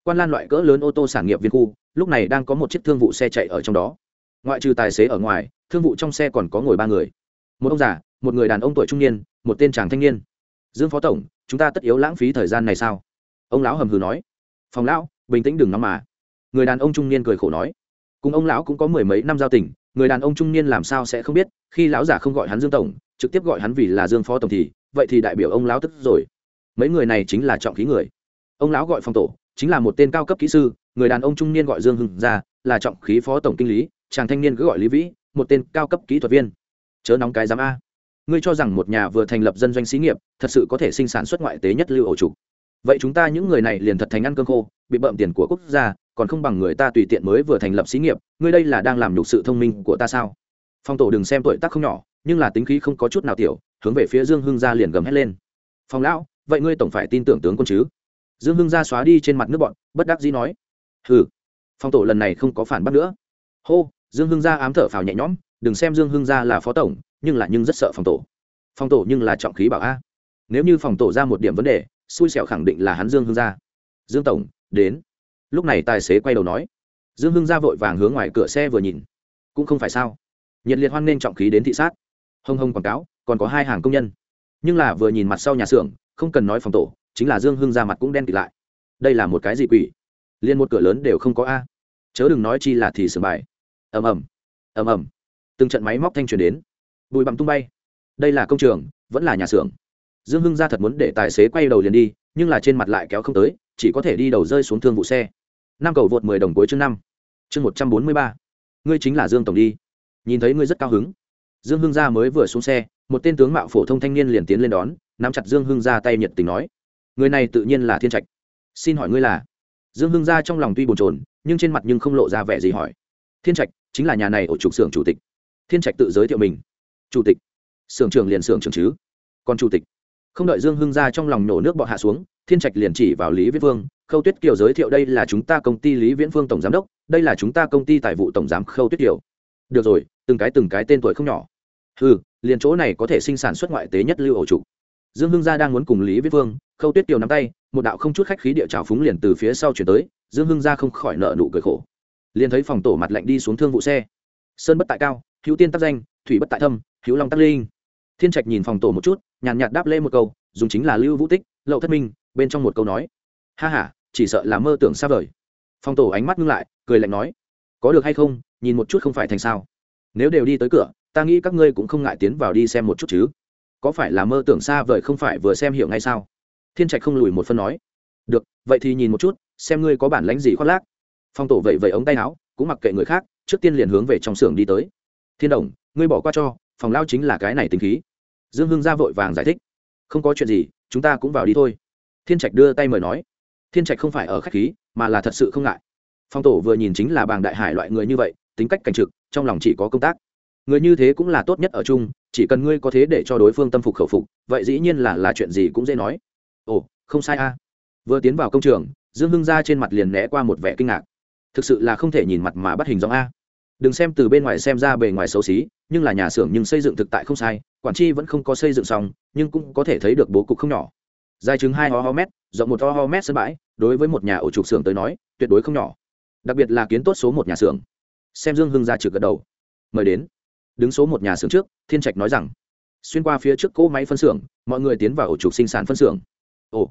Quan lan loại cỡ lớn ô tô sản nghiệp viên khu, lúc này đang có một chiếc thương vụ xe chạy ở trong đó. Ngoại trừ tài xế ở ngoài, thương vụ trong xe còn có ngồi ba người. Một ông già, một người đàn ông tuổi trung niên, một tên chàng thanh niên. Dương phó tổng, chúng ta tất yếu lãng phí thời gian này sao? Ông lão hầm hừ nói. Phòng lão, bình tĩnh đừng nóng mà. Người đàn ông trung niên cười khổ nói. Cùng ông lão cũng có mười mấy năm giao tình, người đàn ông trung niên làm sao sẽ không biết, khi lão giả không gọi hắn dương tổng, trực tiếp gọi hắn vì là dương phó tổng thì, vậy thì đại biểu ông lão tức rồi. Mấy người này chính là trọng khí người. Ông lão gọi phòng tổ, chính là một tên cao cấp kỹ sư, người đàn ông trung niên gọi dương hưng ra, là trọng khí phó tổng kinh lý, chàng thanh niên cứ gọi lý vĩ, một tên cao cấp kỹ thuật viên. Chớ nóng cái giám a. Ngươi cho rằng một nhà vừa thành lập dân doanh xí nghiệp, thật sự có thể sinh sản xuất ngoại tế nhất lưu ổ trục vậy chúng ta những người này liền thật thành ăn cơm khô, bị bợm tiền của quốc gia, còn không bằng người ta tùy tiện mới vừa thành lập xí nghiệp, ngươi đây là đang làm nhục sự thông minh của ta sao? Phong tổ đừng xem tuổi tác không nhỏ, nhưng là tính khí không có chút nào tiểu, hướng về phía dương hưng gia liền gầm hét lên. Phong lão, vậy ngươi tổng phải tin tưởng tướng quân chứ? Dương hưng gia xóa đi trên mặt nước bọn, bất đắc dĩ nói. Hừ. Phong tổ lần này không có phản bác nữa. Hô, dương hưng gia ám thở phào nhẹ nhõm, đừng xem dương hưng gia là phó tổng, nhưng là nhưng rất sợ phòng tổ. Phòng tổ nhưng là trọng khí bảo a. Nếu như phòng tổ ra một điểm vấn đề xui xẻo khẳng định là hắn dương hưng gia. Dương tổng, đến. Lúc này tài xế quay đầu nói. Dương hưng gia vội vàng hướng ngoài cửa xe vừa nhìn. Cũng không phải sao. Nhiệt liệt hoan nghênh trọng khí đến thị sát. Hông hông quảng cáo, còn có hai hàng công nhân. Nhưng là vừa nhìn mặt sau nhà xưởng, không cần nói phòng tổ, chính là dương hưng ra mặt cũng đen kịt lại. Đây là một cái gì quỷ? Liên một cửa lớn đều không có a. Chớ đừng nói chi là thì sửa bài. Ầm ầm. Ầm ầm. Từng trận máy móc thanh truyền đến. Bụi bặm tung bay. Đây là công trường, vẫn là nhà xưởng dương hưng ra thật muốn để tài xế quay đầu liền đi, nhưng là trên mặt lại kéo không tới, chỉ có thể đi đầu rơi xuống thương vụ xe. Năm cầu vượt mười đồng cuối chương năm. Chương một trăm bốn mươi ba. Ngươi chính là dương tổng đi. Nhìn thấy ngươi rất cao hứng. Dương hưng gia mới vừa xuống xe, một tên tướng mạo phổ thông thanh niên liền tiến lên đón, nắm chặt dương hưng gia tay nhiệt tình nói. Người này tự nhiên là thiên trạch. Xin hỏi ngươi là? Dương hưng gia trong lòng tuy bồn chồn, nhưng trên mặt nhưng không lộ ra vẻ gì hỏi. Thiên trạch, chính là nhà này ở trục xưởng chủ tịch. Thiên trạch tự giới thiệu mình. Chủ tịch. Xưởng trưởng liền xưởng trưởng chứ. Còn chủ tịch không đợi dương hưng gia trong lòng nổ nước bọt hạ xuống, thiên trạch liền chỉ vào lý viễn vương, khâu tuyết kiều giới thiệu đây là chúng ta công ty lý viễn vương tổng giám đốc, đây là chúng ta công ty tài vụ tổng giám khâu tuyết kiều. Được rồi, từng cái từng cái tên tuổi không nhỏ. Ừ liền chỗ này có thể sinh sản xuất ngoại tế nhất lưu ổ trục. Dương hưng gia đang muốn cùng lý Viễn vương, khâu tuyết kiều nắm tay, một đạo không chút khách khí địa trào phúng liền từ phía sau chuyển tới, dương hưng gia không khỏi nợ nụ cười khổ. Liền thấy phòng tổ mặt lạnh đi xuống thương vụ xe. Sơn bất tại cao, hữu tiên tác danh, thủy bất tại thâm, hữu long tắc linh thiên trạch nhìn phòng tổ một chút, nhàn nhạt đáp lê một câu, dùng chính là lưu vũ tích, lậu thất minh, bên trong một câu nói. Ha h a chỉ sợ là mơ tưởng xa vời. Phòng tổ ánh mắt ngưng lại, cười lạnh nói, có được hay không, nhìn một chút không phải thành sao. Nếu đều đi tới cửa, ta nghĩ các ngươi cũng không ngại tiến vào đi xem một chút chứ. Có phải là mơ tưởng xa vời không phải vừa xem hiểu ngay sao? Thiên trạch không lùi một phân nói, được, vậy thì nhìn một chút, xem ngươi có bản lánh gì khoác lác. Phong tổ vậy vậy ống tay áo, cũng mặc kệ người khác, trước tiên liền hướng về trong xưởng đi tới. Thiên đồng, ngươi bỏ qua cho phòng lao chính là cái này tính khí. Dương hưng ra vội vàng giải thích. Không có chuyện gì, chúng ta cũng vào đi thôi. Thiên trạch đưa tay mời nói. Thiên trạch không phải ở khách khí, mà là thật sự không ngại. Phong tổ vừa nhìn chính là bàng đại hải loại người như vậy, tính cách cảnh trực, trong lòng chỉ có công tác. Người như thế cũng là tốt nhất ở chung, chỉ cần ngươi có thế để cho đối phương tâm phục khẩu phục, vậy dĩ nhiên là là chuyện gì cũng dễ nói. Ồ, không sai a. Vừa tiến vào công trường, dương hưng ra trên mặt liền né qua một vẻ kinh ngạc. Thực sự là không thể nhìn mặt mà bắt hình dòng a đừng xem từ bên ngoài xem ra bề ngoài xấu xí, nhưng là nhà xưởng nhưng xây dựng thực tại không sai, quản tri vẫn không có xây dựng xong, nhưng cũng có thể thấy được bố cục không nhỏ. Dài chứng hai ho ho mét, rộng một ho ho mét sân bãi, đối với một nhà ổ trục xưởng tới nói, tuyệt đối không nhỏ. Đặc biệt là kiến tốt số một nhà xưởng. Xem dương hưng ra trực gật đầu. Mời đến. Đứng số một nhà xưởng trước, thiên trạch nói rằng, xuyên qua phía trước cỗ máy phân xưởng, mọi người tiến vào ổ trục sinh sản phân xưởng. Ồ,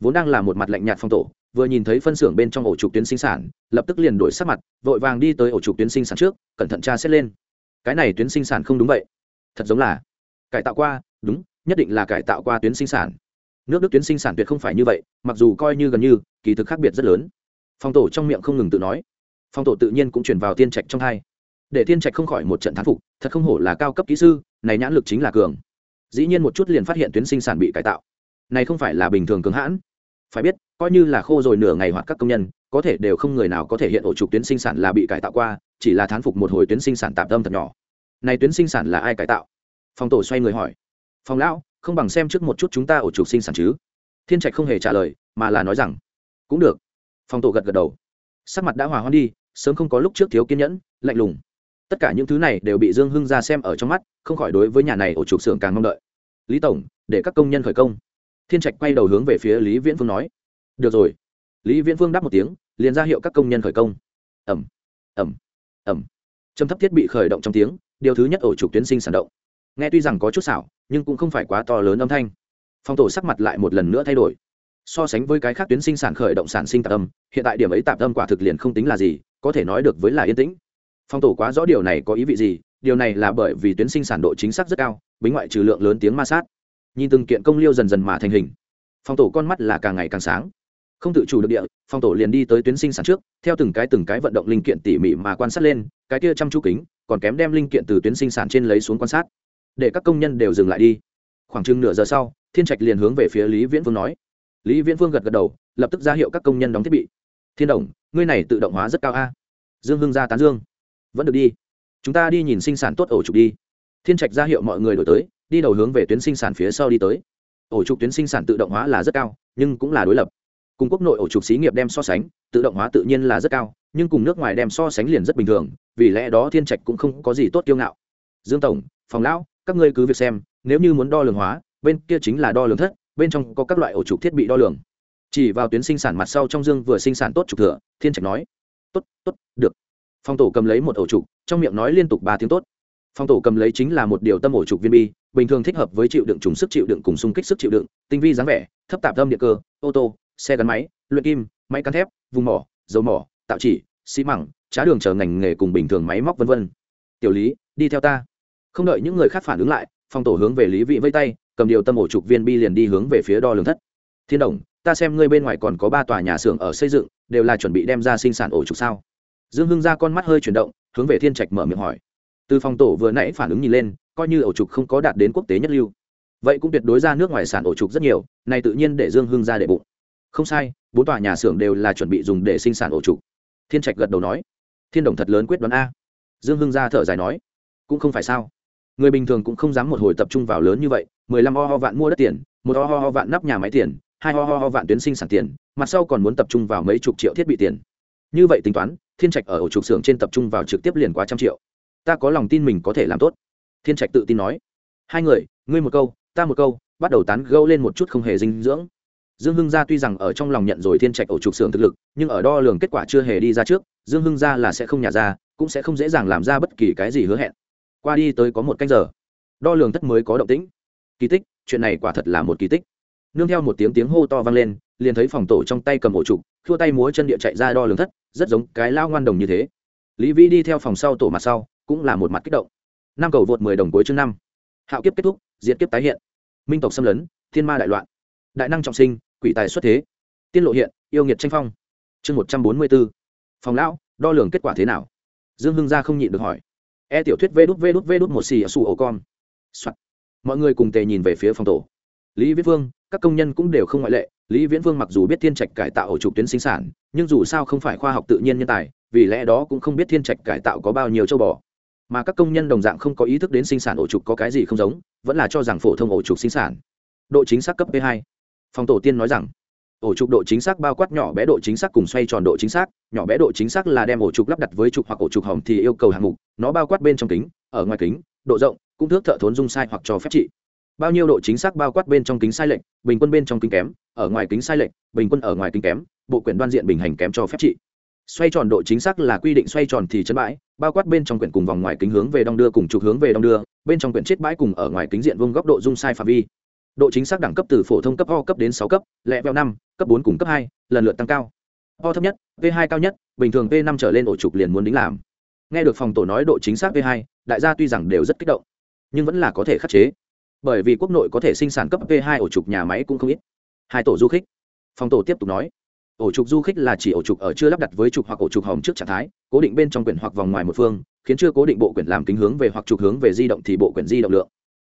vốn đang là một mặt lạnh nhạt phong tổ vừa nhìn thấy phân xưởng bên trong ổ trục tuyến sinh sản, lập tức liền đổi sắc mặt, vội vàng đi tới ổ trục tuyến sinh sản trước, cẩn thận tra xét lên. Cái này tuyến sinh sản không đúng vậy. Thật giống là cải tạo qua, đúng, nhất định là cải tạo qua tuyến sinh sản. Nước đức tuyến sinh sản tuyệt không phải như vậy, mặc dù coi như gần như, kỳ thực khác biệt rất lớn. Phong tổ trong miệng không ngừng tự nói. Phong tổ tự nhiên cũng chuyển vào tiên trạch trong hai. Để tiên trạch không khỏi một trận thán phục, thật không hổ là cao cấp kỹ sư, này nhãn lực chính là cường. Dĩ nhiên một chút liền phát hiện tuyến sinh sản bị cải tạo. Này không phải là bình thường cứng hãn phải biết, coi như là khô rồi nửa ngày hoặc các công nhân, có thể đều không người nào có thể hiện ổ trục tuyến sinh sản là bị cải tạo qua, chỉ là thán phục một hồi tuyến sinh sản tạm tâm thật nhỏ. Này tuyến sinh sản là ai cải tạo? Phòng tổ xoay người hỏi. Phòng lão, không bằng xem trước một chút chúng ta ổ trục sinh sản chứ. Thiên trạch không hề trả lời, mà là nói rằng, cũng được. Phòng tổ gật gật đầu. Sắc mặt đã hòa hoan đi, sớm không có lúc trước thiếu kiên nhẫn, lạnh lùng. Tất cả những thứ này đều bị dương hưng ra xem ở trong mắt, không khỏi đối với nhà này ổ trục xưởng càng mong đợi. Lý tổng, để các công nhân khởi công thiên trạch quay đầu hướng về phía lý viễn phương nói, được rồi. Lý viễn phương đáp một tiếng, liền ra hiệu các công nhân khởi công. Ẩm ẩm ẩm trầm thấp thiết bị khởi động trong tiếng, điều thứ nhất ổ trục tuyến sinh sản động. Nghe tuy rằng có chút xảo, nhưng cũng không phải quá to lớn âm thanh. Phong tổ sắc mặt lại một lần nữa thay đổi. So sánh với cái khác tuyến sinh sản khởi động sản sinh tạp âm, hiện tại điểm ấy tạp âm quả thực liền không tính là gì, có thể nói được với là yên tĩnh. Phong tổ quá rõ điều này có ý vị gì, điều này là bởi vì tuyến sinh sản độ chính xác rất cao, bính ngoại trừ lượng lớn tiếng ma sát nhìn từng kiện công liêu dần dần mà thành hình. Phong tổ con mắt là càng ngày càng sáng. Không tự chủ được địa, phong tổ liền đi tới tuyến sinh sản trước, theo từng cái từng cái vận động linh kiện tỉ mỉ mà quan sát lên, cái kia chăm chú kính, còn kém đem linh kiện từ tuyến sinh sản trên lấy xuống quan sát. Để các công nhân đều dừng lại đi. Khoảng chừng nửa giờ sau, thiên trạch liền hướng về phía lý viễn Vương nói. Lý viễn Vương gật gật đầu, lập tức ra hiệu các công nhân đóng thiết bị. Thiên đồng, ngươi này tự động hóa rất cao a. Dương hưng ra tán dương. Vẫn được đi. Chúng ta đi nhìn sinh sản tốt ổ trục đi. Thiên trạch ra hiệu mọi người đổi tới đi đầu hướng về tuyến sinh sản phía sau đi tới. Ổ trục tuyến sinh sản tự động hóa là rất cao, nhưng cũng là đối lập. Cùng quốc nội ổ trục xí nghiệp đem so sánh, tự động hóa tự nhiên là rất cao, nhưng cùng nước ngoài đem so sánh liền rất bình thường, vì lẽ đó thiên trạch cũng không có gì tốt kiêu ngạo. Dương tổng, phòng lão, các ngươi cứ việc xem, nếu như muốn đo lường hóa, bên kia chính là đo lường thất, bên trong có các loại ổ trục thiết bị đo lường. Chỉ vào tuyến sinh sản mặt sau trong dương vừa sinh sản tốt trục thừa, thiên trạch nói, tốt tốt, được. Phong tổ cầm lấy một ổ trục, trong miệng nói liên tục ba tiếng tốt. Phong tổ cầm lấy chính là một điều tâm ổ trục viên bi bình thường thích hợp với chịu đựng trùng sức chịu đựng cùng xung kích sức chịu đựng, tinh vi dáng vẻ, thấp tạp tâm điện cơ, ô tô, xe gắn máy, luyện kim, máy cán thép, vùng mỏ, dầu mỏ, tạo chỉ, xi măng, trá đường chờ ngành nghề cùng bình thường máy móc vân vân. Tiểu lý, đi theo ta. Không đợi những người khác phản ứng lại phong tổ hướng về lý vị vây tay, cầm điều tâm ổ trục viên bi liền đi hướng về phía đo lường thất. Thiên đồng, ta xem ngươi bên ngoài còn có ba tòa nhà xưởng ở xây dựng, đều là chuẩn bị đem ra sinh sản ổ trục sao? Dương hưng ra con mắt hơi chuyển động, hướng về thiên trạch mở miệng hỏi. Từ phòng tổ vừa nãy phản ứng nhìn lên coi như ổ trục không có đạt đến quốc tế nhất lưu. Vậy cũng tuyệt đối ra nước ngoài sản ổ trục rất nhiều, này tự nhiên để dương hưng ra để bụng. Không sai, bốn tòa nhà xưởng đều là chuẩn bị dùng để sinh sản ổ trục. Thiên trạch gật đầu nói. Thiên đồng thật lớn quyết đoán a. Dương hưng ra thở dài nói. Cũng không phải sao. Người bình thường cũng không dám một hồi tập trung vào lớn như vậy, mười lăm ho ho vạn mua đất tiền, một ho ho ho vạn nắp nhà máy tiền, hai ho ho ho vạn tuyến sinh sản tiền, mặt sau còn muốn tập trung vào mấy chục triệu thiết bị tiền. Như vậy tính toán, thiên trạch ở ổ trục xưởng trên tập trung vào trực tiếp liền quá trăm triệu. Ta có lòng tin mình có thể làm tốt thiên trạch tự tin nói. Hai người, ngươi một câu, ta một câu, bắt đầu tán gâu lên một chút không hề dinh dưỡng. Dương hưng gia tuy rằng ở trong lòng nhận rồi thiên trạch ổ trục xưởng thực lực, nhưng ở đo lường kết quả chưa hề đi ra trước, dương hưng gia là sẽ không nhả ra, cũng sẽ không dễ dàng làm ra bất kỳ cái gì hứa hẹn. Qua đi tới có một canh giờ, đo lường thất mới có động tĩnh. Kỳ tích, chuyện này quả thật là một kỳ tích. Nương theo một tiếng tiếng hô to vang lên, liền thấy phòng tổ trong tay cầm ổ trục, khua tay múa chân địa chạy ra đo lường thất, rất giống cái lao ngoan đồng như thế. Lý vĩ đi theo phòng sau tổ mặt sau, cũng là một mặt kích động năm cầu vượt mười đồng cuối chương năm. Hạo kiếp kết thúc, diệt kiếp tái hiện. Minh tộc xâm lấn, thiên ma đại loạn. Đại năng trọng sinh, quỷ tài xuất thế. Tiên lộ hiện, yêu nghiệt tranh phong. Chương một trăm bốn mươi b ố phòng lão, đo lường kết quả thế nào? Dương hưng gia không nhịn được hỏi. E tiểu thuyết vê đút vê đút vê đút một xì ở sủ ổ con、Soạn. mọi người cùng tề nhìn về phía phòng tổ. Lý viễn vương, các công nhân cũng đều không ngoại lệ. Lý viễn vương mặc dù biết thiên trạch cải tạo ổ trục tuyến sinh sản, nhưng dù sao không phải khoa học tự nhiên nhân tài, vì lẽ đó cũng không biết thiên trạch cải tạo có bao nhiêu châu bò mà các công nhân đồng dạng không có ý thức đến sinh sản ổ trục có cái gì không giống, vẫn là cho rằng phổ thông ổ trục sinh sản. Độ chính xác cấp p 2 phòng tổ tiên nói rằng, ổ trục độ chính xác bao quát nhỏ bé độ chính xác cùng xoay tròn độ chính xác, nhỏ bé độ chính xác là đem ổ trục lắp đặt với trục hoặc ổ trục hỏng thì yêu cầu hạng mục, nó bao quát bên trong kính, ở ngoài kính, độ rộng, cũng thước thợ thốn dung sai hoặc cho phép trị. Bao nhiêu độ chính xác bao quát bên trong kính sai lệch, bình quân bên trong kính kém, ở ngoài kính sai lệch, bình quân ở ngoài kính kém, bộ quyển đoan diện bình hành kém cho phép trị xoay tròn độ chính xác là quy định xoay tròn thì chân bãi, bao quát bên trong quyển cùng vòng ngoài kính hướng về đong đưa cùng trục hướng về đong đưa, bên trong quyển chết bãi cùng ở ngoài kính diện vông góc độ dung sai phạm vi. Độ chính xác đẳng cấp từ phổ thông cấp O cấp đến sáu cấp, lẹ veo năm, cấp bốn cùng cấp hai, lần lượt tăng cao. O thấp nhất v hai cao nhất, bình thường v năm trở lên ổ trục liền muốn đính làm. Nghe được phòng tổ nói độ chính xác v hai, đại gia tuy rằng đều rất kích động, nhưng vẫn là có thể khắc chế. Bởi vì quốc nội có thể sinh sản cấp v hai ổ trục nhà máy cũng không ít. Hai tổ du khích. Phòng tổ tiếp tục nói ổ trục du khích là chỉ ổ trục ở chưa lắp đặt với trục hoặc ổ trục hồng trước trạng thái, cố định bên trong quyển hoặc vòng ngoài một phương, khiến chưa cố định bộ quyển làm kính hướng về hoặc trục hướng về di động thì bộ quyển di động lượng.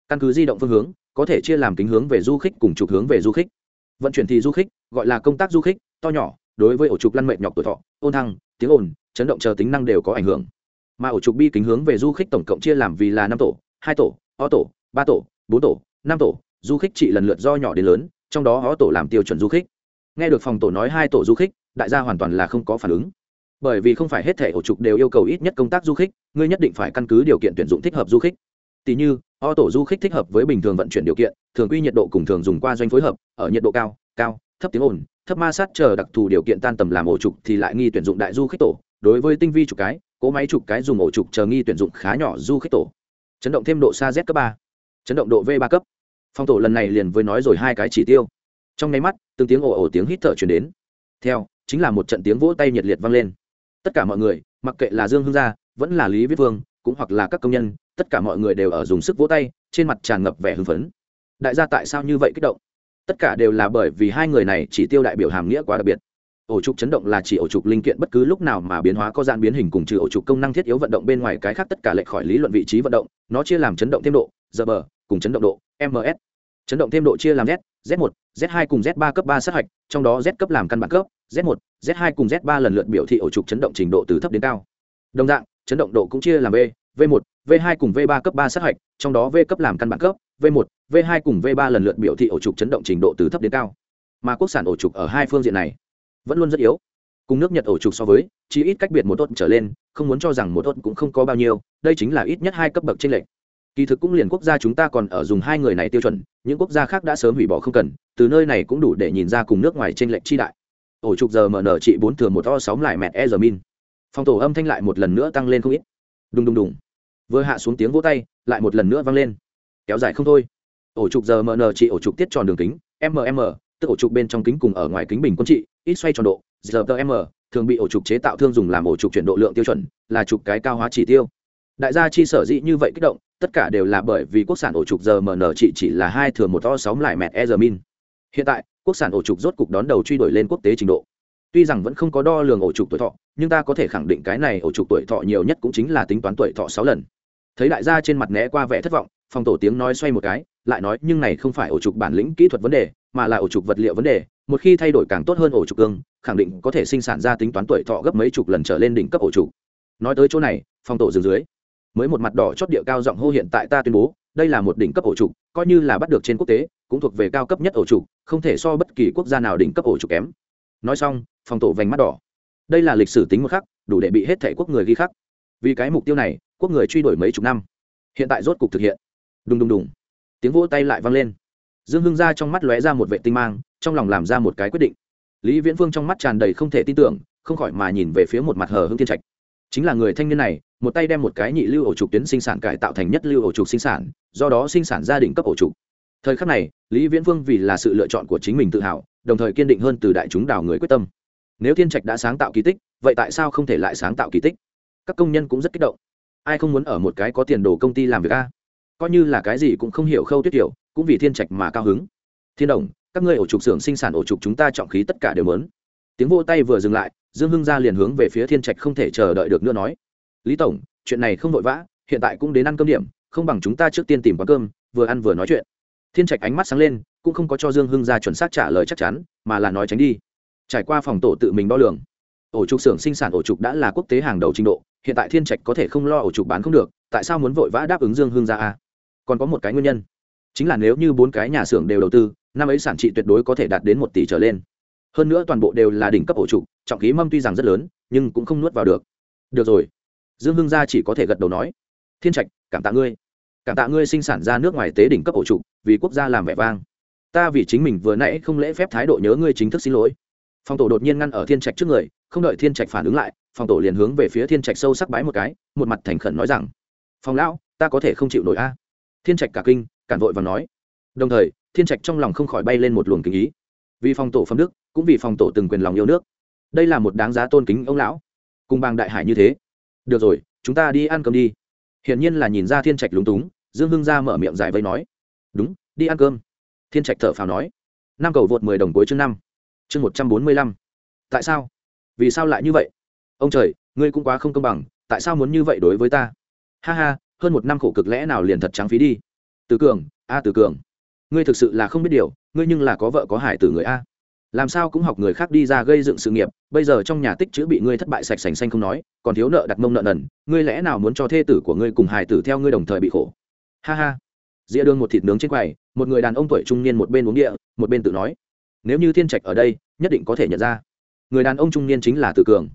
Căn cứ di động phương hướng, có thể chia làm kính hướng về du khích cùng trục hướng về du khích. Vận chuyển thì du khích, gọi là công tác du khích, to nhỏ, đối với ổ trục lăn mệt nhọc tuổi thọ, ôn thăng, tiếng ồn, chấn động chờ tính năng đều có ảnh hưởng. Mà ổ trục bi kính hướng về du khích tổng cộng chia làm vì là năm tổ, hai tổ, o tổ, ba tổ, bốn tổ, năm tổ, du khích trị lần lượt do nhỏ đến lớn, trong đó o tổ làm tiêu chuẩn du khích nghe được phòng tổ nói hai tổ du khích, đại gia hoàn toàn là không có phản ứng. Bởi vì không phải hết thể ổ trục đều yêu cầu ít nhất công tác du khích, ngươi nhất định phải căn cứ điều kiện tuyển dụng thích hợp du khích. Tỷ như, o tổ du khích thích hợp với bình thường vận chuyển điều kiện, thường quy nhiệt độ cùng thường dùng qua doanh phối hợp, ở nhiệt độ cao cao, thấp tiếng ồn, thấp ma sát chờ đặc thù điều kiện tan tầm làm ổ trục thì lại nghi tuyển dụng đại du khích tổ, đối với tinh vi trục cái, cỗ máy trục cái dùng ổ trục chờ nghi tuyển dụng khá nhỏ du khích tổ. Chấn động thêm độ xa z cấp ba, chấn động độ v ba cấp. Phong tổ lần này liền với nói rồi hai cái chỉ tiêu trong nháy mắt, từng tiếng ồ ồ tiếng hít thở chuyển đến. Theo, chính là một trận tiếng vỗ tay nhiệt liệt vang lên. Tất cả mọi người, mặc kệ là dương hưng gia, vẫn là lý viết vương, cũng hoặc là các công nhân, tất cả mọi người đều ở dùng sức vỗ tay, trên mặt tràn ngập vẻ hưng phấn. Đại gia tại sao như vậy kích động? Tất cả đều là bởi vì hai người này chỉ tiêu đại biểu hàm nghĩa quá đặc biệt. Ổ trục chấn động là chỉ ổ trục linh kiện bất cứ lúc nào mà biến hóa có gian biến hình cùng trừ ổ trục công năng thiết yếu vận động bên ngoài cái khác tất cả lệch khỏi lý luận vị trí vận động, nó chia làm chấn động thêm độ, giờ bờ, cùng chấn động độ ms chấn động thêm độ chia làm s Z1, Z2 cùng Z3 cấp 3 sát hạch, trong đó Z cấp làm căn bản cấp, Z1, Z2 cùng Z3 lần lượt biểu thị ổ trục chấn động trình độ từ thấp đến cao. Đồng dạng, chấn động độ cũng chia làm V, V1, V2 cùng V3 cấp 3 sát hạch, trong đó V cấp làm căn bản cấp, V1, V2 cùng V3 lần lượt biểu thị ổ trục chấn động trình độ từ thấp đến cao. Mà quốc sản ổ trục ở hai phương diện này vẫn luôn rất yếu. Cùng nước Nhật ổ trục so với, chỉ ít cách biệt một tốt trở lên, không muốn cho rằng một tốt cũng không có bao nhiêu, đây chính là ít nhất hai cấp bậc chênh lệch. Kỳ thực cũng liền quốc gia chúng ta còn ở dùng hai người này tiêu chuẩn, những quốc gia khác đã sớm hủy bỏ không cần, từ nơi này cũng đủ để nhìn ra cùng nước ngoài trên lệch chi đại. Ổ trục giờ mở nở trị bốn thừa một o sáu lại mẹt e giờ min. Phòng tổ âm thanh lại một lần nữa tăng lên không ít. Đùng đùng đùng. Vừa hạ xuống tiếng vỗ tay, lại một lần nữa vang lên. Kéo dài không thôi. Ổ trục giờ mở nở trị ổ trục tiết tròn đường kính mm tức ổ trục bên trong kính cùng ở ngoài kính bình quân trị, ít xoay tròn độ, giờ m, thường bị ổ trục chế tạo thương dùng làm ổ trục chuyển độ lượng tiêu chuẩn, là trục cái cao hóa chỉ tiêu. Đại gia chi sở dĩ như vậy kích động tất cả đều là bởi vì quốc sản ổ trục giờ mn chỉ chỉ là hai thừa một to sáu lại mẹt e min hiện tại, quốc sản ổ trục rốt cục đón đầu truy đuổi lên quốc tế trình độ. Tuy rằng vẫn không có đo lường ổ trục tuổi thọ, nhưng ta có thể khẳng định cái này ổ trục tuổi thọ nhiều nhất cũng chính là tính toán tuổi thọ sáu lần. Thấy đại gia trên mặt né qua vẻ thất vọng, phòng tổ tiếng nói xoay một cái, lại nói, nhưng này không phải ổ trục bản lĩnh kỹ thuật vấn đề, mà là ổ trục vật liệu vấn đề. Một khi thay đổi càng tốt hơn ổ trục cương, khẳng định có thể sinh sản ra tính toán tuổi thọ gấp mấy chục lần trở lên đỉnh cấp ổ trục. Nói tới chỗ này, phòng tổ dừng dưới mới một mặt đỏ chót địa cao giọng hô hiện tại ta tuyên bố, đây là một đỉnh cấp ổ trục, coi như là bắt được trên quốc tế, cũng thuộc về cao cấp nhất ổ trục, không thể so bất kỳ quốc gia nào đỉnh cấp ổ trục kém. Nói xong, phòng tổ vành mắt đỏ. Đây là lịch sử tính một khắc, đủ để bị hết thể quốc người ghi khắc. Vì cái mục tiêu này, quốc người truy đuổi mấy chục năm. Hiện tại rốt cục thực hiện. Đùng đùng đùng. Tiếng vỗ tay lại vang lên. Dương hưng ra trong mắt lóe ra một vệ tinh mang, trong lòng làm ra một cái quyết định. Lý viễn Vương trong mắt tràn đầy không thể tin tưởng, không khỏi mà nhìn về phía một mặt hờ hưng thiên trạch. Chính là người thanh niên này một tay đem một cái nhị lưu ổ trục tuyến sinh sản cải tạo thành nhất lưu ổ trục sinh sản do đó sinh sản gia đình cấp ổ trục. Thời khắc này lý viễn Vương vì là sự lựa chọn của chính mình tự hào đồng thời kiên định hơn từ đại chúng đào người quyết tâm. Nếu thiên trạch đã sáng tạo kỳ tích vậy tại sao không thể lại sáng tạo kỳ tích? Các công nhân cũng rất kích động. Ai không muốn ở một cái có tiền đồ công ty làm việc a? Coi như là cái gì cũng không hiểu khâu tuyết hiểu, cũng vì thiên trạch mà cao hứng. Thiên đồng các ngươi ổ trục xưởng sinh sản ổ trục chúng ta trọng khí tất cả đều lớn tiếng vô tay vừa dừng lại dương hưng ra liền hướng về phía thiên trạch không thể chờ đợi được nữa nói lý tổng, chuyện này không vội vã, hiện tại cũng đến ăn cơm điểm, không bằng chúng ta trước tiên tìm quán cơm, vừa ăn vừa nói chuyện. Thiên trạch ánh mắt sáng lên, cũng không có cho dương hưng ra chuẩn xác trả lời chắc chắn, mà là nói tránh đi. Trải qua phòng tổ tự mình đo lường, ổ trục xưởng sinh sản ổ trục đã là quốc tế hàng đầu trình độ, hiện tại thiên trạch có thể không lo ổ trục bán không được, tại sao muốn vội vã đáp ứng dương hưng ra a? Còn có một cái nguyên nhân, chính là nếu như bốn cái nhà xưởng đều đầu tư, năm ấy sản trị tuyệt đối có thể đạt đến một tỷ trở lên. Hơn nữa toàn bộ đều là đỉnh cấp ổ trục, trọng khí mâm tuy rằng rất lớn, nhưng cũng không nuốt vào được. Được rồi dương hưng gia chỉ có thể gật đầu nói, thiên trạch, cảm tạ ngươi. Cảm tạ ngươi sinh sản ra nước ngoài tế đỉnh cấp ổ trụ, vì quốc gia làm vẻ vang. Ta vì chính mình vừa nãy không lễ phép thái độ nhớ ngươi chính thức xin lỗi. Phòng tổ đột nhiên ngăn ở thiên trạch trước người, không đợi thiên trạch phản ứng lại phòng tổ liền hướng về phía thiên trạch sâu sắc bái một cái, một mặt thành khẩn nói rằng phòng lão, ta có thể không chịu nổi a. Thiên trạch cả kinh, cản vội và nói. Đồng thời, thiên trạch trong lòng không khỏi bay lên một luồng kinh ý. Vì phòng tổ phẩm đức, cũng vì phòng tổ từng quyền lòng yêu nước. Đây là một đáng giá tôn kính ông lão. Cùng bang đại hải như thế được rồi, chúng ta đi ăn cơm đi. Hiển nhiên là nhìn ra thiên trạch lúng túng, dương hưng ra mở miệng dài vây nói. Đúng, đi ăn cơm. Thiên trạch thở phào nói. Năm cầu vượt mười đồng cuối chương năm, chương một trăm bốn mươi lăm. Tại sao? Vì sao lại như vậy? Ông trời, ngươi cũng quá không công bằng, tại sao muốn như vậy đối với ta? Ha ha, hơn một năm khổ cực lẽ nào liền thật trắng phí đi? Từ cường, a từ cường. Ngươi thực sự là không biết điều, ngươi nhưng là có vợ có hải từ người a làm sao cũng học người khác đi ra gây dựng sự nghiệp, bây giờ trong nhà tích chữ bị ngươi thất bại sạch sành xanh không nói, còn thiếu nợ đặt mông nợ nần, ngươi lẽ nào muốn cho thê tử của ngươi cùng hài tử theo ngươi đồng thời bị khổ? Ha ha. Dĩa đương một thịt nướng trên quầy, một người đàn ông tuổi trung niên một bên uống địa, một bên tự nói. Nếu như thiên trạch ở đây, nhất định có thể nhận ra. Người đàn ông trung niên chính là Tử cường.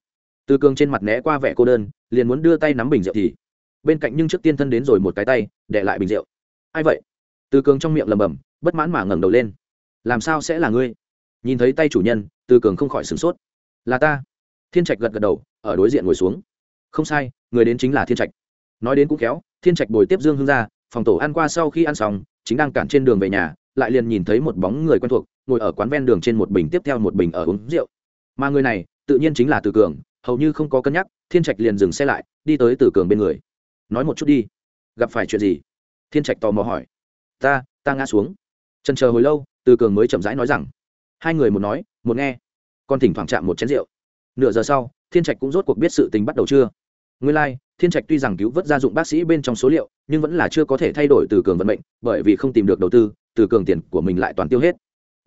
Từ cường trên mặt né qua vẻ cô đơn, liền muốn đưa tay nắm bình rượu thì. Bên cạnh nhưng trước tiên thân đến rồi một cái tay, để lại bình rượu. Ai vậy? Từ cường trong miệng lầm bầm bất mãn mà ngẩng đầu lên. Làm sao sẽ là ngươi? Nhìn thấy tay chủ nhân, từ cường không khỏi sửng sốt. Là ta. Thiên trạch gật gật đầu, ở đối diện ngồi xuống. Không sai, người đến chính là thiên trạch. Nói đến cũng khéo, thiên trạch bồi tiếp dương hương ra, phòng tổ ăn qua sau khi ăn xong, chính đang cản trên đường về nhà, lại liền nhìn thấy một bóng người quen thuộc, ngồi ở quán ven đường trên một bình tiếp theo một bình ở uống rượu. Mà người này, tự nhiên chính là từ cường, hầu như không có cân nhắc, thiên trạch liền dừng xe lại, đi tới từ cường bên người. Nói một chút đi, gặp phải chuyện gì? Thiên trạch tò mò hỏi. Ta ta ngã xuống. Trần chờ hồi lâu, từ cường mới chậm rãi nói rằng hai người một nói một nghe. Còn thỉnh thoảng chạm một chén rượu. Nửa giờ sau thiên trạch cũng rốt cuộc biết sự tình bắt đầu chưa? Nguyên lai、like, thiên trạch tuy rằng cứu vớt gia dụng bác sĩ bên trong số liệu nhưng vẫn là chưa có thể thay đổi từ cường vận mệnh bởi vì không tìm được đầu tư từ cường tiền của mình lại toàn tiêu hết.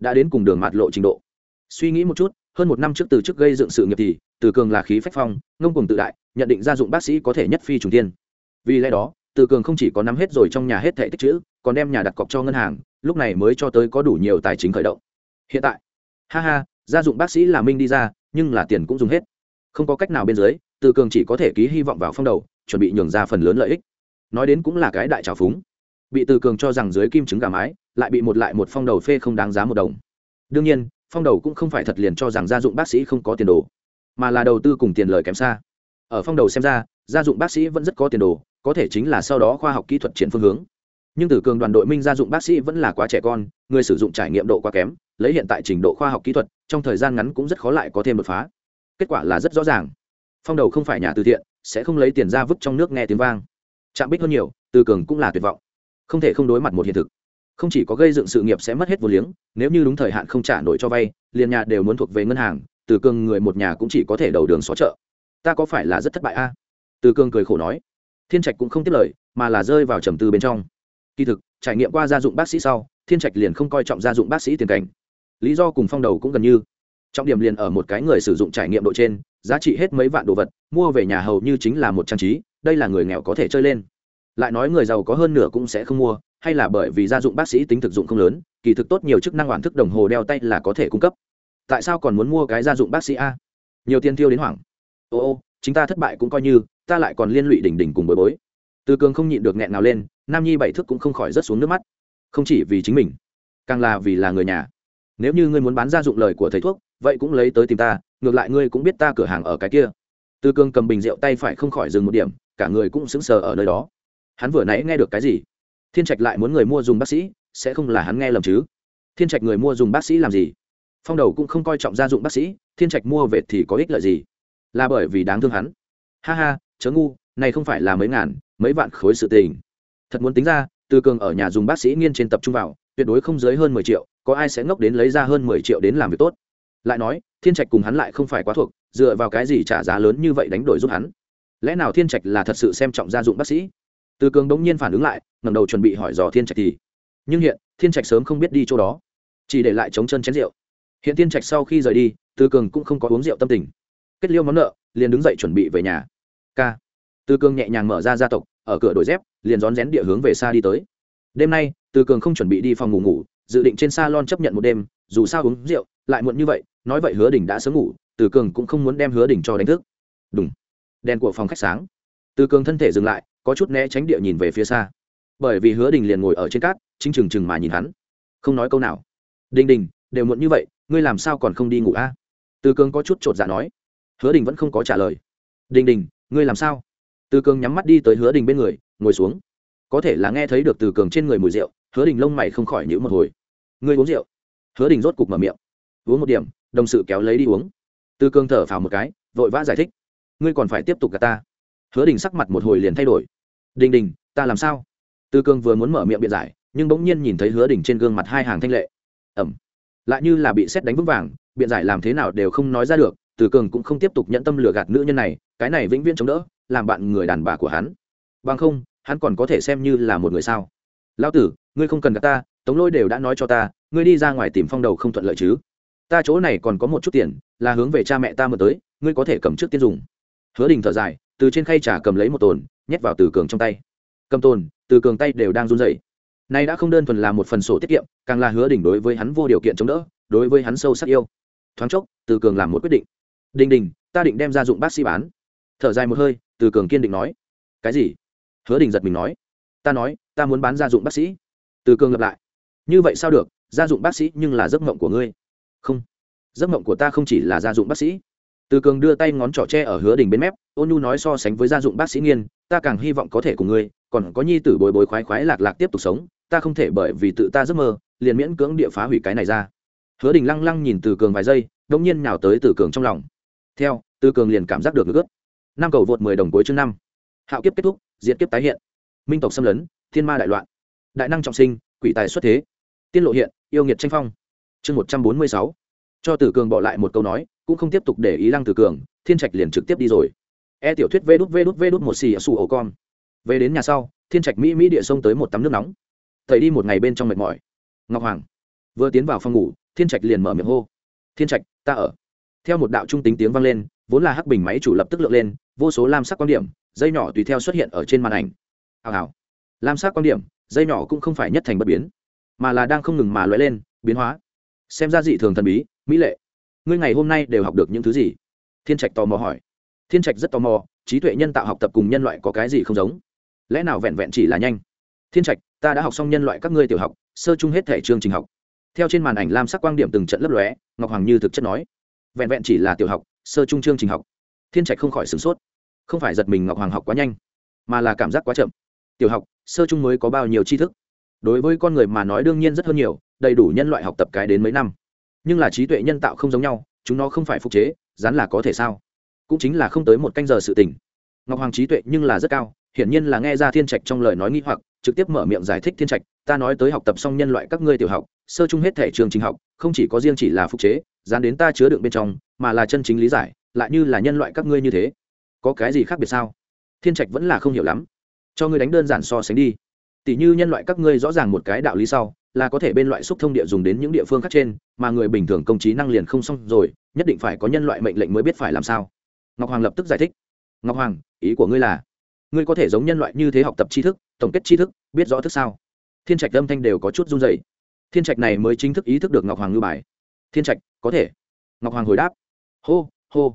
Đã đến cùng đường mạt lộ trình độ. Suy nghĩ một chút hơn một năm trước từ chức gây dựng sự nghiệp thì từ cường là khí phách phong ngông cùng tự đại nhận định gia dụng bác sĩ có thể nhất phi trùng tiên. Vì lẽ đó từ cường không chỉ có nắm hết rồi trong nhà hết thẻ tích chữ còn đem nhà đặt cọc cho ngân hàng lúc này mới cho tới có đủ nhiều tài chính khởi động hiện tại. Ha ha, gia dụng bác sĩ là minh đi ra, nhưng là tiền cũng dùng hết. Không có cách nào bên dưới, từ cường chỉ có thể ký hy vọng vào phong đầu, chuẩn bị nhường ra phần lớn lợi ích. Nói đến cũng là cái đại trào phúng. Bị từ cường cho rằng dưới kim trứng gà mái, lại bị một lại một phong đầu phê không đáng giá một đồng. Đương nhiên, phong đầu cũng không phải thật liền cho rằng gia dụng bác sĩ không có tiền đồ, mà là đầu tư cùng tiền lời kém xa. Ở phong đầu xem ra, gia dụng bác sĩ vẫn rất có tiền đồ, có thể chính là sau đó khoa học kỹ thuật triển phương hướng. Nhưng từ cường đoàn đội minh gia dụng bác sĩ vẫn là quá trẻ con, người sử dụng trải nghiệm độ quá kém lấy hiện tại trình độ khoa học kỹ thuật, trong thời gian ngắn cũng rất khó lại có thêm đột phá. Kết quả là rất rõ ràng. Phong đầu không phải nhà từ thiện, sẽ không lấy tiền ra vứt trong nước nghe tiếng vang. Chạm bích hơn nhiều, từ cường cũng là tuyệt vọng. Không thể không đối mặt một hiện thực. Không chỉ có gây dựng sự nghiệp sẽ mất hết vô liếng, nếu như đúng thời hạn không trả nổi cho vay, liền nhà đều muốn thuộc về ngân hàng, từ cường người một nhà cũng chỉ có thể đầu đường xó chợ. Ta có phải là rất thất bại a? Từ cường cười khổ nói. Thiên trạch cũng không tiếp lời, mà là rơi vào trầm tư bên trong. Kỳ thực, trải nghiệm qua gia dụng bác sĩ sau, thiên trạch liền không coi trọng gia dụng bác sĩ tiền cảnh lý do cùng phong đầu cũng gần như. Trọng điểm liền ở một cái người sử dụng trải nghiệm độ trên, giá trị hết mấy vạn đồ vật, mua về nhà hầu như chính là một trang trí, đây là người nghèo có thể chơi lên. Lại nói người giàu có hơn nửa cũng sẽ không mua, hay là bởi vì gia dụng bác sĩ tính thực dụng không lớn, kỳ thực tốt nhiều chức năng hoàn thức đồng hồ đeo tay là có thể cung cấp. Tại sao còn muốn mua cái gia dụng bác sĩ a? Nhiều tiền tiêu đến hoảng. Ô ô, chính ta thất bại cũng coi như, ta lại còn liên lụy đỉnh đỉnh cùng bối bối. Từ cường không nhịn được nghẹn nào lên, nam nhi bảy thức cũng không khỏi rớt xuống nước mắt. Không chỉ vì chính mình, càng là vì là người nhà nếu như ngươi muốn bán gia dụng lời của thầy thuốc, vậy cũng lấy tới tìm ta, ngược lại ngươi cũng biết ta cửa hàng ở cái kia. Tư Cương cầm bình rượu tay phải không khỏi dừng một điểm, cả người cũng sững sờ ở nơi đó. Hắn vừa nãy nghe được cái gì? Thiên trạch lại muốn người mua dùng bác sĩ, sẽ không là hắn nghe lầm chứ? Thiên trạch người mua dùng bác sĩ làm gì? Phong đầu cũng không coi trọng gia dụng bác sĩ, thiên trạch mua về thì có ích lợi gì? Là bởi vì đáng thương hắn. Ha ha, chớ ngu, này không phải là mấy ngàn, mấy vạn khối sự tình. Thật muốn tính ra từ cường ở nhà dùng bác sĩ nghiên trên tập trung vào, tuyệt đối không dưới hơn mười triệu có ai sẽ ngốc đến lấy ra hơn mười triệu đến làm việc tốt? Lại nói, thiên trạch cùng hắn lại không phải quá thuộc, dựa vào cái gì trả giá lớn như vậy đánh đổi giúp hắn? Lẽ nào thiên trạch là thật sự xem trọng gia dụng bác sĩ? Từ cường đống nhiên phản ứng lại, ngẩng đầu chuẩn bị hỏi dò thiên trạch thì. Nhưng hiện, thiên trạch sớm không biết đi chỗ đó. Chỉ để lại chống chân chén rượu. Hiện thiên trạch sau khi rời đi, từ cường cũng không có uống rượu tâm tình. Kết liêu món nợ, liền đứng dậy chuẩn bị về nhà. K. Từ cường nhẹ nhàng mở ra gia tộc, ở cửa đổi dép, liền rón rén địa hướng về xa đi tới. Đêm nay, từ cường không chuẩn bị đi phòng ngủ ngủ dự định trên salon chấp nhận một đêm, dù sao uống rượu, lại muộn như vậy, nói vậy hứa đình đã sớm ngủ, từ cường cũng không muốn đem hứa đình cho đánh thức. Đúng đèn của phòng khách sáng. Từ cường thân thể dừng lại, có chút né tránh địa nhìn về phía xa. Bởi vì hứa đình liền ngồi ở trên cát, chính chừng chừng mà nhìn hắn. Không nói câu nào. Đình đình đều muộn như vậy, ngươi làm sao còn không đi ngủ a? Từ cường có chút t r ộ t dạ nói. Hứa đình vẫn không có trả lời. Đình đình ngươi làm sao? Từ cường nhắm mắt đi tới hứa đình bên người, ngồi xuống. Có thể là nghe thấy được từ cường trên người mùi rượu, hứa đình lông mày không khỏi nhữ một hồi ngươi uống rượu. Hứa đình rốt cục mở miệng. Uống một điểm, đồng sự kéo lấy đi uống. Tư Cương thở phào một cái, vội vã giải thích. Ngươi còn phải tiếp tục gạt ta. Hứa đình sắc mặt một hồi liền thay đổi. Đình đình, ta làm sao? Tư cương vừa muốn mở miệng biện giải, nhưng bỗng nhiên nhìn thấy hứa đình trên gương mặt hai hàng thanh lệ. Ẩm. Lại như là bị xét đánh vững vàng, biện giải làm thế nào đều không nói ra được, từ cường cũng không tiếp tục nhận tâm lừa gạt nữ nhân này, cái này vĩnh viễn chống đỡ, làm bạn người đàn bà của hắn. Bằng không, hắn còn có thể xem như là một người sao. Lao tử, ngươi không cần gạt ta tống lôi đều đã nói cho ta, ngươi đi ra ngoài tìm phong đầu không thuận lợi chứ? Ta chỗ này còn có một chút tiền, là hướng về cha mẹ ta mượn tới, ngươi có thể cầm trước tiên dùng. Hứa đình thở dài, từ trên khay trà cầm lấy một tồn, nhét vào từ cường trong tay. Cầm tồn, từ cường tay đều đang run dậy nay đã không đơn thuần là một phần sổ tiết kiệm, càng là hứa Đình đối với hắn vô điều kiện chống đỡ, đối với hắn sâu sắc yêu. Thoáng chốc, từ cường làm một quyết định. Đình đình, ta định đem ra dụng bác sĩ bán. Thở dài một hơi, từ cường kiên định nói. Cái gì? Hứa đình giật mình nói. Ta nói, ta muốn bán gia dụng bác sĩ. Từ cường lập lại như vậy sao được, gia dụng bác sĩ nhưng là giấc mộng của ngươi. Không, giấc mộng của ta không chỉ là gia dụng bác sĩ. Từ cường đưa tay ngón trỏ tre ở hứa đình bên mép, ôn nhu nói so sánh với gia dụng bác sĩ nghiên, ta càng hy vọng có thể cùng ngươi, còn có nhi tử bồi bồi khoái khoái lạc lạc tiếp tục sống, ta không thể bởi vì tự ta giấc mơ, liền miễn cưỡng địa phá hủy cái này ra. Hứa đình lăng lăng nhìn từ cường vài giây đông nhiên nhào tới từ cường trong lòng. Theo, từ cường liền cảm giác được ướt năm cầu vượt mười đồng cuối chương năm. Hạo kiếp kết thúc diễn kiếp tái hiện. Minh tộc xâm lấn, thiên ma đại loạn. Đại năng trọng sinh, quỷ tài xuất thế tiên lộ hiện, yêu nghiệt tranh phong. Chương một trăm bốn mươi sáu. Cho tử cường bỏ lại một câu nói, cũng không tiếp tục để ý lăng tử cường, thiên trạch liền trực tiếp đi rồi. E tiểu thuyết vê đút vê đút vê đút một xì xù ổ con về đến nhà sau, thiên trạch mỹ mỹ địa sông tới một tắm nước nóng. Thầy đi một ngày bên trong mệt mỏi. Ngọc hoàng. Vừa tiến vào phòng ngủ, thiên trạch liền mở miệng hô. Thiên trạch, ta ở. Theo một đạo trung tính tiếng vang lên, vốn là hắc bình máy chủ lập tức lượng lên, vô số lam sắc quan điểm, dây nhỏ tùy theo xuất hiện ở trên màn ảnh. Hào hào. Lam sắc quan điểm, dây nhỏ cũng không phải nhất thành bất biến mà là đang không ngừng mà lóe lên, biến hóa. Xem ra dị thường thần bí, mỹ lệ. Ngươi ngày hôm nay đều học được những thứ gì? Thiên trạch tò mò hỏi. Thiên trạch rất tò mò, trí tuệ nhân tạo học tập cùng nhân loại có cái gì không giống? Lẽ nào vẹn vẹn chỉ là nhanh? Thiên trạch, ta đã học xong nhân loại các ngươi tiểu học, sơ chung hết thể chương trình học. Theo trên màn ảnh lam sắc quang điểm từng trận lấp lóe, ngọc hoàng như thực chất nói. Vẹn vẹn chỉ là tiểu học, sơ chung chương trình học. Thiên trạch không khỏi sửng sốt. Không phải giật mình ngọc hoàng học quá nhanh, mà là cảm giác quá chậm. Tiểu học, sơ chung mới có bao nhiêu tri thức? Đối với con người mà nói đương nhiên rất hơn nhiều, đầy đủ nhân loại học tập cái đến mấy năm. Nhưng là trí tuệ nhân tạo không giống nhau, chúng nó không phải phục chế rán là có thể sao? Cũng chính là không tới một canh giờ sự tình. Ngọc hoàng trí tuệ nhưng là rất cao, hiển nhiên là nghe ra thiên trạch trong lời nói nghi hoặc, trực tiếp mở miệng giải thích thiên trạch, ta nói tới học tập xong nhân loại các ngươi tiểu học, sơ chung hết thể trường trình học, không chỉ có riêng chỉ là phục chế dán đến ta chứa đựng bên trong, mà là chân chính lý giải, lại như là nhân loại các ngươi như thế. Có cái gì khác biệt sao? Thiên trạch vẫn là không hiểu lắm. Cho ngươi đánh đơn giản so sánh đi tỷ như nhân loại các ngươi rõ ràng một cái đạo lý sau, là có thể bên loại xúc thông địa dùng đến những địa phương khác trên, mà người bình thường công trí năng liền không xong rồi, nhất định phải có nhân loại mệnh lệnh mới biết phải làm sao. Ngọc hoàng lập tức giải thích. Ngọc hoàng, ý của ngươi là, ngươi có thể giống nhân loại như thế học tập tri thức, tổng kết tri thức, biết rõ thức sao? Thiên trạch âm thanh đều có chút run dày thiên trạch này mới chính thức ý thức được ngọc hoàng ngư bài. Thiên trạch, có thể. Ngọc hoàng hồi đáp. Hô hô.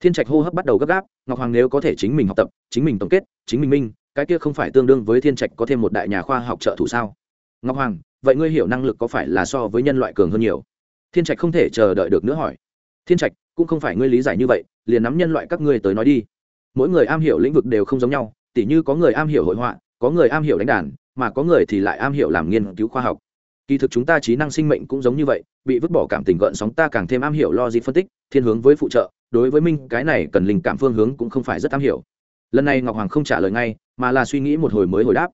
Thiên trạch hô hấp bắt đầu gấp gáp, ngọc hoàng nếu có thể chính mình học tập, chính mình tổng kết, chính mình minh cái kia không phải tương đương với thiên trạch có thêm một đại nhà khoa học trợ thủ sao? Ngọc hoàng, vậy ngươi hiểu năng lực có phải là so với nhân loại cường hơn nhiều? Thiên trạch không thể chờ đợi được nữa hỏi. Thiên trạch, cũng không phải ngươi lý giải như vậy, liền nắm nhân loại các ngươi tới nói đi. Mỗi người am hiểu lĩnh vực đều không giống nhau, tỉ như có người am hiểu hội họa, có người am hiểu đánh đàn, mà có người thì lại am hiểu làm nghiên cứu khoa học. Kỳ thực chúng ta trí năng sinh mệnh cũng giống như vậy, bị vứt bỏ cảm tình gợn sóng ta càng thêm am hiểu lo gì phân tích, thiên hướng với phụ trợ, đối với minh, cái này cần linh cảm phương hướng cũng không phải rất am hiểu lần này ngọc hoàng không trả lời ngay, mà là suy nghĩ một hồi mới hồi đáp.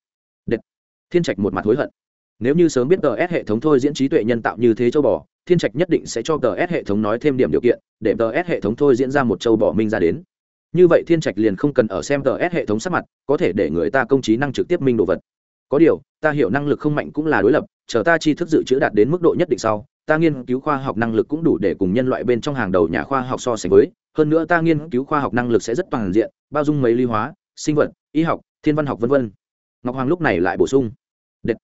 Đệt. thiên trạch một mặt hối hận. Nếu như sớm biết tờ s hệ thống thôi diễn trí tuệ nhân tạo như thế châu bò, thiên trạch nhất định sẽ cho tờ s hệ thống nói thêm điểm điều kiện, để tờ s hệ thống thôi diễn ra một châu bò minh ra đến. Như vậy thiên trạch liền không cần ở xem tờ s hệ thống sắc mặt, có thể để người ta công trí năng trực tiếp minh đồ vật. Có điều, ta hiểu năng lực không mạnh cũng là đối lập, chờ ta chi thức dự trữ đạt đến mức độ nhất định sau, ta nghiên cứu khoa học năng lực cũng đủ để cùng nhân loại bên trong hàng đầu nhà khoa học so sánh với hơn nữa ta nghiên cứu khoa học năng lực sẽ rất toàn diện, bao dung mấy ly hóa, sinh vật, y học, thiên văn học v v ngọc hoàng lúc này lại bổ sung. Đệt.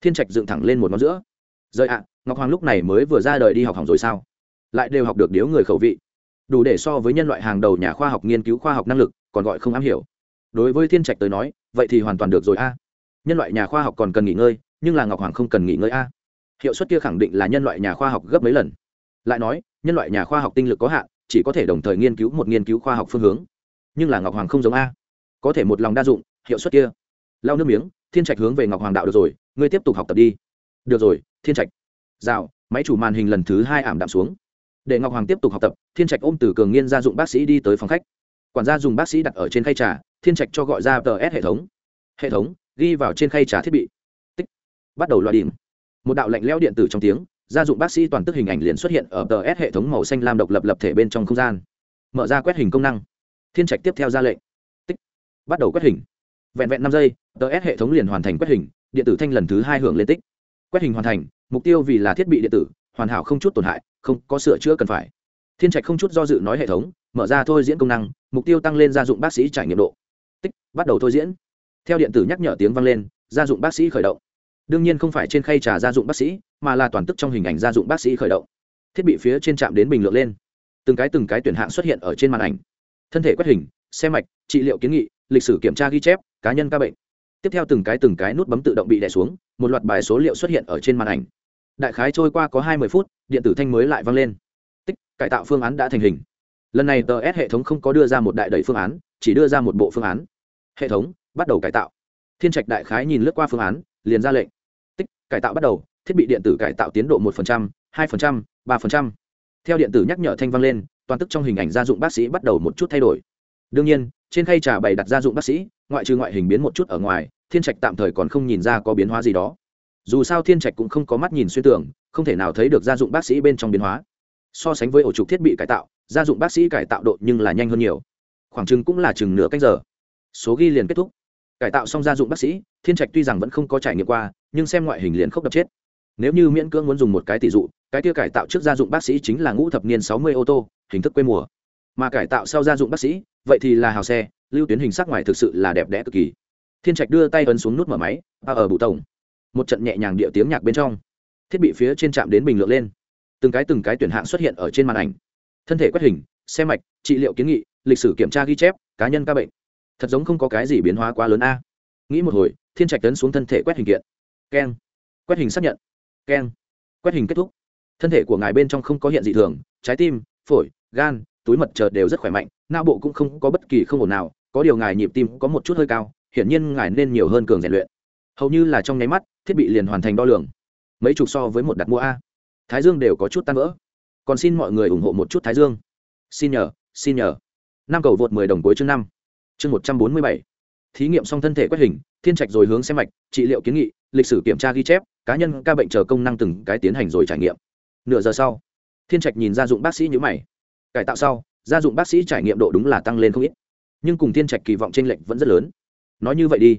thiên trạch dựng thẳng lên một ngón giữa. Rời ạ à, ngọc hoàng lúc này mới vừa ra đời đi học hỏng rồi sao? Lại đều học được điếu người khẩu vị. Đủ để so với nhân loại hàng đầu nhà khoa học nghiên cứu khoa học năng lực, còn gọi không am hiểu. Đối với thiên trạch tới nói, vậy thì hoàn toàn được rồi a. Nhân loại nhà khoa học còn cần nghỉ ngơi, nhưng là ngọc hoàng không cần nghỉ ngơi a. Hiệu suất kia khẳng định là nhân loại nhà khoa học gấp mấy lần. Lại nói, nhân loại nhà khoa học tinh lực có hạn chỉ có thể đồng thời nghiên cứu một nghiên cứu khoa học phương hướng. Nhưng là ngọc hoàng không giống a. Có thể một lòng đa dụng, hiệu suất kia. Lao nước miếng, thiên trạch hướng về ngọc hoàng đạo được rồi, ngươi tiếp tục học tập đi. Được rồi, thiên trạch. Rào, máy chủ màn hình lần thứ hai ảm đạm xuống. Để ngọc hoàng tiếp tục học tập, thiên trạch ôm từ cường nghiên gia dụng bác sĩ đi tới phòng khách. Quản gia dùng bác sĩ đặt ở trên khay trà, thiên trạch cho gọi ra tờ s hệ thống. Hệ thống, ghi vào trên khay trà thiết bị. Tích. Bắt đầu loại điểm một đạo lạnh leo điện tử trong tiếng gia dụng bác sĩ toàn tức hình ảnh liền xuất hiện ở tờ s hệ thống màu xanh lam độc lập lập thể bên trong không gian. Mở ra quét hình công năng. Thiên trạch tiếp theo ra lệnh. Tích. Bắt đầu quét hình. Vẹn vẹn năm giây, tờ s hệ thống liền hoàn thành quét hình, điện tử thanh lần thứ hai hưởng lên tích. Quét hình hoàn thành, mục tiêu vì là thiết bị điện tử, hoàn hảo không chút tổn hại, không có sửa chữa cần phải. Thiên trạch không chút do dự nói hệ thống, mở ra thôi diễn công năng, mục tiêu tăng lên gia dụng bác sĩ trải nghiệm độ. Tích, bắt đầu thôi diễn. Theo điện tử nhắc nhở tiếng vang lên, gia dụng bác sĩ khởi động đương nhiên không phải trên khay trà gia dụng bác sĩ, mà là toàn tức trong hình ảnh gia dụng bác sĩ khởi động. Thiết bị phía trên chạm đến bình lượng lên. Từng cái từng cái tuyển hạng xuất hiện ở trên màn ảnh. Thân thể quét hình xe mạch, trị liệu kiến nghị, lịch sử kiểm tra ghi chép, cá nhân ca bệnh. Tiếp theo từng cái từng cái nút bấm tự động bị đè xuống, một loạt bài số liệu xuất hiện ở trên màn ảnh. Đại khái trôi qua có hai mươi phút, điện tử thanh mới lại vang lên. Tích, cải tạo phương án đã thành hình. Lần này tờ s hệ thống không có đưa ra một đại đẩy phương án, chỉ đưa ra một bộ phương án. Hệ thống, bắt đầu cải tạo. Thiên trạch đại khái nhìn lướt qua phương án, liền ra lệnh cải tạo bắt đầu, thiết bị điện tử cải tạo tiến độ một hai ba theo điện tử nhắc nhở thanh vang lên, toàn tức trong hình ảnh gia dụng bác sĩ bắt đầu một chút thay đổi. Đương nhiên, trên khay trà bày đặt gia dụng bác sĩ, ngoại trừ ngoại hình biến một chút ở ngoài, thiên trạch tạm thời còn không nhìn ra có biến hóa gì đó. Dù sao thiên trạch cũng không có mắt nhìn xuyên tưởng không thể nào thấy được gia dụng bác sĩ bên trong biến hóa. So sánh với ổ trục thiết bị cải tạo, gia dụng bác sĩ cải tạo độ nhưng là nhanh hơn nhiều. Khoảng chừng cũng là chừng nửa cách giờ. Số ghi liền kết thúc cải tạo xong gia dụng bác sĩ, thiên trạch tuy rằng vẫn không có trải nghiệm qua, nhưng xem ngoại hình liền khốc đập chết. Nếu như miễn cưỡng muốn dùng một cái tỷ dụ, cái kia cải tạo trước gia dụng bác sĩ chính là ngũ thập niên sáu mươi ô tô, hình thức quê mùa. Mà cải tạo sau gia dụng bác sĩ, vậy thì là hào xe, lưu tuyến hình sắc ngoài thực sự là đẹp đẽ cực kỳ. Thiên trạch đưa tay ấn xuống nút mở máy và ở bụ tổng. Một trận nhẹ nhàng địa tiếng nhạc bên trong. Thiết bị phía trên chạm đến bình lượng lên. Từng cái từng cái tuyển hạng xuất hiện ở trên màn ảnh. Thân thể quét hình xe mạch, trị liệu kiến nghị, lịch sử kiểm tra ghi chép, cá nhân ca bệnh thật giống không có cái gì biến hóa quá lớn a. Nghĩ một hồi, thiên trạch tấn xuống thân thể quét hình kiện. Keng. Quét hình xác nhận. Keng. Quét hình kết thúc. Thân thể của ngài bên trong không có hiện dị thường, trái tim, phổi, gan, túi mật chờ đều rất khỏe mạnh, não bộ cũng không có bất kỳ không ổn nào, có điều ngài nhịp tim có một chút hơi cao, hiển nhiên ngài nên nhiều hơn cường rèn luyện. Hầu như là trong nháy mắt, thiết bị liền hoàn thành đo lường. Mấy chục so với một đặt mua a. Thái dương đều có chút tan vỡ. Còn xin mọi người ủng hộ một chút thái dương. Xin nhờ xin nhờ. Năm cầu vượt mười đồng cuối chương năm chương một trăm bốn mươi bảy. Thí nghiệm xong thân thể quét hình, thiên trạch rồi hướng xem mạch, trị liệu kiến nghị, lịch sử kiểm tra ghi chép, cá nhân ca bệnh chờ công năng từng cái tiến hành rồi trải nghiệm. Nửa giờ sau, thiên trạch nhìn gia dụng bác sĩ nhữ mày. Cải tạo sau, gia dụng bác sĩ trải nghiệm độ đúng là tăng lên không ít. Nhưng cùng thiên trạch kỳ vọng t r ê n lệch vẫn rất lớn. Nói như vậy đi.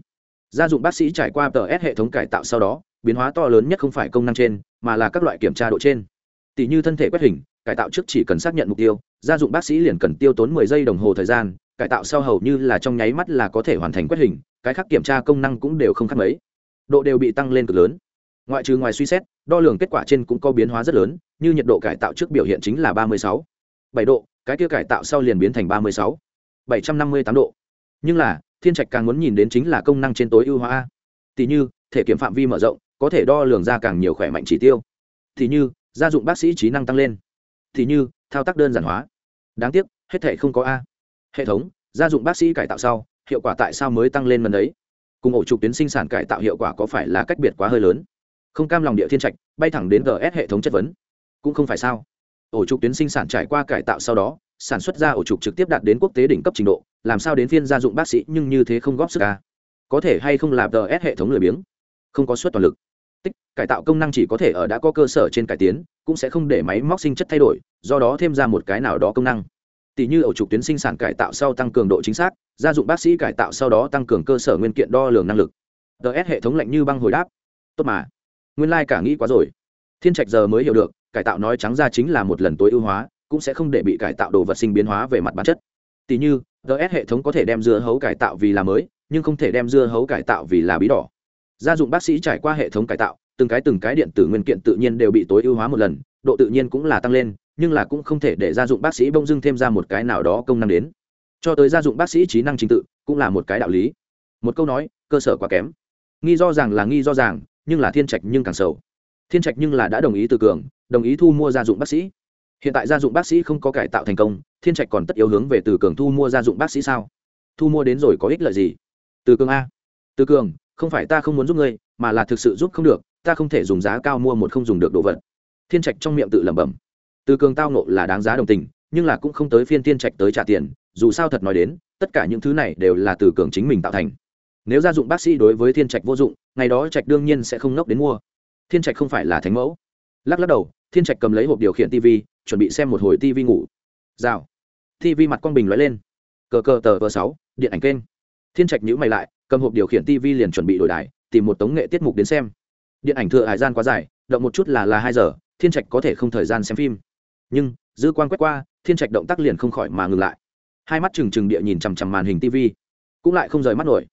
Gia dụng bác sĩ trải qua tờ s hệ thống cải tạo sau đó, biến hóa to lớn nhất không phải công năng trên, mà là các loại kiểm tra độ trên tỷ như thân thể quét hình, cải tạo trước chỉ cần xác nhận mục tiêu, gia dụng bác sĩ liền cần tiêu tốn mười giây đồng hồ thời gian, cải tạo sau hầu như là trong nháy mắt là có thể hoàn thành quét hình, cái khác kiểm tra công năng cũng đều không khác mấy. Độ đều bị tăng lên cực lớn. Ngoại trừ ngoài suy xét, đo lường kết quả trên cũng có biến hóa rất lớn, như nhiệt độ cải tạo trước biểu hiện chính là ba mươi sáu. Bảy độ, cái kia cải tạo sau liền biến thành ba mươi sáu. Bảy trăm năm mươi tám độ. Nhưng là, thiên trạch càng muốn nhìn đến chính là công năng trên tối ưu hóa. Tỷ như, thể kiểm phạm vi mở rộng, có thể đo lường ra càng nhiều khỏe mạnh chỉ tiêu. Thì như gia dụng bác sĩ trí năng tăng lên. Thì như, thao tác đơn giản hóa. Đáng tiếc, hết thể không có a. Hệ thống, gia dụng bác sĩ cải tạo sau, hiệu quả tại sao mới tăng lên lần đấy cùng ổ trục tuyến sinh sản cải tạo hiệu quả có phải là cách biệt quá hơi lớn? Không cam lòng địa thiên trạch, bay thẳng đến gs hệ thống chất vấn. Cũng không phải sao. Ổ trục tuyến sinh sản trải qua cải tạo sau đó, sản xuất ra ổ trục trực tiếp đạt đến quốc tế đỉnh cấp trình độ, làm sao đến phiên gia dụng bác sĩ nhưng như thế không góp sức ca có thể hay không làm gs hệ thống lười biếng? Không có suất toàn lực tích, cải tạo công năng chỉ có thể ở đã có cơ sở trên cải tiến, cũng sẽ không để máy móc sinh chất thay đổi, do đó thêm ra một cái nào đó công năng. Tỷ như ổ trục tuyến sinh sản cải tạo sau tăng cường độ chính xác, gia dụng bác sĩ cải tạo sau đó tăng cường cơ sở nguyên kiện đo lường năng lực. Ts hệ thống lạnh như băng hồi đáp. Tốt mà. Nguyên lai、like、cả nghĩ quá rồi. Thiên trạch giờ mới hiểu được, cải tạo nói trắng ra chính là một lần tối ưu hóa, cũng sẽ không để bị cải tạo đồ vật sinh biến hóa về mặt bản chất. Tỷ như ts hệ thống có thể đem dưa hấu cải tạo vì là mới, nhưng không thể đem dưa hấu cải tạo vì là bí đỏ gia dụng bác sĩ trải qua hệ thống cải tạo, từng cái từng cái điện tử nguyên kiện tự nhiên đều bị tối ưu hóa một lần, độ tự nhiên cũng là tăng lên, nhưng là cũng không thể để gia dụng bác sĩ bông dưng thêm ra một cái nào đó công năng đến. Cho tới gia dụng bác sĩ trí năng trình tự, cũng là một cái đạo lý. Một câu nói, cơ sở quá kém. Nghi do rằng là nghi do rằng, nhưng là thiên trạch nhưng càng sầu thiên trạch nhưng là đã đồng ý từ cường, đồng ý thu mua gia dụng bác sĩ. Hiện tại gia dụng bác sĩ không có cải tạo thành công, thiên trạch còn tất yếu hướng về từ cường thu mua gia dụng bác sĩ sao? Thu mua đến rồi có ích lợi gì? Từ cường a. Từ cường không phải ta không muốn giúp ngươi, mà là thực sự giúp không được, ta không thể dùng giá cao mua một không dùng được đồ vật. Thiên trạch trong miệng tự lẩm bẩm. Từ cường tao nộ là đáng giá đồng tình, nhưng là cũng không tới phiên thiên trạch tới trả tiền, dù sao thật nói đến, tất cả những thứ này đều là từ cường chính mình tạo thành. Nếu gia dụng bác sĩ đối với thiên trạch vô dụng, ngày đó trạch đương nhiên sẽ không nốc đến mua. Thiên trạch không phải là thánh mẫu. Lắc lắc đầu, thiên trạch cầm lấy hộp điều khiển tv chuẩn bị xem một hồi tv ngủ. Rào. Tv mặt quang bình lóe lên. Cờ cờ tờ vờ sáu, điện ảnh kênh. Thiên trạch nhữ mày lại cầm hộp điều khiển tv liền chuẩn bị đổi đài, tìm một tống nghệ tiết mục đến xem. Điện ảnh thừa hải gian quá dài, động một chút là là hai giờ, thiên trạch có thể không thời gian xem phim. Nhưng dư quan quét qua, thiên trạch động tác liền không khỏi mà ngừng lại. Hai mắt trừng trừng địa nhìn chằm chằm màn hình tv cũng lại không rời mắt nổi.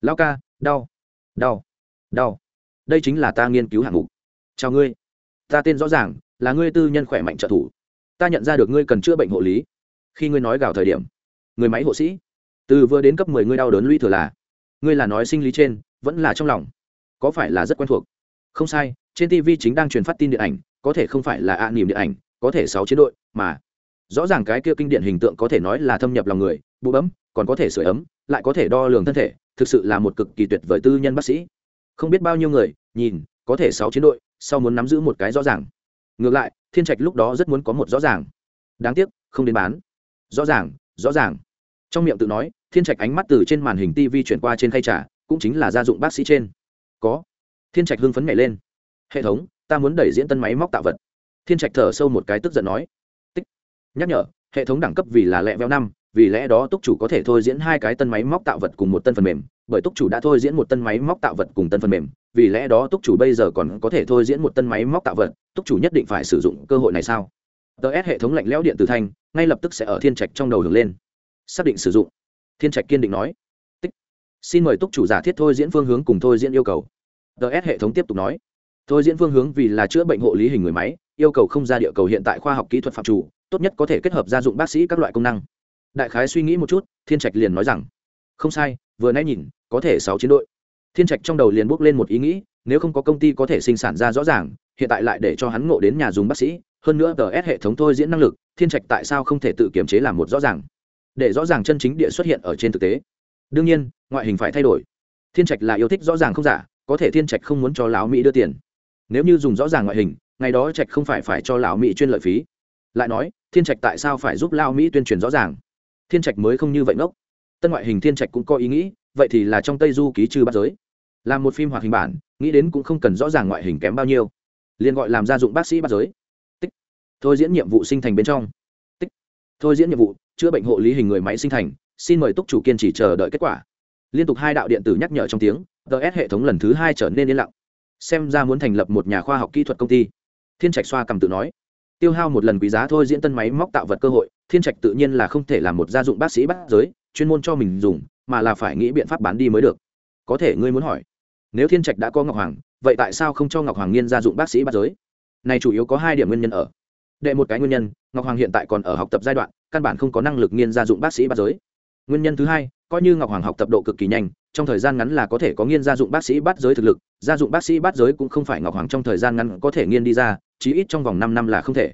Lao ca, đau. Đau. Đau. Đây chính là ta nghiên cứu hạng mục. Chào ngươi. Ta tên rõ ràng, là ngươi tư nhân khỏe mạnh trợ thủ. Ta nhận ra được ngươi cần chữa bệnh hộ lý. Khi ngươi nói gào thời điểm, người máy hộ sĩ, từ vừa đến cấp mười ngươi đau đớn lũy thừa là ngươi là nói sinh lý trên, vẫn là trong lòng. Có phải là rất quen thuộc? Không sai, trên tv chính đang truyền phát tin điện ảnh, có thể không phải là ạ niềm điện ảnh, có thể sáu chiến đội, mà rõ ràng cái kia kinh điển hình tượng có thể nói là thâm nhập lòng người, bụ bấm, còn có thể sửa ấm, lại có thể đo lường thân thể, thực sự là một cực kỳ tuyệt vời tư nhân bác sĩ. Không biết bao nhiêu người, nhìn, có thể sáu chiến đội, sau muốn nắm giữ một cái rõ ràng. Ngược lại, thiên trạch lúc đó rất muốn có một rõ ràng. Đáng tiếc, không đến bán. Rõ ràng rõ ràng trong miệng tự nói, thiên trạch ánh mắt từ trên màn hình tv chuyển qua trên khay trà, cũng chính là gia dụng bác sĩ trên. Có. Thiên trạch hưng phấn nhảy lên. Hệ thống, ta muốn đẩy diễn tân máy móc tạo vật. Thiên trạch thở sâu một cái tức giận nói. Tích. Nhắc nhở, hệ thống đẳng cấp vì là lẹ veo năm, vì lẽ đó túc chủ có thể thôi diễn hai cái tân máy móc tạo vật cùng một tân phần mềm, bởi túc chủ đã thôi diễn một tân máy móc tạo vật cùng tân phần mềm, vì lẽ đó túc chủ bây giờ còn có thể thôi diễn một tân máy móc tạo vật, túc chủ nhất định phải sử dụng cơ hội này sao? Ts hệ thống lạnh lẽo điện tử thanh, ngay lập tức sẽ ở thiên trạch trong đầu hưởng lên xác định sử dụng. Thiên trạch kiên định nói. Tích. Xin mời túc chủ giả thiết thôi diễn phương hướng cùng thôi diễn yêu cầu. Ts hệ thống tiếp tục nói. Thôi diễn phương hướng vì là chữa bệnh hộ lý hình người máy, yêu cầu không ra địa cầu hiện tại khoa học kỹ thuật phạm chủ, tốt nhất có thể kết hợp gia dụng bác sĩ các loại công năng. Đại khái suy nghĩ một chút, thiên trạch liền nói rằng, không sai, vừa nãy nhìn, có thể sáu chiến đội. Thiên trạch trong đầu liền bước lên một ý nghĩ, nếu không có công ty có thể sinh sản ra rõ ràng, hiện tại lại để cho hắn ngộ đến nhà dùng bác sĩ, hơn nữa tờ s hệ thống thôi diễn năng lực, thiên trạch tại sao không thể tự kiềm chế làm một rõ ràng? Để rõ ràng chân chính địa xuất hiện ở trên thực tế. Đương nhiên, ngoại hình phải thay đổi. Thiên trạch là yêu thích rõ ràng không giả, có thể thiên trạch không muốn cho lão mỹ đưa tiền. Nếu như dùng rõ ràng ngoại hình, ngày đó trạch không phải phải cho lão mỹ chuyên lợi phí. Lại nói, thiên trạch tại sao phải giúp lao mỹ tuyên truyền rõ ràng? Thiên trạch mới không như vậy ngốc. Tân ngoại hình thiên trạch cũng có ý nghĩ, vậy thì là trong tây du ký trừ bắt giới. Làm một phim hoạt hình bản, nghĩ đến cũng không cần rõ ràng ngoại hình kém bao nhiêu. Liền gọi làm gia dụng bác sĩ bắt giới. Tích. Thôi diễn nhiệm vụ sinh thành bên trong. Tích. Thôi diễn nhiệm vụ chữa bệnh hộ lý hình người máy sinh thành, xin mời túc chủ kiên trì chờ đợi kết quả. Liên tục hai đạo điện tử nhắc nhở trong tiếng ts hệ thống lần thứ hai trở nên yên lặng. Xem ra muốn thành lập một nhà khoa học kỹ thuật công ty. Thiên trạch xoa cầm tự nói. Tiêu hao một lần quý giá thôi diễn tân máy móc tạo vật cơ hội, thiên trạch tự nhiên là không thể làm một gia dụng bác sĩ bác giới, chuyên môn cho mình dùng, mà là phải nghĩ biện pháp bán đi mới được. Có thể ngươi muốn hỏi, nếu thiên trạch đã có ngọc hoàng, vậy tại sao không cho ngọc hoàng nghiên gia dụng bác sĩ bác giới? Này chủ yếu có hai điểm nguyên nhân ở đệ một cái nguyên nhân, ngọc hoàng hiện tại còn ở học tập giai đoạn, căn bản không có năng lực nghiên gia dụng bác sĩ bắt giới. Nguyên nhân thứ hai, coi như ngọc hoàng học tập độ cực kỳ nhanh, trong thời gian ngắn là có thể có nghiên gia dụng bác sĩ bắt giới thực lực, gia dụng bác sĩ bắt giới cũng không phải ngọc hoàng trong thời gian ngắn có thể nghiên đi ra, chí ít trong vòng năm năm là không thể.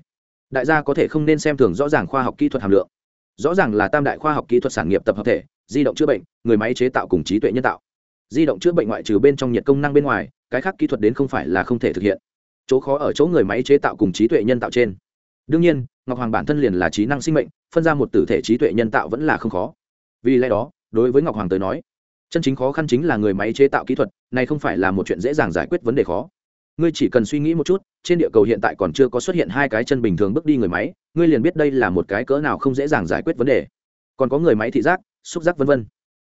Đại gia có thể không nên xem thường rõ ràng khoa học kỹ thuật hàm lượng. Rõ ràng là tam đại khoa học kỹ thuật sản nghiệp tập hợp thể, di động chữa bệnh, người máy chế tạo cùng trí tuệ nhân tạo. Di động chữa bệnh ngoại trừ bên trong nhiệt công năng bên ngoài, cái khác kỹ thuật đến không phải là không thể thực hiện. Chỗ khó ở chỗ người máy chế tạo cùng trí tuệ nhân tạo trên đương nhiên, ngọc hoàng bản thân liền là trí năng sinh mệnh, phân ra một tử thể trí tuệ nhân tạo vẫn là không khó. Vì lẽ đó, đối với ngọc hoàng tới nói, chân chính khó khăn chính là người máy chế tạo kỹ thuật, này không phải là một chuyện dễ dàng giải quyết vấn đề khó. Ngươi chỉ cần suy nghĩ một chút, trên địa cầu hiện tại còn chưa có xuất hiện hai cái chân bình thường bước đi người máy, ngươi liền biết đây là một cái cỡ nào không dễ dàng giải quyết vấn đề. Còn có người máy thị giác, xúc giác v v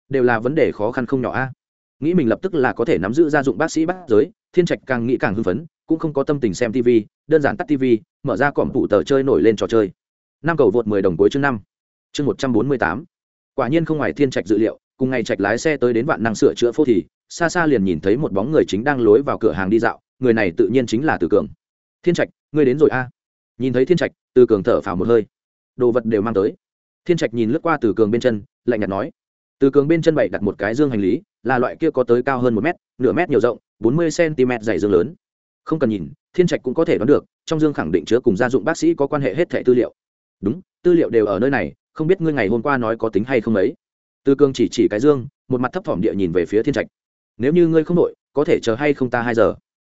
đều là vấn đề khó khăn không nhỏ a. Nghĩ mình lập tức là có thể nắm giữ gia dụng bác sĩ bác giới, thiên trạch càng nghĩ càng hưng phấn, cũng không có tâm tình xem tv đơn giản tắt tv mở ra cỏm tủ tờ chơi nổi lên trò chơi. Năm cầu vượt mười đồng cuối chương năm. Chương một trăm bốn mươi tám. Quả nhiên không ngoài thiên trạch dự liệu, cùng ngày trạch lái xe tới đến vạn năng sửa chữa phố thì, xa xa liền nhìn thấy một bóng người chính đang lối vào cửa hàng đi dạo, người này tự nhiên chính là từ cường. Thiên trạch, ngươi đến rồi a? Nhìn thấy thiên trạch, từ cường thở phào một hơi. Đồ vật đều mang tới. Thiên trạch nhìn lướt qua từ cường bên chân, lạnh nhạt nói, từ cường bên chân bậy đặt một cái dương hành lý, là loại kia có tới cao hơn một mét, nửa mét nhiều rộng, bốn mươi cm dày dương lớn. Không cần nhìn thiên trạch cũng có thể đoán được, trong dương khẳng định chứa cùng gia dụng bác sĩ có quan hệ hết thẻ tư liệu. Đúng, tư liệu đều ở nơi này, không biết ngươi ngày hôm qua nói có tính hay không ấy. Tư Cương chỉ chỉ cái dương, một mặt thấp thỏm địa nhìn về phía thiên trạch. Nếu như ngươi không đội có thể chờ hay không ta hai giờ?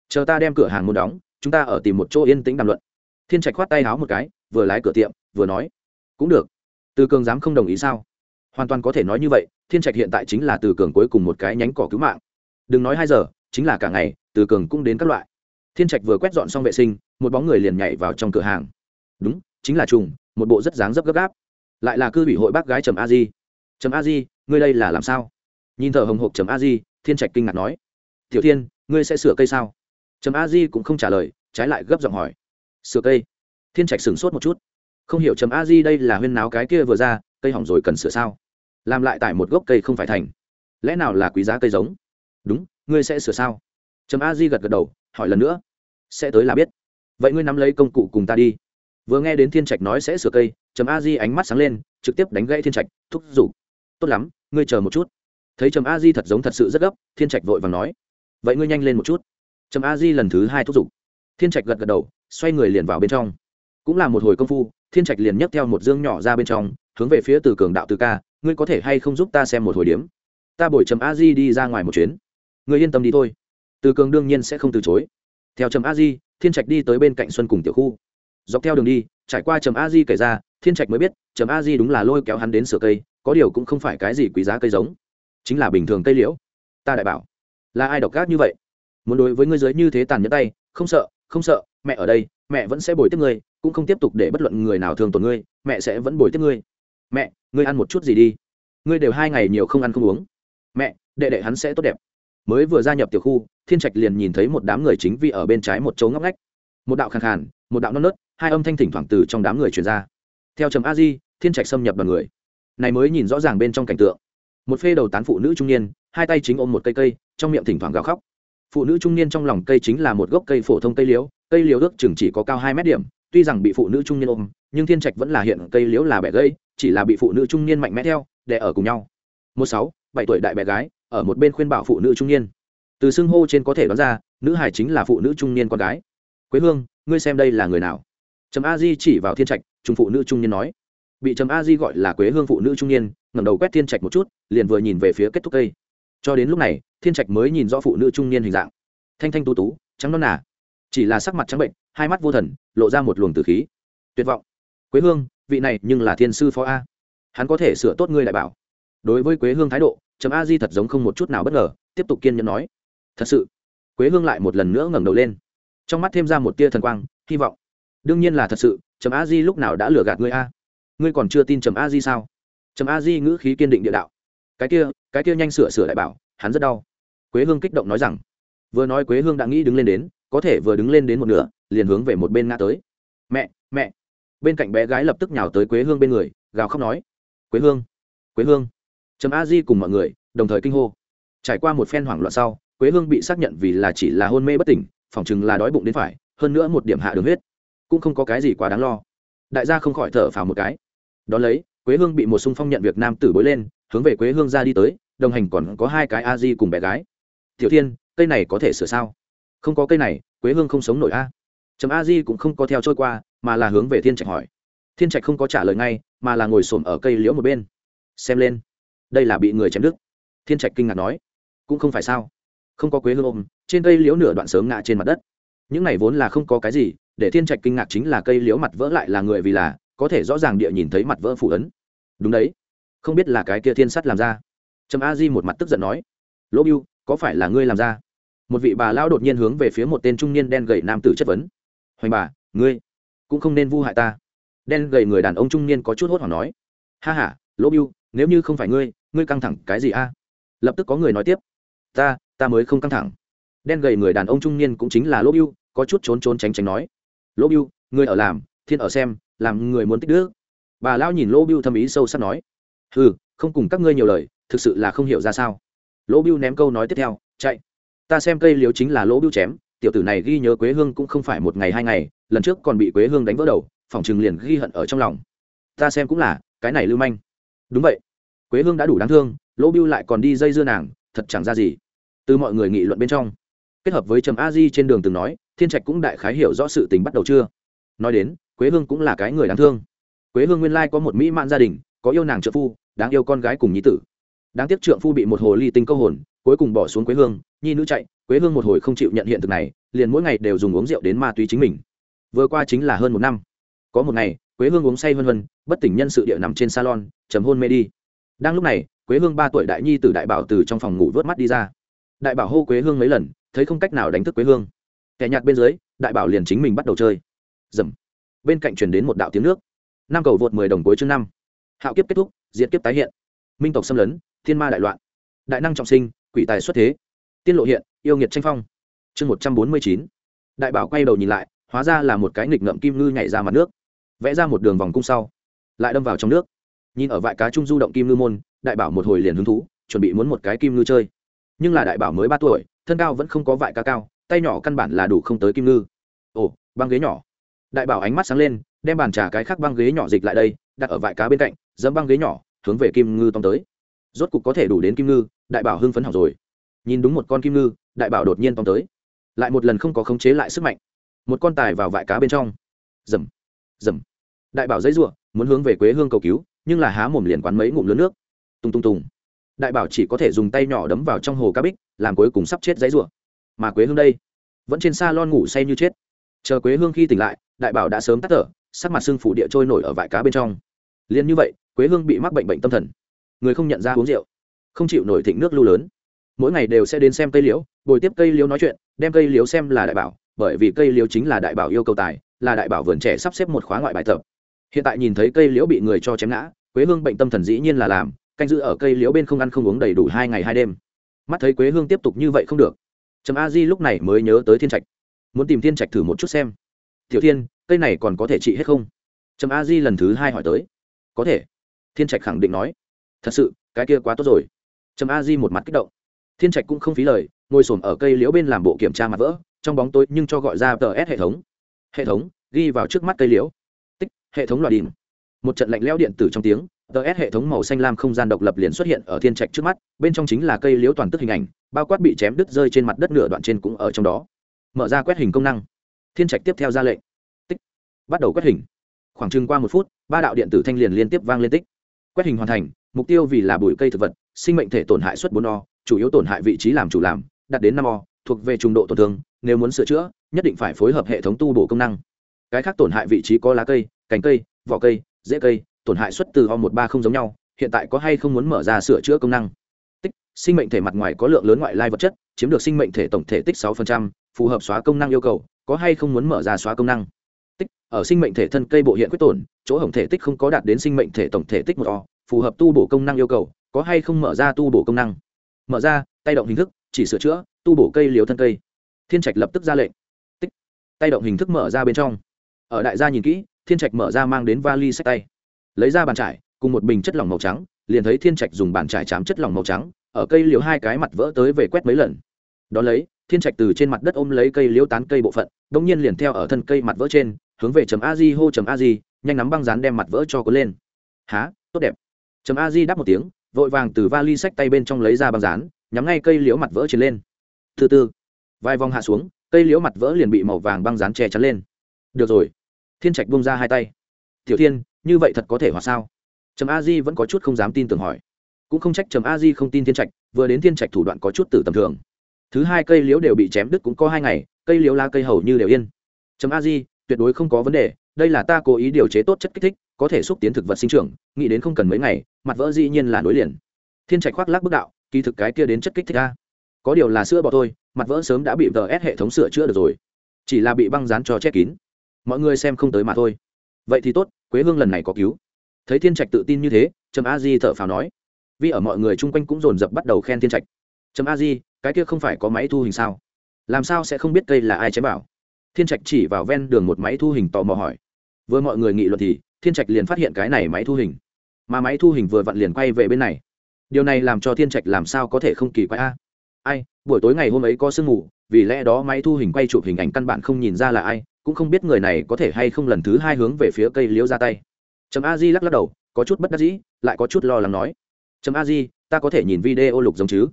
Chờ ta đem cửa hàng muốn đóng, chúng ta ở tìm một chỗ yên tĩnh đàm luận. Thiên trạch khoát tay háo một cái, vừa lái cửa tiệm, vừa nói. Cũng được. Từ cường dám không đồng ý sao? Hoàn toàn có thể nói như vậy, thiên trạch hiện tại chính là từ cường cuối cùng một cái nhánh cỏ cứu mạng. Đừng nói hai giờ, chính là cả ngày từ cường cũng đến các loại thiên trạch vừa quét dọn xong vệ sinh, một bóng người liền nhảy vào trong cửa hàng. Đúng, chính là trùng, một bộ rất dáng dấp gấp gáp. Lại là cư ủy hội bác gái trầm a di. Trầm a di, ngươi đây là làm sao? Nhìn thở hồng hộc trầm a di, thiên trạch kinh ngạc nói. Tiểu thiên, ngươi sẽ sửa cây sao? Trầm a di cũng không trả lời, trái lại gấp giọng hỏi. Sửa cây? Thiên trạch sửng sốt một chút. Không hiểu trầm a di đây là huyên náo cái kia vừa ra, cây hỏng rồi cần sửa sao? Làm lại tại một gốc cây không phải thành. Lẽ nào là quý giá cây giống? Đúng, ngươi sẽ sửa sao? Trầm a di gật gật đầu hỏi lần nữa. Sẽ tới là biết. Vậy ngươi nắm lấy công cụ cùng ta đi. Vừa nghe đến thiên trạch nói sẽ sửa cây, trầm a di ánh mắt sáng lên, trực tiếp đánh gãy thiên trạch, thúc giục. Tốt lắm, ngươi chờ một chút. Thấy trầm a di thật giống thật sự rất gấp, thiên trạch vội vàng nói. Vậy ngươi nhanh lên một chút. Trầm a di lần thứ hai thúc giục. Thiên trạch gật gật đầu, xoay người liền vào bên trong. Cũng là một hồi công phu, thiên trạch liền nhấc theo một dương nhỏ ra bên trong, hướng về phía từ cường đạo từ ca, ngươi có thể hay không giúp ta xem một hồi điếm ta bồi trầm a di đi ra ngoài một chuyến. Ngươi yên tâm đi thôi từ cường đương nhiên sẽ không từ chối. Theo trầm a di, thiên trạch đi tới bên cạnh xuân cùng tiểu khu. Dọc theo đường đi, trải qua trầm a di kể ra, thiên trạch mới biết, trầm a di đúng là lôi kéo hắn đến sửa cây, có điều cũng không phải cái gì quý giá cây giống. Chính là bình thường cây liễu. Ta đại bảo, là ai độc gác như vậy? Muốn đối với ngươi giới như thế tàn nhẫn tay, không sợ không sợ, mẹ ở đây, mẹ vẫn sẽ bồi tiếp ngươi, cũng không tiếp tục để bất luận người nào thường tổn ngươi, mẹ sẽ vẫn bồi tiếp ngươi. Mẹ, ngươi ăn một chút gì đi. Ngươi đều hai ngày nhiều không ăn không uống. Mẹ, đệ đệ hắn sẽ tốt đẹp mới vừa gia nhập tiểu khu, thiên trạch liền nhìn thấy một đám người chính vì ở bên trái một chỗ ngóc ngách. Một đạo khàn khàn, một đạo non nớt, hai âm thanh thỉnh thoảng từ trong đám người truyền ra. Theo trầm a di, thiên trạch xâm nhập đoàn người. Này mới nhìn rõ ràng bên trong cảnh tượng. Một phê đầu tán phụ nữ trung niên, hai tay chính ôm một cây cây, trong miệng thỉnh thoảng gào khóc. Phụ nữ trung niên trong lòng cây chính là một gốc cây phổ thông cây liễu cây liễu ước chừng chỉ có cao hai mét điểm, tuy rằng bị phụ nữ trung niên ôm, nhưng thiên trạch vẫn là hiện cây liễu là bẻ gây chỉ là bị phụ nữ trung niên mạnh mẽ theo để ở cùng nhau. Một sáu, bảy tuổi đại bé gái ở một bên khuyên bảo phụ nữ trung niên. Từ xưng hô trên có thể đoán ra, nữ hải chính là phụ nữ trung niên con gái. Quế hương, ngươi xem đây là người nào? Trầm a di chỉ vào thiên trạch trung phụ nữ trung niên nói. Bị trầm a di gọi là quế hương phụ nữ trung niên, ngẩng đầu quét thiên trạch một chút, liền vừa nhìn về phía kết thúc cây. Cho đến lúc này, thiên trạch mới nhìn rõ phụ nữ trung niên hình dạng. Thanh thanh tú tú, trắng non nà. Chỉ là sắc mặt trắng bệnh, hai mắt vô thần, lộ ra một luồng từ khí. Tuyệt vọng. Quế hương, vị này nhưng là thiên sư phó a. Hắn có thể sửa tốt ngươi đại bảo. Đối với quế hương thái độ trầm a di thật giống không một chút nào bất ngờ, tiếp tục kiên nhẫn nói, thật sự? Quế hương lại một lần nữa ngẩng đầu lên. Trong mắt thêm ra một tia thần quang, hy vọng. Đương nhiên là thật sự, trầm a di lúc nào đã lừa gạt ngươi a? Ngươi còn chưa tin trầm a di sao? Trầm a di ngữ khí kiên định địa đạo. Cái kia cái kia nhanh sửa sửa lại bảo, hắn rất đau. Quế hương kích động nói rằng. Vừa nói quế hương đã nghĩ đứng lên đến, có thể vừa đứng lên đến một nửa, liền hướng về một bên ngã tới. Mẹ mẹ. Bên cạnh bé gái lập tức nhào tới quế hương bên người, gào khóc nói. Quế hương quế hương trầm a di cùng mọi người, đồng thời kinh hô. Trải qua một phen hoảng loạn sau, quế hương bị xác nhận vì là chỉ là hôn mê bất tỉnh, phỏng chừng là đói bụng đến phải, hơn nữa một điểm hạ đường huyết. Cũng không có cái gì quá đáng lo. Đại gia không khỏi thở phào một cái. Đón lấy, quế hương bị một xung phong nhận việc nam tử bối lên, hướng về quế hương ra đi tới, đồng hành còn có hai cái a di cùng bé gái. Tiểu thiên, cây này có thể sửa sao? Không có cây này, quế hương không sống nổi a. Trầm a di cũng không có theo trôi qua, mà là hướng về thiên trạch hỏi. Thiên trạch không có trả lời ngay, mà là ngồi xổm ở cây liễu một bên. Xem lên đây là bị người chém đứt. Thiên trạch kinh ngạc nói, cũng không phải sao? Không có quế hương ôm, trên cây liễu nửa đoạn sớm ngã trên mặt đất. Những này vốn là không có cái gì, để thiên trạch kinh ngạc chính là cây liễu mặt vỡ lại là người vì là, có thể rõ ràng địa nhìn thấy mặt vỡ phủ ấn. Đúng đấy. Không biết là cái kia thiên sắt làm ra. Trầm a di một mặt tức giận nói, lỗ biu có phải là ngươi làm ra? Một vị bà lao đột nhiên hướng về phía một tên trung niên đen gầy nam tử chất vấn, hoành bà, ngươi cũng không nên vu hại ta. Đen gầy người đàn ông trung niên có chút hốt hoảng nói, ha h a lỗ biu nếu như không phải ngươi ngươi căng thẳng cái gì a? Lập tức có người nói tiếp. Ta ta mới không căng thẳng. Đen gầy người đàn ông trung niên cũng chính là lỗ biu, có chút trốn trốn tránh tránh nói. Lỗ biu, ngươi ở làm, thiên ở xem, làm người muốn tích đức. Bà lão nhìn lỗ biu thâm ý sâu sắc nói. Ừ không cùng các ngươi nhiều lời, thực sự là không hiểu ra sao. Lỗ biu ném câu nói tiếp theo, chạy. Ta xem cây liếu chính là lỗ biu chém, tiểu tử này ghi nhớ quế hương cũng không phải một ngày hai ngày, lần trước còn bị quế hương đánh vỡ đầu phòng chừng liền ghi hận ở trong lòng. Ta xem cũng là, cái này lưu manh. Đúng vậy quế hương đã đủ đáng thương, lỗ Biêu lại còn đi dây dưa nàng, thật chẳng ra gì. Từ mọi người nghị luận bên trong, kết hợp với trầm a di trên đường từng nói, thiên trạch cũng đại khái hiểu rõ sự tình bắt đầu chưa. Nói đến, quế hương cũng là cái người đáng thương. Quế hương nguyên lai có một mỹ mãn gia đình, có yêu nàng trợ phu, đáng yêu con gái cùng nhi tử. Đáng tiếc trượng phu bị một hồ ly tinh câu hồn, cuối cùng bỏ xuống quế hương, nhi nữ chạy, quế hương một hồi không chịu nhận hiện thực này, liền mỗi ngày đều dùng uống rượu đến ma túy chính mình. Vừa qua chính là hơn một năm. Có một ngày, quế hương uống say vân vân, bất tỉnh nhân sự địa nằm trên salon chấm hôn mê đi đang lúc này, quế hương ba tuổi đại nhi t đại bảo từ trong phòng ngủ vớt mắt đi ra. Đại bảo hô quế hương mấy lần, thấy không cách nào đánh thức quế hương. Kẻ nhạt bên dưới, đại bảo liền chính mình bắt đầu chơi. Dầm. Bên cạnh truyền đến một đạo tiếng nước. Năm cầu vượt mười đồng cuối chương năm. Hạo kiếp kết thúc diễn kiếp tái hiện. Minh tộc xâm lấn, thiên ma đại loạn. Đại năng trọng sinh, quỷ tài xuất thế. Tiên lộ hiện, yêu nghiệt tranh phong. Chương một trăm bốn mươi chín. Đại bảo quay đầu nhìn lại, hóa ra là một cái nghịch ngậm kim ngư nhảy ra mặt nước. Vẽ ra một đường vòng cung sau. Lại đâm vào trong nước nhìn ở vại cá trung du động kim ngư môn, đại bảo một hồi liền hứng thú, chuẩn bị muốn một cái kim ngư chơi. Nhưng là đại bảo mới ba tuổi, thân cao vẫn không có vại cá cao, tay nhỏ căn bản là đủ không tới kim ngư. Ồ, băng ghế nhỏ. Đại bảo ánh mắt sáng lên, đem bàn trà cái khác băng ghế nhỏ dịch lại đây, đặt ở vại cá bên cạnh, dẫm băng ghế nhỏ, hướng về kim ngư tông tới. Rốt cục có thể đủ đến kim ngư, đại bảo hưng phấn học rồi. Nhìn đúng một con kim ngư, đại bảo đột nhiên tông tới. Lại một lần không có khống chế lại sức mạnh. Một con tài vào vại cá bên trong. Dầm dầm đại bảo dãy r muốn hướng về quế hương cầu cứu nhưng là há mồm liền quán mấy ngụm lớn nước. Tung tung tung. Đại bảo chỉ có thể dùng tay nhỏ đấm vào trong hồ cá bích, làm cuối cùng sắp chết giấy rủa. Mà quế hương đây, vẫn trên xa lon ngủ say như chết. Chờ quế hương khi tỉnh lại, đại bảo đã sớm tắt thở, sắc mặt sưng phủ địa trôi nổi ở vải cá bên trong. Liền như vậy, quế hương bị mắc bệnh bệnh tâm thần. Người không nhận ra uống rượu, không chịu nổi thịnh nước lưu lớn. Mỗi ngày đều sẽ đến xem cây liễu, bồi tiếp cây liễu nói chuyện, đem cây liễu xem là đại bảo, bởi vì cây liễu chính là đại bảo yêu cầu tài, là đại bảo vườn trẻ sắp xếp một khóa ngoại bài tập hiện tại nhìn thấy cây liễu bị người cho chém ngã, quế hương bệnh tâm thần dĩ nhiên là làm, canh giữ ở cây liễu bên không ăn không uống đầy đủ hai ngày hai đêm. Mắt thấy quế hương tiếp tục như vậy không được. Trầm a di lúc này mới nhớ tới thiên trạch. Muốn tìm thiên trạch thử một chút xem. Tiểu thiên, cây này còn có thể trị hết không? Trầm a di lần thứ hai hỏi tới. Có thể. Thiên trạch khẳng định nói. Thật sự, cái kia quá tốt rồi. Trầm a di một mặt kích động. Thiên trạch cũng không phí lời, ngồi s ổ m ở cây liễu bên làm bộ kiểm tra mặt vỡ, trong bóng tối nhưng cho gọi ra tờ s hệ thống. Hệ thống, ghi vào trước mắt cây liễu hệ thống loại đìm. Một trận lạnh leo điện tử trong tiếng ts hệ thống màu xanh lam không gian độc lập liền xuất hiện ở thiên trạch trước mắt, bên trong chính là cây liễu toàn tức hình ảnh, bao quát bị chém đứt rơi trên mặt đất nửa đoạn trên cũng ở trong đó. Mở ra quét hình công năng. Thiên trạch tiếp theo ra lệnh. Tích. Bắt đầu quét hình. Khoảng chừng qua một phút, ba đạo điện tử thanh liền liên tiếp vang lên tích. Quét hình hoàn thành, mục tiêu vì là bụi cây thực vật, sinh mệnh thể tổn hại suất bốn o, chủ yếu tổn hại vị trí làm chủ làm, đạt đến năm o, thuộc về trung độ tổn thương, nếu muốn sửa chữa, nhất định phải phối hợp hệ thống tu bổ công năng. Cái khác tổn hại vị trí có lá cây cành cây, vỏ cây dễ cây, tổn hại xuất từ ho một ba không giống nhau, hiện tại có hay không muốn mở ra sửa chữa công năng? Tích, sinh mệnh thể mặt ngoài có lượng lớn ngoại lai vật chất, chiếm được sinh mệnh thể tổng thể tích sáu phù hợp xóa công năng yêu cầu, có hay không muốn mở ra xóa công năng? Tích, ở sinh mệnh thể thân cây bộ hiện quyết tổn, chỗ hỏng thể tích không có đạt đến sinh mệnh thể tổng thể tích một o, phù hợp tu bổ công năng yêu cầu, có hay không mở ra tu bổ công năng? Mở ra, tay động hình thức, chỉ sửa chữa, tu bổ cây liều thân cây. Thiên trạch lập tức ra lệnh. Tích, tay động hình thức mở ra bên trong. Ở đại gia nhìn kỹ thiên trạch mở ra mang đến vali sách tay. Lấy ra bàn trải, cùng một bình chất lỏng màu trắng, liền thấy thiên trạch dùng bàn trải chám chất lỏng màu trắng, ở cây liễu hai cái mặt vỡ tới về quét mấy lần. Đ ó lấy, thiên trạch từ trên mặt đất ôm lấy cây liễu tán cây bộ phận đ ỗ n g nhiên liền theo ở thân cây mặt vỡ trên, hướng về chấm a di hô chấm a di, nhanh nắm băng rán đem mặt vỡ cho có lên. Há tốt đẹp. Chấm a di đáp một tiếng, vội vàng từ vali sách tay bên trong lấy ra băng rán nhắm ngay cây liễu mặt vỡ trên lên. Thứ tư vai vòng hạ xuống, cây liễu mặt vỡ liền bị màu vàng băng rán che chắn lên. Được rồi thiên trạch bông ra hai tay. Tiểu thiên, như vậy thật có thể hoặc sao? Trầm a di vẫn có chút không dám tin tưởng hỏi. Cũng không trách trầm a di không tin thiên trạch, vừa đến thiên trạch thủ đoạn có chút từ tầm thường. Thứ hai cây liễu đều bị chém đứt cũng có hai ngày, cây liễu la cây hầu như đều yên. Trầm a di, tuyệt đối không có vấn đề, đây là ta cố ý điều chế tốt chất kích thích, có thể xúc tiến thực vật sinh trưởng, nghĩ đến không cần mấy ngày, mặt vỡ dĩ nhiên là nối liền. Thiên trạch khoác lác bước đạo, kỳ thực cái kia đến chất kích thích a. Có điều là sữa bò thôi, mặt vỡ sớm đã bị ts hệ thống sửa chữa được rồi, chỉ là bị băng dán cho che kín mọi người xem không tới mà thôi. Vậy thì tốt, quế hương lần này có cứu. Thấy thiên trạch tự tin như thế, trầm a di thở phào nói. Vì ở mọi người chung quanh cũng dồn dập bắt đầu khen thiên trạch. Trầm a di, cái kia không phải có máy thu hình sao? Làm sao sẽ không biết cây là ai chém bảo? Thiên trạch chỉ vào ven đường một máy thu hình tò mò hỏi. Vừa mọi người nghị luận thì, thiên trạch liền phát hiện cái này máy thu hình. Mà máy thu hình vừa vặn liền quay về bên này. Điều này làm cho thiên trạch làm sao có thể không kỳ quái a? Ai, buổi tối ngày hôm ấy có sương mù, vì lẽ đó máy thu hình quay chụp hình ảnh căn bản không nhìn ra là ai cũng không biết người này có thể hay không lần thứ hai hướng về phía cây liễu ra tay. Trầm a di lắc lắc đầu, có chút bất đắc dĩ, lại có chút lo lắng nói. Trầm a di, ta có thể nhìn video lục giống chứ?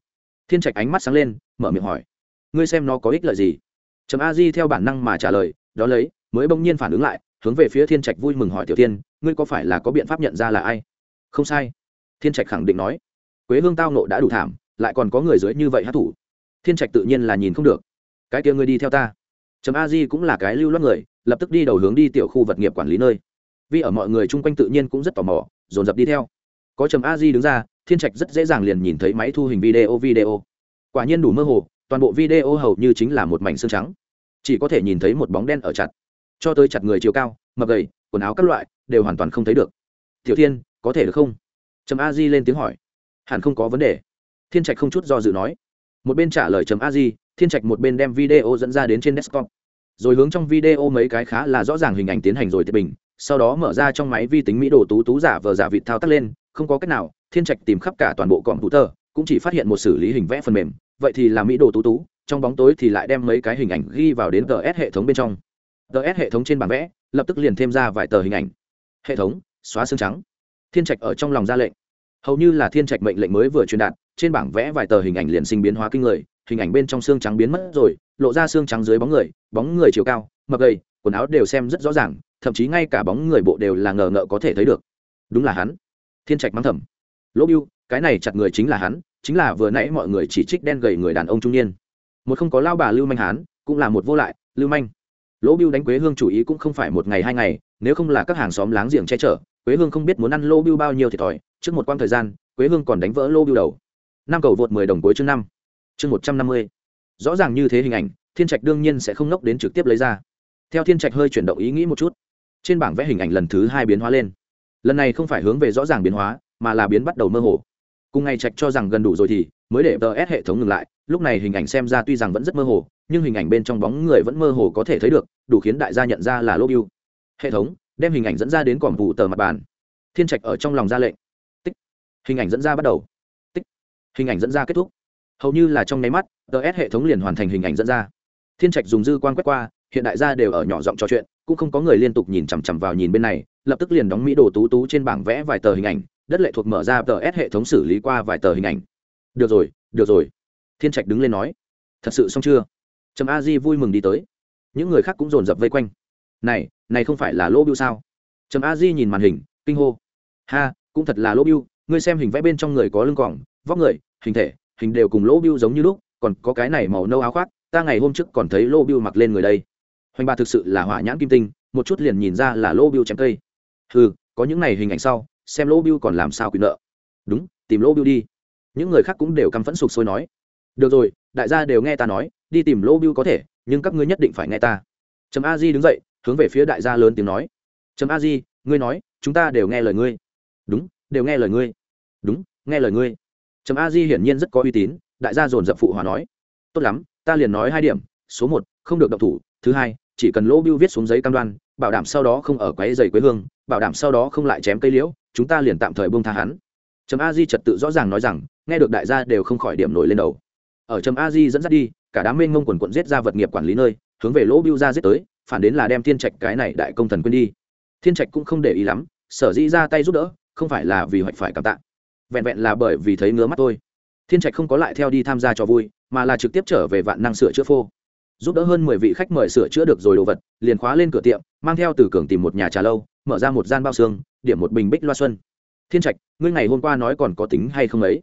Thiên trạch ánh mắt sáng lên, mở miệng hỏi. Ngươi xem nó có ích lợi gì? Trầm a di theo bản năng mà trả lời, đó lấy, mới bỗng nhiên phản ứng lại, hướng về phía thiên trạch vui mừng hỏi tiểu tiên ngươi có phải là có biện pháp nhận ra là ai? Không sai. Thiên trạch khẳng định nói. Quế hương tao nộ đã đủ thảm, lại còn có người dưới như vậy hát thủ. Thiên trạch tự nhiên là nhìn không được. Cái kia ngươi đi theo ta trầm a di cũng là cái lưu loát người, lập tức đi đầu hướng đi tiểu khu vật nghiệp quản lý nơi. Vì ở mọi người chung quanh tự nhiên cũng rất tò mò, dồn dập đi theo. Có trầm a di đứng ra, thiên trạch rất dễ dàng liền nhìn thấy máy thu hình video video. Quả nhiên đủ mơ hồ, toàn bộ video hầu như chính là một mảnh xương trắng. Chỉ có thể nhìn thấy một bóng đen ở chặt. Cho tới chặt người chiều cao mập gầy, quần áo các loại, đều hoàn toàn không thấy được. Tiểu thiên, có thể được không? Trầm a di lên tiếng hỏi. Hẳn không có vấn đề. Thiên trạch không chút do dự nói một bên trả lời trầm a di, thiên trạch một bên đem video dẫn ra đến trên desktop. Rồi hướng trong video mấy cái khá là rõ ràng hình ảnh tiến hành rồi tiết bình, sau đó mở ra trong máy vi tính mỹ đồ tú tú giả vờ giả vịt thao tác lên, không có cách nào, thiên trạch tìm khắp cả toàn bộ cọm tú tờ cũng chỉ phát hiện một xử lý hình vẽ phần mềm. Vậy thì là mỹ đồ tú tú, trong bóng tối thì lại đem mấy cái hình ảnh ghi vào đến ts hệ thống bên trong. Ts hệ thống trên bảng vẽ, lập tức liền thêm ra vài tờ hình ảnh. Hệ thống, xóa xương trắng. Thiên trạch ở trong lòng ra lệnh. Hầu như là thiên trạch mệnh lệnh mới vừa truyền đạt trên bảng vẽ vài tờ hình ảnh liền sinh biến hóa kinh người, hình ảnh bên trong xương trắng biến mất rồi, lộ ra xương trắng dưới bóng người bóng người chiều cao mập gầy, quần áo đều xem rất rõ ràng, thậm chí ngay cả bóng người bộ đều là ngờ ngợ có thể thấy được. Đúng là hắn. Thiên trạch mắng thầm. Lỗ biêu cái này chặt người chính là hắn, chính là vừa nãy mọi người chỉ trích đen gầy người đàn ông trung niên. Một không có lao bà lưu manh hán, cũng là một vô lại, lưu manh. Lỗ biêu đánh quế hương chủ ý cũng không phải một ngày hai ngày, nếu không là các hàng xóm láng giềng che chở, quế hương không biết muốn ăn lô biêu bao nhiêu thiệt thòi, trước một quãng thời gian, quế hương còn đánh vỡ lô biêu đầu năm cầu vượt mười đồng cuối chương năm. Chương một trăm năm mươi. Rõ ràng như thế hình ảnh, thiên trạch đương nhiên sẽ không nốc đến trực tiếp lấy ra. Theo thiên trạch hơi chuyển động ý nghĩ một chút, trên bảng vẽ hình ảnh lần thứ hai biến hóa lên. Lần này không phải hướng về rõ ràng biến hóa, mà là biến bắt đầu mơ hồ. Cùng ngày trạch cho rằng gần đủ rồi thì mới để ts hệ thống ngừng lại, lúc này hình ảnh xem ra tuy rằng vẫn rất mơ hồ, nhưng hình ảnh bên trong bóng người vẫn mơ hồ có thể thấy được, đủ khiến đại gia nhận ra là lô biu hệ thống, đem hình ảnh dẫn ra đến cỏm vụ tờ mặt bàn. Thiên trạch ở trong lòng ra lệnh. Tích. Hình ảnh dẫn ra bắt đầu hình ảnh dẫn ra kết thúc. Hầu như là trong nháy mắt ts hệ thống liền hoàn thành hình ảnh dẫn ra. Thiên trạch dùng dư quan quét qua, hiện đại gia đều ở nhỏ giọng trò chuyện, cũng không có người liên tục nhìn chằm chằm vào nhìn bên này, lập tức liền đóng mỹ đồ tú tú trên bảng vẽ vài tờ hình ảnh, đất lệ thuộc mở ra ts hệ thống xử lý qua vài tờ hình ảnh. Được rồi được rồi. Thiên trạch đứng lên nói, thật sự xong chưa? Trầm a di vui mừng đi tới. Những người khác cũng dồn dập vây quanh. Này này không phải là lỗ biêu sao? Trầm a di nhìn màn hình, kinh hô, ha, cũng thật là lỗ biêu ngươi xem hình vẽ bên trong người có lưng cỏng vóc người, hình thể, hình đều cùng lỗ biêu giống như lúc, còn có cái này màu nâu áo khoác, ta ngày hôm trước còn thấy Lô biêu mặc lên người đây. Hoành bà thực sự là hỏa nhãn kim tinh, một chút liền nhìn ra là Lô biêu chém cây. Ừ có những này hình ảnh sau, xem Lô biêu còn làm sao quyền nợ. Đúng, tìm Lô biêu đi. Những người khác cũng đều căm phẫn sục sôi nói. Được rồi, đại gia đều nghe ta nói, đi tìm Lô biêu có thể, nhưng các ngươi nhất định phải nghe ta. Trầm a di đứng dậy, hướng về phía đại gia lớn tiếng nói. Trầm a di, ngươi nói, chúng ta đều nghe lời ngươi. Đúng, đều nghe lời ngươi. Đúng, nghe lời ngươi trầm a di hiển nhiên rất có uy tín, đại gia dồn dập phụ hòa nói, tốt lắm, ta liền nói hai điểm, số một, không được độc thủ, thứ hai, chỉ cần lỗ biêu viết xuống giấy cam đoan, bảo đảm sau đó không ở quấy dày quế hương, bảo đảm sau đó không lại chém cây liễu, chúng ta liền tạm thời buông tha hắn. Trầm a di trật tự rõ ràng nói rằng, nghe được đại gia đều không khỏi điểm nổi lên đầu. Ở trầm a di dẫn dắt đi, cả đám mênh mông quần quận giết ra vật nghiệp quản lý nơi, hướng về lỗ biêu ra giết tới, phản đến là đem thiên trạch cái này đại công thần quên đi. Thiên trạch cũng không để ý lắm, sở dĩ ra tay giúp đỡ, không phải là vì hoạch phải cảm tạ vẹn vẹn là bởi vì thấy ngứa mắt thôi thiên trạch không có lại theo đi tham gia cho vui, mà là trực tiếp trở về vạn năng sửa chữa phô. Giúp đỡ hơn mười vị khách mời sửa chữa được rồi đồ vật, liền khóa lên cửa tiệm, mang theo từ cường tìm một nhà trà lâu, mở ra một gian bao xương, điểm một bình bích loa xuân. Thiên trạch, ngươi ngày hôm qua nói còn có tính hay không ấy?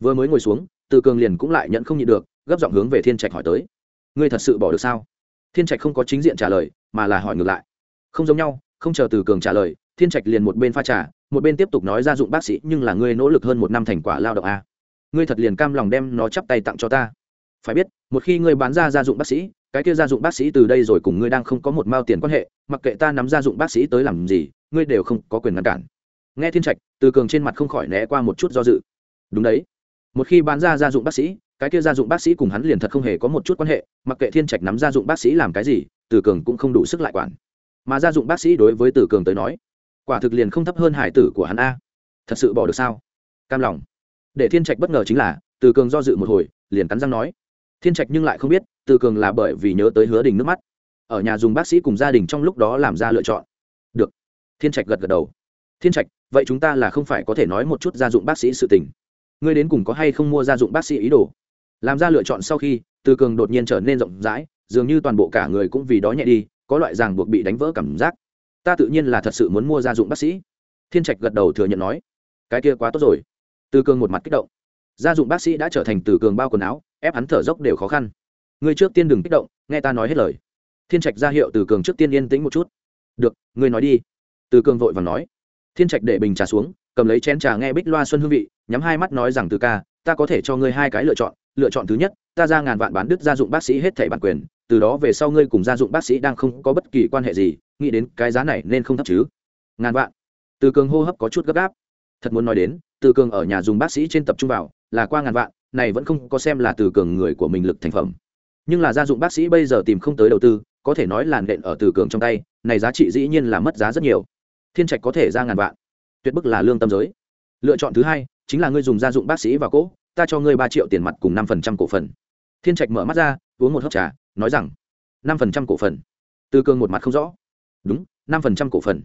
Vừa mới ngồi xuống, từ cường liền cũng lại nhận không nhịn được, gấp giọng hướng về thiên trạch hỏi tới. Ngươi thật sự bỏ được sao? Thiên trạch không có chính diện trả lời, mà là hỏi ngược lại. Không giống nhau, không chờ từ cường trả lời thiên trạch liền một bên pha trà, một bên tiếp tục nói ra dụng bác sĩ, nhưng là ngươi nỗ lực hơn một năm thành quả lao động a ngươi thật liền cam lòng đem nó chắp tay tặng cho ta. Phải biết, một khi ngươi bán ra gia dụng bác sĩ, cái kia gia dụng bác sĩ từ đây rồi cùng ngươi đang không có một mao tiền quan hệ, mặc kệ ta nắm gia dụng bác sĩ tới làm gì, ngươi đều không có quyền ngăn cản. Nghe thiên trạch, từ cường trên mặt không khỏi né qua một chút do dự. Đúng đấy. Một khi bán ra gia dụng bác sĩ, cái kia gia dụng bác sĩ cùng hắn liền thật không hề có một chút quan hệ, mặc kệ thiên trạch nắm gia dụng bác sĩ làm cái gì, từ cường cũng không đủ sức lại quản. Mà gia dụng bác sĩ đối với từ cường tới nói quả thực liền không thấp hơn hải tử của hắn a. Thật sự bỏ được sao? Cam lòng. Để thiên trạch bất ngờ chính là, từ cường do dự một hồi, liền cắn răng nói. Thiên trạch nhưng lại không biết, từ cường là bởi vì nhớ tới hứa đình nước mắt. Ở nhà dùng bác sĩ cùng gia đình trong lúc đó làm ra lựa chọn. Được. Thiên trạch gật gật đầu. Thiên trạch, vậy chúng ta là không phải có thể nói một chút gia dụng bác sĩ sự tình. Ngươi đến cùng có hay không mua gia dụng bác sĩ ý đồ? Làm ra lựa chọn sau khi, từ cường đột nhiên trở nên rộng rãi, dường như toàn bộ cả người cũng vì đó nhẹ đi, có loại ràng buộc bị đánh vỡ cảm giác ta tự nhiên là thật sự muốn mua gia dụng bác sĩ. Thiên trạch gật đầu thừa nhận nói, cái kia quá tốt rồi. Từ cường một mặt kích động. Gia dụng bác sĩ đã trở thành từ cường bao quần áo, ép hắn thở dốc đều khó khăn. Ngươi trước tiên đừng kích động, nghe ta nói hết lời. Thiên trạch ra hiệu từ cường trước tiên yên tĩnh một chút. Được, ngươi nói đi. Từ cường vội và nói. Thiên trạch để bình trà xuống, cầm lấy chén trà nghe bích loa xuân hương vị, nhắm hai mắt nói rằng từ ca, ta có thể cho ngươi hai cái lựa chọn. Lựa chọn thứ nhất, ta ra ngàn vạn bán đứt gia dụng bác sĩ hết thẻ bản quyền, từ đó về sau ngươi cùng gia dụng bác sĩ đang không có bất kỳ quan hệ gì nghĩ đến cái giá này nên không thấp chứ. Ngàn vạn. Từ cường hô hấp có chút gấp gáp. Thật muốn nói đến, từ cường ở nhà dùng bác sĩ trên tập trung vào, là qua ngàn vạn, này vẫn không có xem là từ cường người của mình lực thành phẩm. Nhưng là gia dụng bác sĩ bây giờ tìm không tới đầu tư, có thể nói là đệm ở từ cường trong tay, này giá trị dĩ nhiên là mất giá rất nhiều. Thiên trạch có thể ra ngàn vạn. Tuyệt bức là lương tâm giới. Lựa chọn thứ hai, chính là ngươi dùng gia dụng bác sĩ và cỗ, ta cho ngươi ba triệu tiền mặt cùng năm phần trăm cổ phần. Thiên trạch mở mắt ra, uống một hớp trà, nói rằng, năm phần trăm cổ phần. Từ cường một mặt không rõ đúng, năm phần trăm cổ phần.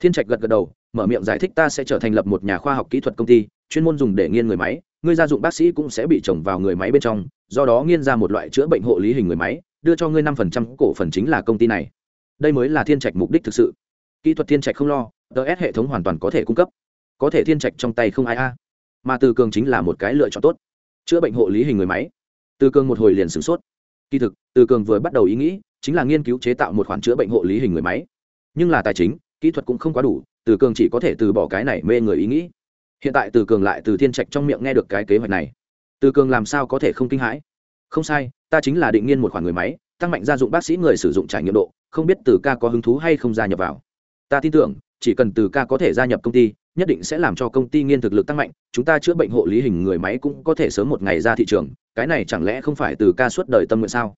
Thiên trạch gật gật đầu, mở miệng giải thích ta sẽ trở thành lập một nhà khoa học kỹ thuật công ty, chuyên môn dùng để nghiên người máy. Người gia dụng bác sĩ cũng sẽ bị trồng vào người máy bên trong, do đó nghiên ra một loại chữa bệnh hộ lý hình người máy, đưa cho ngươi năm phần trăm cổ phần chính là công ty này. Đây mới là thiên trạch mục đích thực sự. Kỹ thuật thiên trạch không lo ts hệ thống hoàn toàn có thể cung cấp. Có thể thiên trạch trong tay không ai a. Mà từ cường chính là một cái lựa chọn tốt. Chữa bệnh hộ lý hình người máy. Từ cường một hồi liền sửng sốt. Kỳ thực, từ cường vừa bắt đầu ý nghĩ, chính là nghiên cứu chế tạo một khoản chữa bệnh hộ lý hình người máy nhưng là tài chính, kỹ thuật cũng không quá đủ, từ cường chỉ có thể từ bỏ cái này mê người ý nghĩ. Hiện tại từ cường lại từ thiên trạch trong miệng nghe được cái kế hoạch này. Từ cường làm sao có thể không kinh hãi? Không sai, ta chính là định nghiên một khoản người máy, tăng mạnh gia dụng bác sĩ người sử dụng trải nghiệm độ, không biết từ ca có hứng thú hay không gia nhập vào. Ta tin tưởng, chỉ cần từ ca có thể gia nhập công ty, nhất định sẽ làm cho công ty nghiên thực lực tăng mạnh, chúng ta chữa bệnh hộ lý hình người máy cũng có thể sớm một ngày ra thị trường, cái này chẳng lẽ không phải từ ca suốt đời tâm nguyện sao?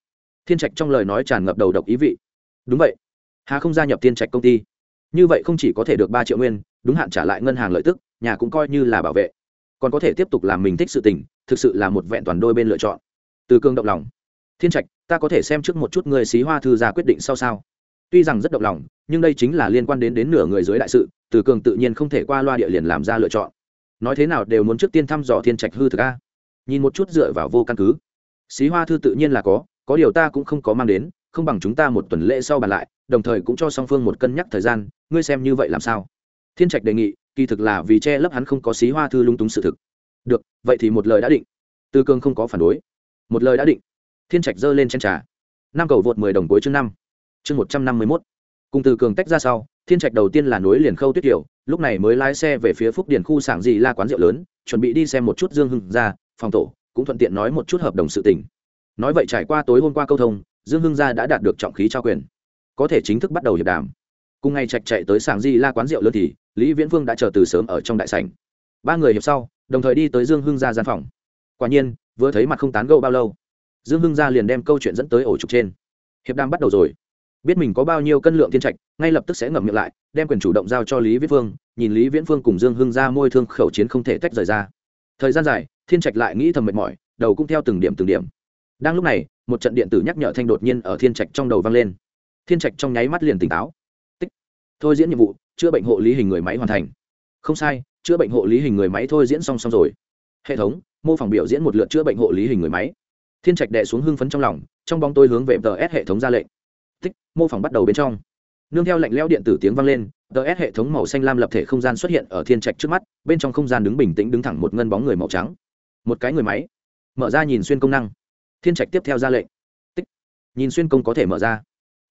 Thiên trạch trong lời nói tràn ngập đầu độc ý vị. Đúng vậy hà không gia nhập thiên trạch công ty? Như vậy không chỉ có thể được ba triệu nguyên, đúng hạn trả lại ngân hàng lợi tức, nhà cũng coi như là bảo vệ. Còn có thể tiếp tục làm mình thích sự tình, thực sự là một vẹn toàn đôi bên lựa chọn. Từ cương động lòng. Thiên trạch, ta có thể xem trước một chút người xí hoa thư ra quyết định sau sao? Tuy rằng rất động lòng, nhưng đây chính là liên quan đến đến nửa người dưới đại sự, từ cường tự nhiên không thể qua loa địa liền làm ra lựa chọn. Nói thế nào đều muốn trước tiên thăm dò thiên trạch hư thực a. Nhìn một chút dựa vào vô căn cứ. Xí hoa thư tự nhiên là có có điều ta cũng không có mang đến, không bằng chúng ta một tuần lễ sau bàn lại đồng thời cũng cho song phương một cân nhắc thời gian, ngươi xem như vậy làm sao? Thiên trạch đề nghị, kỳ thực là vì che lấp hắn không có xí hoa thư lung túng sự thực. Được, vậy thì một lời đã định. Tư cương không có phản đối. Một lời đã định. Thiên trạch giơ lên trên trà. Năm cầu vượt mười đồng cuối chương năm. Chương một trăm năm mươi mốt. Cùng từ cường tách ra sau, thiên trạch đầu tiên là nối liền khâu tuyết kiều, lúc này mới lái xe về phía phúc điền khu sảng dị la quán rượu lớn, chuẩn bị đi xem một chút dương hưng ra, phòng tổ, cũng thuận tiện nói một chút hợp đồng sự tình. Nói vậy trải qua tối hôm qua câu thông, dương hưng gia đã đạt được trọng khí trao quyền có thể chính thức bắt đầu hiệp đàm. Cùng ngày trạch chạy tới sảng di la quán rượu lớn thì lý viễn Vương đã chờ từ sớm ở trong đại sảnh. Ba người hiệp sau, đồng thời đi tới dương hưng gia gian phòng. Quả nhiên, vừa thấy mặt không tán gẫu bao lâu, dương hưng gia liền đem câu chuyện dẫn tới ổ trục trên. Hiệp đàm bắt đầu rồi. Biết mình có bao nhiêu cân lượng thiên trạch, ngay lập tức sẽ ngậm miệng lại, đem quyền chủ động giao cho lý viễn phương nhìn lý viễn phương cùng dương hưng gia môi thương khẩu chiến không thể tách rời ra. Thời gian dài, thiên trạch lại nghĩ thầm mệt mỏi, đầu cũng theo từng điểm từng điểm. Đang lúc này, một trận điện tử nhắc nhở thanh đột nhiên ở thiên trạch trong đầu vang lên thiên trạch trong nháy mắt liền tỉnh táo. Tích. Thôi diễn nhiệm vụ, chữa bệnh hộ lý hình người máy hoàn thành. Không sai, chữa bệnh hộ lý hình người máy thôi diễn xong xong rồi. Hệ thống, mô phỏng biểu diễn một lượt chữa bệnh hộ lý hình người máy. Thiên trạch đệ xuống hưng phấn trong lòng, trong bóng tôi hướng về tờ s hệ thống ra lệnh. Tích, mô phỏng bắt đầu bên trong. Nương theo lệnh leo điện tử tiếng vang lên, tờ s hệ thống màu xanh lam lập thể không gian xuất hiện ở thiên trạch trước mắt, bên trong không gian đứng bình tĩnh đứng thẳng một ngân bóng người màu trắng. Một cái người máy. Mở ra nhìn xuyên công năng. Thiên trạch tiếp theo ra lệnh. Tích. Nhìn xuyên công có thể mở ra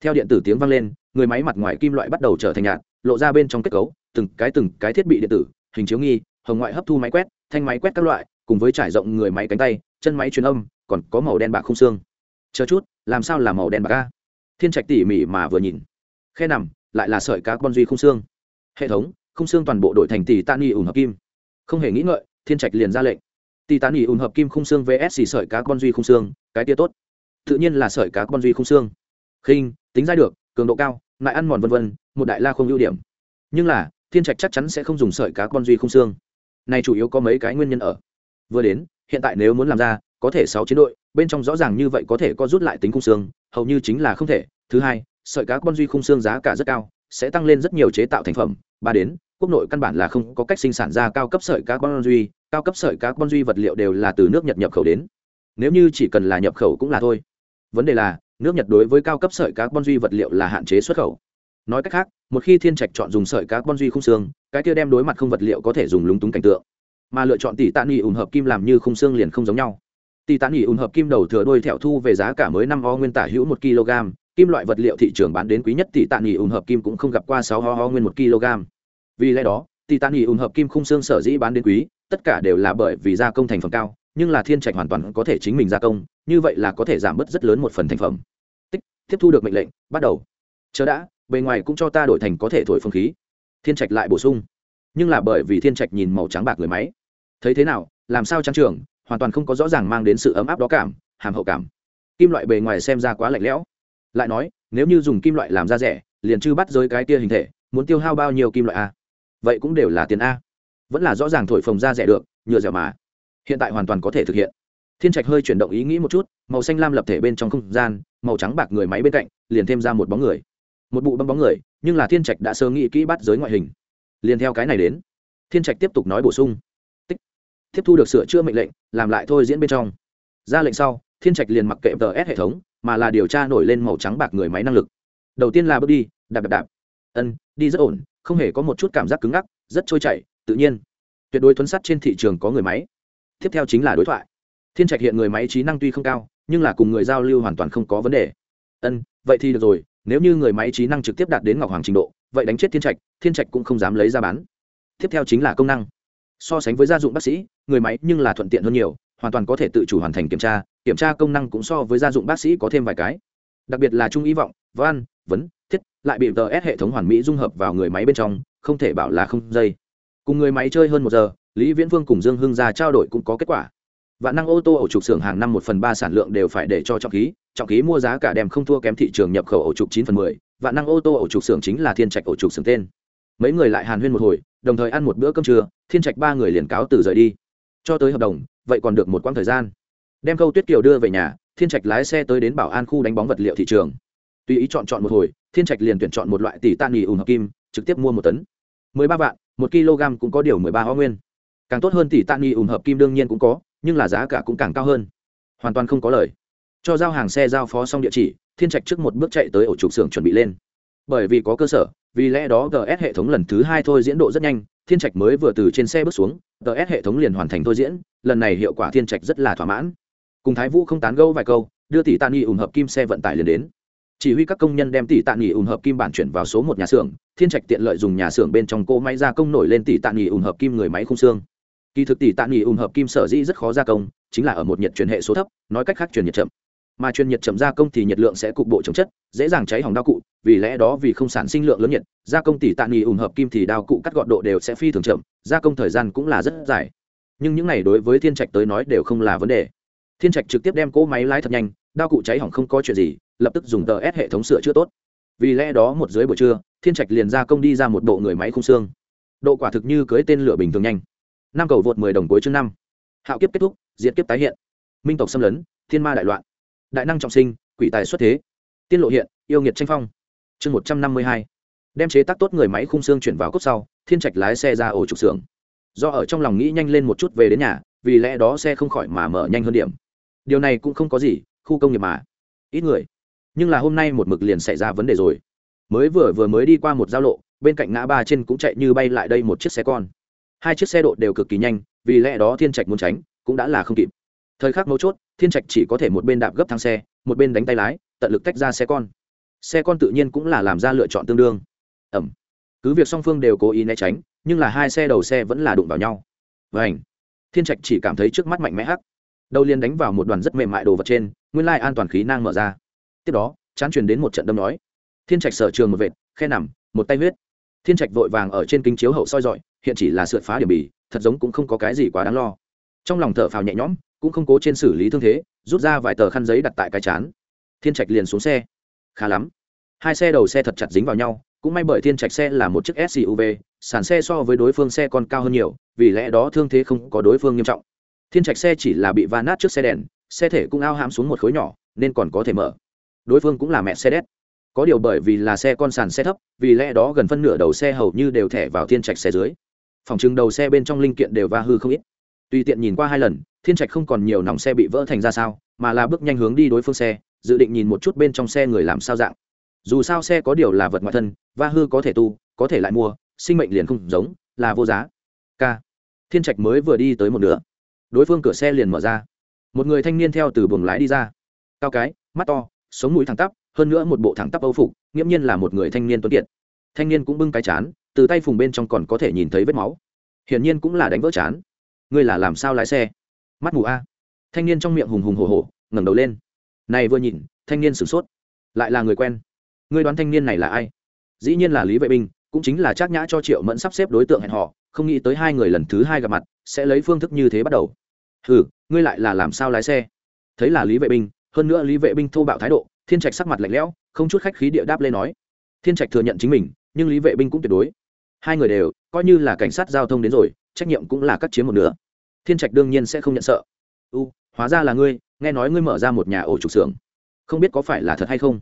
theo điện tử tiếng vang lên, người máy mặt ngoài kim loại bắt đầu trở thành nhạt, lộ ra bên trong kết cấu, từng cái từng cái thiết bị điện tử, hình chiếu nghi, hồng ngoại hấp thu máy quét, thanh máy quét các loại, cùng với trải rộng người máy cánh tay, chân máy truyền âm, còn có màu đen bạc không xương. Chờ chút, làm sao là màu đen bạc ca thiên trạch tỉ mỉ mà vừa nhìn. Khe nằm, lại là sợi cá con duy không xương. Hệ thống không xương toàn bộ đội thành tỷ tan y ủng hợp kim. Không hề nghĩ ngợi, thiên trạch liền ra lệnh. Tỷ tan y ủng hợp kim khung xương vs xì sợi cá con duy khung xương, cái tia tốt. Tự nhiên là sợi cá con duy khung xương. Khinh tính ra được, cường độ cao, ngại ăn mòn vân vân, một đại la không ưu điểm. Nhưng là, thiên trạch chắc chắn sẽ không dùng sợi cá con duy không xương. Này chủ yếu có mấy cái nguyên nhân ở. Vừa đến, hiện tại nếu muốn làm ra, có thể sáu chiến đội, bên trong rõ ràng như vậy có thể có rút lại tính khung xương, hầu như chính là không thể. Thứ hai, sợi cá con duy khung xương giá cả rất cao, sẽ tăng lên rất nhiều chế tạo thành phẩm. Ba đến, quốc nội căn bản là không có cách sinh sản ra cao cấp sợi cá con duy, cao cấp sợi cá con duy vật liệu đều là từ nước nhật nhập khẩu đến. Nếu như chỉ cần là nhập khẩu cũng là thôi. Vấn đề là nước nhật đối với cao cấp sợi carbon duy vật liệu là hạn chế xuất khẩu. Nói cách khác, một khi thiên trạch chọn dùng sợi carbon duy khung xương, cái kia đem đối mặt không vật liệu có thể dùng lúng túng cảnh tượng. Mà lựa chọn tỷ tạ nghỉ ủng hợp kim làm như khung xương liền không giống nhau. Tỷ tạ nghỉ ủng hợp kim đầu thừa đôi thẹo thu về giá cả mới năm o nguyên tả hữu một kg, kim loại vật liệu thị trường bán đến quý nhất tỷ tạ nghỉ ủng hợp kim cũng không gặp qua sáu ho ho nguyên một kg. Vì lẽ đó, tỷ tạ nghỉ ủng hợp kim khung xương sở dĩ bán đến quý, tất cả đều là bởi vì gia công thành phẩm cao, nhưng là thiên trạch hoàn toàn có thể chính mình gia công, như vậy là có thể giảm bớt rất lớn một phần thành phẩm tiếp thu được mệnh lệnh, bắt đầu. Chờ đã, bề ngoài cũng cho ta đổi thành có thể thổi phương khí. Thiên trạch lại bổ sung. Nhưng là bởi vì thiên trạch nhìn màu trắng bạc người máy. Thấy thế nào, làm sao trang trường, hoàn toàn không có rõ ràng mang đến sự ấm áp đó cảm, hàm hậu cảm. Kim loại bề ngoài xem ra quá lạnh lẽo. Lại nói, nếu như dùng kim loại làm ra rẻ, liền chư bắt giới cái tia hình thể, muốn tiêu hao bao nhiêu kim loại a? Vậy cũng đều là tiền a. Vẫn là rõ ràng thổi phồng ra rẻ được, nhựa dẻo mà. Hiện tại hoàn toàn có thể thực hiện thiên trạch hơi chuyển động ý nghĩ một chút, màu xanh lam lập thể bên trong không gian, màu trắng bạc người máy bên cạnh, liền thêm ra một bóng người. Một bụ bấm bóng người, nhưng là thiên trạch đã sơ nghĩ kỹ bắt giới ngoại hình. Liền theo cái này đến, thiên trạch tiếp tục nói bổ sung. Tích. Tiếp thu được sửa chữa mệnh lệnh, làm lại thôi diễn bên trong. Ra lệnh sau, thiên trạch liền mặc kệ tờ s hệ thống, mà là điều tra nổi lên màu trắng bạc người máy năng lực. Đầu tiên là bước đi, đạp đạp đạp. Ân, đi rất ổn, không hề có một chút cảm giác cứng ngắc, rất trôi chảy, tự nhiên. Tuyệt đối thuấn sắt trên thị trường có người máy. Tiếp theo chính là đối thoại thiên trạch hiện người máy trí năng tuy không cao, nhưng là cùng người giao lưu hoàn toàn không có vấn đề. Ân, vậy thì được rồi, nếu như người máy trí năng trực tiếp đạt đến ngọc hoàng trình độ, vậy đánh chết thiên trạch thiên trạch cũng không dám lấy ra bán. Tiếp theo chính là công năng. So sánh với gia dụng bác sĩ, người máy nhưng là thuận tiện hơn nhiều, hoàn toàn có thể tự chủ hoàn thành kiểm tra kiểm tra công năng cũng so với gia dụng bác sĩ có thêm vài cái. Đặc biệt là trung ý vọng văn vấn, thiết, lại bị ép hệ thống hoàn mỹ dung hợp vào người máy bên trong, không thể bảo là không dây. Cùng người máy chơi hơn một giờ, lý viễn vương cùng dương hưng ra trao đổi cũng có kết quả vạn năng ô tô ổ trục xưởng hàng năm một phần ba sản lượng đều phải để cho trọng khí trọng khí mua giá cả đem không thua kém thị trường nhập khẩu ổ trục chín phần mười, vạn năng ô tô ổ trục xưởng chính là thiên trạch ổ trục xưởng tên. Mấy người lại hàn huyên một hồi, đồng thời ăn một bữa cơm trưa, thiên trạch ba người liền cáo từ rời đi. Cho tới hợp đồng, vậy còn được một quãng thời gian. Đem câu tuyết kiều đưa về nhà, thiên trạch lái xe tới đến bảo an khu đánh bóng vật liệu thị trường. Tùy ý chọn chọn một hồi, thiên trạch liền tuyển chọn một loại tỷ tan nghỉ ủng hợp kim, trực tiếp mua một tấn. Mười ba vạn, một kg cũng có điều mười ba hóa nguyên. Càng tốt hơn tỷ tan nghỉ ủng hợp kim đương nhiên cũng có nhưng là giá cả cũng càng cao hơn. Hoàn toàn không có lời. Cho giao hàng xe giao phó xong địa chỉ, thiên trạch trước một bước chạy tới ổ trục xưởng chuẩn bị lên. Bởi vì có cơ sở, vì lẽ đó gs hệ thống lần thứ hai thôi diễn độ rất nhanh, thiên trạch mới vừa từ trên xe bước xuống gs hệ thống liền hoàn thành thôi diễn, lần này hiệu quả thiên trạch rất là thỏa mãn. Cùng thái vũ không tán gâu vài câu, đưa tỷ tạ nghi ủng hợp kim xe vận tải liền đến. Chỉ huy các công nhân đem tỷ tạ nghỉ ủng hợp kim bản chuyển vào số một nhà xưởng, thiên trạch tiện lợi dùng nhà xưởng bên trong cỗ máy gia công nổi lên tỷ tạ nghỉ ủng hợp kim người máy khung xương kỳ thực tỷ tạ nghỉ ủng hợp kim sở dĩ rất khó gia công, chính là ở một nhiệt truyền hệ số thấp, nói cách khác truyền nhiệt chậm. Mà truyền nhiệt chậm gia công thì nhiệt lượng sẽ cục bộ chống chất, dễ dàng cháy hỏng đao cụ, vì lẽ đó vì không sản sinh lượng lớn nhiệt, gia công tỷ tạ nghỉ ủng hợp kim thì đao cụ cắt gọn độ đều sẽ phi thường chậm, gia công thời gian cũng là rất dài. Nhưng những này đối với thiên trạch tới nói đều không là vấn đề. Thiên trạch trực tiếp đem cỗ máy lái thật nhanh, đao cụ cháy hỏng không có chuyện gì, lập tức dùng tờ s hệ thống sửa chữa tốt. Vì lẽ đó một dưới buổi trưa, thiên trạch liền ra công đi ra một bộ người máy khung xương. Độ quả thực như cưới tên lửa bình thường nhanh năm cầu vượt mười đồng cuối chương năm. Hạo kiếp kết thúc, diệt kiếp tái hiện. Minh tộc xâm lấn, thiên ma đại loạn. Đại năng trọng sinh, quỷ tài xuất thế. Tiên lộ hiện, yêu nghiệt tranh phong. Chương một trăm năm mươi hai. Đem chế tác tốt người máy khung xương chuyển vào cốt sau, thiên trạch lái xe ra ổ trục xưởng. Do ở trong lòng nghĩ nhanh lên một chút về đến nhà, vì lẽ đó xe không khỏi mà mở nhanh hơn điểm. Điều này cũng không có gì, khu công nghiệp mà. Ít người. Nhưng là hôm nay một mực liền xảy ra vấn đề rồi. Mới vừa vừa mới đi qua một giao lộ, bên cạnh ngã ba trên cũng chạy như bay lại đây một chiếc xe con hai chiếc xe độ đều cực kỳ nhanh, vì lẽ đó thiên trạch muốn tránh cũng đã là không kịp. Thời khắc mấu chốt, thiên trạch chỉ có thể một bên đạp gấp thang xe, một bên đánh tay lái, tận lực tách ra xe con. Xe con tự nhiên cũng là làm ra lựa chọn tương đương. Ẩm. Cứ việc song phương đều cố ý né tránh, nhưng là hai xe đầu xe vẫn là đụng vào nhau. Vảnh thiên trạch chỉ cảm thấy trước mắt mạnh mẽ hắc. Đầu liền đánh vào một đoàn rất mềm mại đồ vật trên, nguyên lai an toàn khí năng mở ra. Tiếp đó, chán truyền đến một trận đâm nói. Thiên trạch sở trường một vệt, khe nằm, một tay huyết thiên trạch vội vàng ở trên kính chiếu hậu soi dọi, hiện chỉ là sượt phá điểm bì, thật giống cũng không có cái gì quá đáng lo. Trong lòng thở phào nhẹ nhõm, cũng không cố trên xử lý thương thế, rút ra vài tờ khăn giấy đặt tại cái chán. Thiên trạch liền xuống xe. Khá lắm. Hai xe đầu xe thật chặt dính vào nhau, cũng may bởi thiên trạch xe là một chiếc suv sàn xe so với đối phương xe còn cao hơn nhiều, vì lẽ đó thương thế không có đối phương nghiêm trọng. Thiên trạch xe chỉ là bị va nát trước xe đèn, xe thể cũng ao hãm xuống một khối nhỏ, nên còn có thể mở. Đối phương cũng là mẹ xe đét có điều bởi vì là xe con sàn xe thấp, vì lẽ đó gần phân nửa đầu xe hầu như đều thẻ vào thiên trạch xe dưới. Phòng chừng đầu xe bên trong linh kiện đều va hư không ít. Tùy tiện nhìn qua hai lần, thiên trạch không còn nhiều nòng xe bị vỡ thành ra sao, mà là bước nhanh hướng đi đối phương xe, dự định nhìn một chút bên trong xe người làm sao dạng. Dù sao xe có điều là vật ngoại thân, va hư có thể tu, có thể lại mua, sinh mệnh liền không giống, là vô giá. K. Thiên trạch mới vừa đi tới một nửa. Đối phương cửa xe liền mở ra. Một người thanh niên theo từ buồng lái đi ra. Cao cái, mắt to, sống mũi thẳng tắp hơn nữa một bộ thẳng tắp âu phục, nghiễm nhiên là một người thanh niên tuấn kiệt. Thanh niên cũng bưng cái chán, từ tay phùng bên trong còn có thể nhìn thấy vết máu. Hiển nhiên cũng là đánh vỡ chán. Ngươi là làm sao lái xe? Mắt mù a. Thanh niên trong miệng hùng hùng hổ hổ, ngẩng đầu lên. Này vừa nhìn, thanh niên sửng sốt. Lại là người quen. Ngươi đoán thanh niên này là ai? Dĩ nhiên là lý vệ binh cũng chính là trác nhã cho triệu mẫn sắp xếp đối tượng hẹn họ không nghĩ tới hai người lần thứ hai gặp mặt, sẽ lấy phương thức như thế bắt đầu. Hừ, ngươi lại là làm sao lái xe? Thấy là lý vệ binh hơn nữa lý vệ binh thô bạo thái độ thiên trạch sắc mặt lạnh lẽo, không chút khách khí địa đáp lên nói, thiên trạch thừa nhận chính mình, nhưng lý vệ binh cũng tuyệt đối. Hai người đều, coi như là cảnh sát giao thông đến rồi, trách nhiệm cũng là cắt chiếm một nửa. Thiên trạch đương nhiên sẽ không nhận sợ. U, hóa ra là ngươi, nghe nói ngươi mở ra một nhà ổ trục xưởng. Không biết có phải là thật hay không?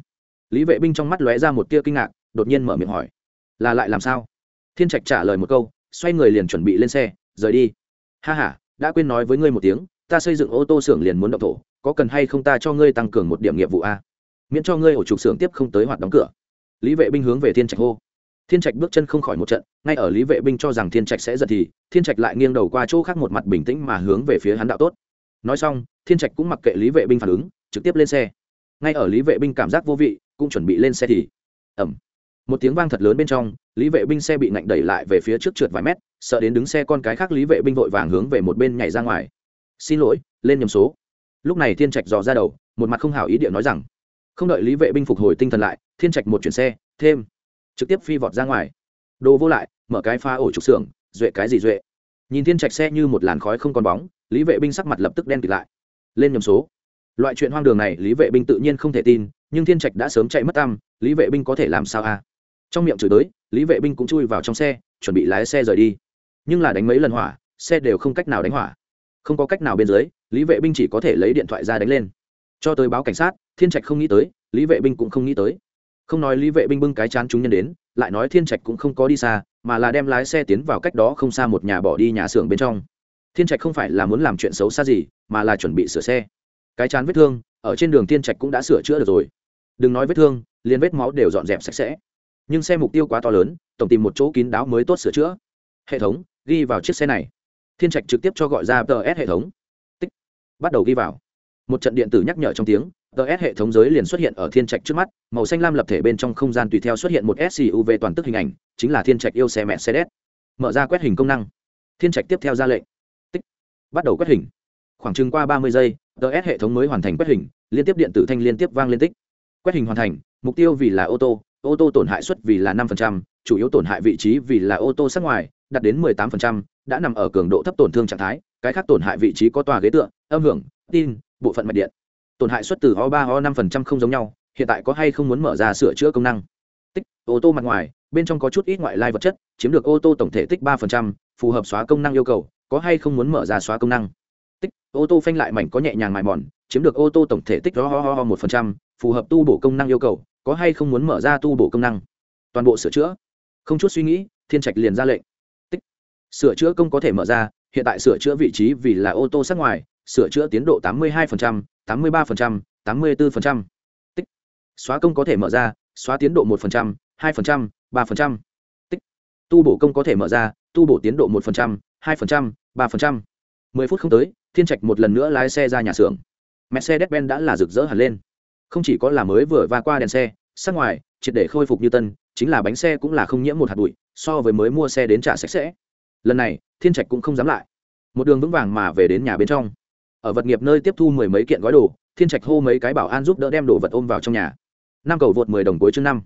Lý vệ binh trong mắt lóe ra một tia kinh ngạc, đột nhiên mở miệng hỏi, là lại làm sao? Thiên trạch trả lời một câu, xoay người liền chuẩn bị lên xe, rời đi. Ha h a đã quên nói với ngươi một tiếng, ta xây dựng ô tô xưởng liền muốn động thổ, có cần hay không ta cho ngươi tăng cường một điểm nghiệp vụ a? Miễn cho ngươi ổ trục xưởng tiếp không tới hoạt đóng cửa. Lý vệ binh hướng về thiên trạch hô. Thiên trạch bước chân không khỏi một trận, ngay ở lý vệ binh cho rằng thiên trạch sẽ giật thì, thiên trạch lại nghiêng đầu qua chỗ khác một mặt bình tĩnh mà hướng về phía hắn đạo tốt. Nói xong, thiên trạch cũng mặc kệ lý vệ binh phản ứng, trực tiếp lên xe. Ngay ở lý vệ binh cảm giác vô vị, cũng chuẩn bị lên xe thì ẩm một tiếng vang thật lớn bên trong, lý vệ binh xe bị nạnh đẩy lại về phía trước trượt vài mét, sợ đến đứng xe con cái khác lý vệ binh vội vàng hướng về một bên nhảy ra ngoài. Xin lỗi, lên nhầm số. Lúc này thiên trạch dò ra đầu, một mặt không hảo ý địa nói rằng không đợi lý vệ binh phục hồi tinh thần lại, thiên trạch một chuyển xe, thêm, trực tiếp phi vọt ra ngoài. Đồ vô lại, mở cái pha ổ trục xưởng, duệ cái gì duệ. Nhìn thiên trạch xe như một làn khói không còn bóng, lý vệ binh sắc mặt lập tức đen kịt lại. Lên nhầm số. Loại chuyện hoang đường này, lý vệ binh tự nhiên không thể tin, nhưng thiên trạch đã sớm chạy mất tăm, lý vệ binh có thể làm sao a à? trong miệng chửi tới, lý vệ binh cũng chui vào trong xe, chuẩn bị lái xe rời đi. Nhưng là đánh mấy lần hỏa, xe đều không cách nào đánh hỏa. Không có cách nào bên dưới, lý vệ binh chỉ có thể lấy điện thoại ra đánh lên. Cho tới báo cảnh sát thiên trạch không nghĩ tới, lý vệ binh cũng không nghĩ tới. Không nói lý vệ binh bưng cái chán chúng nhân đến, lại nói thiên trạch cũng không có đi xa, mà là đem lái xe tiến vào cách đó không xa một nhà bỏ đi nhà xưởng bên trong. Thiên trạch không phải là muốn làm chuyện xấu xa gì, mà là chuẩn bị sửa xe. Cái chán vết thương, ở trên đường thiên trạch cũng đã sửa chữa được rồi. Đừng nói vết thương, liền vết máu đều dọn dẹp sạch sẽ. Nhưng xe mục tiêu quá to lớn, tổng tìm một chỗ kín đáo mới tốt sửa chữa. Hệ thống, ghi vào chiếc xe này. Thiên trạch trực tiếp cho gọi ra ts hệ thống. Tích. Bắt đầu ghi vào. Một trận điện tử nhắc nhở trong tiếng ts hệ thống giới liền xuất hiện ở thiên trạch trước mắt màu xanh lam lập thể bên trong không gian tùy theo xuất hiện một suv toàn tức hình ảnh chính là thiên trạch yêu xe mẹ xe đét mở ra quét hình công năng. Thiên trạch tiếp theo ra lệnh. Tích. Bắt đầu quét hình. Khoảng chừng qua ba mươi giây ts hệ thống mới hoàn thành quét hình liên tiếp điện tử thanh liên tiếp vang liên tích. Quét hình hoàn thành mục tiêu vì là ô tô ô tô tổn hại suất vì là năm chủ yếu tổn hại vị trí vì là ô tô sát ngoài đạt đến 18%, đã nằm ở cường độ thấp tổn thương trạng thái cái khác tổn hại vị trí có tòa ghế tựa âm hưởng tin bộ phận mạch điện tổn hại xuất từ o ba, o năm không giống nhau, hiện tại có hay không muốn mở ra sửa chữa công năng? Tích, ô tô mặt ngoài, bên trong có chút ít ngoại lai vật chất, chiếm được ô tô tổng thể tích ba phù hợp xóa công năng yêu cầu, có hay không muốn mở ra xóa công năng? Tích, ô tô phanh lại mảnh có nhẹ nhàng mài mòn, chiếm được ô tô tổng thể tích ho ho ho một phù hợp tu bổ công năng yêu cầu, có hay không muốn mở ra tu bổ công năng? Toàn bộ sửa chữa. Không chút suy nghĩ, thiên trạch liền ra lệnh. Tích, sửa chữa công có thể mở ra, hiện tại sửa chữa vị trí vì là ô tô sát ngoài, sửa chữa tiến độ tám mươi hai tám mươi ba tám mươi bốn tích. Xóa công có thể mở ra, xóa tiến độ một hai ba tích. Tu bổ công có thể mở ra, tu bổ tiến độ một hai ba mười phút không tới, thiên trạch một lần nữa lái xe ra nhà xưởng. Mercedes benz đã là rực rỡ hẳn lên. Không chỉ có là mới vừa va qua đèn xe, sắc ngoài, triệt để khôi phục như tân, chính là bánh xe cũng là không nhiễm một hạt bụi, so với mới mua xe đến trả sạch sẽ. Lần này, thiên trạch cũng không dám lại. Một đường vững vàng mà về đến nhà bên trong ở vật nghiệp nơi tiếp thu mười mấy kiện gói đồ, thiên trạch hô mấy cái bảo an giúp đỡ đem đồ vật ôm vào trong nhà. Năm cầu vượt mười đồng cuối chương năm.